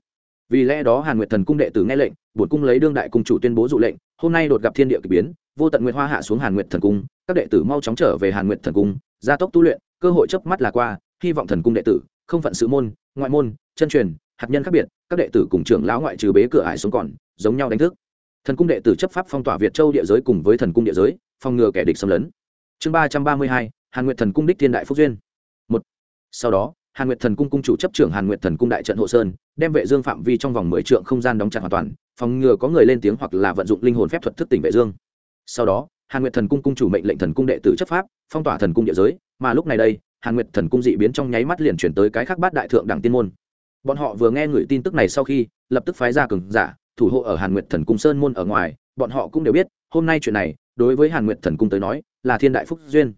Vì lẽ đó hàn nguyệt thần cung đệ tử nghe lệnh, bổn cung lấy đương đại cung chủ tuyên bố dụ lệnh, hôm nay đột gặp thiên địa k ỳ biến, vô tận nguyệt hoa hạ xuống hàn nguyệt thần cung, các đệ tử mau chóng trở về hàn nguyệt thần cung, gia tốc tu luyện, cơ hội chớp mắt là qua, hy vọng thần cung đệ tử, không phận sự môn, ngoại môn, chân truyền, hạt nhân khác biệt, các đệ tử cùng trưởng lão ngoại trừ bế cửa ải xuống còn giống nhau đánh thức. Thần cung đệ tử chấp pháp phong tỏa việt châu địa giới cùng với thần cung địa giới, phòng ngừa kẻ địch xâm lấn. Chương ba trăm ba mươi hai, hàn nguyệt thần cung đích thiên đại phúc duyên. Một. Sau đó, hàn nguyệt thần cung cung chủ chấp trưởng hàn nguyệt thần cung đại trận hộ sơn, đem vệ dương phạm vi trong vòng mười trượng không gian đóng chặt hoàn toàn, phòng ngừa có người lên tiếng hoặc là vận dụng linh hồn phép thuật thức tỉnh vệ dương. Sau đó, hàn nguyệt thần cung cung chủ mệnh lệnh thần cung đệ tử chấp pháp, phong tỏa thần cung địa giới, mà lúc này đây, hàn nguyệt thần cung dị biến trong nháy mắt liền chuyển tới cái khác bát đại thượng đẳng tiên môn. Bọn họ vừa nghe người tin tức này sau khi, lập tức phái ra cường giả thủ hộ ở hàn nguyệt thần cung sơn môn ở ngoài, bọn họ cũng đều biết, hôm nay chuyện này, đối với hàn nguyệt thần cung tới nói, là thiên đại phúc duyên.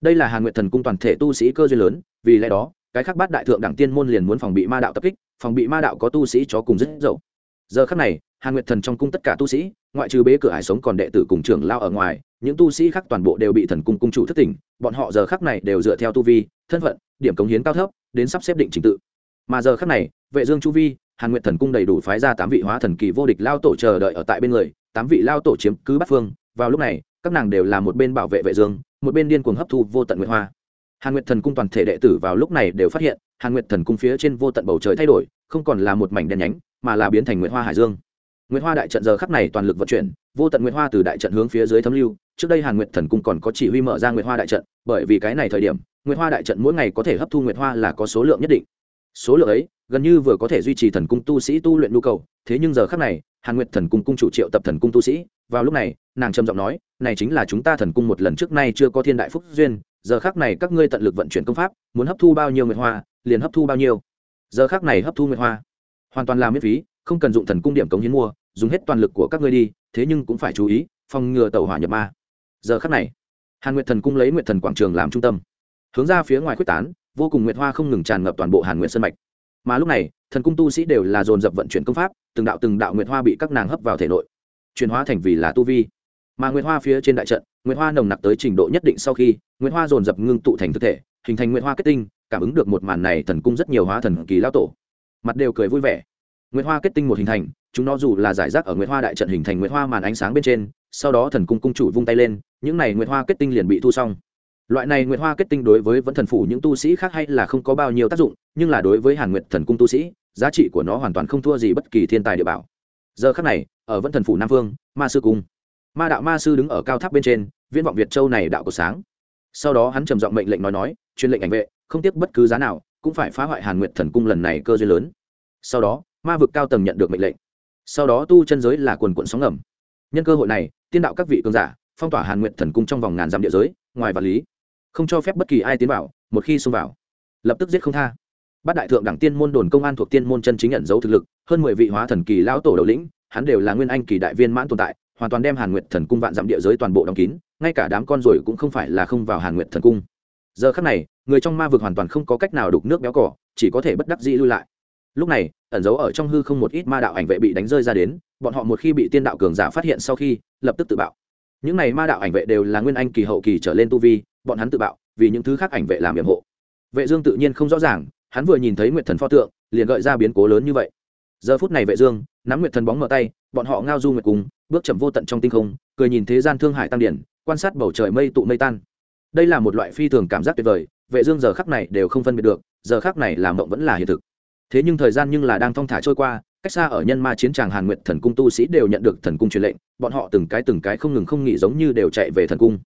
Đây là hàn nguyệt thần cung toàn thể tu sĩ cơ duyên lớn, vì lẽ đó, cái khác bát đại thượng đẳng tiên môn liền muốn phòng bị ma đạo tập kích, phòng bị ma đạo có tu sĩ chó cùng rất dậu giờ khắc này, hàn nguyệt thần trong cung tất cả tu sĩ, ngoại trừ bế cửa hải sống còn đệ tử cùng trưởng lao ở ngoài, những tu sĩ khác toàn bộ đều bị thần cung cung chủ thất tỉnh, bọn họ giờ khắc này đều dựa theo tu vi, thân phận, điểm cống hiến cao thấp, đến sắp xếp định trình tự. Mà giờ khắc này, vệ dương chu vi hàn nguyệt thần cung đầy đủ phái ra tám vị hóa thần kỳ vô địch lao tổ chờ đợi ở tại bên người, tám vị lao tổ chiếm cứ bắt phương. Vào lúc này, các nàng đều là một bên bảo vệ vệ dương, một bên điên cuồng hấp thu vô tận nguyệt hoa. Hàn nguyệt thần cung toàn thể đệ tử vào lúc này đều phát hiện, hàn nguyệt thần cung phía trên vô tận bầu trời thay đổi, không còn là một mảnh đen nhánh, mà là biến thành nguyệt hoa hải dương. Nguyệt hoa đại trận giờ khắc này toàn lực vận chuyển, vô tận nguyệt hoa từ đại trận hướng phía dưới thấm lưu. Trước đây hàn nguyệt thần cung còn có chỉ huy mở ra nguyệt hoa đại trận, bởi vì cái này thời điểm, nguyệt hoa đại trận mỗi ngày có thể hấp thu nguyệt hoa là có số lượng nhất định số lượng ấy gần như vừa có thể duy trì thần cung tu sĩ tu luyện nhu cầu. Thế nhưng giờ khắc này, hàn nguyệt thần cung cung chủ triệu tập thần cung tu sĩ. Vào lúc này, nàng trầm giọng nói, này chính là chúng ta thần cung một lần trước nay chưa có thiên đại phúc duyên. Giờ khắc này các ngươi tận lực vận chuyển công pháp, muốn hấp thu bao nhiêu nguyệt hoa, liền hấp thu bao nhiêu. Giờ khắc này hấp thu nguyệt hoa, hoàn toàn là miễn phí, không cần dụng thần cung điểm cống hiến mua, dùng hết toàn lực của các ngươi đi, thế nhưng cũng phải chú ý, phòng ngừa tàu hỏa nhập ma. Giờ khắc này, hàn nguyệt thần cung lấy nguyệt thần quảng trường làm trung tâm. Hướng ra phía ngoài quyết tán vô cùng nguyệt hoa không ngừng tràn ngập toàn bộ hàn nguyệt sân mạch. Mà lúc này, thần cung tu sĩ đều là dồn dập vận chuyển công pháp, từng đạo từng đạo nguyệt hoa bị các nàng hấp vào thể nội, chuyển hóa thành vì là tu vi. Mà nguyệt hoa phía trên đại trận, nguyệt hoa nồng nặc tới trình độ nhất định sau khi, nguyệt hoa dồn dập ngưng tụ thành thực thể, hình thành nguyệt hoa kết tinh, cảm ứng được một màn này thần cung rất nhiều hóa thần kỳ lao tổ. Mặt đều cười vui vẻ. Nguyệt hoa kết tinh một hình thành, chúng nó dù là giải rác ở nguyệt hoa đại trận hình thành nguyệt hoa màn ánh sáng bên trên, sau đó thần cung cung chủ vung tay lên, những này nguyệt hoa kết tinh liền bị thu xong loại này nguyệt hoa kết tinh đối với vẫn thần phủ những tu sĩ khác hay là không có bao nhiêu tác dụng, nhưng là đối với hàn nguyệt thần cung tu sĩ, giá trị của nó hoàn toàn không thua gì bất kỳ thiên tài địa bảo. Giờ khác này, ở vẫn thần phủ nam vương, ma sư cung, ma đạo ma sư đứng ở cao tháp bên trên, viễn vọng việt châu này đạo của sáng. Sau đó hắn trầm giọng mệnh lệnh nói nói, truyền lệnh ảnh vệ, không tiếc bất cứ giá nào, cũng phải phá hoại hàn nguyệt thần cung lần này cơ duyên lớn. Sau đó, ma vực cao tầng nhận được mệnh lệnh. Sau đó tu chân giới là quần quận sóng ngầm. Nhân cơ hội này, tiên đạo các vị cường giả, phong tỏa hàn nguyệt thần cung trong vòng ngàn dặm địa giới, ngoài vật lý không cho phép bất kỳ ai tiến vào, một khi xông vào, lập tức giết không tha. Bát đại thượng đẳng tiên môn đồn công an thuộc tiên môn chân chính nhận dấu thực lực, hơn mười vị hóa thần kỳ lão tổ đầu lĩnh, hắn đều là nguyên anh kỳ đại viên mãn tồn tại, hoàn toàn đem hàn nguyệt thần cung vạn dặm địa giới toàn bộ đóng kín, ngay cả đám con rồi cũng không phải là không vào hàn nguyệt thần cung. Giờ khắc này, người trong ma vực hoàn toàn không có cách nào đục nước béo cỏ, chỉ có thể bất đắc dĩ lui lại. Lúc này, ẩn giấu ở trong hư không một ít ma đạo ảnh vệ bị đánh rơi ra đến, bọn họ một khi bị tiên đạo cường giả phát hiện sau khi, lập tức tự bạo. Những này ma đạo ảnh vệ đều là nguyên anh kỳ hậu kỳ trở lên tu vi bọn hắn tự bạo, vì những thứ khác ảnh vệ làm nhiệm hộ. Vệ dương tự nhiên không rõ ràng, hắn vừa nhìn thấy nguyệt thần pho tượng, liền gợi ra biến cố lớn như vậy. Giờ phút này vệ dương, nắm nguyệt thần bóng mở tay, bọn họ ngao du nguyệt cùng bước chậm vô tận trong tinh không, cười nhìn thế gian thương hải tăng điển, quan sát bầu trời mây tụ mây tan. Đây là một loại phi thường cảm giác tuyệt vời, vệ dương giờ khắc này đều không phân biệt được, giờ khắc này làm mộng vẫn là hiện thực. Thế nhưng thời gian nhưng là đang thong thả trôi qua, cách xa ở nhân ma chiến tràng hàn nguyệt thần cung tu sĩ đều nhận được thần cung truyền lệnh, bọn họ từng cái từng cái không ngừng không nghỉ giống như đều chạy về thần cung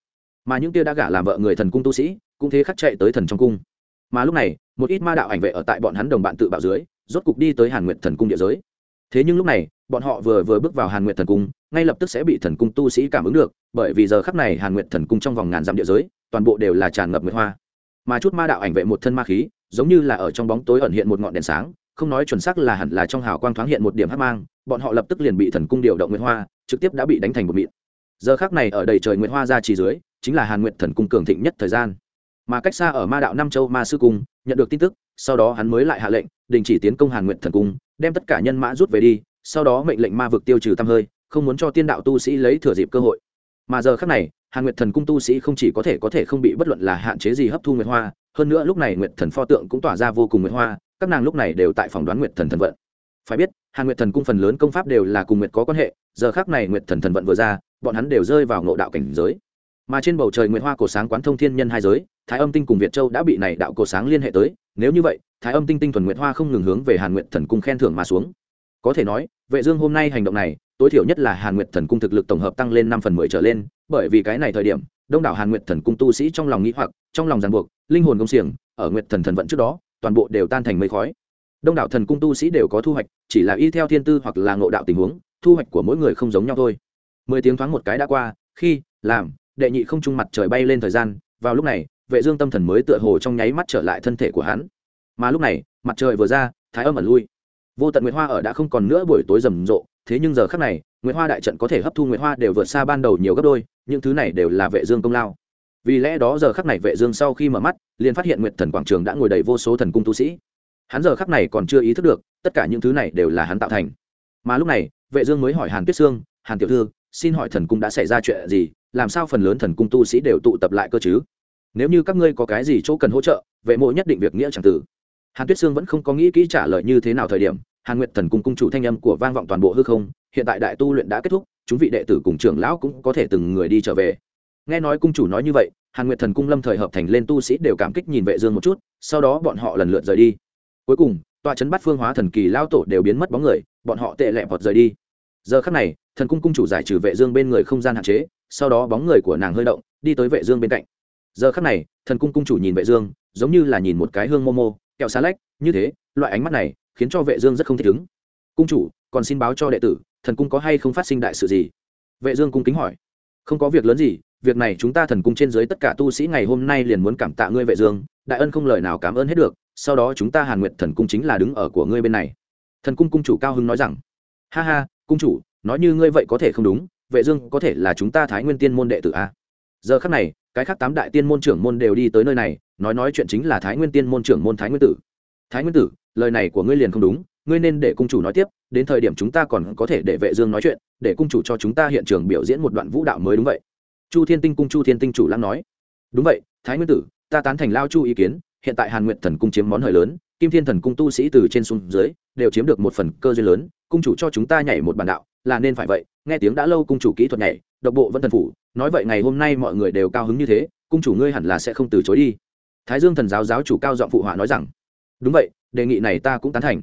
mà những kia đã gả làm vợ người thần cung tu sĩ, cũng thế khắc chạy tới thần trong cung. Mà lúc này, một ít ma đạo ảnh vệ ở tại bọn hắn đồng bạn tự bạo dưới, rốt cục đi tới hàn nguyện thần cung địa giới. Thế nhưng lúc này, bọn họ vừa vừa bước vào hàn nguyện thần cung, ngay lập tức sẽ bị thần cung tu sĩ cảm ứng được, bởi vì giờ khắp này hàn nguyện thần cung trong vòng ngàn dặm địa giới, toàn bộ đều là tràn ngập nguyệt hoa. Mà chút ma đạo ảnh vệ một thân ma khí, giống như là ở trong bóng tối ẩn hiện một ngọn đèn sáng, không nói chuẩn xác là hẳn là trong hào quang thoáng hiện một điểm hắc mang, bọn họ lập tức liền bị thần cung điều động nguyệt hoa, trực tiếp đã bị đánh thành một mịn giờ khác này ở đầy trời nguyệt hoa ra chỉ dưới, chính là hàn nguyệt thần cung cường thịnh nhất thời gian. Mà cách xa ở ma đạo nam châu ma sư cung, nhận được tin tức, sau đó hắn mới lại hạ lệnh, đình chỉ tiến công hàn nguyệt thần cung, đem tất cả nhân mã rút về đi, sau đó mệnh lệnh ma vực tiêu trừ tăm hơi, không muốn cho tiên đạo tu sĩ lấy thừa dịp cơ hội. Mà giờ khác này, hàn nguyệt thần cung tu sĩ không chỉ có thể có thể không bị bất luận là hạn chế gì hấp thu nguyệt hoa, hơn nữa lúc này nguyệt thần pho tượng cũng tỏa ra vô cùng nguyệt hoa, các nàng lúc này đều tại phòng đoán nguyệt thần thần vận. Phải biết, hàn nguyệt thần cung phần lớn công pháp đều là cùng nguyệt có quan hệ, giờ khác này nguyệt thần thần vận vừa ra bọn hắn đều rơi vào ngộ đạo cảnh giới. Mà trên bầu trời nguyệt hoa cổ sáng quán thông thiên nhân hai giới, thái âm tinh cùng việt châu đã bị này đạo cổ sáng liên hệ tới. Nếu như vậy, thái âm tinh tinh thuần nguyệt hoa không ngừng hướng về hàn nguyệt thần cung khen thưởng mà xuống. Có thể nói, vệ dương hôm nay hành động này, tối thiểu nhất là hàn nguyệt thần cung thực lực tổng hợp tăng lên năm phần mười trở lên, bởi vì cái này thời điểm, đông đảo hàn nguyệt thần cung tu sĩ trong lòng nghĩ hoặc, trong lòng ràng buộc, linh hồn công xiềng, ở nguyệt thần thần vận trước đó, toàn bộ đều tan thành mây khói. Đông đảo thần cung tu sĩ đều có thu hoạch, chỉ là y theo thiên tư hoặc là ngộ đạo tình huống, thu hoạch của mỗi người không giống nhau thôi mười tiếng thoáng một cái đã qua, khi, làm, đệ nhị không trung mặt trời bay lên thời gian, vào lúc này, vệ dương tâm thần mới tựa hồ trong nháy mắt trở lại thân thể của hắn. Mà lúc này, mặt trời vừa ra, thái âm ẩn lui. Vô tận nguyệt hoa ở đã không còn nữa buổi tối rầm rộ, thế nhưng giờ khắc này, nguyệt hoa đại trận có thể hấp thu nguyệt hoa đều vượt xa ban đầu nhiều gấp đôi, những thứ này đều là vệ dương công lao. Vì lẽ đó giờ khắc này vệ dương sau khi mở mắt, liền phát hiện nguyệt thần quảng trường đã ngồi đầy vô số thần cung tu sĩ. Hắn giờ khắc này còn chưa ý thức được, tất cả những thứ này đều là hắn tạo thành. Mà lúc này, vệ dương mới hỏi hàn tuyết sương, hàn tiểu thư xin hỏi thần cung đã xảy ra chuyện gì, làm sao phần lớn thần cung tu sĩ đều tụ tập lại cơ chứ? Nếu như các ngươi có cái gì chỗ cần hỗ trợ, vệ mộ nhất định việc nghĩa chẳng tử. Hàn tuyết sương vẫn không có nghĩ kỹ trả lời như thế nào thời điểm, hàn nguyệt thần cung cung chủ thanh âm của vang vọng toàn bộ hư không, hiện tại đại tu luyện đã kết thúc, chúng vị đệ tử cùng trưởng lão cũng có thể từng người đi trở về. Nghe nói cung chủ nói như vậy, hàn nguyệt thần cung lâm thời hợp thành lên tu sĩ đều cảm kích nhìn vệ dương một chút, sau đó bọn họ lần lượt rời đi. Cuối cùng, tòa chấn bắt phương hóa thần kỳ lao tổ đều biến mất bóng người, bọn họ tệ lẹ vọt rời đi giờ khắc này, thần cung cung chủ giải trừ vệ dương bên người không gian hạn chế, sau đó bóng người của nàng hơi động, đi tới vệ dương bên cạnh. Giờ khắc này, thần cung cung chủ nhìn vệ dương, giống như là nhìn một cái hương momo, kẹo xá lách, như thế, loại ánh mắt này khiến cho vệ dương rất không thích ứng cung chủ, còn xin báo cho đệ tử, thần cung có hay không phát sinh đại sự gì? Vệ dương cung kính hỏi. Không có việc lớn gì, việc này chúng ta thần cung trên dưới tất cả tu sĩ ngày hôm nay liền muốn cảm tạ ngươi vệ dương, đại ân không lời nào cảm ơn hết được, sau đó chúng ta hàn nguyệt thần cung chính là đứng ở của ngươi bên này. Thần cung cung chủ cao hưng nói rằng. Ha ha cung chủ, nói như ngươi vậy có thể không đúng, vệ dương có thể là chúng ta thái nguyên tiên môn đệ tử a. Giờ khắc này, cái khác tám đại tiên môn trưởng môn đều đi tới nơi này, nói nói chuyện chính là thái nguyên tiên môn trưởng môn thái nguyên tử. Thái nguyên tử, lời này của ngươi liền không đúng, ngươi nên để cung chủ nói tiếp, đến thời điểm chúng ta còn có thể để vệ dương nói chuyện, để cung chủ cho chúng ta hiện trường biểu diễn một đoạn vũ đạo mới đúng vậy. Chu thiên tinh cung chu thiên tinh chủ lãng nói. Đúng vậy, thái nguyên tử, ta tán thành lao chu ý kiến, hiện tại hàn nguyện thần cung chiếm món hời lớn kim thiên thần cung tu sĩ từ trên xuống dưới, đều chiếm được một phần cơ duyên lớn, cung chủ cho chúng ta nhảy một bản đạo, là nên phải vậy, nghe tiếng đã lâu cung chủ kỹ thuật nhảy, độc bộ vẫn thần phủ, nói vậy ngày hôm nay mọi người đều cao hứng như thế, cung chủ ngươi hẳn là sẽ không từ chối đi. Thái dương thần giáo giáo chủ cao giọng phụ họa nói rằng, đúng vậy, đề nghị này ta cũng tán thành.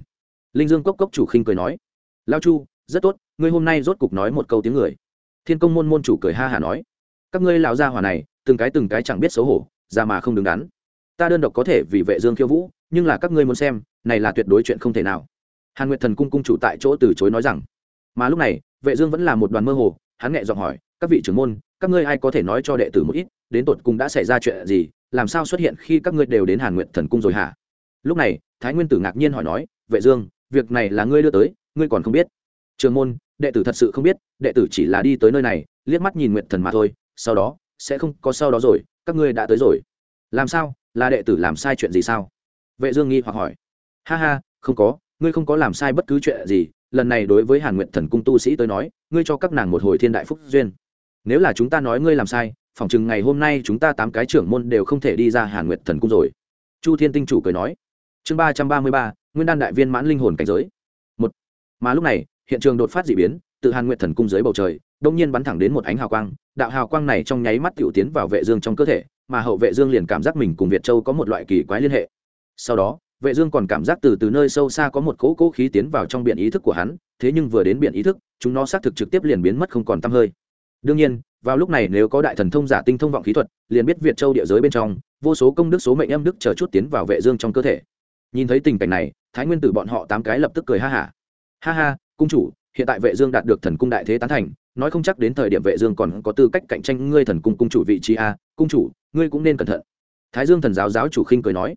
Linh dương cốc cốc chủ khinh cười nói, lao chu, rất tốt, ngươi hôm nay rốt cục nói một câu tiếng người. Thiên công môn môn chủ cười ha hả nói, các ngươi lão gia hỏa này, từng cái từng cái chẳng biết xấu hổ ra mà không đứng đắn ta đơn độc có thể vì vệ dương khiêu vũ, nhưng là các ngươi muốn xem, này là tuyệt đối chuyện không thể nào. Hàn nguyệt thần cung cung chủ tại chỗ từ chối nói rằng. Mà lúc này, vệ dương vẫn là một đoàn mơ hồ, hắn nhẹ giọng hỏi, các vị trưởng môn, các ngươi ai có thể nói cho đệ tử một ít, đến tột cùng đã xảy ra chuyện gì, làm sao xuất hiện khi các ngươi đều đến hàn nguyệt thần cung rồi hả? Lúc này, thái nguyên tử ngạc nhiên hỏi nói, vệ dương, việc này là ngươi đưa tới, ngươi còn không biết. Trường môn, đệ tử thật sự không biết, đệ tử chỉ là đi tới nơi này, liếc mắt nhìn nguyệt thần mà thôi, sau đó, sẽ không có sau đó rồi, các ngươi đã tới rồi. Làm sao? Là đệ tử làm sai chuyện gì sao? Vệ dương nghi hoặc hỏi. Ha ha, không có, ngươi không có làm sai bất cứ chuyện gì. Lần này đối với hàn nguyện thần cung tu sĩ tới nói, ngươi cho các nàng một hồi thiên đại phúc duyên. Nếu là chúng ta nói ngươi làm sai, phỏng chừng ngày hôm nay chúng ta tám cái trưởng môn đều không thể đi ra hàn nguyện thần cung rồi. Chu thiên tinh chủ cười nói. Chương ba trăm ba mươi ba, nguyên đan đại viên mãn linh hồn cảnh giới. Một. Mà lúc này, hiện trường đột phát d ị biến, từ hàn nguyện thần cung dưới bầu trời đông nhiên bắn thẳng đến một ánh hào quang. Đạo hào quang này trong nháy mắt t i ể u tiến vào vệ dương trong cơ thể mà hậu vệ dương liền cảm giác mình cùng việt châu có một loại kỳ quái liên hệ. Sau đó, vệ dương còn cảm giác từ từ nơi sâu xa có một cỗ cỗ khí tiến vào trong biển ý thức của hắn, thế nhưng vừa đến biển ý thức, chúng nó xác thực trực tiếp liền biến mất không còn tăm hơi. Đương nhiên, vào lúc này nếu có đại thần thông giả tinh thông vọng khí thuật, liền biết việt châu địa giới bên trong, vô số công đức số mệnh âm đức chờ chút tiến vào vệ dương trong cơ thể. Nhìn thấy tình cảnh này, thái nguyên tử bọn họ tám cái lập tức cười ha ha. ha ha, cung chủ, hiện tại vệ dương đạt được thần cung đại thế tán thành nói không chắc đến thời điểm vệ dương còn có tư cách cạnh tranh ngươi thần cung cung chủ vị trí a, cung chủ, ngươi cũng nên cẩn thận. Thái dương thần giáo giáo chủ khinh cười nói,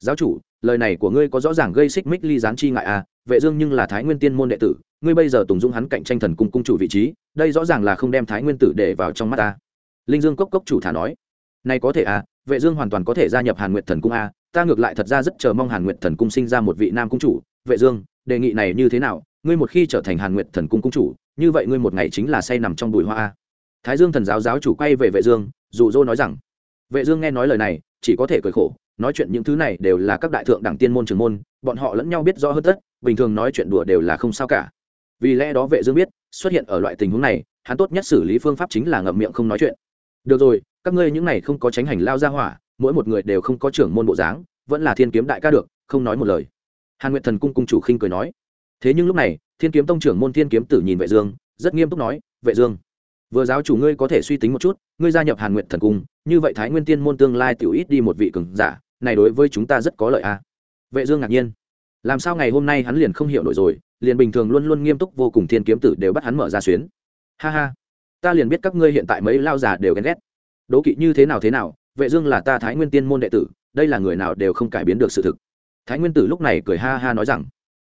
giáo chủ, lời này của ngươi có rõ ràng gây xích mích ly gián chi ngại a, vệ dương nhưng là thái nguyên tiên môn đệ tử, ngươi bây giờ tùng dung hắn cạnh tranh thần cung cung chủ vị trí, đây rõ ràng là không đem thái nguyên tử để vào trong mắt ta. Linh dương cốc cốc chủ thả nói, này có thể a, vệ dương hoàn toàn có thể gia nhập hàn nguyệt thần cung a, ta ngược lại thật ra rất chờ mong hàn nguyệt thần cung sinh ra một vị nam cung chủ. Vệ dương, đề nghị này như thế nào? Ngươi một khi trở thành hàn nguyệt thần cung cung chủ như vậy ngươi một ngày chính là say nằm trong bụi hoa a. Thái dương thần giáo giáo chủ quay về vệ dương, dụ dỗ nói rằng, vệ dương nghe nói lời này, chỉ có thể cười khổ, nói chuyện những thứ này đều là các đại thượng đẳng tiên môn trường môn, bọn họ lẫn nhau biết rõ hơn tất, bình thường nói chuyện đùa đều là không sao cả. Vì lẽ đó vệ dương biết, xuất hiện ở loại tình huống này, hắn tốt nhất xử lý phương pháp chính là ngậm miệng không nói chuyện. Được rồi, các ngươi những này không có tránh hành lao ra hỏa, mỗi một người đều không có trưởng môn bộ dáng, vẫn là thiên kiếm đại ca được, không nói một lời. Hàn nguyệt thần cung cung chủ khinh cười nói. Thế nhưng lúc này thiên kiếm tông trưởng môn thiên kiếm tử nhìn vệ dương, rất nghiêm túc nói, vệ dương, vừa giáo chủ ngươi có thể suy tính một chút, ngươi gia nhập hàn nguyệt thần cung, như vậy thái nguyên tiên môn tương lai tiểu ít đi một vị cường giả, này đối với chúng ta rất có lợi a. À? vệ dương ngạc nhiên. Làm sao ngày hôm nay hắn liền không hiểu nổi rồi, liền bình thường luôn luôn nghiêm túc vô cùng thiên kiếm tử đều bắt hắn mở ra xuyến. Ha ha, ta liền biết các ngươi hiện tại mấy lao già đều ghen ghét. Đố kỵ như thế nào thế nào, vệ dương là ta thái nguyên tiên môn đệ tử, đây là người nào đều không cải biến được sự thực. Thái nguyên tử lúc này cười ha ha nói rằng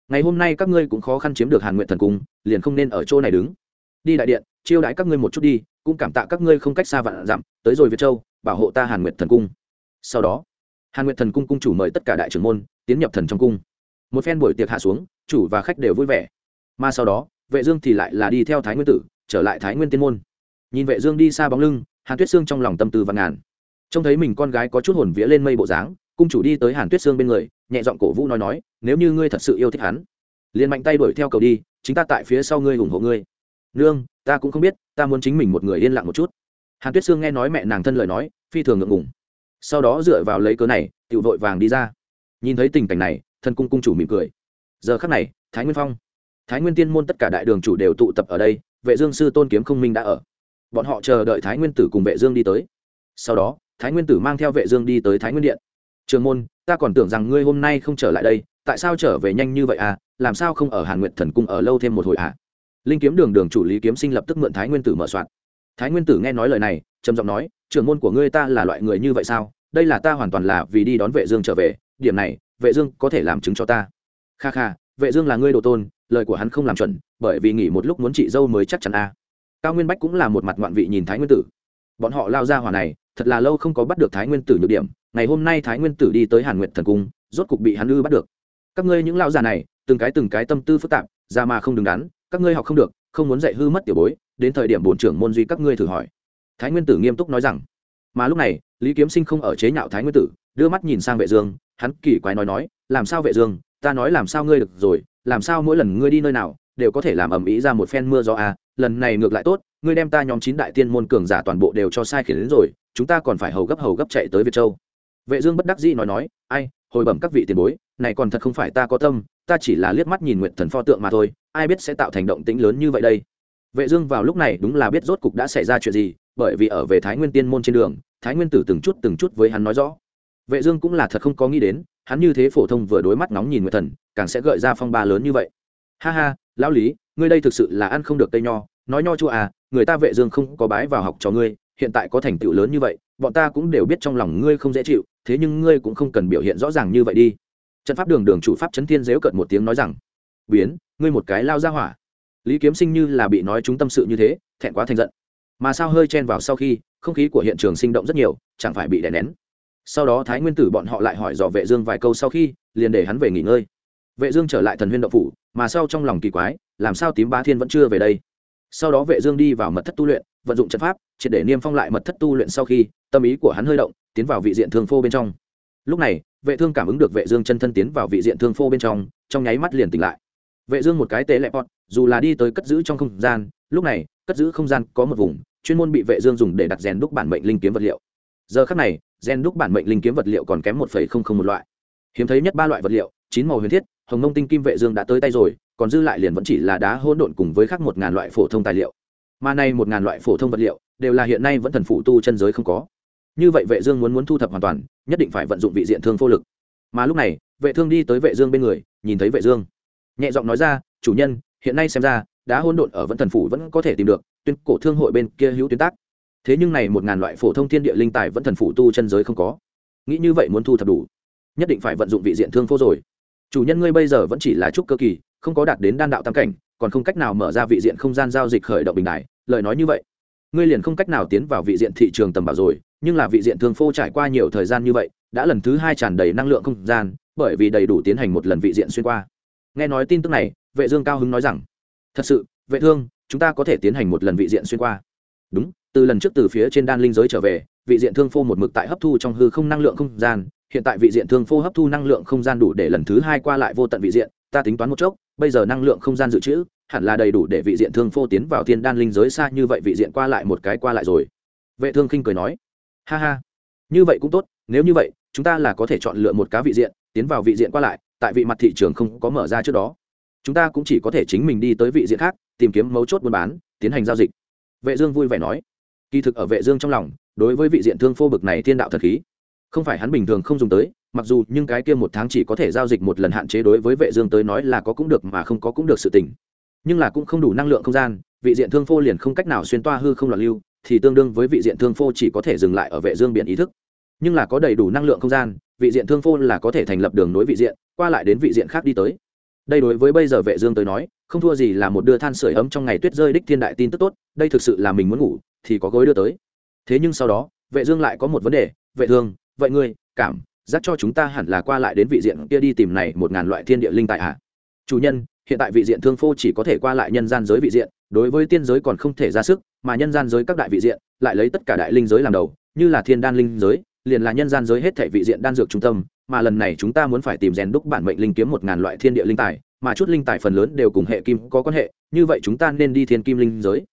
ngày hôm nay các ngươi cũng khó khăn chiếm được hàn nguyện thần cung, liền không nên ở chỗ này đứng. Đi đại điện, chiêu đãi các ngươi một chút đi, cũng cảm tạ các ngươi không cách xa vạn dặm, tới rồi việt châu, bảo hộ ta hàn nguyện thần cung. Sau đó, hàn nguyện thần cung cung chủ mời tất cả đại trưởng môn, tiến nhập thần trong cung. Một phen buổi tiệc hạ xuống, chủ và khách đều vui vẻ. Mà sau đó, vệ dương thì lại là đi theo thái nguyên tử, trở lại thái nguyên tiên môn. Nhìn vệ dương đi xa bóng lưng, hàn tuyết sương trong lòng tâm tư vạn ngàn. Trông thấy mình con gái có chút hồn vía lên mây bộ dáng cung chủ đi tới hàn tuyết sương bên người, nhẹ giọng cổ vũ nói nói, nếu như ngươi thật sự yêu thích hắn, liền mạnh tay đuổi theo cầu đi, chính ta tại phía sau ngươi ủng hộ ngươi. Nương, ta cũng không biết, ta muốn chính mình một người yên lặng một chút. Hàn tuyết sương nghe nói mẹ nàng thân lời nói, phi thường ngượng ngùng. Sau đó dựa vào lấy cớ này tự vội vàng đi ra. Nhìn thấy tình cảnh này, thân cung cung chủ mỉm cười. Giờ khắc này, thái nguyên phong, thái nguyên tiên môn tất cả đại đường chủ đều tụ tập ở đây, vệ dương sư tôn kiếm không minh đã ở. Bọn họ chờ đợi thái nguyên tử cùng vệ dương đi tới. Sau đó, thái nguyên tử mang theo vệ dương đi tới thái nguyên điện trường môn, ta còn tưởng rằng ngươi hôm nay không trở lại đây, tại sao trở về nhanh như vậy à? Làm sao không ở hàn nguyện thần cung ở lâu thêm một hồi à? Linh kiếm đường đường chủ lý kiếm sinh lập tức mượn thái nguyên tử mở soạn. Thái nguyên tử nghe nói lời này, trầm giọng nói trưởng môn của ngươi ta là loại người như vậy sao? Đây là ta hoàn toàn là vì đi đón vệ dương trở về, điểm này, vệ dương có thể làm chứng cho ta. Kha kha, vệ dương là ngươi đồ tôn, lời của hắn không làm chuẩn, bởi vì nghỉ một lúc muốn chị dâu mới chắc chắn a cao nguyên bách cũng là một mặt ngoạn vị nhìn thái nguyên tử. Bọn họ lao ra hỏa này, thật là lâu không có bắt được thái nguyên tử nhược điểm ngày hôm nay thái nguyên tử đi tới hàn nguyện thần cung, rốt cục bị hắn ư bắt được. Các ngươi những lao già này, từng cái từng cái tâm tư phức tạp ra mà không đứng đắn, các ngươi học không được, không muốn dạy hư mất tiểu bối, đến thời điểm bổn trưởng môn duy các ngươi thử hỏi. Thái nguyên tử nghiêm túc nói rằng. Mà lúc này, lý kiếm sinh không ở chế nhạo thái nguyên tử, đưa mắt nhìn sang vệ dương, hắn kỳ quái nói nói, làm sao vệ dương, ta nói làm sao ngươi được rồi, làm sao mỗi lần ngươi đi nơi nào, đều có thể làm ầm ĩ ra một phen mưa gió à lần này ngược lại tốt, ngươi đem ta nhóm chín đại tiên môn cường giả toàn bộ đều cho sai khiển đến rồi, chúng ta còn phải hầu gấp hầu gấp chạy tới việt châu vệ dương bất đắc dĩ nói nói, ai, hồi bẩm các vị tiền bối, này còn thật không phải ta có tâm, ta chỉ là liếc mắt nhìn nguyện thần pho tượng mà thôi, ai biết sẽ tạo thành động tĩnh lớn như vậy đây? Vệ dương vào lúc này đúng là biết rốt cục đã xảy ra chuyện gì, bởi vì ở về thái nguyên tiên môn trên đường, thái nguyên tử từng chút từng chút với hắn nói rõ. Vệ dương cũng là thật không có nghĩ đến, hắn như thế phổ thông vừa đối mắt nóng nhìn nguyệt thần, càng sẽ gợi ra phong ba lớn như vậy. Ha ha, lão lý, ngươi đây thực sự là ăn không được tây nho, nói nho chua à người ta vệ dương không có bái vào học cho ngươi, hiện tại có thành tựu lớn như vậy bọn ta cũng đều biết trong lòng ngươi không dễ chịu, thế nhưng ngươi cũng không cần biểu hiện rõ ràng như vậy đi. Trận pháp đường đường chủ pháp chấn thiên dếu cợt một tiếng nói rằng, biến, ngươi một cái lao ra hỏa. Lý kiếm sinh như là bị nói chúng tâm sự như thế, thẹn quá thành giận. Mà sao hơi chen vào sau khi, không khí của hiện trường sinh động rất nhiều, chẳng phải bị đè nén. Sau đó thái nguyên tử bọn họ lại hỏi dò vệ dương vài câu sau khi, liền để hắn về nghỉ ngơi. Vệ dương trở lại thần huyên động phủ, mà sau trong lòng kỳ quái, làm sao tím bá thiên vẫn chưa về đây? Sau đó vệ dương đi vào mật thất tu luyện vận dụng trận pháp triệt để niêm phong lại mật thất tu luyện sau khi tâm ý của hắn hơi động tiến vào vị diện thương phô bên trong. Lúc này vệ thương cảm ứng được vệ dương chân thân tiến vào vị diện thương phô bên trong trong nháy mắt liền tỉnh lại. Vệ dương một cái tế lẹ bọn, dù là đi tới cất giữ trong không gian lúc này cất giữ không gian có một vùng chuyên môn bị vệ dương dùng để đặt rèn đúc bản mệnh linh kiếm vật liệu. Giờ khắc này rèn đúc bản mệnh linh kiếm vật liệu còn kém một một loại. Hiếm thấy nhất ba loại vật liệu chín màu huyền thiết hồng ngông tinh kim vệ dương đã tới tay rồi còn dư lại liền vẫn chỉ là đá hỗn độn cùng với khác một ngàn loại phổ thông tài liệu mà nay một ngàn loại phổ thông vật liệu đều là hiện nay vẫn thần phụ tu chân giới không có. Như vậy vệ dương muốn muốn thu thập hoàn toàn, nhất định phải vận dụng vị diện thương vô lực. Mà lúc này, vệ thương đi tới vệ dương bên người, nhìn thấy vệ dương. Nhẹ giọng nói ra, chủ nhân, hiện nay xem ra, đá hỗn độn ở vẫn thần phủ vẫn có thể tìm được, tuyên cổ thương hội bên kia hữu tuyến tác. Thế nhưng này một ngàn loại phổ thông thiên địa linh tài vẫn thần phủ tu chân giới không có. Nghĩ như vậy muốn thu thập đủ, nhất định phải vận dụng vị diện thương phô rồi. Chủ nhân ngươi bây giờ vẫn chỉ là trúc cơ kỳ, không có đạt đến đan đạo tam cảnh còn không cách nào mở ra vị diện không gian giao dịch khởi động bình đài, lời nói như vậy. Ngươi liền không cách nào tiến vào vị diện thị trường tầm bảo rồi, nhưng là vị diện thương phô trải qua nhiều thời gian như vậy, đã lần thứ hai tràn đầy năng lượng không gian, bởi vì đầy đủ tiến hành một lần vị diện xuyên qua. Nghe nói tin tức này, vệ dương cao hứng nói rằng, thật sự, vệ thương, chúng ta có thể tiến hành một lần vị diện xuyên qua. Đúng, từ lần trước từ phía trên đan linh giới trở về, vị diện thương phô một mực tại hấp thu trong hư không năng lượng không gian, hiện tại vị diện thương phô hấp thu năng lượng không gian đủ để lần thứ hai qua lại vô tận vị diện, ta tính toán một chốc, bây giờ năng lượng không gian dự trữ hẳn là đầy đủ để vị diện thương phô tiến vào thiên đan linh giới xa như vậy vị diện qua lại một cái qua lại rồi. Vệ thương khinh cười nói, ha ha, như vậy cũng tốt, nếu như vậy, chúng ta là có thể chọn lựa một cá vị diện, tiến vào vị diện qua lại, tại vị mặt thị trường không có mở ra trước đó. Chúng ta cũng chỉ có thể chính mình đi tới vị diện khác, tìm kiếm mấu chốt buôn bán, tiến hành giao dịch. Vệ dương vui vẻ nói, kỳ thực ở vệ dương trong lòng, đối với vị diện thương phô bực này thiên đạo thật khí, không phải hắn bình thường không dùng tới, mặc dù nhưng cái kia một tháng chỉ có thể giao dịch một lần hạn chế đối với vệ dương tới nói là có cũng được mà không có cũng được sự tình nhưng là cũng không đủ năng lượng không gian, vị diện thương phô liền không cách nào xuyên toa hư không loạn lưu, thì tương đương với vị diện thương phô chỉ có thể dừng lại ở vệ dương biển ý thức. Nhưng là có đầy đủ năng lượng không gian, vị diện thương phô là có thể thành lập đường nối vị diện, qua lại đến vị diện khác đi tới. Đây đối với bây giờ vệ dương tới nói, không thua gì là một đưa than sưởi ấm trong ngày tuyết rơi đích thiên đại tin tức tốt, đây thực sự là mình muốn ngủ, thì có gối đưa tới. Thế nhưng sau đó, vệ dương lại có một vấn đề, vệ thương, vậy ngươi, cảm giác cho chúng ta hẳn là qua lại đến vị diện kia đi tìm này một ngàn loại thiên địa linh tại hạ chủ nhân hiện tại vị diện thương phô chỉ có thể qua lại nhân gian giới vị diện, đối với tiên giới còn không thể ra sức, mà nhân gian giới các đại vị diện lại lấy tất cả đại linh giới làm đầu, như là thiên đan linh giới, liền là nhân gian giới hết thể vị diện đan dược trung tâm, mà lần này chúng ta muốn phải tìm rèn đúc bản mệnh linh kiếm một ngàn loại thiên địa linh tài, mà chút linh tài phần lớn đều cùng hệ kim có quan hệ, như vậy chúng ta nên đi thiên kim linh giới.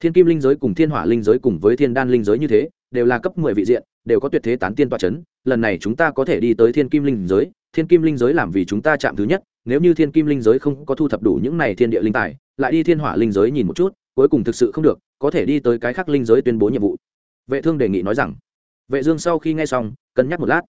Thiên kim linh giới cùng thiên hỏa linh giới cùng với thiên đan linh giới như thế, đều là cấp mười vị diện, đều có tuyệt thế tán tiên toa c h ấ n lần này chúng ta có thể đi tới thiên kim linh giới, thiên kim linh giới làm vì chúng ta chạm thứ nhất nếu như thiên kim linh giới không có thu thập đủ những này thiên địa linh tài, lại đi thiên hỏa linh giới nhìn một chút, cuối cùng thực sự không được, có thể đi tới cái khác linh giới tuyên bố nhiệm vụ. Vệ thương đề nghị nói rằng, vệ dương sau khi nghe xong, cân nhắc một lát.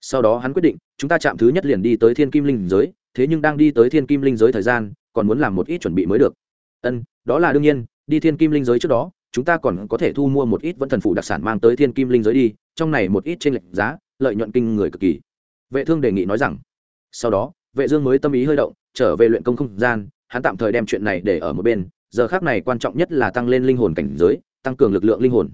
Sau đó hắn quyết định, chúng ta chạm thứ nhất liền đi tới thiên kim linh giới, thế nhưng đang đi tới thiên kim linh giới thời gian, còn muốn làm một ít chuẩn bị mới được. Ân, đó là đương nhiên, đi thiên kim linh giới trước đó, chúng ta còn có thể thu mua một ít vẫn thần phụ đặc sản mang tới thiên kim linh giới đi, trong này một ít trên lệnh giá, lợi nhuận kinh người cực kỳ. Vệ thương đề nghị nói rằng, sau đó vệ dương mới tâm ý hơi động, trở về luyện công không gian, hắn tạm thời đem chuyện này để ở một bên, giờ khác này quan trọng nhất là tăng lên linh hồn cảnh giới, tăng cường lực lượng linh hồn.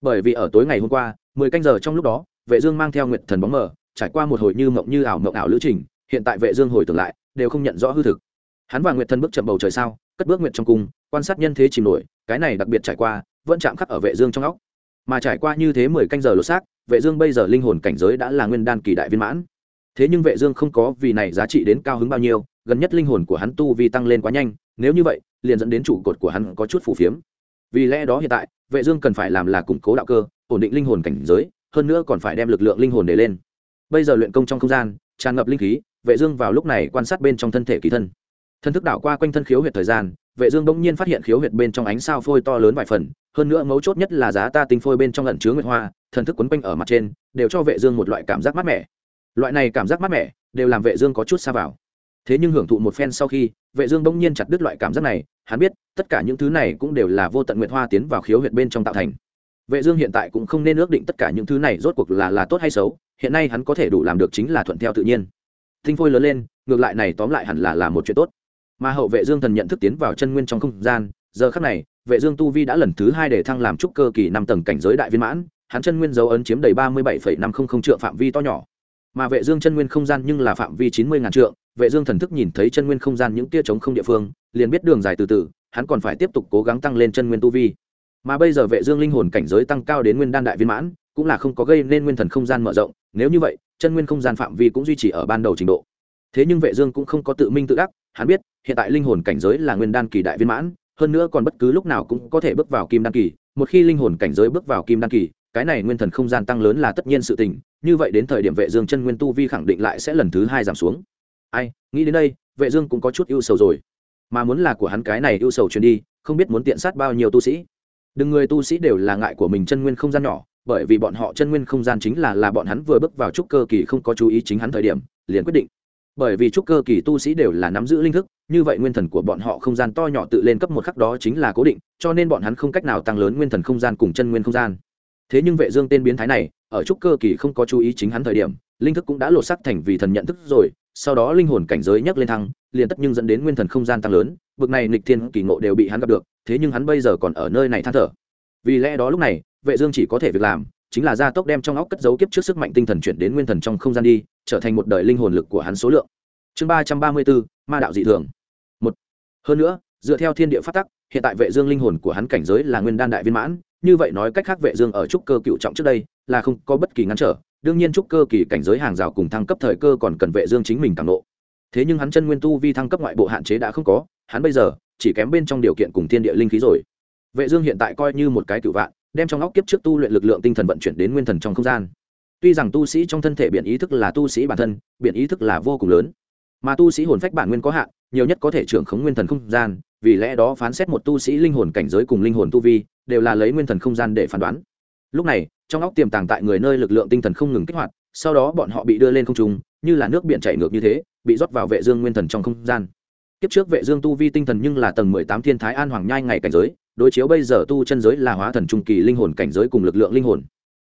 Bởi vì ở tối ngày hôm qua, mười canh giờ trong lúc đó, vệ dương mang theo nguyệt thần bóng mờ, trải qua một hồi như mộng như ảo mộng ảo lữ trình, hiện tại vệ dương hồi tưởng lại, đều không nhận rõ hư thực. Hắn và nguyệt thần bước chậm bầu trời sao cất bước nguyệt trong cung, quan sát nhân thế chìm nổi, cái này đặc biệt trải qua, vẫn chạm khắc ở vệ dương trong óc. Mà trải qua như thế mười canh giờ lột xác, vệ dương bây giờ linh hồn cảnh giới đã là nguyên đan kỳ đại viên mãn thế nhưng vệ dương không có vì này giá trị đến cao hứng bao nhiêu, gần nhất linh hồn của hắn tu vi tăng lên quá nhanh, nếu như vậy, liền dẫn đến trụ cột của hắn có chút phù phiếm. Vì lẽ đó hiện tại, vệ dương cần phải làm là củng cố đạo cơ, ổn định linh hồn cảnh giới, hơn nữa còn phải đem lực lượng linh hồn để lên. Bây giờ luyện công trong không gian, tràn ngập linh khí, vệ dương vào lúc này quan sát bên trong thân thể kỳ thân. Thân thức đảo qua quanh thân khiếu huyệt thời gian, vệ dương đống nhiên phát hiện khiếu huyệt bên trong ánh sao phôi to lớn vài phần, hơn nữa mấu chốt nhất là giá ta tinh phôi bên trong ẩn chứa nguyệt hoa, thần thức quấn quanh ở mặt trên, đều cho vệ dương một loại cảm giác mát mẻ loại này cảm giác mát mẻ, đều làm vệ dương có chút xa vào. Thế nhưng hưởng thụ một phen sau khi, vệ dương bỗng nhiên chặt đứt loại cảm giác này, hắn biết, tất cả những thứ này cũng đều là vô tận nguyệt hoa tiến vào khiếu huyệt bên trong tạo thành. Vệ dương hiện tại cũng không nên ước định tất cả những thứ này rốt cuộc là là tốt hay xấu, hiện nay hắn có thể đủ làm được chính là thuận theo tự nhiên. Tinh phôi lớn lên, ngược lại này tóm lại hẳn là là một chuyện tốt. Mà hậu vệ dương thần nhận thức tiến vào chân nguyên trong không gian, giờ khắc này, vệ dương tu vi đã lần thứ hai để thăng làm trúc cơ kỳ năm tầng cảnh giới đại viên mãn, hắn chân nguyên dấu ấn chiếm đầy ba mươi bảy năm trăm trượng phạm vi to nhỏ mà vệ dương chân nguyên không gian nhưng là phạm vi chín mươi ngàn trượng, vệ dương thần thức nhìn thấy chân nguyên không gian những tia trống không địa phương, liền biết đường dài từ từ, hắn còn phải tiếp tục cố gắng tăng lên chân nguyên tu vi. Mà bây giờ vệ dương linh hồn cảnh giới tăng cao đến nguyên đan đại viên mãn, cũng là không có gây nên nguyên thần không gian mở rộng, nếu như vậy, chân nguyên không gian phạm vi cũng duy trì ở ban đầu trình độ. Thế nhưng vệ dương cũng không có tự minh tự đắc, hắn biết, hiện tại linh hồn cảnh giới là nguyên đan kỳ đại viên mãn, hơn nữa còn bất cứ lúc nào cũng có thể bước vào kim đan kỳ, một khi linh hồn cảnh giới bước vào kim đan kỳ, cái này nguyên thần không gian tăng lớn là tất nhiên sự tình như vậy đến thời điểm vệ dương chân nguyên tu vi khẳng định lại sẽ lần thứ hai giảm xuống. Ai, nghĩ đến đây, vệ dương cũng có chút ưu sầu rồi. Mà muốn là của hắn cái này ưu sầu truyền đi, không biết muốn tiện sát bao nhiêu tu sĩ. Đừng người tu sĩ đều là ngại của mình chân nguyên không gian nhỏ, bởi vì bọn họ chân nguyên không gian chính là là bọn hắn vừa bước vào trúc cơ kỳ không có chú ý chính hắn thời điểm, liền quyết định. Bởi vì trúc cơ kỳ tu sĩ đều là nắm giữ linh thức, như vậy nguyên thần của bọn họ không gian to nhỏ tự lên cấp một khắc đó chính là cố định, cho nên bọn hắn không cách nào tăng lớn nguyên thần không gian cùng chân nguyên không gian. Thế nhưng vệ dương tên biến thái này ở trúc cơ kỳ không có chú ý chính hắn thời điểm, linh thức cũng đã lột sắc thành vì thần nhận thức rồi, sau đó linh hồn cảnh giới nhấc lên thăng, liền tất nhưng dẫn đến nguyên thần không gian tăng lớn, bực này nghịch thiên kỳ ngộ đều bị hắn gặp được, thế nhưng hắn bây giờ còn ở nơi này than thở. Vì lẽ đó lúc này, vệ dương chỉ có thể việc làm, chính là gia tốc đem trong óc cất giấu kiếp trước sức mạnh tinh thần chuyển đến nguyên thần trong không gian đi, trở thành một đời linh hồn lực của hắn số lượng. Chương ba trăm ba mươi bốn, ma đạo dị thường. Một. Hơn nữa, dựa theo thiên địa phát tắc, hiện tại vệ dương linh hồn của hắn cảnh giới là nguyên đan đại viên mãn như vậy nói cách khác vệ dương ở trúc cơ cựu trọng trước đây là không có bất kỳ ngăn trở, đương nhiên trúc cơ kỳ cảnh giới hàng rào cùng thăng cấp thời cơ còn cần vệ dương chính mình càng nộ. Thế nhưng hắn chân nguyên tu vi thăng cấp ngoại bộ hạn chế đã không có, hắn bây giờ chỉ kém bên trong điều kiện cùng thiên địa linh khí rồi. Vệ dương hiện tại coi như một cái cựu vạn, đem trong óc kiếp trước tu luyện lực lượng tinh thần vận chuyển đến nguyên thần trong không gian. Tuy rằng tu sĩ trong thân thể biện ý thức là tu sĩ bản thân biện ý thức là vô cùng lớn. Mà tu sĩ hồn phách bản nguyên có hạn, nhiều nhất có thể trưởng khống nguyên thần không gian, vì lẽ đó phán xét một tu sĩ linh hồn cảnh giới cùng linh hồn tu vi đều là lấy nguyên thần không gian để phán đoán. Lúc này, trong óc tiềm tàng tại người nơi lực lượng tinh thần không ngừng kích hoạt, sau đó bọn họ bị đưa lên không trung, như là nước biển chảy ngược như thế, bị rót vào vệ dương nguyên thần trong không gian. Kiếp trước vệ dương tu vi tinh thần nhưng là tầng 18 thiên thái an hoàng nhai ngày cảnh giới, đối chiếu bây giờ tu chân giới là hóa thần trung kỳ linh hồn cảnh giới cùng lực lượng linh hồn.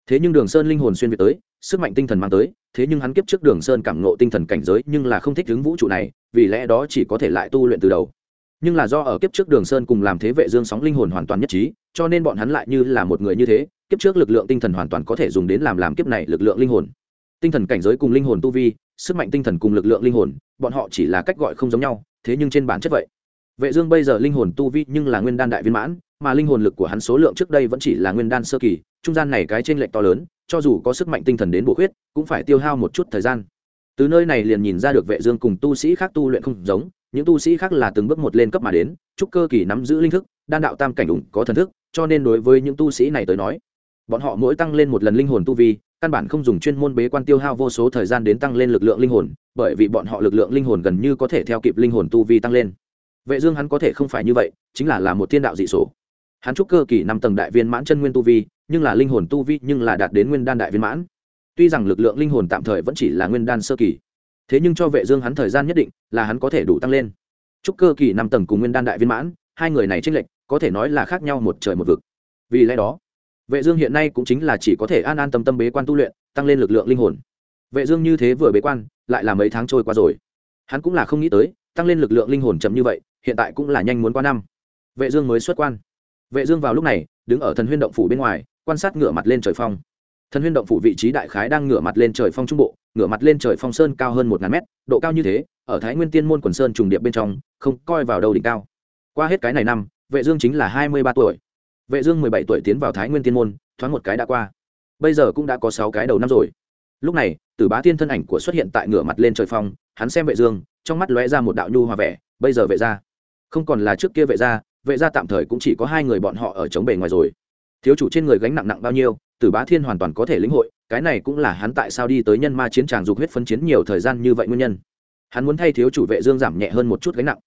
Thế nhưng đường sơn linh hồn xuyên việt tới, sức mạnh tinh thần mang tới, thế nhưng hắn kiếp trước đường sơn cảm ngộ tinh thần cảnh giới nhưng là không thích ứng vũ trụ này, vì lẽ đó chỉ có thể lại tu luyện từ đầu nhưng là do ở kiếp trước đường sơn cùng làm thế vệ dương sóng linh hồn hoàn toàn nhất trí cho nên bọn hắn lại như là một người như thế kiếp trước lực lượng tinh thần hoàn toàn có thể dùng đến làm làm kiếp này lực lượng linh hồn. Tinh thần cảnh giới cùng linh hồn tu vi sức mạnh tinh thần cùng lực lượng linh hồn bọn họ chỉ là cách gọi không giống nhau thế nhưng trên bản chất vậy. Vệ dương bây giờ linh hồn tu vi nhưng là nguyên đan đại viên mãn mà linh hồn lực của hắn số lượng trước đây vẫn chỉ là nguyên đan sơ kỳ trung gian này cái trên lệch to lớn cho dù có sức mạnh tinh thần đến bổ huyết, cũng phải tiêu hao một chút thời gian. Từ nơi này liền nhìn ra được vệ dương cùng tu sĩ khác tu luyện không giống những tu sĩ khác là từng bước một lên cấp mà đến trúc cơ kỳ nắm giữ linh thức, đan đạo tam cảnh ủng có thần thức, cho nên đối với những tu sĩ này tới nói, bọn họ mỗi tăng lên một lần linh hồn tu vi, căn bản không dùng chuyên môn bế quan tiêu hao vô số thời gian đến tăng lên lực lượng linh hồn, bởi vì bọn họ lực lượng linh hồn gần như có thể theo kịp linh hồn tu vi tăng lên. Vệ dương hắn có thể không phải như vậy, chính là là một thiên đạo dị số. Hắn trúc cơ kỳ năm tầng đại viên mãn chân nguyên tu vi, nhưng là linh hồn tu vi nhưng là đạt đến nguyên đan đại viên mãn. Tuy rằng lực lượng linh hồn tạm thời vẫn chỉ là nguyên đan sơ kỳ thế nhưng cho vệ dương hắn thời gian nhất định, là hắn có thể đủ tăng lên. Trúc cơ kỳ năm tầng cùng nguyên đan đại viên mãn, hai người này trinh lệnh có thể nói là khác nhau một trời một vực. Vì lẽ đó, vệ dương hiện nay cũng chính là chỉ có thể an an tâm tâm bế quan tu luyện, tăng lên lực lượng linh hồn. Vệ dương như thế vừa bế quan, lại là mấy tháng trôi qua rồi. Hắn cũng là không nghĩ tới, tăng lên lực lượng linh hồn chậm như vậy, hiện tại cũng là nhanh muốn qua năm. Vệ dương mới xuất quan. Vệ dương vào lúc này, đứng ở thần huyên động phủ bên ngoài, quan sát ngửa mặt lên trời phong. Thần huyên động phủ vị trí đại khái đang ngửa mặt lên trời phong trung bộ ngửa mặt lên trời phong sơn cao hơn một ngàn mét, độ cao như thế, ở thái nguyên tiên môn quần sơn trùng điệp bên trong, không coi vào đâu đỉnh cao. Qua hết cái này năm, vệ dương chính là hai mươi ba tuổi. Vệ dương mười bảy tuổi tiến vào thái nguyên tiên môn, thoáng một cái đã qua. Bây giờ cũng đã có sáu cái đầu năm rồi. Lúc này, tử bá thiên thân ảnh của xuất hiện tại ngửa mặt lên trời phong, hắn xem vệ dương, trong mắt lóe ra một đạo nhu hòa vẻ, bây giờ vệ gia. Không còn là trước kia vệ gia vệ gia tạm thời cũng chỉ có hai người bọn họ ở chống bề ngoài rồi thiếu chủ trên người gánh nặng nặng bao nhiêu, tử bá thiên hoàn toàn có thể lĩnh hội, cái này cũng là hắn tại sao đi tới nhân ma chiến tràng dục huyết phân chiến nhiều thời gian như vậy nguyên nhân. Hắn muốn thay thiếu chủ vệ dương giảm nhẹ hơn một chút gánh nặng.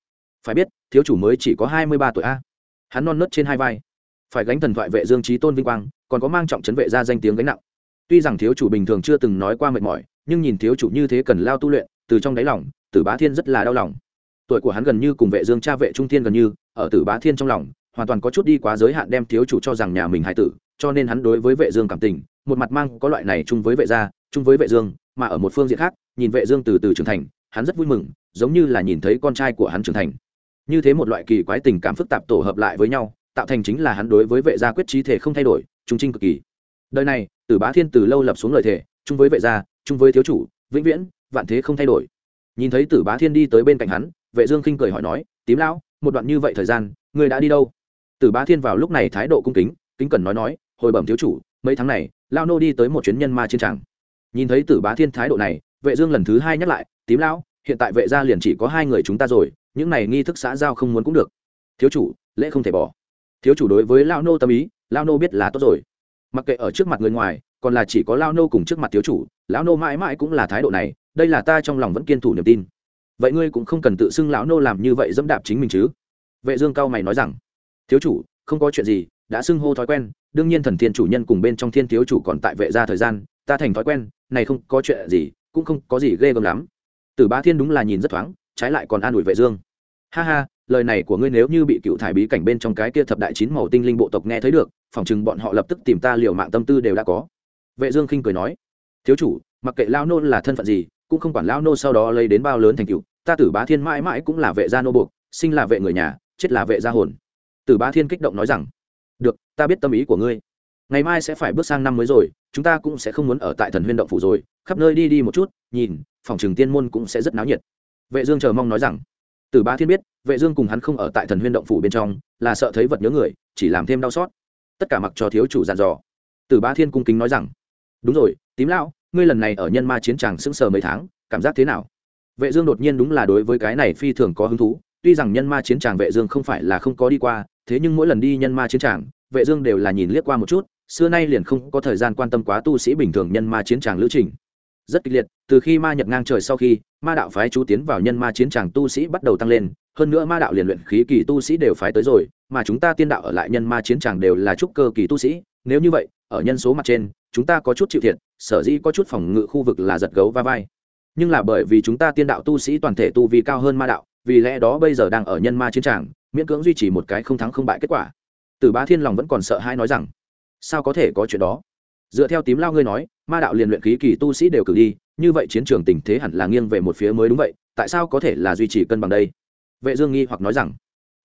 Phải biết, thiếu chủ mới chỉ có hai mươi ba tuổi a. Hắn non nớt trên hai vai. Phải gánh thần thoại vệ dương trí tôn vinh quang, còn có mang trọng chấn vệ ra danh tiếng gánh nặng. Tuy rằng thiếu chủ bình thường chưa từng nói qua mệt mỏi, nhưng nhìn thiếu chủ như thế cần lao tu luyện, từ trong đáy lòng, tử bá thiên rất là đau lòng. Tuổi của hắn gần như cùng vệ dương cha vệ trung thiên gần như, ở tử bá thiên trong lòng hoàn toàn có chút đi quá giới hạn đem thiếu chủ cho rằng nhà mình hài tử, cho nên hắn đối với vệ dương cảm tình, một mặt mang có loại này chung với vệ gia, chung với vệ dương, mà ở một phương diện khác, nhìn vệ dương từ từ trưởng thành, hắn rất vui mừng, giống như là nhìn thấy con trai của hắn trưởng thành. Như thế một loại kỳ quái tình cảm phức tạp tổ hợp lại với nhau, tạo thành chính là hắn đối với vệ gia quyết trí thể không thay đổi, trung trinh cực kỳ. Đời này tử bá thiên từ lâu lập xuống lời thể chung với vệ gia, chung với thiếu chủ, vĩnh viễn, vạn thế không thay đổi. Nhìn thấy tử bá thiên đi tới bên cạnh hắn, vệ dương khinh cười hỏi nói, tím lão, một đoạn như vậy thời gian, ngươi đã đi đâu? Tử bá thiên vào lúc này thái độ cung kính kính cẩn nói nói, hồi bẩm thiếu chủ, mấy tháng này lao nô đi tới một chuyến nhân ma chiến tràng. Nhìn thấy tử bá thiên thái độ này, vệ dương lần thứ hai nhắc lại, tím lão, hiện tại vệ gia liền chỉ có hai người chúng ta rồi, những này nghi thức xã giao không muốn cũng được. Thiếu chủ, lễ không thể bỏ. Thiếu chủ đối với lao nô tâm ý lao nô biết là tốt rồi. Mặc kệ ở trước mặt người ngoài, còn là chỉ có lao nô cùng trước mặt thiếu chủ, lão nô mãi mãi cũng là thái độ này, đây là ta trong lòng vẫn kiên thủ niềm tin. Vậy ngươi cũng không cần tự xưng lão nô làm như vậy dẫm đạp chính mình chứ? Vệ dương cao mày nói rằng thiếu chủ, không có chuyện gì, đã xưng hô thói quen, đương nhiên thần thiên chủ nhân cùng bên trong thiên thiếu chủ còn tại vệ gia thời gian, ta thành thói quen, này không có chuyện gì, cũng không có gì ghê gớm lắm. Tử bá thiên đúng là nhìn rất thoáng, trái lại còn an ủi vệ dương. Ha ha, lời này của ngươi nếu như bị cựu thải bí cảnh bên trong cái kia thập đại chín màu tinh linh bộ tộc nghe thấy được phỏng chừng bọn họ lập tức tìm ta liều mạng tâm tư đều đã có. Vệ dương khinh cười nói, thiếu chủ, mặc kệ lao nô là thân phận gì, cũng không quản lao nô sau đó lấy đến bao lớn thành cựu ta tử bá thiên mãi mãi cũng là vệ gia nô buộc, sinh là vệ người nhà, chết là vệ gia hồn tử bá thiên kích động nói rằng, được, ta biết tâm ý của ngươi. Ngày mai sẽ phải bước sang năm mới rồi, chúng ta cũng sẽ không muốn ở tại thần huyên động phủ rồi. Khắp nơi đi đi một chút, nhìn, phòng trường tiên môn cũng sẽ rất náo nhiệt. Vệ dương chờ mong nói rằng, tử bá thiên biết, vệ dương cùng hắn không ở tại thần huyên động phủ bên trong, là sợ thấy vật nhớ người, chỉ làm thêm đau xót. Tất cả mặc cho thiếu chủ dặn dò. Tử bá thiên cung kính nói rằng, đúng rồi, tím lão, ngươi lần này ở nhân ma chiến tràng sững sờ mấy tháng, cảm giác thế nào? Vệ dương đột nhiên đúng là đối với cái này phi thường có hứng thú. Tuy rằng nhân ma chiến tràng vệ dương không phải là không có đi qua thế nhưng mỗi lần đi nhân ma chiến tràng, vệ dương đều là nhìn liếc qua một chút, xưa nay liền không có thời gian quan tâm quá tu sĩ bình thường nhân ma chiến tràng lữ trình. Rất kịch liệt, từ khi ma nhập ngang trời sau khi, ma đạo phái chú tiến vào nhân ma chiến tràng tu sĩ bắt đầu tăng lên, hơn nữa ma đạo liền luyện khí kỳ tu sĩ đều phái tới rồi, mà chúng ta tiên đạo ở lại nhân ma chiến tràng đều là trúc cơ kỳ tu sĩ, nếu như vậy, ở nhân số mặt trên, chúng ta có chút chịu thiệt, sở dĩ có chút phòng ngự khu vực là giật gấu va vai. Nhưng là bởi vì chúng ta tiên đạo tu sĩ toàn thể tu vi cao hơn ma đạo vì lẽ đó bây giờ đang ở nhân ma chiến tràng, miễn cưỡng duy trì một cái không thắng không bại kết quả. Từ bá thiên lòng vẫn còn sợ hãi nói rằng, sao có thể có chuyện đó? Dựa theo tím lao ngươi nói, ma đạo liền luyện khí kỳ tu sĩ đều cử đi, như vậy chiến trường tình thế hẳn là nghiêng về một phía mới đúng vậy, tại sao có thể là duy trì cân bằng đây? Vệ dương nghi hoặc nói rằng,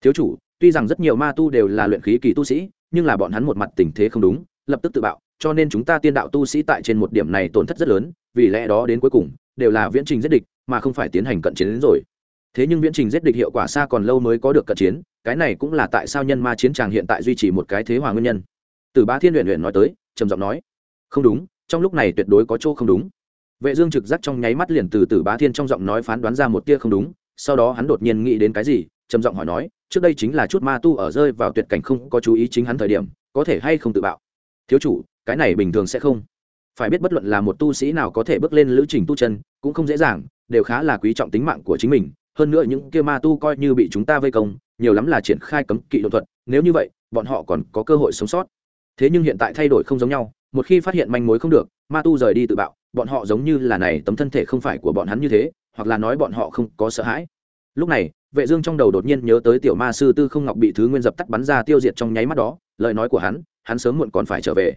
thiếu chủ, tuy rằng rất nhiều ma tu đều là luyện khí kỳ tu sĩ, nhưng là bọn hắn một mặt tình thế không đúng, lập tức tự bạo, cho nên chúng ta tiên đạo tu sĩ tại trên một điểm này tổn thất rất lớn, vì lẽ đó đến cuối cùng, đều là viễn trình giết địch, mà không phải tiến hành cận chiến đến rồi thế nhưng viễn trình giết địch hiệu quả xa còn lâu mới có được cận chiến, cái này cũng là tại sao nhân ma chiến tràng hiện tại duy trì một cái thế hòa nguyên nhân. Từ ba thiên luyện luyện nói tới, trầm giọng nói, không đúng, trong lúc này tuyệt đối có chỗ không đúng. Vệ dương trực giác trong nháy mắt liền từ từ bá thiên trong giọng nói phán đoán ra một tia không đúng, sau đó hắn đột nhiên nghĩ đến cái gì, trầm giọng hỏi nói, trước đây chính là chút ma tu ở rơi vào tuyệt cảnh không có chú ý chính hắn thời điểm, có thể hay không tự bạo? Thiếu chủ, cái này bình thường sẽ không. Phải biết bất luận là một tu sĩ nào có thể bước lên lữ trình tu chân, cũng không dễ dàng, đều khá là quý trọng tính mạng của chính mình hơn nữa những kia ma tu coi như bị chúng ta vây công, nhiều lắm là triển khai cấm kỵ đột thuật, nếu như vậy, bọn họ còn có cơ hội sống sót. Thế nhưng hiện tại thay đổi không giống nhau, một khi phát hiện manh mối không được, ma tu rời đi tự bạo, bọn họ giống như là này tấm thân thể không phải của bọn hắn như thế, hoặc là nói bọn họ không có sợ hãi. Lúc này, vệ dương trong đầu đột nhiên nhớ tới tiểu ma sư tư không ngọc bị thứ nguyên dập tắt bắn ra tiêu diệt trong nháy mắt đó, lời nói của hắn hắn sớm muộn còn phải trở về.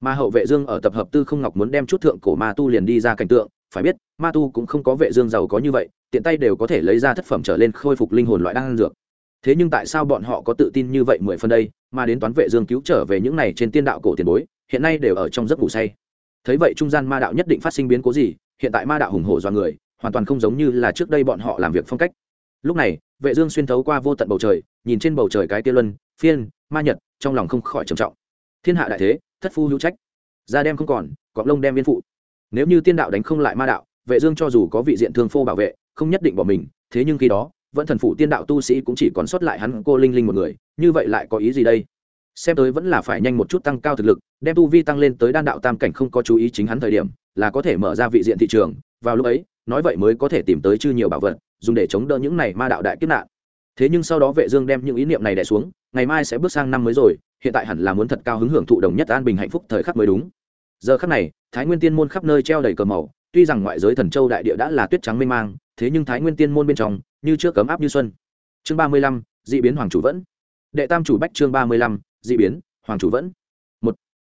Ma hậu vệ dương ở tập hợp tư không ngọc muốn đem chút thượng cổ ma tu liền đi ra cảnh tượng, phải biết, ma tu cũng không có vệ dương giàu có như vậy tiện tay đều có thể lấy ra thất phẩm trở lên khôi phục linh hồn loại đan dược. Thế nhưng tại sao bọn họ có tự tin như vậy mười phần đây, mà đến toán vệ dương cứu trở về những này trên tiên đạo cổ tiền bối, hiện nay đều ở trong giấc ngủ say. Thấy vậy trung gian ma đạo nhất định phát sinh biến cố gì, hiện tại ma đạo hùng hổ do người, hoàn toàn không giống như là trước đây bọn họ làm việc phong cách. Lúc này, vệ dương xuyên thấu qua vô tận bầu trời, nhìn trên bầu trời cái kia luân, phiên, ma nhật, trong lòng không khỏi trầm trọng. Thiên hạ đại thế, thất phu hữu trách. Da đem không còn, cọp lông đem viên phụ. Nếu như tiên đạo đánh không lại ma đạo, vệ dương cho dù có vị diện thương phô bảo vệ không nhất định bỏ mình, thế nhưng khi đó, vẫn thần phụ tiên đạo tu sĩ cũng chỉ còn sót lại hắn cô linh linh một người, như vậy lại có ý gì đây? Xem tới vẫn là phải nhanh một chút tăng cao thực lực, đem tu vi tăng lên tới đan đạo tam cảnh không có chú ý chính hắn thời điểm, là có thể mở ra vị diện thị trường, vào lúc ấy, nói vậy mới có thể tìm tới chư nhiều bảo vật, dùng để chống đỡ những này ma đạo đại kiếp nạn. Thế nhưng sau đó vệ dương đem những ý niệm này đè xuống, ngày mai sẽ bước sang năm mới rồi, hiện tại hẳn là muốn thật cao hứng hưởng thụ đồng nhất an bình hạnh phúc thời khắc mới đúng. Giờ khắc này, thái nguyên tiên môn khắp nơi treo đầy cờ màu tuy rằng ngoại giới thần châu đại địa đã là tuyết trắng mênh mang, thế nhưng thái nguyên tiên môn bên trong, như trước cấm áp như xuân. Chương ba mươi lăm, dị biến hoàng chủ vẫn. Đệ tam chủ bách chương ba mươi lăm, dị biến hoàng chủ vẫn. Một,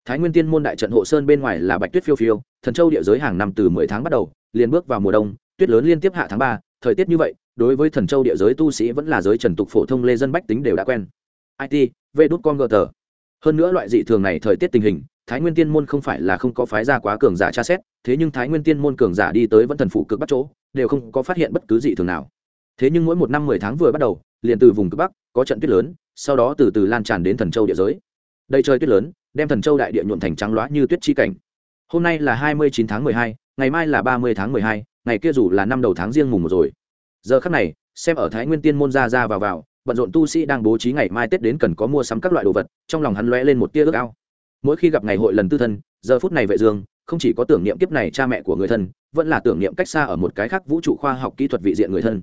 thái nguyên tiên môn đại trận hộ sơn bên ngoài là bạch tuyết phiêu phiêu, thần châu địa giới hàng năm từ mười tháng bắt đầu, liền bước vào mùa đông, tuyết lớn liên tiếp hạ tháng ba, thời tiết như vậy, đối với thần châu địa giới tu sĩ vẫn là giới trần tục phổ thông lê dân bách tính đều đã quen. It vê đút con gờ tờ. Hơn nữa loại dị thường này thời tiết tình hình thái nguyên tiên môn không phải là không có phái ra quá cường giả tra xét, thế nhưng thái nguyên tiên môn cường giả đi tới vẫn thần phủ cực bắc chỗ, đều không có phát hiện bất cứ gì thường nào. Thế nhưng mỗi một năm mười tháng vừa bắt đầu, liền từ vùng cực bắc, có trận tuyết lớn, sau đó từ từ lan tràn đến thần châu địa giới. Đây trời tuyết lớn, đem thần châu đại địa nhuộn thành trắng loá như tuyết chi cảnh. Hôm nay là hai mươi chín tháng mười hai, ngày mai là ba mươi tháng mười hai, ngày kia dù là năm đầu tháng riêng mùng một rồi. Giờ khắc này, xem ở thái nguyên tiên môn ra ra vào vào, bận rộn tu sĩ đang bố trí ngày mai tết đến cần có mua sắm các loại đồ vật, trong lòng hắn lóe lên một tia ước ao mỗi khi gặp ngày hội lần tư thân, giờ phút này vệ dương, không chỉ có tưởng niệm kiếp này cha mẹ của người thân, vẫn là tưởng niệm cách xa ở một cái khác vũ trụ khoa học kỹ thuật vị diện người thân.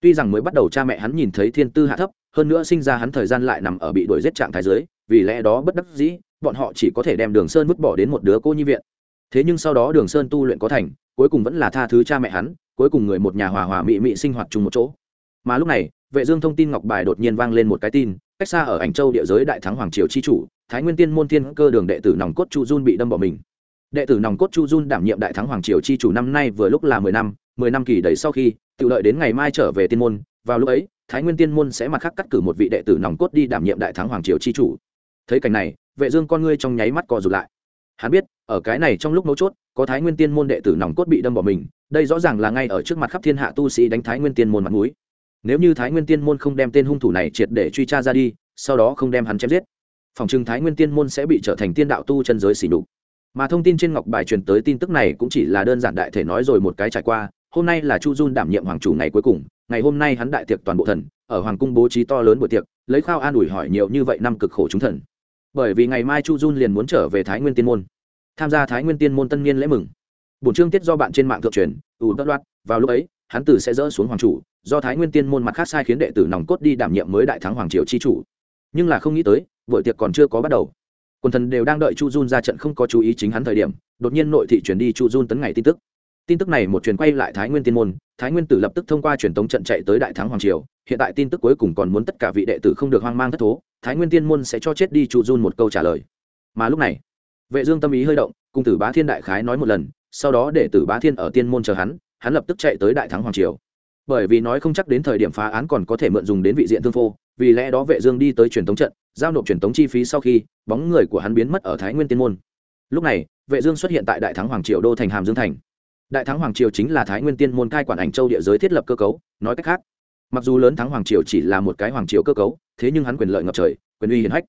Tuy rằng mới bắt đầu cha mẹ hắn nhìn thấy thiên tư hạ thấp, hơn nữa sinh ra hắn thời gian lại nằm ở bị đuổi giết trạng thái giới vì lẽ đó bất đắc dĩ, bọn họ chỉ có thể đem đường sơn vứt bỏ đến một đứa cô nhi viện. Thế nhưng sau đó đường sơn tu luyện có thành, cuối cùng vẫn là tha thứ cha mẹ hắn, cuối cùng người một nhà hòa hòa mị mị sinh hoạt chung một chỗ. Mà lúc này, vệ dương thông tin ngọc bài đột nhiên vang lên một cái tin, cách xa ở ảnh châu địa giới đại thắng hoàng triều chi chủ thái nguyên tiên môn thiên cơ đường đệ tử nòng cốt chu jun bị đâm bỏ mình. Đệ tử nòng cốt chu jun đảm nhiệm đại thắng hoàng triều chi chủ năm nay vừa lúc là mười năm mười năm kỳ đầy sau khi, tự lợi đến ngày mai trở về tiên môn, vào lúc ấy, thái nguyên tiên môn sẽ mặt khác cắt cử một vị đệ tử nòng cốt đi đảm nhiệm đại thắng hoàng triều chi chủ. Thấy cảnh này, vệ dương con ngươi trong nháy mắt co rụt lại. Hắn biết, ở cái này trong lúc mấu chốt, có thái nguyên tiên môn đệ tử nòng cốt bị đâm bỏ mình, đây rõ ràng là ngay ở trước mặt khắp thiên hạ tu sĩ đánh thái nguyên tiên môn mặt mũi. Nếu như thái nguyên tiên môn không đem tên hung thủ này triệt để truy tra ra đi, sau đó không đem hắn chém giết phòng trừng thái nguyên tiên môn sẽ bị trở thành tiên đạo tu chân giới xỉ đục mà thông tin trên ngọc bài truyền tới tin tức này cũng chỉ là đơn giản đại thể nói rồi một cái trải qua, hôm nay là chu dun đảm nhiệm hoàng chủ ngày cuối cùng, ngày hôm nay hắn đại tiệc toàn bộ thần, ở hoàng cung bố trí to lớn buổi tiệc, lấy khao an ủi hỏi nhiều như vậy năm cực khổ chúng thần. Bởi vì ngày mai chu dun liền muốn trở về thái nguyên tiên môn. Tham gia thái nguyên tiên môn tân niên lễ mừng. Bổn chương tiết do bạn trên mạng thượng truyền, ủ đất loạt vào lúc ấy, hắn tử sẽ dỡ xuống hoàng chủ, do thái nguyên tiên môn mặt khác sai khiến đệ tử nòng cốt đi đảm nhiệm mới đại thắng hoàng triều chi chủ. Nhưng là không nghĩ tới buổi tiệc còn chưa có bắt đầu. Quần thần đều đang đợi chu dun ra trận không có chú ý chính hắn thời điểm, đột nhiên nội thị chuyển đi chu dun tấn ngày tin tức. Tin tức này một truyền quay lại thái nguyên tiên môn, thái nguyên tử lập tức thông qua truyền tống trận chạy tới đại thắng hoàng triều. Hiện tại tin tức cuối cùng còn muốn tất cả vị đệ tử không được hoang mang thất thố, thái nguyên tiên môn sẽ cho chết đi chu dun một câu trả lời. Mà lúc này, vệ dương tâm ý hơi động cung tử bá thiên đại khái nói một lần, sau đó để tử bá thiên ở tiên môn chờ hắn hắn lập tức chạy tới đại thắng hoàng triều. Bởi vì nói không chắc đến thời điểm phá án còn có thể mượn dùng đến vị diện thương phô vì lẽ đó vệ dương đi tới truyền tống trận, giao nộp truyền tống chi phí sau khi, bóng người của hắn biến mất ở thái nguyên tiên môn. Lúc này, vệ dương xuất hiện tại đại thắng hoàng triều đô thành hàm dương thành. Đại thắng hoàng triều chính là thái nguyên tiên môn cai quản ảnh châu địa giới thiết lập cơ cấu, nói cách khác, mặc dù lớn thắng hoàng triều chỉ là một cái hoàng triều cơ cấu, thế nhưng hắn quyền lợi ngập trời, quyền uy hiển hách.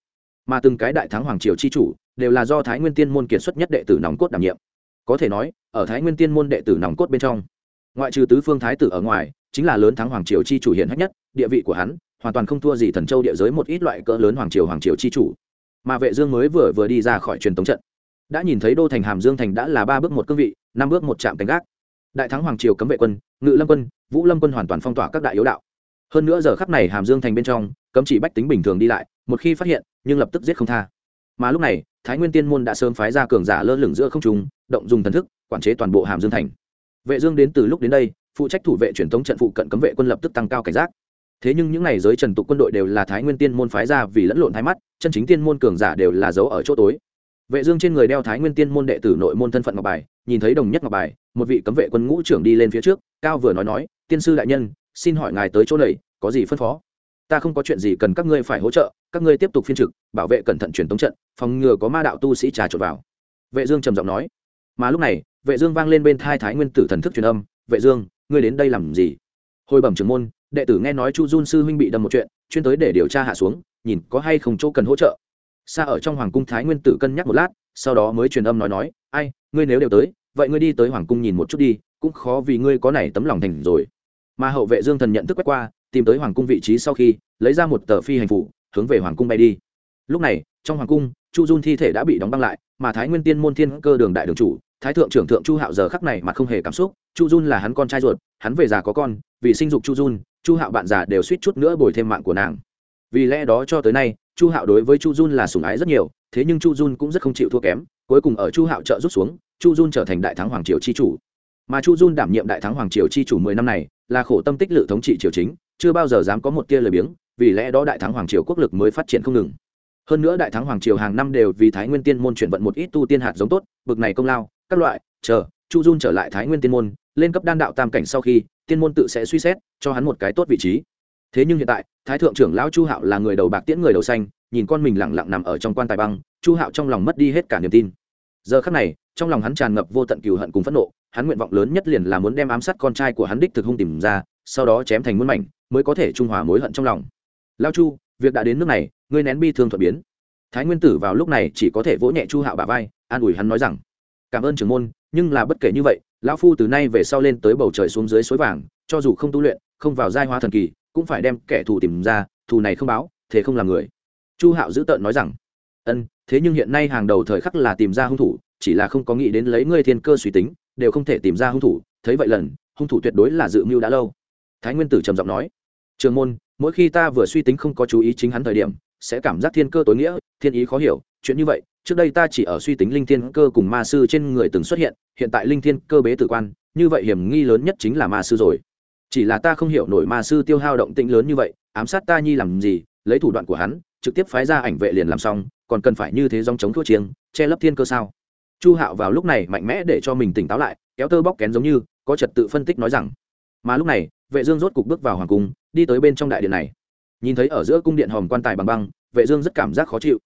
Mà từng cái đại thắng hoàng triều chi chủ, đều là do thái nguyên tiên môn kiệt xuất nhất đệ tử nòng cốt đảm nhiệm. Có thể nói, ở thái nguyên tiên môn đệ tử nòng cốt bên trong, ngoại trừ tứ phương thái tử ở ngoài, chính là lớn thắng hoàng triều chi chủ hiển hách nhất, địa vị của hắn hoàn toàn không thua gì thần châu địa giới một ít loại cỡ lớn hoàng triều hoàng triều chi chủ. Mà vệ dương mới vừa vừa đi ra khỏi truyền tống trận, đã nhìn thấy đô thành hàm dương thành đã là ba bước một cương vị, năm bước một trạm canh gác. Đại thắng hoàng triều cấm vệ quân, ngự lâm quân, vũ lâm quân hoàn toàn phong tỏa các đại yếu đạo. Hơn nữa giờ khắp này hàm dương thành bên trong, cấm chỉ bách tính bình thường đi lại, một khi phát hiện, nhưng lập tức giết không tha. Mà lúc này, thái nguyên tiên môn đã sớm phái ra cường giả lơ lửng giữa không trung, động dùng thần thức, quản chế toàn bộ hàm dương thành. Vệ dương đến từ lúc đến đây, phụ trách thủ vệ truyền thống trận phụ cận cấm vệ quân lập tức tăng cao cảnh giác thế nhưng những ngày giới trần tục quân đội đều là thái nguyên tiên môn phái ra vì lẫn lộn thái mắt, chân chính tiên môn cường giả đều là giấu ở chỗ tối. Vệ dương trên người đeo thái nguyên tiên môn đệ tử nội môn thân phận ngọc bài, nhìn thấy đồng nhất ngọc bài, một vị cấm vệ quân ngũ trưởng đi lên phía trước, cao vừa nói nói, tiên sư đại nhân, xin hỏi ngài tới chỗ này, có gì phân phó? Ta không có chuyện gì cần các ngươi phải hỗ trợ, các ngươi tiếp tục phiên trực, bảo vệ cẩn thận truyền tống trận, phòng ngừa có ma đạo tu sĩ trà trộn vào. Vệ dương trầm giọng nói. Mà lúc này, vệ dương vang lên bên thai thái nguyên tử thần thức truyền âm, vệ dương, ngươi đến đây làm gì? Hồi bẩm trưởng môn đệ tử nghe nói chu Jun sư huynh bị đâm một chuyện chuyên tới để điều tra hạ xuống nhìn có hay không chỗ cần hỗ trợ. Xa ở trong hoàng cung thái nguyên tử cân nhắc một lát sau đó mới truyền âm nói nói ai ngươi nếu đều tới vậy ngươi đi tới hoàng cung nhìn một chút đi cũng khó vì ngươi có này tấm lòng thành rồi. Mà hậu vệ dương thần nhận thức quét qua tìm tới hoàng cung vị trí sau khi lấy ra một tờ phi hành phủ hướng về hoàng cung bay đi. Lúc này trong hoàng cung chu Jun thi thể đã bị đóng băng lại mà thái nguyên tiên môn thiên cơ đường đại đường chủ thái thượng trưởng thượng chu hạo giờ khắc này mà không hề cảm xúc chu Jun là hắn con trai ruột hắn về già có con vì sinh dục chu Jun, chu hạo bạn già đều suýt chút nữa bồi thêm mạng của nàng. Vì lẽ đó cho tới nay, chu hạo đối với chu Jun là sủng ái rất nhiều, thế nhưng chu Jun cũng rất không chịu thua kém, cuối cùng ở chu hạo trợ rút xuống, chu Jun trở thành đại thắng hoàng triều chi chủ. Mà chu Jun đảm nhiệm đại thắng hoàng triều chi chủ mười năm này, là khổ tâm tích lự thống trị triều chính, chưa bao giờ dám có một tia lời biếng, vì lẽ đó đại thắng hoàng triều quốc lực mới phát triển không ngừng. Hơn nữa đại thắng hoàng triều hàng năm đều vì thái nguyên tiên môn chuyển vận một ít tu tiên hạt giống tốt, bực này công lao, các loại, chờ, chu Jun trở lại thái nguyên tiên môn, lên cấp đan đạo tam cảnh sau khi tiên môn tự sẽ suy xét, cho hắn một cái tốt vị trí. Thế nhưng hiện tại, thái thượng trưởng lão chu hạo là người đầu bạc tiễn người đầu xanh, nhìn con mình lẳng lặng nằm ở trong quan tài băng, chu hạo trong lòng mất đi hết cả niềm tin. Giờ khắc này, trong lòng hắn tràn ngập vô tận cừu hận cùng phẫn nộ, hắn nguyện vọng lớn nhất liền là muốn đem ám sát con trai của hắn đích thực hung tìm ra, sau đó chém thành muôn mảnh, mới có thể trung hòa mối hận trong lòng. Lao chu, việc đã đến nước này, ngươi nén bi thương thuận biến. Thái nguyên tử vào lúc này chỉ có thể vỗ nhẹ chu hạo bà vai, an ủi hắn nói rằng, cảm ơn trưởng môn, nhưng là bất kể như vậy lão phu từ nay về sau lên tới bầu trời xuống dưới suối vàng, cho dù không tu luyện, không vào giai hoa thần kỳ, cũng phải đem kẻ thù tìm ra, thù này không báo, thế không làm người. Chu hạo giữ tợn nói rằng, ân, thế nhưng hiện nay hàng đầu thời khắc là tìm ra hung thủ, chỉ là không có nghĩ đến lấy ngươi thiên cơ suy tính, đều không thể tìm ra hung thủ, thấy vậy lần, hung thủ tuyệt đối là dự mưu đã lâu. Thái nguyên tử trầm giọng nói, trường môn, mỗi khi ta vừa suy tính không có chú ý chính hắn thời điểm, sẽ cảm giác thiên cơ tối nghĩa, thiên ý khó hiểu, chuyện như vậy trước đây ta chỉ ở suy tính linh thiên cơ cùng ma sư trên người từng xuất hiện hiện tại linh thiên cơ bế tử quan, như vậy hiểm nghi lớn nhất chính là ma sư rồi. Chỉ là ta không hiểu nổi ma sư tiêu hao động tĩnh lớn như vậy, ám sát ta nhi làm gì, lấy thủ đoạn của hắn, trực tiếp phái ra ảnh vệ liền làm xong, còn cần phải như thế dòng chống thua chiêng, che lấp thiên cơ sao? Chu hạo vào lúc này mạnh mẽ để cho mình tỉnh táo lại, kéo tơ bóc kén giống như, có trật tự phân tích nói rằng, mà lúc này, vệ dương rốt cục bước vào hoàng cung, đi tới bên trong đại điện này. Nhìn thấy ở giữa cung điện hòm quan tài bằng băng, vệ dương rất cảm giác khó chịu.